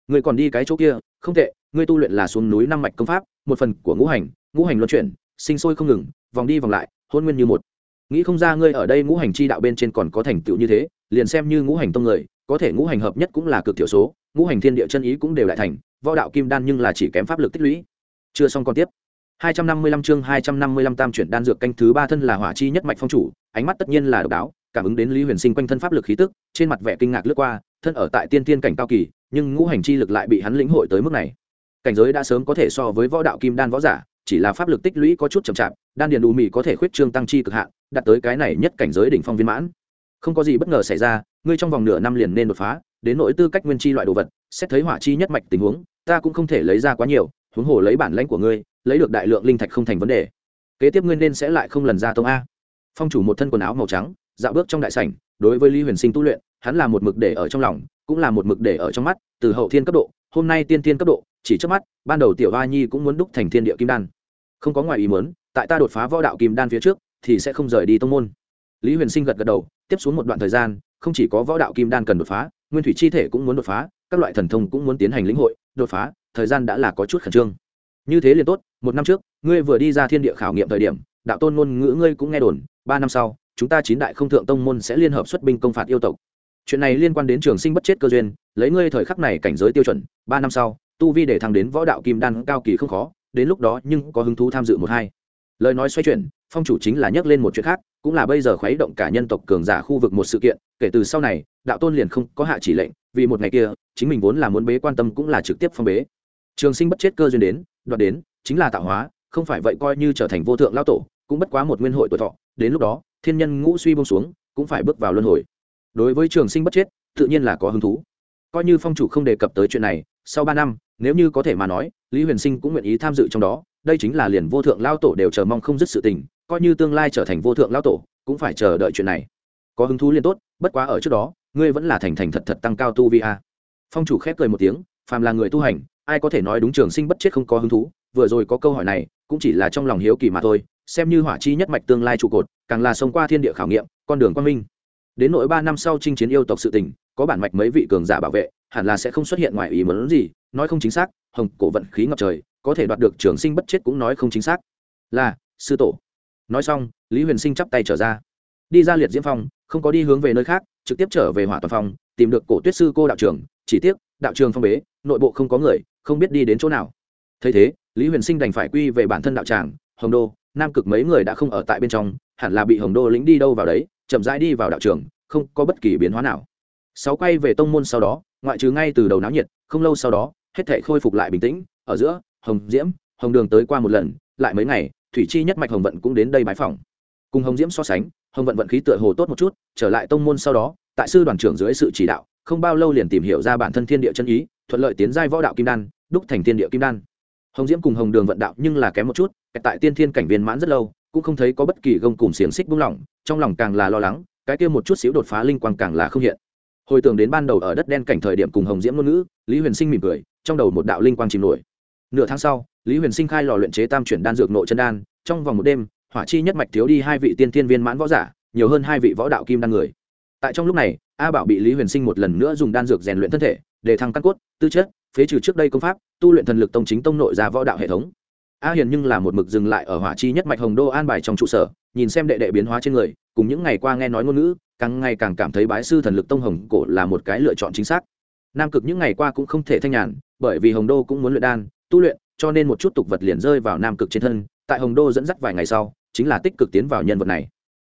Người còn đi cái chỗ kia, không tệ ngươi tu luyện là xuống núi năm mạch công pháp, một phần của ngũ hành ngũ hành luân chuyển, sinh sôi không ngừng, vòng đi vòng lại, hôn nguyên như một. Nghĩ không ra ngươi ở đây ngũ hành chi đạo bên trên còn có thành tựu như thế, liền xem như ngũ hành tông người, có thể ngũ hành hợp nhất cũng là cực thiểu số, ngũ hành thiên địa chân ý cũng đều đại thành võ đạo kim đan nhưng là chỉ kém pháp lực tích lũy. Chưa xong còn tiếp. 255 chương 255 tam chuyển đan dược canh thứ ba thân là hỏa chi nhất mạch phong chủ, ánh mắt tất nhiên là độc đáo, cảm ứng đến lý huyền sinh quanh thân pháp lực khí tức, trên mặt vẻ kinh ngạc lướt qua, thân ở tại tiên tiên cảnh cao kỳ, nhưng ngũ hành chi lực lại bị hắn lĩnh hội tới mức này. Cảnh giới đã sớm có thể so với võ đạo kim đan võ giả, chỉ là pháp lực tích lũy có chút chậm chạp, đan điền đủ mị có thể khuyết trương tăng chi cực hạn, đạt tới cái này nhất cảnh giới đỉnh phong viên mãn không có gì bất ngờ xảy ra, ngươi trong vòng nửa năm liền nên đột phá, đến nỗi tư cách nguyên chi loại đồ vật, xét thấy hỏa chi nhất mạch tình huống, ta cũng không thể lấy ra quá nhiều, huống hồ lấy bản lãnh của ngươi, lấy được đại lượng linh thạch không thành vấn đề. Kế tiếp ngươi nên sẽ lại không lần ra tông a. Phong chủ một thân quần áo màu trắng, dạo bước trong đại sảnh, đối với lý huyền sinh tu luyện, hắn là một mực để ở trong lòng, cũng là một mực để ở trong mắt, từ hậu thiên cấp độ, hôm nay tiên thiên cấp độ, chỉ trước mắt, ban đầu tiểu hoa nhi cũng muốn đúc thành thiên địa kim đan. Không có ngoài ý muốn, tại ta đột phá võ đạo kim đan phía trước, thì sẽ không rời đi tông môn. Lý huyền sinh gật gật đầu tiếp xuống một đoạn thời gian, không chỉ có võ đạo kim đan cần đột phá, nguyên thủy chi thể cũng muốn đột phá, các loại thần thông cũng muốn tiến hành lĩnh hội, đột phá, thời gian đã là có chút khẩn trương. Như thế liền tốt, một năm trước, ngươi vừa đi ra thiên địa khảo nghiệm thời điểm, đạo tôn ngôn ngữ ngươi cũng nghe đồn, ba năm sau, chúng ta chín đại không thượng tông môn sẽ liên hợp xuất binh công phạt yêu tộc. Chuyện này liên quan đến trường sinh bất chết cơ duyên, lấy ngươi thời khắc này cảnh giới tiêu chuẩn, ba năm sau, tu vi để thăng đến võ đạo kim đan cao kỳ không khó, đến lúc đó nhưng có hứng thú tham dự một hai. Lời nói xoay chuyển phong chủ chính là nhắc lên một chuyện khác, cũng là bây giờ khuấy động cả nhân tộc cường giả khu vực một sự kiện, kể từ sau này, đạo tôn liền không có hạ chỉ lệnh, vì một ngày kia, chính mình vốn là muốn bế quan tâm cũng là trực tiếp phong bế. Trường sinh bất chết cơ duyên đến, đoạt đến, chính là tạo hóa, không phải vậy coi như trở thành vô thượng lao tổ, cũng bất quá một nguyên hội tuổi thọ, đến lúc đó, thiên nhân ngũ suy bông xuống, cũng phải bước vào luân hồi. Đối với trường sinh bất chết, tự nhiên là có hứng thú. Coi như phong chủ không đề cập tới chuyện này, sau ba năm, nếu như có thể mà nói, lý huyền sinh cũng nguyện ý tham dự trong đó, đây chính là liền vô thượng lao tổ đều chờ mong không dứt sự tình coi như tương lai trở thành vô thượng lao tổ, cũng phải chờ đợi chuyện này. Có hứng thú liên tốt, bất quá ở trước đó, ngươi vẫn là thành thành thật thật tăng cao tu vi a. Phong chủ khép cười một tiếng, phàm là người tu hành, ai có thể nói đúng trường sinh bất chết không có hứng thú, vừa rồi có câu hỏi này, cũng chỉ là trong lòng hiếu kỳ mà thôi, xem như hỏa chi nhất mạch tương lai trụ cột, càng là sống qua thiên địa khảo nghiệm, con đường quang minh. Đến nội ba năm sau chinh chiến yêu tộc sự tình, có bản mạch mấy vị cường giả bảo vệ, hẳn là sẽ không xuất hiện ngoài ý muốn gì, nói không chính xác, hồng cổ vận khí ngập trời, có thể đoạt được trường sinh bất chết cũng nói không chính xác. Là, sư tổ nói xong, lý huyền sinh chắp tay trở ra. Đi ra liệt diễm phong, không có đi hướng về nơi khác, trực tiếp trở về hỏa toàn phong, tìm được cổ tuyết sư cô đạo trưởng chỉ tiếc, đạo trường phong bế, nội bộ không có người, không biết đi đến chỗ nào. Thấy thế, lý huyền sinh đành phải quy về bản thân đạo tràng, hồng đô, nam cực mấy người đã không ở tại bên trong, hẳn là bị hồng đô lính đi đâu vào đấy, chậm rãi đi vào đạo trường, không có bất kỳ biến hóa nào. Sáu quay về tông môn sau đó, ngoại trừ ngay từ đầu náo nhiệt, không lâu sau đó, hết thể khôi phục lại bình tĩnh, ở giữa, hồng diễm, hồng đường tới qua một lần, lại mấy ngày thủy chi nhất mạch hồng vận cũng đến đây bái phỏng. Cùng hồng diễm so sánh, hồng vận vận khí tựa hồ tốt một chút, trở lại tông môn sau đó, tại sư đoàn trưởng dưới sự chỉ đạo, không bao lâu liền tìm hiểu ra bản thân thiên địa chân ý, thuận lợi tiến giai võ đạo kim đan, đúc thành thiên địa kim đan. Hồng diễm cùng hồng đường vận đạo nhưng là kém một chút tại tiên thiên cảnh viên mãn rất lâu, cũng không thấy có bất kỳ gông cùng xiềng xích buông lỏng, trong lòng càng là lo lắng, cái kia một chút xíu đột phá linh quang càng là không hiện. Hồi tưởng đến ban đầu ở đất đen cảnh thời điểm cùng hồng diễm ngôn ngữ, lý huyền sinh mỉm cười, trong đầu một đạo linh quang chìm nổi. Nửa tháng sau lý huyền sinh khai lò luyện chế tam chuyển đan dược nội chân đan, trong vòng một đêm, hỏa chi nhất mạch thiếu đi hai vị tiên thiên viên mãn võ giả, nhiều hơn hai vị võ đạo kim đan người. Tại trong lúc này, a bảo bị lý huyền sinh một lần nữa dùng đan dược rèn luyện thân thể, để thăng căn cốt, tư chất, phế trừ trước đây công pháp, tu luyện thần lực tông chính tông nội ra võ đạo hệ thống. A hiền nhưng là một mực dừng lại ở hỏa chi nhất mạch hồng đô an bài trong trụ sở, nhìn xem đệ đệ biến hóa trên người, cùng những ngày qua nghe nói ngôn ngữ, càng ngày càng cảm thấy bái sư thần lực tông hồng cổ là một cái lựa chọn chính xác. Nam cực những ngày qua cũng không thể thanh nhàn, bởi vì hồng đô cũng muốn luyện đan, tu luyện cho nên một chút tục vật liền rơi vào nam cực trên thân, tại hồng đô dẫn dắt vài ngày sau, chính là tích cực tiến vào nhân vật này.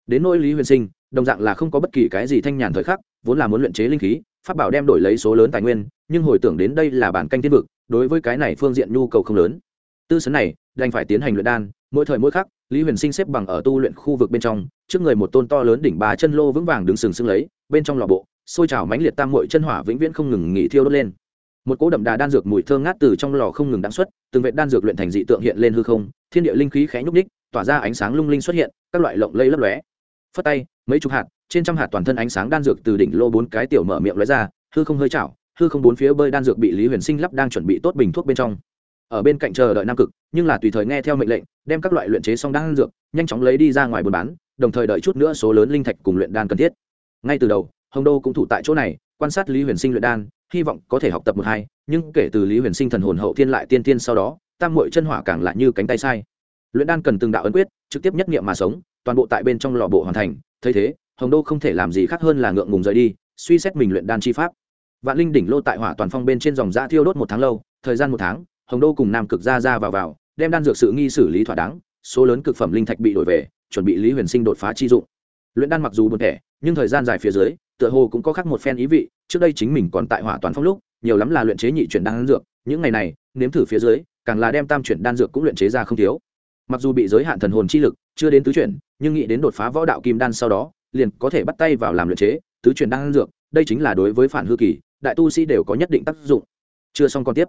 Đến nỗi lý huyền sinh, đồng dạng là không có bất kỳ cái gì thanh nhàn thời khắc, vốn là muốn luyện chế linh khí, pháp bảo đem đổi lấy số lớn tài nguyên, nhưng hồi tưởng đến đây là bản canh thiên vực, đối với cái này phương diện nhu cầu không lớn. Tư sấn này, đành phải tiến hành luyện đan, mỗi thời mỗi khắc, lý huyền sinh xếp bằng ở tu luyện khu vực bên trong, trước người một tôn to lớn đỉnh bà chân lô vững vàng đứng sừng sững lấy, bên trong lò bộ xôi trào mãnh liệt tam mội chân hỏa vĩnh viễn không ngừng nghỉ thiêu đốt lên một cỗ đậm đà đan dược mùi thơ ngát từ trong lò không ngừng đáng xuất, từng vệ đan dược luyện thành dị tượng hiện lên hư không, thiên địa linh khí khẽ nhúc ních tỏa ra ánh sáng lung linh xuất hiện, các loại lộng lây lấp lóe. Phất tay, mấy chục hạt, trên trăm hạt toàn thân ánh sáng đan dược từ đỉnh lô bốn cái tiểu mở miệng lóe ra, hư không hơi chảo, hư không bốn phía bơi đan dược bị lý huyền sinh lắp đang chuẩn bị tốt bình thuốc bên trong. Ở bên cạnh chờ đợi nam cực, nhưng là tùy thời nghe theo mệnh lệnh, đem các loại luyện chế xong đan dược, nhanh chóng lấy đi ra ngoài buôn bán, đồng thời đợi chút nữa số lớn linh thạch cùng luyện đan cần thiết. Ngay từ đầu, hồng đô cũng thủ tại chỗ này, quan sát lý huyền sinh luyện đan hy vọng có thể học tập một hai, nhưng kể từ lý huyền sinh thần hồn hậu thiên lại tiên tiên sau đó, tam mội chân hỏa càng lại như cánh tay sai. Luyện đan cần từng đạo ấn quyết, trực tiếp nhất nghiệm mà sống, toàn bộ tại bên trong lò bộ hoàn thành, thấy thế, hồng đô không thể làm gì khác hơn là ngượng ngùng rời đi, suy xét mình luyện đan chi pháp. Vạn linh đỉnh lô tại hỏa toàn phong bên trên dòng giã thiêu đốt một tháng lâu, thời gian một tháng, hồng đô cùng nam cực ra ra vào vào, đem đan dược sự nghi xử lý thỏa đáng, số lớn cực phẩm linh thạch bị đổi về, chuẩn bị lý huyền sinh đột phá chi dụng. Luyện đan mặc dù buồn thẻ nhưng thời gian dài phía dưới, tựa hồ cũng có khác một phen ý vị trước đây chính mình còn tại hỏa toàn phong lúc nhiều lắm là luyện chế nhị chuyển đan dược những ngày này nếm thử phía dưới càng là đem tam chuyển đan dược cũng luyện chế ra không thiếu. Mặc dù bị giới hạn thần hồn chi lực chưa đến tứ chuyển nhưng nghĩ đến đột phá võ đạo kim đan sau đó liền có thể bắt tay vào làm luyện chế tứ chuyển đan dược đây chính là đối với phản hư kỳ đại tu sĩ đều có nhất định tác dụng. Chưa xong còn tiếp.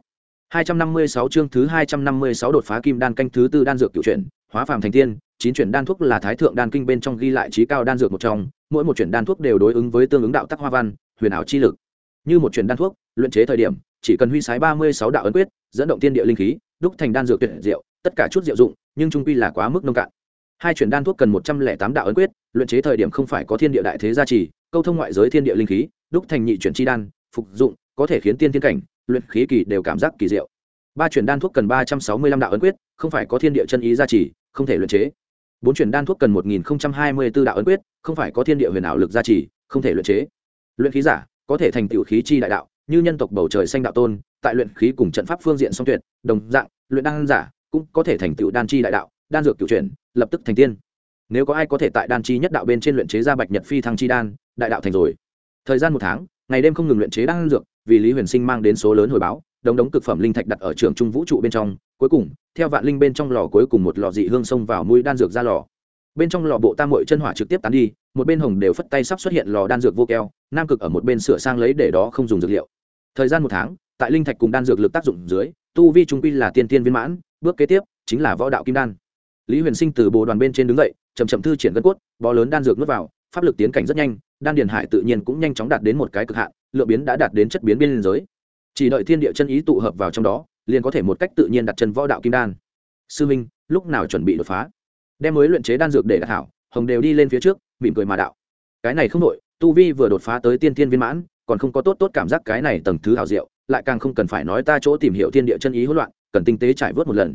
256 chương thứ 256 đột phá kim đan canh thứ tư đan dược cửu chuyển, hóa phàm thành tiên, chín chuyển đan thuốc là thái thượng đan kinh bên trong ghi lại trí cao đan dược một trong, mỗi một chuyển đan thuốc đều đối ứng với tương ứng đạo tắc hoa văn, huyền ảo chi lực. Như một chuyển đan thuốc, luyện chế thời điểm, chỉ cần huy sái 36 đạo ấn quyết, dẫn động tiên địa linh khí, đúc thành đan dược tuyệt diệu, tất cả chút diệu dụng, nhưng trung quy là quá mức nông cạn. Hai chuyển đan thuốc cần 108 đạo ấn quyết, luyện chế thời điểm không phải có thiên địa đại thế gia trì, câu thông ngoại giới thiên địa linh khí, đúc thành nhị chuyển chi đan, phục dụng, có thể khiến tiên thiên cảnh, luyện khí kỳ đều cảm giác kỳ diệu ba chuyển đan thuốc cần ba trăm sáu mươi lăm đạo ấn quyết không phải có thiên địa chân ý gia trì không thể luyện chế bốn chuyển đan thuốc cần một nghìn hai mươi b ố đạo ấn quyết, không phải có thiên địa huyền ảo lực gia trì, không thể luyện chế. Luyện khí giả, có thể thành tựu khí chi đại đạo, như nhân tộc bầu trời xanh đạo tôn, tại luyện khí cùng trận pháp phương diện song tuyệt, đồng dạng, luyện đan giả cũng có thể thành tựu đan chi đại đạo, đan dược cựu chuyển, lập tức thành tiên. Nếu có ai có thể tại đan chi nhất đạo bên trên luyện chế ra bạch nhật phi thăng chi đan, đại đạo thành rồi. Thời gian một tháng, ngày đêm không ngừng luyện chế đan dược, vì lý huyền sinh mang đến số lớn hồi báo đống đống cực phẩm linh thạch đặt ở trường trung vũ trụ bên trong, cuối cùng, theo vạn linh bên trong lò cuối cùng một lò dị hương xông vào mũi đan dược ra lò. Bên trong lò bộ tam mội chân hỏa trực tiếp tán đi, một bên hồng đều phất tay sắp xuất hiện lò đan dược vô keo, nam cực ở một bên sửa sang lấy để đó không dùng dược liệu. Thời gian một tháng, tại linh thạch cùng đan dược lực tác dụng dưới, tu vi trung quy là tiên tiên viên mãn, bước kế tiếp chính là võ đạo kim đan. Lý huyền sinh từ bồ đoàn bên trên đứng dậy chầm chậm thư triển gân cốt, bó lớn đan dược nuốt vào, pháp lực tiến cảnh rất nhanh, đan điền hải tự nhiên cũng nhanh chóng đạt đến một cái cực hạn, lượng biến đã đạt đến chất biến biên giới chỉ đợi thiên địa chân ý tụ hợp vào trong đó, liền có thể một cách tự nhiên đặt chân võ đạo kim đan. Sư minh, lúc nào chuẩn bị đột phá? Đem mới luyện chế đan dược để đặt hảo, hồng đều đi lên phía trước, mỉm cười mà đạo. Cái này không đội tu vi vừa đột phá tới tiên tiên viên mãn, còn không có tốt tốt cảm giác cái này tầng thứ hảo diệu, lại càng không cần phải nói ta chỗ tìm hiểu thiên địa chân ý hỗn loạn, cần tinh tế trải vớt một lần.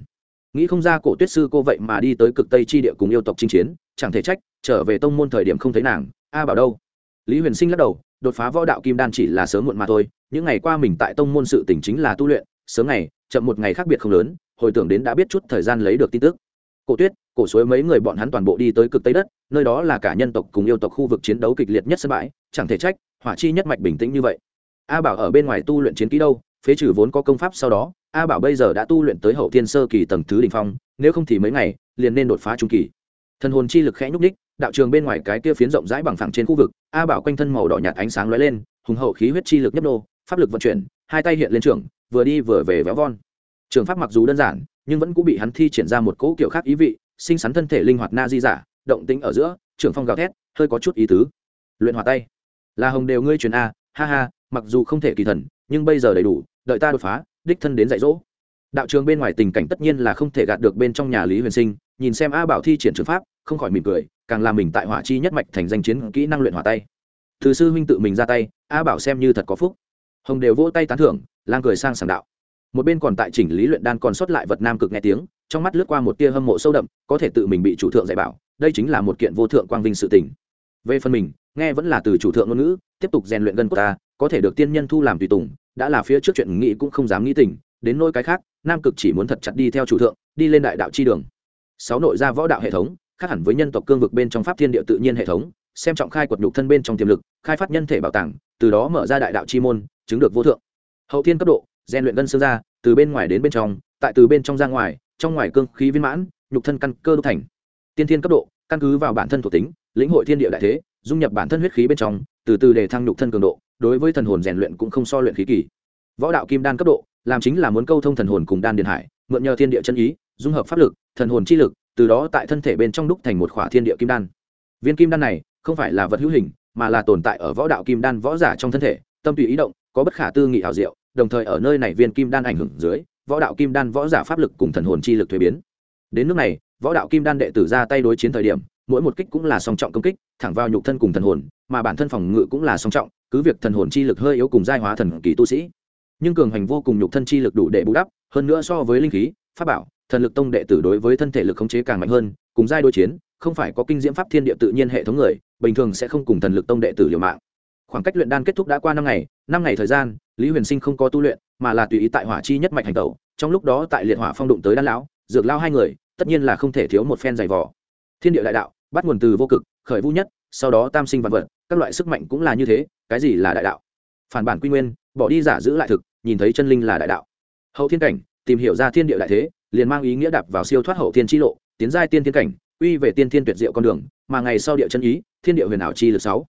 Nghĩ không ra cổ tuyết sư cô vậy mà đi tới cực tây chi địa cùng yêu tộc chinh chiến, chẳng thể trách, trở về tông môn thời điểm không thấy nàng, a bảo đâu? Lý huyền sinh lắc đầu, đột phá võ đạo kim đan chỉ là sớm muộn mà thôi những ngày qua mình tại tông môn sự tỉnh chính là tu luyện, sớm ngày, chậm một ngày khác biệt không lớn, hồi tưởng đến đã biết chút thời gian lấy được tin tức. Cổ tuyết, cổ suối mấy người bọn hắn toàn bộ đi tới cực tây đất, nơi đó là cả nhân tộc cùng yêu tộc khu vực chiến đấu kịch liệt nhất sân bãi, chẳng thể trách, hỏa chi nhất mạch bình tĩnh như vậy. A bảo ở bên ngoài tu luyện chiến kỹ đâu, phế trừ vốn có công pháp sau đó, a bảo bây giờ đã tu luyện tới hậu thiên sơ kỳ tầng thứ đình phong, nếu không thì mấy ngày, liền nên đột phá trung kỳ. Thần hồn chi lực khẽ nhúc ních đạo trường bên ngoài cái kia phiến rộng rãi bằng phẳng trên khu vực, a bảo quanh thân màu đỏ nhạt ánh sáng lóe lên, hùng hậu khí huyết chi lực nhấp nô pháp lực vận chuyển, hai tay hiện lên trường, vừa đi vừa về véo von. Trường pháp mặc dù đơn giản, nhưng vẫn cũng bị hắn thi triển ra một cỗ kiểu khác ý vị, sinh sắn thân thể linh hoạt na di giả, động tính ở giữa trưởng phong gào thét, hơi có chút ý tứ. Luyện hòa tay. Là hồng đều ngươi truyền a, ha ha, mặc dù không thể kỳ thần, nhưng bây giờ đầy đủ, đợi ta đột phá, đích thân đến dạy dỗ. Đạo trường bên ngoài tình cảnh tất nhiên là không thể gạt được bên trong nhà lý huyền sinh, nhìn xem a bảo thi triển trường pháp, không khỏi mỉm cười, càng làm mình tại hỏa chi nhất mạch thành danh chiến kỹ năng luyện hòa tay. Từ sư huynh tự mình ra tay, a bảo xem như thật có phúc hồng đều vỗ tay tán thưởng lang cười sang sảng đạo một bên còn tại chỉnh lý luyện đan còn sót lại vật nam cực nghe tiếng trong mắt lướt qua một tia hâm mộ sâu đậm có thể tự mình bị chủ thượng dạy bảo đây chính là một kiện vô thượng quang vinh sự tình về phần mình nghe vẫn là từ chủ thượng ngôn ngữ tiếp tục rèn luyện gần của ta có thể được tiên nhân thu làm tùy tùng đã là phía trước chuyện nghĩ cũng không dám nghĩ tình đến nỗi cái khác nam cực chỉ muốn thật chặt đi theo chủ thượng đi lên đại đạo chi đường sáu nội gia võ đạo hệ thống khác hẳn với nhân tộc cương vực bên trong pháp thiên địa tự nhiên hệ thống xem trọng khai quật nhục thân bên trong tiềm lực khai phát nhân thể bảo tàng từ đó mở ra đại đạo chi môn chứng được vô thượng. Hậu thiên cấp độ, rèn luyện gân xương ra từ bên ngoài đến bên trong, tại từ bên trong ra ngoài, trong ngoài cương khí viên mãn, nhục thân căn cơ đúc thành. Tiên thiên cấp độ, căn cứ vào bản thân thuộc tính, lĩnh hội thiên địa đại thế, dung nhập bản thân huyết khí bên trong, từ từ để thăng nhục thân cường độ, đối với thần hồn rèn luyện cũng không so luyện khí kỳ. Võ đạo kim đan cấp độ, làm chính là muốn câu thông thần hồn cùng đan điện hải, mượn nhờ thiên địa chân ý, dung hợp pháp lực, thần hồn chi lực, từ đó tại thân thể bên trong đúc thành một khỏa thiên địa kim đan. Viên kim đan này, không phải là vật hữu hình, mà là tồn tại ở võ đạo kim đan võ giả trong thân thể, tâm tùy ý động có bất khả tư nghị hảo diệu, đồng thời ở nơi này viên kim đan ảnh hưởng dưới, võ đạo kim đan võ giả pháp lực cùng thần hồn chi lực thuế biến. Đến nước này, võ đạo kim đan đệ tử ra tay đối chiến thời điểm, mỗi một kích cũng là song trọng công kích, thẳng vào nhục thân cùng thần hồn, mà bản thân phòng ngự cũng là song trọng, cứ việc thần hồn chi lực hơi yếu cùng giai hóa thần kỳ tu sĩ. Nhưng cường hành vô cùng nhục thân chi lực đủ để bù đắp, hơn nữa so với linh khí, pháp bảo, thần lực tông đệ tử đối với thân thể lực khống chế càng mạnh hơn, cùng giai đối chiến, không phải có kinh diễm pháp thiên địa tự nhiên hệ thống người, bình thường sẽ không cùng thần lực tông đệ tử liều mạng khoảng cách luyện đan kết thúc đã qua năm ngày năm ngày thời gian, lý huyền sinh không có tu luyện, mà là tùy ý tại hỏa chi nhất mạch hành tẩu. Trong lúc đó tại liệt hỏa phong đụng tới đan lão, dược lao hai người, tất nhiên là không thể thiếu một phen giày vò. thiên địa đại đạo, bắt nguồn từ vô cực, khởi vũ nhất, sau đó tam sinh vạn vật, các loại sức mạnh cũng là như thế, cái gì là đại đạo? Phản bản quy nguyên, bỏ đi giả giữ lại thực, nhìn thấy chân linh là đại đạo. Hậu thiên cảnh, tìm hiểu ra thiên địa đại thế, liền mang ý nghĩa đạp vào siêu thoát hậu thiên chi lộ, tiến giai tiên thiên cảnh uy về tiên thiên tuyệt diệu con đường, mà ngày sau địa chân ý, thiên địa huyền ảo chi lực sáu.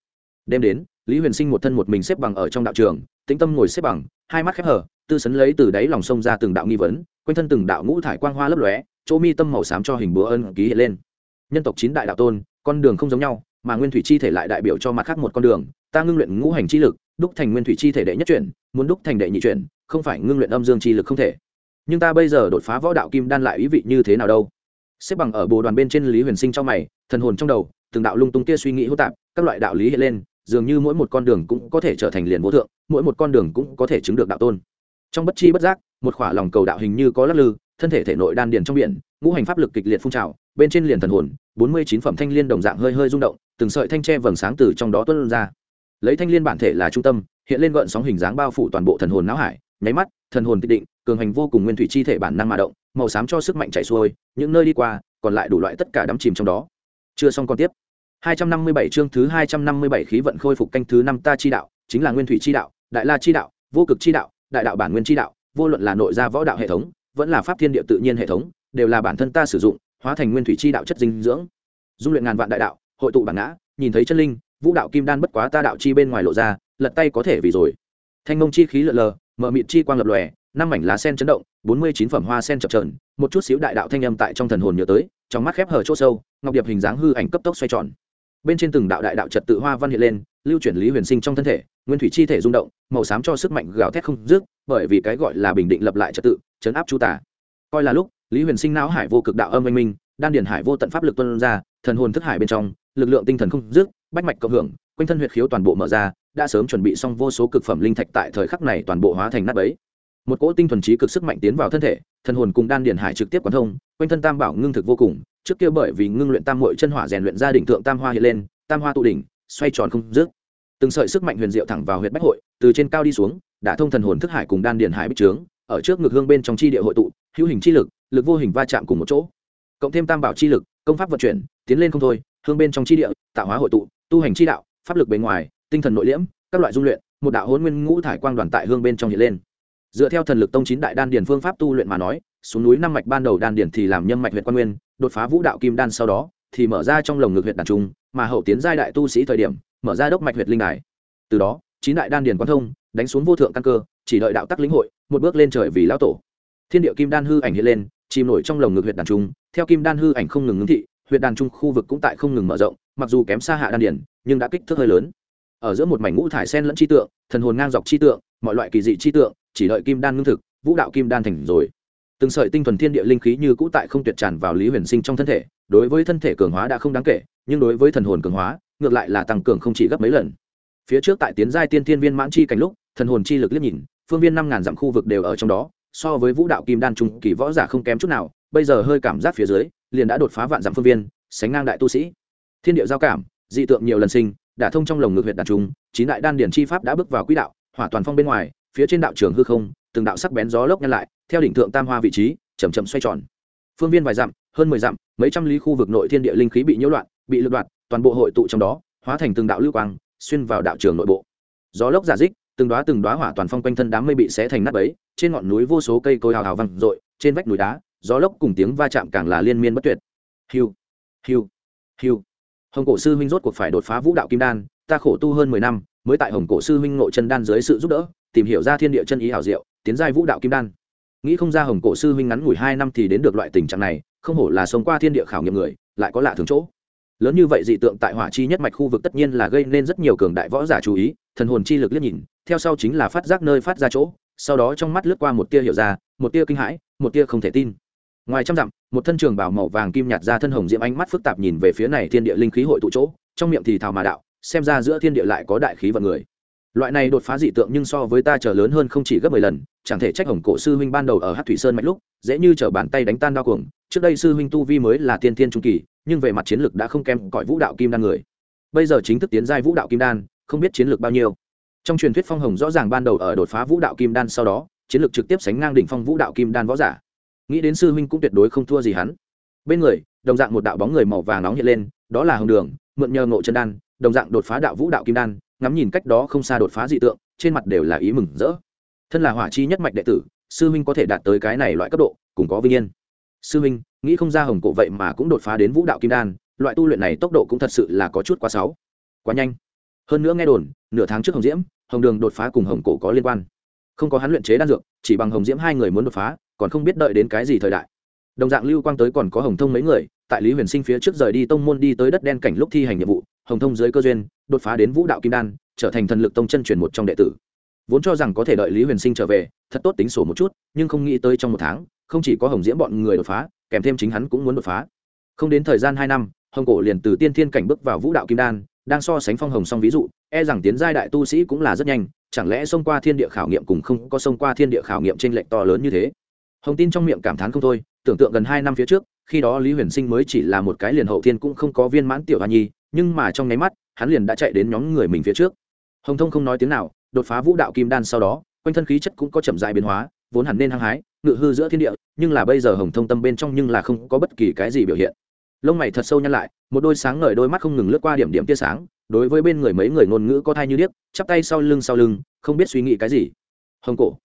Đêm đến lý huyền sinh một thân một mình xếp bằng ở trong đạo trường, tĩnh tâm ngồi xếp bằng, hai mắt khép hở tư sấn lấy từ đáy lòng sông ra từng đạo nghi vấn, quanh thân từng đạo ngũ thải quang hoa lấp lóe, chỗ mi tâm màu xám cho hình búa ân ký hiện lên. Nhân tộc chín đại đạo tôn, con đường không giống nhau, mà nguyên thủy chi thể lại đại biểu cho mặt khác một con đường, ta ngưng luyện ngũ hành chi lực, đúc thành nguyên thủy chi thể đệ nhất chuyển, muốn đúc thành đệ nhị chuyển, không phải ngưng luyện âm dương chi lực không thể. Nhưng ta bây giờ đột phá võ đạo kim đan lại ý vị như thế nào đâu? Xếp bằng ở bồ đoàn bên trên lý huyền sinh trong mày, thần hồn trong đầu, từng đạo lung tung kia suy nghĩ hô tạp, các loại đạo lý hiện lên dường như mỗi một con đường cũng có thể trở thành liền vô thượng, mỗi một con đường cũng có thể chứng được đạo tôn. Trong bất chi bất giác, một khỏa lòng cầu đạo hình như có lắc lư, thân thể thể nội đan điền trong biển, ngũ hành pháp lực kịch liệt phun trào, bên trên liền thần hồn, bốn mươi chín phẩm thanh liên đồng dạng hơi hơi rung động, từng sợi thanh tre vầng sáng từ trong đó tuôn ra. Lấy thanh liên bản thể là trung tâm, hiện lên gợn sóng hình dáng bao phủ toàn bộ thần hồn não hải, nháy mắt, thần hồn tịch định, cường hành vô cùng nguyên thủy chi thể bản năng mà động, màu xám cho sức mạnh chảy xuôi, những nơi đi qua, còn lại đủ loại tất cả đắm chìm trong đó. Chưa xong còn tiếp. 257 chương thứ 257 khí vận khôi phục canh thứ năm ta chi đạo, chính là nguyên thủy chi đạo, đại la chi đạo, vô cực chi đạo, đại đạo bản nguyên chi đạo, vô luận là nội gia võ đạo hệ thống, vẫn là pháp thiên địa tự nhiên hệ thống, đều là bản thân ta sử dụng, hóa thành nguyên thủy chi đạo chất dinh dưỡng. Dung luyện ngàn vạn đại đạo, hội tụ bản ngã, nhìn thấy chân linh, vũ đạo kim đan bất quá ta đạo chi bên ngoài lộ ra, lật tay có thể vì rồi. Thanh mông chi khí lờ lờ, mở mịt chi quang lập lòe, năm mảnh lá sen chấn động, 49 phẩm hoa sen chập chờn, một chút xíu đại đạo thanh âm tại trong thần hồn nhớ tới, trong mắt khép hờ chỗ sâu, ngọc điệp hình dáng hư ảnh cấp tốc xoay tròn bên trên từng đạo đại đạo trật tự hoa văn hiện lên, lưu chuyển lý huyền sinh trong thân thể, nguyên thủy chi thể rung động, màu xám cho sức mạnh gào thét không dứt, bởi vì cái gọi là bình định lập lại trật tự, chấn áp chu tả coi là lúc, lý huyền sinh não hải vô cực đạo âm anh minh, đan điển hải vô tận pháp lực tuân ra, thần hồn thức hải bên trong, lực lượng tinh thần không dứt, bách mạch cộng hưởng, quanh thân huyệt khiếu toàn bộ mở ra, đã sớm chuẩn bị xong vô số cực phẩm linh thạch tại thời khắc này toàn bộ hóa thành nát bấy. Một cỗ tinh thuần trí cực sức mạnh tiến vào thân thể thần hồn cùng đan điển hải trực tiếp quán thông, quanh thân tam bảo ngưng thực vô cùng, trước kia bởi vì ngưng luyện tam muội chân hỏa rèn luyện gia đỉnh thượng tam hoa hiện lên, tam hoa tụ đỉnh, xoay tròn không dứt. Từng sợi sức mạnh huyền diệu thẳng vào huyệt bách hội, từ trên cao đi xuống, đã thông thần hồn thức hải cùng đan điển hải bích trướng, ở trước ngực hương bên trong chi địa hội tụ, hữu hình chi lực lực vô hình va chạm cùng một chỗ. Cộng thêm tam bảo chi lực, công pháp vận chuyển, tiến lên không thôi, hương bên trong chi địa, tạo hóa hội tụ, tu hành chi đạo, pháp lực bề ngoài, tinh thần nội liễm, các loại dung luyện, một đạo hôn nguyên ngũ thải quang đoàn tại hương bên trong hiện lên dựa theo thần lực tông chín đại đan điền phương pháp tu luyện mà nói, xuống núi năm mạch ban đầu đan điền thì làm nhâm mạch huyện quan nguyên, đột phá vũ đạo kim đan sau đó, thì mở ra trong lồng ngực huyện đàn trung, mà hậu tiến giai đại tu sĩ thời điểm, mở ra đốc mạch huyện linh đài. Từ đó, chín đại đan điền quan thông, đánh xuống vô thượng căn cơ, chỉ đợi đạo tắc lĩnh hội, một bước lên trời vì lão tổ. Thiên địa kim đan hư ảnh hiện lên, chìm nổi trong lồng ngực huyện đàn trung. Theo kim đan hư ảnh không ngừng ngưng thị huyện đàn trung khu vực cũng tại không ngừng mở rộng, mặc dù kém xa hạ đan điền, nhưng đã kích thước hơi lớn. Ở giữa một mảnh ngũ thải sen lẫn chi tượng, thần hồn ngang dọc chi tượng, mọi loại kỳ dị chi tượng chỉ đợi kim đan ngưng thực, vũ đạo kim đan thành rồi. Từng sợi tinh thuần thiên địa linh khí như cũ tại không tuyệt tràn vào lý huyền sinh trong thân thể, đối với thân thể cường hóa đã không đáng kể, nhưng đối với thần hồn cường hóa, ngược lại là tăng cường không chỉ gấp mấy lần. Phía trước tại tiến giai tiên thiên viên mãn chi cảnh lúc, thần hồn chi lực liếc nhìn, phương viên năm ngàn dặm khu vực đều ở trong đó, so với vũ đạo kim đan trung kỳ võ giả không kém chút nào, bây giờ hơi cảm giác phía dưới, liền đã đột phá vạn dặm phương viên, sánh ngang đại tu sĩ. Thiên địa giao cảm, dị tượng nhiều lần sinh, đã thông trong lồng ngực huyệt đàn trung, chín đại đan điển chi pháp đã bước vào quỹ đạo, hỏa toàn phong bên ngoài phía trên đạo trường hư không, từng đạo sắc bén gió lốc nhăn lại, theo đỉnh thượng tam hoa vị trí chầm chậm xoay tròn. Phương viên vài dặm, hơn mười dặm, mấy trăm lý khu vực nội thiên địa linh khí bị nhiễu loạn, bị lực đoạt toàn bộ hội tụ trong đó, hóa thành từng đạo lưu quang, xuyên vào đạo trường nội bộ. Gió lốc giả dích, từng đoá từng đoá hỏa toàn phong quanh thân đám mây bị xé thành nát bấy, trên ngọn núi vô số cây cối hào hào văng rội trên vách núi đá, gió lốc cùng tiếng va chạm càng là liên miên bất tuyệt. Hiu hiu hiu. Hồng cổ sư huynh rốt cuộc phải đột phá vũ đạo kim đan, ta khổ tu hơn mười năm, mới tại hồng cổ sư huynh nội chân đan dưới sự giúp đỡ tìm hiểu ra thiên địa chân ý hảo diệu, tiến giai vũ đạo kim đan. Nghĩ không ra hồng cổ sư huynh ngắn ngủi hai năm thì đến được loại tình trạng này, không hổ là sống qua thiên địa khảo nghiệm người, lại có lạ thường chỗ. Lớn như vậy dị tượng tại hỏa chi nhất mạch khu vực tất nhiên là gây nên rất nhiều cường đại võ giả chú ý, thần hồn chi lực liếc nhìn, theo sau chính là phát giác nơi phát ra chỗ, sau đó trong mắt lướt qua một tia hiểu ra, một tia kinh hãi, một tia không thể tin. Ngoài trăm dặm, một thân trường bảo màu vàng kim nhạt ra thân hồng diễm ánh mắt phức tạp nhìn về phía này thiên địa linh khí hội tụ chỗ, trong miệng thì thào mà đạo, xem ra giữa thiên địa lại có đại khí vận người loại này đột phá dị tượng nhưng so với ta trở lớn hơn không chỉ gấp mười lần, chẳng thể trách hồng cổ sư huynh ban đầu ở hát thủy sơn mạch lúc, dễ như trở bàn tay đánh tan đao cuồng. Trước đây sư huynh tu vi mới là tiên thiên trung kỳ, nhưng về mặt chiến lược đã không kém cõi vũ đạo kim đan người. Bây giờ chính thức tiến giai vũ đạo kim đan, không biết chiến lược bao nhiêu. Trong truyền thuyết phong hồng rõ ràng ban đầu ở đột phá vũ đạo kim đan sau đó, chiến lược trực tiếp sánh ngang đỉnh phong vũ đạo kim đan võ giả. Nghĩ đến sư huynh cũng tuyệt đối không thua gì hắn. Bên người, đồng dạng một đạo bóng người màu vàng nóng hiện lên, đó là hồng đường, mượn nhờ ngộ chân đan, đồng dạng đột phá đạo vũ đạo kim đan ngắm nhìn cách đó không xa đột phá dị tượng, trên mặt đều là ý mừng rỡ. Thân là hỏa chi nhất mạch đệ tử, sư huynh có thể đạt tới cái này loại cấp độ cũng có vinh yên. Sư huynh, nghĩ không ra hồng cổ vậy mà cũng đột phá đến vũ đạo kim đan, loại tu luyện này tốc độ cũng thật sự là có chút quá sáu quá nhanh. Hơn nữa nghe đồn, nửa tháng trước hồng diễm, hồng đường đột phá cùng hồng cổ có liên quan. Không có hắn luyện chế đan dược, chỉ bằng hồng diễm hai người muốn đột phá, còn không biết đợi đến cái gì thời đại. Đồng dạng lưu quang tới còn có hồng thông mấy người, tại lý huyền sinh phía trước rời đi tông môn đi tới đất đen cảnh lúc thi hành nhiệm vụ hồng thông dưới cơ duyên, đột phá đến vũ đạo kim đan, trở thành thần lực tông chân truyền một trong đệ tử. Vốn cho rằng có thể đợi lý huyền sinh trở về, thật tốt tính sổ một chút, nhưng không nghĩ tới trong một tháng, không chỉ có hồng diễm bọn người đột phá, kèm thêm chính hắn cũng muốn đột phá. Không đến thời gian hai năm, hồng cổ liền từ tiên thiên cảnh bước vào vũ đạo kim đan, đang so sánh phong hồng song ví dụ e rằng tiến giai đại tu sĩ cũng là rất nhanh, chẳng lẽ xông qua thiên địa khảo nghiệm cùng không có xông qua thiên địa khảo nghiệm trên lệnh to lớn như thế? Hồng tin trong miệng cảm thán không thôi, tưởng tượng gần hai năm phía trước, khi đó lý huyền sinh mới chỉ là một cái liền hậu thiên cũng không có viên mãn tiểu hoa nhi nhưng mà trong nháy mắt, hắn liền đã chạy đến nhóm người mình phía trước. Hồng thông không nói tiếng nào, đột phá vũ đạo kim đan sau đó, quanh thân khí chất cũng có chậm dại biến hóa, vốn hẳn nên hăng hái, ngự hư giữa thiên địa, nhưng là bây giờ hồng thông tâm bên trong nhưng là không có bất kỳ cái gì biểu hiện. Lông mày thật sâu nhăn lại, một đôi sáng ngời đôi mắt không ngừng lướt qua điểm điểm tia sáng, đối với bên người mấy người ngôn ngữ có thai như điếc, chắp tay sau lưng sau lưng, không biết suy nghĩ cái gì. Hồng cổ,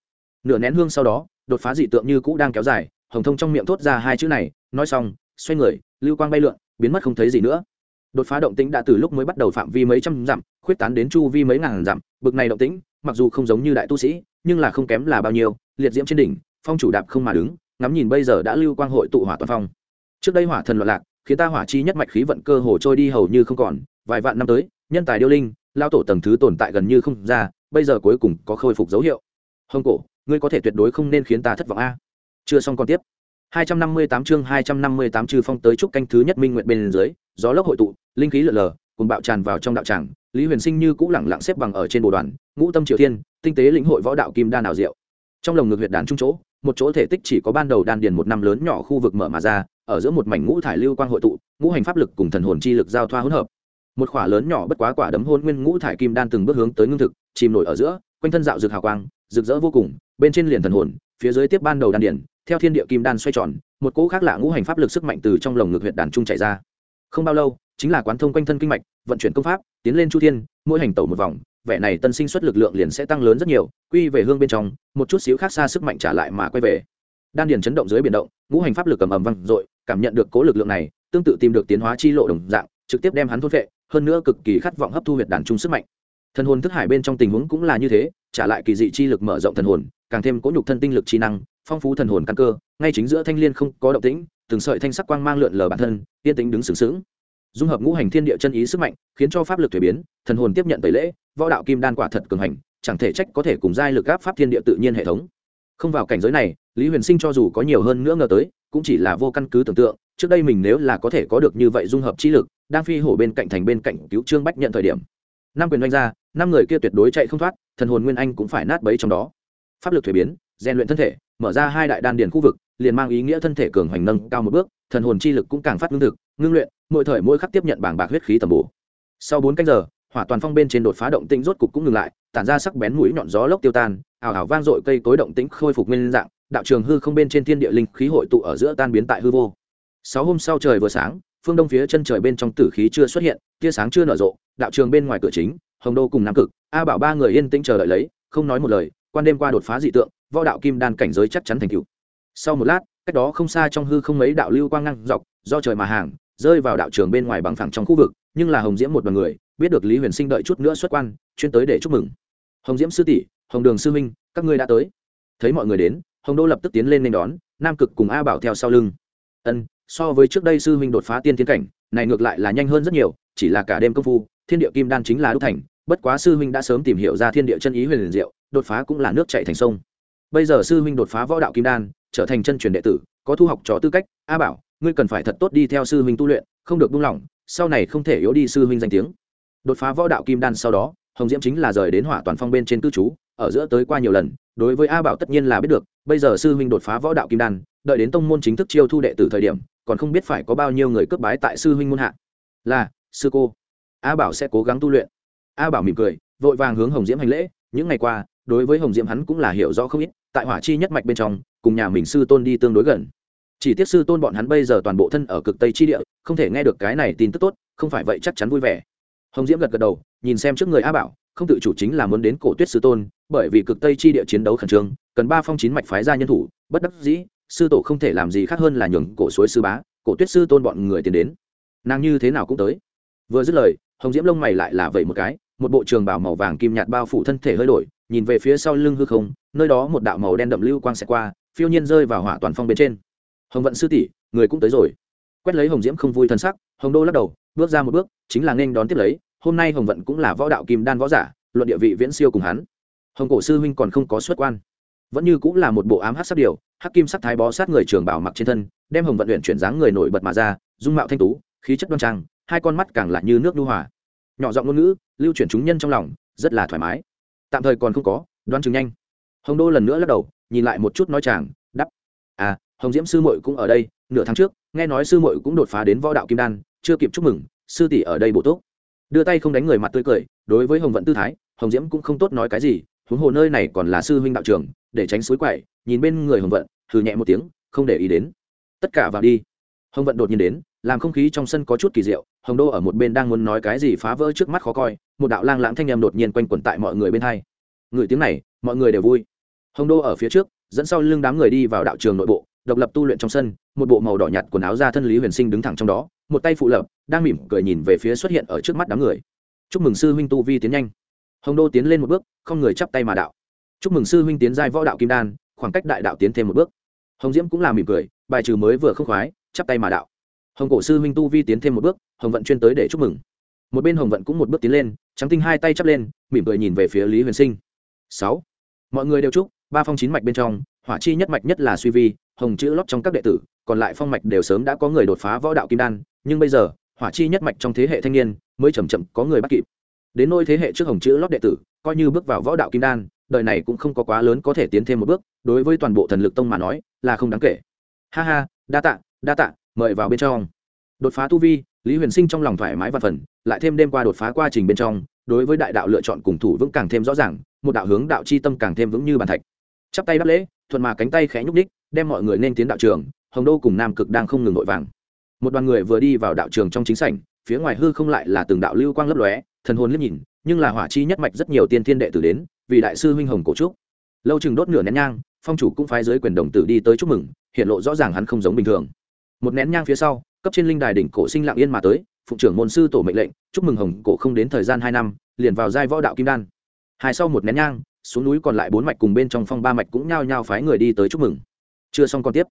nửa nén hương sau đó, đột phá dị tượng như cũ đang kéo dài, hồng thông trong miệng thốt ra hai chữ này, nói xong, xoay người, lưu quang bay lượn, biến mất không thấy gì nữa đột phá động tĩnh đã từ lúc mới bắt đầu phạm vi mấy trăm dặm, khuyết tán đến chu vi mấy ngàn dặm, bực này động tĩnh, mặc dù không giống như đại tu sĩ, nhưng là không kém là bao nhiêu, liệt diễm trên đỉnh, phong chủ đạp không mà đứng, ngắm nhìn bây giờ đã lưu quang hội tụ hỏa toàn phong. Trước đây hỏa thần loạn lạc, khiến ta hỏa chi nhất mạch khí vận cơ hồ trôi đi hầu như không còn, vài vạn năm tới, nhân tài điêu linh, lao tổ tầng thứ tồn tại gần như không ra, bây giờ cuối cùng có khôi phục dấu hiệu. Hồng cổ, ngươi có thể tuyệt đối không nên khiến ta thất vọng a. Chưa xong còn tiếp. 258 chương 258 trừ phong tới trúc canh thứ nhất minh nguyện bên dưới, gió lốc hội tụ, linh khí lở lờ cùng bạo tràn vào trong đạo tràng, lý huyền sinh như cũ lẳng lặng xếp bằng ở trên bộ đoàn, ngũ tâm triều thiên, tinh tế lĩnh hội võ đạo kim đan nào diệu. Trong lồng ngực huyệt đàn trung chỗ, một chỗ thể tích chỉ có ban đầu đan điền một năm lớn nhỏ khu vực mở mà ra, ở giữa một mảnh ngũ thải lưu quang hội tụ, ngũ hành pháp lực cùng thần hồn chi lực giao thoa hỗn hợp. Một khỏa lớn nhỏ bất quá quả đấm hôn nguyên ngũ thải kim đan từng bước hướng tới ngưng thực, chìm nổi ở giữa, quanh thân dạo dược hào quang, rực rỡ vô cùng, bên trên liền thần hồn, phía dưới tiếp ban đầu đan điển theo thiên địa kim đan xoay tròn, một cỗ khác lạ ngũ hành pháp lực sức mạnh từ trong lồng ngực huyệt đàn trung chạy ra. Không bao lâu, chính là quán thông quanh thân kinh mạch, vận chuyển công pháp, tiến lên chu thiên, mỗi hành tẩu một vòng, vẻ này tân sinh xuất lực lượng liền sẽ tăng lớn rất nhiều, quy về hương bên trong, một chút xíu khác xa sức mạnh trả lại mà quay về. Đan điền chấn động dưới biển động, ngũ hành pháp lực cầm ầm vang dội, cảm nhận được cố lực lượng này, tương tự tìm được tiến hóa chi lộ đồng dạng, trực tiếp đem hắn thôn vệ hơn nữa cực kỳ khát vọng hấp thu huyệt đàn trung sức mạnh thần hồn thức hải bên trong tình huống cũng là như thế, trả lại kỳ dị chi lực mở rộng thần hồn, càng thêm cố nhục thân tinh lực chi năng, phong phú thần hồn căn cơ, ngay chính giữa thanh liên không có động tĩnh, từng sợi thanh sắc quang mang lượn lờ bản thân, yên tĩnh đứng sướng sướng dung hợp ngũ hành thiên địa chân ý sức mạnh, khiến cho pháp lực thuế biến, thần hồn tiếp nhận tẩy lễ, võ đạo kim đan quả thật cường hành, chẳng thể trách có thể cùng giai lực áp pháp thiên địa tự nhiên hệ thống. Không vào cảnh giới này, lý huyền sinh cho dù có nhiều hơn nữa ngờ tới, cũng chỉ là vô căn cứ tưởng tượng, trước đây mình nếu là có thể có được như vậy dung hợp chi lực, đang phi hổ bên cạnh thành bên cạnh cứu trương bách nhận thời điểm năm quyền doanh ra, năm người kia tuyệt đối chạy không thoát, thần hồn nguyên anh cũng phải nát bấy trong đó. Pháp lực thuế biến, rèn luyện thân thể, mở ra hai đại đan điền khu vực, liền mang ý nghĩa thân thể cường hoành nâng cao một bước, thần hồn chi lực cũng càng phát ngưng thực, ngưng luyện, mỗi thời mỗi khắc tiếp nhận bảng bạc huyết khí tầm bổ. Sau bốn canh giờ, hỏa toàn phong bên trên đột phá động tĩnh rốt cục cũng ngừng lại, tản ra sắc bén mũi nhọn gió lốc tiêu tan, ảo ảo vang dội cây cối động tĩnh khôi phục nguyên dạng, đạo trường hư không bên trên thiên địa linh khí hội tụ ở giữa tan biến tại hư vô. Sáu hôm sau trời vừa sáng, phương đông phía chân trời bên trong tử khí chưa xuất hiện, tia sáng chưa nở rộ đạo trường bên ngoài cửa chính, hồng đô cùng nam cực, a bảo ba người yên tĩnh chờ đợi lấy, không nói một lời, quan đêm qua đột phá dị tượng, võ đạo kim đan cảnh giới chắc chắn thành cựu sau một lát, cách đó không xa trong hư không mấy đạo lưu quang ngăn dọc, do trời mà hàng, rơi vào đạo trường bên ngoài bằng phẳng trong khu vực, nhưng là hồng diễm một đoàn người, biết được lý huyền sinh đợi chút nữa xuất quan, chuyên tới để chúc mừng. Hồng diễm sư tỷ, hồng đường sư minh các ngươi đã tới. Thấy mọi người đến, hồng đô lập tức tiến lên nên đón, nam cực cùng a bảo theo sau lưng. Ân, so với trước đây sư minh đột phá tiên tiến cảnh, này ngược lại là nhanh hơn rất nhiều, chỉ là cả đêm công phu thiên địa kim đan chính là đúc thành, bất quá sư huynh đã sớm tìm hiểu ra thiên địa chân ý huyền liền diệu, đột phá cũng là nước chạy thành sông. Bây giờ sư huynh đột phá võ đạo kim đan, trở thành chân truyền đệ tử, có thu học trò tư cách, a bảo, ngươi cần phải thật tốt đi theo sư huynh tu luyện, không được buông lỏng, sau này không thể yếu đi sư huynh danh tiếng. Đột phá võ đạo kim đan sau đó, hồng diễm chính là rời đến hỏa toàn phong bên trên cư trú, ở giữa tới qua nhiều lần, đối với a bảo tất nhiên là biết được, bây giờ sư huynh đột phá võ đạo kim đan, đợi đến tông môn chính thức chiêu thu đệ tử thời điểm, còn không biết phải có bao nhiêu người cướp bái tại sư huynh môn hạ. Là, sư cô a bảo sẽ cố gắng tu luyện. A bảo mỉm cười, vội vàng hướng hồng diễm hành lễ. Những ngày qua, đối với hồng diễm hắn cũng là hiểu rõ không ít, tại hỏa chi nhất mạch bên trong, cùng nhà mình sư tôn đi tương đối gần. Chỉ tiếc sư tôn bọn hắn bây giờ toàn bộ thân ở cực tây chi địa, không thể nghe được cái này tin tức tốt, không phải vậy chắc chắn vui vẻ. Hồng diễm gật gật đầu, nhìn xem trước người a bảo, không tự chủ chính là muốn đến cổ tuyết sư tôn, bởi vì cực tây chi địa chiến đấu khẩn trương, cần ba phong chín mạch phái ra nhân thủ, bất đắc dĩ, sư tổ không thể làm gì khác hơn là nhường cổ suối sư bá, cổ tuyết sư tôn bọn người tiến đến. Nàng như thế nào cũng tới. Vừa dứt lời hồng diễm lông mày lại là vậy một cái, một bộ trường bảo màu vàng kim nhạt bao phủ thân thể hơi đổi, nhìn về phía sau lưng hư không, nơi đó một đạo màu đen đậm lưu quang xẹt qua, phiêu nhiên rơi vào hỏa toàn phong bên trên. Hồng vận sư tỷ, người cũng tới rồi. Quét lấy hồng diễm không vui thân sắc, hồng đô lắc đầu, bước ra một bước, chính là nên đón tiếp lấy, hôm nay hồng vận cũng là võ đạo kim đan võ giả, luận địa vị viễn siêu cùng hắn. Hồng cổ sư huynh còn không có xuất quan. Vẫn như cũng là một bộ ám hát sắc điều hắc kim sắc thái bó sát người trường bảo mặc trên thân, đem hồng vận luyện chuyển dáng người nổi bật mà ra, dung mạo thanh tú, khí chất đoan trang hai con mắt càng lại như nước lưu hòa. Nhỏ giọng ngôn ngữ, lưu chuyển chúng nhân trong lòng, rất là thoải mái. Tạm thời còn không có đoan chứng nhanh. Hồng đô lần nữa lắc đầu, nhìn lại một chút nói chàng, đắp. À hồng diễm sư muội cũng ở đây, nửa tháng trước, nghe nói sư muội cũng đột phá đến võ đạo kim đan, chưa kịp chúc mừng, sư tỷ ở đây bổ túc. Đưa tay không đánh người mặt tươi cười, đối với hồng vận tư thái, hồng diễm cũng không tốt nói cái gì, huống hồ nơi này còn là sư huynh đạo trường, để tránh suối quậy, nhìn bên người hồng vận thử nhẹ một tiếng, không để ý đến. Tất cả vào đi hồng vận đột nhiên đến, làm không khí trong sân có chút kỳ diệu, hồng đô ở một bên đang muốn nói cái gì phá vỡ trước mắt khó coi, một đạo lang lãng thanh em đột nhiên quanh quẩn tại mọi người bên hai. Người tiếng này, mọi người đều vui. Hồng đô ở phía trước, dẫn sau lưng đám người đi vào đạo trường nội bộ, độc lập tu luyện trong sân, một bộ màu đỏ nhạt quần áo ra thân lý huyền sinh đứng thẳng trong đó, một tay phụ lập đang mỉm cười nhìn về phía xuất hiện ở trước mắt đám người. Chúc mừng sư huynh tu vi tiến nhanh. Hồng đô tiến lên một bước, không người chắp tay mà đạo. Chúc mừng sư huynh tiến giai võ đạo kim đan, khoảng cách đại đạo tiến thêm một bước. Hồng diễm cũng là mỉm cười, bài trừ mới vừa không khoái chắp tay mà đạo. Hồng cổ sư huynh tu vi tiến thêm một bước, hồng vận chuyên tới để chúc mừng. Một bên hồng vận cũng một bước tiến lên, trắng tinh hai tay chắp lên, mỉm cười nhìn về phía lý huyền sinh. Sáu. Mọi người đều chúc, ba phong chín mạch bên trong, hỏa chi nhất mạch nhất là suy vi, hồng chữ lót trong các đệ tử, còn lại phong mạch đều sớm đã có người đột phá võ đạo kim đan, nhưng bây giờ, hỏa chi nhất mạch trong thế hệ thanh niên, mới chầm chậm có người bắt kịp. Đến nôi thế hệ trước hồng chữ lót đệ tử, coi như bước vào võ đạo kim đan, đời này cũng không có quá lớn có thể tiến thêm một bước, đối với toàn bộ thần lực tông mà nói, là không đáng kể. Ha ha, đa tạ đa tạ, mời vào bên trong. Đột phá tu vi, lý huyền sinh trong lòng thoải mái và phần, lại thêm đêm qua đột phá quá trình bên trong, đối với đại đạo lựa chọn cùng thủ vững càng thêm rõ ràng, một đạo hướng đạo c h i tâm càng thêm vững như bàn thạch. Chắp tay đáp lễ, thuận mà cánh tay khẽ nhúc ních đem mọi người nên tiến đạo trường, hồng đô cùng nam cực đang không ngừng vội vàng. Một đoàn người vừa đi vào đạo trường trong chính sảnh, phía ngoài hư không lại là từng đạo lưu quang lấp lóe, thần hồn liếc nhìn, nhưng là hỏa chi nhất mạch rất nhiều tiên thiên đệ tử đến, vì đại sư huynh hồng cổ trúc. Lâu chừng đốt nửa nén nhang, phong chủ cũng phái giới quyền đồng tử đi tới chúc mừng, hiện lộ rõ ràng hắn không giống bình thường một nén nhang phía sau, cấp trên linh đài đỉnh cổ sinh lặng yên mà tới phụ trưởng môn sư tổ mệnh lệnh, chúc mừng hồng cổ không đến thời gian hai năm, liền vào giai võ đạo kim đan. Hai sau một nén nhang, xuống núi còn lại bốn mạch cùng bên trong phong ba mạch cũng nhao nhao phái người đi tới chúc mừng. Chưa xong còn tiếp.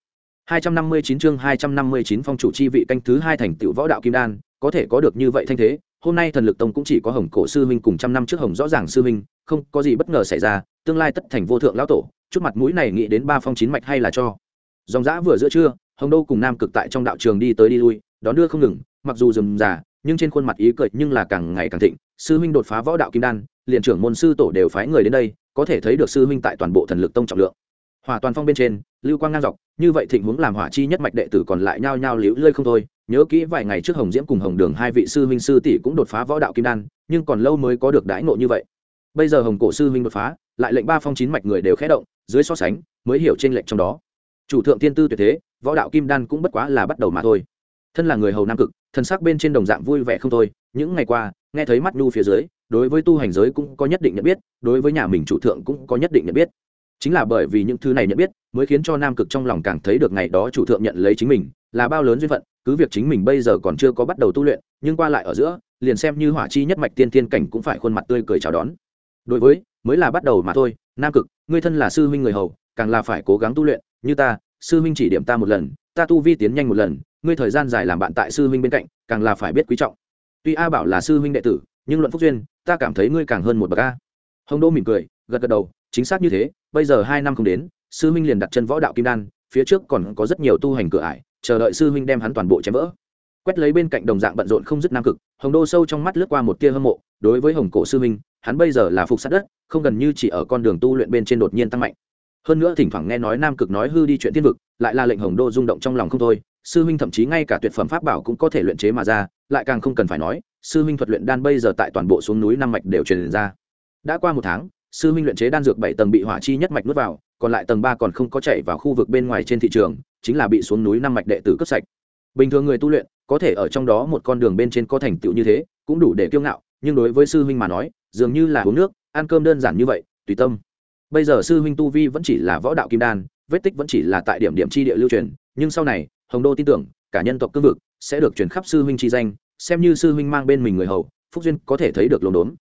259 chương 259 phong chủ chi vị canh thứ hai thành tựu võ đạo kim đan, có thể có được như vậy thanh thế, hôm nay thần lực tông cũng chỉ có hồng cổ sư huynh cùng trăm năm trước hồng rõ ràng sư huynh, không có gì bất ngờ xảy ra, tương lai tất thành vô thượng lão tổ, chút mặt mũi này nghĩ đến ba phong chín mạch hay là cho. Dòng dã vừa giữa trưa hồng đô cùng nam cực tại trong đạo trường đi tới đi lui, đón đưa không ngừng, mặc dù rườm rà, nhưng trên khuôn mặt ý cười nhưng là càng ngày càng thịnh. Sư huynh đột phá võ đạo kim đan, liền trưởng môn sư tổ đều phái người đến đây, có thể thấy được sư huynh tại toàn bộ thần lực tông trọng lượng. Hỏa toàn phong bên trên, lưu quang ngang dọc, như vậy thịnh huống làm hỏa chi nhất mạch đệ tử còn lại nhao nhao liễu lơi không thôi. Nhớ kỹ vài ngày trước hồng diễm cùng hồng đường hai vị sư huynh sư tỷ cũng đột phá võ đạo kim đan, nhưng còn lâu mới có được đãi ngộ như vậy. Bây giờ hồng cổ sư huynh đột phá, lại lệnh ba phong chín mạch người đều khé động, dưới so sánh, mới hiểu trên lệnh trong đó chủ thượng tiên tư tuyệt thế, võ đạo kim đan cũng bất quá là bắt đầu mà thôi. Thân là người hầu nam cực, thân sắc bên trên đồng dạng vui vẻ không thôi. Những ngày qua, nghe thấy mắt nhu phía dưới, đối với tu hành giới cũng có nhất định nhận biết, đối với nhà mình chủ thượng cũng có nhất định nhận biết. Chính là bởi vì những thứ này nhận biết, mới khiến cho nam cực trong lòng càng thấy được ngày đó chủ thượng nhận lấy chính mình, là bao lớn duyên phận, cứ việc chính mình bây giờ còn chưa có bắt đầu tu luyện, nhưng qua lại ở giữa, liền xem như hỏa chi nhất mạch tiên tiên cảnh cũng phải khuôn mặt tươi cười chào đón. Đối với, mới là bắt đầu mà thôi. Nam cực, ngươi thân là sư huynh người hầu, càng là phải cố gắng tu luyện như ta, sư huynh chỉ điểm ta một lần, ta tu vi tiến nhanh một lần, ngươi thời gian dài làm bạn tại sư huynh bên cạnh, càng là phải biết quý trọng. Tuy a bảo là sư huynh đệ tử, nhưng luận phúc duyên, ta cảm thấy ngươi càng hơn một bậc a. Hồng đô mỉm cười, gật gật đầu, chính xác như thế, bây giờ hai năm không đến, sư huynh liền đặt chân võ đạo kim đan, phía trước còn có rất nhiều tu hành cửa ải, chờ đợi sư huynh đem hắn toàn bộ chém vỡ. Quét lấy bên cạnh đồng dạng bận rộn không dứt nam cực, hồng đô sâu trong mắt lướt qua một tia hâm mộ, đối với hồng cổ sư huynh, hắn bây giờ là phục sát đất, không gần như chỉ ở con đường tu luyện bên trên đột nhiên tăng mạnh hơn nữa thỉnh thoảng nghe nói nam cực nói hư đi chuyện tiên vực, lại là lệnh hồng đô rung động trong lòng không thôi. Sư huynh thậm chí ngay cả tuyệt phẩm pháp bảo cũng có thể luyện chế mà ra, lại càng không cần phải nói, sư huynh thuật luyện đan bây giờ tại toàn bộ xuống núi năm mạch đều truyền ra. Đã qua một tháng, sư huynh luyện chế đan dược bảy tầng bị hỏa chi nhất mạch nuốt vào, còn lại tầng ba còn không có chạy vào khu vực bên ngoài trên thị trường, chính là bị xuống núi năm mạch đệ tử cướp sạch. Bình thường người tu luyện, có thể ở trong đó một con đường bên trên có thành tựu như thế, cũng đủ để kiêu ngạo, nhưng đối với sư huynh mà nói, dường như là uống nước, ăn cơm đơn giản như vậy, tùy tâm bây giờ sư huynh tu vi vẫn chỉ là võ đạo kim đan, vết tích vẫn chỉ là tại điểm điểm chi địa lưu truyền, nhưng sau này, hồng đô tin tưởng, cả nhân tộc cương vực sẽ được truyền khắp sư huynh chi danh, xem như sư huynh mang bên mình người hầu, phúc duyên có thể thấy được lồn đốn.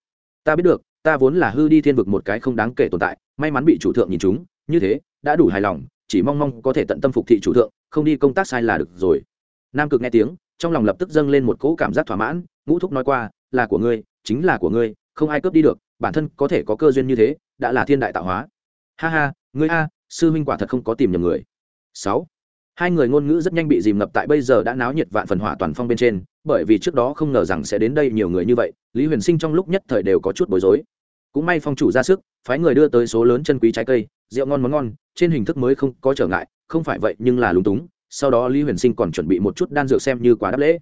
Ta biết được, ta vốn là hư đi thiên vực một cái không đáng kể tồn tại, may mắn bị chủ thượng nhìn chúng, như thế, đã đủ hài lòng, chỉ mong mong có thể tận tâm phục thị chủ thượng, không đi công tác sai là được rồi. Nam cực nghe tiếng, trong lòng lập tức dâng lên một cỗ cảm giác thỏa mãn, ngũ thúc nói qua, là của ngươi, chính là của ngươi, không ai cướp đi được, bản thân có thể có cơ duyên như thế đã là thiên đại tạo hóa. Ha ha, ngươi a, sư huynh quả thật không có tìm nhầm người. Sáu. Hai người ngôn ngữ rất nhanh bị dìm ngập tại bây giờ đã náo nhiệt vạn phần hỏa toàn phong bên trên, bởi vì trước đó không ngờ rằng sẽ đến đây nhiều người như vậy, lý huyền sinh trong lúc nhất thời đều có chút bối rối. Cũng may phong chủ ra sức, phái người đưa tới số lớn chân quý trái cây, rượu ngon món ngon, trên hình thức mới không có trở ngại, không phải vậy nhưng là lúng túng, sau đó lý huyền sinh còn chuẩn bị một chút đan dược xem như quá đáp lễ.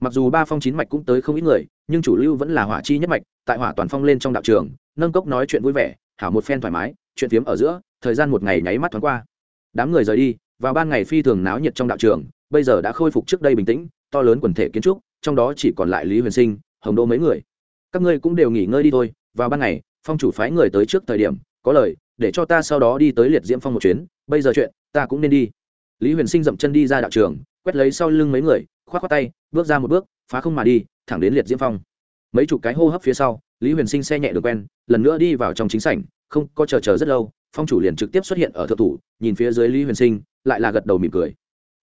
Mặc dù ba phong chín mạch cũng tới không ít người, nhưng chủ lưu vẫn là hỏa chi nhất mạch, tại hỏa toàn phong lên trong đạo trường, nâng cốc nói chuyện vui vẻ hảo một phen thoải mái, chuyện phiếm ở giữa, thời gian một ngày nháy mắt thoáng qua. Đám người rời đi, vào ban ngày phi thường náo nhiệt trong đạo trường, bây giờ đã khôi phục trước đây bình tĩnh, to lớn quần thể kiến trúc, trong đó chỉ còn lại lý huyền sinh, hồng đô mấy người. Các ngươi cũng đều nghỉ ngơi đi thôi, vào ban ngày, phong chủ phái người tới trước thời điểm, có lời, để cho ta sau đó đi tới liệt diễm phong một chuyến, bây giờ chuyện, ta cũng nên đi. Lý huyền sinh dậm chân đi ra đạo trường, quét lấy sau lưng mấy người k h o á t k tay, bước ra một bước, phá không mà đi, thẳng đến liệt diễm phong. Mấy chục cái hô hấp phía sau lý huyền sinh xe nhẹ được quen, lần nữa đi vào trong chính sảnh, không có chờ chờ rất lâu, phong chủ liền trực tiếp xuất hiện ở thượng thủ, nhìn phía dưới lý huyền sinh, lại là gật đầu mỉm cười.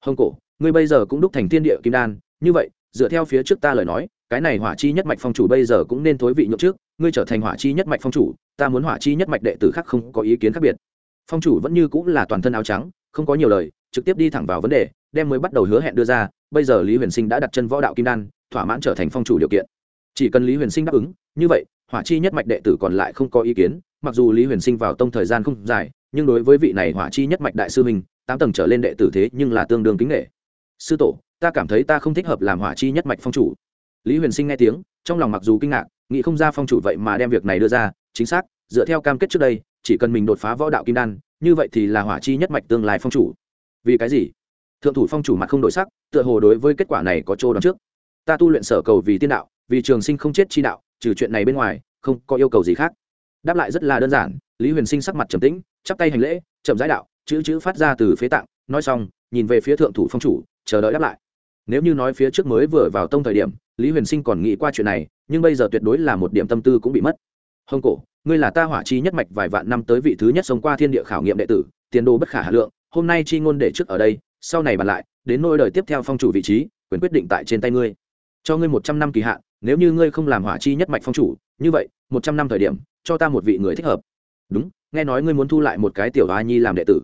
Hông cổ, ngươi bây giờ cũng đúc thành thiên địa kim đan, như vậy, dựa theo phía trước ta lời nói, cái này hỏa chi nhất mạch phong chủ bây giờ cũng nên thối vị nhượng trước, ngươi trở thành hỏa chi nhất mạch phong chủ, ta muốn hỏa chi nhất mạch đệ tử khác không có ý kiến khác biệt. Phong chủ vẫn như cũng là toàn thân áo trắng, không có nhiều lời, trực tiếp đi thẳng vào vấn đề, đem mới bắt đầu hứa hẹn đưa ra, bây giờ lý huyền sinh đã đặt chân võ đạo kim đan, thỏa mãn trở thành phong chủ điều kiện chỉ cần lý huyền sinh đáp ứng, như vậy, hỏa chi nhất mạch đệ tử còn lại không có ý kiến, mặc dù lý huyền sinh vào tông thời gian không dài, nhưng đối với vị này hỏa chi nhất mạch đại sư mình tám tầng trở lên đệ tử thế nhưng là tương đương kính nghệ sư tổ, ta cảm thấy ta không thích hợp làm hỏa chi nhất mạch phong chủ. Lý huyền sinh nghe tiếng, trong lòng mặc dù kinh ngạc, nghĩ không ra phong chủ vậy mà đem việc này đưa ra, chính xác, dựa theo cam kết trước đây, chỉ cần mình đột phá võ đạo kim đan, như vậy thì là hỏa chi nhất mạch tương lai phong chủ. Vì cái gì? Thượng thủ phong chủ mặt không đổi sắc, tựa hồ đối với kết quả này có chỗ đón trước. Ta tu luyện sở cầu vì tiên đạo vì trường sinh không chết chi đạo, trừ chuyện này bên ngoài, không có yêu cầu gì khác. Đáp lại rất là đơn giản, lý huyền sinh sắc mặt trầm tĩnh, chắp tay hành lễ, chậm giải đạo, chữ chữ phát ra từ phế tạng, nói xong, nhìn về phía thượng thủ phong chủ, chờ đợi đáp lại. Nếu như nói phía trước mới vừa vào tông thời điểm, lý huyền sinh còn nghĩ qua chuyện này, nhưng bây giờ tuyệt đối là một điểm tâm tư cũng bị mất. Hồng cổ, ngươi là ta hỏa chi nhất mạch vài vạn năm tới vị thứ nhất sống qua thiên địa khảo nghiệm đệ tử, tiền đồ bất khả hà lượng, hôm nay chi ngôn để trước ở đây, sau này bàn lại, đến nôi đời tiếp theo phong chủ vị trí, quyền quyết định tại trên tay ngươi. Cho ngươi một trăm năm kỳ hạn nếu như ngươi không làm hỏa chi nhất mạch phong chủ như vậy một trăm năm thời điểm cho ta một vị người thích hợp. Đúng nghe nói ngươi muốn thu lại một cái tiểu a nhi làm đệ tử.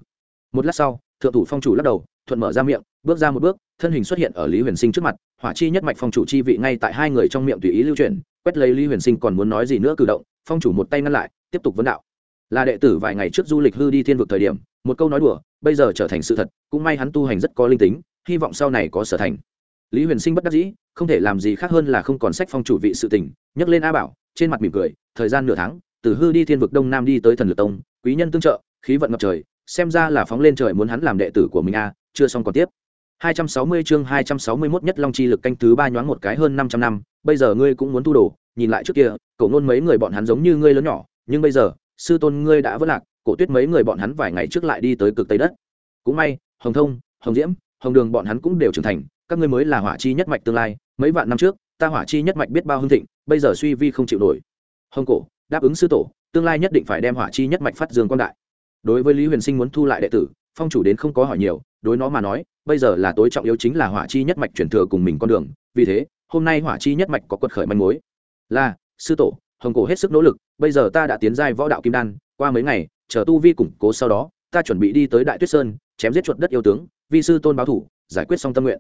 Một lát sau thượng thủ phong chủ lắc đầu thuận mở ra miệng bước ra một bước thân hình xuất hiện ở lý huyền sinh trước mặt hỏa chi nhất mạch phong chủ chi vị ngay tại hai người trong miệng tùy ý lưu truyền, quét lấy lý huyền sinh còn muốn nói gì nữa cử động phong chủ một tay ngăn lại tiếp tục vấn đạo. Là đệ tử vài ngày trước du lịch hư đi thiên vực thời điểm một câu nói đùa bây giờ trở thành sự thật cũng may hắn tu hành rất có linh tính hy vọng sau này có sở thành lý huyền sinh bất đắc dĩ không thể làm gì khác hơn là không còn sách phong chủ vị sự tình nhắc lên a bảo trên mặt mỉm cười thời gian nửa tháng từ hư đi thiên vực đông nam đi tới thần lược tông quý nhân tương trợ khí vận ngập trời xem ra là phóng lên trời muốn hắn làm đệ tử của mình a chưa xong còn tiếp 260 chương 261 nhất long chi lực canh thứ ba nhoáng một cái hơn 500 năm, bây giờ ngươi cũng muốn tu đồ, nhìn lại trước kia, cậu ngôn mấy người bọn hắn giống như ngươi lớn nhỏ, nhưng bây giờ, sư tôn ngươi đã vỡ lạc, cổ tuyết mấy người bọn hắn vài ngày trước lại đi tới cực tây đất. Cũng may, Hồng Thông, Hồng Diễm, Hồng Đường bọn hắn cũng đều trưởng thành, các ngươi mới là hỏa chi nhất mạch tương lai, mấy vạn năm trước, ta hỏa chi nhất mạch biết bao hưng thịnh, bây giờ suy vi không chịu nổi. Hồng cổ, đáp ứng sư tổ, tương lai nhất định phải đem hỏa chi nhất mạch phát dương quan đại. Đối với Lý Huyền Sinh muốn thu lại đệ tử, phong chủ đến không có hỏi nhiều, đối nó mà nói, bây giờ là tối trọng yếu chính là hỏa chi nhất mạch chuyển thừa cùng mình con đường vì thế hôm nay hỏa chi nhất mạch có quật khởi manh mối là sư tổ hồng cổ hết sức nỗ lực bây giờ ta đã tiến giai võ đạo kim đan qua mấy ngày chờ tu vi củng cố sau đó ta chuẩn bị đi tới đại tuyết sơn chém giết chuột đất yêu tướng vi sư tôn báo thủ giải quyết xong tâm nguyện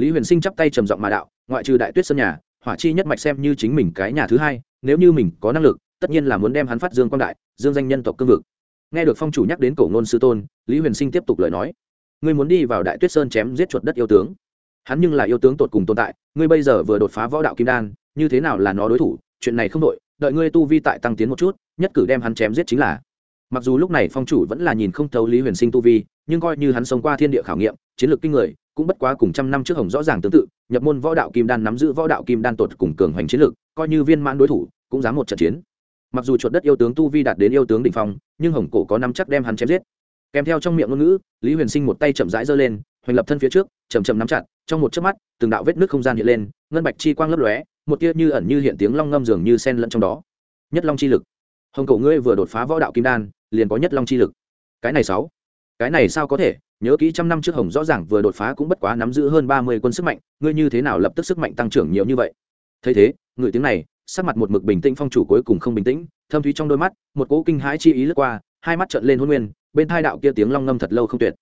lý huyền sinh chắp tay trầm giọng mà đạo, ngoại trừ đại tuyết sơn nhà, hỏa chi nhất mạch xem như chính mình cái nhà thứ hai, nếu như mình có năng lực, tất nhiên là muốn đem hắn phát dương quang đại, dương danh nhân tộc cương vực. Nghe được phong chủ nhắc đến cổ ngôn sư tôn, lý huyền sinh tiếp tục lời nói. Ngươi muốn đi vào đại tuyết sơn chém giết chuột đất yêu tướng. Hắn nhưng là yêu tướng tột cùng tồn tại, ngươi bây giờ vừa đột phá võ đạo kim đan, như thế nào là nó đối thủ, chuyện này không đội đợi ngươi tu vi tại tăng tiến một chút, nhất cử đem hắn chém giết chính là mặc dù lúc này phong chủ vẫn là nhìn không thấu lý huyền sinh tu vi, nhưng coi như hắn sống qua thiên địa khảo nghiệm, chiến lược kinh người, cũng bất quá cùng trăm năm trước hồng rõ ràng tương tự, nhập môn võ đạo kim đan nắm giữ võ đạo kim đan tột cùng cường hoành chiến lược, coi như viên mãn đối thủ, cũng dám một trận chiến. Mặc dù chuột đất yêu tướng tu vi đạt đến yêu tướng đỉnh phong, nhưng hồng cổ có năm chắc đem hắn chém giết. Kèm theo trong miệng ngôn ngữ, lý huyền sinh một tay chậm rãi giơ lên, hoành lập thân phía trước chầm chậm nắm chặt, trong một chớp mắt, từng đạo vết nước không gian hiện lên, ngân bạch chi quang lấp lóe, một tia như ẩn như hiện tiếng long ngâm dường như sen lẫn trong đó. Nhất long chi lực. Hồng cổ ngươi vừa đột phá võ đạo kim đan liền có nhất long chi lực. Cái này sáu. Cái này sao có thể? Nhớ kỹ trăm năm trước hồng rõ ràng vừa đột phá cũng bất quá nắm giữ hơn ba mươi quân sức mạnh, ngươi như thế nào lập tức sức mạnh tăng trưởng nhiều như vậy? Thấy thế, người tiếng này, sắc mặt một mực bình tĩnh phong chủ cuối cùng không bình tĩnh, thâm thúy trong đôi mắt, một cỗ kinh hãi chi ý lướt qua, hai mắt trợn lên hôn nguyên, bên thai đạo kia tiếng long ngâm thật lâu không tuyệt.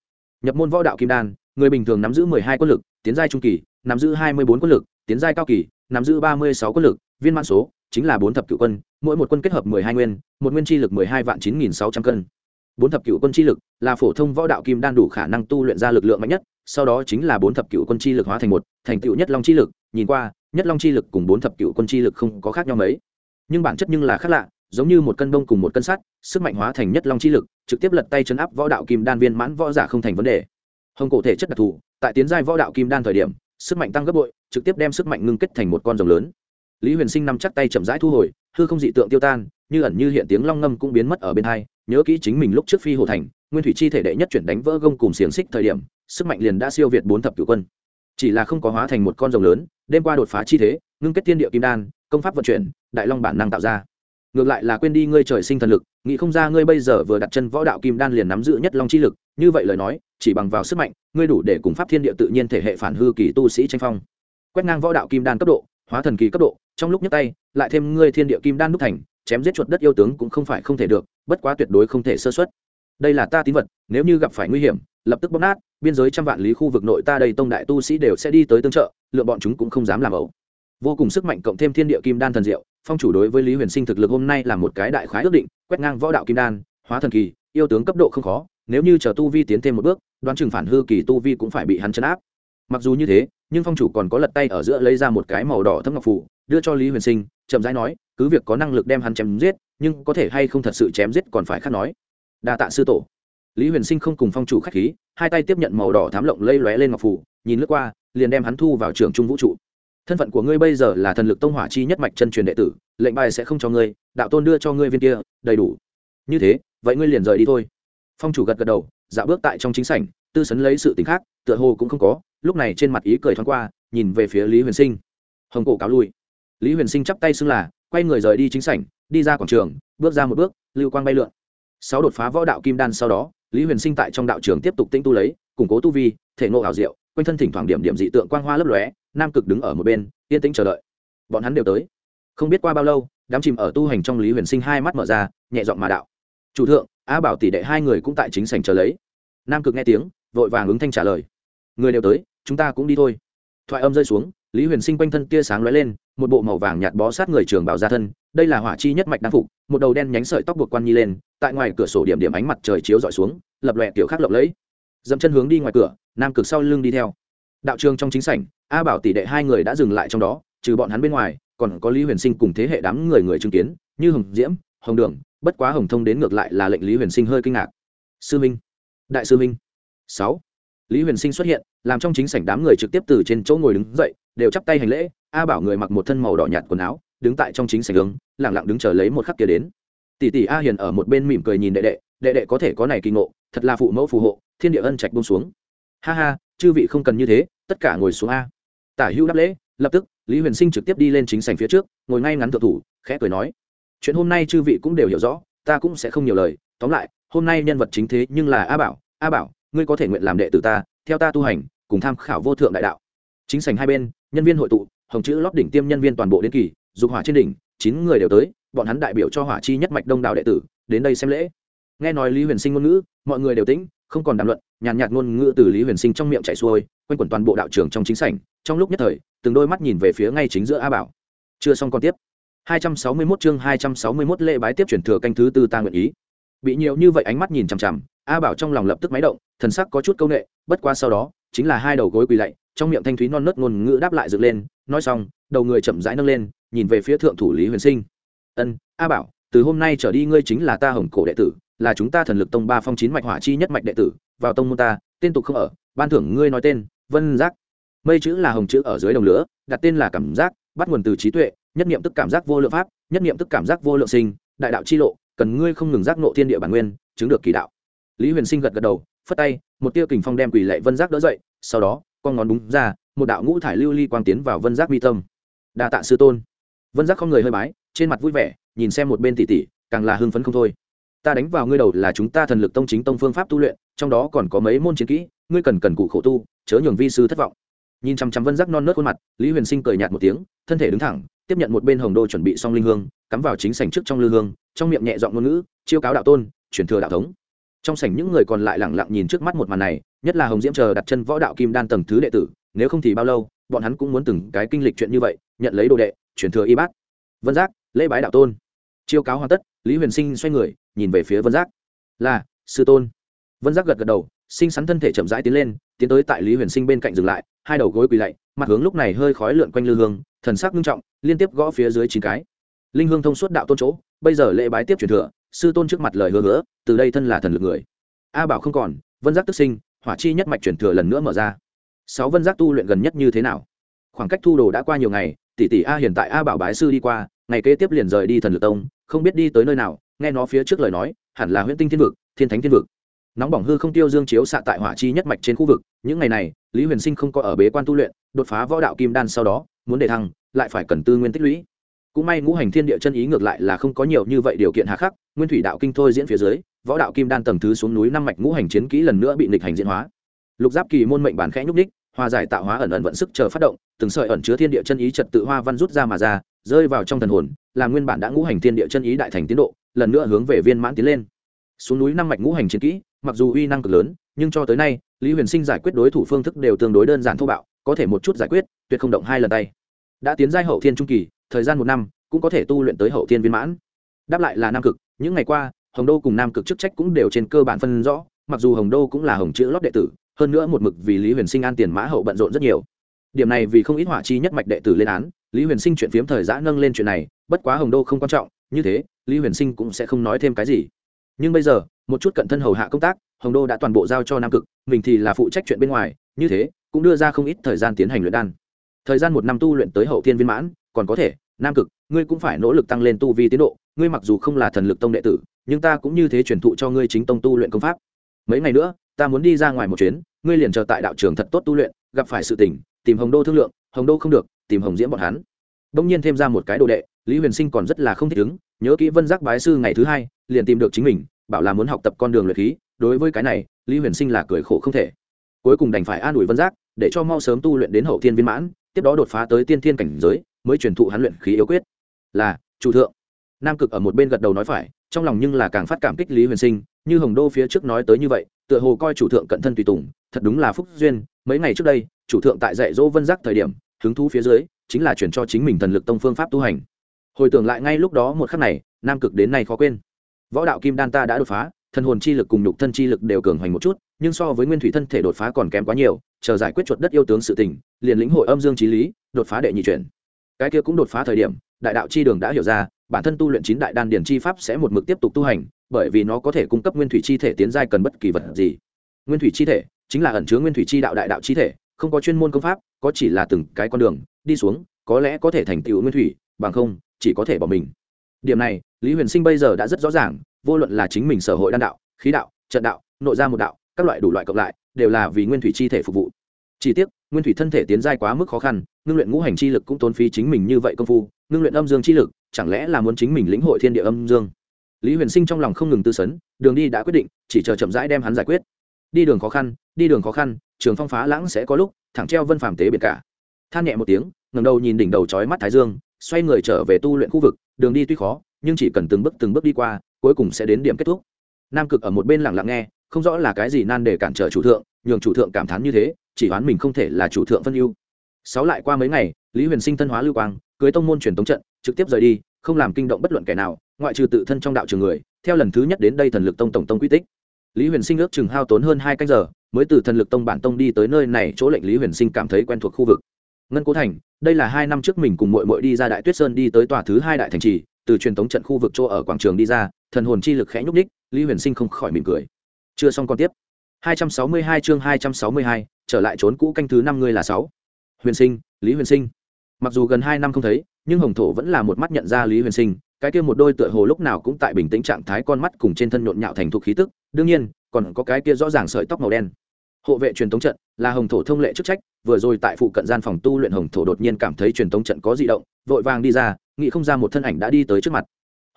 Nhập môn võ đạo kim đan, người bình thường nắm giữ mười hai quân lực, tiến giai trung kỳ, nắm giữ hai mươi bốn quân lực, tiến giai cao kỳ, nắm giữ ba mươi sáu quân lực, viên mãn số chính là bốn thập cựu quân, mỗi một quân kết hợp mười hai nguyên, một nguyên chi lực mười hai vạn chín nghìn sáu trăm cân. Bốn thập cựu quân chi lực là phổ thông võ đạo kim đan đủ khả năng tu luyện ra lực lượng mạnh nhất, sau đó chính là bốn thập cựu quân chi lực hóa thành một, thành tựu nhất long chi lực. Nhìn qua, nhất long chi lực cùng bốn thập cựu quân chi lực không có khác nhau mấy. Nhưng bản chất nhưng là khác lạ, giống như một cân bông cùng một cân sắt, sức mạnh hóa thành nhất long chi lực, trực tiếp lật tay chấn áp võ đạo kim đan viên mãn võ giả không thành vấn đề. Hồng cổ thể chất đặc thù, tại tiến giai võ đạo kim đan thời điểm, sức mạnh tăng gấp bội, trực tiếp đem sức mạnh ngưng kết thành một con rồng lớn lý huyền sinh nằm chắc tay chậm rãi thu hồi, hư không dị tượng tiêu tan, như ẩn như hiện tiếng long ngâm cũng biến mất ở bên hai, nhớ kỹ chính mình lúc trước phi hồ thành, nguyên thủy chi thể đệ nhất chuyển đánh vỡ gông cùng xiềng xích thời điểm, sức mạnh liền đã siêu việt bốn thập cửu quân. Chỉ là không có hóa thành một con rồng lớn, đêm qua đột phá chi thế, ngưng kết tiên địa kim đan, công pháp vận chuyển, đại long bản năng tạo ra. Ngược lại là quên đi ngươi trời sinh thần lực, nghĩ không ra ngươi bây giờ vừa đặt chân võ đạo kim đan liền nắm giữ nhất long chi lực, như vậy lời nói, chỉ bằng vào sức mạnh, ngươi đủ để cùng pháp thiên địa tự nhiên thể hệ phản hư kỳ tu sĩ tranh phong. Quét ngang võ đạo kim đan cấp độ hóa thần kỳ cấp độ, trong lúc nhấc tay, lại thêm ngươi thiên địa kim đan đúc thành, chém giết chuột đất yêu tướng cũng không phải không thể được, bất quá tuyệt đối không thể sơ xuất đây là ta tín vật, nếu như gặp phải nguy hiểm, lập tức bóp nát, biên giới trăm vạn lý khu vực nội ta đây tông đại tu sĩ đều sẽ đi tới tương trợ, lựa bọn chúng cũng không dám làm ẩu. Vô cùng sức mạnh cộng thêm thiên địa kim đan thần diệu, phong chủ đối với lý huyền sinh thực lực hôm nay là một cái đại khái ước định, quét ngang võ đạo kim đan, hóa thần kỳ, yêu tướng cấp độ không khó, nếu như chờ tu vi tiến thêm một bước, đoán chừng phản hư kỳ tu vi cũng phải bị hắn chấn áp mặc dù như thế, nhưng phong chủ còn có lật tay ở giữa lấy ra một cái màu đỏ thấm ngọc phủ đưa cho lý huyền sinh, chậm rãi nói, cứ việc có năng lực đem hắn chém giết, nhưng có thể hay không thật sự chém giết còn phải khác nói. Đa tạ sư tổ. Lý huyền sinh không cùng phong chủ k h á c h khí, hai tay tiếp nhận màu đỏ thám lộng lây lóe lên ngọc phủ nhìn lướt qua, liền đem hắn thu vào trường trung vũ trụ. Thân phận của ngươi bây giờ là thần lực tông hỏa chi nhất mạch chân truyền đệ tử, lệnh bài sẽ không cho ngươi, đạo tôn đưa cho ngươi viên kia, đầy đủ. Như thế, vậy ngươi liền rời đi thôi. Phong chủ gật gật đầu, dạo bước tại trong chính sảnh tư sấn lấy sự tính khác, tựa hồ cũng không có, lúc này trên mặt ý cười thoáng qua, nhìn về phía lý huyền sinh. Hồng cổ cáo lui. Lý huyền sinh chắp tay xưng là, quay người rời đi chính sảnh, đi ra quảng trường, bước ra một bước, lưu quang bay lượn. Sáu đột phá võ đạo kim đan sau đó, lý huyền sinh tại trong đạo trường tiếp tục tinh tu lấy, củng cố tu vi, thể ngộ ảo diệu, quanh thân thỉnh thoảng điểm điểm dị tượng quang hoa lấp lóe, nam cực đứng ở một bên, yên tĩnh chờ đợi. Bọn hắn đều tới. Không biết qua bao lâu, đám chìm ở tu hành trong lý huyền sinh hai mắt mở ra, nhẹ giọng mà đạo. Chủ thượng, a bảo tỷ đệ hai người cũng tại chính sảnh chờ lấy. Nam cực nghe tiếng vội vàng ứng thanh trả lời. Người đều tới, chúng ta cũng đi thôi. Thoại âm rơi xuống, lý huyền sinh quanh thân tia sáng lóe lên, một bộ màu vàng nhạt bó sát người trường bảo ra thân, đây là hỏa chi nhất mạch đan phục, một đầu đen nhánh sợi tóc buộc quan nhi lên, tại ngoài cửa sổ điểm điểm ánh mặt trời chiếu dọi xuống, lập lòe kiểu khác lộng lẫy. Dẫm chân hướng đi ngoài cửa, nam cực sau lưng đi theo. Đạo trường trong chính sảnh, a bảo tỷ đệ hai người đã dừng lại trong đó, trừ bọn hắn bên ngoài, còn có lý huyền sinh cùng thế hệ đám người người chứng kiến, như hồng diễm, hồng đường, bất quá hồng thông đến ngược lại là lệnh lý huyền sinh hơi kinh ngạc. Sư minh, đại sư minh sáu. Lý huyền sinh xuất hiện, làm trong chính sảnh đám người trực tiếp từ trên chỗ ngồi đứng dậy, đều chắp tay hành lễ, a bảo người mặc một thân màu đỏ nhạt quần áo, đứng tại trong chính sảnh hướng lẳng lặng đứng chờ lấy một khắc kia đến. Tỷ tỷ a hiền ở một bên mỉm cười nhìn đệ đệ đệ đệ có thể có này kỳ ngộ, thật là phụ mẫu phù hộ, thiên địa ân trạch bông xuống. Ha ha, chư vị không cần như thế, tất cả ngồi xuống a. Tả hữu đáp lễ, lập tức, lý huyền sinh trực tiếp đi lên chính sảnh phía trước, ngồi ngay ngắn thượng thủ, khẽ cười nói. Chuyện hôm nay chư vị cũng đều hiểu rõ, ta cũng sẽ không nhiều lời, tóm lại, hôm nay nhân vật chính thế nhưng là a bảo a bảo ngươi có thể nguyện làm đệ tử ta, theo ta tu hành, cùng tham khảo vô thượng đại đạo. Chính sảnh hai bên, nhân viên hội tụ, hồng chữ lót đỉnh tiêm nhân viên toàn bộ đến kỳ, dục hỏa trên đỉnh, chín người đều tới, bọn hắn đại biểu cho hỏa chi nhất mạch đông đảo đệ tử, đến đây xem lễ. Nghe nói lý huyền sinh ngôn ngữ, mọi người đều tĩnh, không còn đàm luận, nhàn nhạt ngôn ngữ từ lý huyền sinh trong miệng chạy xuôi, quanh quẩn toàn bộ đạo trường trong chính sảnh. Trong lúc nhất thời, từng đôi mắt nhìn về phía ngay chính giữa a bảo. Chưa xong còn tiếp. 261 chương 261 lễ bái tiếp chuyển thừa canh thứ tư ta nguyện ý. Bị nhiều như vậy ánh mắt nhìn chằm chằm a bảo trong lòng lập tức máy động, thần sắc có chút câu nệ, bất qua sau đó, chính là hai đầu gối quỳ lạy, trong miệng thanh thúy non nớt ngôn ngữ đáp lại dựng lên, nói xong, đầu người chậm rãi nâng lên, nhìn về phía thượng thủ lý huyền sinh. Ân, a bảo, từ hôm nay trở đi ngươi chính là ta hồng cổ đệ tử, là chúng ta thần lực tông ba phong chín mạch hỏa chi nhất mạch đệ tử, vào tông môn ta, tên tục không ở, ban thưởng ngươi nói tên, vân giác. Mây chữ là hồng chữ ở dưới đồng lửa, đặt tên là cảm giác, bắt nguồn từ trí tuệ, nhất niệm tức cảm giác vô lượng pháp, nhất niệm tức cảm giác vô lượng sinh, đại đạo chi lộ, cần ngươi không ngừng giác nộ thiên địa bản nguyên, chứng được kỳ đạo lý huyền sinh gật gật đầu, phất tay, một tia kình phong đem quỷ lệ vân giác đỡ dậy, sau đó, con ngón đúng ra, một đạo ngũ thải lưu ly quang tiến vào vân giác mi tâm. Đa tạ sư tôn. Vân giác không người hơi bái, trên mặt vui vẻ, nhìn xem một bên tỷ tỷ, càng là hưng phấn không thôi. Ta đánh vào ngươi đầu là chúng ta thần lực tông chính tông phương pháp tu luyện, trong đó còn có mấy môn chiến kỹ, ngươi cần cần cụ khổ tu, chớ nhường vi sư thất vọng. Nhìn chăm chăm vân giác non nớt khuôn mặt, lý huyền sinh cười nhạt một tiếng, thân thể đứng thẳng, tiếp nhận một bên hồng đô chuẩn bị xong linh hương, cắm vào chính sảnh trước trong lư hương, trong miệng nhẹ giọng ngôn ngữ, chiêu cáo đạo tôn truyền thừa đạo thống trong sảnh những người còn lại lẳng lặng nhìn trước mắt một màn này, nhất là hồng diễm chờ đặt chân võ đạo kim đan tầng thứ đệ tử, nếu không thì bao lâu, bọn hắn cũng muốn từng cái kinh lịch chuyện như vậy, nhận lấy đồ đệ truyền thừa y bát. Vân giác, lễ bái đạo tôn. Chiêu cáo hoàn tất, lý huyền sinh xoay người, nhìn về phía vân giác. Là, sư tôn. Vân giác gật gật đầu, sinh sắn thân thể chậm rãi tiến lên, tiến tới tại lý huyền sinh bên cạnh dừng lại, hai đầu gối quỳ lạy, mặt hướng lúc này hơi khói lượn quanh lư hương, thần sắc nghiêm trọng, liên tiếp gõ phía dưới chín cái. Linh hương thông suốt đạo tôn chỗ, bây giờ lễ bái tiếp truyền thừa sư tôn trước mặt lời hứa hứa, từ đây thân là thần lực người. A bảo không còn, vân giác tức sinh, hỏa chi nhất mạch truyền thừa lần nữa mở ra. Sáu vân giác tu luyện gần nhất như thế nào? Khoảng cách thu đồ đã qua nhiều ngày, tỷ tỷ a hiện tại a bảo bái sư đi qua, ngày kế tiếp liền rời đi thần lực tông, không biết đi tới nơi nào, nghe nó phía trước lời nói, hẳn là huyễn tinh thiên vực, thiên thánh thiên vực. Nóng bỏng hư không tiêu dương chiếu xạ tại hỏa chi nhất mạch trên khu vực, những ngày này, lý huyền sinh không có ở bế quan tu luyện, đột phá võ đạo kim đan sau đó, muốn đề thăng, lại phải cần tư nguyên tích lũy cũng may ngũ hành thiên địa chân ý ngược lại là không có nhiều như vậy điều kiện hà khắc, nguyên thủy đạo kinh thôi diễn phía dưới, võ đạo kim đan tầng thứ xuống núi năm mạch ngũ hành chiến kỹ lần nữa bị nịch hành diễn hóa. Lục giáp kỳ môn mệnh bản khẽ nhúc ních hoa giải tạo hóa ẩn ẩn vận sức chờ phát động, từng sợi ẩn chứa thiên địa chân ý trật tự hoa văn rút ra mà ra, rơi vào trong thần hồn, là nguyên bản đã ngũ hành thiên địa chân ý đại thành tiến độ, lần nữa hướng về viên mãn tiến lên. Xuống núi năm mạch ngũ hành chiến kỹ, mặc dù uy năng cực lớn, nhưng cho tới nay, lý huyền sinh giải quyết đối thủ phương thức đều tương đối đơn giản thô bạo, có thể một chút giải quyết, tuyệt không động hai lần tay. Đã tiến giai hậu thiên trung kỳ thời gian một năm, cũng có thể tu luyện tới hậu thiên viên mãn. Đáp lại là nam cực, những ngày qua, hồng đô cùng nam cực chức trách cũng đều trên cơ bản phân rõ, mặc dù hồng đô cũng là hồng chữ lót đệ tử, hơn nữa một mực vì lý huyền sinh an tiền mã hậu bận rộn rất nhiều. Điểm này vì không ít hỏa chi nhất mạch đệ tử lên án, lý huyền sinh chuyện phiếm thời giã nâng lên chuyện này, bất quá hồng đô không quan trọng, như thế, lý huyền sinh cũng sẽ không nói thêm cái gì. Nhưng bây giờ, một chút cận thân hầu hạ công tác, hồng đô đã toàn bộ giao cho nam cực, mình thì là phụ trách chuyện bên ngoài, như thế, cũng đưa ra không ít thời gian tiến hành luyện đan. Thời gian một năm tu luyện tới hậu thiên viên mãn còn có thể, nam cực, ngươi cũng phải nỗ lực tăng lên tu vi tiến độ, ngươi mặc dù không là thần lực tông đệ tử, nhưng ta cũng như thế truyền thụ cho ngươi chính tông tu luyện công pháp. Mấy ngày nữa, ta muốn đi ra ngoài một chuyến, ngươi liền chờ tại đạo trường thật tốt tu luyện, gặp phải sự tình, tìm hồng đô thương lượng, hồng đô không được, tìm hồng diễm bọn hắn. Đông nhiên thêm ra một cái đồ đệ, lý huyền sinh còn rất là không thích ứng, nhớ kỹ vân giác bái sư ngày thứ hai, liền tìm được chính mình, bảo là muốn học tập con đường luyện khí, đối với cái này, lý huyền sinh là cười khổ không thể. Cuối cùng đành phải an ủi vân giác, để cho mau sớm tu luyện đến hậu thiên viên mãn, tiếp đó đột phá tới tiên thiên cảnh giới mới truyền thụ hắn luyện khí yếu quyết. Là, chủ thượng. Nam cực ở một bên gật đầu nói phải, trong lòng nhưng là càng phát cảm kích lý huyền sinh, như hồng đô phía trước nói tới như vậy, tựa hồ coi chủ thượng cận thân tùy tùng, thật đúng là phúc duyên. Mấy ngày trước đây, chủ thượng tại dạy dỗ vân giác thời điểm, hứng thú phía dưới, chính là chuyển cho chính mình thần lực tông phương pháp tu hành. Hồi tưởng lại ngay lúc đó một khắc này, nam cực đến nay khó quên. Võ đạo kim đan ta đã đột phá, thần hồn chi lực cùng nhục thân chi lực đều cường hoành một chút, nhưng so với nguyên thủy thân thể đột phá còn kém quá nhiều, chờ giải quyết chuột đất yêu tướng sự tình, liền lĩnh hội âm dương trí lý, đột phá đệ nhị chuyển cái kia cũng đột phá thời điểm, đại đạo chi đường đã hiểu ra, bản thân tu luyện chín đại đan điển chi pháp sẽ một mực tiếp tục tu hành, bởi vì nó có thể cung cấp nguyên thủy chi thể tiến giai cần bất kỳ vật gì. Nguyên thủy chi thể chính là ẩn chứa nguyên thủy chi đạo đại đạo chi thể, không có chuyên môn công pháp, có chỉ là từng cái con đường, đi xuống, có lẽ có thể thành tựu nguyên thủy, bằng không, chỉ có thể bỏ mình. Điểm này, lý huyền sinh bây giờ đã rất rõ ràng, vô luận là chính mình sở hội đan đạo, khí đạo, trận đạo, nội ra một đạo, các loại đủ loại cộng lại, đều là vì nguyên thủy chi thể phục vụ chỉ tiếc, nguyên thủy thân thể tiến giai quá mức khó khăn, ngưng luyện ngũ hành chi lực cũng tốn phí chính mình như vậy công phu, ngưng luyện âm dương chi lực, chẳng lẽ là muốn chính mình lĩnh hội thiên địa âm dương? Lý huyền sinh trong lòng không ngừng tư sấn, đường đi đã quyết định, chỉ chờ chậm rãi đem hắn giải quyết. Đi đường khó khăn, đi đường khó khăn, trường phong phá lãng sẽ có lúc, thẳng treo vân phàm tế biệt cả. Than nhẹ một tiếng ngầm đầu nhìn đỉnh đầu trói mắt thái dương, xoay người trở về tu luyện khu vực, đường đi tuy khó, nhưng chỉ cần từng bước từng bước đi qua, cuối cùng sẽ đến điểm kết thúc. Nam cực ở một bên lặng lặng nghe, không rõ là cái gì nan để cản trở chủ thượng, nhường chủ thượng cảm thán như thế chỉ oán mình không thể là chủ thượng phân ưu. Sáu lại qua mấy ngày lý huyền sinh thân hóa lưu quang cưới tông môn truyền tống trận trực tiếp rời đi không làm kinh động bất luận kẻ nào ngoại trừ tự thân trong đạo trường người theo lần thứ nhất đến đây thần lực tông tổng tông quy tích. Lý huyền sinh ước chừng hao tốn hơn hai canh giờ mới từ thần lực tông bản tông đi tới nơi này chỗ lệnh lý huyền sinh cảm thấy quen thuộc khu vực. Ngân cố thành đây là hai năm trước mình cùng mội mội đi ra đại tuyết sơn đi tới tòa thứ hai đại thành trì từ truyền thống trận khu vực chỗ ở quảng trường đi ra thần hồn chi lực khẽ nhúc ních lý huyền sinh không khỏi mỉm cười. Chưa xong còn tiếp. 262 chương 262, trở lại trốn cũ canh thứ năm người là sáu. Huyền sinh, lý huyền sinh. Mặc dù gần hai năm không thấy, nhưng hồng thổ vẫn là một mắt nhận ra lý huyền sinh, cái kia một đôi tựa hồ lúc nào cũng tại bình tĩnh trạng thái con mắt cùng trên thân nhộn nhạo thành thục khí tức, đương nhiên, còn có cái kia rõ ràng sợi tóc màu đen. Hộ vệ truyền tống trận, là hồng thổ thông lệ chức trách, vừa rồi tại phụ cận gian phòng tu luyện hồng thổ đột nhiên cảm thấy truyền tống trận có di động, vội vàng đi ra, nghĩ không ra một thân ảnh đã đi tới trước mặt.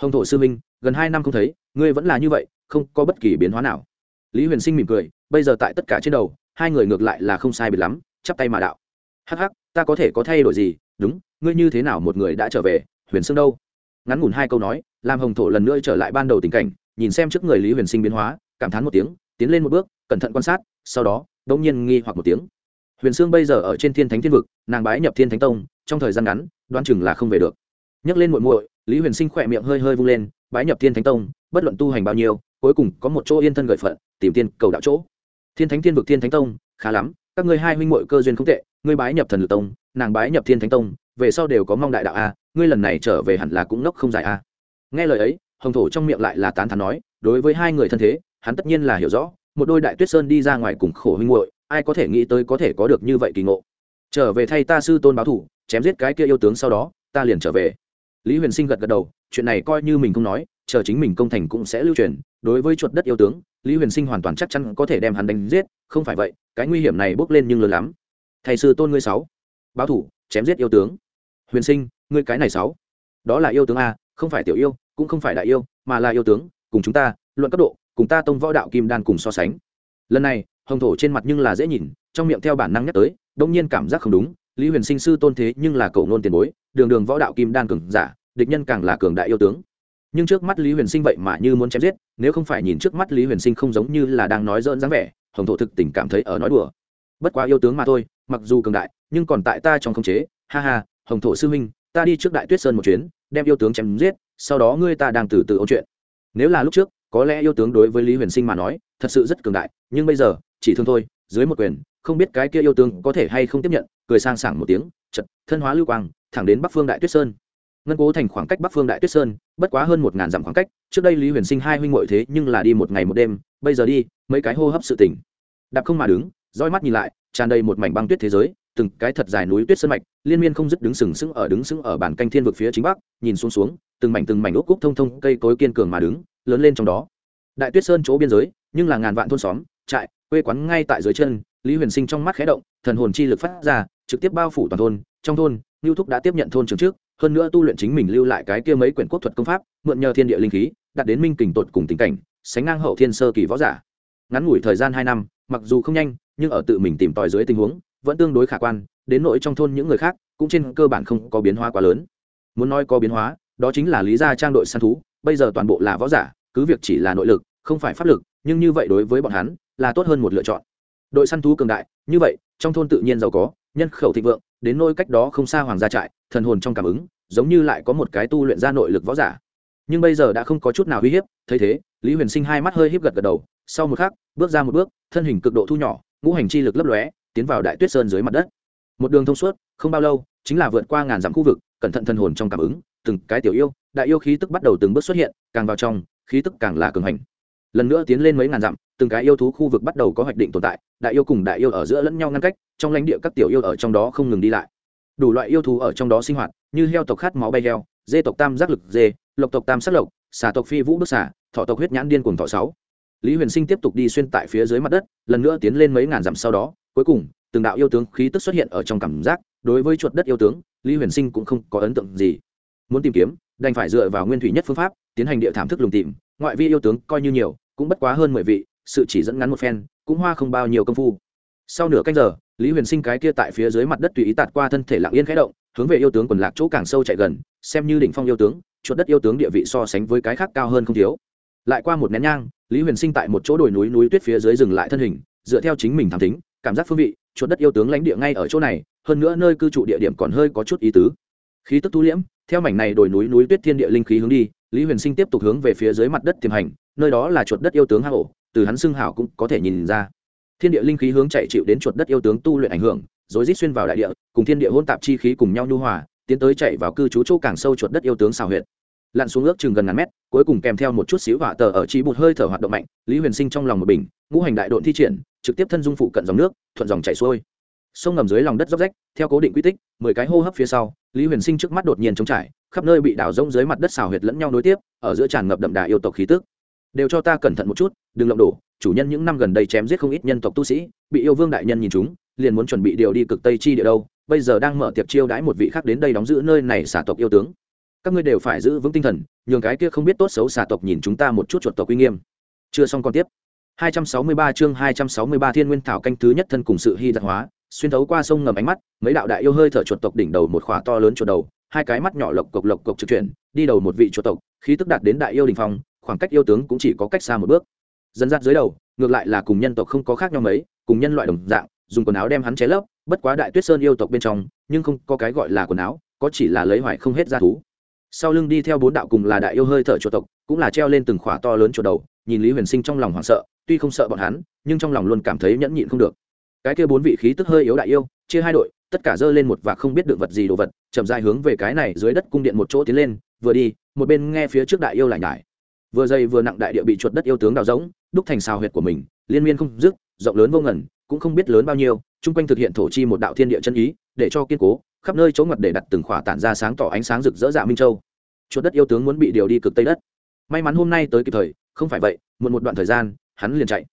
Hồng thổ sư minh gần hai năm không thấy, ngươi vẫn là như vậy, không có bất kỳ biến hóa nào. Lý huyền sinh mỉm cười, bây giờ tại tất cả trên đầu hai người ngược lại là không sai biệt lắm, chắp tay mà đạo. Hắc hắc, ta có thể có thay đổi gì? Đúng, ngươi như thế nào một người đã trở về, huyền sương đâu? Ngắn ngủn hai câu nói, làm hồng thổ lần nữa trở lại ban đầu tình cảnh, nhìn xem trước người lý huyền sinh biến hóa, cảm thán một tiếng, tiến lên một bước, cẩn thận quan sát, sau đó đ ỗ n g nhiên nghi hoặc một tiếng. Huyền sương bây giờ ở trên thiên thánh thiên vực, nàng bái nhập thiên thánh tông, trong thời gian ngắn đoan chừng là không về được. Nhắc lên muội muội, lý huyền sinh khỏe miệng hơi hơi vung lên, bái nhập thiên thánh tông, bất luận tu hành bao nhiêu, cuối cùng có một chỗ yên thân gợi phận, tìm tiên cầu đạo chỗ thiên thánh thiên vực thiên thánh tông, khá lắm, các ngươi hai huynh muội cơ duyên không tệ, ngươi bái nhập thần lực tông, nàng bái nhập thiên thánh tông, về sau đều có mong đại đạo a, ngươi lần này trở về hẳn là cũng nốc không dài a. Nghe lời ấy, hồng thổ trong miệng lại là tán thán nói, đối với hai người thân thế, hắn tất nhiên là hiểu rõ, một đôi đại tuyết sơn đi ra ngoài cùng khổ huynh muội, ai có thể nghĩ tới có thể có được như vậy kỳ ngộ. Trở về thay ta sư tôn báo thủ, chém giết cái kia yêu tướng sau đó, ta liền trở về. Lý huyền sinh gật gật đầu, chuyện này coi như mình không nói chờ chính mình công thành cũng sẽ lưu truyền. Đối với chuột đất yêu tướng, lý huyền sinh hoàn toàn chắc chắn có thể đem hắn đánh giết, không phải vậy, cái nguy hiểm này bốc lên nhưng lớn lắm. Thầy sư tôn ngươi sáu, báo thủ, chém giết yêu tướng. Huyền sinh, ngươi cái này sáu, đó là yêu tướng a, không phải tiểu yêu, cũng không phải đại yêu, mà là yêu tướng, cùng chúng ta, luận cấp độ, cùng ta tông võ đạo kim đan cùng so sánh. Lần này, hồng thổ trên mặt nhưng là dễ nhìn, trong miệng theo bản năng nhắc tới, đông nhiên cảm giác không đúng, lý huyền sinh sư tôn thế nhưng là cậu nôn tiền bối, đường đường võ đạo kim đan cường giả, địch nhân càng là cường đại yêu tướng nhưng trước mắt lý huyền sinh vậy mà như muốn chém giết, nếu không phải nhìn trước mắt lý huyền sinh không giống như là đang nói dỡn dáng vẻ, hồng thổ thực tình cảm thấy ở nói đùa. Bất quá yêu tướng mà thôi, mặc dù cường đại, nhưng còn tại ta trong khống chế. Ha ha, hồng thổ sư huynh, ta đi trước đại tuyết sơn một chuyến, đem yêu tướng chém giết, sau đó ngươi ta đang từ từ ôn chuyện. Nếu là lúc trước, có lẽ yêu tướng đối với lý huyền sinh mà nói, thật sự rất cường đại, nhưng bây giờ, chỉ thương thôi, dưới một quyền, không biết cái kia yêu tướng có thể hay không tiếp nhận, cười sang sảng một tiếng, chật, thân hóa lưu quang, thẳng đến bắc phương đại tuyết sơn ngân cố thành khoảng cách bắc phương đại tuyết sơn, bất quá hơn một ngàn dặm khoảng cách, trước đây lý huyền sinh hai huynh ngội thế nhưng là đi một ngày một đêm, bây giờ đi, mấy cái hô hấp sự tỉnh. Đạp không mà đứng, roi mắt nhìn lại, tràn đầy một mảnh băng tuyết thế giới, từng cái thật dài núi tuyết sơn mạch, liên miên không dứt đứng sừng sững ở đứng sững ở bản canh thiên vực phía chính bắc, nhìn xuống xuống, từng mảnh từng mảnh ốc cúc thông thông, cây cối kiên cường mà đứng, lớn lên trong đó. Đại tuyết sơn chỗ biên giới, nhưng là ngàn vạn thôn xóm, trại, quê quán ngay tại dưới chân, lý huyền sinh trong mắt khé động, thần hồn chi lực phát ra, trực tiếp bao phủ toàn thôn, trong thôn lưu thúc đã tiếp nhận thôn trường trước hơn nữa tu luyện chính mình lưu lại cái kia mấy quyển quốc thuật công pháp, mượn nhờ thiên địa linh khí đặt đến minh kình tột cùng tình cảnh, sánh ngang hậu thiên sơ kỳ võ giả. Ngắn ngủi thời gian hai năm, mặc dù không nhanh, nhưng ở tự mình tìm tòi dưới tình huống, vẫn tương đối khả quan, đến nội trong thôn những người khác, cũng trên cơ bản không có biến hóa quá lớn. Muốn nói có biến hóa, đó chính là lý gia trang đội săn thú, bây giờ toàn bộ là võ giả, cứ việc chỉ là nội lực, không phải pháp lực, nhưng như vậy đối với bọn hắn, là tốt hơn một lựa chọn. Đội săn thú cường đại, như vậy, trong thôn tự nhiên giàu có, nhân khẩu thịnh vượng đến nôi cách đó không xa hoàng gia trại, thần hồn trong cảm ứng, giống như lại có một cái tu luyện ra nội lực võ giả. Nhưng bây giờ đã không có chút nào uy hiếp, thấy thế, lý huyền sinh hai mắt hơi hiếp gật gật đầu, sau một khắc, bước ra một bước, thân hình cực độ thu nhỏ, ngũ hành chi lực lấp lóe, tiến vào đại tuyết sơn dưới mặt đất. Một đường thông suốt, không bao lâu, chính là vượt qua ngàn dặm khu vực, cẩn thận thân hồn trong cảm ứng, từng cái tiểu yêu, đại yêu khí tức bắt đầu từng bước xuất hiện, càng vào trong, khí tức càng là cường hành lần nữa tiến lên mấy ngàn dặm, từng cái yêu thú khu vực bắt đầu có hoạch định tồn tại, đại yêu cùng đại yêu ở giữa lẫn nhau ngăn cách, trong lãnh địa các tiểu yêu ở trong đó không ngừng đi lại. Đủ loại yêu thú ở trong đó sinh hoạt, như heo tộc khát máu bay heo, dê tộc tam giác lực dê, lộc tộc tam sắc lộc, xà tộc phi vũ bức xà, thọ tộc huyết nhãn điên cùng thọ sáu. Lý huyền sinh tiếp tục đi xuyên tại phía dưới mặt đất, lần nữa tiến lên mấy ngàn dặm sau đó, cuối cùng, từng đạo yêu tướng khí tức xuất hiện ở trong cảm giác, đối với chuột đất yêu tướng, lý huyền sinh cũng không có ấn tượng gì. Muốn tìm kiếm, đành phải dựa vào nguyên thủy nhất phương pháp, tiến hành địa thảm thức lùng tìm, ngoại vi yêu tướng coi như nhiều cũng bất quá hơn mười vị, sự chỉ dẫn ngắn một phen, cũng hoa không bao nhiêu công phu. Sau nửa canh giờ, lý huyền sinh cái kia tại phía dưới mặt đất tùy ý tạt qua thân thể lặng yên khẽ động, hướng về yêu tướng quần lạc chỗ càng sâu chạy gần, xem như đỉnh phong yêu tướng, chuột đất yêu tướng địa vị so sánh với cái khác cao hơn không thiếu. Lại qua một nén nhang, lý huyền sinh tại một chỗ đồi núi núi tuyết phía dưới dừng lại thân hình, dựa theo chính mình thám tính cảm giác phương vị, chuột đất yêu tướng lãnh địa ngay ở chỗ này, hơn nữa nơi cư trụ địa điểm còn hơi có chút ý tứ. Khí tức thu liễm, theo mảnh này đồi núi núi tuyết thiên địa linh khí hướng đi, lý huyền sinh tiếp tục hướng về phía dưới mặt đất tiềm hành nơi đó là chuột đất yêu tướng hang ổ, từ hắn xưng hảo cũng có thể nhìn ra. Thiên địa linh khí hướng chạy chịu đến chuột đất yêu tướng tu luyện ảnh hưởng, rồi rít xuyên vào đại địa, cùng thiên địa hôn tạp chi khí cùng nhau nhu hòa, tiến tới chạy vào cư trú chỗ càng sâu chuột đất yêu tướng xào huyệt. Lặn xuống ước chừng gần ngàn mét, cuối cùng kèm theo một chút xíu hỏa tờ ở chi bụt hơi thở hoạt động mạnh, lý huyền sinh trong lòng một bình, ngũ hành đại độn thi triển, trực tiếp thân dung phụ cận dòng nước, thuận dòng chảy xuôi. Sông ngầm dưới lòng đất dốc rách, theo cố định quy tích, mười cái hô hấp phía sau, lý huyền sinh trước mắt đột nhiên trống trải, khắp nơi bị đảo rông dưới mặt đất xào huyệt lẫn nhau nối tiếp, ở giữa tràn ngập đậm đà yêu tộc khí tức đều cho ta cẩn thận một chút đừng lộng đổ. Chủ nhân những năm gần đây chém giết không ít nhân tộc tu sĩ bị yêu vương đại nhân nhìn chúng liền muốn chuẩn bị điều đi cực tây chi địa đâu. Bây giờ đang mở tiệc chiêu đãi một vị khác đến đây đóng giữ nơi này xả tộc yêu tướng. Các ngươi đều phải giữ vững tinh thần nhường cái kia không biết tốt xấu xả tộc nhìn chúng ta một chút chuột tộc uy nghiêm. Chưa xong còn tiếp. 263 chương 263 Thiên Nguyên Thảo canh thứ nhất thân cùng sự hy giật hóa, xuyên thấu qua sông ngầm ánh mắt, mấy đạo đại yêu hơi thở chuột tộc đỉnh đầu một khỏa to lớn chuột đầu, hai cái mắt nhỏ lộc cộc lộc cộc trực chuyển, đi đầu một vị chuột tộc, khí tức đạt đến đại yêu đỉnh phong, khoảng cách yêu tướng cũng chỉ có cách xa một bước. dân dắt dưới đầu, ngược lại là cùng nhân tộc không có khác nhau mấy, cùng nhân loại đồng dạng, dùng quần áo đem hắn ché lấp, bất quá đại tuyết sơn yêu tộc bên trong, nhưng không có cái gọi là quần áo, có chỉ là lấy hoài không hết ra thú. Sau lưng đi theo bốn đạo cùng là đại yêu hơi thở chuột tộc, cũng là treo lên từng khỏa to lớn chuột đầu, nhìn Lý Huyền Sinh trong lòng hoảng sợ, tuy không sợ bọn hắn nhưng trong lòng luôn cảm thấy nhẫn nhịn không được cái kia bốn vị khí tức hơi yếu đại yêu chia hai đội tất cả dơ lên một và không biết được vật gì đồ vật chậm dài hướng về cái này dưới đất cung điện một chỗ tiến lên vừa đi một bên nghe phía trước đại yêu lại nhải vừa dày vừa nặng đại địa bị chuột đất yêu tướng đào rỗng, đúc thành xào huyệt của mình, liên miên không dứt, rộng lớn vô ngần, cũng không biết lớn bao nhiêu, chung quanh thực hiện thổ chi một đạo thiên địa chân ý, để cho kiên cố, khắp nơi chỗ ngặt để đặt từng khỏa tản ra sáng tỏ ánh sáng rực rỡ dạ minh châu. Chuột đất yêu tướng muốn bị điều đi cực tây đất. May mắn hôm nay tới kịp thời, không phải vậy, muộn một đoạn thời gian, hắn liền chạy.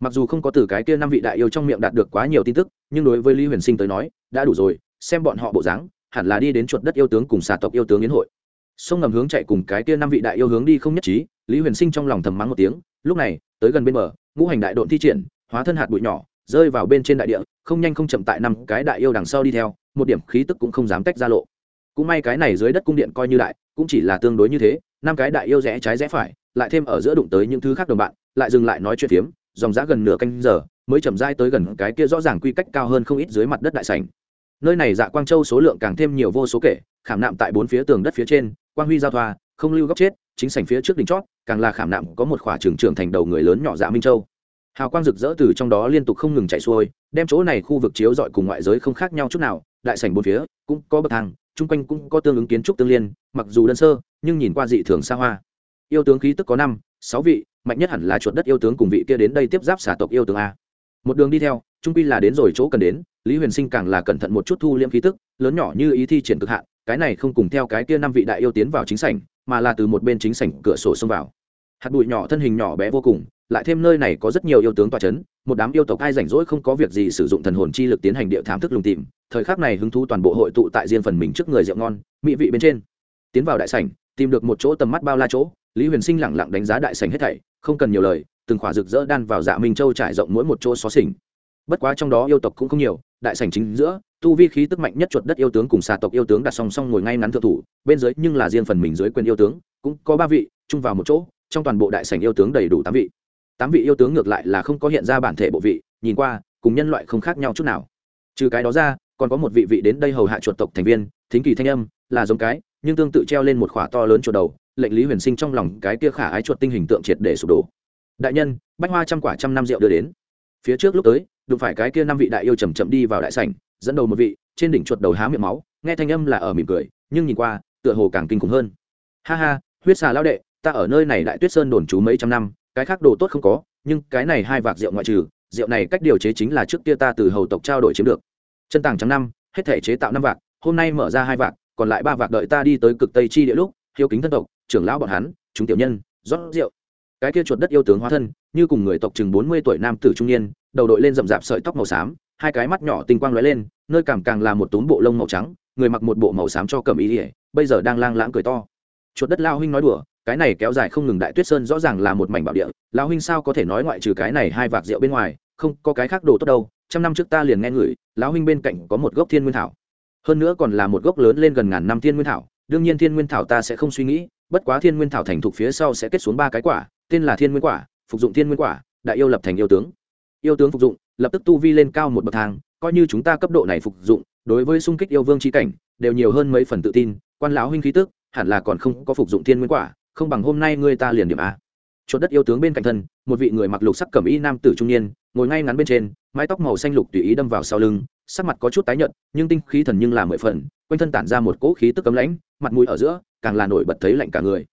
Mặc dù không có từ cái kia năm vị đại yêu trong miệng đạt được quá nhiều tin tức, nhưng đối với lý huyền sinh tới nói, đã đủ rồi, xem bọn họ bộ dáng, hẳn là đi đến chuột đất yêu tướng cùng xà tộc yêu tướng yến hội sông ngầm hướng chạy cùng cái kia năm vị đại yêu hướng đi không nhất trí, lý huyền sinh trong lòng thầm mắng một tiếng, lúc này, tới gần bên bờ, ngũ hành đại độn thi triển, hóa thân hạt bụi nhỏ, rơi vào bên trên đại địa, không nhanh không chậm tại năm cái đại yêu đằng sau đi theo, một điểm khí tức cũng không dám tách ra lộ. Cũng may cái này dưới đất cung điện coi như đại, cũng chỉ là tương đối như thế, năm cái đại yêu rẽ trái rẽ phải, lại thêm ở giữa đụng tới những thứ khác đồng bạn, lại dừng lại nói chuyện phiếm, dòng giá gần nửa canh giờ, mới chậm rãi tới gần cái kia rõ ràng quy cách cao hơn không ít dưới mặt đất đại sảnh nơi này dạ quang châu số lượng càng thêm nhiều vô số kể, khảm nạm tại bốn phía tường đất phía trên, quang huy giao thoa, không lưu góc chết, chính sảnh phía trước đỉnh chót, càng là khảm nạm có một khỏa trường trưởng thành đầu người lớn nhỏ dạ minh châu. Hào quang rực rỡ từ trong đó liên tục không ngừng chạy xuôi, đem chỗ này khu vực chiếu dọi cùng ngoại giới không khác nhau chút nào, đại sảnh bốn phía cũng có bậc thang, chung quanh cũng có tương ứng kiến trúc tương liên, mặc dù đơn sơ, nhưng nhìn qua dị thường xa hoa. Yêu tướng khí tức có năm, sáu vị, mạnh nhất hẳn là chuột đất yêu tướng cùng vị kia đến đây tiếp giáp xả tộc yêu tướng a. Một đường đi theo trung quy là đến rồi chỗ cần đến, lý huyền sinh càng là cẩn thận một chút thu liễm khí tức, lớn nhỏ như ý thi triển cực hạn, cái này không cùng theo cái kia năm vị đại yêu tiến vào chính sảnh, mà là từ một bên chính sảnh cửa sổ xông vào. Hạt bụi nhỏ thân hình nhỏ bé vô cùng, lại thêm nơi này có rất nhiều yêu tướng tòa c h ấ n một đám yêu tộc ai rảnh rỗi không có việc gì sử dụng thần hồn chi lực tiến hành địa thám thức lùng tìm, thời khắc này hứng thú toàn bộ hội tụ tại riêng phần mình trước người rượu ngon, mỹ vị bên trên. Tiến vào đại sảnh, tìm được một chỗ tầm mắt bao la chỗ, lý huyền sinh lẳng lặng đánh giá đại sảnh hết thảy, không cần nhiều lời, từng khỏa rực rỡ đan vào dạ minh châu trải rộng mỗi một chỗ xó xỉnh bất quá trong đó yêu tộc cũng không nhiều, đại sảnh chính giữa, tu vi khí tức mạnh nhất chuột đất yêu tướng cùng xà tộc yêu tướng đặt song song ngồi ngay ngắn thượng thủ, bên dưới nhưng là riêng phần mình dưới quyền yêu tướng, cũng có ba vị, chung vào một chỗ, trong toàn bộ đại sảnh yêu tướng đầy đủ tám vị. Tám vị yêu tướng ngược lại là không có hiện ra bản thể bộ vị, nhìn qua, cùng nhân loại không khác nhau chút nào. Trừ cái đó ra, còn có một vị vị đến đây hầu hạ chuột tộc thành viên, thính kỳ thanh âm, là giống cái, nhưng tương tự treo lên một khỏa to lớn chuột đầu, lệnh lý huyền sinh trong lòng cái kia khả ái chuột tinh hình tượng triệt để sụp đổ. Đại nhân, bách hoa trăm quả trăm năm rượu đưa đến. Phía trước lúc tới đụng phải cái kia năm vị đại yêu chầm chậm đi vào đại sảnh, dẫn đầu một vị, trên đỉnh chuột đầu há miệng máu, nghe thanh âm là ở mỉm cười, nhưng nhìn qua, tựa hồ càng kinh khủng hơn. Ha ha, huyết xà lao đệ, ta ở nơi này đại tuyết sơn đồn trú mấy trăm năm, cái khác đồ tốt không có, nhưng cái này hai vạc rượu ngoại trừ, rượu này cách điều chế chính là trước kia ta từ hầu tộc trao đổi chiếm được. Chân tàng trăm năm, hết thể chế tạo năm vạc, hôm nay mở ra hai vạc, còn lại ba vạc đợi ta đi tới cực tây chi địa lúc, hiếu kính thân tộc, trưởng lão bọn hắn, chúng tiểu nhân, rót rượu cái kia chuột đất yêu tướng hóa thân, như cùng người tộc chừng bốn mươi tuổi nam tử trung niên, đầu đội lên rậm rạp sợi tóc màu xám, hai cái mắt nhỏ tinh quang lóe lên, nơi cảm càng là một túm bộ lông màu trắng, người mặc một bộ màu xám cho cầm ý ỉa bây giờ đang lang lãng cười to. Chuột đất lao huynh nói đùa, cái này kéo dài không ngừng đại tuyết sơn rõ ràng là một mảnh bảo địa lão huynh sao có thể nói ngoại trừ cái này hai vạc rượu bên ngoài, không, có cái khác đồ tốt đâu, trăm năm trước ta liền nghe ngửi lão huynh bên cạnh có một gốc thiên nguyên thảo. Hơn nữa còn là một gốc lớn lên gần ngàn năm thiên nguyên thảo, đương nhiên thiên nguyên thảo ta sẽ không suy nghĩ, bất quá thiên nguyên thảo thành thục phía sau sẽ kết xuống ba cái quả tên là thiên nguyên quả, phục dụng thiên nguyên quả, đại yêu lập thành yêu tướng. Yêu tướng phục dụng, lập tức tu vi lên cao một bậc thang, coi như chúng ta cấp độ này phục dụng, đối với xung kích yêu vương trí cảnh, đều nhiều hơn mấy phần tự tin, quan lão huynh khí tức, hẳn là còn không có phục dụng thiên nguyên quả, không bằng hôm nay ngươi ta liền điểm a. Chuột đất yêu tướng bên cạnh thân, một vị người mặc lục sắc cẩm y nam tử trung niên, ngồi ngay ngắn bên trên, mái tóc màu xanh lục tùy ý đâm vào sau lưng, sắc mặt có chút tái nhợt, nhưng tinh khí thần nhưng là mười phần, quanh thân tản ra một cỗ khí tức cấm lãnh, mặt mũi ở giữa, càng là nổi bật thấy lạnh cả người.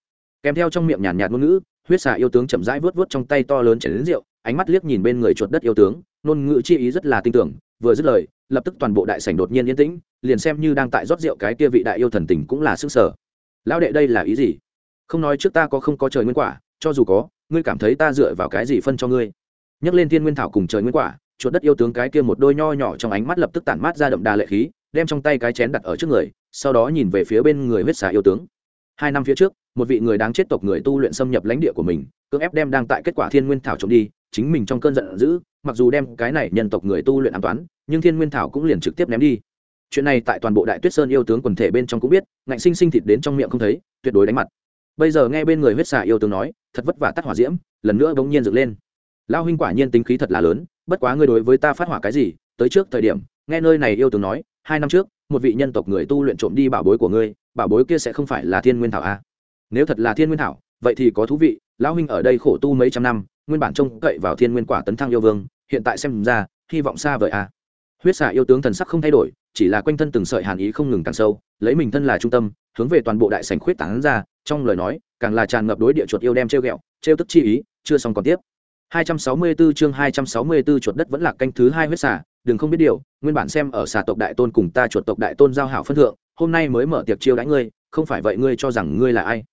Kèm theo trong miệng nhàn nhạt ngôn ngữ huyết xà yêu tướng chậm rãi vớt vớt trong tay to lớn chảy đến rượu, ánh mắt liếc nhìn bên người chuột đất yêu tướng nôn ngữ chi ý rất là tin tưởng vừa dứt lời, lập tức toàn bộ đại sảnh đột nhiên yên tĩnh, liền xem như đang tại rót rượu cái kia vị đại yêu thần tình cũng là sức sở lão đệ đây là ý gì? Không nói trước ta có không có trời nguyên quả, cho dù có, ngươi cảm thấy ta dựa vào cái gì phân cho ngươi? Nhắc lên thiên nguyên thảo cùng trời nguyên quả, chuột đất yêu tướng cái kia một đôi nho nhỏ trong ánh mắt lập tức tản mát ra đậm đà lệ khí, đem trong tay cái chén đặt ở trước người, sau đó nhìn về phía bên người huyết xà yêu tướng hai năm phía trước, một vị người đáng chết tộc người tu luyện xâm nhập lãnh địa của mình, cưỡng ép đem đang tại kết quả thiên nguyên thảo trộm đi, chính mình trong cơn giận dữ, mặc dù đem cái này nhân tộc người tu luyện an toán nhưng thiên nguyên thảo cũng liền trực tiếp ném đi. Chuyện này tại toàn bộ đại tuyết sơn yêu tướng quần thể bên trong cũng biết, ngạnh sinh sinh thịt đến trong miệng không thấy, tuyệt đối đánh mặt. Bây giờ nghe bên người huyết xà yêu tướng nói, thật vất vả tắt hỏa diễm, lần nữa bỗng nhiên dựng lên. Lao huynh quả nhiên tính khí thật là lớn, bất quá ngươi đối với ta phát hỏa cái gì, tới trước thời điểm, nghe nơi này yêu tướng nói, hai năm trước một vị nhân tộc người tu luyện trộm đi bảo bối của ngươi, bảo bối kia sẽ không phải là thiên nguyên thảo a à? nếu thật là thiên nguyên thảo, vậy thì có thú vị, lão huynh ở đây khổ tu mấy trăm năm, nguyên bản trông cậy vào thiên nguyên quả tấn thăng yêu vương, hiện tại xem ra, hy vọng xa vời a à? huyết xạ yêu tướng thần sắc không thay đổi, chỉ là quanh thân từng sợi hàn ý không ngừng càng sâu, lấy mình thân là trung tâm, hướng về toàn bộ đại sảnh khuyết tảng ra, trong lời nói, càng là tràn ngập đối địa chuột yêu đem treo ghẹo treo tức chi ý, chưa xong còn tiếp 264 chương 264 chuột đất vẫn là canh thứ hai huyết xà đừng không biết điều, nguyên bản xem ở xà tộc đại tôn cùng ta chuột tộc đại tôn giao hảo phân thượng, hôm nay mới mở tiệc chiêu đãi ngươi, không phải vậy ngươi cho rằng ngươi là ai?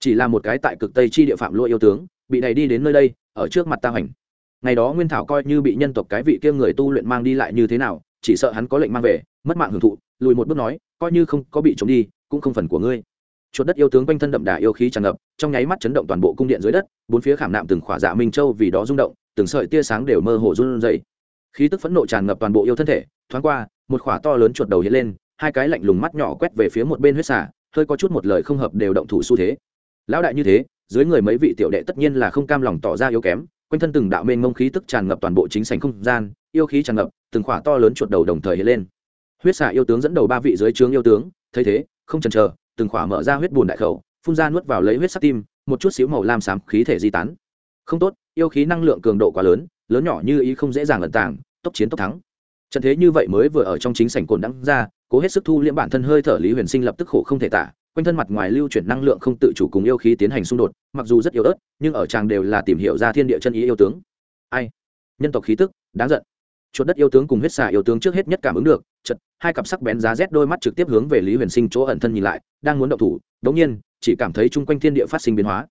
Chỉ là một cái tại cực tây chi địa phạm lỗi yêu tướng, bị đẩy đi đến nơi đây, ở trước mặt ta hoành. Ngày đó nguyên thảo coi như bị nhân tộc cái vị kia người tu luyện mang đi lại như thế nào, chỉ sợ hắn có lệnh mang về, mất mạng hưởng thụ, lùi một bước nói, coi như không có bị trộm đi, cũng không phần của ngươi. Chuột đất yêu tướng quanh thân đậm đà yêu khí tràn ngập, trong nháy mắt chấn động toàn bộ cung điện dưới đất, bốn phía khảm nạm từng khỏa dạ minh châu vì đó rung động, từng sợi tia sáng đều mơ hồ run rẩy khí tức phẫn nộ tràn ngập toàn bộ yêu thân thể, thoáng qua, một khỏa to lớn chuột đầu hiện lên, hai cái lạnh lùng mắt nhỏ quét về phía một bên huyết xả hơi có chút một lời không hợp đều động thủ xu thế. Lão đại như thế, dưới người mấy vị tiểu đệ tất nhiên là không cam lòng tỏ ra yếu kém, quanh thân từng đạo mênh mông khí tức tràn ngập toàn bộ chính sảnh không gian, yêu khí tràn ngập, từng khỏa to lớn chuột đầu đồng thời hiện lên. Huyết xả yêu tướng dẫn đầu ba vị dưới trướng yêu tướng, thấy thế, không chần chờ, từng khỏa mở ra huyết bùn đại khẩu, phun ra nuốt vào lấy huyết sắc tim, một chút xíu màu lam xám khí thể di tán. Không tốt, yêu khí năng lượng cường độ quá lớn lớn nhỏ như ý không dễ dàng ẩn tàng, tốc chiến tốc thắng. Trận thế như vậy mới vừa ở trong chính sảnh cồn đắng ra, cố hết sức thu liễm bản thân hơi thở lý huyền sinh lập tức khổ không thể tả, quanh thân mặt ngoài lưu chuyển năng lượng không tự chủ cùng yêu khí tiến hành xung đột, mặc dù rất yếu ớt, nhưng ở chàng đều là tìm hiểu ra thiên địa chân ý yêu tướng. Ai? Nhân tộc khí tức, đáng giận. Chuột đất yêu tướng cùng huyết xà yêu tướng trước hết nhất cảm ứng được chật hai cặp sắc bén giá rét đôi mắt trực tiếp hướng về lý huyền sinh chỗ ẩn thân nhìn lại, đang muốn động thủ, đống nhiên, chỉ cảm thấy chung quanh thiên địa phát sinh biến hóa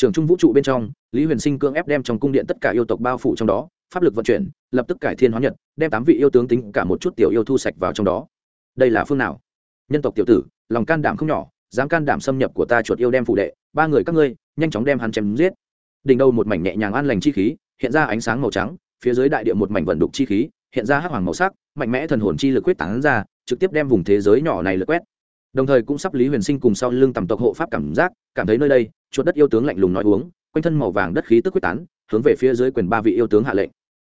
trường trung vũ trụ bên trong, lý huyền sinh cưỡng ép đem trong cung điện tất cả yêu tộc bao phủ trong đó, pháp lực vận chuyển, lập tức cải thiên hóa nhật, đem tám vị yêu tướng tính cả một chút tiểu yêu thu sạch vào trong đó. Đây là phương nào? Nhân tộc tiểu tử, lòng can đảm không nhỏ, dám can đảm xâm nhập của ta chuột yêu đem phụ đệ, ba người các ngươi, nhanh chóng đem hắn chém giết. Đỉnh đầu một mảnh nhẹ nhàng an lành chi khí, hiện ra ánh sáng màu trắng, phía dưới đại địa một mảnh vận đục chi khí, hiện ra hắc hoàng màu sắc, mạnh mẽ thần hồn chi lực quyết tán ra, trực tiếp đem vùng thế giới nhỏ này lượt quét đồng thời cũng sắp lý huyền sinh cùng sau lưng tầm tộc hộ pháp cảm giác, cảm thấy nơi đây, chuột đất yêu tướng lạnh lùng nói uống, quanh thân màu vàng đất khí tức quyết tán, hướng về phía dưới quyền ba vị yêu tướng hạ lệnh.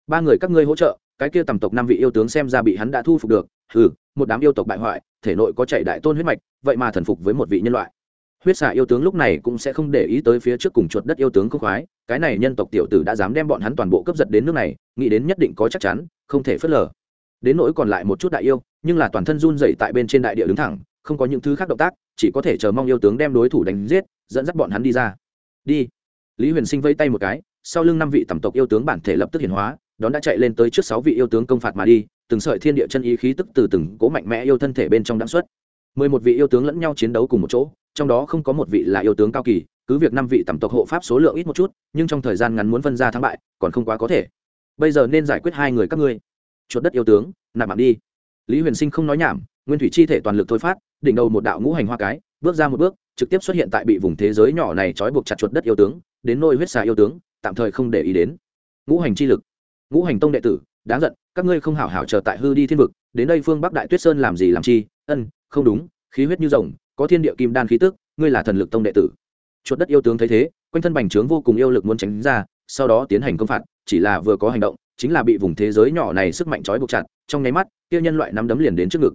Ba người các ngươi hỗ trợ, cái kia tầm tộc năm vị yêu tướng xem ra bị hắn đã thu phục được. Ừ một đám yêu tộc bại hoại, thể nội có chạy đại tôn huyết mạch, vậy mà thần phục với một vị nhân loại. Huyết xạ yêu tướng lúc này cũng sẽ không để ý tới phía trước cùng chuột đất yêu tướng không khoái, cái này nhân tộc tiểu tử đã dám đem bọn hắn toàn bộ cướp giật đến nước này, nghĩ đến nhất định có chắc chắn, không thể phớt lờ. Đến nỗi còn lại một chút đại yêu, nhưng là toàn thân run dậy tại bên trên đại địa đứng thẳng không có những thứ khác động tác, chỉ có thể chờ mong yêu tướng đem đối thủ đánh giết, dẫn dắt bọn hắn đi ra. Đi. Lý huyền sinh vây tay một cái, sau lưng năm vị tẩm tộc yêu tướng bản thể lập tức hiển hóa, đón đã chạy lên tới trước sáu vị yêu tướng công phạt mà đi, từng sợi thiên địa chân ý khí tức từ từng cố mạnh mẽ yêu thân thể bên trong đáng xuất. Mười một vị yêu tướng lẫn nhau chiến đấu cùng một chỗ, trong đó không có một vị là yêu tướng cao kỳ, cứ việc năm vị tẩm tộc hộ pháp số lượng ít một chút, nhưng trong thời gian ngắn muốn phân ra thắng bại, còn không quá có thể. Bây giờ nên giải quyết hai người các ngươi. Chuột đất yêu tướng, nạp mạng đi. Lý huyền sinh không nói nhảm nguyên thủy chi thể toàn lực thôi phát, đỉnh đầu một đạo ngũ hành hoa cái, bước ra một bước, trực tiếp xuất hiện tại bị vùng thế giới nhỏ này trói buộc chặt chuột đất yêu tướng, đến nôi huyết xà yêu tướng, tạm thời không để ý đến. Ngũ hành chi lực. Ngũ hành tông đệ tử, đáng giận, các ngươi không hảo hảo chờ tại hư đi thiên vực, đến đây phương bắc đại tuyết sơn làm gì làm chi? Ân, không đúng, khí huyết như rồng, có thiên địa kim đan khí tức, ngươi là thần lực tông đệ tử. Chuột đất yêu tướng thấy thế, quanh thân bành trướng vô cùng yêu lực muốn tránh ra, sau đó tiến hành công phạt, chỉ là vừa có hành động, chính là bị vùng thế giới nhỏ này sức mạnh trói buộc chặt, trong nháy mắt tiêu nhân loại nắm đấm liền đến trước ngực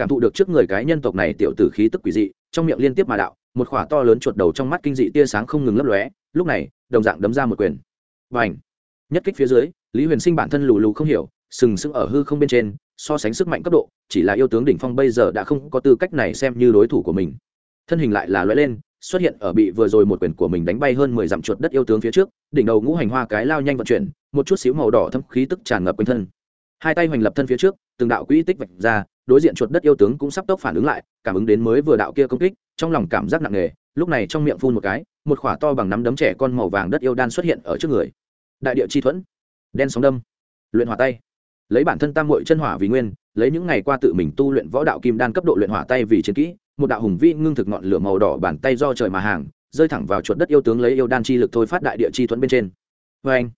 cảm thụ được trước người cái nhân tộc này tiểu tử khí tức quỷ dị, trong miệng liên tiếp mà đạo, một khỏa to lớn chuột đầu trong mắt kinh dị tia sáng không ngừng lấp lóe, lúc này, đồng dạng đấm ra một quyền. Và ảnh nhất kích phía dưới, lý huyền sinh bản thân lù lù không hiểu, sừng sững ở hư không bên trên, so sánh sức mạnh cấp độ, chỉ là yêu tướng đỉnh phong bây giờ đã không có tư cách này xem như đối thủ của mình. Thân hình lại là lóe lên, xuất hiện ở bị vừa rồi một quyền của mình đánh bay hơn mười dặm chuột đất yêu tướng phía trước, đỉnh đầu ngũ hành hoa cái lao nhanh vận chuyển, một chút xíu màu đỏ thâm khí tức tràn ngập quanh thân. Hai tay hoành lập thân phía trước, từng đạo quỹ tích vạch ra đối diện chuột đất yêu tướng cũng sắp tốc phản ứng lại, cảm ứng đến mới vừa đạo kia công kích, trong lòng cảm giác nặng nề, lúc này trong miệng phun một cái, một khỏa to bằng nắm đấm trẻ con màu vàng đất yêu đan xuất hiện ở trước người. Đại địa chi thuẫn, đen sóng đâm, luyện hỏa tay. Lấy bản thân tam muội chân hỏa vì nguyên, lấy những ngày qua tự mình tu luyện võ đạo kim đan cấp độ luyện hỏa tay vì chiến kỹ, một đạo hùng vĩ ngưng thực ngọn lửa màu đỏ bàn tay do trời mà hàng, rơi thẳng vào chuột đất yêu tướng lấy yêu đan chi lực thôi phát đại địa chi thuẫn bên trên. Vê anh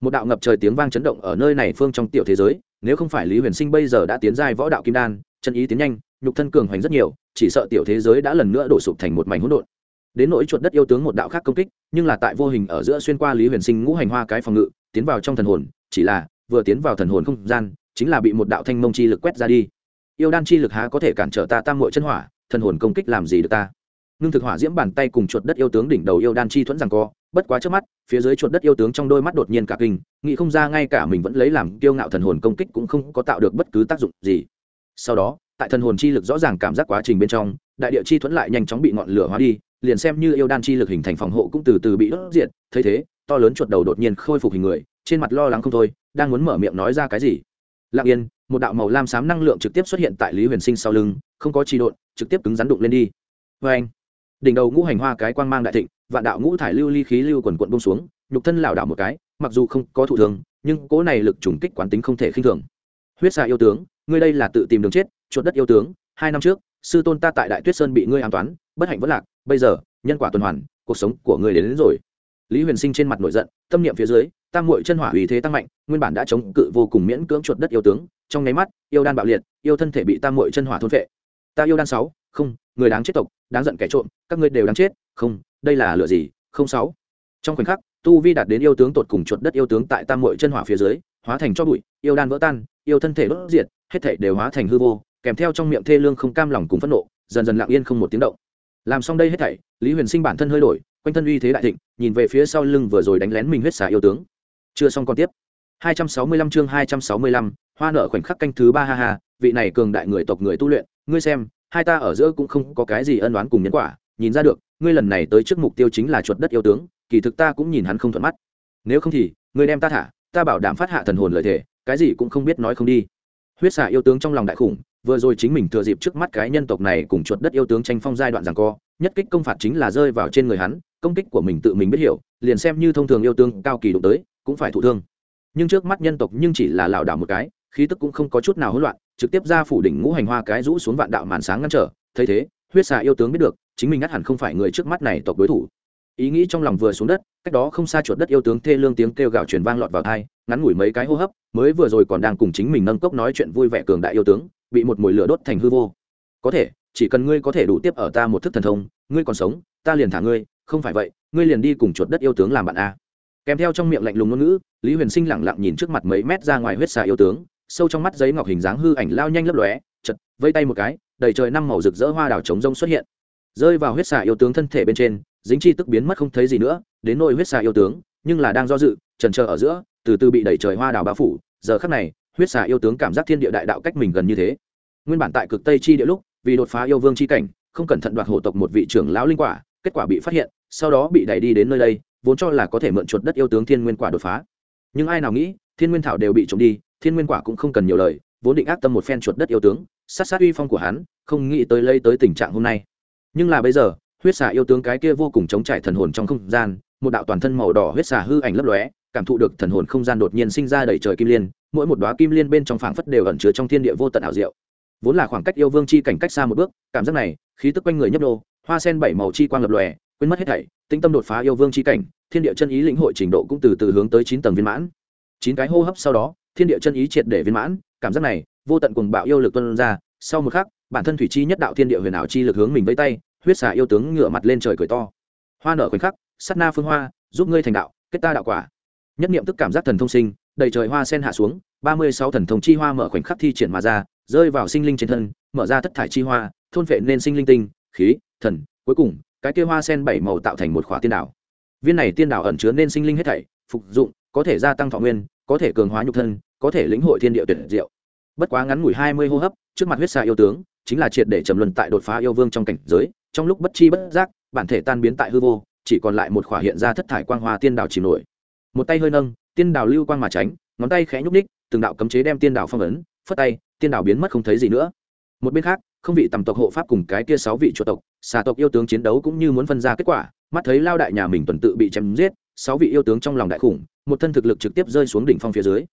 một đạo ngập trời tiếng vang chấn động ở nơi này phương trong tiểu thế giới nếu không phải lý huyền sinh bây giờ đã tiến giai võ đạo kim đan, chân ý tiến nhanh, nhục thân cường hoành rất nhiều, chỉ sợ tiểu thế giới đã lần nữa đổ sụp thành một mảnh hỗn độn. Đến nỗi chuột đất yêu tướng một đạo khác công kích, nhưng là tại vô hình ở giữa xuyên qua lý huyền sinh ngũ hành hoa cái phòng ngự, tiến vào trong thần hồn, chỉ là vừa tiến vào thần hồn không gian, chính là bị một đạo thanh mông chi lực quét ra đi. Yêu đan chi lực há có thể cản trở ta tam muội chân hỏa, thần hồn công kích làm gì được ta? Ngưng thực hỏa diễm bàn tay cùng chuột đất yêu tướng đỉnh đầu yêu đan chi thuẫn rằng co, bất quá trước mắt, phía dưới chuột đất yêu tướng trong đôi mắt đột nhiên cả kinh, nghĩ không ra ngay cả mình vẫn lấy làm kiêu ngạo thần hồn công kích cũng không có tạo được bất cứ tác dụng gì. Sau đó, tại thần hồn chi lực rõ ràng cảm giác quá trình bên trong, đại địa chi thuẫn lại nhanh chóng bị ngọn lửa hóa đi, liền xem như yêu đan chi lực hình thành phòng hộ cũng từ từ bị đốt diệt, thấy thế, to lớn chuột đầu đột nhiên khôi phục hình người, trên mặt lo lắng không thôi, đang muốn mở miệng nói ra cái gì. Lặng yên, một đạo màu lam xám năng lượng trực tiếp xuất hiện tại lý huyền sinh sau lưng, không có chi độn, trực tiếp cứng rắn đụng lên đi. Vê anh đỉnh đầu ngũ hành hoa cái quang mang đại thịnh vạn đạo ngũ thải lưu ly khí lưu quần quận bông xuống nhục thân lảo đảo một cái mặc dù không có thụ thường nhưng cỗ này lực trùng kích quán tính không thể khinh thường. Huyết xà yêu tướng ngươi đây là tự tìm đường chết chuột đất yêu tướng hai năm trước sư tôn ta tại đại tuyết sơn bị ngươi an toán bất hạnh vất lạc bây giờ nhân quả tuần hoàn cuộc sống của ngươi đến, đến rồi. Lý huyền sinh trên mặt nổi giận tâm niệm phía dưới tam muội chân hỏa uy thế tăng mạnh nguyên bản đã chống cự vô cùng miễn cưỡng chuột đất yêu tướng trong nháy mắt yêu đan bạo liệt yêu thân thể bị tam muội chân hỏa thôn phệ. Ta yêu đan sáu không người đáng chết tộc đáng giận kẻ trộm các ngươi đều đáng chết. Không đây là lựa gì? Không sáu. Trong khoảnh khắc tu vi đạt đến yêu tướng tột cùng chuột đất yêu tướng tại tam mội chân hỏa phía dưới hóa thành cho bụi yêu đan vỡ tan yêu thân thể đốt diệt hết thể đều hóa thành hư vô kèm theo trong miệng thê lương không cam lòng cùng phẫn nộ dần dần lặng yên không một tiếng động. Làm xong đây hết thảy lý huyền sinh bản thân hơi đổi quanh thân uy thế đại thịnh nhìn về phía sau lưng vừa rồi đánh lén mình huyết xả yêu tướng. Chưa xong còn tiếp. 265 chương 265, hoa nợ khoảnh khắc canh thứ ba ha ha vị này cường đại người tộc người tu luyện ngươi xem hai ta ở giữa cũng không có cái gì ân đoán cùng nhân quả, nhìn ra được, ngươi lần này tới trước mục tiêu chính là chuột đất yêu tướng, kỳ thực ta cũng nhìn hắn không thuận mắt. Nếu không thì, ngươi đem ta thả, ta bảo đảm phát hạ thần hồn lợi thể, cái gì cũng không biết nói không đi. Huyết xạ yêu tướng trong lòng đại khủng, vừa rồi chính mình thừa dịp trước mắt cái nhân tộc này cùng chuột đất yêu tướng tranh phong giai đoạn rằng co, nhất kích công phạt chính là rơi vào trên người hắn, công kích của mình tự mình biết hiểu, liền xem như thông thường yêu tướng cao kỳ đụng tới, cũng phải thụ thương. Nhưng trước mắt nhân tộc nhưng chỉ là lảo đảo một cái khí tức cũng không có chút nào hỗn loạn, trực tiếp ra phủ đỉnh ngũ hành hoa cái rũ xuống vạn đạo màn sáng ngăn trở, thấy thế, huyết xà yêu tướng biết được, chính mình ngắt hẳn không phải người trước mắt này tộc đối thủ. Ý nghĩ trong lòng vừa xuống đất, cách đó không xa chuột đất yêu tướng thê lương tiếng kêu gào truyền vang lọt vào thai ngắn ngủi mấy cái hô hấp, mới vừa rồi còn đang cùng chính mình nâng cốc nói chuyện vui vẻ cường đại yêu tướng, bị một mùi lửa đốt thành hư vô. Có thể, chỉ cần ngươi có thể đủ tiếp ở ta một thức thần thông, ngươi còn sống, ta liền thả ngươi, không phải vậy, ngươi liền đi cùng chuột đất yêu tướng làm bạn a. Kèm theo trong miệng lạnh lùng ngôn ngữ, lý huyền sinh lẳng lặng nhìn trước mặt mấy mét ra ngoài huyết xà yêu tướng sâu trong mắt giấy ngọc hình dáng hư ảnh lao nhanh lấp lóe, chật, vây tay một cái, đầy trời năm màu rực rỡ hoa đào trống rông xuất hiện. Rơi vào huyết xà yêu tướng thân thể bên trên, dính chi tức biến mất không thấy gì nữa, đến nỗi huyết xà yêu tướng, nhưng là đang do dự trần trờ ở giữa, từ từ bị đẩy trời hoa đào bao phủ. Giờ khắc này, huyết xà yêu tướng cảm giác thiên địa đại đạo cách mình gần như thế. Nguyên bản tại cực tây chi địa lúc, vì đột phá yêu vương chi cảnh, không cẩn thận đoạt hộ tộc một vị trưởng lão linh quả, kết quả bị phát hiện, sau đó bị đẩy đi đến nơi đây, vốn cho là có thể mượn chuột đất yêu tướng thiên nguyên quả đột phá. Nhưng ai nào nghĩ, thiên nguyên thảo đều bị trộm đi thiên nguyên quả cũng không cần nhiều lời, vốn định ác tâm một phen chuột đất yêu tướng, sát sát uy phong của hắn, không nghĩ tới lây tới tình trạng hôm nay. Nhưng là bây giờ, huyết xà yêu tướng cái kia vô cùng chống trải thần hồn trong không gian, một đạo toàn thân màu đỏ huyết xà hư ảnh lấp lóe, cảm thụ được thần hồn không gian đột nhiên sinh ra đầy trời kim liên, mỗi một đoá kim liên bên trong phảng phất đều ẩn chứa trong thiên địa vô tận ảo diệu. Vốn là khoảng cách yêu vương chi cảnh cách xa một bước, cảm giác này, khí tức quanh người nhấp đô hoa sen bảy màu chi quang lập lòe, quên mất hết thảy tinh tâm đột phá yêu vương chi cảnh, thiên địa chân ý lĩnh hội trình độ cũng từ từ hướng tới chín tầng viên mãn. Chín cái hô hấp sau đó thiên địa chân ý triệt để viên mãn, cảm giác này, vô tận cùng bạo yêu lực tuân ra, sau một khắc, bản thân thủy chi nhất đạo thiên địa huyền ảo chi lực hướng mình vây tay, huyết xà yêu tướng ngửa mặt lên trời cười to. Hoa nở khoảnh khắc sắt na phương hoa, giúp ngươi thành đạo, kết ta đạo quả. Nhất niệm tức cảm giác thần thông sinh, đầy trời hoa sen hạ xuống, ba mươi sáu thần thông chi hoa mở khoảnh khắc thi triển mà ra, rơi vào sinh linh trên thân, mở ra thất thải chi hoa, thôn vệ nên sinh linh tinh, khí, thần, cuối cùng, cái kia hoa sen bảy màu tạo thành một khỏa tiên đảo. Viên này tiên đảo ẩn chứa nên sinh linh hết thảy, phục dụng, có thể gia tăng thọ nguyên, có thể cường hóa nhục thân có thể lĩnh hội thiên địa tuyệt diệu. Bất quá ngắn ngủi hai mươi hô hấp, trước mặt huyết xa yêu tướng, chính là triệt để trầm luân tại đột phá yêu vương trong cảnh giới, trong lúc bất chi bất giác, bản thể tan biến tại hư vô, chỉ còn lại một khỏa hiện ra thất thải quang hoa tiên đảo chìm nổi. Một tay hơi nâng, tiên đảo lưu quang mà tránh, ngón tay khẽ nhúc ních từng đạo cấm chế đem tiên đảo phong ấn, phất tay, tiên đảo biến mất không thấy gì nữa. Một bên khác, không vị tầm tộc hộ pháp cùng cái kia sáu vị chủ tộc, xà tộc yêu tướng chiến đấu cũng như muốn phân ra kết quả, mắt thấy lao đại nhà mình tuần tự bị chém giết, sáu vị yêu tướng trong lòng đại khủng, một thân thực lực trực tiếp rơi xuống đỉnh phong phía dưới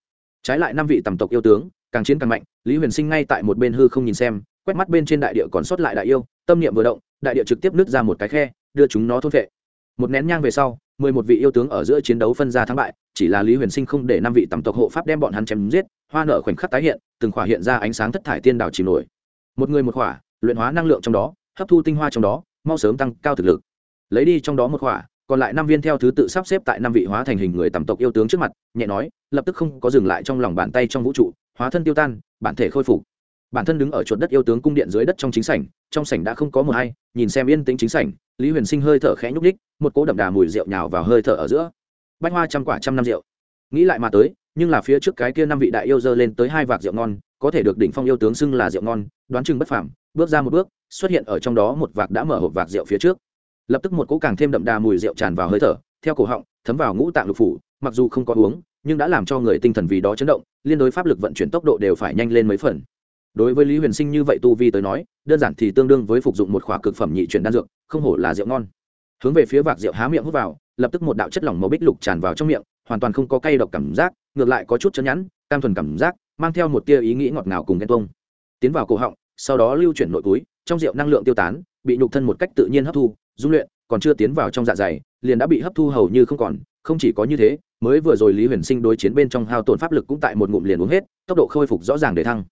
trái lại năm vị tầm tộc yêu tướng, càng chiến càng mạnh, lý huyền sinh ngay tại một bên hư không nhìn xem, quét mắt bên trên đại địa còn sót lại đại yêu, tâm niệm vừa động, đại địa trực tiếp nứt ra một cái khe, đưa chúng nó thôn vệ. Một nén nhang về sau, mười một vị yêu tướng ở giữa chiến đấu phân ra thắng bại, chỉ là lý huyền sinh không để năm vị tầm tộc hộ pháp đem bọn hắn chém giết, hoa nở khoảnh khắc tái hiện, từng khỏa hiện ra ánh sáng thất thải tiên đảo chìm nổi. Một người một khỏa, luyện hóa năng lượng trong đó, hấp thu tinh hoa trong đó, mau sớm tăng cao thực lực. Lấy đi trong đó một khỏa còn lại năm viên theo thứ tự sắp xếp tại năm vị hóa thành hình người tầm tộc yêu tướng trước mặt, nhẹ nói, lập tức không có dừng lại trong lòng bàn tay trong vũ trụ, hóa thân tiêu tan, bản thể khôi phục. Bản thân đứng ở chuột đất yêu tướng cung điện dưới đất trong chính sảnh, trong sảnh đã không có một ai, nhìn xem yên tĩnh chính sảnh, lý huyền sinh hơi thở khẽ nhúc ních một cỗ đậm đà mùi rượu nhào vào hơi thở ở giữa. Bách hoa trăm quả trăm năm rượu. Nghĩ lại mà tới, nhưng là phía trước cái kia năm vị đại yêu dơ lên tới hai vạc rượu ngon, có thể được đỉnh phong yêu tướng xưng là rượu ngon, đoán chừng bất phảm bước ra một bước, xuất hiện ở trong đó một vạc đã mở hộp vạc rượu phía trước lập tức một cỗ càng thêm đậm đà mùi rượu tràn vào hơi thở, theo cổ họng, thấm vào ngũ tạng lục phủ, mặc dù không có uống, nhưng đã làm cho người tinh thần vì đó chấn động, liên đối pháp lực vận chuyển tốc độ đều phải nhanh lên mấy phần. Đối với lý huyền sinh như vậy tu vi tới nói, đơn giản thì tương đương với phục dụng một khỏa cực phẩm nhị chuyển đan dược, không hổ là rượu ngon. Hướng về phía vạc rượu há miệng hút vào, lập tức một đạo chất lỏng màu bích lục tràn vào trong miệng, hoàn toàn không có cay độc cảm giác, ngược lại có chút chân nhẵn, cam thuần cảm giác, mang theo một tia ý nghĩ ngọt ngào cùng ghen tuông. Tiến vào cổ họng, sau đó lưu chuyển nội túi, trong rượu năng lượng tiêu tán, bị nhục thân một cách tự nhiên hấp thu dung luyện, còn chưa tiến vào trong dạ dày, liền đã bị hấp thu hầu như không còn, không chỉ có như thế, mới vừa rồi lý huyền sinh đối chiến bên trong hao tổn pháp lực cũng tại một ngụm liền uống hết, tốc độ khôi phục rõ ràng để thăng.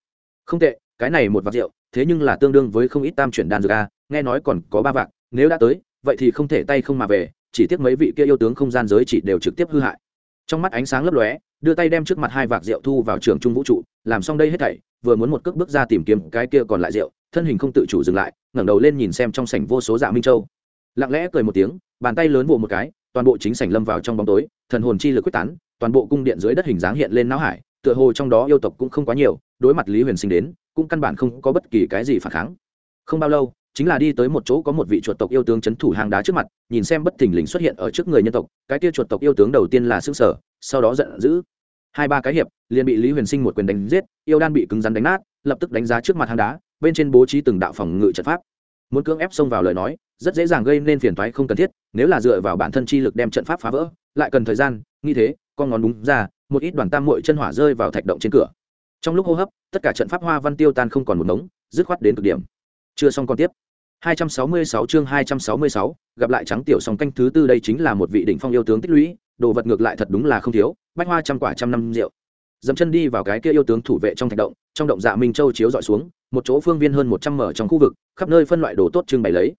Không tệ, cái này một vạc rượu, thế nhưng là tương đương với không ít tam chuyển đàn dược a, nghe nói còn có ba vạc nếu đã tới, vậy thì không thể tay không mà về, chỉ tiếc mấy vị kia yêu tướng không gian giới chỉ đều trực tiếp hư hại. Trong mắt ánh sáng lấp lóe, đưa tay đem trước mặt hai vạc rượu thu vào trường trung vũ trụ, làm xong đây hết thảy, vừa muốn một cước bước ra tìm kiếm cái kia còn lại rượu, thân hình không tự chủ dừng lại, ngẩng đầu lên nhìn xem trong sảnh vô số dạ minh châu lặng lẽ cười một tiếng, bàn tay lớn vỗ một cái, toàn bộ chính sảnh lâm vào trong bóng tối, thần hồn chi lực quyết tán, toàn bộ cung điện dưới đất hình dáng hiện lên não hải, tựa hồ trong đó yêu tộc cũng không quá nhiều, đối mặt lý huyền sinh đến, cũng căn bản không có bất kỳ cái gì phản kháng. Không bao lâu, chính là đi tới một chỗ có một vị chuột tộc yêu tướng c h ấ n thủ hàng đá trước mặt, nhìn xem bất thình lình xuất hiện ở trước người nhân tộc, cái kia chuột tộc yêu tướng đầu tiên là xương sở, sau đó giận dữ. Hai ba cái hiệp, liền bị lý huyền sinh một quyền đánh giết, yêu đan bị cứng rắn đánh nát, lập tức đánh giá trước mặt hang đá, bên trên bố trí từng đạo phòng ngự trận pháp muốn cưỡng ép xông vào lời nói rất dễ dàng gây nên phiền toái không cần thiết nếu là dựa vào bản thân chi lực đem trận pháp phá vỡ lại cần thời gian như thế con ngón đúng ra một ít đoàn tam mội chân hỏa rơi vào thạch động trên cửa. Trong lúc hô hấp tất cả trận pháp hoa văn tiêu tan không còn một mống dứt khoát đến cực điểm. Chưa xong còn tiếp. 266 chương 266, gặp lại trắng tiểu song canh thứ tư đây chính là một vị đỉnh phong yêu tướng tích lũy đồ vật ngược lại thật đúng là không thiếu bách hoa trăm quả trăm năm rượu dẫm chân đi vào cái kia yêu tướng thủ vệ trong thạch động, trong động dạ minh châu chiếu dọi xuống, một chỗ phương viên hơn một trăm mở trong khu vực, khắp nơi phân loại đồ tốt trưng bày lấy.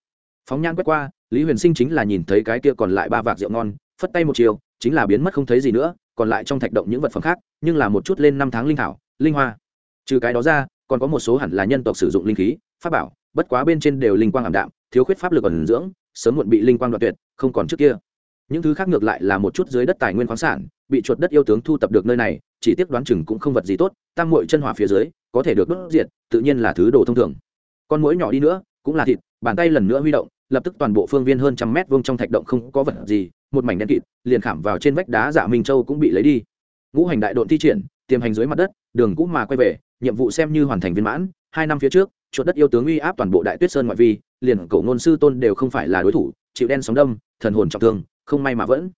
Phóng nhan quét qua, lý huyền sinh chính là nhìn thấy cái kia còn lại ba vạc rượu ngon, phất tay một chiều, chính là biến mất không thấy gì nữa, còn lại trong thạch động những vật phẩm khác, nhưng là một chút lên năm tháng linh thảo, linh hoa. Trừ cái đó ra, còn có một số hẳn là nhân tộc sử dụng linh khí, pháp bảo, bất quá bên trên đều linh quang ảm đạm, thiếu khuyết pháp lực ẩn dưỡng, sớm muộn bị linh quang đoạt tuyệt, không còn trước kia. Những thứ khác ngược lại là một chút dưới đất tài nguyên khoáng sản, bị chuột đất yêu tướng thu tập được nơi này chỉ tiếc đoán chừng cũng không vật gì tốt, tam muội chân hỏa phía dưới, có thể được đốt diệt, tự nhiên là thứ đồ thông thường. Con mũi nhỏ đi nữa, cũng là thịt, bàn tay lần nữa huy động, lập tức toàn bộ phương viên hơn trăm mét vuông trong thạch động không có vật gì, một mảnh đen kịt, liền khảm vào trên vách đá giả minh châu cũng bị lấy đi. Ngũ hành đại độn thi triển, tiềm hành dưới mặt đất, đường cũ mà quay về, nhiệm vụ xem như hoàn thành viên mãn, hai năm phía trước, chuột đất yêu tướng uy áp toàn bộ đại tuyết sơn ngoại vi, liền cổ ngôn sư tôn đều không phải là đối thủ, chịu đen sóng đâm, thần hồn trọng thương, không may mà vẫn.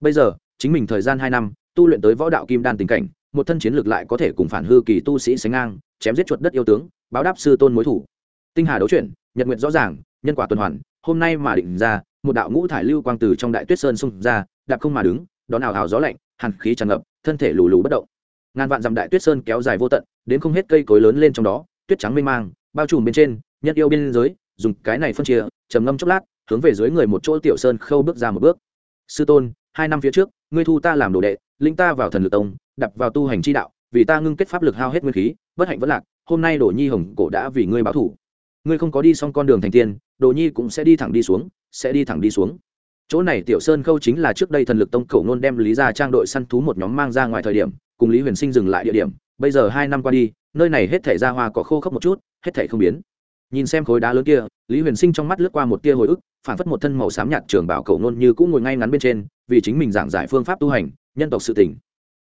Bây giờ, chính mình thời gian hai năm tu luyện tới võ đạo kim đan tình cảnh một thân chiến lược lại có thể cùng phản hư kỳ tu sĩ sánh ngang chém giết chuột đất yêu tướng báo đáp sư tôn mối thủ. Tinh hà đấu chuyển nhật nguyện rõ ràng nhân quả tuần hoàn hôm nay mà định ra một đạo ngũ thải lưu quang từ trong đại tuyết sơn xung ra đạp không mà đứng đón ảo hào gió lạnh hàn khí tràn ngập thân thể lù lù bất động. Ngàn vạn dặm đại tuyết sơn kéo dài vô tận đến không hết cây cối lớn lên trong đó tuyết trắng mênh mang bao trùm bên trên nhân yêu bên dưới, dùng cái này phân chia trầm ngâm chốc lát hướng về dưới người một chỗ tiểu sơn khâu bước ra một bước. Sư tôn hai năm phía trước ngươi thu ta làm đồ đệ, linh ta vào thần lực tông, đập vào tu hành chi đạo, vì ta ngưng kết pháp lực hao hết nguyên khí, bất hạnh vẫn lạc, hôm nay đồ nhi hồng cổ đã vì ngươi báo thủ. Ngươi không có đi xong con đường thành tiên, đồ nhi cũng sẽ đi thẳng đi xuống, sẽ đi thẳng đi xuống. Chỗ này tiểu sơn khâu chính là trước đây thần lực tông cầu nôn đem lý ra trang đội săn thú một nhóm mang ra ngoài thời điểm, cùng lý huyền sinh dừng lại địa điểm, bây giờ hai năm qua đi, nơi này hết thể ra hoa có khô khốc một chút, hết thể không biến. Nhìn xem khối đá lớn kia, lý huyền sinh trong mắt lướt qua một tia hồi ức phản phất một thân màu xám nhạt trường bảo cầu nôn như cũng ngồi ngay ngắn bên trên, vì chính mình giảng giải phương pháp tu hành, nhân tộc sự tỉnh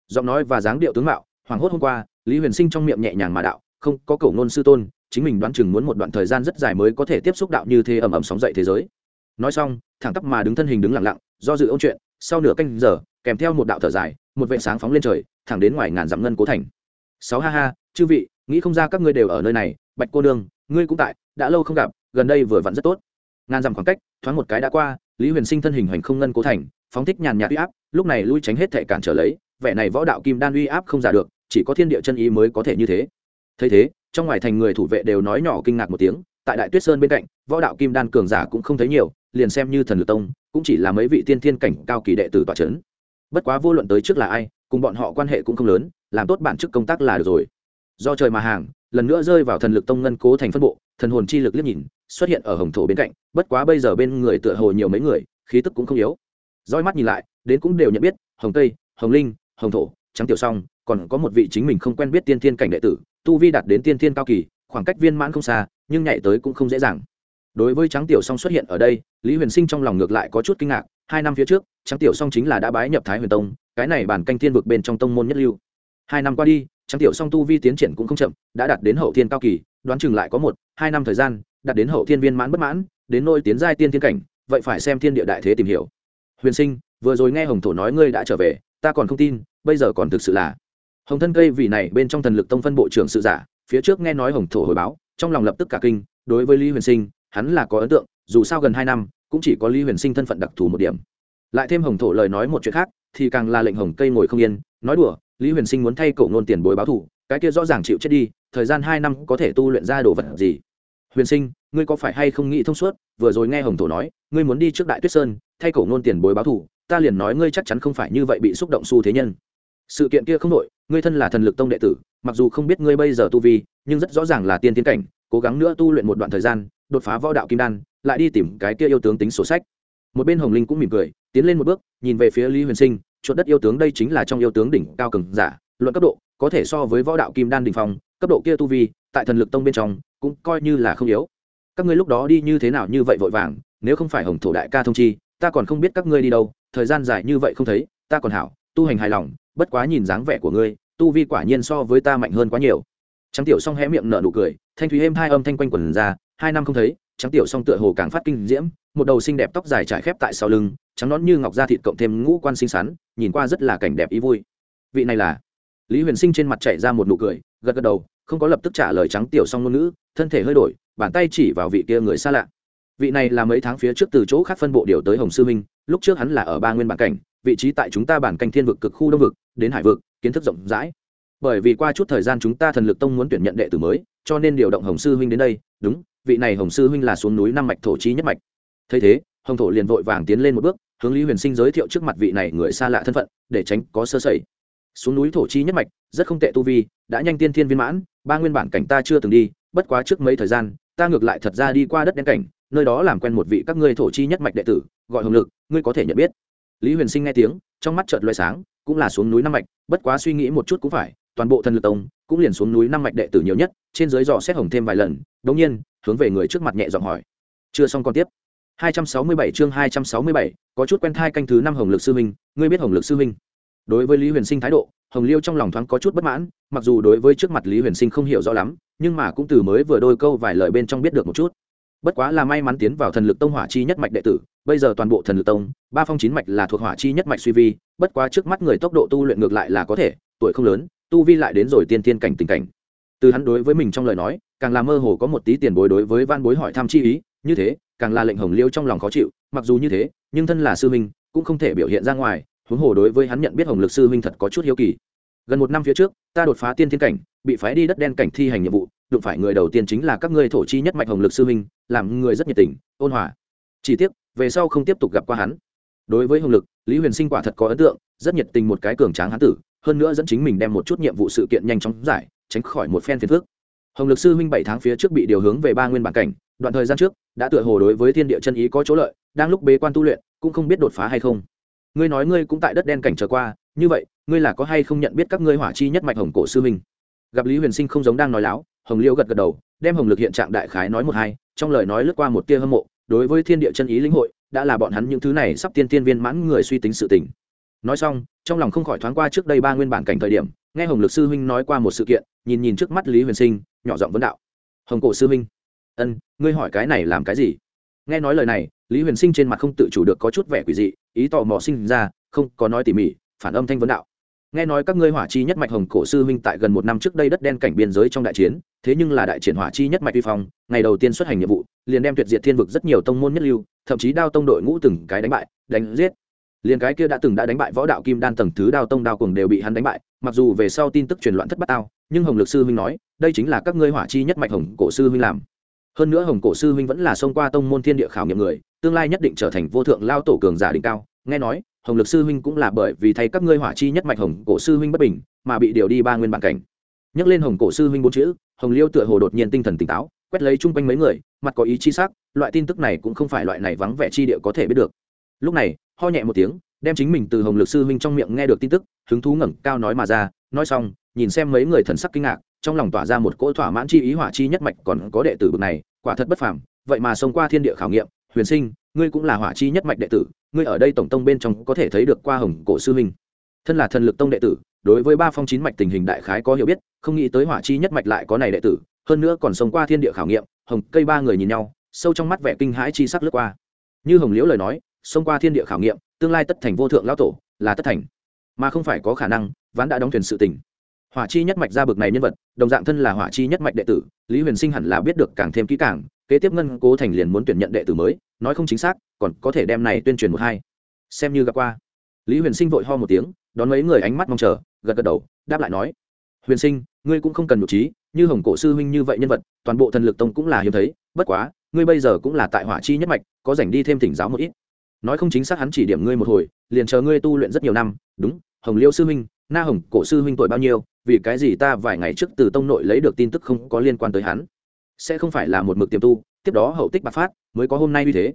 giọng nói và dáng điệu tướng mạo, hoàng hốt hôm qua, lý huyền sinh trong miệng nhẹ nhàng mà đạo, không, có cầu nôn sư tôn, chính mình đoán chừng muốn một đoạn thời gian rất dài mới có thể tiếp xúc đạo như thế ầm ầm sóng dậy thế giới. Nói xong, thẳng tắp mà đứng thân hình đứng lặng lặng, do dự ôn chuyện, sau nửa canh giờ, kèm theo một đạo thở dài, một vệ sáng phóng lên trời, thẳng đến ngoài ngàn dặm ngân cố thành. Sáu ha ha, chư vị, nghĩ không ra các ngươi đều ở nơi này, bạch cô nương, ngươi cũng tại, đã lâu không gặp, gần đây vừa vặn rất tốt ngàn dặm khoảng cách, thoáng một cái đã qua, lý huyền sinh thân hình hoành không ngân cố thành, phóng thích nhàn nhạt uy áp, lúc này lui tránh hết thể cản trở lấy, vẻ này võ đạo kim đan uy áp không giả được, chỉ có thiên địa chân ý mới có thể như thế. Thấy thế, trong ngoài thành người thủ vệ đều nói nhỏ kinh ngạc một tiếng, tại đại tuyết sơn bên cạnh, võ đạo kim đan cường giả cũng không thấy nhiều, liền xem như thần lực tông, cũng chỉ là mấy vị tiên thiên cảnh cao kỳ đệ tử tọa c h ấ n bất quá vô luận tới trước là ai, cùng bọn họ quan hệ cũng không lớn, làm tốt bản chức công tác là được rồi. Do trời mà hàng lần nữa rơi vào thần lực tông ngân cố thành phân bộ, thần hồn chi lực liếc nhìn, xuất hiện ở hồng thổ bên cạnh, bất quá bây giờ bên người tựa hồ nhiều mấy người, khí tức cũng không yếu. Roi mắt nhìn lại, đến cũng đều nhận biết, hồng tây, hồng linh, hồng thổ, trắng tiểu song, còn có một vị chính mình không quen biết tiên thiên cảnh đệ tử, tu vi đạt đến tiên thiên cao kỳ, khoảng cách viên mãn không xa, nhưng nhảy tới cũng không dễ dàng. Đối với trắng tiểu song xuất hiện ở đây, lý huyền sinh trong lòng ngược lại có chút kinh ngạc, hai năm phía trước, trắng tiểu song chính là đã bái nhập thái huyền tông, cái này bản canh thiên vực bên trong tông môn nhất lưu. Hai năm qua đi trắng tiểu song tu vi tiến triển cũng không chậm, đã đạt đến hậu thiên cao kỳ, đoán chừng lại có một, hai năm thời gian, đạt đến hậu thiên viên mãn bất mãn, đến nôi tiến giai tiên thiên cảnh, vậy phải xem thiên địa đại thế tìm hiểu. Huyền sinh, vừa rồi nghe hồng thổ nói ngươi đã trở về, ta còn không tin, bây giờ còn thực sự là. Hồng thân cây vì này bên trong thần lực tông phân bộ trưởng sự giả, phía trước nghe nói hồng thổ hồi báo, trong lòng lập tức cả kinh, đối với lý huyền sinh, hắn là có ấn tượng, dù sao gần hai năm, cũng chỉ có lý huyền sinh thân phận đặc thù một điểm. Lại thêm hồng thổ lời nói một chuyện khác, thì càng là lệnh hồng cây ngồi không yên, nói đùa lý huyền sinh muốn thay cổ nôn tiền bối báo thù, cái kia rõ ràng chịu chết đi, thời gian hai năm có thể tu luyện ra đồ vật gì? Huyền sinh, ngươi có phải hay không nghĩ thông suốt, vừa rồi nghe hồng thổ nói, ngươi muốn đi trước đại tuyết sơn, thay cổ nôn tiền bối báo thù, ta liền nói ngươi chắc chắn không phải như vậy bị xúc động xu thế nhân. Sự kiện kia không nội ngươi thân là thần lực tông đệ tử, mặc dù không biết ngươi bây giờ tu vi, nhưng rất rõ ràng là tiên tiến cảnh, cố gắng nữa tu luyện một đoạn thời gian, đột phá võ đạo kim đan, lại đi tìm cái kia yêu tướng tính sổ sách. Một bên hồng linh cũng mỉm cười, tiến lên một bước, nhìn về phía lý huyền sinh chuột đất yêu tướng đây chính là trong yêu tướng đỉnh cao cường giả, luận cấp độ, có thể so với võ đạo kim đan đình phong, cấp độ kia tu vi, tại thần lực tông bên trong, cũng coi như là không yếu. Các ngươi lúc đó đi như thế nào như vậy vội vàng, nếu không phải hồng thổ đại ca thông chi, ta còn không biết các ngươi đi đâu, thời gian dài như vậy không thấy, ta còn hảo, tu hành hài lòng, bất quá nhìn dáng vẻ của ngươi, tu vi quả nhiên so với ta mạnh hơn quá nhiều. Trắng tiểu song hé miệng nở nụ cười, thanh thúy êm hai âm thanh quanh quần ra, hai năm không thấy trắng tiểu song tựa hồ càng phát kinh diễm, một đầu xinh đẹp tóc dài trải khép tại sau lưng, trắng nón như ngọc da thịt cộng thêm ngũ quan xinh xắn, nhìn qua rất là cảnh đẹp ý vui. Vị này là? Lý huyền sinh trên mặt chạy ra một nụ cười, gật gật đầu, không có lập tức trả lời trắng tiểu song ngôn ngữ, thân thể hơi đổi, bàn tay chỉ vào vị kia người xa lạ. Vị này là mấy tháng phía trước từ chỗ khác phân bộ điều tới hồng sư minh, lúc trước hắn là ở ba nguyên bản cảnh, vị trí tại chúng ta bản canh thiên vực cực khu đông vực, đến hải vực, kiến thức rộng rãi. Bởi vì qua chút thời gian chúng ta thần lực tông muốn tuyển nhận đệ tử mới, cho nên điều động hồng sư huynh đến đây đúng, vị này hồng sư huynh là xuống núi năm mạch thổ trí nhất mạch. Thấy thế, hồng thổ liền vội vàng tiến lên một bước, hướng lý huyền sinh giới thiệu trước mặt vị này người xa lạ thân phận, để tránh có sơ sẩy. Xuống núi thổ chi nhất mạch, rất không tệ tu vi, đã nhanh tiên thiên viên mãn, ba nguyên bản cảnh ta chưa từng đi, bất quá trước mấy thời gian, ta ngược lại thật ra đi qua đất đen cảnh, nơi đó làm quen một vị các ngươi thổ chi nhất mạch đệ tử, gọi hồng lực, ngươi có thể nhận biết. Lý huyền sinh nghe tiếng, trong mắt chợt loại sáng, cũng là xuống núi năm mạch, bất quá suy nghĩ một chút cũng phải, toàn bộ thần lực tông, cũng liền xuống núi năm mạch đệ tử nhiều nhất, trên dưới dò xét hồng thêm vài lần đống nhiên hướng về người trước mặt nhẹ giọng hỏi. Chưa xong còn tiếp. 267 chương 267, có chút quen thai canh thứ năm hồng lực sư minh ngươi biết hồng lực sư minh đối với lý huyền sinh thái độ hồng liêu trong lòng thoáng có chút bất mãn mặc dù đối với trước mặt lý huyền sinh không hiểu rõ lắm nhưng mà cũng từ mới vừa đôi câu vài lời bên trong biết được một chút. Bất quá là may mắn tiến vào thần lực tông hỏa chi nhất mạch đệ tử bây giờ toàn bộ thần lực tông ba phong chín mạch là thuộc hỏa chi nhất mạch suy vi bất quá trước mắt người tốc độ tu luyện ngược lại là có thể tuổi không lớn tu vi lại đến rồi tiên tiên cảnh tình cảnh. Từ hắn đối với mình trong lời nói càng là mơ hồ có một tí tiền bối đối với van bối hỏi thăm chi ý, như thế, càng là lệnh hồng liêu trong lòng khó chịu, mặc dù như thế, nhưng thân là sư huynh, cũng không thể biểu hiện ra ngoài, huống hồ đối với hắn nhận biết hồng lực sư huynh thật có chút hiếu kỳ. Gần một năm phía trước, ta đột phá tiên thiên cảnh, bị phái đi đất đen cảnh thi hành nhiệm vụ, đụng phải người đầu tiên chính là các ngươi thổ chi nhất mạch hồng lực sư huynh, làm người rất nhiệt tình, ôn hòa. Chỉ tiếc, về sau không tiếp tục gặp qua hắn. Đối với hồng lực, lý huyền sinh quả thật có ấn tượng, rất nhiệt tình một cái cường tráng hán tử, hơn nữa dẫn chính mình đem một chút nhiệm vụ sự kiện nhanh chóng giải, tránh khỏi một phen phiền phức hồng lực sư huynh bảy tháng phía trước bị điều hướng về ba nguyên bản cảnh, đoạn thời gian trước, đã tựa hồ đối với thiên địa chân ý có chỗ lợi, đang lúc bế quan tu luyện, cũng không biết đột phá hay không. Ngươi nói ngươi cũng tại đất đen cảnh trở qua, như vậy, ngươi là có hay không nhận biết các ngươi hỏa chi nhất mạch hồng cổ sư huynh? Gặp lý huyền sinh không giống đang nói láo, hồng liêu gật gật đầu, đem hồng lực hiện trạng đại khái nói một hai, trong lời nói lướt qua một tia hâm mộ, đối với thiên địa chân ý lĩnh hội, đã là bọn hắn những thứ này sắp tiên tiên viên mãn người suy tính sự tình nói xong, trong lòng không khỏi thoáng qua trước đây ba nguyên bản cảnh thời điểm, nghe hồng lực sư huynh nói qua một sự kiện, nhìn nhìn trước mắt lý huyền sinh, nhỏ giọng vấn đạo. Hồng cổ sư huynh, ân, ngươi hỏi cái này làm cái gì? Nghe nói lời này, lý huyền sinh trên mặt không tự chủ được có chút vẻ quỷ dị, ý tò mò sinh ra, không có nói tỉ mỉ, phản âm thanh vấn đạo. Nghe nói các ngươi hỏa chi nhất mạch hồng cổ sư huynh tại gần một năm trước đây đất đen cảnh biên giới trong đại chiến, thế nhưng là đại triển hỏa chi nhất mạch vi phong, ngày đầu tiên xuất hành nhiệm vụ, liền đem tuyệt diệt thiên vực rất nhiều tông môn nhất lưu, thậm chí đao tông đội ngũ từng cái đánh bại, đánh giết liền cái kia đã từng đã đánh bại võ đạo kim đan tầng thứ đao tông đao cùng đều bị hắn đánh bại, mặc dù về sau tin tức truyền loạn thất bát tao, nhưng hồng lực sư huynh nói, đây chính là các ngươi hỏa chi nhất mạch hồng cổ sư huynh làm. Hơn nữa hồng cổ sư huynh vẫn là xông qua tông môn thiên địa khảo nghiệm người, tương lai nhất định trở thành vô thượng lao tổ cường giả đỉnh cao. Nghe nói, hồng lực sư huynh cũng là bởi vì thay các ngươi hỏa chi nhất mạch hồng cổ sư huynh bất bình, mà bị điều đi ba nguyên bản cảnh. Nhắc lên hồng cổ sư huynh bốn chữ, hồng liêu tựa hồ đột nhiên tinh thần tỉnh táo, quét lấy chung quanh mấy người, mặt có ý chi sắc, loại tin tức này cũng không phải loại này vắng vẻ chi địa có thể biết được. Lúc này ho nhẹ một tiếng, đem chính mình từ hồng lực sư huynh trong miệng nghe được tin tức, hứng thú ngẩng cao nói mà ra, nói xong, nhìn xem mấy người thần sắc kinh ngạc, trong lòng tỏa ra một cỗ thỏa mãn chi ý hỏa chi nhất mạch còn có đệ tử bực này, quả thật bất phàm, vậy mà xông qua thiên địa khảo nghiệm, huyền sinh, ngươi cũng là hỏa chi nhất mạch đệ tử, ngươi ở đây tổng tông bên trong có thể thấy được qua hồng cổ sư huynh. Thân là thần lực tông đệ tử, đối với ba phong chín mạch tình hình đại khái có hiểu biết, không nghĩ tới hỏa chi nhất mạch lại có này đệ tử, hơn nữa còn xông qua thiên địa khảo nghiệm, hồng, cây ba người nhìn nhau, sâu trong mắt vẻ kinh hãi chi sắc lướt qua. Như hồng liễu lời nói xông qua thiên địa khảo nghiệm, tương lai tất thành vô thượng lão tổ, là tất thành. Mà không phải có khả năng, ván đã đóng thuyền sự tình. Hỏa chi nhất mạch ra bực này nhân vật, đồng dạng thân là hỏa chi nhất mạch đệ tử, lý huyền sinh hẳn là biết được càng thêm kỹ càng, kế tiếp ngân cố thành liền muốn tuyển nhận đệ tử mới, nói không chính xác, còn có thể đem này tuyên truyền một hai. Xem như gặp qua. Lý huyền sinh vội ho một tiếng, đón mấy người ánh mắt mong chờ, gật gật đầu, đáp lại nói. Huyền sinh, ngươi cũng không cần nhục trí, như hồng cổ sư huynh như vậy nhân vật, toàn bộ thần lực tông cũng là hiếm thấy, bất quá, ngươi bây giờ cũng là tại hỏa chi nhất mạch, có dành đi thêm thỉnh giáo một ít nói không chính xác hắn chỉ điểm ngươi một hồi, liền chờ ngươi tu luyện rất nhiều năm, đúng, hồng liêu sư huynh, na hồng cổ sư huynh tuổi bao nhiêu, vì cái gì ta vài ngày trước từ tông nội lấy được tin tức không có liên quan tới hắn? Sẽ không phải là một mực tiềm tu, tiếp đó hậu tích bạc phát, mới có hôm nay như thế.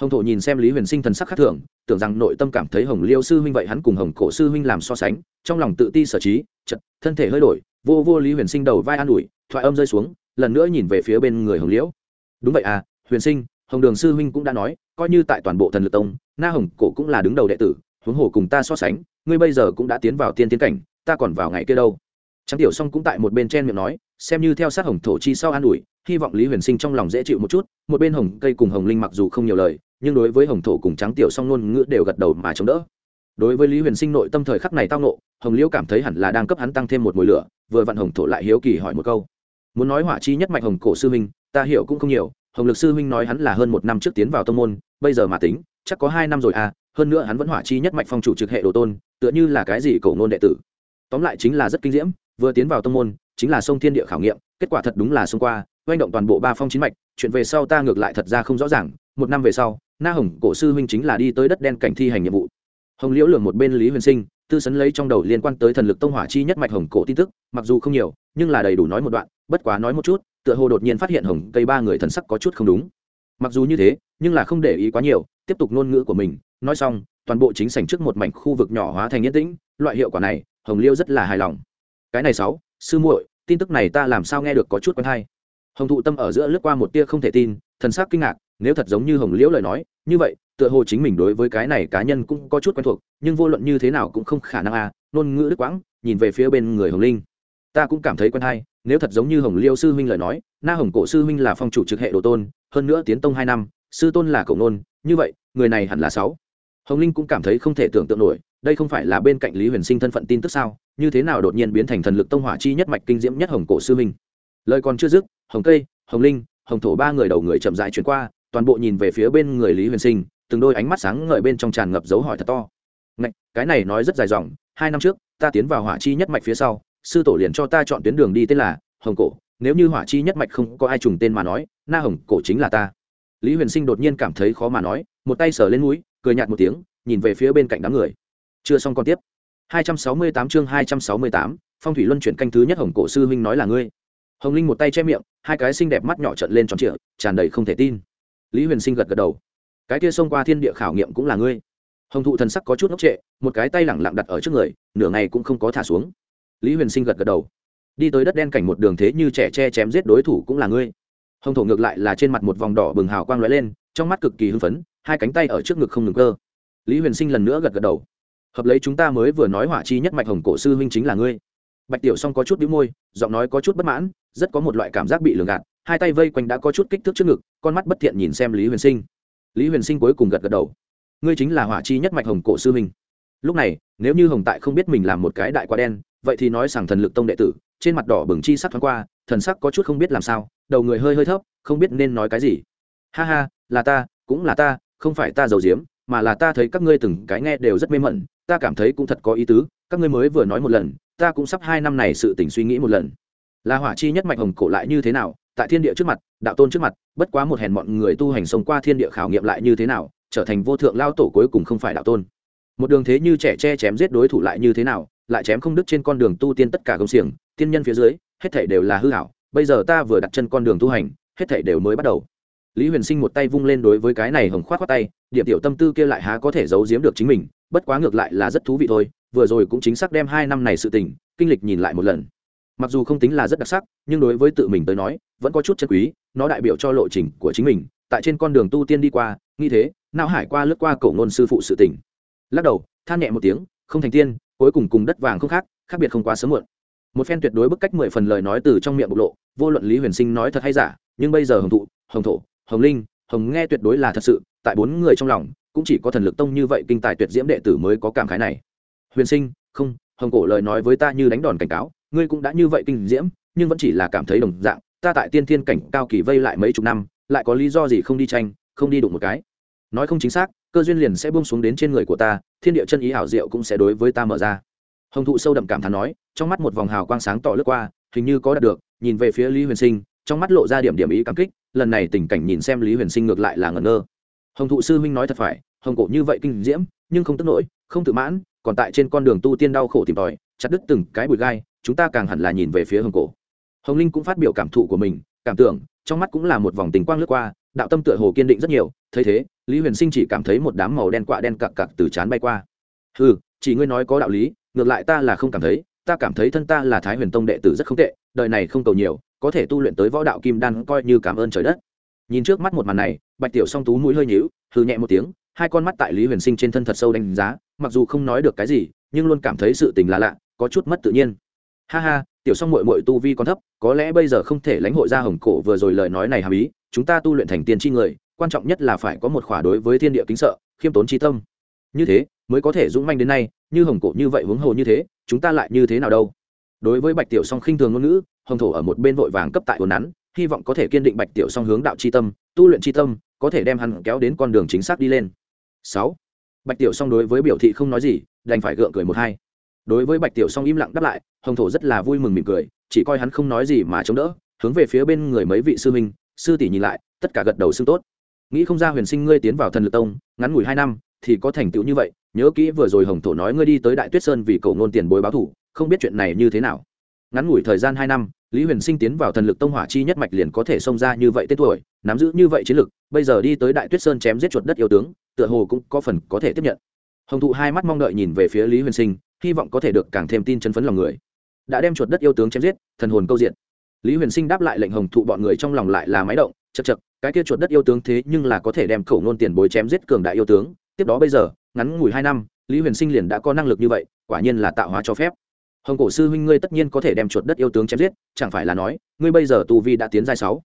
Hồng thổ nhìn xem lý huyền sinh thần sắc khác thường, tưởng rằng nội tâm cảm thấy hồng liêu sư huynh vậy hắn cùng hồng cổ sư huynh làm so sánh, trong lòng tự ti sở trí, chật, thân thể hơi đổi, vô vô lý huyền sinh đầu vai an ủi, thoại âm rơi xuống, lần nữa nhìn về phía bên người hồng liễu đúng vậy à huyền sinh hồng đường sư huynh cũng đã nói, coi như tại toàn bộ thần lực tông, na hồng cổ cũng là đứng đầu đệ tử, huống hồ cùng ta so sánh, ngươi bây giờ cũng đã tiến vào tiên tiến cảnh, ta còn vào ngày kia đâu? Trắng tiểu song cũng tại một bên chen miệng nói, xem như theo sát hồng thổ chi sau an ủi, hy vọng lý huyền sinh trong lòng dễ chịu một chút, một bên hồng cây cùng hồng linh mặc dù không nhiều lời, nhưng đối với hồng thổ cùng trắng tiểu song ngôn ngữ đều gật đầu mà chống đỡ. Đối với lý huyền sinh nội tâm thời khắc này tao nộ hồng liễu cảm thấy hẳn là đang cấp hắn tăng thêm một mùi lửa, vừa vặn hồng thổ lại hiếu kỳ hỏi một câu. Muốn nói hỏa chi nhất mạch hồng cổ sư huynh, ta hiểu cũng không nhiều hồng lực sư huynh nói hắn là hơn một năm trước tiến vào tông môn, bây giờ mà tính, chắc có hai năm rồi à hơn nữa hắn vẫn hỏa chi nhất mạch phong chủ trực hệ đồ tôn, tựa như là cái gì cổ ngôn đệ tử. Tóm lại chính là rất kinh diễm, vừa tiến vào tông môn, chính là sông thiên địa khảo nghiệm, kết quả thật đúng là xông qua oanh động toàn bộ ba phong chín mạch, chuyện về sau ta ngược lại thật ra không rõ ràng, một năm về sau, na hồng cổ sư huynh chính là đi tới đất đen cảnh thi hành nhiệm vụ. Hồng liễu lường một bên lý huyền sinh, tư sấn lấy trong đầu liên quan tới thần lực tông hỏa chi nhất mạch hồng cổ tin tức, mặc dù không nhiều, nhưng là đầy đủ nói một đoạn, bất quá nói một chút tựa hồ đột nhiên phát hiện hồng cây ba người thần sắc có chút không đúng. Mặc dù như thế, nhưng là không để ý quá nhiều, tiếp tục ngôn ngữ của mình, nói xong, toàn bộ chính sảnh trước một mảnh khu vực nhỏ hóa thành yên tĩnh, loại hiệu quả này, hồng liêu rất là hài lòng. Cái này sáu, sư muội, tin tức này ta làm sao nghe được có chút quen hay? Hồng thụ tâm ở giữa lướt qua một tia không thể tin, thần sắc kinh ngạc, nếu thật giống như hồng liễu lời nói, như vậy, tựa hồ chính mình đối với cái này cá nhân cũng có chút quen thuộc, nhưng vô luận như thế nào cũng không khả năng à ngôn ngữ đức quãng, nhìn về phía bên người hồng linh ta cũng cảm thấy quen hay nếu thật giống như hồng liêu sư huynh lời nói na hồng cổ sư huynh là phong chủ trực hệ đồ tôn hơn nữa tiến tông hai năm sư tôn là cổ nôn như vậy người này hẳn là sáu. Hồng linh cũng cảm thấy không thể tưởng tượng nổi đây không phải là bên cạnh lý huyền sinh thân phận tin tức sao như thế nào đột nhiên biến thành thần lực tông hỏa chi nhất mạch kinh diễm nhất hồng cổ sư huynh. Lời còn chưa dứt hồng cây hồng linh hồng thổ ba người đầu người chậm dại chuyển qua toàn bộ nhìn về phía bên người lý huyền sinh từng đôi ánh mắt sáng ngời bên trong tràn ngập dấu hỏi thật to. Ngạch, cái này nói rất dài dòng hai năm trước ta tiến vào hỏa chi nhất mạch phía sau sư tổ liền cho ta chọn tuyến đường đi tên là hồng cổ nếu như hỏa chi nhất mạch không có ai trùng tên mà nói na hồng cổ chính là ta. Lý huyền sinh đột nhiên cảm thấy khó mà nói một tay sờ lên núi cười nhạt một tiếng nhìn về phía bên cạnh đám người. Chưa xong còn tiếp. 268 chương 268, phong thủy luân chuyển canh thứ nhất hồng cổ sư huynh nói là ngươi. Hồng linh một tay che miệng hai cái xinh đẹp mắt nhỏ trận lên tròn trịa tràn đầy không thể tin. Lý huyền sinh gật gật đầu. Cái kia xông qua thiên địa khảo nghiệm cũng là ngươi. Hồng thụ thần sắc có chút ngốc trệ một cái tay lẳng lặng đặt ở trước người nửa ngày cũng không có thả xuống lý huyền sinh gật gật đầu. Đi tới đất đen cảnh một đường thế như trẻ che chém giết đối thủ cũng là ngươi. Hồng thổ ngược lại là trên mặt một vòng đỏ bừng hào quang lóe lên, trong mắt cực kỳ hưng phấn, hai cánh tay ở trước ngực không ngừng cơ. Lý huyền sinh lần nữa gật gật đầu. Hợp lấy chúng ta mới vừa nói hỏa chi nhất mạch hồng cổ sư huynh chính là ngươi. Bạch tiểu s o n g có chút đĩu môi, giọng nói có chút bất mãn, rất có một loại cảm giác bị lường gạt, hai tay vây quanh đã có chút kích thước trước ngực, con mắt bất thiện nhìn xem lý huyền sinh. Lý huyền sinh cuối cùng gật gật đầu. Ngươi chính là hỏa chi nhất mạch hồng cổ sư huynh. Lúc này, nếu như hồng tại không biết mình làm một cái đại quá đen vậy thì nói rằng thần lực tông đệ tử, trên mặt đỏ bừng chi sắc thoáng qua, thần sắc có chút không biết làm sao, đầu người hơi hơi thấp, không biết nên nói cái gì. Ha ha, là ta, cũng là ta, không phải ta giàu diếm mà là ta thấy các ngươi từng cái nghe đều rất mê mẩn, ta cảm thấy cũng thật có ý tứ, các ngươi mới vừa nói một lần, ta cũng sắp hai năm này sự tình suy nghĩ một lần. Là hỏa chi nhất mạch hồng cổ lại như thế nào, tại thiên địa trước mặt, đạo tôn trước mặt, bất quá một hèn mọi người tu hành sống qua thiên địa khảo nghiệm lại như thế nào, trở thành vô thượng lao tổ cuối cùng không phải đạo tôn. Một đường thế như trẻ che chém giết đối thủ lại như thế nào lại chém không đứt trên con đường tu tiên tất cả công xiềng, tiên nhân phía dưới, hết thảy đều là hư hảo, bây giờ ta vừa đặt chân con đường tu hành, hết thảy đều mới bắt đầu. Lý huyền sinh một tay vung lên đối với cái này hồng khoát khoát tay, điểm tiểu tâm tư kia lại há có thể giấu giếm được chính mình, bất quá ngược lại là rất thú vị thôi, vừa rồi cũng chính xác đem hai năm này sự tình, kinh lịch nhìn lại một lần. Mặc dù không tính là rất đặc sắc, nhưng đối với tự mình tới nói, vẫn có chút chân quý, nó đại biểu cho lộ trình của chính mình, tại trên con đường tu tiên đi qua nghi thế nào hải qua lướt qua cổ ngôn sư phụ sự tỉnh lắc đầu, than nhẹ một tiếng, không thành tiên cuối cùng cùng đất vàng không khác khác biệt không quá sớm muộn. Một phen tuyệt đối bức cách mười phần lời nói từ trong miệng bộc lộ, vô luận lý huyền sinh nói thật hay giả, nhưng bây giờ hồng thụ, hồng thổ, hồng linh, hồng nghe tuyệt đối là thật sự, tại bốn người trong lòng, cũng chỉ có thần lực tông như vậy kinh tài tuyệt diễm đệ tử mới có cảm khái này. Huyền sinh, không, hồng cổ lời nói với ta như đánh đòn cảnh cáo, ngươi cũng đã như vậy kinh diễm, nhưng vẫn chỉ là cảm thấy đồng dạng, ta tại tiên thiên cảnh cao kỳ vây lại mấy chục năm, lại có lý do gì không đi tranh, không đi đụng một cái. Nói không chính xác, cơ duyên liền sẽ buông xuống đến trên người của ta thiên địa chân ý hảo diệu cũng sẽ đối với ta mở ra. Hồng thụ sâu đậm cảm thán nói, trong mắt một vòng hào quang sáng tỏ lướt qua, hình như có đạt được, nhìn về phía lý huyền sinh, trong mắt lộ ra điểm điểm ý cảm kích, lần này tình cảnh nhìn xem lý huyền sinh ngược lại là ngẩn ngơ. Hồng thụ sư huynh nói thật phải, hồng cổ như vậy kinh diễm, nhưng không tức nỗi, không tự mãn, còn tại trên con đường tu tiên đau khổ tìm tòi, chặt đứt từng cái bụi gai, chúng ta càng hẳn là nhìn về phía hồng cổ. Hồng linh cũng phát biểu cảm thụ của mình, cảm tưởng, trong mắt cũng là một vòng tình quang lướt qua đạo tâm tựa hồ kiên định rất nhiều, thấy thế, lý huyền sinh chỉ cảm thấy một đám màu đen quạ đen cặc cặc từ chán bay qua. Ừ chỉ ngươi nói có đạo lý, ngược lại ta là không cảm thấy, ta cảm thấy thân ta là thái huyền tông đệ tử rất không tệ, đời này không cầu nhiều, có thể tu luyện tới võ đạo kim đan coi như cảm ơn trời đất. Nhìn trước mắt một màn này, bạch tiểu song tú mũi hơi nhíu, hừ nhẹ một tiếng, hai con mắt tại lý huyền sinh trên thân thật sâu đánh giá, mặc dù không nói được cái gì, nhưng luôn cảm thấy sự tình là lạ, có chút mất tự nhiên. Ha ha, tiểu song mội mội tu vi còn thấp, có lẽ bây giờ không thể lãnh hội ra hồng cổ vừa rồi lời nói này hàm ý chúng ta tu luyện thành tiên tri người, quan trọng nhất là phải có một khỏa đối với thiên địa kính sợ, khiêm tốn tri tâm. Như thế, mới có thể dũng manh đến nay, như hồng cổ như vậy huống hồ như thế, chúng ta lại như thế nào đâu? Đối với bạch tiểu song khinh thường ngôn ngữ, hồng thổ ở một bên vội vàng cấp tại hồn nắn, hy vọng có thể kiên định bạch tiểu song hướng đạo c h i tâm, tu luyện c h i tâm, có thể đem hắn kéo đến con đường chính xác đi lên. Sáu. Bạch tiểu song đối với biểu thị không nói gì, đành phải gượng cười một hai. Đối với bạch tiểu song im lặng đáp lại, hồng thổ rất là vui mừng mỉm cười, chỉ coi hắn không nói gì mà chống đỡ, hướng về phía bên người mấy vị sư minh sư tỷ nhìn lại, tất cả gật đầu xưng tốt. Nghĩ không ra huyền sinh ngươi tiến vào thần lực tông, ngắn ngủi hai năm, thì có thành tựu như vậy, nhớ kỹ vừa rồi hồng thổ nói ngươi đi tới đại tuyết sơn vì cầu ngôn tiền bối báo thủ, không biết chuyện này như thế nào. Ngắn ngủi thời gian hai năm, lý huyền sinh tiến vào thần lực tông hỏa chi nhất mạch liền có thể xông ra như vậy tên tuổi, nắm giữ như vậy chiến lực, bây giờ đi tới đại tuyết sơn chém giết chuột đất yêu tướng, tựa hồ cũng có phần có thể tiếp nhận. Hồng thụ hai mắt mong đợi nhìn về phía lý huyền sinh, hy vọng có thể được càng thêm tin chân phấn lòng người. Đã đem chuột đất yêu tướng chém giết, thần hồn câu diện lý huyền sinh đáp lại lệnh hồng thụ bọn người trong lòng lại là máy động, chật chật, cái kia chuột đất yêu tướng thế nhưng là có thể đem khẩu nôn tiền bối chém giết cường đại yêu tướng. Tiếp đó bây giờ, ngắn ngủi hai năm, lý huyền sinh liền đã có năng lực như vậy, quả nhiên là tạo hóa cho phép. Hồng cổ sư huynh ngươi tất nhiên có thể đem chuột đất yêu tướng chém giết, chẳng phải là nói, ngươi bây giờ tu vi đã tiến giai sáu.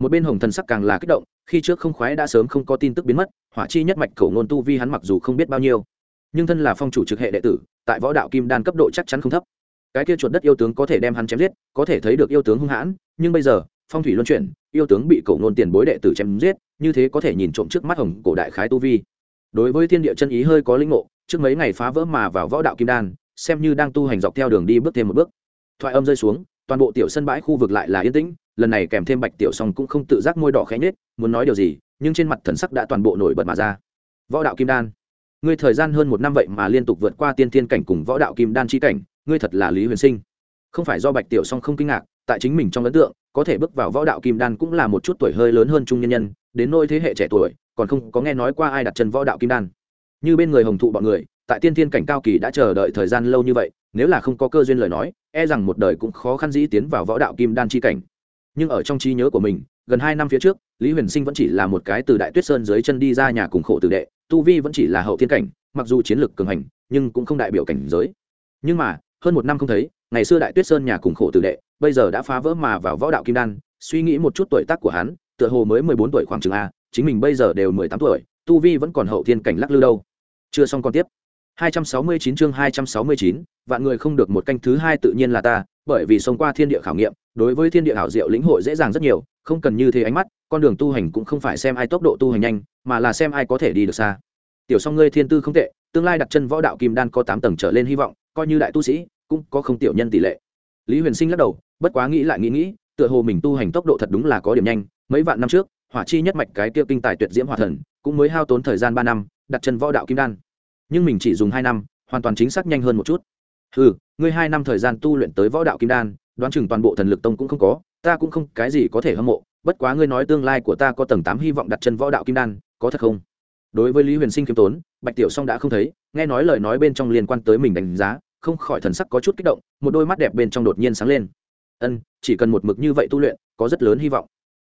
Một bên hồng thần sắc càng là kích động, khi trước không khoái đã sớm không có tin tức biến mất, hỏa chi nhất mạch khẩu ngôn tu vi hắn mặc dù không biết bao nhiêu, nhưng thân là phong chủ trực hệ đệ tử, tại võ đạo kim đan cấp độ chắc chắn không thấp cái kia chuột đất yêu tướng có thể đem hắn chém giết, có thể thấy được yêu tướng hung hãn, nhưng bây giờ, phong thủy luân chuyển, yêu tướng bị cổ ngôn tiền bối đệ tử chém giết, như thế có thể nhìn trộm trước mắt hồng cổ đại khái tu vi. Đối với thiên địa chân ý hơi có linh ngộ, trước mấy ngày phá vỡ mà vào võ đạo kim đan, xem như đang tu hành dọc theo đường đi bước thêm một bước. Thoại âm rơi xuống, toàn bộ tiểu sân bãi khu vực lại là yên tĩnh, lần này kèm thêm bạch tiểu song cũng không tự giác môi đỏ khẽ nhết muốn nói điều gì, nhưng trên mặt thần sắc đã toàn bộ nổi bật mà ra. Võ đạo kim đan. Ngươi thời gian hơn một năm vậy mà liên tục vượt qua tiên thiên cảnh cùng võ đạo kim đan chi cảnh ngươi thật là lý huyền sinh. Không phải do bạch tiểu song không kinh ngạc, tại chính mình trong ấn tượng, có thể bước vào võ đạo kim đan cũng là một chút tuổi hơi lớn hơn trung nhân nhân, đến nôi thế hệ trẻ tuổi, còn không có nghe nói qua ai đặt chân võ đạo kim đan. Như bên người hồng thụ bọn người, tại tiên thiên cảnh cao kỳ đã chờ đợi thời gian lâu như vậy, nếu là không có cơ duyên lời nói e rằng một đời cũng khó khăn dĩ tiến vào võ đạo kim đan chi cảnh. Nhưng ở trong trí nhớ của mình, gần hai năm phía trước, lý huyền sinh vẫn chỉ là một cái từ đại tuyết sơn dưới chân đi ra nhà cùng khổ tử đệ, tu vi vẫn chỉ là hậu thiên cảnh, mặc dù chiến lược cường hành, nhưng cũng không đại biểu cảnh giới. Nhưng mà hơn một năm không thấy ngày xưa đại tuyết sơn nhà cùng khổ tử đệ bây giờ đã phá vỡ mà vào võ đạo kim đan suy nghĩ một chút tuổi tác của hắn tựa hồ mới mười bốn tuổi khoảng chừng a chính mình bây giờ đều mười tám tuổi tu vi vẫn còn hậu thiên cảnh lắc lư đâu chưa xong còn tiếp 269 chương 269, vạn người không được một canh thứ hai tự nhiên là ta, bởi vì sống qua thiên địa khảo nghiệm, đối với thiên địa hảo diệu lĩnh hội dễ dàng rất nhiều, không cần như thế ánh mắt, con đường tu hành cũng không phải xem ai tốc độ tu hành nhanh, mà là xem ai có thể đi được xa. Tiểu Song ngươi thiên tư không tệ, tương lai đặt chân võ đạo kim đan có 8 tầng trở lên hy vọng, coi như đại tu sĩ, cũng có không tiểu nhân tỷ lệ. Lý Huyền Sinh lắc đầu, bất quá nghĩ lại nghĩ nghĩ, tựa hồ mình tu hành tốc độ thật đúng là có điểm nhanh, mấy vạn năm trước, hỏa chi nhất mạch cái kia kinh tài tuyệt diễm hỏa thần, cũng mới hao tốn thời gian ba năm, đặt chân võ đạo kim đan. Nhưng mình chỉ dùng hai năm hoàn toàn chính xác nhanh hơn một chút. Ừ ngươi hai năm thời gian tu luyện tới võ đạo kim đan đoán chừng toàn bộ thần lực tông cũng không có ta cũng không cái gì có thể hâm mộ bất quá ngươi nói tương lai của ta có tầng tám hy vọng đặt chân võ đạo kim đan có thật không? Đối với lý huyền sinh khiêm tốn bạch tiểu song đã không thấy nghe nói lời nói bên trong liên quan tới mình đánh giá không khỏi thần sắc có chút kích động, một đôi mắt đẹp bên trong đột nhiên sáng lên. Ân, chỉ cần một mực như vậy tu luyện, có rất lớn hy vọng.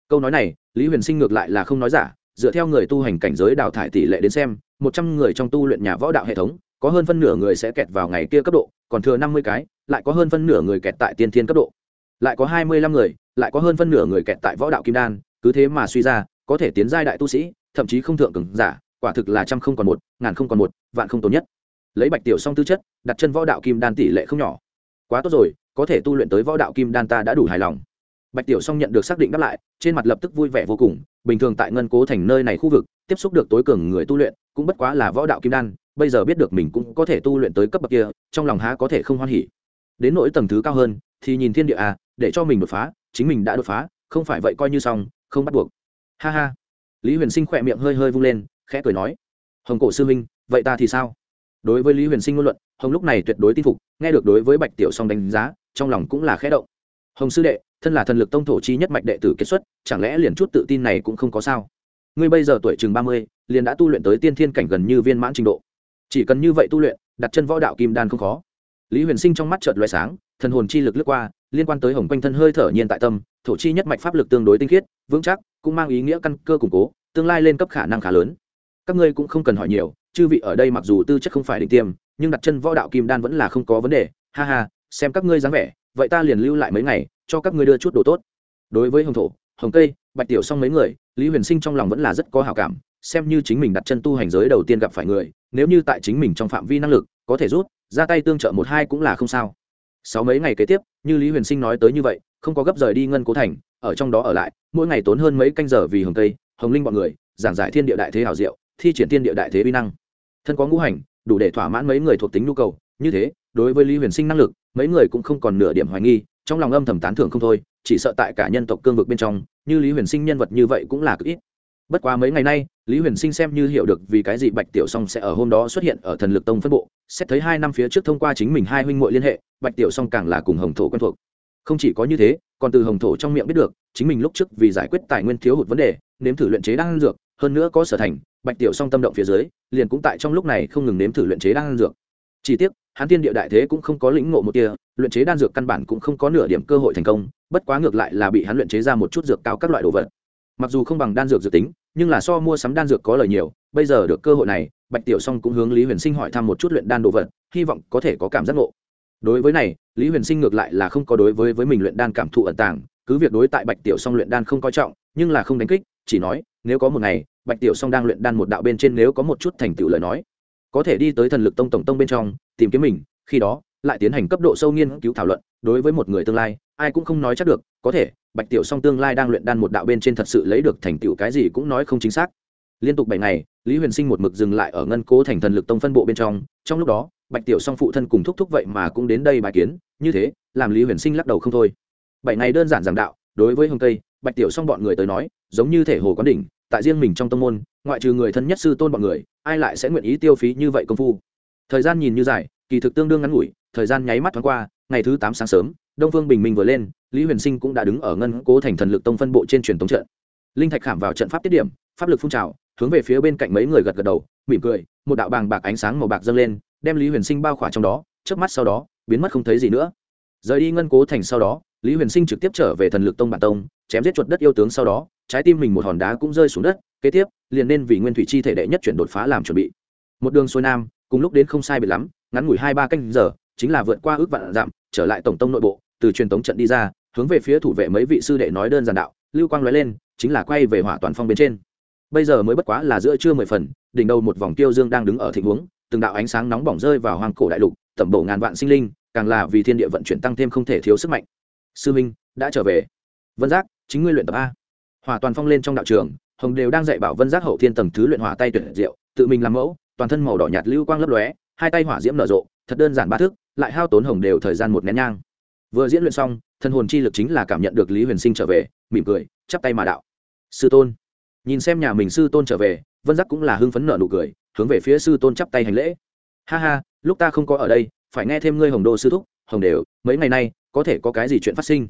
Câu nói này, lý huyền sinh ngược lại là không nói giả, dựa theo người tu hành cảnh giới đào thải tỷ lệ đến xem, một trăm người trong tu luyện nhà võ đạo hệ thống, có hơn phân nửa người sẽ kẹt vào ngày kia cấp độ, còn thừa năm mươi cái, lại có hơn phân nửa người kẹt tại tiên thiên cấp độ. Lại có hai mươi lăm người, lại có hơn phân nửa người kẹt tại võ đạo kim đan, cứ thế mà suy ra, có thể tiến giai đại tu sĩ, thậm chí không thượng cường giả, quả thực là trăm không còn một, ngàn không còn một, vạn không tồn nhất lấy bạch tiểu song tư chất, đặt chân võ đạo kim đan tỷ lệ không nhỏ. Quá tốt rồi, có thể tu luyện tới võ đạo kim đan ta đã đủ hài lòng. Bạch tiểu song nhận được xác định đáp lại, trên mặt lập tức vui vẻ vô cùng, bình thường tại ngân cố thành nơi này khu vực, tiếp xúc được tối cường người tu luyện, cũng bất quá là võ đạo kim đan, bây giờ biết được mình cũng có thể tu luyện tới cấp bậc kia, trong lòng há có thể không hoan hỉ. Đến nỗi tầng thứ cao hơn, thì nhìn thiên địa à để cho mình đột phá, chính mình đã đột phá, không phải vậy coi như xong, không bắt buộc. Ha ha. Lý huyền sinh khỏe miệng hơi hơi vung lên, khẽ cười nói, hồng cổ sư huynh, vậy ta thì sao? Đối với lý huyền sinh ngôn luận, hồng lúc này tuyệt đối tin phục, nghe được đối với bạch tiểu song đánh giá, trong lòng cũng là khẽ động. Hồng sư đệ, thân là thần lực tông thổ chi nhất mạch đệ tử kết xuất, chẳng lẽ liền chút tự tin này cũng không có sao? Ngươi bây giờ tuổi chừng ba mươi, liền đã tu luyện tới tiên thiên cảnh gần như viên mãn trình độ. Chỉ cần như vậy tu luyện, đặt chân võ đạo kim đan không khó. Lý huyền sinh trong mắt chợt loại sáng, thần hồn chi lực lướt qua, liên quan tới hồng quanh thân hơi thở nhiên tại tâm, thổ chi nhất mạch pháp lực tương đối tinh khiết, vững chắc, cũng mang ý nghĩa căn cơ củng cố, tương lai lên cấp khả năng khá lớn. Các ngươi cũng không cần hỏi nhiều chư vị ở đây mặc dù tư chất không phải đỉnh tiêm, nhưng đặt chân võ đạo kim đan vẫn là không có vấn đề. Ha ha, xem các ngươi dáng vẻ, vậy ta liền lưu lại mấy ngày, cho các ngươi đưa chút đồ tốt. Đối với hồng thổ, hồng cây, bạch tiểu xong mấy người, lý huyền sinh trong lòng vẫn là rất có hào cảm, xem như chính mình đặt chân tu hành giới đầu tiên gặp phải người, nếu như tại chính mình trong phạm vi năng lực, có thể rút, ra tay tương trợ một hai cũng là không sao. Sáu mấy ngày kế tiếp, như lý huyền sinh nói tới như vậy, không có gấp rời đi ngân cố thành, ở trong đó ở lại, mỗi ngày tốn hơn mấy canh giờ vì hồng tây hồng linh bọn người, giảng giải thiên địa đại thế hảo diệu thi triển thiên địa đại thế vi năng. Thân có ngũ hành, đủ để thỏa mãn mấy người thuộc tính nhu cầu. Như thế, đối với lý huyền sinh năng lực, mấy người cũng không còn nửa điểm hoài nghi, trong lòng âm thầm tán thưởng không thôi, chỉ sợ tại cả nhân tộc cương vực bên trong, như lý huyền sinh nhân vật như vậy cũng là cực ít. Bất quá mấy ngày nay, lý huyền sinh xem như hiểu được vì cái gì bạch tiểu song sẽ ở hôm đó xuất hiện ở thần lực tông phân bộ, xét thấy hai năm phía trước thông qua chính mình hai huynh m liên hệ, bạch tiểu song càng là cùng hồng thổ quen thuộc. Không chỉ có như thế, còn từ hồng thổ trong miệng biết được, chính mình lúc trước vì giải quyết tài nguyên thiếu hụt vấn đề, nếm thử luyện chế đan dược, hơn nữa có sở thành bạch tiểu song tâm động phía dưới, liền cũng tại trong lúc này không ngừng nếm thử luyện chế đan dược. Chỉ tiếc, hắn tiên địa đại thế cũng không có lĩnh ngộ một tia, luyện chế đan dược căn bản cũng không có nửa điểm cơ hội thành công, bất quá ngược lại là bị hắn luyện chế ra một chút dược cao các loại đồ vật. Mặc dù không bằng đan dược dự tính, nhưng là so mua sắm đan dược có lời nhiều, bây giờ được cơ hội này, bạch tiểu song cũng hướng lý huyền sinh hỏi thăm một chút luyện đan đồ vật, hy vọng có thể có cảm giác ngộ. Đối với này, lý huyền sinh ngược lại là không có đối với với mình luyện đan cảm thụ ẩn tàng, cứ việc đối tại bạch tiểu song luyện đan không coi trọng, nhưng là không đánh kích, chỉ nói, nếu có một ngày bạch tiểu song đang luyện đan một đạo bên trên nếu có một chút thành tựu lời nói, có thể đi tới thần lực tông tổng tông bên trong, tìm kiếm mình, khi đó, lại tiến hành cấp độ sâu nghiên cứu thảo luận, đối với một người tương lai, ai cũng không nói chắc được, có thể, bạch tiểu song tương lai đang luyện đan một đạo bên trên thật sự lấy được thành tựu cái gì cũng nói không chính xác. Liên tục bảy ngày, lý huyền sinh một mực dừng lại ở ngân cố thành thần lực tông phân bộ bên trong trong lúc đó, bạch tiểu song phụ thân cùng thúc thúc vậy mà cũng đến đây bài kiến, như thế, làm lý huyền sinh lắc đầu không thôi. Bảy ngày đơn giản giảng đạo, đối với hồng tây, bạch tiểu song bọn người tới nói, giống như thể hồ quán đỉnh tại riêng mình trong tông môn, ngoại trừ người thân nhất sư tôn bọn người, ai lại sẽ nguyện ý tiêu phí như vậy công phu? Thời gian nhìn như dài, kỳ thực tương đương ngắn ngủi, thời gian nháy mắt thoáng qua, ngày thứ tám sáng sớm, đông phương bình minh vừa lên, lý huyền sinh cũng đã đứng ở ngân cố thành thần lực tông phân bộ trên truyền thống trận. Linh thạch khảm vào trận pháp tiết điểm, pháp lực phun trào, hướng về phía bên cạnh mấy người gật gật đầu, mỉm cười, một đạo bàng bạc ánh sáng màu bạc dâng lên, đem lý huyền sinh bao khỏa trong đó trước mắt sau đó, biến mất không thấy gì nữa. Rời đi ngân cố thành sau đó, lý huyền sinh trực tiếp trở về thần lực tông bản tông, chém giết chuột đất yêu tướng sau đó trái tim mình một hòn đá cũng rơi xuống đất, kế tiếp, liền nên vì nguyên thủy chi thể đệ nhất chuyển đột phá làm chuẩn bị. Một đường xuôi nam, cùng lúc đến không sai biệt lắm, ngắn ngủi hai ba canh giờ, chính là vượt qua ước vạn dặm, trở lại tổng tông nội bộ, từ truyền tống trận đi ra, hướng về phía thủ vệ mấy vị sư đệ nói đơn giản đạo, lưu quang nói lên, chính là quay về hỏa toàn phong bên trên. Bây giờ mới bất quá là giữa trưa mười phần, đỉnh đầu một vòng tiêu dương đang đứng ở thịnh huống từng đạo ánh sáng nóng bỏng rơi vào hoàng cổ đại lục, tẩm bổ ngàn vạn sinh linh, càng là vì thiên địa vận chuyển tăng thêm không thể thiếu sức mạnh. Sư minh, đã trở về. Vân giác, chính ngươi luyện tập a hỏa toàn phong lên trong đạo trường, hồng đều đang dạy bảo vân giác hậu thiên tầng thứ luyện hỏa tay tuyệt diệu, tự mình làm mẫu, toàn thân màu đỏ nhạt lưu quang lấp lóe, hai tay hỏa diễm nở rộ, thật đơn giản ba thức, lại hao tốn hồng đều thời gian một nén nhang. Vừa diễn luyện xong thân hồn chi lực chính là cảm nhận được lý huyền sinh trở về, mỉm cười, chắp tay mà đạo. Sư tôn. Nhìn xem nhà mình sư tôn trở về, vân giác cũng là hưng phấn nợ nụ cười, hướng về phía sư tôn chắp tay hành lễ. Ha ha, lúc ta không có ở đây, phải nghe thêm ngươi hồng đô sư thúc, hồng đều, mấy ngày nay, có thể có cái gì chuyện phát sinh?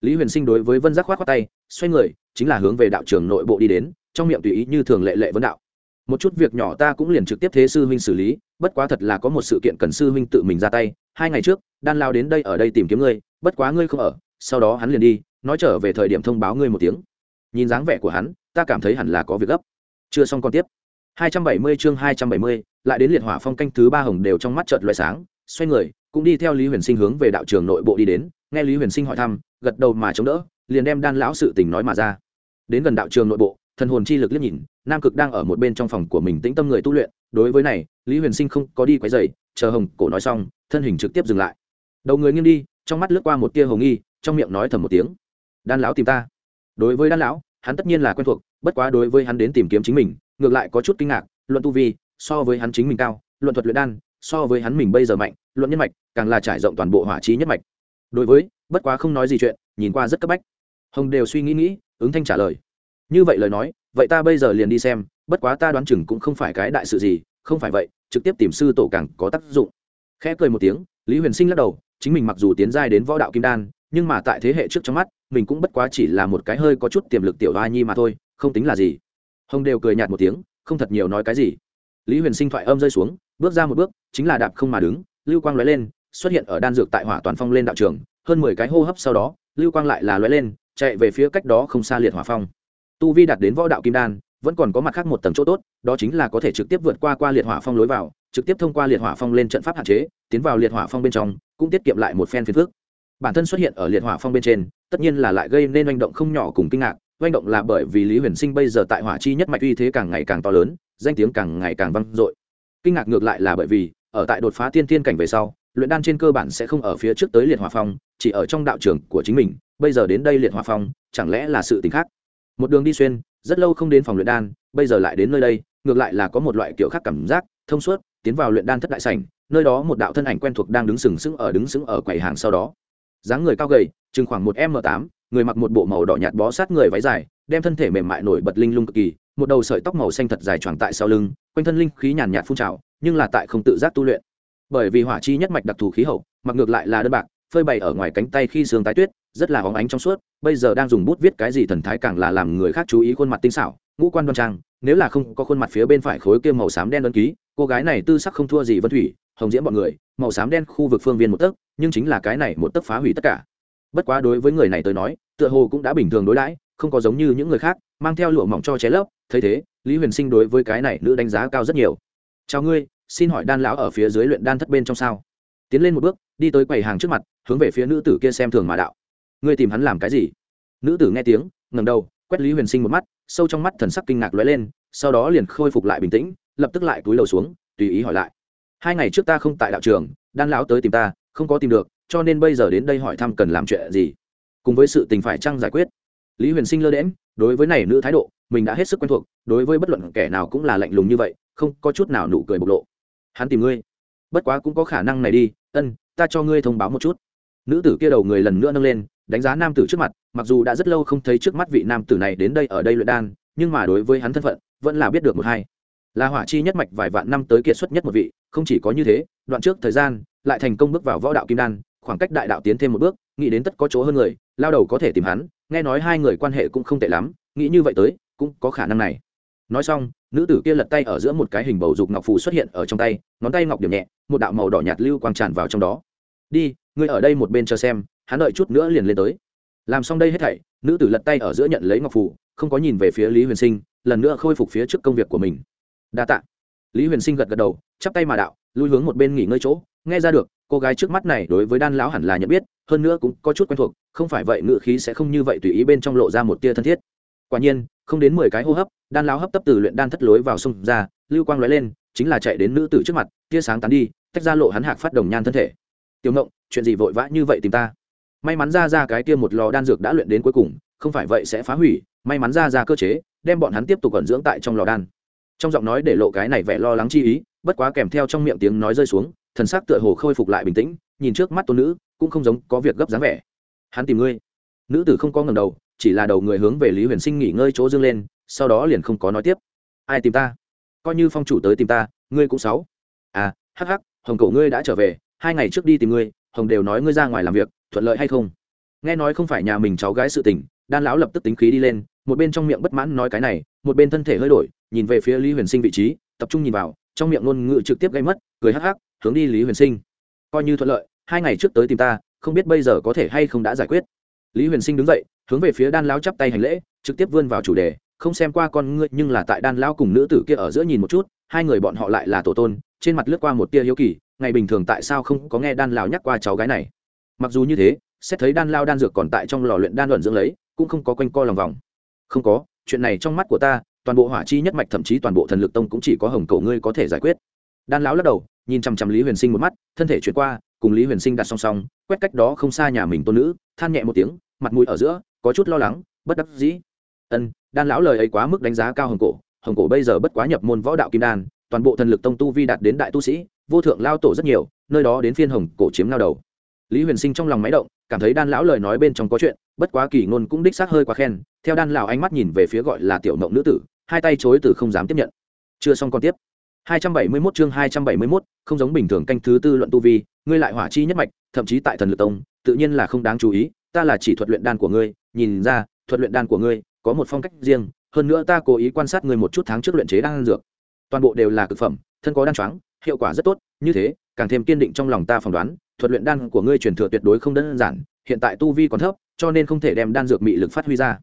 Lý huyền sinh đối với vân giác khoát khoát tay xoay người chính là hướng về đạo trường nội bộ đi đến trong miệng tùy ý như thường lệ lệ vấn đạo. Một chút việc nhỏ ta cũng liền trực tiếp thế sư huynh xử lý bất quá thật là có một sự kiện cần sư huynh tự mình ra tay. Hai ngày trước đan lao đến đây ở đây tìm kiếm ngươi bất quá ngươi không ở sau đó hắn liền đi nói trở về thời điểm thông báo ngươi một tiếng. Nhìn dáng vẻ của hắn ta cảm thấy hẳn là có việc gấp. Chưa xong còn tiếp. 270 chương 270, lại đến liệt hỏa phong canh thứ ba hồng đều trong mắt chợt loại sáng xoay người cũng đi theo lý huyền sinh hướng về đạo trường nội bộ đi đến. Nghe lý huyền sinh hỏi thăm gật đầu mà chống đỡ, liền đem đan lão sự tình nói mà ra. Đến gần đạo trường nội bộ, thần hồn chi lực liếc nhìn, nam cực đang ở một bên trong phòng của mình tĩnh tâm người tu luyện, đối với này, lý huyền sinh không có đi quấy dày chờ hồng cổ nói xong, thân hình trực tiếp dừng lại. Đầu người nghiêng đi, trong mắt lướt qua một tia hồng nghi, trong miệng nói thầm một tiếng, đan lão tìm ta. Đối với đan lão, hắn tất nhiên là quen thuộc, bất quá đối với hắn đến tìm kiếm chính mình, ngược lại có chút kinh ngạc, luận tu vi, so với hắn chính mình cao, luận thuật luyện đan, so với hắn mình bây giờ mạnh, luận nhân mạch, càng là trải rộng toàn bộ hỏa trí nhất mạch. Đối với bất quá không nói gì chuyện, nhìn qua rất cấp bách. Hồng đều suy nghĩ nghĩ, ứng thanh trả lời. Như vậy lời nói, vậy ta bây giờ liền đi xem, bất quá ta đoán chừng cũng không phải cái đại sự gì, không phải vậy, trực tiếp tìm sư tổ càng có tác dụng. Khẽ cười một tiếng, lý huyền sinh lắc đầu, chính mình mặc dù tiến giai đến võ đạo kim đan, nhưng mà tại thế hệ trước trong mắt, mình cũng bất quá chỉ là một cái hơi có chút tiềm lực tiểu hoa nhi mà thôi, không tính là gì. Hồng đều cười nhạt một tiếng, không thật nhiều nói cái gì. Lý huyền sinh thoại âm rơi xuống, bước ra một bước, chính là đạp không mà đứng, lưu quang lóe lên, xuất hiện ở đan dược tại hỏa toàn phong lên đạo trường hơn mười cái hô hấp sau đó, lưu quang lại là lóe lên, chạy về phía cách đó không xa liệt hỏa phong. Tu vi đạt đến võ đạo kim đan, vẫn còn có mặt khác một tầng chỗ tốt, đó chính là có thể trực tiếp vượt qua qua liệt hỏa phong lối vào, trực tiếp thông qua liệt hỏa phong lên trận pháp hạn chế, tiến vào liệt hỏa phong bên trong, cũng tiết kiệm lại một phen phiền phước bản thân xuất hiện ở liệt hỏa phong bên trên, tất nhiên là lại gây nên manh động không nhỏ cùng kinh ngạc manh động là bởi vì lý huyền sinh bây giờ tại hỏa chi nhất mạch uy thế càng ngày càng to lớn, danh tiếng càng ngày càng vang dội. Kinh ngạc ngược lại là bởi vì, ở tại đột phá tiên tiên cảnh về sau luyện đan trên cơ bản sẽ không ở phía trước tới liệt hỏa phong, chỉ ở trong đạo trường của chính mình, bây giờ đến đây liệt hỏa phong, chẳng lẽ là sự t khác? Một đường đi xuyên, rất lâu không đến phòng luyện đan, bây giờ lại đến nơi đây, ngược lại là có một loại kiểu khác cảm giác, thông suốt, tiến vào luyện đan thất đại sảnh, nơi đó một đạo thân ảnh quen thuộc đang đứng sừng sững ở đứng sững ở quầy hàng sau đó. Dáng người cao gầy, chừng khoảng một m tám, người mặc một bộ màu đỏ nhạt bó sát người váy dài, đem thân thể mềm mại nổi bật linh lung cực kỳ, một đầu sợi tóc màu xanh thật dài tròn tại sau lưng, quanh thân linh khí nhàn nhạt phun trào, nhưng là tại không tự giác tu luyện bởi vì hỏa chi nhất mạch đặc thù khí hậu, mặc ngược lại là đơn bạc, phơi bày ở ngoài cánh tay khi sương tái tuyết, rất là hóng ánh trong suốt, bây giờ đang dùng bút viết cái gì thần thái càng là làm người khác chú ý khuôn mặt tinh xảo, ngũ quan đoan trang, nếu là không có khuôn mặt phía bên phải khối kia màu xám đen đơn ký, cô gái này tư sắc không thua gì vân thủy, hồng diễm bọn người, màu xám đen khu vực phương viên một tấc, nhưng chính là cái này một tấc phá hủy tất cả. Bất quá đối với người này tới nói, tựa hồ cũng đã bình thường đối đãi, không có giống như những người khác, mang theo lụa mỏng cho ché lấp, thấy thế, lý huyền sinh đối với cái này nữ đánh giá cao rất nhiều. Chào ngươi xin hỏi đan lão ở phía dưới luyện đan thất bên trong sao? Tiến lên một bước, đi tới quầy hàng trước mặt, hướng về phía nữ tử kia xem thường mà đạo. Ngươi tìm hắn làm cái gì? Nữ tử nghe tiếng ngầm đầu, quét lý huyền sinh một mắt, sâu trong mắt thần sắc kinh ngạc lóe lên, sau đó liền khôi phục lại bình tĩnh, lập tức lại cúi đầu xuống, tùy ý hỏi lại. Hai ngày trước ta không tại đạo trường, đan lão tới tìm ta, không có tìm được, cho nên bây giờ đến đây hỏi thăm cần làm chuyện gì? Cùng với sự tình phải chăng giải quyết? Lý huyền sinh lơ đễm đối với này nữ thái độ, mình đã hết sức quen thuộc, đối với bất luận kẻ nào cũng là lạnh lùng như vậy, không có chút nào nụ cười bộc lộ hắn tìm ngươi. Bất quá cũng có khả năng này đi, ân, ta cho ngươi thông báo một chút. Nữ tử kia đầu người lần nữa nâng lên, đánh giá nam tử trước mặt, mặc dù đã rất lâu không thấy trước mắt vị nam tử này đến đây ở đây luyện đan, nhưng mà đối với hắn thân phận, vẫn là biết được một hai. Là hỏa chi nhất mạch vài vạn năm tới kiệt xuất nhất một vị, không chỉ có như thế, đoạn trước thời gian, lại thành công bước vào võ đạo kim đan, khoảng cách đại đạo tiến thêm một bước, nghĩ đến tất có chỗ hơn người, lao đầu có thể tìm hắn, nghe nói hai người quan hệ cũng không tệ lắm, nghĩ như vậy tới, cũng có khả năng này nói xong, nữ tử kia lật tay ở giữa một cái hình bầu dục ngọc phù xuất hiện ở trong tay, ngón tay ngọc điểm nhẹ, một đạo màu đỏ nhạt lưu quang tràn vào trong đó. Đi, ngươi ở đây một bên chờ xem, hắn đợi chút nữa liền lên tới. Làm xong đây hết thảy, nữ tử lật tay ở giữa nhận lấy ngọc phù, không có nhìn về phía lý huyền sinh, lần nữa khôi phục phía trước công việc của mình. Đa t ạ lý huyền sinh gật gật đầu, chắp tay mà đạo, lui hướng một bên nghỉ ngơi chỗ. Nghe ra được, cô gái trước mắt này đối với đan lão hẳn là nhận biết, hơn nữa cũng có chút quen thuộc, không phải vậy ngự khí sẽ không như vậy tùy ý bên trong lộ ra một tia thân thiết. Quả nhiên, không đến mười cái hô hấp đan lão hấp tấp từ luyện đan thất lối vào sông ra, lưu quang lóe lên, chính là chạy đến nữ tử trước mặt, tia sáng tán đi, tách ra lộ hắn hạc phát đồng nhan thân thể. Tiểu ngộng, chuyện gì vội vã như vậy tìm ta? May mắn ra ra cái kia một lò đan dược đã luyện đến cuối cùng, không phải vậy sẽ phá hủy, may mắn ra ra cơ chế, đem bọn hắn tiếp tục cẩn dưỡng tại trong lò đan. Trong giọng nói để lộ cái này vẻ lo lắng chi ý, bất quá kèm theo trong miệng tiếng nói rơi xuống, thần sắc tựa hồ khôi phục lại bình tĩnh, nhìn trước mắt tôn nữ, cũng không giống có việc gấp dáng vẻ. Hắn tìm ngươi. Nữ tử không có ngầm đầu, chỉ là đầu người hướng về lý huyền sinh nghỉ ngơi chỗ dương lên sau đó liền không có nói tiếp. Ai tìm ta? Coi như phong chủ tới tìm ta, ngươi cũng sáu. À hắc hắc, hồng cổ ngươi đã trở về, hai ngày trước đi tìm ngươi, hồng đều nói ngươi ra ngoài làm việc, thuận lợi hay không? Nghe nói không phải nhà mình cháu gái sự tình, đan lão lập tức tính khí đi lên, một bên trong miệng bất mãn nói cái này, một bên thân thể hơi đổi, nhìn về phía lý huyền sinh vị trí, tập trung nhìn vào, trong miệng ngôn ngữ trực tiếp gây mất, cười hắc hắc, hướng đi lý huyền sinh. Coi như thuận lợi, hai ngày trước tới tìm ta, không biết bây giờ có thể hay không đã giải quyết. Lý huyền sinh đứng dậy, hướng về phía đan lão chắp tay hành lễ, trực tiếp vươn vào chủ đề không xem qua con ngươi, nhưng là tại đan lão cùng nữ tử kia ở giữa nhìn một chút, hai người bọn họ lại là tổ tôn, trên mặt lướt qua một tia hiếu kỳ, ngày bình thường tại sao không có nghe đan lão nhắc qua cháu gái này. Mặc dù như thế, xét thấy đan lao đan dược còn tại trong lò luyện đan luận dưỡng lấy, cũng không có quanh co lòng vòng. Không có, chuyện này trong mắt của ta, toàn bộ hỏa chi nhất mạch thậm chí toàn bộ thần lực tông cũng chỉ có hồng cầu ngươi có thể giải quyết. Đan lão lắc đầu, nhìn chằm chằm lý huyền sinh một mắt, thân thể chuyển qua, cùng lý huyền sinh đặt song song, quét cách đó không xa nhà mình tôn nữ, than nhẹ một tiếng, mặt mũi ở giữa, có chút lo lắng, bất đắc dĩ. Ân đan lão lời ấy quá mức đánh giá cao hồng cổ hồng cổ bây giờ bất quá nhập môn võ đạo kim đan toàn bộ thần lực tông tu vi đạt đến đại tu sĩ vô thượng lao tổ rất nhiều nơi đó đến phiên hồng cổ chiếm lao đầu. Lý huyền sinh trong lòng máy động cảm thấy đan lão lời nói bên trong có chuyện bất quá kỳ ngôn cũng đích xác hơi quá khen theo đan lão ánh mắt nhìn về phía gọi là tiểu mộng nữ tử hai tay chối từ không dám tiếp nhận. Chưa xong còn tiếp. 271 chương 271, không giống bình thường canh thứ tư luận tu vi ngươi lại hỏa chi nhất mạch thậm chí tại thần lực tông tự nhiên là không đáng chú ý ta là chỉ thuật luyện đan của ngươi nhìn ra thuật luyện đan của ngươi có một phong cách riêng, hơn nữa ta cố ý quan sát ngươi một chút tháng trước luyện chế đan dược. Toàn bộ đều là cực phẩm, thân có đan choáng, hiệu quả rất tốt, như thế, càng thêm kiên định trong lòng ta phỏng đoán, thuật luyện đan của ngươi truyền thừa tuyệt đối không đơn giản, hiện tại tu vi còn thấp, cho nên không thể đem đan dược mị lực phát huy ra.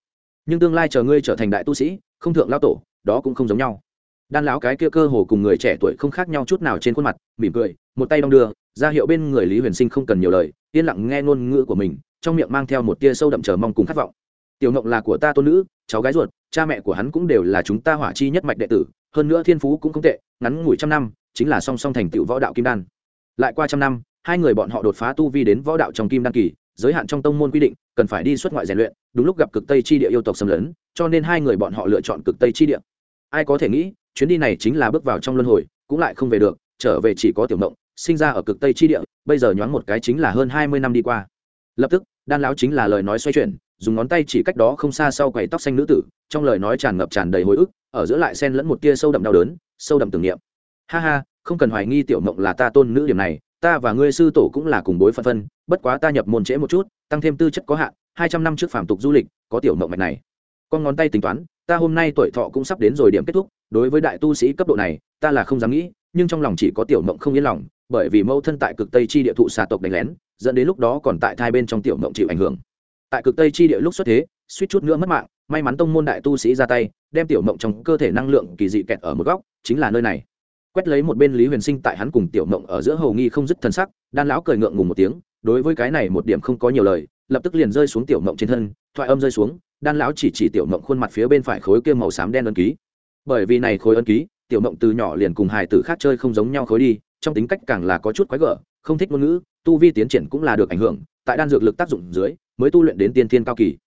Nhưng tương lai chờ ngươi trở thành đại tu sĩ, không thượng lao tổ, đó cũng không giống nhau. Đan lão cái kia cơ hồ cùng người trẻ tuổi không khác nhau chút nào trên khuôn mặt, mỉm cười, một tay đong đưa, ra hiệu bên người lý huyền sinh không cần nhiều lời, yên lặng nghe ngôn ngữ của mình, trong miệng mang theo một tia sâu đậm chờ mong cùng khát vọng tiểu ngộng là của ta tôn nữ, cháu gái ruột, cha mẹ của hắn cũng đều là chúng ta hỏa chi nhất mạch đệ tử, hơn nữa thiên phú cũng không tệ, ngắn ngủi trăm năm, chính là song song thành tựu võ đạo kim đan. Lại qua trăm năm, hai người bọn họ đột phá tu vi đến võ đạo trong kim đan kỳ, giới hạn trong tông môn quy định, cần phải đi xuất ngoại rèn luyện, đúng lúc gặp cực tây chi địa yêu tộc xâm lấn, cho nên hai người bọn họ lựa chọn cực tây chi địa. Ai có thể nghĩ, chuyến đi này chính là bước vào trong luân hồi, cũng lại không về được, trở về chỉ có tiểu mộng sinh ra ở cực tây chi địa, bây giờ nhoáng một cái chính là hơn hai mươi năm đi qua. Lập tức, đan lão chính là lời nói xoay chuyển dùng ngón tay chỉ cách đó không xa sau quầy tóc xanh nữ tử, trong lời nói tràn ngập tràn đầy hồi ức, ở giữa lại xen lẫn một tia sâu đậm đau đớn, sâu đậm tưởng niệm. Ha ha, không cần hoài nghi tiểu mộng là ta tôn nữ điểm này, ta và ngươi sư tổ cũng là cùng bối phân phân, bất quá ta nhập môn trễ một chút, tăng thêm tư chất có hạn, hai trăm năm trước phạm tục du lịch, có tiểu mộng mạch này. Con ngón tay tính toán, ta hôm nay tuổi thọ cũng sắp đến rồi điểm kết thúc, đối với đại tu sĩ cấp độ này, ta là không dám nghĩ, nhưng trong lòng chỉ có tiểu mộng không yên lòng, bởi vì mâu thân tại cực tây chi địa thụ xà tộc đánh lén, dẫn đến lúc đó còn tại thai bên trong tiểu mộng chịu ảnh hưởng tại cực tây chi địa lúc xuất thế, suýt chút nữa mất mạng, may mắn tông môn đại tu sĩ ra tay, đem tiểu mộng trong cơ thể năng lượng kỳ dị kẹt ở một góc, chính là nơi này. Quét lấy một bên lý huyền sinh tại hắn cùng tiểu mộng ở giữa hầu nghi không dứt thân sắc, đan lão cười ngượng ngùng một tiếng, đối với cái này một điểm không có nhiều lời, lập tức liền rơi xuống tiểu mộng trên thân, thoại âm rơi xuống, đan lão chỉ chỉ tiểu mộng khuôn mặt phía bên phải khối kia màu xám đen ân ký. Bởi vì này khối ân ký, tiểu mộng từ nhỏ liền cùng hài tử khác chơi không giống nhau khối đi, trong tính cách càng là có chút quái gở, không thích ngôn ngữ, tu vi tiến triển cũng là được ảnh hưởng, tại đan dược lực tác dụng dưới mới tu luyện đến tiên thiên cao kỳ.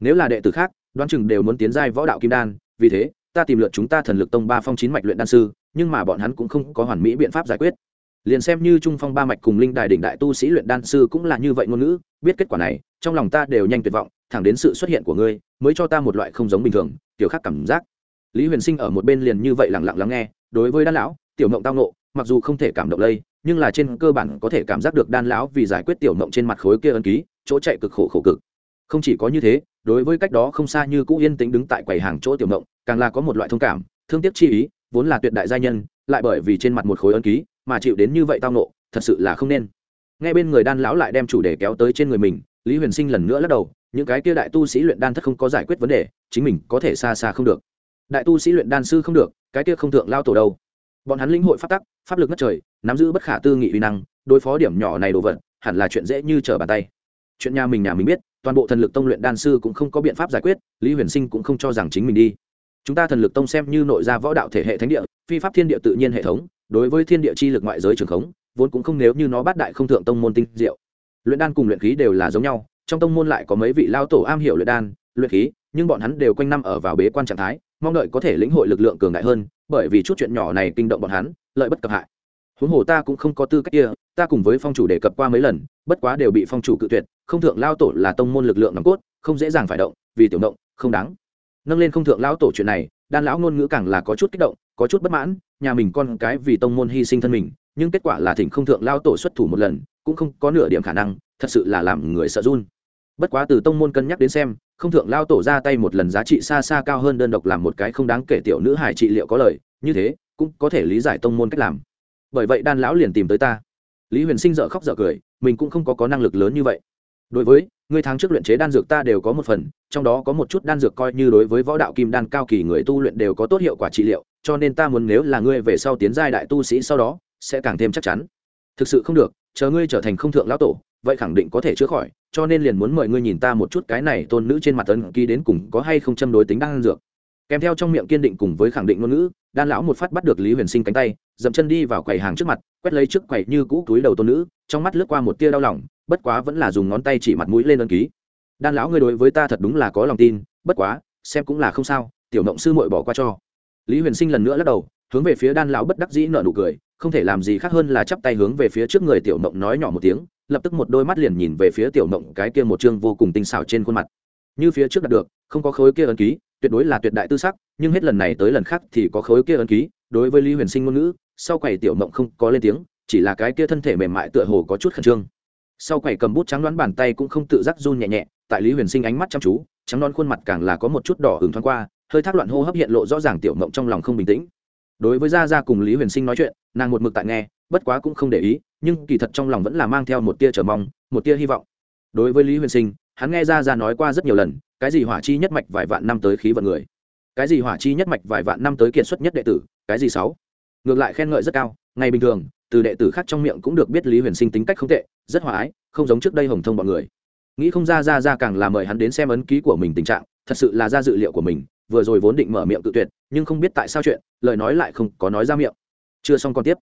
Nếu là đệ tử khác, đoán chừng đều muốn tiến giai võ đạo kim đan, vì thế, ta tìm lượt chúng ta thần lực tông ba phong chín mạch luyện đan sư, nhưng mà bọn hắn cũng không có hoàn mỹ biện pháp giải quyết. Liền xem như trung phong ba mạch cùng linh đài đỉnh đại tu sĩ luyện đan sư cũng là như vậy ngôn ngữ, biết kết quả này, trong lòng ta đều nhanh tuyệt vọng, thẳng đến sự xuất hiện của ngươi, mới cho ta một loại không giống bình thường, kiểu khác cảm giác. Lý huyền sinh ở một bên liền như vậy lẳng lặng lắng nghe, đối với đan lão, tiểu mộng tao nộ mặc dù không thể cảm động lây, nhưng là trên cơ bản có thể cảm giác được đan lão vì giải quyết tiểu mộng trên mặt khối kia ân ký chỗ chạy cực khổ khổ cực. Không chỉ có như thế, đối với cách đó không xa như cũ yên tĩnh đứng tại quầy hàng chỗ tiểu mộng, càng là có một loại thông cảm, thương tiếc chi ý, vốn là tuyệt đại gia nhân, lại bởi vì trên mặt một khối ân ký, mà chịu đến như vậy tao nộ thật sự là không nên. Nghe bên người đan lão lại đem chủ đề kéo tới trên người mình, lý huyền sinh lần nữa lắc đầu, những cái kia đại tu sĩ luyện đan thất không có giải quyết vấn đề, chính mình có thể xa xa không được. Đại tu sĩ luyện đan sư không được, cái kia không thượng lao tổ đâu. Bọn hắn lĩnh hội pháp tắc, pháp lực ngất trời, nắm giữ bất khả tư nghị uy năng, đối phó điểm nhỏ này đồ vật, hẳn là chuyện dễ như trở bàn tay chuyện nhà mình nhà mình biết, toàn bộ thần lực tông luyện đan sư cũng không có biện pháp giải quyết, lý huyền sinh cũng không cho rằng chính mình đi. Chúng ta thần lực tông xem như nội gia võ đạo thể hệ thánh địa, phi pháp thiên địa tự nhiên hệ thống, đối với thiên địa chi lực ngoại giới trường khống, vốn cũng không nếu như nó bát đại không thượng tông môn tinh diệu. Luyện đan cùng luyện khí đều là giống nhau, trong tông môn lại có mấy vị lao tổ am hiểu luyện đan, luyện khí, nhưng bọn hắn đều quanh năm ở vào bế quan trạng thái, mong đợi có thể lĩnh hội lực lượng cường đại hơn, bởi vì chút chuyện nhỏ này kinh động bọn hắn, lợi bất cập hại. Huống hồ ta cũng không có tư cách kia ta cùng với phong chủ đề cập qua mấy lần, bất quá đều bị phong chủ cự tuyệt, không thượng lao tổ là tông môn lực lượng nòng cốt, không dễ dàng phải động, vì tiểu động, không đáng. Nâng lên không thượng lão tổ chuyện này, đan lão ngôn ngữ càng là có chút kích động, có chút bất mãn, nhà mình con cái vì tông môn hy sinh thân mình, nhưng kết quả là thỉnh không thượng lao tổ xuất thủ một lần, cũng không có nửa điểm khả năng, thật sự là làm người sợ run. Bất quá từ tông môn cân nhắc đến xem, không thượng lao tổ ra tay một lần giá trị xa xa cao hơn đơn độc làm một cái không đáng kể tiểu nữ hải trị liệu có lời, như thế, cũng có thể lý giải tông môn cách làm. Bởi vậy đan lão liền tìm tới ta lý huyền sinh dợ khóc dợ cười, mình cũng không có có năng lực lớn như vậy. Đối với người tháng trước luyện chế đan dược ta đều có một phần, trong đó có một chút đan dược coi như đối với võ đạo kim đan cao kỳ người tu luyện đều có tốt hiệu quả trị liệu, cho nên ta muốn nếu là ngươi về sau tiến giai đại tu sĩ sau đó, sẽ càng thêm chắc chắn. Thực sự không được, chờ ngươi trở thành không thượng lão tổ, vậy khẳng định có thể chữa khỏi, cho nên liền muốn mời ngươi nhìn ta một chút cái này tôn nữ trên mặt ấn ký đến cùng có hay không châm đối tính đan dược kèm theo trong miệng kiên định cùng với khẳng định ngôn ngữ, đan lão một phát bắt được lý huyền sinh cánh tay, dậm chân đi vào quầy hàng trước mặt, quét lấy trước quầy như cũ túi đầu tôn nữ, trong mắt lướt qua một tia đau lòng, bất quá vẫn là dùng ngón tay chỉ mặt mũi lên đơn ký. Đan lão ngươi đối với ta thật đúng là có lòng tin, bất quá, xem cũng là không sao, tiểu mộng sư muội bỏ qua cho. Lý huyền sinh lần nữa lắc đầu, hướng về phía đan lão bất đắc dĩ nở nụ cười, không thể làm gì khác hơn là chắp tay hướng về phía trước người tiểu mộng nói nhỏ một tiếng, lập tức một đôi mắt liền nhìn về phía tiểu mộng cái kia một chương vô cùng tinh xảo trên khuôn mặt. Như phía trước đạt được, không có khối kia ấn ký tuyệt đối là tuyệt đại tư sắc, nhưng hết lần này tới lần khác thì có khối kia ấn ký, đối với lý huyền sinh ngôn ngữ, sau quầy tiểu mộng không có lên tiếng, chỉ là cái kia thân thể mềm mại tựa hồ có chút khẩn trương. Sau quầy cầm bút trắng đoán bàn tay cũng không tự giác run nhẹ nhẹ, tại lý huyền sinh ánh mắt chăm chú, trắng non khuôn mặt càng là có một chút đỏ hứng thoáng qua, hơi thác loạn hô hấp hiện lộ rõ ràng tiểu mộng trong lòng không bình tĩnh. Đối với gia gia cùng lý huyền sinh nói chuyện, nàng một mực tại nghe, bất quá cũng không để ý, nhưng kỳ thật trong lòng vẫn là mang theo một tia chờ mong, một tia hy vọng. Đối với lý huyền sinh, hắn nghe Gia Gia nói qua rất nhiều lần cái gì hỏa chi nhất mạch vài vạn năm tới khí vận người? Cái gì hỏa chi nhất mạch vài vạn năm tới kiệt xuất nhất đệ tử? Cái gì sáu? Ngược lại khen ngợi rất cao, ngày bình thường, từ đệ tử khác trong miệng cũng được biết lý huyền sinh tính cách không tệ, rất hòa ái, không giống trước đây hồng thông bọn người. Nghĩ không ra ra ra càng là mời hắn đến xem ấn ký của mình tình trạng, thật sự là ra dự liệu của mình, vừa rồi vốn định mở miệng tự tuyệt, nhưng không biết tại sao chuyện, lời nói lại không có nói ra miệng. Chưa xong còn tiếp.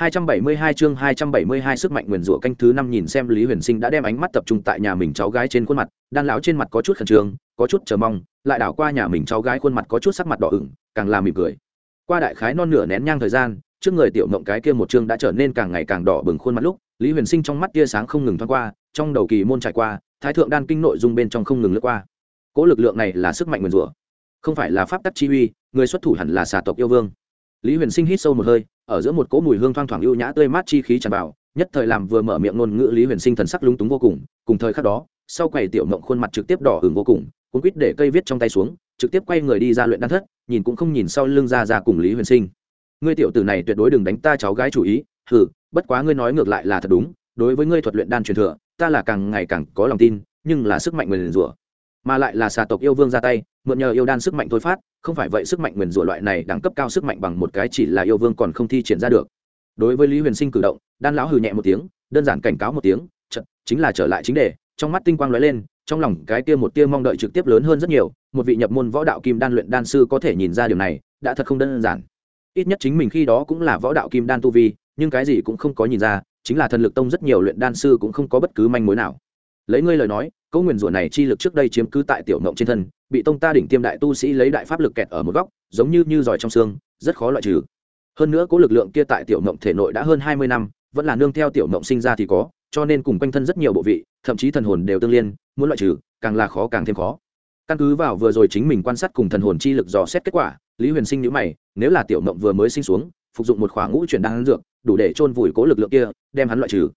272 chương 272 sức mạnh nguyền rủa canh thứ năm nhìn xem Lý Huyền Sinh đã đem ánh mắt tập trung tại nhà mình cháu gái trên khuôn mặt, đan lão trên mặt có chút khẩn trương, có chút chờ mong, lại đảo qua nhà mình cháu gái khuôn mặt có chút sắc mặt đỏ ửng, càng làm mỉm cười. Qua đại khái non nửa nén nhang thời gian, trước người tiểu mộng cái kia một chương đã trở nên càng ngày càng đỏ bừng khuôn mặt lúc, Lý Huyền Sinh trong mắt tia sáng không ngừng thoáng qua, trong đầu kỳ môn trải qua, thái thượng đan kinh nội dung bên trong không ngừng lướt qua. Cố lực lượng này là sức mạnh nguyền rủa, không phải là pháp tắc chi uy, người xuất thủ hẳn là xà tộc yêu vương. Lý Huyền Sinh hít sâu một hơi, ở giữa một cỗ mùi hương thoang thoảng ưu nhã tươi mát chi khí tràn vào nhất thời làm vừa mở miệng ngôn ngữ lý huyền sinh thần sắc lúng túng vô cùng cùng thời khắc đó sau quầy tiểu mộng khuôn mặt trực tiếp đỏ hừng vô cùng cuốn quýt để cây viết trong tay xuống trực tiếp quay người đi ra luyện đan thất nhìn cũng không nhìn sau lưng ra ra cùng lý huyền sinh. Ngươi tiểu tử này tuyệt đối đừng đánh ta cháu gái chủ ý hừ bất quá ngươi nói ngược lại là thật đúng đối với ngươi thuật luyện đan truyền thừa ta là càng ngày càng có lòng tin nhưng là sức mạnh người liền rủa mà lại là xà tộc yêu vương ra tay mượn nhờ yêu đan sức mạnh thôi phát, không phải vậy sức mạnh nguyền rủa loại này đẳng cấp cao sức mạnh bằng một cái chỉ là yêu vương còn không thi triển ra được. Đối với lý huyền sinh cử động, đan lão hừ nhẹ một tiếng, đơn giản cảnh cáo một tiếng chật chính là trở lại chính đề, trong mắt tinh quang lóe lên, trong lòng cái tia một tia mong đợi trực tiếp lớn hơn rất nhiều, một vị nhập môn võ đạo kim đan luyện đan sư có thể nhìn ra điều này, đã thật không đơn giản. Ít nhất chính mình khi đó cũng là võ đạo kim đan tu vi, nhưng cái gì cũng không có nhìn ra, chính là thần lực tông rất nhiều luyện đan sư cũng không có bất cứ manh mối nào lấy ngươi lời nói câu nguyền rủa này chi lực trước đây chiếm cứ tại tiểu mộng trên thân, bị tông ta đỉnh tiêm đại tu sĩ lấy đại pháp lực kẹt ở một góc, giống như như giỏi trong xương, rất khó loại trừ. Hơn nữa cố lực lượng kia tại tiểu mộng thể nội đã hơn hai mươi năm, vẫn là nương theo tiểu mộng sinh ra thì có, cho nên cùng quanh thân rất nhiều bộ vị, thậm chí thần hồn đều tương liên, muốn loại trừ, càng là khó càng thêm khó. Căn cứ vào vừa rồi chính mình quan sát cùng thần hồn chi lực dò xét kết quả, lý huyền sinh nhữ mày, nếu là tiểu mộng vừa mới sinh xuống, phục dụng một khoảng ngũ chuyển đan dược, đủ để chôn vùi cố lực lượng kia, đem hắn loại trừ.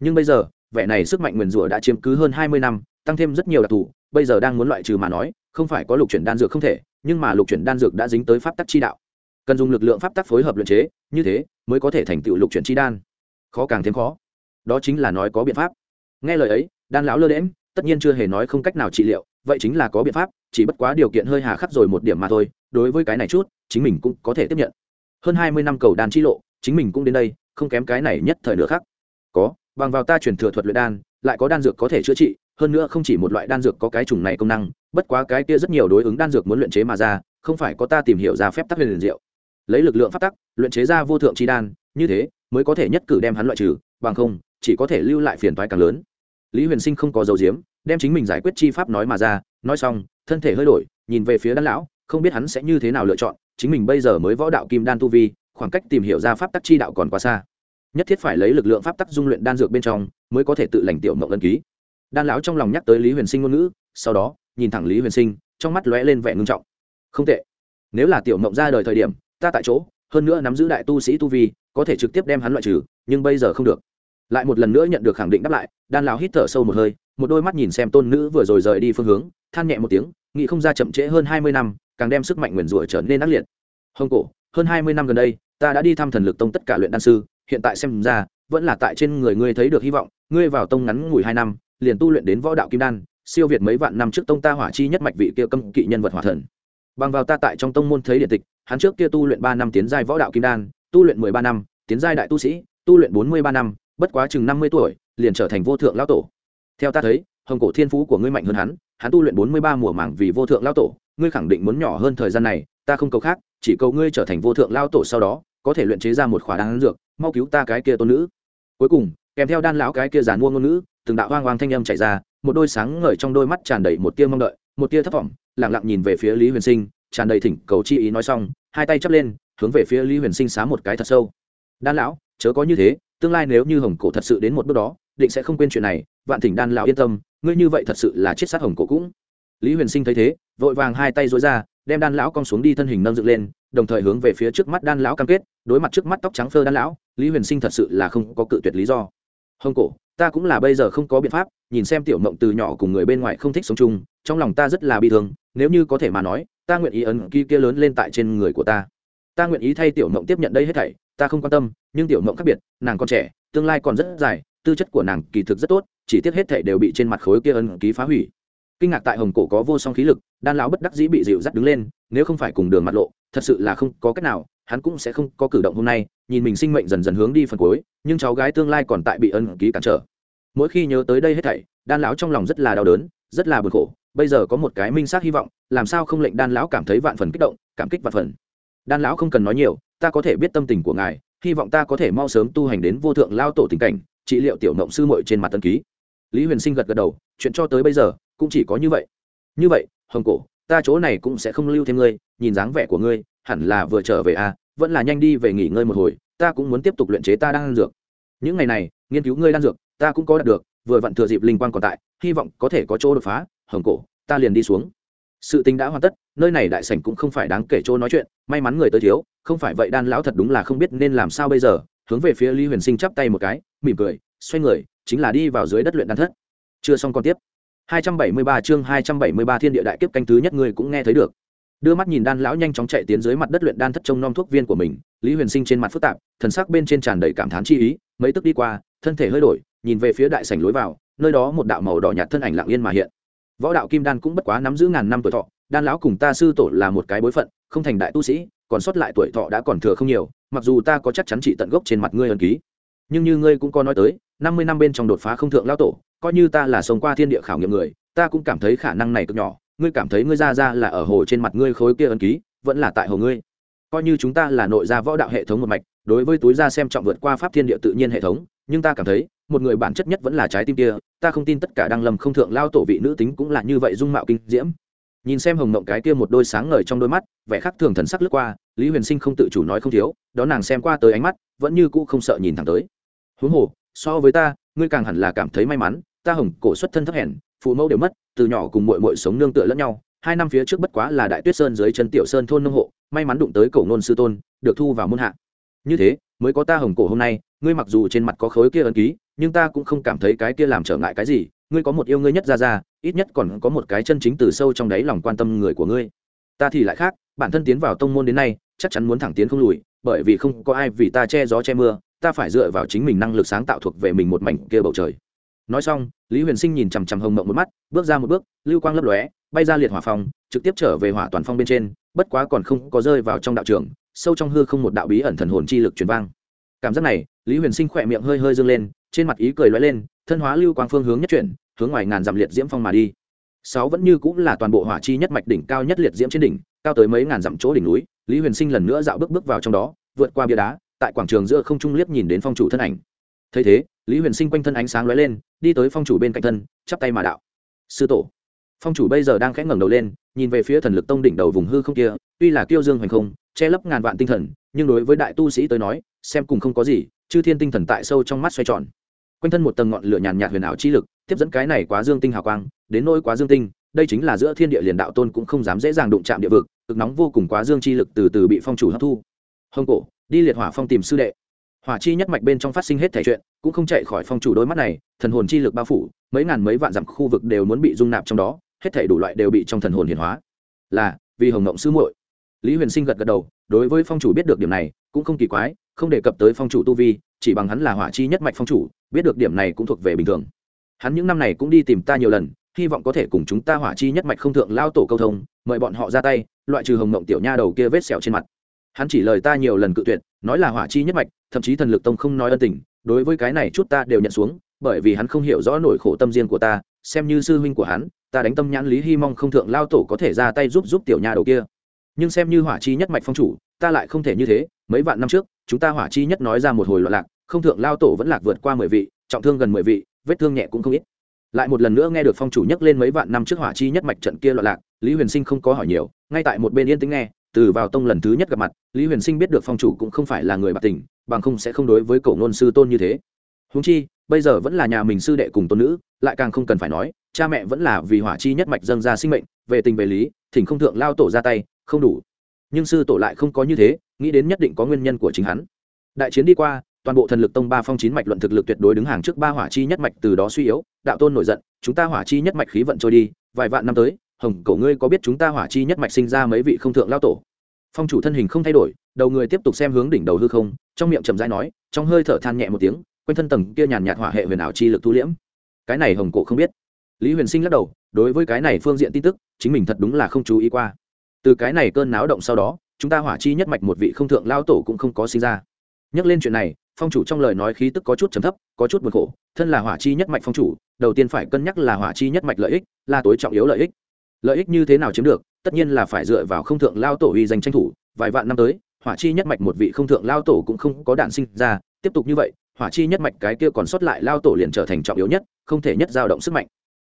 Nhưng bây giờ vẻ này sức mạnh nguyền rủa đã chiếm cứ hơn hai mươi năm, tăng thêm rất nhiều đặc thù, bây giờ đang muốn loại trừ mà nói, không phải có lục chuyển đan dược không thể, nhưng mà lục chuyển đan dược đã dính tới pháp tắc chi đạo. Cần dùng lực lượng pháp tắc phối hợp luyện chế, như thế mới có thể thành tựu lục chuyển chi đan. Khó càng thêm khó. Đó chính là nói có biện pháp. Nghe lời ấy, đan lão lơ đễm tất nhiên chưa hề nói không cách nào trị liệu, vậy chính là có biện pháp, chỉ bất quá điều kiện hơi hà khắc rồi một điểm mà thôi, đối với cái này chút, chính mình cũng có thể tiếp nhận. Hơn hai mươi năm cầu đan chi lộ, chính mình cũng đến đây, không kém cái này nhất thời nữa khác có bằng vào ta truyền thừa thuật luyện đan, lại có đan dược có thể chữa trị, hơn nữa không chỉ một loại đan dược có cái chủng này công năng, bất quá cái kia rất nhiều đối ứng đan dược muốn luyện chế mà ra, không phải có ta tìm hiểu ra phép tắc huyền liền diệu. Lấy lực lượng pháp tắc, luyện chế ra vô thượng chi đan, như thế mới có thể nhất cử đem hắn loại trừ, bằng không, chỉ có thể lưu lại phiền toái càng lớn. Lý huyền sinh không có dấu diếm đem chính mình giải quyết chi pháp nói mà ra, nói xong, thân thể hơi đổi, nhìn về phía đan lão, không biết hắn sẽ như thế nào lựa chọn, chính mình bây giờ mới võ đạo kim đan tu vi, khoảng cách tìm hiểu ra pháp tắc chi đạo còn quá xa nhất thiết phải lấy lực lượng pháp tắc dung luyện đan dược bên trong mới có thể tự lành tiểu mộng ân ký. Đan lão trong lòng nhắc tới lý huyền sinh ngôn ngữ, sau đó, nhìn thẳng lý huyền sinh, trong mắt lóe lên vẻ ngưng trọng. Không tệ. Nếu là tiểu mộng ra đời thời điểm, ta tại chỗ, hơn nữa nắm giữ đại tu sĩ tu vi, có thể trực tiếp đem hắn loại trừ, nhưng bây giờ không được. Lại một lần nữa nhận được khẳng định đáp lại, đan lão hít thở sâu một hơi, một đôi mắt nhìn xem tôn nữ vừa rồi rời đi phương hướng, than nhẹ một tiếng, nghĩ không ra chậm trễ hơn hai mươi năm, càng đem sức mạnh nguyền rủa trở nên ác liệt. Hồng cổ, hơn hai mươi năm gần đây, ta đã đi thăm thần lực tông tất cả luyện đan sư hiện tại xem ra, vẫn là tại trên người ngươi thấy được hy vọng, ngươi vào tông ngắn ngủi hai năm, liền tu luyện đến võ đạo kim đan, siêu việt mấy vạn năm trước tông ta hỏa chi nhất mạch vị kia cấm kỵ nhân vật hỏa thần. Bằng vào ta tại trong tông môn thấy điện tịch, hắn trước kia tu luyện ba năm tiến giai võ đạo kim đan, tu luyện mười ba năm, tiến giai đại tu sĩ, tu luyện bốn mươi ba năm, bất quá chừng năm mươi tuổi, liền trở thành vô thượng lão tổ. Theo ta thấy, hồng cổ thiên phú của ngươi mạnh hơn hắn hắn tu luyện bốn mươi ba mùa mảng vì vô thượng lão tổ, ngươi khẳng định muốn nhỏ hơn thời gian này, ta không cầu khác, chỉ cầu ngươi trở thành vô thượng lão tổ sau đó có thể luyện chế ra một khỏa đan dược, mau cứu ta cái kia tôn nữ. Cuối cùng, kèm theo đan lão cái kia giàn mua ngôn nữ từng đạo hoang hoang thanh âm chạy ra, một đôi sáng ngời trong đôi mắt tràn đầy một tia mong đợi, một tia thất vọng lẳng lặng nhìn về phía lý huyền sinh, tràn đầy thỉnh cầu chi ý nói xong, hai tay chắp lên, hướng về phía lý huyền sinh xá một cái thật sâu. Đan lão, chớ có như thế, tương lai nếu như hồng cổ thật sự đến một bước đó, định sẽ không quên chuyện này, vạn thỉnh đan lão yên tâm, ngươi như vậy thật sự là chết sát hồng cổ cũng. Lý huyền sinh thấy thế, vội vàng hai tay dối ra đem đan lão cong xuống đi thân hình nâng dựng lên, đồng thời hướng về phía trước mắt đan lão cam kết, đối mặt trước mắt tóc trắng phơ đan lão, lý huyền sinh thật sự là không có cự tuyệt lý do. Hồng cổ, ta cũng là bây giờ không có biện pháp, nhìn xem tiểu mộng từ nhỏ cùng người bên ngoài không thích sống chung, trong lòng ta rất là bi thương, nếu như có thể mà nói, ta nguyện ý ấn ký kia lớn lên tại trên người của ta. Ta nguyện ý thay tiểu mộng tiếp nhận đây hết thảy, ta không quan tâm, nhưng tiểu mộng khác biệt, nàng còn trẻ, tương lai còn rất dài, tư chất của nàng kỳ thực rất tốt, chỉ tiếc hết thảy đều bị trên mặt khối kia ấn ký phá hủy kinh ngạc tại hồng cổ có vô song khí lực, đan lão bất đắc dĩ bị dịu dắt đứng lên, nếu không phải cùng đường mặt lộ, thật sự là không có cách nào, hắn cũng sẽ không có cử động hôm nay, nhìn mình sinh mệnh dần dần hướng đi phần cuối, nhưng cháu gái tương lai còn tại bị ân ký cản trở. Mỗi khi nhớ tới đây hết thảy, đan lão trong lòng rất là đau đớn, rất là bực khổ, bây giờ có một cái minh xác hy vọng, làm sao không lệnh đan lão cảm thấy vạn phần kích động, cảm kích vạn phần. Đan lão không cần nói nhiều, ta có thể biết tâm tình của ngài, hy vọng ta có thể mau sớm tu hành đến vô thượng lao tổ tình cảnh, trị liệu tiểu mộng sư muội trên mặt tân ký. Lý huyền sinh gật gật đầu, chuyện cho tới bây giờ cũng chỉ có như vậy. Như vậy, hồng cổ, ta chỗ này cũng sẽ không lưu thêm ngươi, nhìn dáng vẻ của ngươi, hẳn là vừa trở về à vẫn là nhanh đi về nghỉ ngơi một hồi, ta cũng muốn tiếp tục luyện chế ta đang ăn dược. Những ngày này, nghiên cứu ngươi đan dược, ta cũng có đạt được, vừa vặn thừa dịp linh quan còn tại, hy vọng có thể có chỗ đột phá, hồng cổ, ta liền đi xuống. Sự tình đã hoàn tất, nơi này đại sảnh cũng không phải đáng kể chỗ nói chuyện, may mắn người tới thiếu, không phải vậy đan lão thật đúng là không biết nên làm sao bây giờ, hướng về phía lý huyền sinh chắp tay một cái, mỉm cười, xoay người, chính là đi vào dưới đất luyện đan thất. Chưa xong còn tiếp. 273 chương 273 thiên địa đại kiếp canh thứ nhất người cũng nghe thấy được. Đưa mắt nhìn đan lão nhanh chóng chạy tiến dưới mặt đất luyện đan thất trông nom thuốc viên của mình, lý huyền sinh trên mặt phức tạp, thần sắc bên trên tràn đầy cảm thán chi ý, mấy tức đi qua, thân thể hơi đổi, nhìn về phía đại sảnh lối vào, nơi đó một đạo màu đỏ nhạt thân ảnh lặng yên mà hiện. Võ đạo kim đan cũng bất quá nắm giữ ngàn năm tuổi thọ, đan lão cùng ta sư tổ là một cái bối phận, không thành đại tu sĩ, còn sót lại tuổi thọ đã còn thừa không nhiều, mặc dù ta có chắc chắn trị tận gốc trên mặt ngươi ân ký. Nhưng như ngươi cũng có nói tới, năm mươi năm bên trong đột phá không thượng lão tổ coi như ta là sống qua thiên địa khảo nghiệm người, ta cũng cảm thấy khả năng này cực nhỏ. Ngươi cảm thấy ngươi ra ra là ở hồ trên mặt ngươi khối kia ấn ký, vẫn là tại hồ ngươi. Coi như chúng ta là nội gia võ đạo hệ thống một mạch, đối với túi ra xem trọng vượt qua pháp thiên địa tự nhiên hệ thống, nhưng ta cảm thấy, một người bản chất nhất vẫn là trái tim kia, ta không tin tất cả đang lầm không thượng lao tổ vị nữ tính cũng là như vậy dung mạo kinh diễm. Nhìn xem hồng mộng cái kia một đôi sáng ngời trong đôi mắt, vẻ khác thường thần sắc lướt qua, lý huyền sinh không tự chủ nói không thiếu, đó nàng xem qua tới ánh mắt, vẫn như cũ không sợ nhìn thẳng tới. Huống hồ, so với ta, ngươi càng hẳn là cảm thấy may mắn ta hồng cổ xuất thân thấp hèn, phụ mẫu đều mất, từ nhỏ cùng mội mội sống nương tựa lẫn nhau, hai năm phía trước bất quá là đại tuyết sơn dưới chân tiểu sơn thôn nông hộ, may mắn đụng tới cổ nôn sư tôn, được thu vào môn hạ. Như thế, mới có ta hồng cổ hôm nay, ngươi mặc dù trên mặt có khối kia ấn ký, nhưng ta cũng không cảm thấy cái kia làm trở ngại cái gì, ngươi có một yêu ngươi nhất ra ra, ít nhất còn có một cái chân chính từ sâu trong đáy lòng quan tâm người của ngươi. Ta thì lại khác, bản thân tiến vào tông môn đến nay, chắc chắn muốn thẳng tiến không lùi, bởi vì không có ai vì ta che gió che mưa, ta phải dựa vào chính mình năng lực sáng tạo thuộc về mình một mảnh kia bầu trời nói xong lý huyền sinh nhìn chằm chằm hồng mộng một mắt bước ra một bước lưu quang lấp lóe bay ra liệt hỏa phòng, trực tiếp trở về hỏa toàn phong bên trên bất quá còn không có rơi vào trong đạo trường sâu trong hư không một đạo bí ẩn thần hồn chi lực truyền vang. Cảm giác này lý huyền sinh khỏe miệng hơi hơi dâng lên trên mặt ý cười lóe lên thân hóa lưu quang phương hướng nhất chuyển hướng ngoài ngàn dặm liệt diễm phong mà đi. Sáu vẫn như cũng là toàn bộ hỏa chi nhất mạch đỉnh cao nhất liệt diễm trên đỉnh cao tới mấy ngàn dặm chỗ đỉnh núi lý huyền sinh lần nữa dạo bước bước vào trong đó vượt qua bia đá tại quảng trường giữa không trung liếc nhìn đến phong chủ thân ảnh. Thấy thế lý huyền sinh quanh thân ánh sáng lóe lên, đi tới phong chủ bên cạnh thân, chắp tay mà đạo. Sư tổ. Phong chủ bây giờ đang khẽ ngẩng đầu lên, nhìn về phía thần lực tông đỉnh đầu vùng hư không kia, tuy là kiêu dương hoành không, che lấp ngàn vạn tinh thần, nhưng đối với đại tu sĩ tới nói, xem cùng không có gì, chư thiên tinh thần tại sâu trong mắt xoay tròn. Quanh thân một tầng ngọn lửa nhàn nhạt huyền ảo chi lực, tiếp dẫn cái này quá dương tinh hào quang, đến nỗi quá dương tinh, đây chính là giữa thiên địa liền đạo tôn cũng không dám dễ dàng đụng chạm địa vực, cực nóng vô cùng quá dương chi lực từ từ bị phong chủ hấp thu. Hông cổ, đi liệt hỏa phong tìm sư đệ hỏa chi nhất mạch bên trong phát sinh hết thể chuyện, cũng không chạy khỏi phong chủ đôi mắt này, thần hồn chi lực bao phủ, mấy ngàn mấy vạn dặm khu vực đều muốn bị dung nạp trong đó, hết thể đủ loại đều bị trong thần hồn hiển hóa. Là, vì hồng ngộng sư muội. Lý huyền sinh gật gật đầu, đối với phong chủ biết được điểm này, cũng không kỳ quái, không đề cập tới phong chủ tu vi, chỉ bằng hắn là hỏa chi nhất mạch phong chủ, biết được điểm này cũng thuộc về bình thường. Hắn những năm này cũng đi tìm ta nhiều lần, hy vọng có thể cùng chúng ta hỏa chi nhất mạch không thượng lao tổ câu thông, mời bọn họ ra tay, loại trừ hồng ngộng tiểu nha đầu kia vết sẹo trên mặt hắn chỉ lời ta nhiều lần cự tuyệt, nói là hỏa chi nhất mạch, thậm chí thần lực tông không nói ân tình, đối với cái này chút ta đều nhận xuống, bởi vì hắn không hiểu rõ nỗi khổ tâm riêng của ta, xem như sư huynh của hắn, ta đánh tâm nhãn lý hy mong không thượng lao tổ có thể ra tay giúp giúp tiểu nha đầu kia. Nhưng xem như hỏa chi nhất mạch phong chủ, ta lại không thể như thế, mấy vạn năm trước, chúng ta hỏa chi nhất nói ra một hồi loạn lạc, không thượng lao tổ vẫn lạc vượt qua mười vị, trọng thương gần mười vị, vết thương nhẹ cũng không ít. Lại một lần nữa nghe được phong chủ nhắc lên mấy vạn năm trước hỏa chi nhất mạch trận kia loạn lạc, lý huyền sinh không có hỏi nhiều, ngay tại một bên yên tĩnh nghe từ vào tông lần thứ nhất gặp mặt, lý huyền sinh biết được phong chủ cũng không phải là người bạc tình, bằng không sẽ không đối với cậu ngôn sư tôn như thế. Húng chi, bây giờ vẫn là nhà mình sư đệ cùng tôn nữ, lại càng không cần phải nói, cha mẹ vẫn là vì hỏa chi nhất mạch dâng ra sinh mệnh, về tình về lý, thỉnh không thượng lao tổ ra tay, không đủ. Nhưng sư tổ lại không có như thế, nghĩ đến nhất định có nguyên nhân của chính hắn. Đại chiến đi qua, toàn bộ thần lực tông ba phong chín mạch luận thực lực tuyệt đối đứng hàng trước ba hỏa chi nhất mạch từ đó suy yếu, đạo tôn nổi giận, chúng ta hỏa chi nhất mạch khí vận trôi đi, vài vạn năm tới hồng cổ ngươi có biết chúng ta hỏa chi nhất mạch sinh ra mấy vị không thượng lao tổ? Phong chủ thân hình không thay đổi, đầu người tiếp tục xem hướng đỉnh đầu hư không, trong miệng chậm rãi nói, trong hơi thở than nhẹ một tiếng, quanh thân tầng kia nhàn nhạt hỏa hệ huyền ảo chi lực thu liễm. Cái này hồng cổ không biết. Lý huyền sinh lắc đầu, đối với cái này phương diện tin tức, chính mình thật đúng là không chú ý qua. Từ cái này cơn náo động sau đó, chúng ta hỏa chi nhất mạch một vị không thượng lao tổ cũng không có sinh ra. Nhắc lên chuyện này, phong chủ trong lời nói khí tức có chút trầm thấp, có chút buồn khổ, thân là hỏa chi nhất mạch phong chủ, đầu tiên phải cân nhắc là hỏa chi nhất mạch lợi ích, là tối trọng yếu lợi ích lợi ích như thế nào chiếm được, tất nhiên là phải dựa vào không thượng lao tổ uy danh tranh thủ. Vài vạn năm tới, hỏa chi nhất mạch một vị không thượng lao tổ cũng không có đạn sinh ra. Tiếp tục như vậy, hỏa chi nhất mạch cái kia còn sót lại lao tổ liền trở thành trọng yếu nhất, không thể nhất dao động sức mạnh.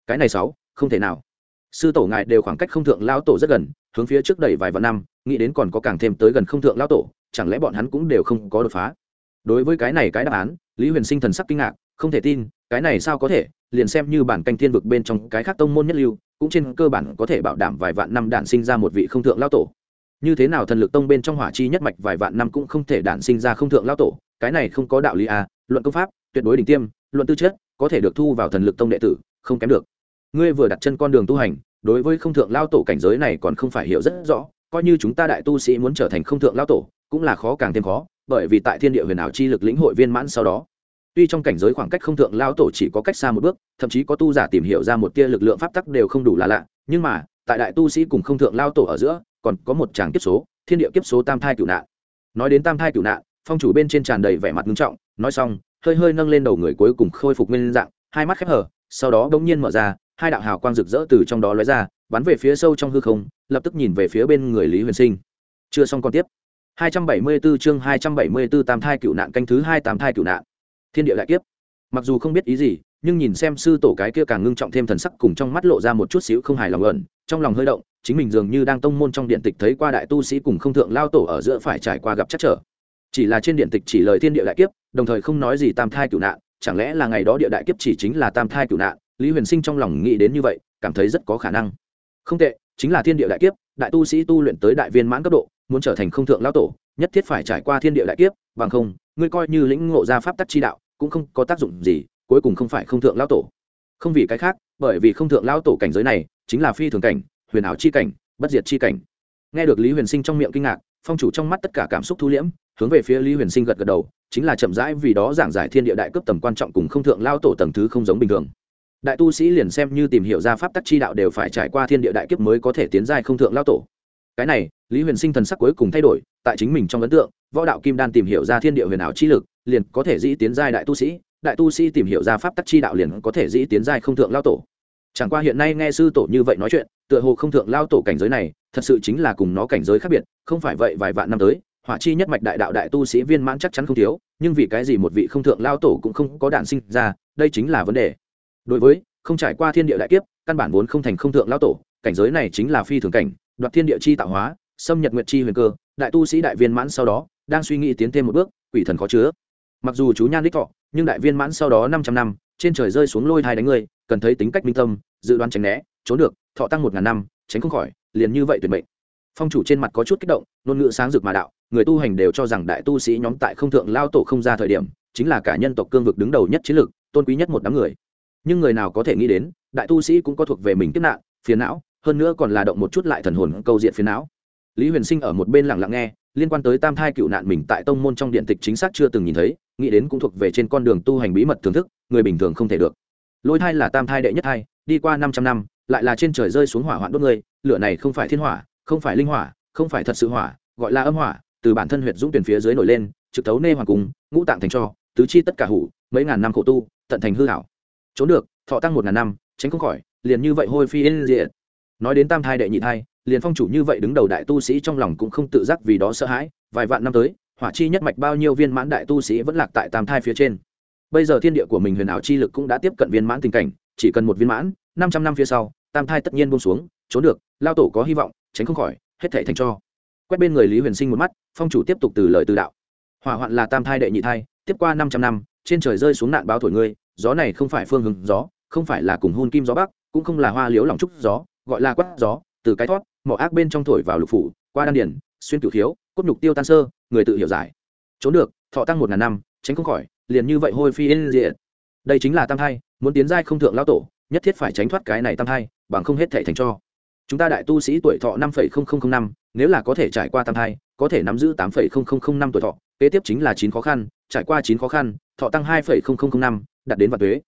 Cái này sáu, không thể nào. Sư tổ ngài đều khoảng cách không thượng lao tổ rất gần, hướng phía trước đầy vài vạn năm, nghĩ đến còn có càng thêm tới gần không thượng lao tổ, chẳng lẽ bọn hắn cũng đều không có đột phá? Đối với cái này cái đáp án, lý huyền sinh thần sắc kinh ngạc, không thể tin, cái này sao có thể, liền xem như bản canh thiên vực bên trong cái khác tông môn nhất lưu cũng trên cơ bản có thể bảo đảm vài vạn năm đản sinh ra một vị không thượng lao tổ. Như thế nào thần lực tông bên trong hỏa chi nhất mạch vài vạn năm cũng không thể đản sinh ra không thượng lao tổ, cái này không có đạo lý à luận công pháp, tuyệt đối đỉnh tiêm, luận tư chất, có thể được thu vào thần lực tông đệ tử, không kém được. Ngươi vừa đặt chân con đường tu hành, đối với không thượng lao tổ cảnh giới này còn không phải hiểu rất rõ, coi như chúng ta đại tu sĩ muốn trở thành không thượng lao tổ, cũng là khó càng thêm khó, bởi vì tại thiên địa huyền ảo chi lực lĩnh hội viên mãn sau đó tuy trong cảnh giới khoảng cách không thượng lao tổ chỉ có cách xa một bước, thậm chí có tu giả tìm hiểu ra một tia lực lượng pháp tắc đều không đủ là lạ. Nhưng mà, tại đại tu sĩ cùng không thượng lao tổ ở giữa, còn có một tràng kiếp số, thiên địa kiếp số tam thai cửu nạn. Nói đến tam thai cửu nạn, phong chủ bên trên tràn đầy vẻ mặt nghiêm trọng, nói xong, hơi hơi nâng lên đầu người cuối cùng khôi phục nguyên dạng, hai mắt khép hở sau đó bỗng nhiên mở ra, hai đạo hào quang rực rỡ từ trong đó lóe ra, bắn về phía sâu trong hư không, lập tức nhìn về phía bên người lý huyền sinh. Chưa xong còn tiếp. 274 chương 274 tam thai cựu nạn canh thứ hai tam thai cựu nạn thiên địa đại kiếp. Mặc dù không biết ý gì, nhưng nhìn xem sư tổ cái kia càng ngưng trọng thêm thần sắc cùng trong mắt lộ ra một chút xíu không hài lòng ẩn, trong lòng hơi động, chính mình dường như đang tông môn trong điện tịch thấy qua đại tu sĩ cùng không thượng lao tổ ở giữa phải trải qua gặp chắc trở. Chỉ là trên điện tịch chỉ lời thiên địa đại kiếp, đồng thời không nói gì tam thai cửu nạn, chẳng lẽ là ngày đó địa đại kiếp chỉ chính là tam thai cửu nạn? Lý huyền sinh trong lòng nghĩ đến như vậy, cảm thấy rất có khả năng. Không tệ, chính là thiên địa đại kiếp, đại tu sĩ tu luyện tới đại viên mãn cấp độ, muốn trở thành không thượng lao tổ, nhất thiết phải trải qua thiên địa đại kiếp, bằng không, ngươi coi như lĩnh ngộ ra pháp tắc chi đạo cũng không có tác dụng gì, cuối cùng không phải không thượng lao tổ. Không vì cái khác, bởi vì không thượng lao tổ cảnh giới này, chính là phi thường cảnh, huyền ảo chi cảnh, bất diệt chi cảnh. Nghe được lý huyền sinh trong miệng kinh ngạc, phong chủ trong mắt tất cả cảm xúc thu liễm, hướng về phía lý huyền sinh gật gật đầu, chính là chậm rãi vì đó giảng giải thiên địa đại cấp tầm quan trọng cùng không thượng lao tổ tầng thứ không giống bình thường. Đại tu sĩ liền xem như tìm hiểu ra pháp tắc chi đạo đều phải trải qua thiên địa đại kiếp mới có thể tiến giai không thượng lao tổ. Cái này, lý huyền sinh thần sắc cuối cùng thay đổi tại chính mình trong ấn tượng, võ đạo kim đan tìm hiểu ra thiên địa huyền ảo chi lực, liền có thể dĩ tiến giai đại tu sĩ, đại tu sĩ tìm hiểu ra pháp tắc chi đạo liền có thể dĩ tiến giai không thượng lao tổ. Chẳng qua hiện nay nghe sư tổ như vậy nói chuyện, tựa hồ không thượng lao tổ cảnh giới này, thật sự chính là cùng nó cảnh giới khác biệt, không phải vậy vài vạn năm tới, hỏa chi nhất mạch đại đạo đại tu sĩ viên mãn chắc chắn không thiếu, nhưng vì cái gì một vị không thượng lao tổ cũng không có đạn sinh ra, đây chính là vấn đề. Đối với, không trải qua thiên địa đại kiếp, căn bản vốn không thành không thượng lao tổ, cảnh giới này chính là phi thường cảnh, đoạt thiên địa chi tạo hóa, xâm nhật nguyệt chi huyền cơ đại tu sĩ đại viên mãn sau đó, đang suy nghĩ tiến thêm một bước, quỷ thần khó chứa. Mặc dù chú nhan đích thọ, nhưng đại viên mãn sau đó năm trăm năm, trên trời rơi xuống lôi thai đánh người, cần thấy tính cách minh tâm, dự đoán tránh né, trốn được, thọ tăng một ngàn năm, tránh không khỏi, liền như vậy tuyệt mệnh. Phong chủ trên mặt có chút kích động, ngôn ngữ sáng rực mà đạo, người tu hành đều cho rằng đại tu sĩ nhóm tại không thượng lao tổ không ra thời điểm, chính là cả nhân tộc cương vực đứng đầu nhất chiến lược, tôn quý nhất một đám người. Nhưng người nào có thể nghĩ đến, đại tu sĩ cũng có thuộc về mình kiếp nạn, phiền não, hơn nữa còn là động một chút lại thần hồn câu diện phiền não lý huyền sinh ở một bên lặng lặng nghe, liên quan tới tam thai cựu nạn mình tại tông môn trong điện tịch chính xác chưa từng nhìn thấy, nghĩ đến cũng thuộc về trên con đường tu hành bí mật thưởng thức, người bình thường không thể được. Lôi thai là tam thai đệ nhất thai, đi qua năm trăm năm, lại là trên trời rơi xuống hỏa hoạn đốt người, lửa này không phải thiên hỏa, không phải linh hỏa, không phải thật sự hỏa, gọi là âm hỏa, từ bản thân huyện dũng tuyển phía dưới nổi lên, trực thấu nê hoàng cung, ngũ tạng thành cho, tứ chi tất cả hủ, mấy ngàn năm khổ tu, tận thành hư hảo trốn được, thọ tăng một ngàn năm, tránh không khỏi, liền như vậy hôi phi yên diện nói đến tam thai đệ nhị thai liền phong chủ như vậy đứng đầu đại tu sĩ trong lòng cũng không tự giác vì đó sợ hãi, vài vạn năm tới, hỏa chi nhất mạch bao nhiêu viên mãn đại tu sĩ vẫn lạc tại tam thai phía trên. Bây giờ thiên địa của mình huyền ảo chi lực cũng đã tiếp cận viên mãn tình cảnh, chỉ cần một viên mãn, năm trăm năm phía sau, tam thai tất nhiên buông xuống, trốn được, lao tổ có hy vọng, tránh không khỏi, hết thể thành cho. Quét bên người lý huyền sinh một mắt, phong chủ tiếp tục từ lời từ đạo. Hỏa hoạn là tam thai đệ nhị thai, tiếp qua năm trăm năm, trên trời rơi xuống nạn báo thổi ngươi, gió này không phải phương hướng gió, không phải là cùng hôn kim gió bắc, cũng không là hoa liếu lòng trúc gió, gọi là quát gió, từ cái thoát mỏ ác bên trong thổi vào lục phủ qua đan điển xuyên cửu thiếu, cốt nhục tiêu tan sơ người tự hiểu giải. Trốn được thọ tăng một ngàn năm tránh không khỏi liền như vậy hôi phi yên diện đây chính là tam thai muốn tiến giai không thượng lao tổ nhất thiết phải tránh thoát cái này tam thai bằng không hết thể thành cho. Chúng ta đại tu sĩ tuổi thọ năm năm nếu là có thể trải qua tam thai có thể nắm giữ tám năm tuổi thọ kế tiếp chính là chín khó khăn trải qua chín khó khăn thọ tăng hai năm đạt đến vạn thuế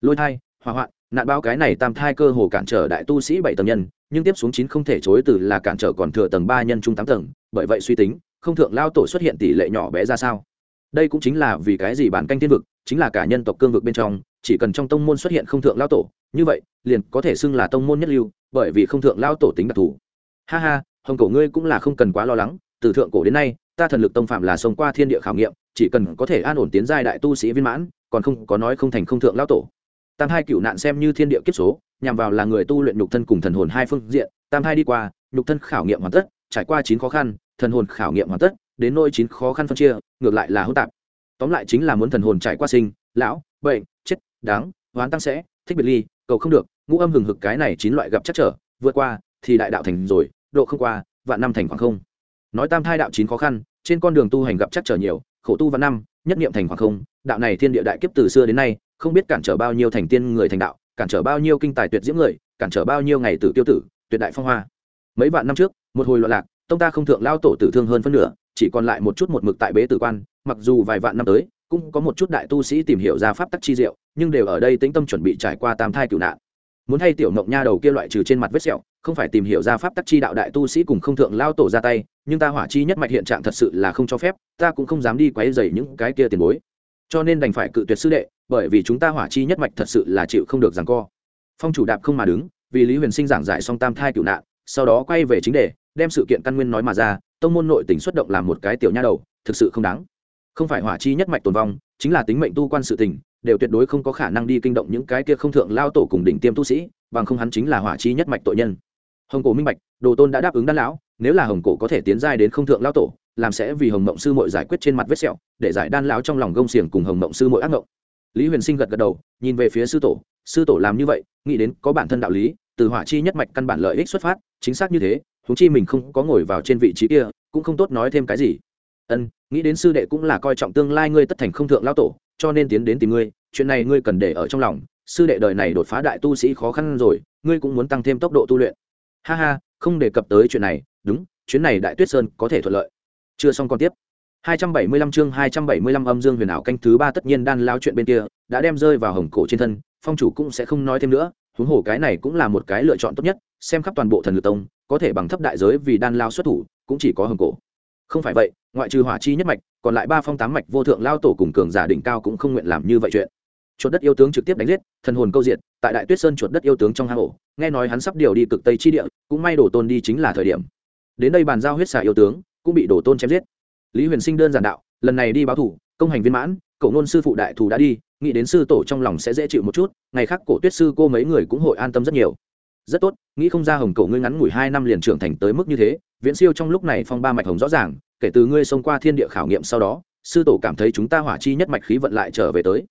lôi thai hỏa hoạn nạn bao cái này tam thai cơ hồ cản trở đại tu sĩ bảy tầng nhân nhưng tiếp xuống chín không thể chối từ là cản trở còn thừa tầng ba nhân trung tám tầng, bởi vậy suy tính, không thượng lao tổ xuất hiện tỷ lệ nhỏ bé ra sao? Đây cũng chính là vì cái gì bản canh thiên vực, chính là cả nhân tộc cương vực bên trong, chỉ cần trong tông môn xuất hiện không thượng lao tổ, như vậy, liền có thể xưng là tông môn nhất lưu, bởi vì không thượng lao tổ tính đặc thù. Ha ha, hồng cổ ngươi cũng là không cần quá lo lắng, từ thượng cổ đến nay, ta thần lực tông phạm là sống qua thiên địa khảo nghiệm, chỉ cần có thể an ổn tiến giai đại tu sĩ viên mãn, còn không có nói không thành không thượng lao tổ tam hai cựu nạn xem như thiên địa kiếp số, nhằm vào là người tu luyện nhục thân cùng thần hồn hai phương diện. Tam hai đi qua, nhục thân khảo nghiệm hoàn tất, trải qua chín khó khăn, thần hồn khảo nghiệm hoàn tất, đến nỗi chín khó khăn phân chia, ngược lại là hỗn tạp. Tóm lại chính là muốn thần hồn trải qua sinh, lão, bệnh, chết, đáng, hoán tăng sẽ, thích biệt ly, cầu không được, ngũ âm hừng hực cái này chín loại gặp chắc trở, vượt qua, thì đại đạo thành rồi, độ không qua, vạn năm thành khoảng không. Nói tam thai đạo chín khó khăn, trên con đường tu hành gặp chắc trở nhiều, khổ tu vạn năm, nhất niệm thành khoảng không, đạo này thiên địa đại kiếp từ xưa đến nay không biết cản trở bao nhiêu thành tiên người thành đạo, cản trở bao nhiêu kinh tài tuyệt diễm người, cản trở bao nhiêu ngày tử tiêu tử, tuyệt đại phong hoa. Mấy vạn năm trước, một hồi loạn lạc, tông ta không thượng lao tổ tử thương hơn phân nửa, chỉ còn lại một chút một mực tại bế tử quan, mặc dù vài vạn năm tới, cũng có một chút đại tu sĩ tìm hiểu ra pháp tắc chi diệu, nhưng đều ở đây tĩnh tâm chuẩn bị trải qua tam thai cửu nạn. Muốn thay tiểu mộng nha đầu kia loại trừ trên mặt vết sẹo, không phải tìm hiểu ra pháp tắc chi đạo đại tu sĩ cùng không thượng lao tổ ra tay, nhưng ta hỏa chi nhất mạch hiện trạng thật sự là không cho phép, ta cũng không dám đi quấy dày những cái kia tiền bối cho nên đành phải cự tuyệt sư đệ, bởi vì chúng ta hỏa chi nhất mạch thật sự là chịu không được rằng co. Phong chủ đạp không mà đứng, vì lý huyền sinh giảng giải xong tam thai cựu nạn, sau đó quay về chính đề, đem sự kiện căn nguyên nói mà ra, tông môn nội tỉnh xuất động làm một cái tiểu nha đầu, thực sự không đáng. Không phải hỏa chi nhất mạch tồn vong, chính là tính mệnh tu quan sự tình, đều tuyệt đối không có khả năng đi kinh động những cái kia không thượng lao tổ cùng đỉnh tiêm tu sĩ, bằng không hắn chính là hỏa chi nhất mạch tội nhân. Hồng cổ minh bạch, đồ tôn đã đáp ứng đan lão, nếu là hồng cổ có thể tiến giai đến không thượng lao tổ làm sẽ vì hồng mộng sư mội giải quyết trên mặt vết sẹo, để giải đan lão trong lòng gông xiềng cùng hồng mộng sư mội ác mộng lý huyền sinh gật gật đầu, nhìn về phía sư tổ sư tổ làm như vậy, nghĩ đến có bản thân đạo lý, từ hỏa chi nhất mạch căn bản lợi ích xuất phát, chính xác như thế húng chi mình không có ngồi vào trên vị trí kia, cũng không tốt nói thêm cái gì. Ân, nghĩ đến sư đệ cũng là coi trọng tương lai ngươi tất thành không thượng lão tổ, cho nên tiến đến tìm ngươi, chuyện này ngươi cần để ở trong lòng, sư đệ đời này đột phá đại tu sĩ khó khăn rồi, ngươi cũng muốn tăng thêm tốc độ tu luyện. Ha ha, không đề cập tới chuyện này, đúng, chuyến này đại tuyết sơn có thể thuận lợi chưa xong còn tiếp. 275 chương 275 âm dương huyền ảo canh thứ ba tất nhiên đan lao chuyện bên kia, đã đem rơi vào hồng cổ trên thân, phong chủ cũng sẽ không nói thêm nữa, huống hồ cái này cũng là một cái lựa chọn tốt nhất, xem khắp toàn bộ thần lực tông, có thể bằng thấp đại giới vì đan lao xuất thủ, cũng chỉ có hồng cổ. Không phải vậy, ngoại trừ hỏa chi nhất mạch, còn lại ba phong tám mạch vô thượng lao tổ cùng cường giả đỉnh cao cũng không nguyện làm như vậy chuyện. Chuột đất yêu tướng trực tiếp đánh giết, thần hồn câu diện tại đại tuyết sơn chuột đất yêu tướng trong hang ổ, nghe nói hắn sắp điều đi cực tây chi địa, cũng may đổ tôn đi chính là thời điểm. Đến đây bàn giao huyết xà yêu tướng cũng bị đổ tôn chém giết. Lý huyền sinh đơn giản đạo, lần này đi báo thủ, công hành viên mãn, cậu nôn sư phụ đại thù đã đi, nghĩ đến sư tổ trong lòng sẽ dễ chịu một chút, ngày khác cổ tuyết sư cô mấy người cũng hội an tâm rất nhiều. Rất tốt, nghĩ không ra hồng cậu ngươi ngắn ngủi hai năm liền trưởng thành tới mức như thế, viễn siêu trong lúc này phong ba mạch hồng rõ ràng, kể từ ngươi xông qua thiên địa khảo nghiệm sau đó, sư tổ cảm thấy chúng ta hỏa chi nhất mạch khí vận lại trở về tới.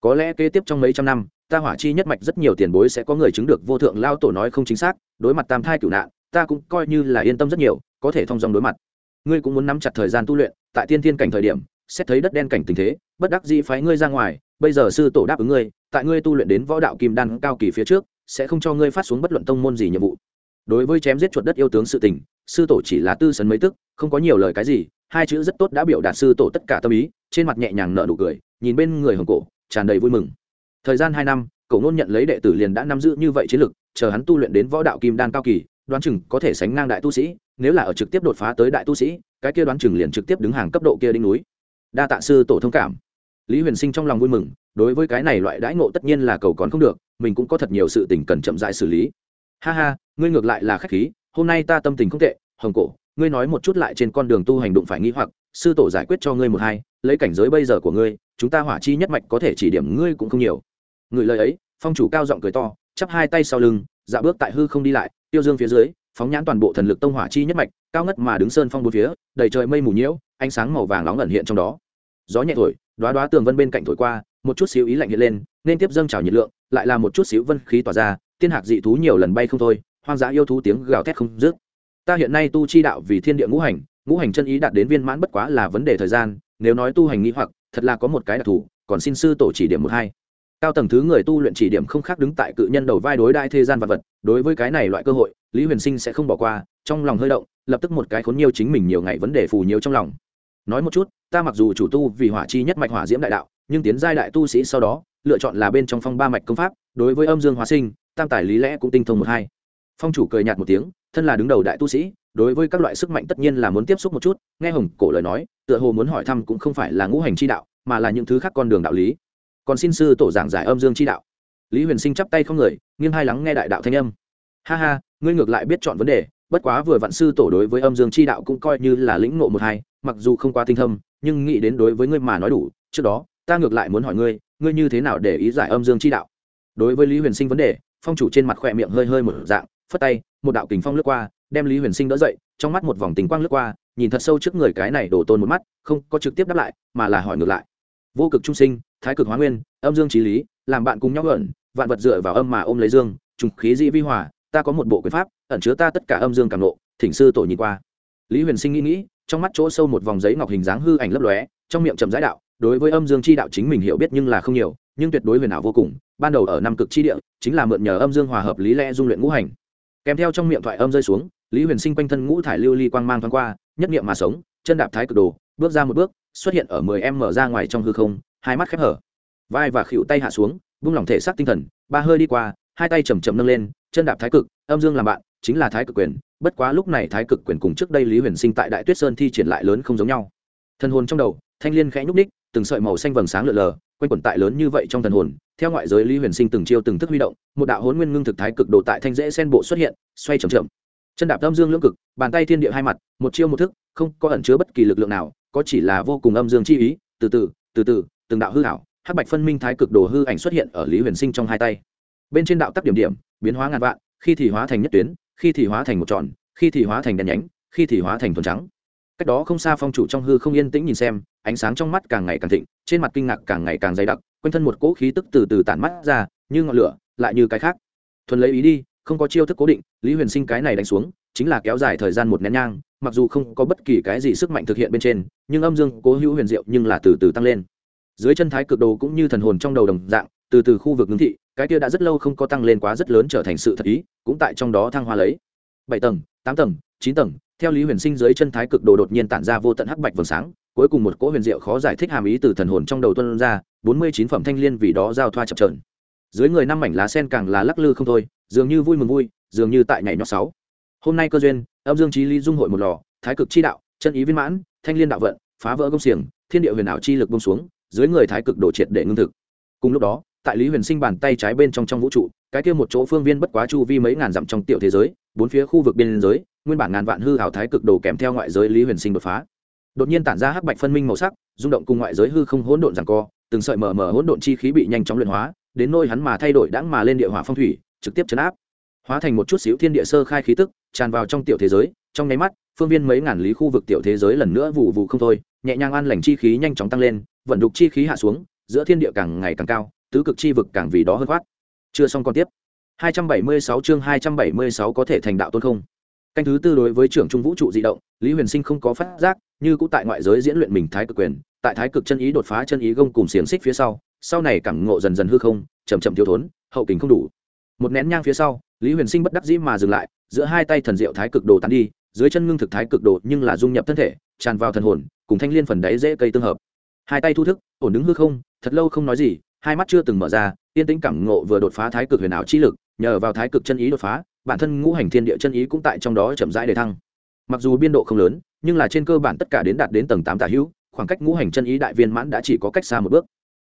Có lẽ kế tiếp trong mấy trăm năm, ta hỏa chi nhất mạch rất nhiều tiền bối sẽ có người chứng được vô thượng lao tổ nói không chính xác, đối mặt tam thai cửu nạn, ta cũng coi như là yên tâm rất nhiều, có thể thông dong đối mặt ngươi cũng muốn nắm chặt thời gian tu luyện, tại tiên thiên cảnh thời điểm, xét thấy đất đen cảnh tình thế, bất đắc dĩ phái ngươi ra ngoài, bây giờ sư tổ đáp ứng ngươi, tại ngươi tu luyện đến võ đạo kim đan cao kỳ phía trước, sẽ không cho ngươi phát xuống bất luận tông môn gì nhiệm vụ. Đối với chém giết chuột đất yêu tướng sự tình, sư tổ chỉ là tư sấn mấy tức, không có nhiều lời cái gì, hai chữ rất tốt đã biểu đạt sư tổ tất cả tâm ý, trên mặt nhẹ nhàng nở nụ cười, nhìn bên người hồng cổ, tràn đầy vui mừng. Thời gian hai năm, cổ ngôn nhận lấy đệ tử liền đã nắm giữ như vậy chiến lực, chờ hắn tu luyện đến võ đạo kim đan cao kỳ đoán chừng có thể sánh ngang đại tu sĩ, nếu là ở trực tiếp đột phá tới đại tu sĩ, cái kia đoán chừng liền trực tiếp đứng hàng cấp độ kia đỉnh núi. Đa tạ sư tổ thông cảm. Lý huyền sinh trong lòng vui mừng, đối với cái này loại đãi ngộ tất nhiên là cầu còn không được, mình cũng có thật nhiều sự tình cần chậm rãi xử lý. Ha ha, ngươi ngược lại là khách khí, hôm nay ta tâm tình không tệ, hồng cổ, ngươi nói một chút lại trên con đường tu hành đụng phải nghĩ hoặc, sư tổ giải quyết cho ngươi một hai, lấy cảnh giới bây giờ của ngươi, chúng ta hỏa chi nhất mạch có thể chỉ điểm ngươi cũng không nhiều. Người lời ấy, phong chủ cao giọng cười to, chắp hai tay sau lưng dạ bước tại hư không đi lại, tiêu dương phía dưới, phóng nhãn toàn bộ thần lực tông hỏa chi nhất mạch, cao ngất mà đứng sơn phong bốn phía, đầy trời mây mù nhiễu, ánh sáng màu vàng nóng ẩn hiện trong đó. Gió nhẹ thổi đoá đoá tường vân bên cạnh thổi qua, một chút xíu ý lạnh hiện lên, nên tiếp dâng trào nhiệt lượng, lại là một chút xíu vân khí tỏa ra, tiên hạc dị thú nhiều lần bay không thôi, hoang dã yêu thú tiếng gào thét không dứt. Ta hiện nay tu chi đạo vì thiên địa ngũ hành ngũ hành chân ý đạt đến viên mãn bất quá là vấn đề thời gian, nếu nói tu hành nghĩ hoặc, thật là có một cái đặc thù, còn xin sư tổ chỉ điểm một hai cao tầng thứ người tu luyện chỉ điểm không khác đứng tại cự nhân đầu vai đối đại thế gian vật vật, đối với cái này loại cơ hội, lý huyền sinh sẽ không bỏ qua, trong lòng hơi động, lập tức một cái khốn nhiều chính mình nhiều ngày vấn đề phù nhiều trong lòng. Nói một chút, ta mặc dù chủ tu vì hỏa chi nhất mạch hỏa diễm đại đạo, nhưng tiến giai đại tu sĩ sau đó, lựa chọn là bên trong phong ba mạch công pháp, đối với âm dương hóa sinh, tam tài lý lẽ cũng tinh thông một hai. Phong chủ cười nhạt một tiếng, thân là đứng đầu đại tu sĩ, đối với các loại sức mạnh tất nhiên là muốn tiếp xúc một chút, nghe hồng cổ lời nói, tựa hồ muốn hỏi thăm cũng không phải là ngũ hành chi đạo, mà là những thứ khác con đường đạo lý còn xin sư tổ giảng giải âm dương chi đạo. Lý huyền sinh chắp tay không người, nghiêng hai lắng nghe đại đạo thanh âm. Ha ha, ngươi ngược lại biết chọn vấn đề, bất quá vừa vạn sư tổ đối với âm dương chi đạo cũng coi như là lĩnh ngộ một hai, mặc dù không quá tinh thâm, nhưng nghĩ đến đối với ngươi mà nói đủ, trước đó, ta ngược lại muốn hỏi ngươi ngươi như thế nào để ý giải âm dương chi đạo? Đối với lý huyền sinh vấn đề, phong chủ trên mặt khỏe miệng hơi hơi một dạng, phất tay, một đạo kình phong lướt qua, đem lý huyền sinh đỡ dậy, trong mắt một vòng tình quang lướt qua, nhìn thật sâu trước người cái này đổ tôn một mắt, không có trực tiếp đáp lại, mà là hỏi ngược lại. Vô cực trung sinh thái cực hóa nguyên, âm dương trí lý, làm bạn cùng nhau ẩn, vạn vật dựa vào âm mà ôm lấy dương, trùng khí dĩ vi hòa, ta có một bộ quyền pháp, ẩn chứa ta tất cả âm dương càng nộ thỉnh sư tổ nhìn qua. Lý huyền sinh nghĩ nghĩ, trong mắt chỗ sâu một vòng giấy ngọc hình dáng hư ảnh lấp lóe, trong miệng trầm giải đạo, đối với âm dương chi đạo chính mình hiểu biết nhưng là không nhiều, nhưng tuyệt đối huyền ảo vô cùng, ban đầu ở năm cực chi địa, chính là mượn nhờ âm dương hòa hợp lý lẽ dung luyện ngũ hành. Kèm theo trong miệng thoại âm rơi xuống, lý huyền sinh quanh thân ngũ thải lưu ly quang mang thoáng qua, nhất niệm mà sống, chân đạp thái cực đồ, bước ra một bước, xuất hiện ở mười em mở ra ngoài trong hư không hai mắt khép hở. Vai và khuỵu tay hạ xuống, vung lòng thể xác tinh thần, ba hơi đi qua, hai tay chầm chậm nâng lên, chân đạp thái cực, âm dương làm bạn, chính là thái cực quyền, bất quá lúc này thái cực quyền cùng trước đây lý huyền sinh tại đại tuyết sơn thi triển lại lớn không giống nhau. Thần hồn trong đầu, thanh liên khẽ nhúc ních từng sợi màu xanh vầng sáng lượn lờ, quanh quẩn tại lớn như vậy trong thần hồn, theo ngoại giới lý huyền sinh từng chiêu từng thức huy động, một đạo hôn nguyên ngưng thực thái cực đồ tại thanh dễ sen bộ xuất hiện, xoay trầm trầm chân đạp âm dương lưỡng cực, bàn tay thiên địa hai mặt, một chiêu một thức, không có ẩn chứa bất kỳ lực lượng nào, có chỉ là vô cùng âm dương chi ý, từ từ từ từ từng đạo hư hảo hắc bạch phân minh thái cực đồ hư ảnh xuất hiện ở lý huyền sinh trong hai tay. Bên trên đạo tắc điểm điểm, biến hóa ngàn vạn, khi thì hóa thành nhất tuyến, khi thì hóa thành một tròn, khi thì hóa thành đèn nhánh, khi thì hóa thành thuần trắng. Cách đó không xa phong chủ trong hư không yên tĩnh nhìn xem, ánh sáng trong mắt càng ngày càng thịnh, trên mặt kinh ngạc càng ngày càng dày đặc, quanh thân một cỗ khí tức từ từ tản mắt ra, như ngọn lửa, lại như cái khác. Thuần lấy ý đi, không có chiêu thức cố định, lý huyền sinh cái này đánh xuống, chính là kéo dài thời gian một nén nhang, mặc dù không có bất kỳ cái gì sức mạnh thực hiện bên trên, nhưng âm dương cố hữu huyền diệu nhưng là từ từ tăng lên dưới chân thái cực đồ cũng như thần hồn trong đầu đồng dạng, từ từ khu vực ngưng thị, cái kia đã rất lâu không có tăng lên quá rất lớn trở thành sự thật ý, cũng tại trong đó thăng hoa lấy. Bảy tầng, tám tầng, chín tầng, theo lý huyền sinh dưới chân thái cực đồ đột nhiên tản ra vô tận hắc bạch vầng sáng, cuối cùng một cỗ huyền diệu khó giải thích hàm ý từ thần hồn trong đầu tuân ra, bốn mươi chín phẩm thanh liên vì đó giao thoa chập trờn dưới người năm mảnh lá sen càng là lắc lư không thôi, dường như vui mừng vui, dường như tại nhảy nhót sáu. Hôm nay cơ duyên, âm dương trí lý dung hội một lò, thái cực chi đạo, chân ý viên mãn, thanh liên đạo vận, phá vỡ công xiềng, thiên địa huyền ảo chi lực bông xuống dưới người thái cực đổ triệt để ngưng thực. Cùng lúc đó, tại lý huyền sinh bàn tay trái bên trong trong vũ trụ, cái kia một chỗ phương viên bất quá chu vi mấy ngàn dặm trong tiểu thế giới, bốn phía khu vực biên giới, nguyên bản ngàn vạn hư hảo thái cực đồ kèm theo ngoại giới lý huyền sinh đột phá. Đột nhiên tản ra hắc bạch phân minh màu sắc, rung động cùng ngoại giới hư không hỗn độn rằng co, từng sợi mờ mờ hỗn độn chi khí bị nhanh chóng luyện hóa, đến nôi hắn mà thay đổi đãng mà lên địa hỏa phong thủy, trực tiếp chấn áp. Hóa thành một chút xíu thiên địa sơ khai khí tức, tràn vào trong tiểu thế giới, trong nháy mắt, phương viên mấy ngàn lý khu vực tiểu thế giới lần nữa vụ vụ không thôi, nhẹ nhàng an lành chi khí nhanh chóng tăng lên vận đục chi khí hạ xuống, giữa thiên địa càng ngày càng cao, tứ cực chi vực càng vì đó hơn khoát. Chưa xong còn tiếp. 276 chương 276 có thể thành đạo tôn không? Canh thứ tư đối với trưởng trung vũ trụ di động, lý huyền sinh không có phát giác, như cũng tại ngoại giới diễn luyện mình thái cực quyền, tại thái cực chân ý đột phá chân ý gông cùng xiềng xích phía sau sau này cảm ngộ dần dần hư không chầm chậm thiếu thốn, hậu kính không đủ. Một nén nhang phía sau, lý huyền sinh bất đắc dĩ mà dừng lại, giữa hai tay thần diệu thái cực đồ tán đi, dưới chân ngưng thực thái cực đồ nhưng là dung nhập thân thể, tràn vào thần hồn, cùng thanh liên phần đáy dễ cây tương hợp hai tay thu thức, ổn đứng hư không, thật lâu không nói gì, hai mắt chưa từng mở ra, yên tĩnh cảm ngộ vừa đột phá thái cực huyền ảo chi lực, nhờ vào thái cực chân ý đột phá, bản thân ngũ hành thiên địa chân ý cũng tại trong đó chậm rãi để thăng. Mặc dù biên độ không lớn, nhưng là trên cơ bản tất cả đến đạt đến tầng tám tả hữu, khoảng cách ngũ hành chân ý đại viên mãn đã chỉ có cách xa một bước.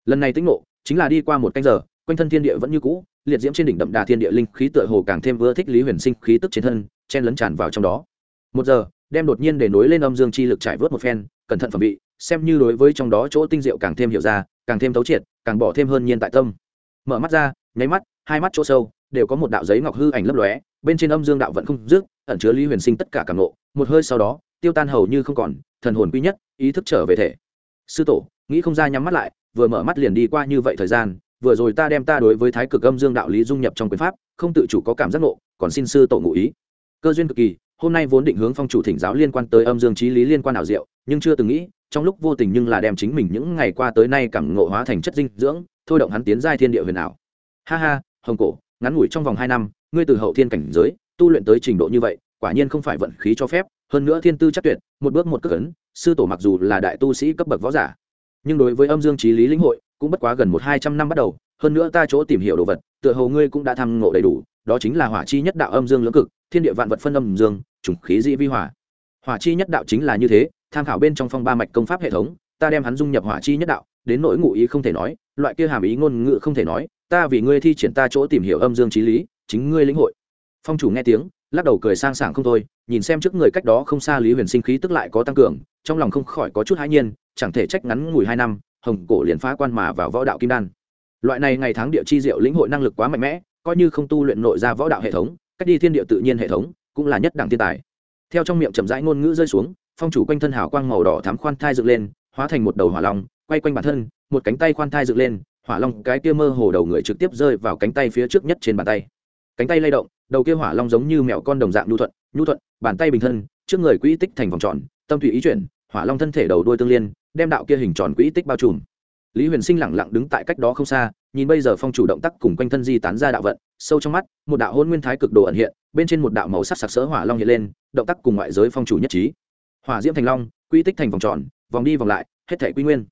Lần này tĩnh ngộ, chính là đi qua một canh giờ, quanh thân thiên địa vẫn như cũ, liệt diễm trên đỉnh đậm đà thiên địa linh khí tựa hồ càng thêm vừa thích lý huyền sinh khí tức trên thân, chen lấn tràn vào trong đó. Một giờ, đem đột nhiên để nối lên âm dương chi lực trải vớt một phen, cẩn thận phẩm bị xem như đối với trong đó chỗ tinh diệu càng thêm hiểu ra, càng thêm thấu triệt, càng bỏ thêm hơn nhiên tại tâm. Mở mắt ra, nháy mắt, hai mắt chỗ sâu, đều có một đạo giấy ngọc hư ảnh lấp lóe, bên trên âm dương đạo vẫn không dứt, ẩn chứa lý huyền sinh tất cả cảm nộ một hơi sau đó, tiêu tan hầu như không còn, thần hồn quy nhất, ý thức trở về thể. Sư tổ, nghĩ không ra nhắm mắt lại, vừa mở mắt liền đi qua như vậy thời gian, vừa rồi ta đem ta đối với thái cực âm dương đạo lý dung nhập trong quyền pháp, không tự chủ có cảm giác nộ còn xin sư tổ ngụ ý. Cơ duyên cực kỳ, hôm nay vốn định hướng phong chủ thỉnh giáo liên quan tới âm dương trí lý liên quan ảo diệu, nhưng chưa từng nghĩ trong lúc vô tình nhưng là đem chính mình những ngày qua tới nay cảm ngộ hóa thành chất dinh dưỡng, thôi động hắn tiến giai thiên địa huyền ảo. Ha ha, hồng cổ, ngắn ngủi trong vòng hai năm, ngươi từ hậu thiên cảnh giới, tu luyện tới trình độ như vậy, quả nhiên không phải vận khí cho phép, hơn nữa thiên tư chắc tuyệt, một bước một cước ấn, sư tổ mặc dù là đại tu sĩ cấp bậc võ giả, nhưng đối với âm dương trí lý lĩnh hội cũng bất quá gần một hai trăm năm bắt đầu, hơn nữa ta chỗ tìm hiểu đồ vật, tựa hồ ngươi cũng đã tham ngộ đầy đủ, đó chính là hỏa chi nhất đạo âm dương lưỡng cực, thiên địa vạn vật phân âm dương, trùng khí dị vi hỏa. Hỏa chi nhất đạo chính là như thế tham khảo bên trong phong ba mạch công pháp hệ thống, ta đem hắn dung nhập hỏa chi nhất đạo, đến nỗi ngụ ý không thể nói, loại kia hàm ý ngôn ngữ không thể nói, ta vì ngươi thi triển ta chỗ tìm hiểu âm dương trí lý, chính ngươi lĩnh hội. Phong chủ nghe tiếng, lắc đầu cười sang sảng không thôi, nhìn xem trước người cách đó không xa lý huyền sinh khí tức lại có tăng cường, trong lòng không khỏi có chút hãi nhiên, chẳng thể trách ngắn ngủi hai năm, hồng cổ liền phá quan mà vào võ đạo kim đan. Loại này ngày tháng địa chi diệu lĩnh hội năng lực quá mạnh mẽ, coi như không tu luyện nội ra võ đạo hệ thống, cách đi thiên địa tự nhiên hệ thống, cũng là nhất đẳng thiên tài. Theo trong miệng chậm rãi ngôn ngữ rơi xuống phong chủ quanh thân hào quang màu đỏ thám khoan thai dựng lên, hóa thành một đầu hỏa long, quay quanh bản thân, một cánh tay khoan thai dựng lên, hỏa long, cái kia mơ hồ đầu người trực tiếp rơi vào cánh tay phía trước nhất trên bàn tay. Cánh tay lay động, đầu kia hỏa long giống như mèo con đồng dạng nhu thuận nhu thuận, bàn tay bình thân, trước người quỹ tích thành vòng tròn, tâm thủy ý chuyển, hỏa long thân thể đầu đuôi tương liên, đem đạo kia hình tròn quỹ tích bao trùm. Lý huyền sinh lẳng lặng đứng tại cách đó không xa, nhìn bây giờ phong chủ động tác cùng quanh thân di tán ra đạo vận, sâu trong mắt, một đạo hôn nguyên thái cực đồ ẩn hiện, bên trên một đạo màu sắc sặc sỡ hỏa long hiện lên, động tác cùng ngoại giới phong chủ nhất trí hỏa diễm thành long, quy tích thành vòng tròn, vòng đi vòng lại, hết thể quy nguyên.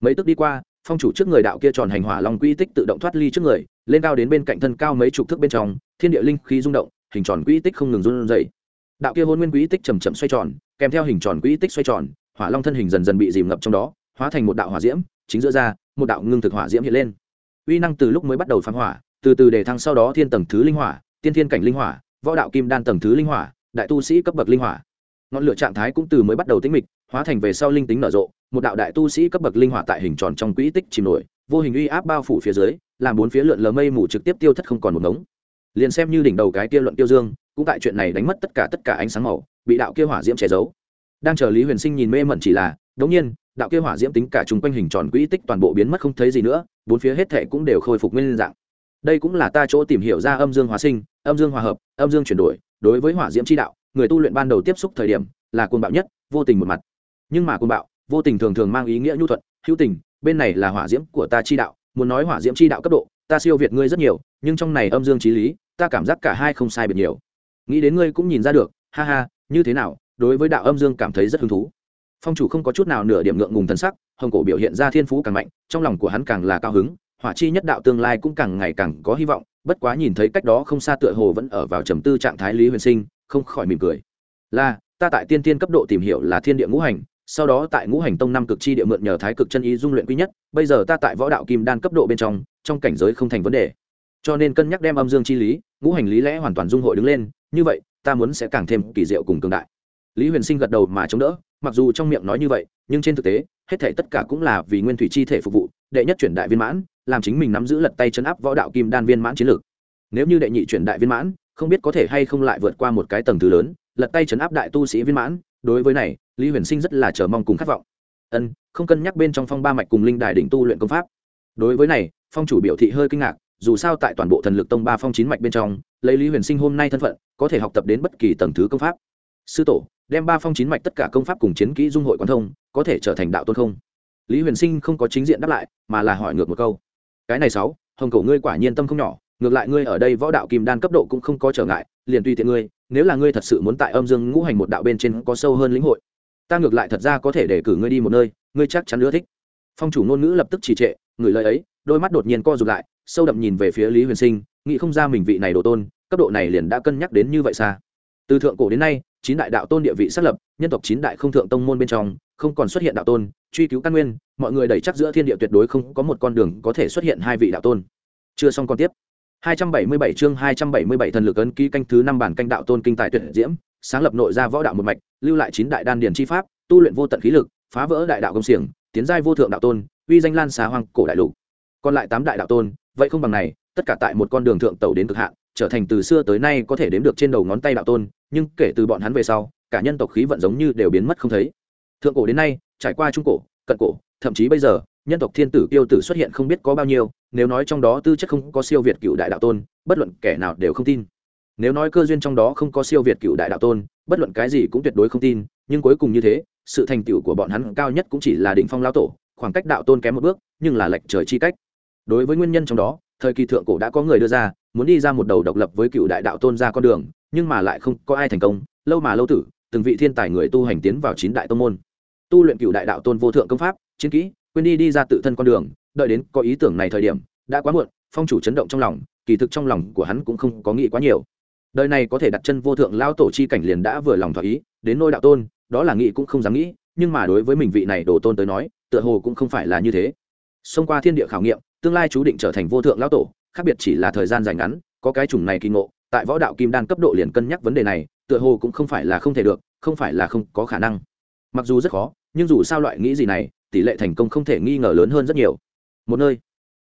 Mấy tức đi qua, phong chủ trước người đạo kia tròn hành hỏa long quy tích tự động thoát ly trước người, lên cao đến bên cạnh thân cao mấy chục thước bên trong, thiên địa linh khí rung động, hình tròn quy tích không ngừng run dậy đạo kia hôn nguyên quy tích chầm chậm xoay tròn, kèm theo hình tròn quy tích xoay tròn, hỏa long thân hình dần dần bị dìm ngập trong đó, hóa thành một đạo hỏa diễm, chính giữa ra, một đạo ngưng thực hỏa diễm hiện lên. Uy năng từ lúc mới bắt đầu phán hỏa, từ từ để thăng sau đó thiên tầng thứ linh hỏa, tiên thiên cảnh linh hỏa, võ đạo kim đan tầng thứ linh hỏa, đại tu sĩ cấp bậc linh hỏa ngọn lửa trạng thái cũng từ mới bắt đầu tính mịch, hóa thành về sau linh tính nở rộ, một đạo đại tu sĩ cấp bậc linh hỏa tại hình tròn trong quỹ tích chìm nổi, vô hình uy áp bao phủ phía dưới, làm bốn phía lượn lờ mây mù trực tiếp tiêu thất không còn một ngống. Liền xem như đỉnh đầu cái kia luận tiêu dương, cũng tại chuyện này đánh mất tất cả tất cả ánh sáng màu, bị đạo kia hỏa diễm che giấu. Đang chờ lý huyền sinh nhìn mê mẩn chỉ là, đống nhiên, đạo kia hỏa diễm tính cả chung quanh hình tròn quỹ tích toàn bộ biến mất không thấy gì nữa, bốn phía hết thệ cũng đều khôi phục nguyên dạng. Đây cũng là ta chỗ tìm hiểu ra âm dương hóa sinh, âm dương hòa hợp, âm dương chuyển đổi, đối với hỏa diễm chi đạo người tu luyện ban đầu tiếp xúc thời điểm là cuồng bạo nhất, vô tình một mặt. Nhưng mà cuồng bạo, vô tình thường thường mang ý nghĩa nhu thuận, hữu tình, bên này là hỏa diễm của ta chi đạo, muốn nói hỏa diễm chi đạo cấp độ, ta siêu việt ngươi rất nhiều, nhưng trong này âm dương trí lý, ta cảm giác cả hai không sai biệt nhiều. Nghĩ đến ngươi cũng nhìn ra được, ha ha, như thế nào, đối với đạo âm dương cảm thấy rất hứng thú. Phong chủ không có chút nào nửa điểm ngượng ngùng thân sắc, hồng cổ biểu hiện ra thiên phú càng mạnh, trong lòng của hắn càng là cao hứng hỏa chi nhất đạo tương lai cũng càng ngày càng có hy vọng, bất quá nhìn thấy cách đó không xa tựa hồ vẫn ở vào trầm tư trạng thái lý huyền sinh, không khỏi mỉm cười. Là, ta tại tiên tiên cấp độ tìm hiểu là thiên địa ngũ hành, sau đó tại ngũ hành tông năm cực chi địa mượn nhờ thái cực chân ý dung luyện quý nhất, bây giờ ta tại võ đạo kim đan cấp độ bên trong trong cảnh giới không thành vấn đề. Cho nên cân nhắc đem âm dương chi lý, ngũ hành lý lẽ hoàn toàn dung hội đứng lên, như vậy, ta muốn sẽ càng thêm kỳ diệu cùng cường đại. Lý huyền sinh gật đầu mà chống đỡ mặc dù trong miệng nói như vậy, nhưng trên thực tế, hết thể tất cả cũng là vì nguyên thủy chi thể phục vụ, đệ nhất chuyển đại viên mãn, làm chính mình nắm giữ lật tay chấn áp võ đạo kim đan viên mãn chiến lược. Nếu như đệ nhị chuyển đại viên mãn, không biết có thể hay không lại vượt qua một cái tầng thứ lớn, lật tay chấn áp đại tu sĩ viên mãn, đối với này, lý huyền sinh rất là chờ mong cùng khát vọng. Ân, không cân nhắc bên trong phong ba mạch cùng linh đài đỉnh tu luyện công pháp. Đối với này, phong chủ biểu thị hơi kinh ngạc, dù sao tại toàn bộ thần lực tông ba phong chín mạch bên trong, lấy lý huyền sinh hôm nay thân phận, có thể học tập đến bất kỳ tầng thứ công pháp. Sư tổ đem ba phong chín mạch tất cả công pháp cùng chiến kỹ dung hội quán thông, có thể trở thành đạo tôn không? Lý huyền sinh không có chính diện đáp lại, mà là hỏi ngược một câu. Cái này sáu, hồng cầu ngươi quả nhiên tâm không nhỏ, ngược lại ngươi ở đây võ đạo kim đan cấp độ cũng không có trở ngại, liền tùy tiện ngươi, nếu là ngươi thật sự muốn tại âm dương ngũ hành một đạo bên trên có sâu hơn lĩnh hội, ta ngược lại thật ra có thể để cử ngươi đi một nơi, ngươi chắc chắn ưa thích. Phong chủ ngôn ngữ lập tức trì trệ người lời ấy, đôi mắt đột nhiên co rụt lại, sâu đậm nhìn về phía lý huyền sinh, nghĩ không ra mình vị này đồ tôn, cấp độ này liền đã cân nhắc đến như vậy xa từ thượng cổ đến nay, chín đại đạo tôn địa vị xác lập, nhân tộc chín đại không thượng tông môn bên trong, không còn xuất hiện đạo tôn, truy cứu căn nguyên, mọi người đẩy chắc giữa thiên địa tuyệt đối không có một con đường có thể xuất hiện hai vị đạo tôn. Chưa xong còn tiếp. 277 chương 277 thần lực ấn ký canh thứ năm bản canh đạo tôn kinh tài tuyệt diễm, sáng lập nội ra võ đạo một mạch, lưu lại chín đại đan điển chi pháp, tu luyện vô tận khí lực, phá vỡ đại đạo công xiềng, tiến giai vô thượng đạo tôn, uy danh lan xá hoang cổ đại lục. Còn lại tám đại đạo tôn, vậy không bằng này, tất cả tại một con đường thượng tàu đến cực hạn trở thành từ xưa tới nay có thể đếm được trên đầu ngón tay đạo tôn, nhưng kể từ bọn hắn về sau, cả nhân tộc khí vận giống như đều biến mất không thấy. Thượng cổ đến nay, trải qua trung cổ, cận cổ, thậm chí bây giờ, nhân tộc thiên tử kiêu tử xuất hiện không biết có bao nhiêu, nếu nói trong đó tư chất không có siêu việt cựu đại đạo tôn, bất luận kẻ nào đều không tin. Nếu nói cơ duyên trong đó không có siêu việt cựu đại đạo tôn, bất luận cái gì cũng tuyệt đối không tin, nhưng cuối cùng như thế, sự thành tựu của bọn hắn cao nhất cũng chỉ là đỉnh phong lao tổ, khoảng cách đạo tôn kém một bước, nhưng là lệch trời chi cách. Đối với nguyên nhân trong đó, thời kỳ thượng cổ đã có người đưa ra muốn đi ra một đầu độc lập với cựu đại đạo tôn ra con đường, nhưng mà lại không có ai thành công. Lâu mà lâu tử, từng vị thiên tài người tu hành tiến vào chín đại tông môn. Tu luyện cựu đại đạo tôn vô thượng công pháp, chiến kỹ, quên đi đi ra tự thân con đường, đợi đến có ý tưởng này thời điểm, đã quá muộn, phong chủ chấn động trong lòng, kỳ thực trong lòng của hắn cũng không có nghĩ quá nhiều. Đời này có thể đặt chân vô thượng lao tổ chi cảnh liền đã vừa lòng thỏa ý, đến nôi đạo tôn, đó là nghĩ cũng không dám nghĩ, nhưng mà đối với mình vị này đồ tôn tới nói, tựa hồ cũng không phải là như thế. Xông qua thiên địa khảo nghiệm, tương lai chú định trở thành vô thượng lao tổ khác biệt chỉ là thời gian dài ngắn, có cái chủng này kỳ ngộ, tại võ đạo kim đan cấp độ liền cân nhắc vấn đề này, tựa hồ cũng không phải là không thể được, không phải là không có khả năng. Mặc dù rất khó, nhưng dù sao loại nghĩ gì này, tỷ lệ thành công không thể nghi ngờ lớn hơn rất nhiều. Một nơi,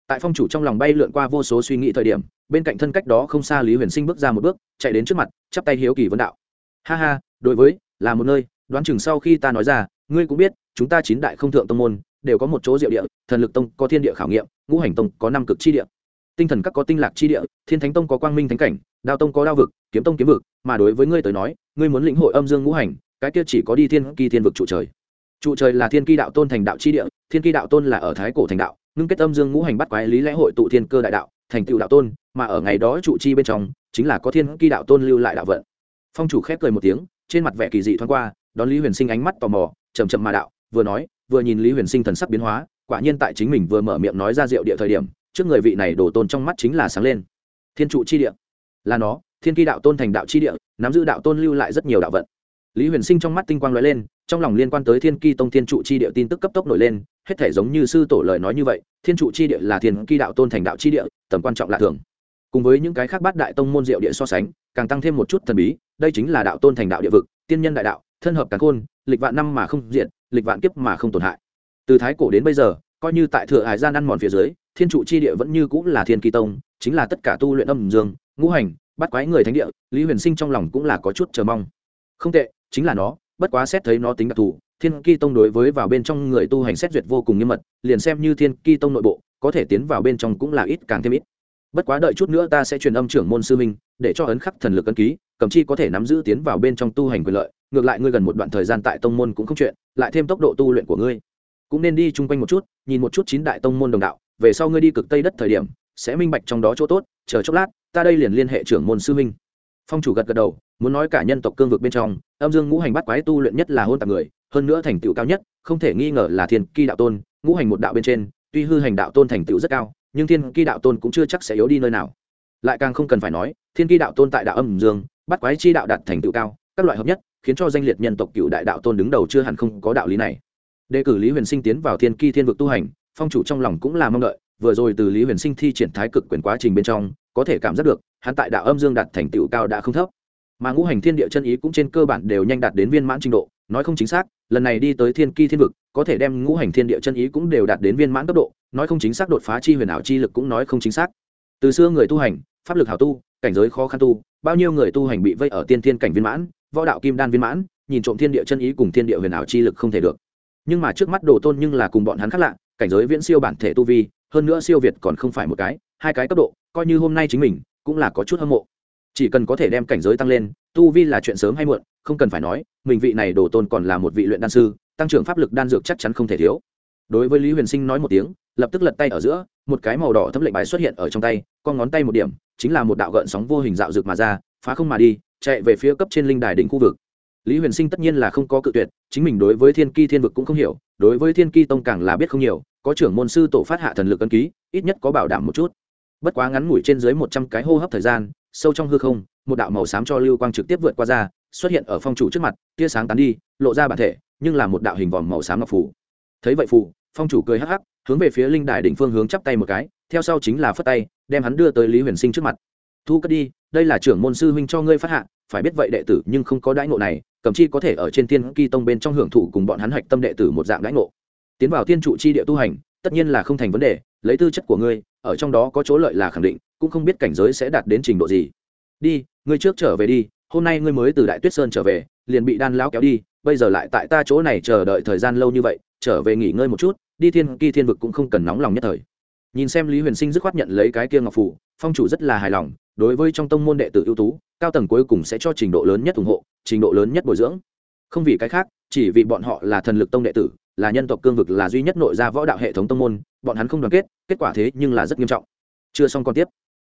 tại phong chủ trong lòng bay lượn qua vô số suy nghĩ thời điểm, bên cạnh thân cách đó không xa lý huyền sinh bước ra một bước, chạy đến trước mặt, chắp tay hiếu kỳ vấn đạo. Ha ha, đối với, là một nơi, đoán chừng sau khi ta nói ra, ngươi cũng biết, chúng ta chín đại không thượng tông môn, đều có một chỗ diệu địa, thần lực tông có thiên địa khảo nghiệm, ngũ hành tông có năm cực chi địa tinh thần các có tinh lạc chi địa, thiên thánh tông có quang minh thánh cảnh, đao tông có đao vực, kiếm tông kiếm vực, mà đối với ngươi tới nói, ngươi muốn lĩnh hội âm dương ngũ hành, cái kia chỉ có đi thiên kỳ thiên vực trụ trời. Trụ trời là thiên kỳ đạo tôn thành đạo chi địa, thiên kỳ đạo tôn là ở thái cổ thành đạo, ngưng kết âm dương ngũ hành bắt quái lý lẽ hội tụ thiên cơ đại đạo, thành tựu đạo tôn, mà ở ngày đó trụ chi bên trong, chính là có thiên kỳ đạo tôn lưu lại đạo vận. Phong chủ khép cười một tiếng, trên mặt vẻ kỳ dị thoáng qua, đón lý huyền sinh ánh mắt tò mò chầm chậm mà đạo, vừa nói, vừa nhìn lý huyền sinh thần sắc biến hóa, quả nhiên tại chính mình vừa mở miệng nói ra diệu địa thời điểm trước người vị này đổ tôn trong mắt chính là sáng lên. Thiên trụ chi địa. Là nó, thiên kỳ đạo tôn thành đạo chi địa, nắm giữ đạo tôn lưu lại rất nhiều đạo vận. Lý huyền sinh trong mắt tinh quang lóe lên, trong lòng liên quan tới thiên kỳ tông thiên trụ chi địa tin tức cấp tốc nổi lên, hết thể giống như sư tổ lời nói như vậy, thiên trụ chi địa là thiên kỳ đạo tôn thành đạo chi địa, tầm quan trọng lạ thường. Cùng với những cái khác bát đại tông môn diệu địa so sánh, càng tăng thêm một chút thần bí, đây chính là đạo tôn thành đạo địa vực, tiên nhân đại đạo, thân hợp càng khôn, lịch vạn năm mà không diện lịch vạn kiếp mà không tổn hại. Từ thái cổ đến bây giờ, coi như tại thừa hải gian ăn mòn phía dưới thiên trụ chi địa vẫn như cũng là thiên kỳ tông, chính là tất cả tu luyện âm dương, ngũ hành, bắt quái người thánh địa, lý huyền sinh trong lòng cũng là có chút chờ mong. Không tệ, chính là nó, bất quá xét thấy nó tính đặc thù, thiên kỳ tông đối với vào bên trong người tu hành xét duyệt vô cùng nghiêm mật, liền xem như thiên kỳ tông nội bộ, có thể tiến vào bên trong cũng là ít càng thêm ít. Bất quá đợi chút nữa ta sẽ truyền âm trưởng môn sư minh để cho ấn khắc thần lực ấn ký, cầm chi có thể nắm giữ tiến vào bên trong tu hành quyền lợi, ngược lại ngươi gần một đoạn thời gian tại tông môn cũng không chuyện, lại thêm tốc độ tu luyện của ngươi. Cũng nên đi chung quanh một chút, nhìn một chút chín đại tông môn đồng đạo về sau ngươi đi cực tây đất thời điểm, sẽ minh bạch trong đó chỗ tốt, chờ chốc lát, ta đây liền liên hệ trưởng môn sư minh phong chủ gật gật đầu, muốn nói cả nhân tộc cương vực bên trong, âm dương ngũ hành bắt quái tu luyện nhất là hôn tạc người, hơn nữa thành tựu cao nhất, không thể nghi ngờ là thiên kỳ đạo tôn, ngũ hành một đạo bên trên, tuy hư hành đạo tôn thành tựu rất cao, nhưng thiên kỳ đạo tôn cũng chưa chắc sẽ yếu đi nơi nào. Lại càng không cần phải nói, thiên kỳ đạo tôn tại đạo âm dương bắt quái chi đạo đạt thành tựu cao, các loại hợp nhất, khiến cho danh liệt nhân tộc cựu đại đạo tôn đứng đầu chưa hẳn không có đạo lý này. Đề cử lý huyền sinh tiến vào thiên kỳ thiên vực tu hành phong chủ trong lòng cũng là mong đợi, vừa rồi từ lý huyền sinh thi triển thái cực quyền quá trình bên trong, có thể cảm giác được, hắn tại đạo âm dương đạt thành tựu cao đã không thấp. Mà ngũ hành thiên địa chân ý cũng trên cơ bản đều nhanh đạt đến viên mãn trình độ, nói không chính xác, lần này đi tới thiên kỳ thiên vực, có thể đem ngũ hành thiên địa chân ý cũng đều đạt đến viên mãn cấp độ, nói không chính xác đột phá chi huyền ảo chi lực cũng nói không chính xác. Từ xưa người tu hành, pháp lực hảo tu, cảnh giới khó khăn tu, bao nhiêu người tu hành bị vây ở tiên thiên cảnh viên mãn, võ đạo kim đan viên mãn, nhìn trộm thiên địa chân ý cùng thiên địa huyền ảo chi lực không thể được. Nhưng mà trước mắt đồ tôn nhưng là cùng bọn hắn khác lạ cảnh giới viễn siêu bản thể tu vi, hơn nữa siêu việt còn không phải một cái, hai cái cấp độ, coi như hôm nay chính mình, cũng là có chút hâm mộ. Chỉ cần có thể đem cảnh giới tăng lên, tu vi là chuyện sớm hay muộn, không cần phải nói, mình vị này đồ tôn còn là một vị luyện đan sư, tăng trưởng pháp lực đan dược chắc chắn không thể thiếu. Đối với lý huyền sinh nói một tiếng, lập tức lật tay ở giữa, một cái màu đỏ thấm lệnh bài xuất hiện ở trong tay, con ngón tay một điểm, chính là một đạo gợn sóng vô hình dạo rực mà ra, phá không mà đi, chạy về phía cấp trên linh đài đỉnh khu vực lý huyền sinh tất nhiên là không có cự tuyệt, chính mình đối với thiên ki thiên vực cũng không hiểu, đối với thiên ki tông càng là biết không nhiều, có trưởng môn sư tổ phát hạ thần lực ân ký, ít nhất có bảo đảm một chút. Bất quá ngắn ngủi trên dưới một trăm cái hô hấp thời gian, sâu trong hư không, một đạo màu xám cho lưu quang trực tiếp vượt qua ra, xuất hiện ở phong chủ trước mặt, tia sáng tán đi, lộ ra bản thể, nhưng là một đạo hình vòm màu xám ngọc phủ thấy vậy phủ phong chủ cười hắc hắc, hướng về phía linh đài đỉnh phương hướng chắp tay một cái, theo sau chính là phất tay, đem hắn đưa tới lý huyền sinh trước mặt. Thu cất đi đây là trưởng môn sư huynh cho ngươi phát hạ, phải biết vậy đệ tử nhưng không có đãi ngộ này cẩm chi có thể ở trên tiên kỳ tông bên trong hưởng thụ cùng bọn hắn hạch tâm đệ tử một dạng đãi ngộ. Tiến vào tiên trụ chi địa tu hành, tất nhiên là không thành vấn đề, lấy tư chất của ngươi, ở trong đó có chỗ lợi là khẳng định, cũng không biết cảnh giới sẽ đạt đến trình độ gì. Đi, ngươi trước trở về đi, hôm nay ngươi mới từ đại tuyết sơn trở về, liền bị đan lão kéo đi, bây giờ lại tại ta chỗ này chờ đợi thời gian lâu như vậy, trở về nghỉ ngơi một chút, đi thiên kỳ thiên vực cũng không cần nóng lòng nhất thời. Nhìn xem lý huyền sinh dứt khoát nhận lấy cái kia ngọc phủ phong chủ rất là hài lòng đối với trong tông môn đệ tử ưu tú, cao tầng cuối cùng sẽ cho trình độ lớn nhất ủng hộ, trình độ lớn nhất bồi dưỡng. Không vì cái khác, chỉ vì bọn họ là thần lực tông đệ tử, là nhân tộc cương vực là duy nhất nội ra võ đạo hệ thống tông môn, bọn hắn không đoàn kết kết quả thế nhưng là rất nghiêm trọng. Chưa xong còn tiếp.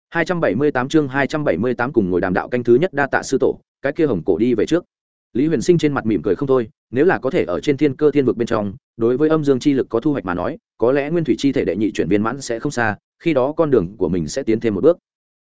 278 chương 278 cùng ngồi đàm đạo canh thứ nhất đa tạ sư tổ, cái kia hồng cổ đi về trước. Lý huyền sinh trên mặt mỉm cười không thôi, nếu là có thể ở trên thiên cơ thiên vực bên trong, đối với âm dương chi lực có thu hoạch mà nói, có lẽ nguyên thủy chi thể đệ nhị chuyển viên mãn sẽ không xa, khi đó con đường của mình sẽ tiến thêm một bước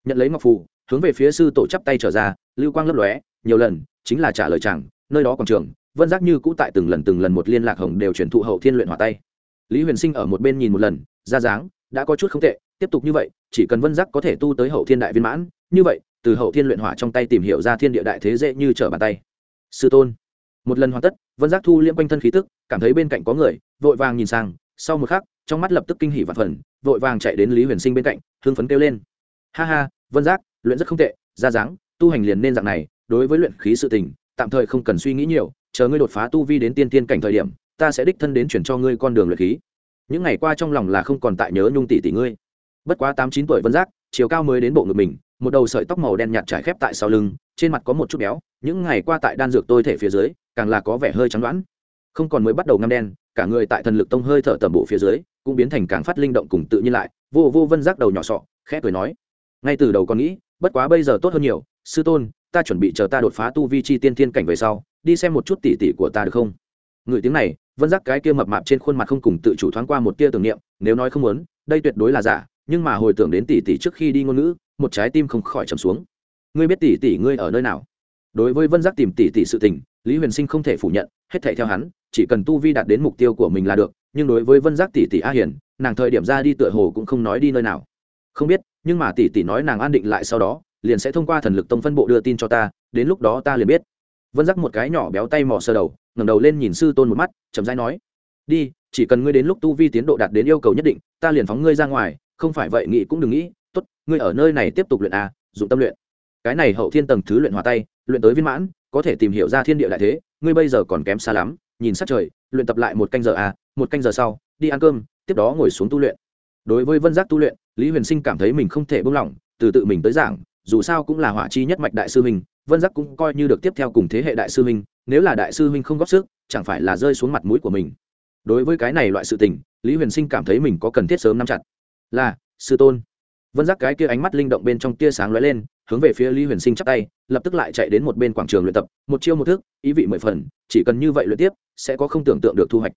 nhận lấy ngọc phù, hướng về phía sư tổ chắp tay trở ra, lưu quang lấp lóe, nhiều lần, chính là trả lời chẳng, nơi đó còn trường, vân giác như cũ tại từng lần từng lần một liên lạc hồng đều chuyển thụ hậu thiên luyện hỏa tay. Lý huyền sinh ở một bên nhìn một lần, ra dáng, đã có chút không tệ, tiếp tục như vậy, chỉ cần vân giác có thể tu tới hậu thiên đại viên mãn, như vậy, từ hậu thiên luyện hỏa trong tay tìm hiểu ra thiên địa đại thế dễ như trở bàn tay. Sư tôn, một lần hoàn tất, vân giác thu liễm quanh thân khí tức, cảm thấy bên cạnh có người, vội vàng nhìn sang, sau một khắc, trong mắt lập tức kinh hỉ và phần, vội vàng chạy đến lý huyền sinh bên cạnh, hưng phấn kêu lên ha ha, vân giác, luyện rất không tệ, ra dáng, tu hành liền nên dạng này, đối với luyện khí sự tình, tạm thời không cần suy nghĩ nhiều, chờ ngươi đột phá tu vi đến tiên tiên cảnh thời điểm, ta sẽ đích thân đến chuyển cho ngươi con đường luyện khí. Những ngày qua trong lòng là không còn tại nhớ nhung tỷ tỷ ngươi. Bất quá tám chín tuổi vân giác, chiều cao mới đến bộ ngực mình, một đầu sợi tóc màu đen nhạt trải khép tại sau lưng, trên mặt có một chút béo, những ngày qua tại đan dược tôi thể phía dưới, càng là có vẻ hơi trắng đoán. Không còn mới bắt đầu ngăm đen, cả người tại thần lực tông hơi thở tầm bộ phía dưới, cũng biến thành càng phát linh động cùng tự nhiên lại, vô vô vân giác đầu nhỏ sọ, khẽ cười nói ngay từ đầu còn nghĩ, bất quá bây giờ tốt hơn nhiều. Sư tôn, ta chuẩn bị chờ ta đột phá tu vi chi tiên thiên cảnh về sau, đi xem một chút tỉ tỉ của ta được không? Người tiếng này, vân giác cái kia mập mạp trên khuôn mặt không cùng tự chủ thoáng qua một tia tưởng niệm, nếu nói không muốn, đây tuyệt đối là giả, nhưng mà hồi tưởng đến tỷ tỷ trước khi đi ngôn ngữ, một trái tim không khỏi trầm xuống. Ngươi biết tỷ tỷ ngươi ở nơi nào? Đối với vân giác tìm tỷ tỷ sự tình, lý huyền sinh không thể phủ nhận, hết thể theo hắn, chỉ cần tu vi đạt đến mục tiêu của mình là được, nhưng đối với vân giác tỷ tỷ a hiền, nàng thời điểm ra đi tựa hồ cũng không nói đi nơi nào. Không biết nhưng mà tỷ tỷ nói nàng an định lại sau đó, liền sẽ thông qua thần lực tông phân bộ đưa tin cho ta, đến lúc đó ta liền biết. Vân giác một cái nhỏ béo tay mò sơ đầu, ngẩng đầu lên nhìn sư tôn một mắt, chậm rãi nói, đi, chỉ cần ngươi đến lúc tu vi tiến độ đạt đến yêu cầu nhất định, ta liền phóng ngươi ra ngoài, không phải vậy nghĩ cũng đừng nghĩ, tốt, ngươi ở nơi này tiếp tục luyện à dụng tâm luyện. Cái này hậu thiên tầng thứ luyện hòa tay, luyện tới viên mãn, có thể tìm hiểu ra thiên địa đại thế, ngươi bây giờ còn kém xa lắm, nhìn sát trời, luyện tập lại một canh giờ à một canh giờ sau, đi ăn cơm, tiếp đó ngồi xuống tu luyện. Đối với vân giác tu luyện lý huyền sinh cảm thấy mình không thể buông lỏng, từ tự mình tới giảng, dù sao cũng là hỏa chi nhất mạch đại sư huynh, vân giác cũng coi như được tiếp theo cùng thế hệ đại sư huynh, nếu là đại sư huynh không góp sức, chẳng phải là rơi xuống mặt mũi của mình. Đối với cái này loại sự tình, lý huyền sinh cảm thấy mình có cần thiết sớm nắm chặt. Là, sư tôn. Vân giác cái kia ánh mắt linh động bên trong tia sáng lóe lên, hướng về phía lý huyền sinh chắp tay, lập tức lại chạy đến một bên quảng trường luyện tập, một chiêu một thức, ý vị mười phần, chỉ cần như vậy luyện tiếp, sẽ có không tưởng tượng được thu hoạch.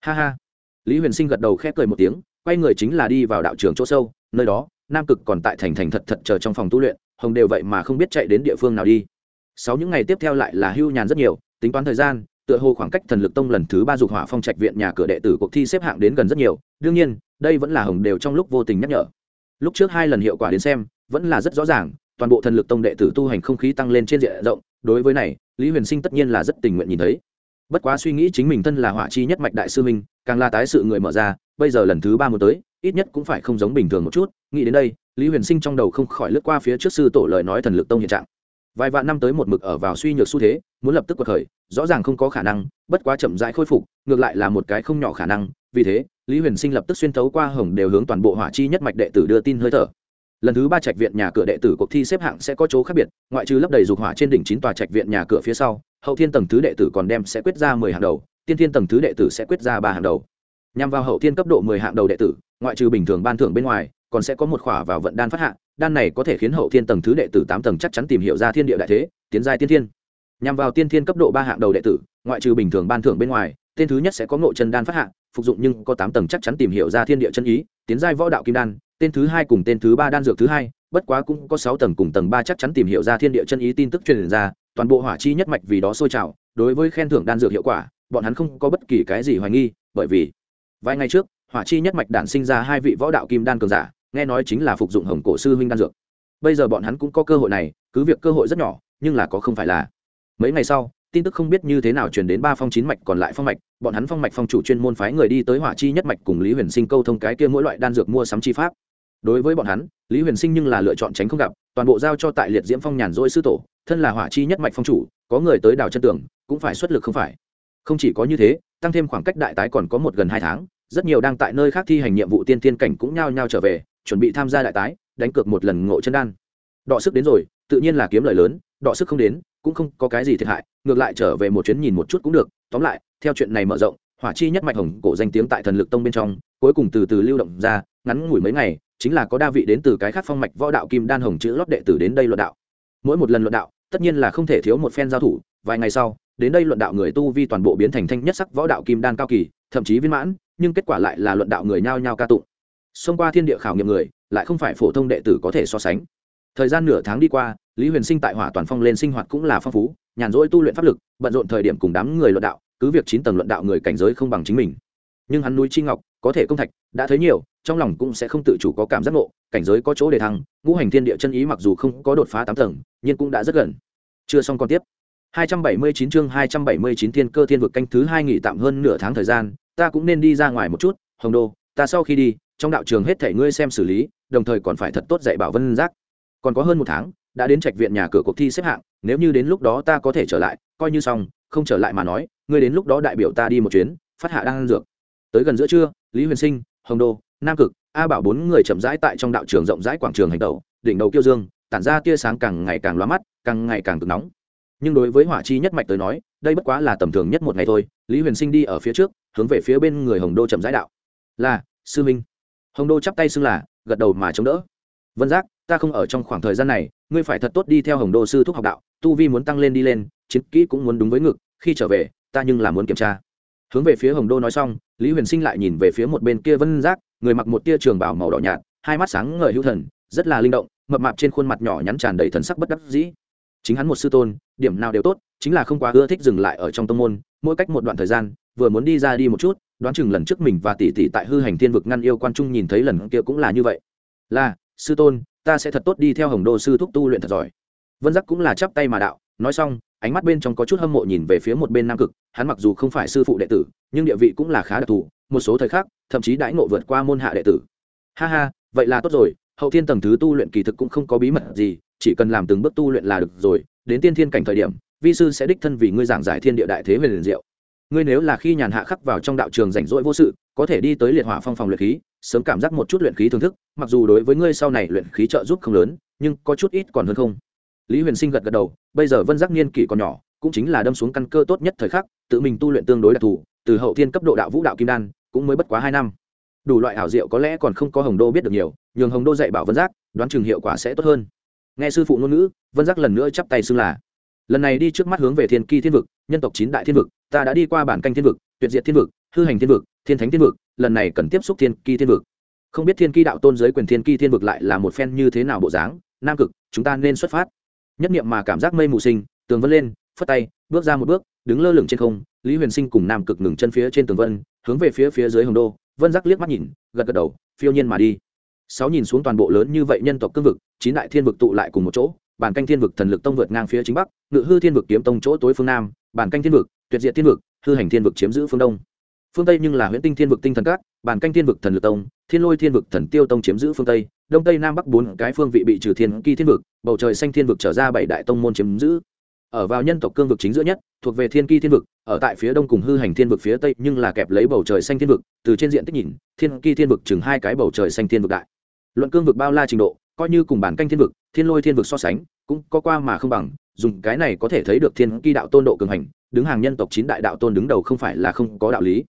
Ha ha. Lý huyền sinh gật đầu khép cười một tiếng quay người chính là đi vào đạo trường chỗ sâu, nơi đó, nam cực còn tại thành thành thật thật chờ trong phòng tu luyện, hồng đều vậy mà không biết chạy đến địa phương nào đi. Sáu những ngày tiếp theo lại là hưu nhàn rất nhiều, tính toán thời gian, tựa hồ khoảng cách thần lực tông lần thứ ba dục hỏa phong trạch viện nhà cửa đệ tử cuộc thi xếp hạng đến gần rất nhiều, đương nhiên, đây vẫn là hồng đều trong lúc vô tình nhắc nhở. Lúc trước hai lần hiệu quả đến xem, vẫn là rất rõ ràng, toàn bộ thần lực tông đệ tử tu hành không khí tăng lên trên diện rộng, đối với này, lý huyền sinh tất nhiên là rất tình nguyện nhìn thấy bất quá suy nghĩ chính mình thân là hỏa chi nhất mạch đại sư minh càng là tái sự người mở ra, bây giờ lần thứ ba muốn tới, ít nhất cũng phải không giống bình thường một chút, nghĩ đến đây, lý huyền sinh trong đầu không khỏi lướt qua phía trước sư tổ lời nói thần lực tông hiện trạng. Vài vạn năm tới một mực ở vào suy nhược xu thế, muốn lập tức cuộc khởi, rõ ràng không có khả năng, bất quá chậm rãi khôi phục, ngược lại là một cái không nhỏ khả năng, vì thế, lý huyền sinh lập tức xuyên thấu qua hồng đều hướng toàn bộ hỏa chi nhất mạch đệ tử đưa tin hơi thở lần thứ ba trạch viện nhà cửa đệ tử cuộc thi xếp hạng sẽ có chỗ khác biệt, ngoại trừ lấp đầy dục hỏa trên đỉnh chín tòa trạch viện nhà cửa phía sau, hậu thiên tầng thứ đệ tử còn đem sẽ quyết ra mười hàng đầu, tiên thiên tầng thứ đệ tử sẽ quyết ra ba hàng đầu. Nhằm vào hậu thiên cấp độ mười hạng đầu đệ tử, ngoại trừ bình thường ban thưởng bên ngoài, còn sẽ có một khỏa vào vận đan phát hạng đan này có thể khiến hậu thiên tầng thứ đệ tử tám tầng chắc chắn tìm hiểu ra thiên địa đại thế, tiến giai tiên thiên. Nhằm vào tiên thiên cấp độ ba hạng đầu đệ tử, ngoại trừ bình thường ban thưởng bên ngoài, tên thứ nhất sẽ có ngộ chân đan phát hạng phục dụng nhưng có tám tầng chắc chắn tìm hiểu ra thiên địa chân ý, tiến giai võ đạo kim đan tên thứ hai cùng tên thứ ba đan dược thứ hai, bất quá cũng có sáu tầng cùng tầng ba chắc chắn tìm hiểu ra thiên địa chân ý tin tức truyền ra, toàn bộ hỏa chi nhất mạch vì đó sôi trào, đối với khen thưởng đan dược hiệu quả, bọn hắn không có bất kỳ cái gì hoài nghi, bởi vì vài ngày trước, hỏa chi nhất mạch đản sinh ra hai vị võ đạo kim đan cường giả, nghe nói chính là phục dụng hồng cổ sư huynh đan dược. Bây giờ bọn hắn cũng có cơ hội này, cứ việc cơ hội rất nhỏ, nhưng là có không phải là. Mấy ngày sau, tin tức không biết như thế nào truyền đến ba phong chín mạch còn lại phong mạch, bọn hắn phong mạch phong chủ chuyên môn phái người đi tới hỏa chi nhất mạch cùng lý huyền sinh câu thông cái kia mỗi loại đan dược mua sắm chi pháp đối với bọn hắn, lý huyền sinh nhưng là lựa chọn tránh không gặp, toàn bộ giao cho tại liệt diễm phong nhàn dỗi sư tổ, thân là hỏa chi nhất mạch phong chủ, có người tới đào chân tường, cũng phải xuất lực không phải. Không chỉ có như thế, tăng thêm khoảng cách đại tái còn có một gần hai tháng, rất nhiều đang tại nơi khác thi hành nhiệm vụ tiên tiên cảnh cũng nhao nhao trở về, chuẩn bị tham gia đại tái, đánh cược một lần ngộ chân đan. Đọ sức đến rồi, tự nhiên là kiếm lời lớn, đọ sức không đến, cũng không có cái gì thiệt hại, ngược lại trở về một chuyến nhìn một chút cũng được. Tóm lại, theo chuyện này mở rộng, hỏa chi nhất mạch hồng cổ danh tiếng tại thần lực tông bên trong, cuối cùng từ từ lưu động ra, ngắn ngủi mấy ngày chính là có đa vị đến từ cái khác phong mạch võ đạo kim đan hồng chữ lót đệ tử đến đây luận đạo. Mỗi một lần luận đạo, tất nhiên là không thể thiếu một phen giao thủ, vài ngày sau, đến đây luận đạo người tu vi toàn bộ biến thành thanh nhất sắc võ đạo kim đan cao kỳ, thậm chí viên mãn, nhưng kết quả lại là luận đạo người nhao nhao ca tụng. Xông qua thiên địa khảo nghiệm người, lại không phải phổ thông đệ tử có thể so sánh. Thời gian nửa tháng đi qua, lý huyền sinh tại hỏa toàn phong lên sinh hoạt cũng là phong phú, nhàn rỗi tu luyện pháp lực, bận rộn thời điểm cùng đám người luận đạo, cứ việc chín tầng luận đạo người cảnh giới không bằng chính mình. Nhưng hắn núi chi ngọc có thể công thạch, đã thấy nhiều, trong lòng cũng sẽ không tự chủ có cảm giác ngộ, cảnh giới có chỗ để thăng, ngũ hành thiên địa chân ý mặc dù không có đột phá tám tầng, nhưng cũng đã rất gần. Chưa xong còn tiếp. 279 chương 279 thiên cơ thiên vực canh thứ hai nghỉ tạm hơn nửa tháng thời gian, ta cũng nên đi ra ngoài một chút, hồng đô, ta sau khi đi, trong đạo trường hết thể ngươi xem xử lý, đồng thời còn phải thật tốt dạy bảo vân giác. Còn có hơn một tháng, đã đến trạch viện nhà cửa cuộc thi xếp hạng, nếu như đến lúc đó ta có thể trở lại, coi như xong, không trở lại mà nói, ngươi đến lúc đó đại biểu ta đi một chuyến, phát hạ đang ăn dược tới gần giữa trưa, lý huyền sinh, hồng đô, nam cực, a bảo bốn người chậm rãi tại trong đạo trường rộng rãi quảng trường hành tẩu, đỉnh đầu kiêu dương, tản ra tia sáng càng ngày càng loa mắt, càng ngày càng cực nóng. Nhưng đối với hỏa chi nhất mạch tới nói, đây bất quá là tầm thường nhất một ngày thôi, lý huyền sinh đi ở phía trước, hướng về phía bên người hồng đô chậm rãi đạo. Là, sư minh. Hồng đô chắp tay xưng là, gật đầu mà chống đỡ. Vân giác, ta không ở trong khoảng thời gian này, ngươi phải thật tốt đi theo hồng đô sư thúc học đạo, tu vi muốn tăng lên đi lên, chiến kỹ cũng muốn đúng với ngực, khi trở về, ta nhưng là muốn kiểm tra hướng về phía hồng đô nói xong, lý huyền sinh lại nhìn về phía một bên kia vân giác, người mặc một tia trường bảo màu đỏ nhạt, hai mắt sáng ngời hữu thần, rất là linh động, mập mạp trên khuôn mặt nhỏ nhắn tràn đầy thần sắc bất đắc dĩ. Chính hắn một sư tôn, điểm nào đều tốt, chính là không quá ưa thích dừng lại ở trong tông môn, mỗi cách một đoạn thời gian, vừa muốn đi ra đi một chút, đoán chừng lần trước mình và tỷ tỷ tại hư hành thiên vực ngăn yêu quan trung nhìn thấy lần kia cũng là như vậy. Là, sư tôn, ta sẽ thật tốt đi theo hồng đô sư thúc tu luyện thật giỏi. Vân giác cũng là chắp tay mà đạo, nói xong ánh mắt bên trong có chút hâm mộ nhìn về phía một bên nam cực, hắn mặc dù không phải sư phụ đệ tử, nhưng địa vị cũng là khá đặc thù, một số thời khắc, thậm chí đãi ngộ vượt qua môn hạ đệ tử. Ha ha, vậy là tốt rồi, hậu thiên tầng thứ tu luyện kỳ thực cũng không có bí mật gì, chỉ cần làm từng bước tu luyện là được rồi, đến tiên thiên cảnh thời điểm, vi sư sẽ đích thân vì ngươi giảng giải thiên địa đại thế về liền diệu. Ngươi nếu là khi nhàn hạ khắc vào trong đạo trường rảnh rỗi vô sự, có thể đi tới liệt hỏa phong phòng luyện khí, sớm cảm giác một chút luyện khí thưởng thức, mặc dù đối với ngươi sau này luyện khí trợ giúp không lớn, nhưng có chút ít còn hơn không lý huyền sinh gật gật đầu, bây giờ vân giác niên kỷ còn nhỏ, cũng chính là đâm xuống căn cơ tốt nhất thời khắc, tự mình tu luyện tương đối đặc thù, từ hậu thiên cấp độ đạo vũ đạo kim đan, cũng mới bất quá hai năm. Đủ loại ảo diệu có lẽ còn không có hồng đô biết được nhiều, nhường hồng đô dạy bảo vân giác, đoán chừng hiệu quả sẽ tốt hơn. Nghe sư phụ ngôn ngữ, vân giác lần nữa chắp tay xưng là, lần này đi trước mắt hướng về thiên kỳ thiên vực, nhân tộc chín đại thiên vực, ta đã đi qua bản canh thiên vực, tuyệt diệt thiên vực, hư hành thiên vực, thiên thánh thiên vực, lần này cần tiếp xúc thiên kỳ thiên vực. Không biết thiên kỳ đạo tôn giới quyền thiên kỳ thiên vực lại là một phen như thế nào bộ dáng, nam cực, chúng ta nên xuất phát nhất niệm mà cảm giác mây mù sinh, tường vân lên, phất tay, bước ra một bước, đứng lơ lửng trên không, lý huyền sinh cùng nam cực ngừng chân phía trên tường vân, hướng về phía phía dưới hồng đô, vân giác liếc mắt nhìn, gật gật đầu, phiêu nhiên mà đi. Sáu nhìn xuống toàn bộ lớn như vậy nhân tộc cương vực, chín đại thiên vực tụ lại cùng một chỗ, bản canh thiên vực thần lực tông vượt ngang phía chính bắc, ngự hư thiên vực kiếm tông chỗ tối phương nam, bản canh thiên vực, tuyệt diệt thiên vực, hư hành thiên vực chiếm giữ phương đông. Phương tây nhưng là huyễn tinh thiên vực tinh thần cát bản canh thiên vực thần lực tông, thiên lôi thiên vực thần tiêu tông chiếm giữ phương tây đông tây nam bắc bốn cái phương vị bị trừ thiên kỳ thiên vực, bầu trời xanh thiên vực trở ra bảy đại tông môn chiếm giữ. Ở vào nhân tộc cương vực chính giữa nhất, thuộc về thiên kỳ thiên vực, ở tại phía đông cùng hư hành thiên vực phía tây nhưng là kẹp lấy bầu trời xanh thiên vực, từ trên diện tích nhìn, thiên kỳ thiên vực chừng hai cái bầu trời xanh thiên vực đại. Luận cương vực bao la trình độ, coi như cùng bản canh thiên vực, thiên lôi thiên vực so sánh, cũng có qua mà không bằng, dùng cái này có thể thấy được thiên kỳ đạo tôn độ cường hành, đứng hàng nhân tộc chín đại đạo tôn đứng đầu không phải là không có đạo lý.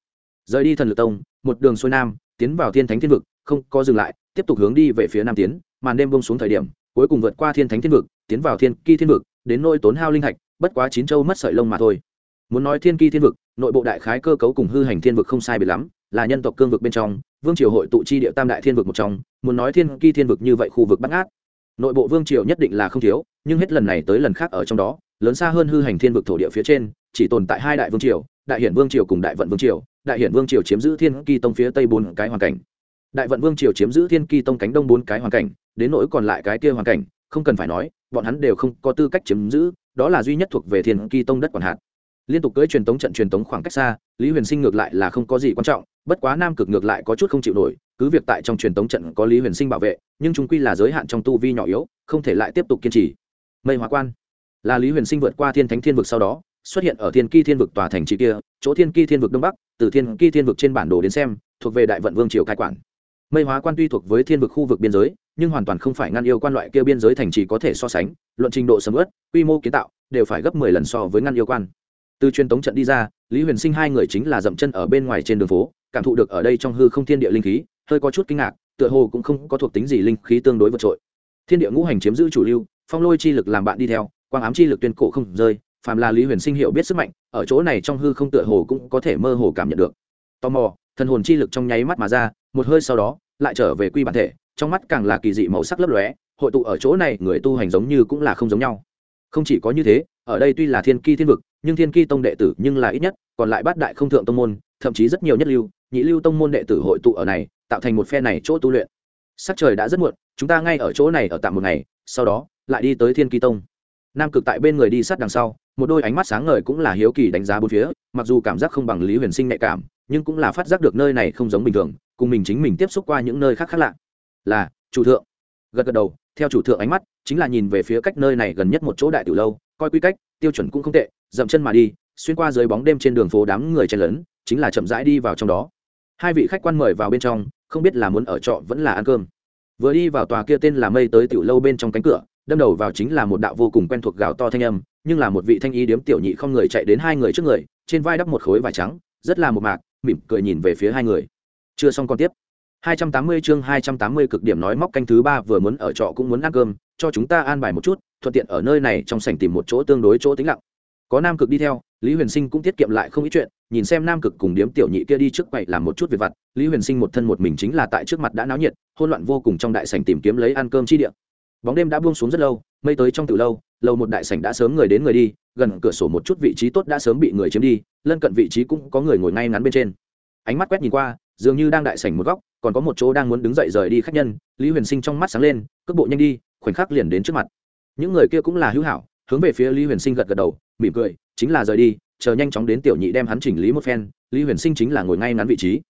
Rời đi thần lực tông, một đường xuôi nam, tiến vào thiên thánh thiên vực, không có dừng lại tiếp tục hướng đi về phía nam tiến, màn đêm bông xuống thời điểm, cuối cùng vượt qua thiên thánh thiên vực, tiến vào thiên kỳ thiên vực, đến nôi tốn hao linh hạch, bất quá chín châu mất sợi lông mà thôi. Muốn nói thiên kỳ thiên vực, nội bộ đại khái cơ cấu cùng hư hành thiên vực không sai biệt lắm, là nhân tộc cương vực bên trong, vương triều hội tụ chi địa tam đại thiên vực một trong, muốn nói thiên kỳ thiên vực như vậy khu vực bắt ngát. Nội bộ vương triều nhất định là không thiếu, nhưng hết lần này tới lần khác ở trong đó, lớn xa hơn hư hành thiên vực thổ địa phía trên, chỉ tồn tại hai đại vương triều, đại hiển vương triều cùng đại vận vương triều, đại hiển vương triều chiếm giữ thiên kỳ tông phía tây bốn cái hoàn cảnh đại vận vương triều chiếm giữ thiên kỳ tông cánh đông bốn cái hoàn cảnh, đến nỗi còn lại cái kia hoàn cảnh, không cần phải nói, bọn hắn đều không có tư cách chiếm giữ, đó là duy nhất thuộc về thiên kỳ tông đất quản hạt. Liên tục cưỡi truyền tống trận truyền tống khoảng cách xa, lý huyền sinh ngược lại là không có gì quan trọng, bất quá nam cực ngược lại có chút không chịu nổi, cứ việc tại trong truyền tống trận có lý huyền sinh bảo vệ, nhưng chúng quy là giới hạn trong tu vi nhỏ yếu, không thể lại tiếp tục kiên trì. Mây hóa quan, là lý huyền sinh vượt qua thiên thánh thiên vực sau đó, xuất hiện ở thiên kỳ thiên vực tòa thành trì kia, chỗ thiên kỳ thiên vực đông bắc, từ thiên kỳ thiên vực trên bản đồ đến xem, thuộc về đại vận vương triều cai quản mây hóa quan tuy thuộc với thiên vực khu vực biên giới, nhưng hoàn toàn không phải ngăn yêu quan loại kia biên giới thành trì có thể so sánh, luận trình độ sầm ớt quy mô kiến tạo, đều phải gấp mười lần so với ngăn yêu quan. Từ truyền tống trận đi ra, lý huyền sinh hai người chính là dậm chân ở bên ngoài trên đường phố, cảm thụ được ở đây trong hư không thiên địa linh khí, hơi có chút kinh ngạc, tựa hồ cũng không có thuộc tính gì linh khí tương đối vượt trội. Thiên địa ngũ hành chiếm giữ chủ lưu, phong lôi chi lực làm bạn đi theo, quang ám chi lực tuyên cổ không rơi, phàm là lý huyền sinh hiểu biết sức mạnh, ở chỗ này trong hư không tựa hồ cũng có thể mơ hồ cảm nhận được. Tò mò, thần hồn chi lực trong nháy mắt mà ra một hơi sau đó, lại trở về quy bản thể, trong mắt càng là kỳ dị màu sắc lấp lóe, hội tụ ở chỗ này người tu hành giống như cũng là không giống nhau. Không chỉ có như thế, ở đây tuy là thiên ki thiên vực, nhưng thiên ki tông đệ tử nhưng là ít nhất, còn lại bát đại không thượng tông môn, thậm chí rất nhiều nhất lưu, nhị lưu tông môn đệ tử hội tụ ở này, tạo thành một phe này chỗ tu luyện. Sắc trời đã rất muộn, chúng ta ngay ở chỗ này ở tạm một ngày, sau đó, lại đi tới thiên ki tông. Nam cực tại bên người đi sát đằng sau, một đôi ánh mắt sáng ngời cũng là hiếu kỳ đánh giá bốn phía, mặc dù cảm giác không bằng lý huyền sinh nhạy cảm nhưng cũng là phát giác được nơi này không giống bình thường, cùng mình chính mình tiếp xúc qua những nơi khác khác lạ. Là, chủ thượng. Gật gật đầu, theo chủ thượng ánh mắt, chính là nhìn về phía cách nơi này gần nhất một chỗ đại tiểu lâu, coi quy cách, tiêu chuẩn cũng không tệ, dậm chân mà đi, xuyên qua dưới bóng đêm trên đường phố đám người chen lấn, chính là chậm rãi đi vào trong đó. Hai vị khách quan mời vào bên trong, không biết là muốn ở trọ vẫn là ăn cơm. Vừa đi vào tòa kia tên là mây tới tiểu lâu bên trong cánh cửa, đâm đầu vào chính là một đạo vô cùng quen thuộc gào to thanh âm, nhưng là một vị thanh y điếm tiểu nhị không người chạy đến hai người trước người, trên vai đắp một khối vải trắng, rất là một mạc mỉm cười nhìn về phía hai người. Chưa xong còn tiếp. 280 chương 280 cực điểm nói móc canh thứ ba vừa muốn ở trọ cũng muốn ăn cơm, cho chúng ta an bài một chút, thuận tiện ở nơi này trong sảnh tìm một chỗ tương đối chỗ tĩnh lặng. Có nam cực đi theo, lý huyền sinh cũng tiết kiệm lại không ít chuyện, nhìn xem nam cực cùng điếm tiểu nhị kia đi trước quậy làm một chút việc vặt, lý huyền sinh một thân một mình chính là tại trước mặt đã náo nhiệt, hỗn loạn vô cùng trong đại sảnh tìm kiếm lấy ăn cơm chi địa bóng đêm đã buông xuống rất lâu, mây tới trong từ lâu lâu một đại sảnh đã sớm người đến người đi, gần cửa sổ một chút vị trí tốt đã sớm bị người chiếm đi, lân cận vị trí cũng có người ngồi ngay ngắn bên trên. Ánh mắt quét nhìn qua, dường như đang đại sảnh một góc, còn có một chỗ đang muốn đứng dậy rời đi khách nhân, lý huyền sinh trong mắt sáng lên, cước bộ nhanh đi, khoảnh khắc liền đến trước mặt. Những người kia cũng là hữu hảo, hướng về phía lý huyền sinh gật gật đầu, mỉm cười, chính là rời đi, chờ nhanh chóng đến tiểu nhị đem hắn chỉnh lý một phen, lý huyền sinh chính là ngồi ngay ngắn vị trí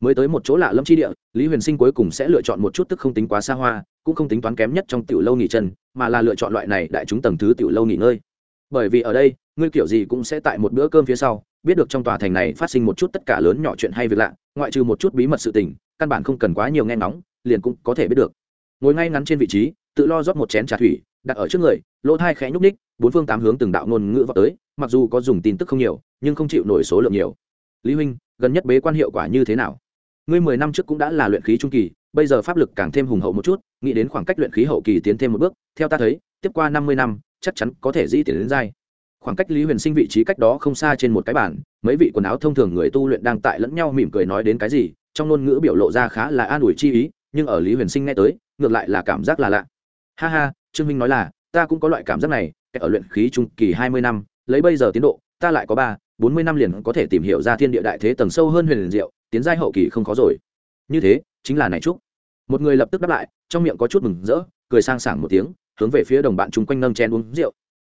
mới tới một chỗ lạ lâm chi địa, lý huyền sinh cuối cùng sẽ lựa chọn một chút tức không tính quá xa hoa, cũng không tính toán kém nhất trong tiểu lâu nghỉ chân, mà là lựa chọn loại này đại chúng tầng thứ tiểu lâu nghỉ ngơi. Bởi vì ở đây, ngươi kiểu gì cũng sẽ tại một bữa cơm phía sau, biết được trong tòa thành này phát sinh một chút tất cả lớn nhỏ chuyện hay việc lạ, ngoại trừ một chút bí mật sự tình, căn bản không cần quá nhiều nghe ngóng, liền cũng có thể biết được. Ngồi ngay ngắn trên vị trí, tự lo rót một chén trà thủy, đặt ở trước người, lỗ thai khẽ nhúc ních bốn phương tám hướng từng đạo ngôn ngữ vào tới, mặc dù có dùng tin tức không nhiều, nhưng không chịu nổi số lượng nhiều. Lý huynh, gần nhất bế quan hiệu quả như thế nào? Ngươi mười năm trước cũng đã là luyện khí trung kỳ, bây giờ pháp lực càng thêm hùng hậu một chút, nghĩ đến khoảng cách luyện khí hậu kỳ tiến thêm một bước, theo ta thấy, tiếp qua năm mươi năm, chắc chắn có thể di tiến đến giai. Khoảng cách lý huyền sinh vị trí cách đó không xa trên một cái bản mấy vị quần áo thông thường người tu luyện đang tại lẫn nhau mỉm cười nói đến cái gì, trong ngôn ngữ biểu lộ ra khá là an ủi chi ý, nhưng ở lý huyền sinh nghe tới, ngược lại là cảm giác là lạ. Ha ha, trương minh nói là, ta cũng có loại cảm giác này ở luyện khí trung kỳ hai mươi năm, lấy bây giờ tiến độ, ta lại có ba, bốn mươi năm liền có thể tìm hiểu ra thiên địa đại thế tầng sâu hơn huyền liền diệu tiến giai hậu kỳ không khó rồi. Như thế, chính là này trúc một người lập tức đáp lại, trong miệng có chút mừng rỡ, cười sang sảng một tiếng, hướng về phía đồng bạn chung quanh nâng chén uống rượu.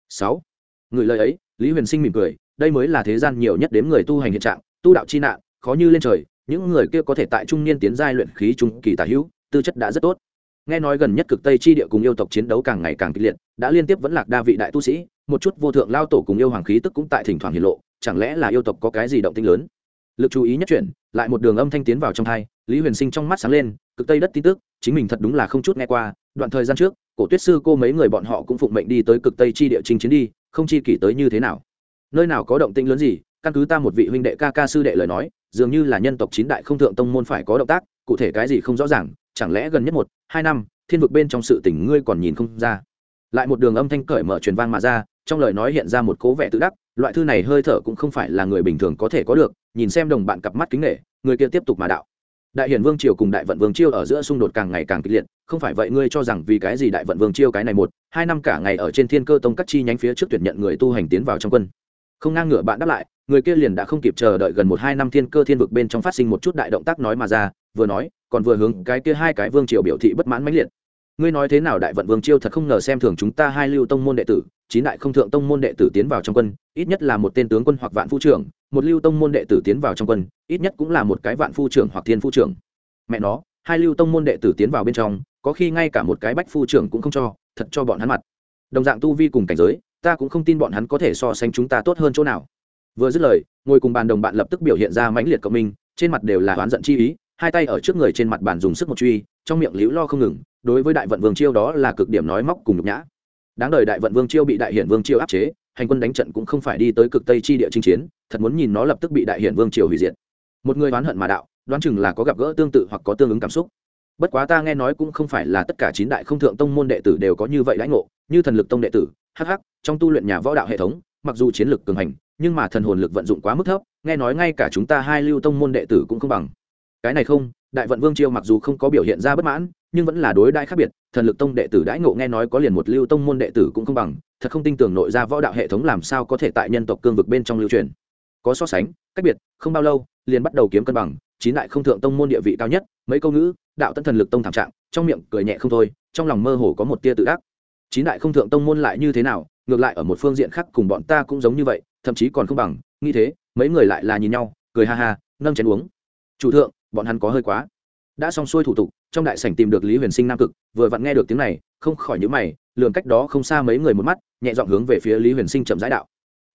Sáu. Người lời ấy, lý huyền sinh mỉm cười, đây mới là thế gian nhiều nhất đến người tu hành hiện trạng, tu đạo chi nạn, khó như lên trời, những người kia có thể tại trung niên tiến giai luyện khí trung kỳ tả hữu, tư chất đã rất tốt. Nghe nói gần nhất cực tây chi địa cùng yêu tộc chiến đấu càng ngày càng kịch liệt, đã liên tiếp vẫn lạc đa vị đại tu sĩ, một chút vô thượng lao tổ cùng yêu hoàng khí tức cũng tại thỉnh thoảng hiện lộ, chẳng lẽ là yêu tộc có cái gì động tinh lớn? Lực chú ý nhất chuyển lại một đường âm thanh tiến vào trong thai, lý huyền sinh trong mắt sáng lên, cực tây đất tin tức, chính mình thật đúng là không chút nghe qua, đoạn thời gian trước, cổ tuyết sư cô mấy người bọn họ cũng phụng mệnh đi tới cực tây chi địa trình chiến đi, không chi kỷ tới như thế nào. Nơi nào có động tĩnh lớn gì, căn cứ ta một vị huynh đệ ca ca sư đệ lời nói, dường như là nhân tộc chín đại không thượng tông môn phải có động tác, cụ thể cái gì không rõ ràng, chẳng lẽ gần nhất một, hai năm, thiên vực bên trong sự tỉnh ngươi còn nhìn không ra. Lại một đường âm thanh cởi mở truyền vang mà ra, trong lời nói hiện ra một cố vẻ tự đắc, loại thư này hơi thở cũng không phải là người bình thường có thể có được nhìn xem đồng bạn cặp mắt kính nghệ người kia tiếp tục mà đạo. Đại hiển vương triều cùng đại vận vương chiêu ở giữa xung đột càng ngày càng kịch liệt, không phải vậy ngươi cho rằng vì cái gì đại vận vương chiêu cái này một, hai năm cả ngày ở trên thiên cơ tông các chi nhánh phía trước tuyển nhận người tu hành tiến vào trong quân. Không ngang ngửa bạn đáp lại, người kia liền đã không kịp chờ đợi gần một, hai năm thiên cơ thiên vực bên trong phát sinh một chút đại động tác nói mà ra, vừa nói, còn vừa hướng cái kia hai cái vương triều biểu thị bất mãn mãnh liệt. Ngươi nói thế nào đại vận vương chiêu thật không ngờ xem thường chúng ta hai lưu tông môn đệ tử chín đại không thượng tông môn đệ tử tiến vào trong quân, ít nhất là một tên tướng quân hoặc vạn phu trưởng, một lưu tông môn đệ tử tiến vào trong quân, ít nhất cũng là một cái vạn phu trưởng hoặc thiên phu trưởng. Mẹ nó, hai lưu tông môn đệ tử tiến vào bên trong, có khi ngay cả một cái bách phu trưởng cũng không cho, thật cho bọn hắn mặt. Đồng dạng tu vi cùng cảnh giới, ta cũng không tin bọn hắn có thể so sánh chúng ta tốt hơn chỗ nào. Vừa dứt lời, ngồi cùng bàn đồng bạn lập tức biểu hiện ra mãnh liệt cộng minh, trên mặt đều là oán giận chi ý, hai tay ở trước người trên mặt bàn dùng sức một truy, trong miệng liễu lo không ngừng, đối với đại vận vương chiêu đó là cực điểm nói móc cùng nhục nhã đáng đời đại vận vương chiêu bị đại hiển vương chiêu áp chế, hành quân đánh trận cũng không phải đi tới cực tây chi địa chinh chiến, thật muốn nhìn nó lập tức bị đại hiển vương triều hủy diệt. Một người oán hận mà đạo, đoán chừng là có gặp gỡ tương tự hoặc có tương ứng cảm xúc. Bất quá ta nghe nói cũng không phải là tất cả chín đại không thượng tông môn đệ tử đều có như vậy lãnh ngộ, như thần lực tông đệ tử hh trong tu luyện nhà võ đạo hệ thống, mặc dù chiến lực cường hành, nhưng mà thần hồn lực vận dụng quá mức thấp, nghe nói ngay cả chúng ta hai lưu tông môn đệ tử cũng không bằng. Cái này không, đại vận vương chiêu mặc dù không có biểu hiện ra bất mãn nhưng vẫn là đối đãi khác biệt, thần lực tông đệ tử đãi ngộ nghe nói có liền một lưu tông môn đệ tử cũng không bằng, thật không tin tưởng nội ra võ đạo hệ thống làm sao có thể tại nhân tộc cương vực bên trong lưu truyền. Có so sánh, cách biệt, không bao lâu, liền bắt đầu kiếm cân bằng, chín đại không thượng tông môn địa vị cao nhất, mấy câu ngữ, đạo tân thần lực tông thảm trạng, trong miệng cười nhẹ không thôi, trong lòng mơ hồ có một tia tự ác chín đại không thượng tông môn lại như thế nào, ngược lại ở một phương diện khác cùng bọn ta cũng giống như vậy, thậm chí còn không bằng, nghĩ thế, mấy người lại là nhìn nhau, cười ha ha, nâng chén uống. Chủ thượng, bọn hắn có hơi quá. Đã xong xuôi thủ tục trong đại sảnh tìm được lý huyền sinh nam cực, vừa vặn nghe được tiếng này, không khỏi nhữ mày lường cách đó không xa mấy người một mắt, nhẹ dọn hướng về phía lý huyền sinh chậm rãi đạo.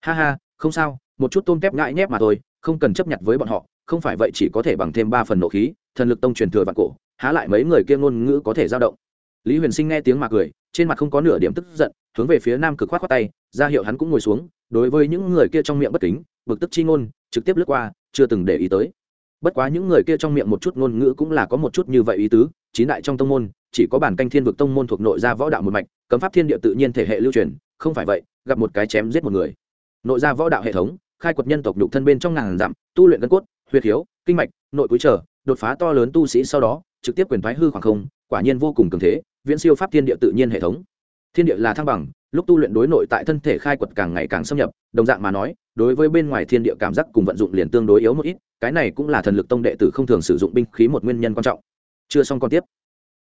Ha ha, không sao, một chút tôm tép ngại nhép mà thôi, không cần chấp nhận với bọn họ, không phải vậy chỉ có thể bằng thêm ba phần nộ khí, thần lực tông truyền thừa vạn cổ, há lại mấy người kia ngôn ngữ có thể dao động. Lý huyền sinh nghe tiếng mà cười, trên mặt không có nửa điểm tức giận, hướng về phía nam cực khoát khoát tay, ra hiệu hắn cũng ngồi xuống, đối với những người kia trong miệng bất kính, bực tức chi ngôn, trực tiếp lướt qua, chưa từng để ý tới bất quá những người kia trong miệng một chút ngôn ngữ cũng là có một chút như vậy ý tứ, chín đại trong tông môn, chỉ có bản canh thiên vực tông môn thuộc nội gia võ đạo một mạch, cấm pháp thiên địa tự nhiên thể hệ lưu truyền, không phải vậy, gặp một cái chém giết một người. Nội gia võ đạo hệ thống, khai quật nhân tộc nhục thân bên trong ngàn dặm, tu luyện gân cốt, huyệt hiếu, kinh mạch, nội cúi trở đột phá to lớn tu sĩ sau đó, trực tiếp quyền thoái hư khoảng không, quả nhiên vô cùng cường thế, viễn siêu pháp thiên địa tự nhiên hệ thống thiên địa là thăng bằng, lúc tu luyện đối nội tại thân thể khai quật càng ngày càng xâm nhập, đồng dạng mà nói, đối với bên ngoài thiên địa cảm giác cùng vận dụng liền tương đối yếu một ít, cái này cũng là thần lực tông đệ tử không thường sử dụng binh khí một nguyên nhân quan trọng. Chưa xong còn tiếp.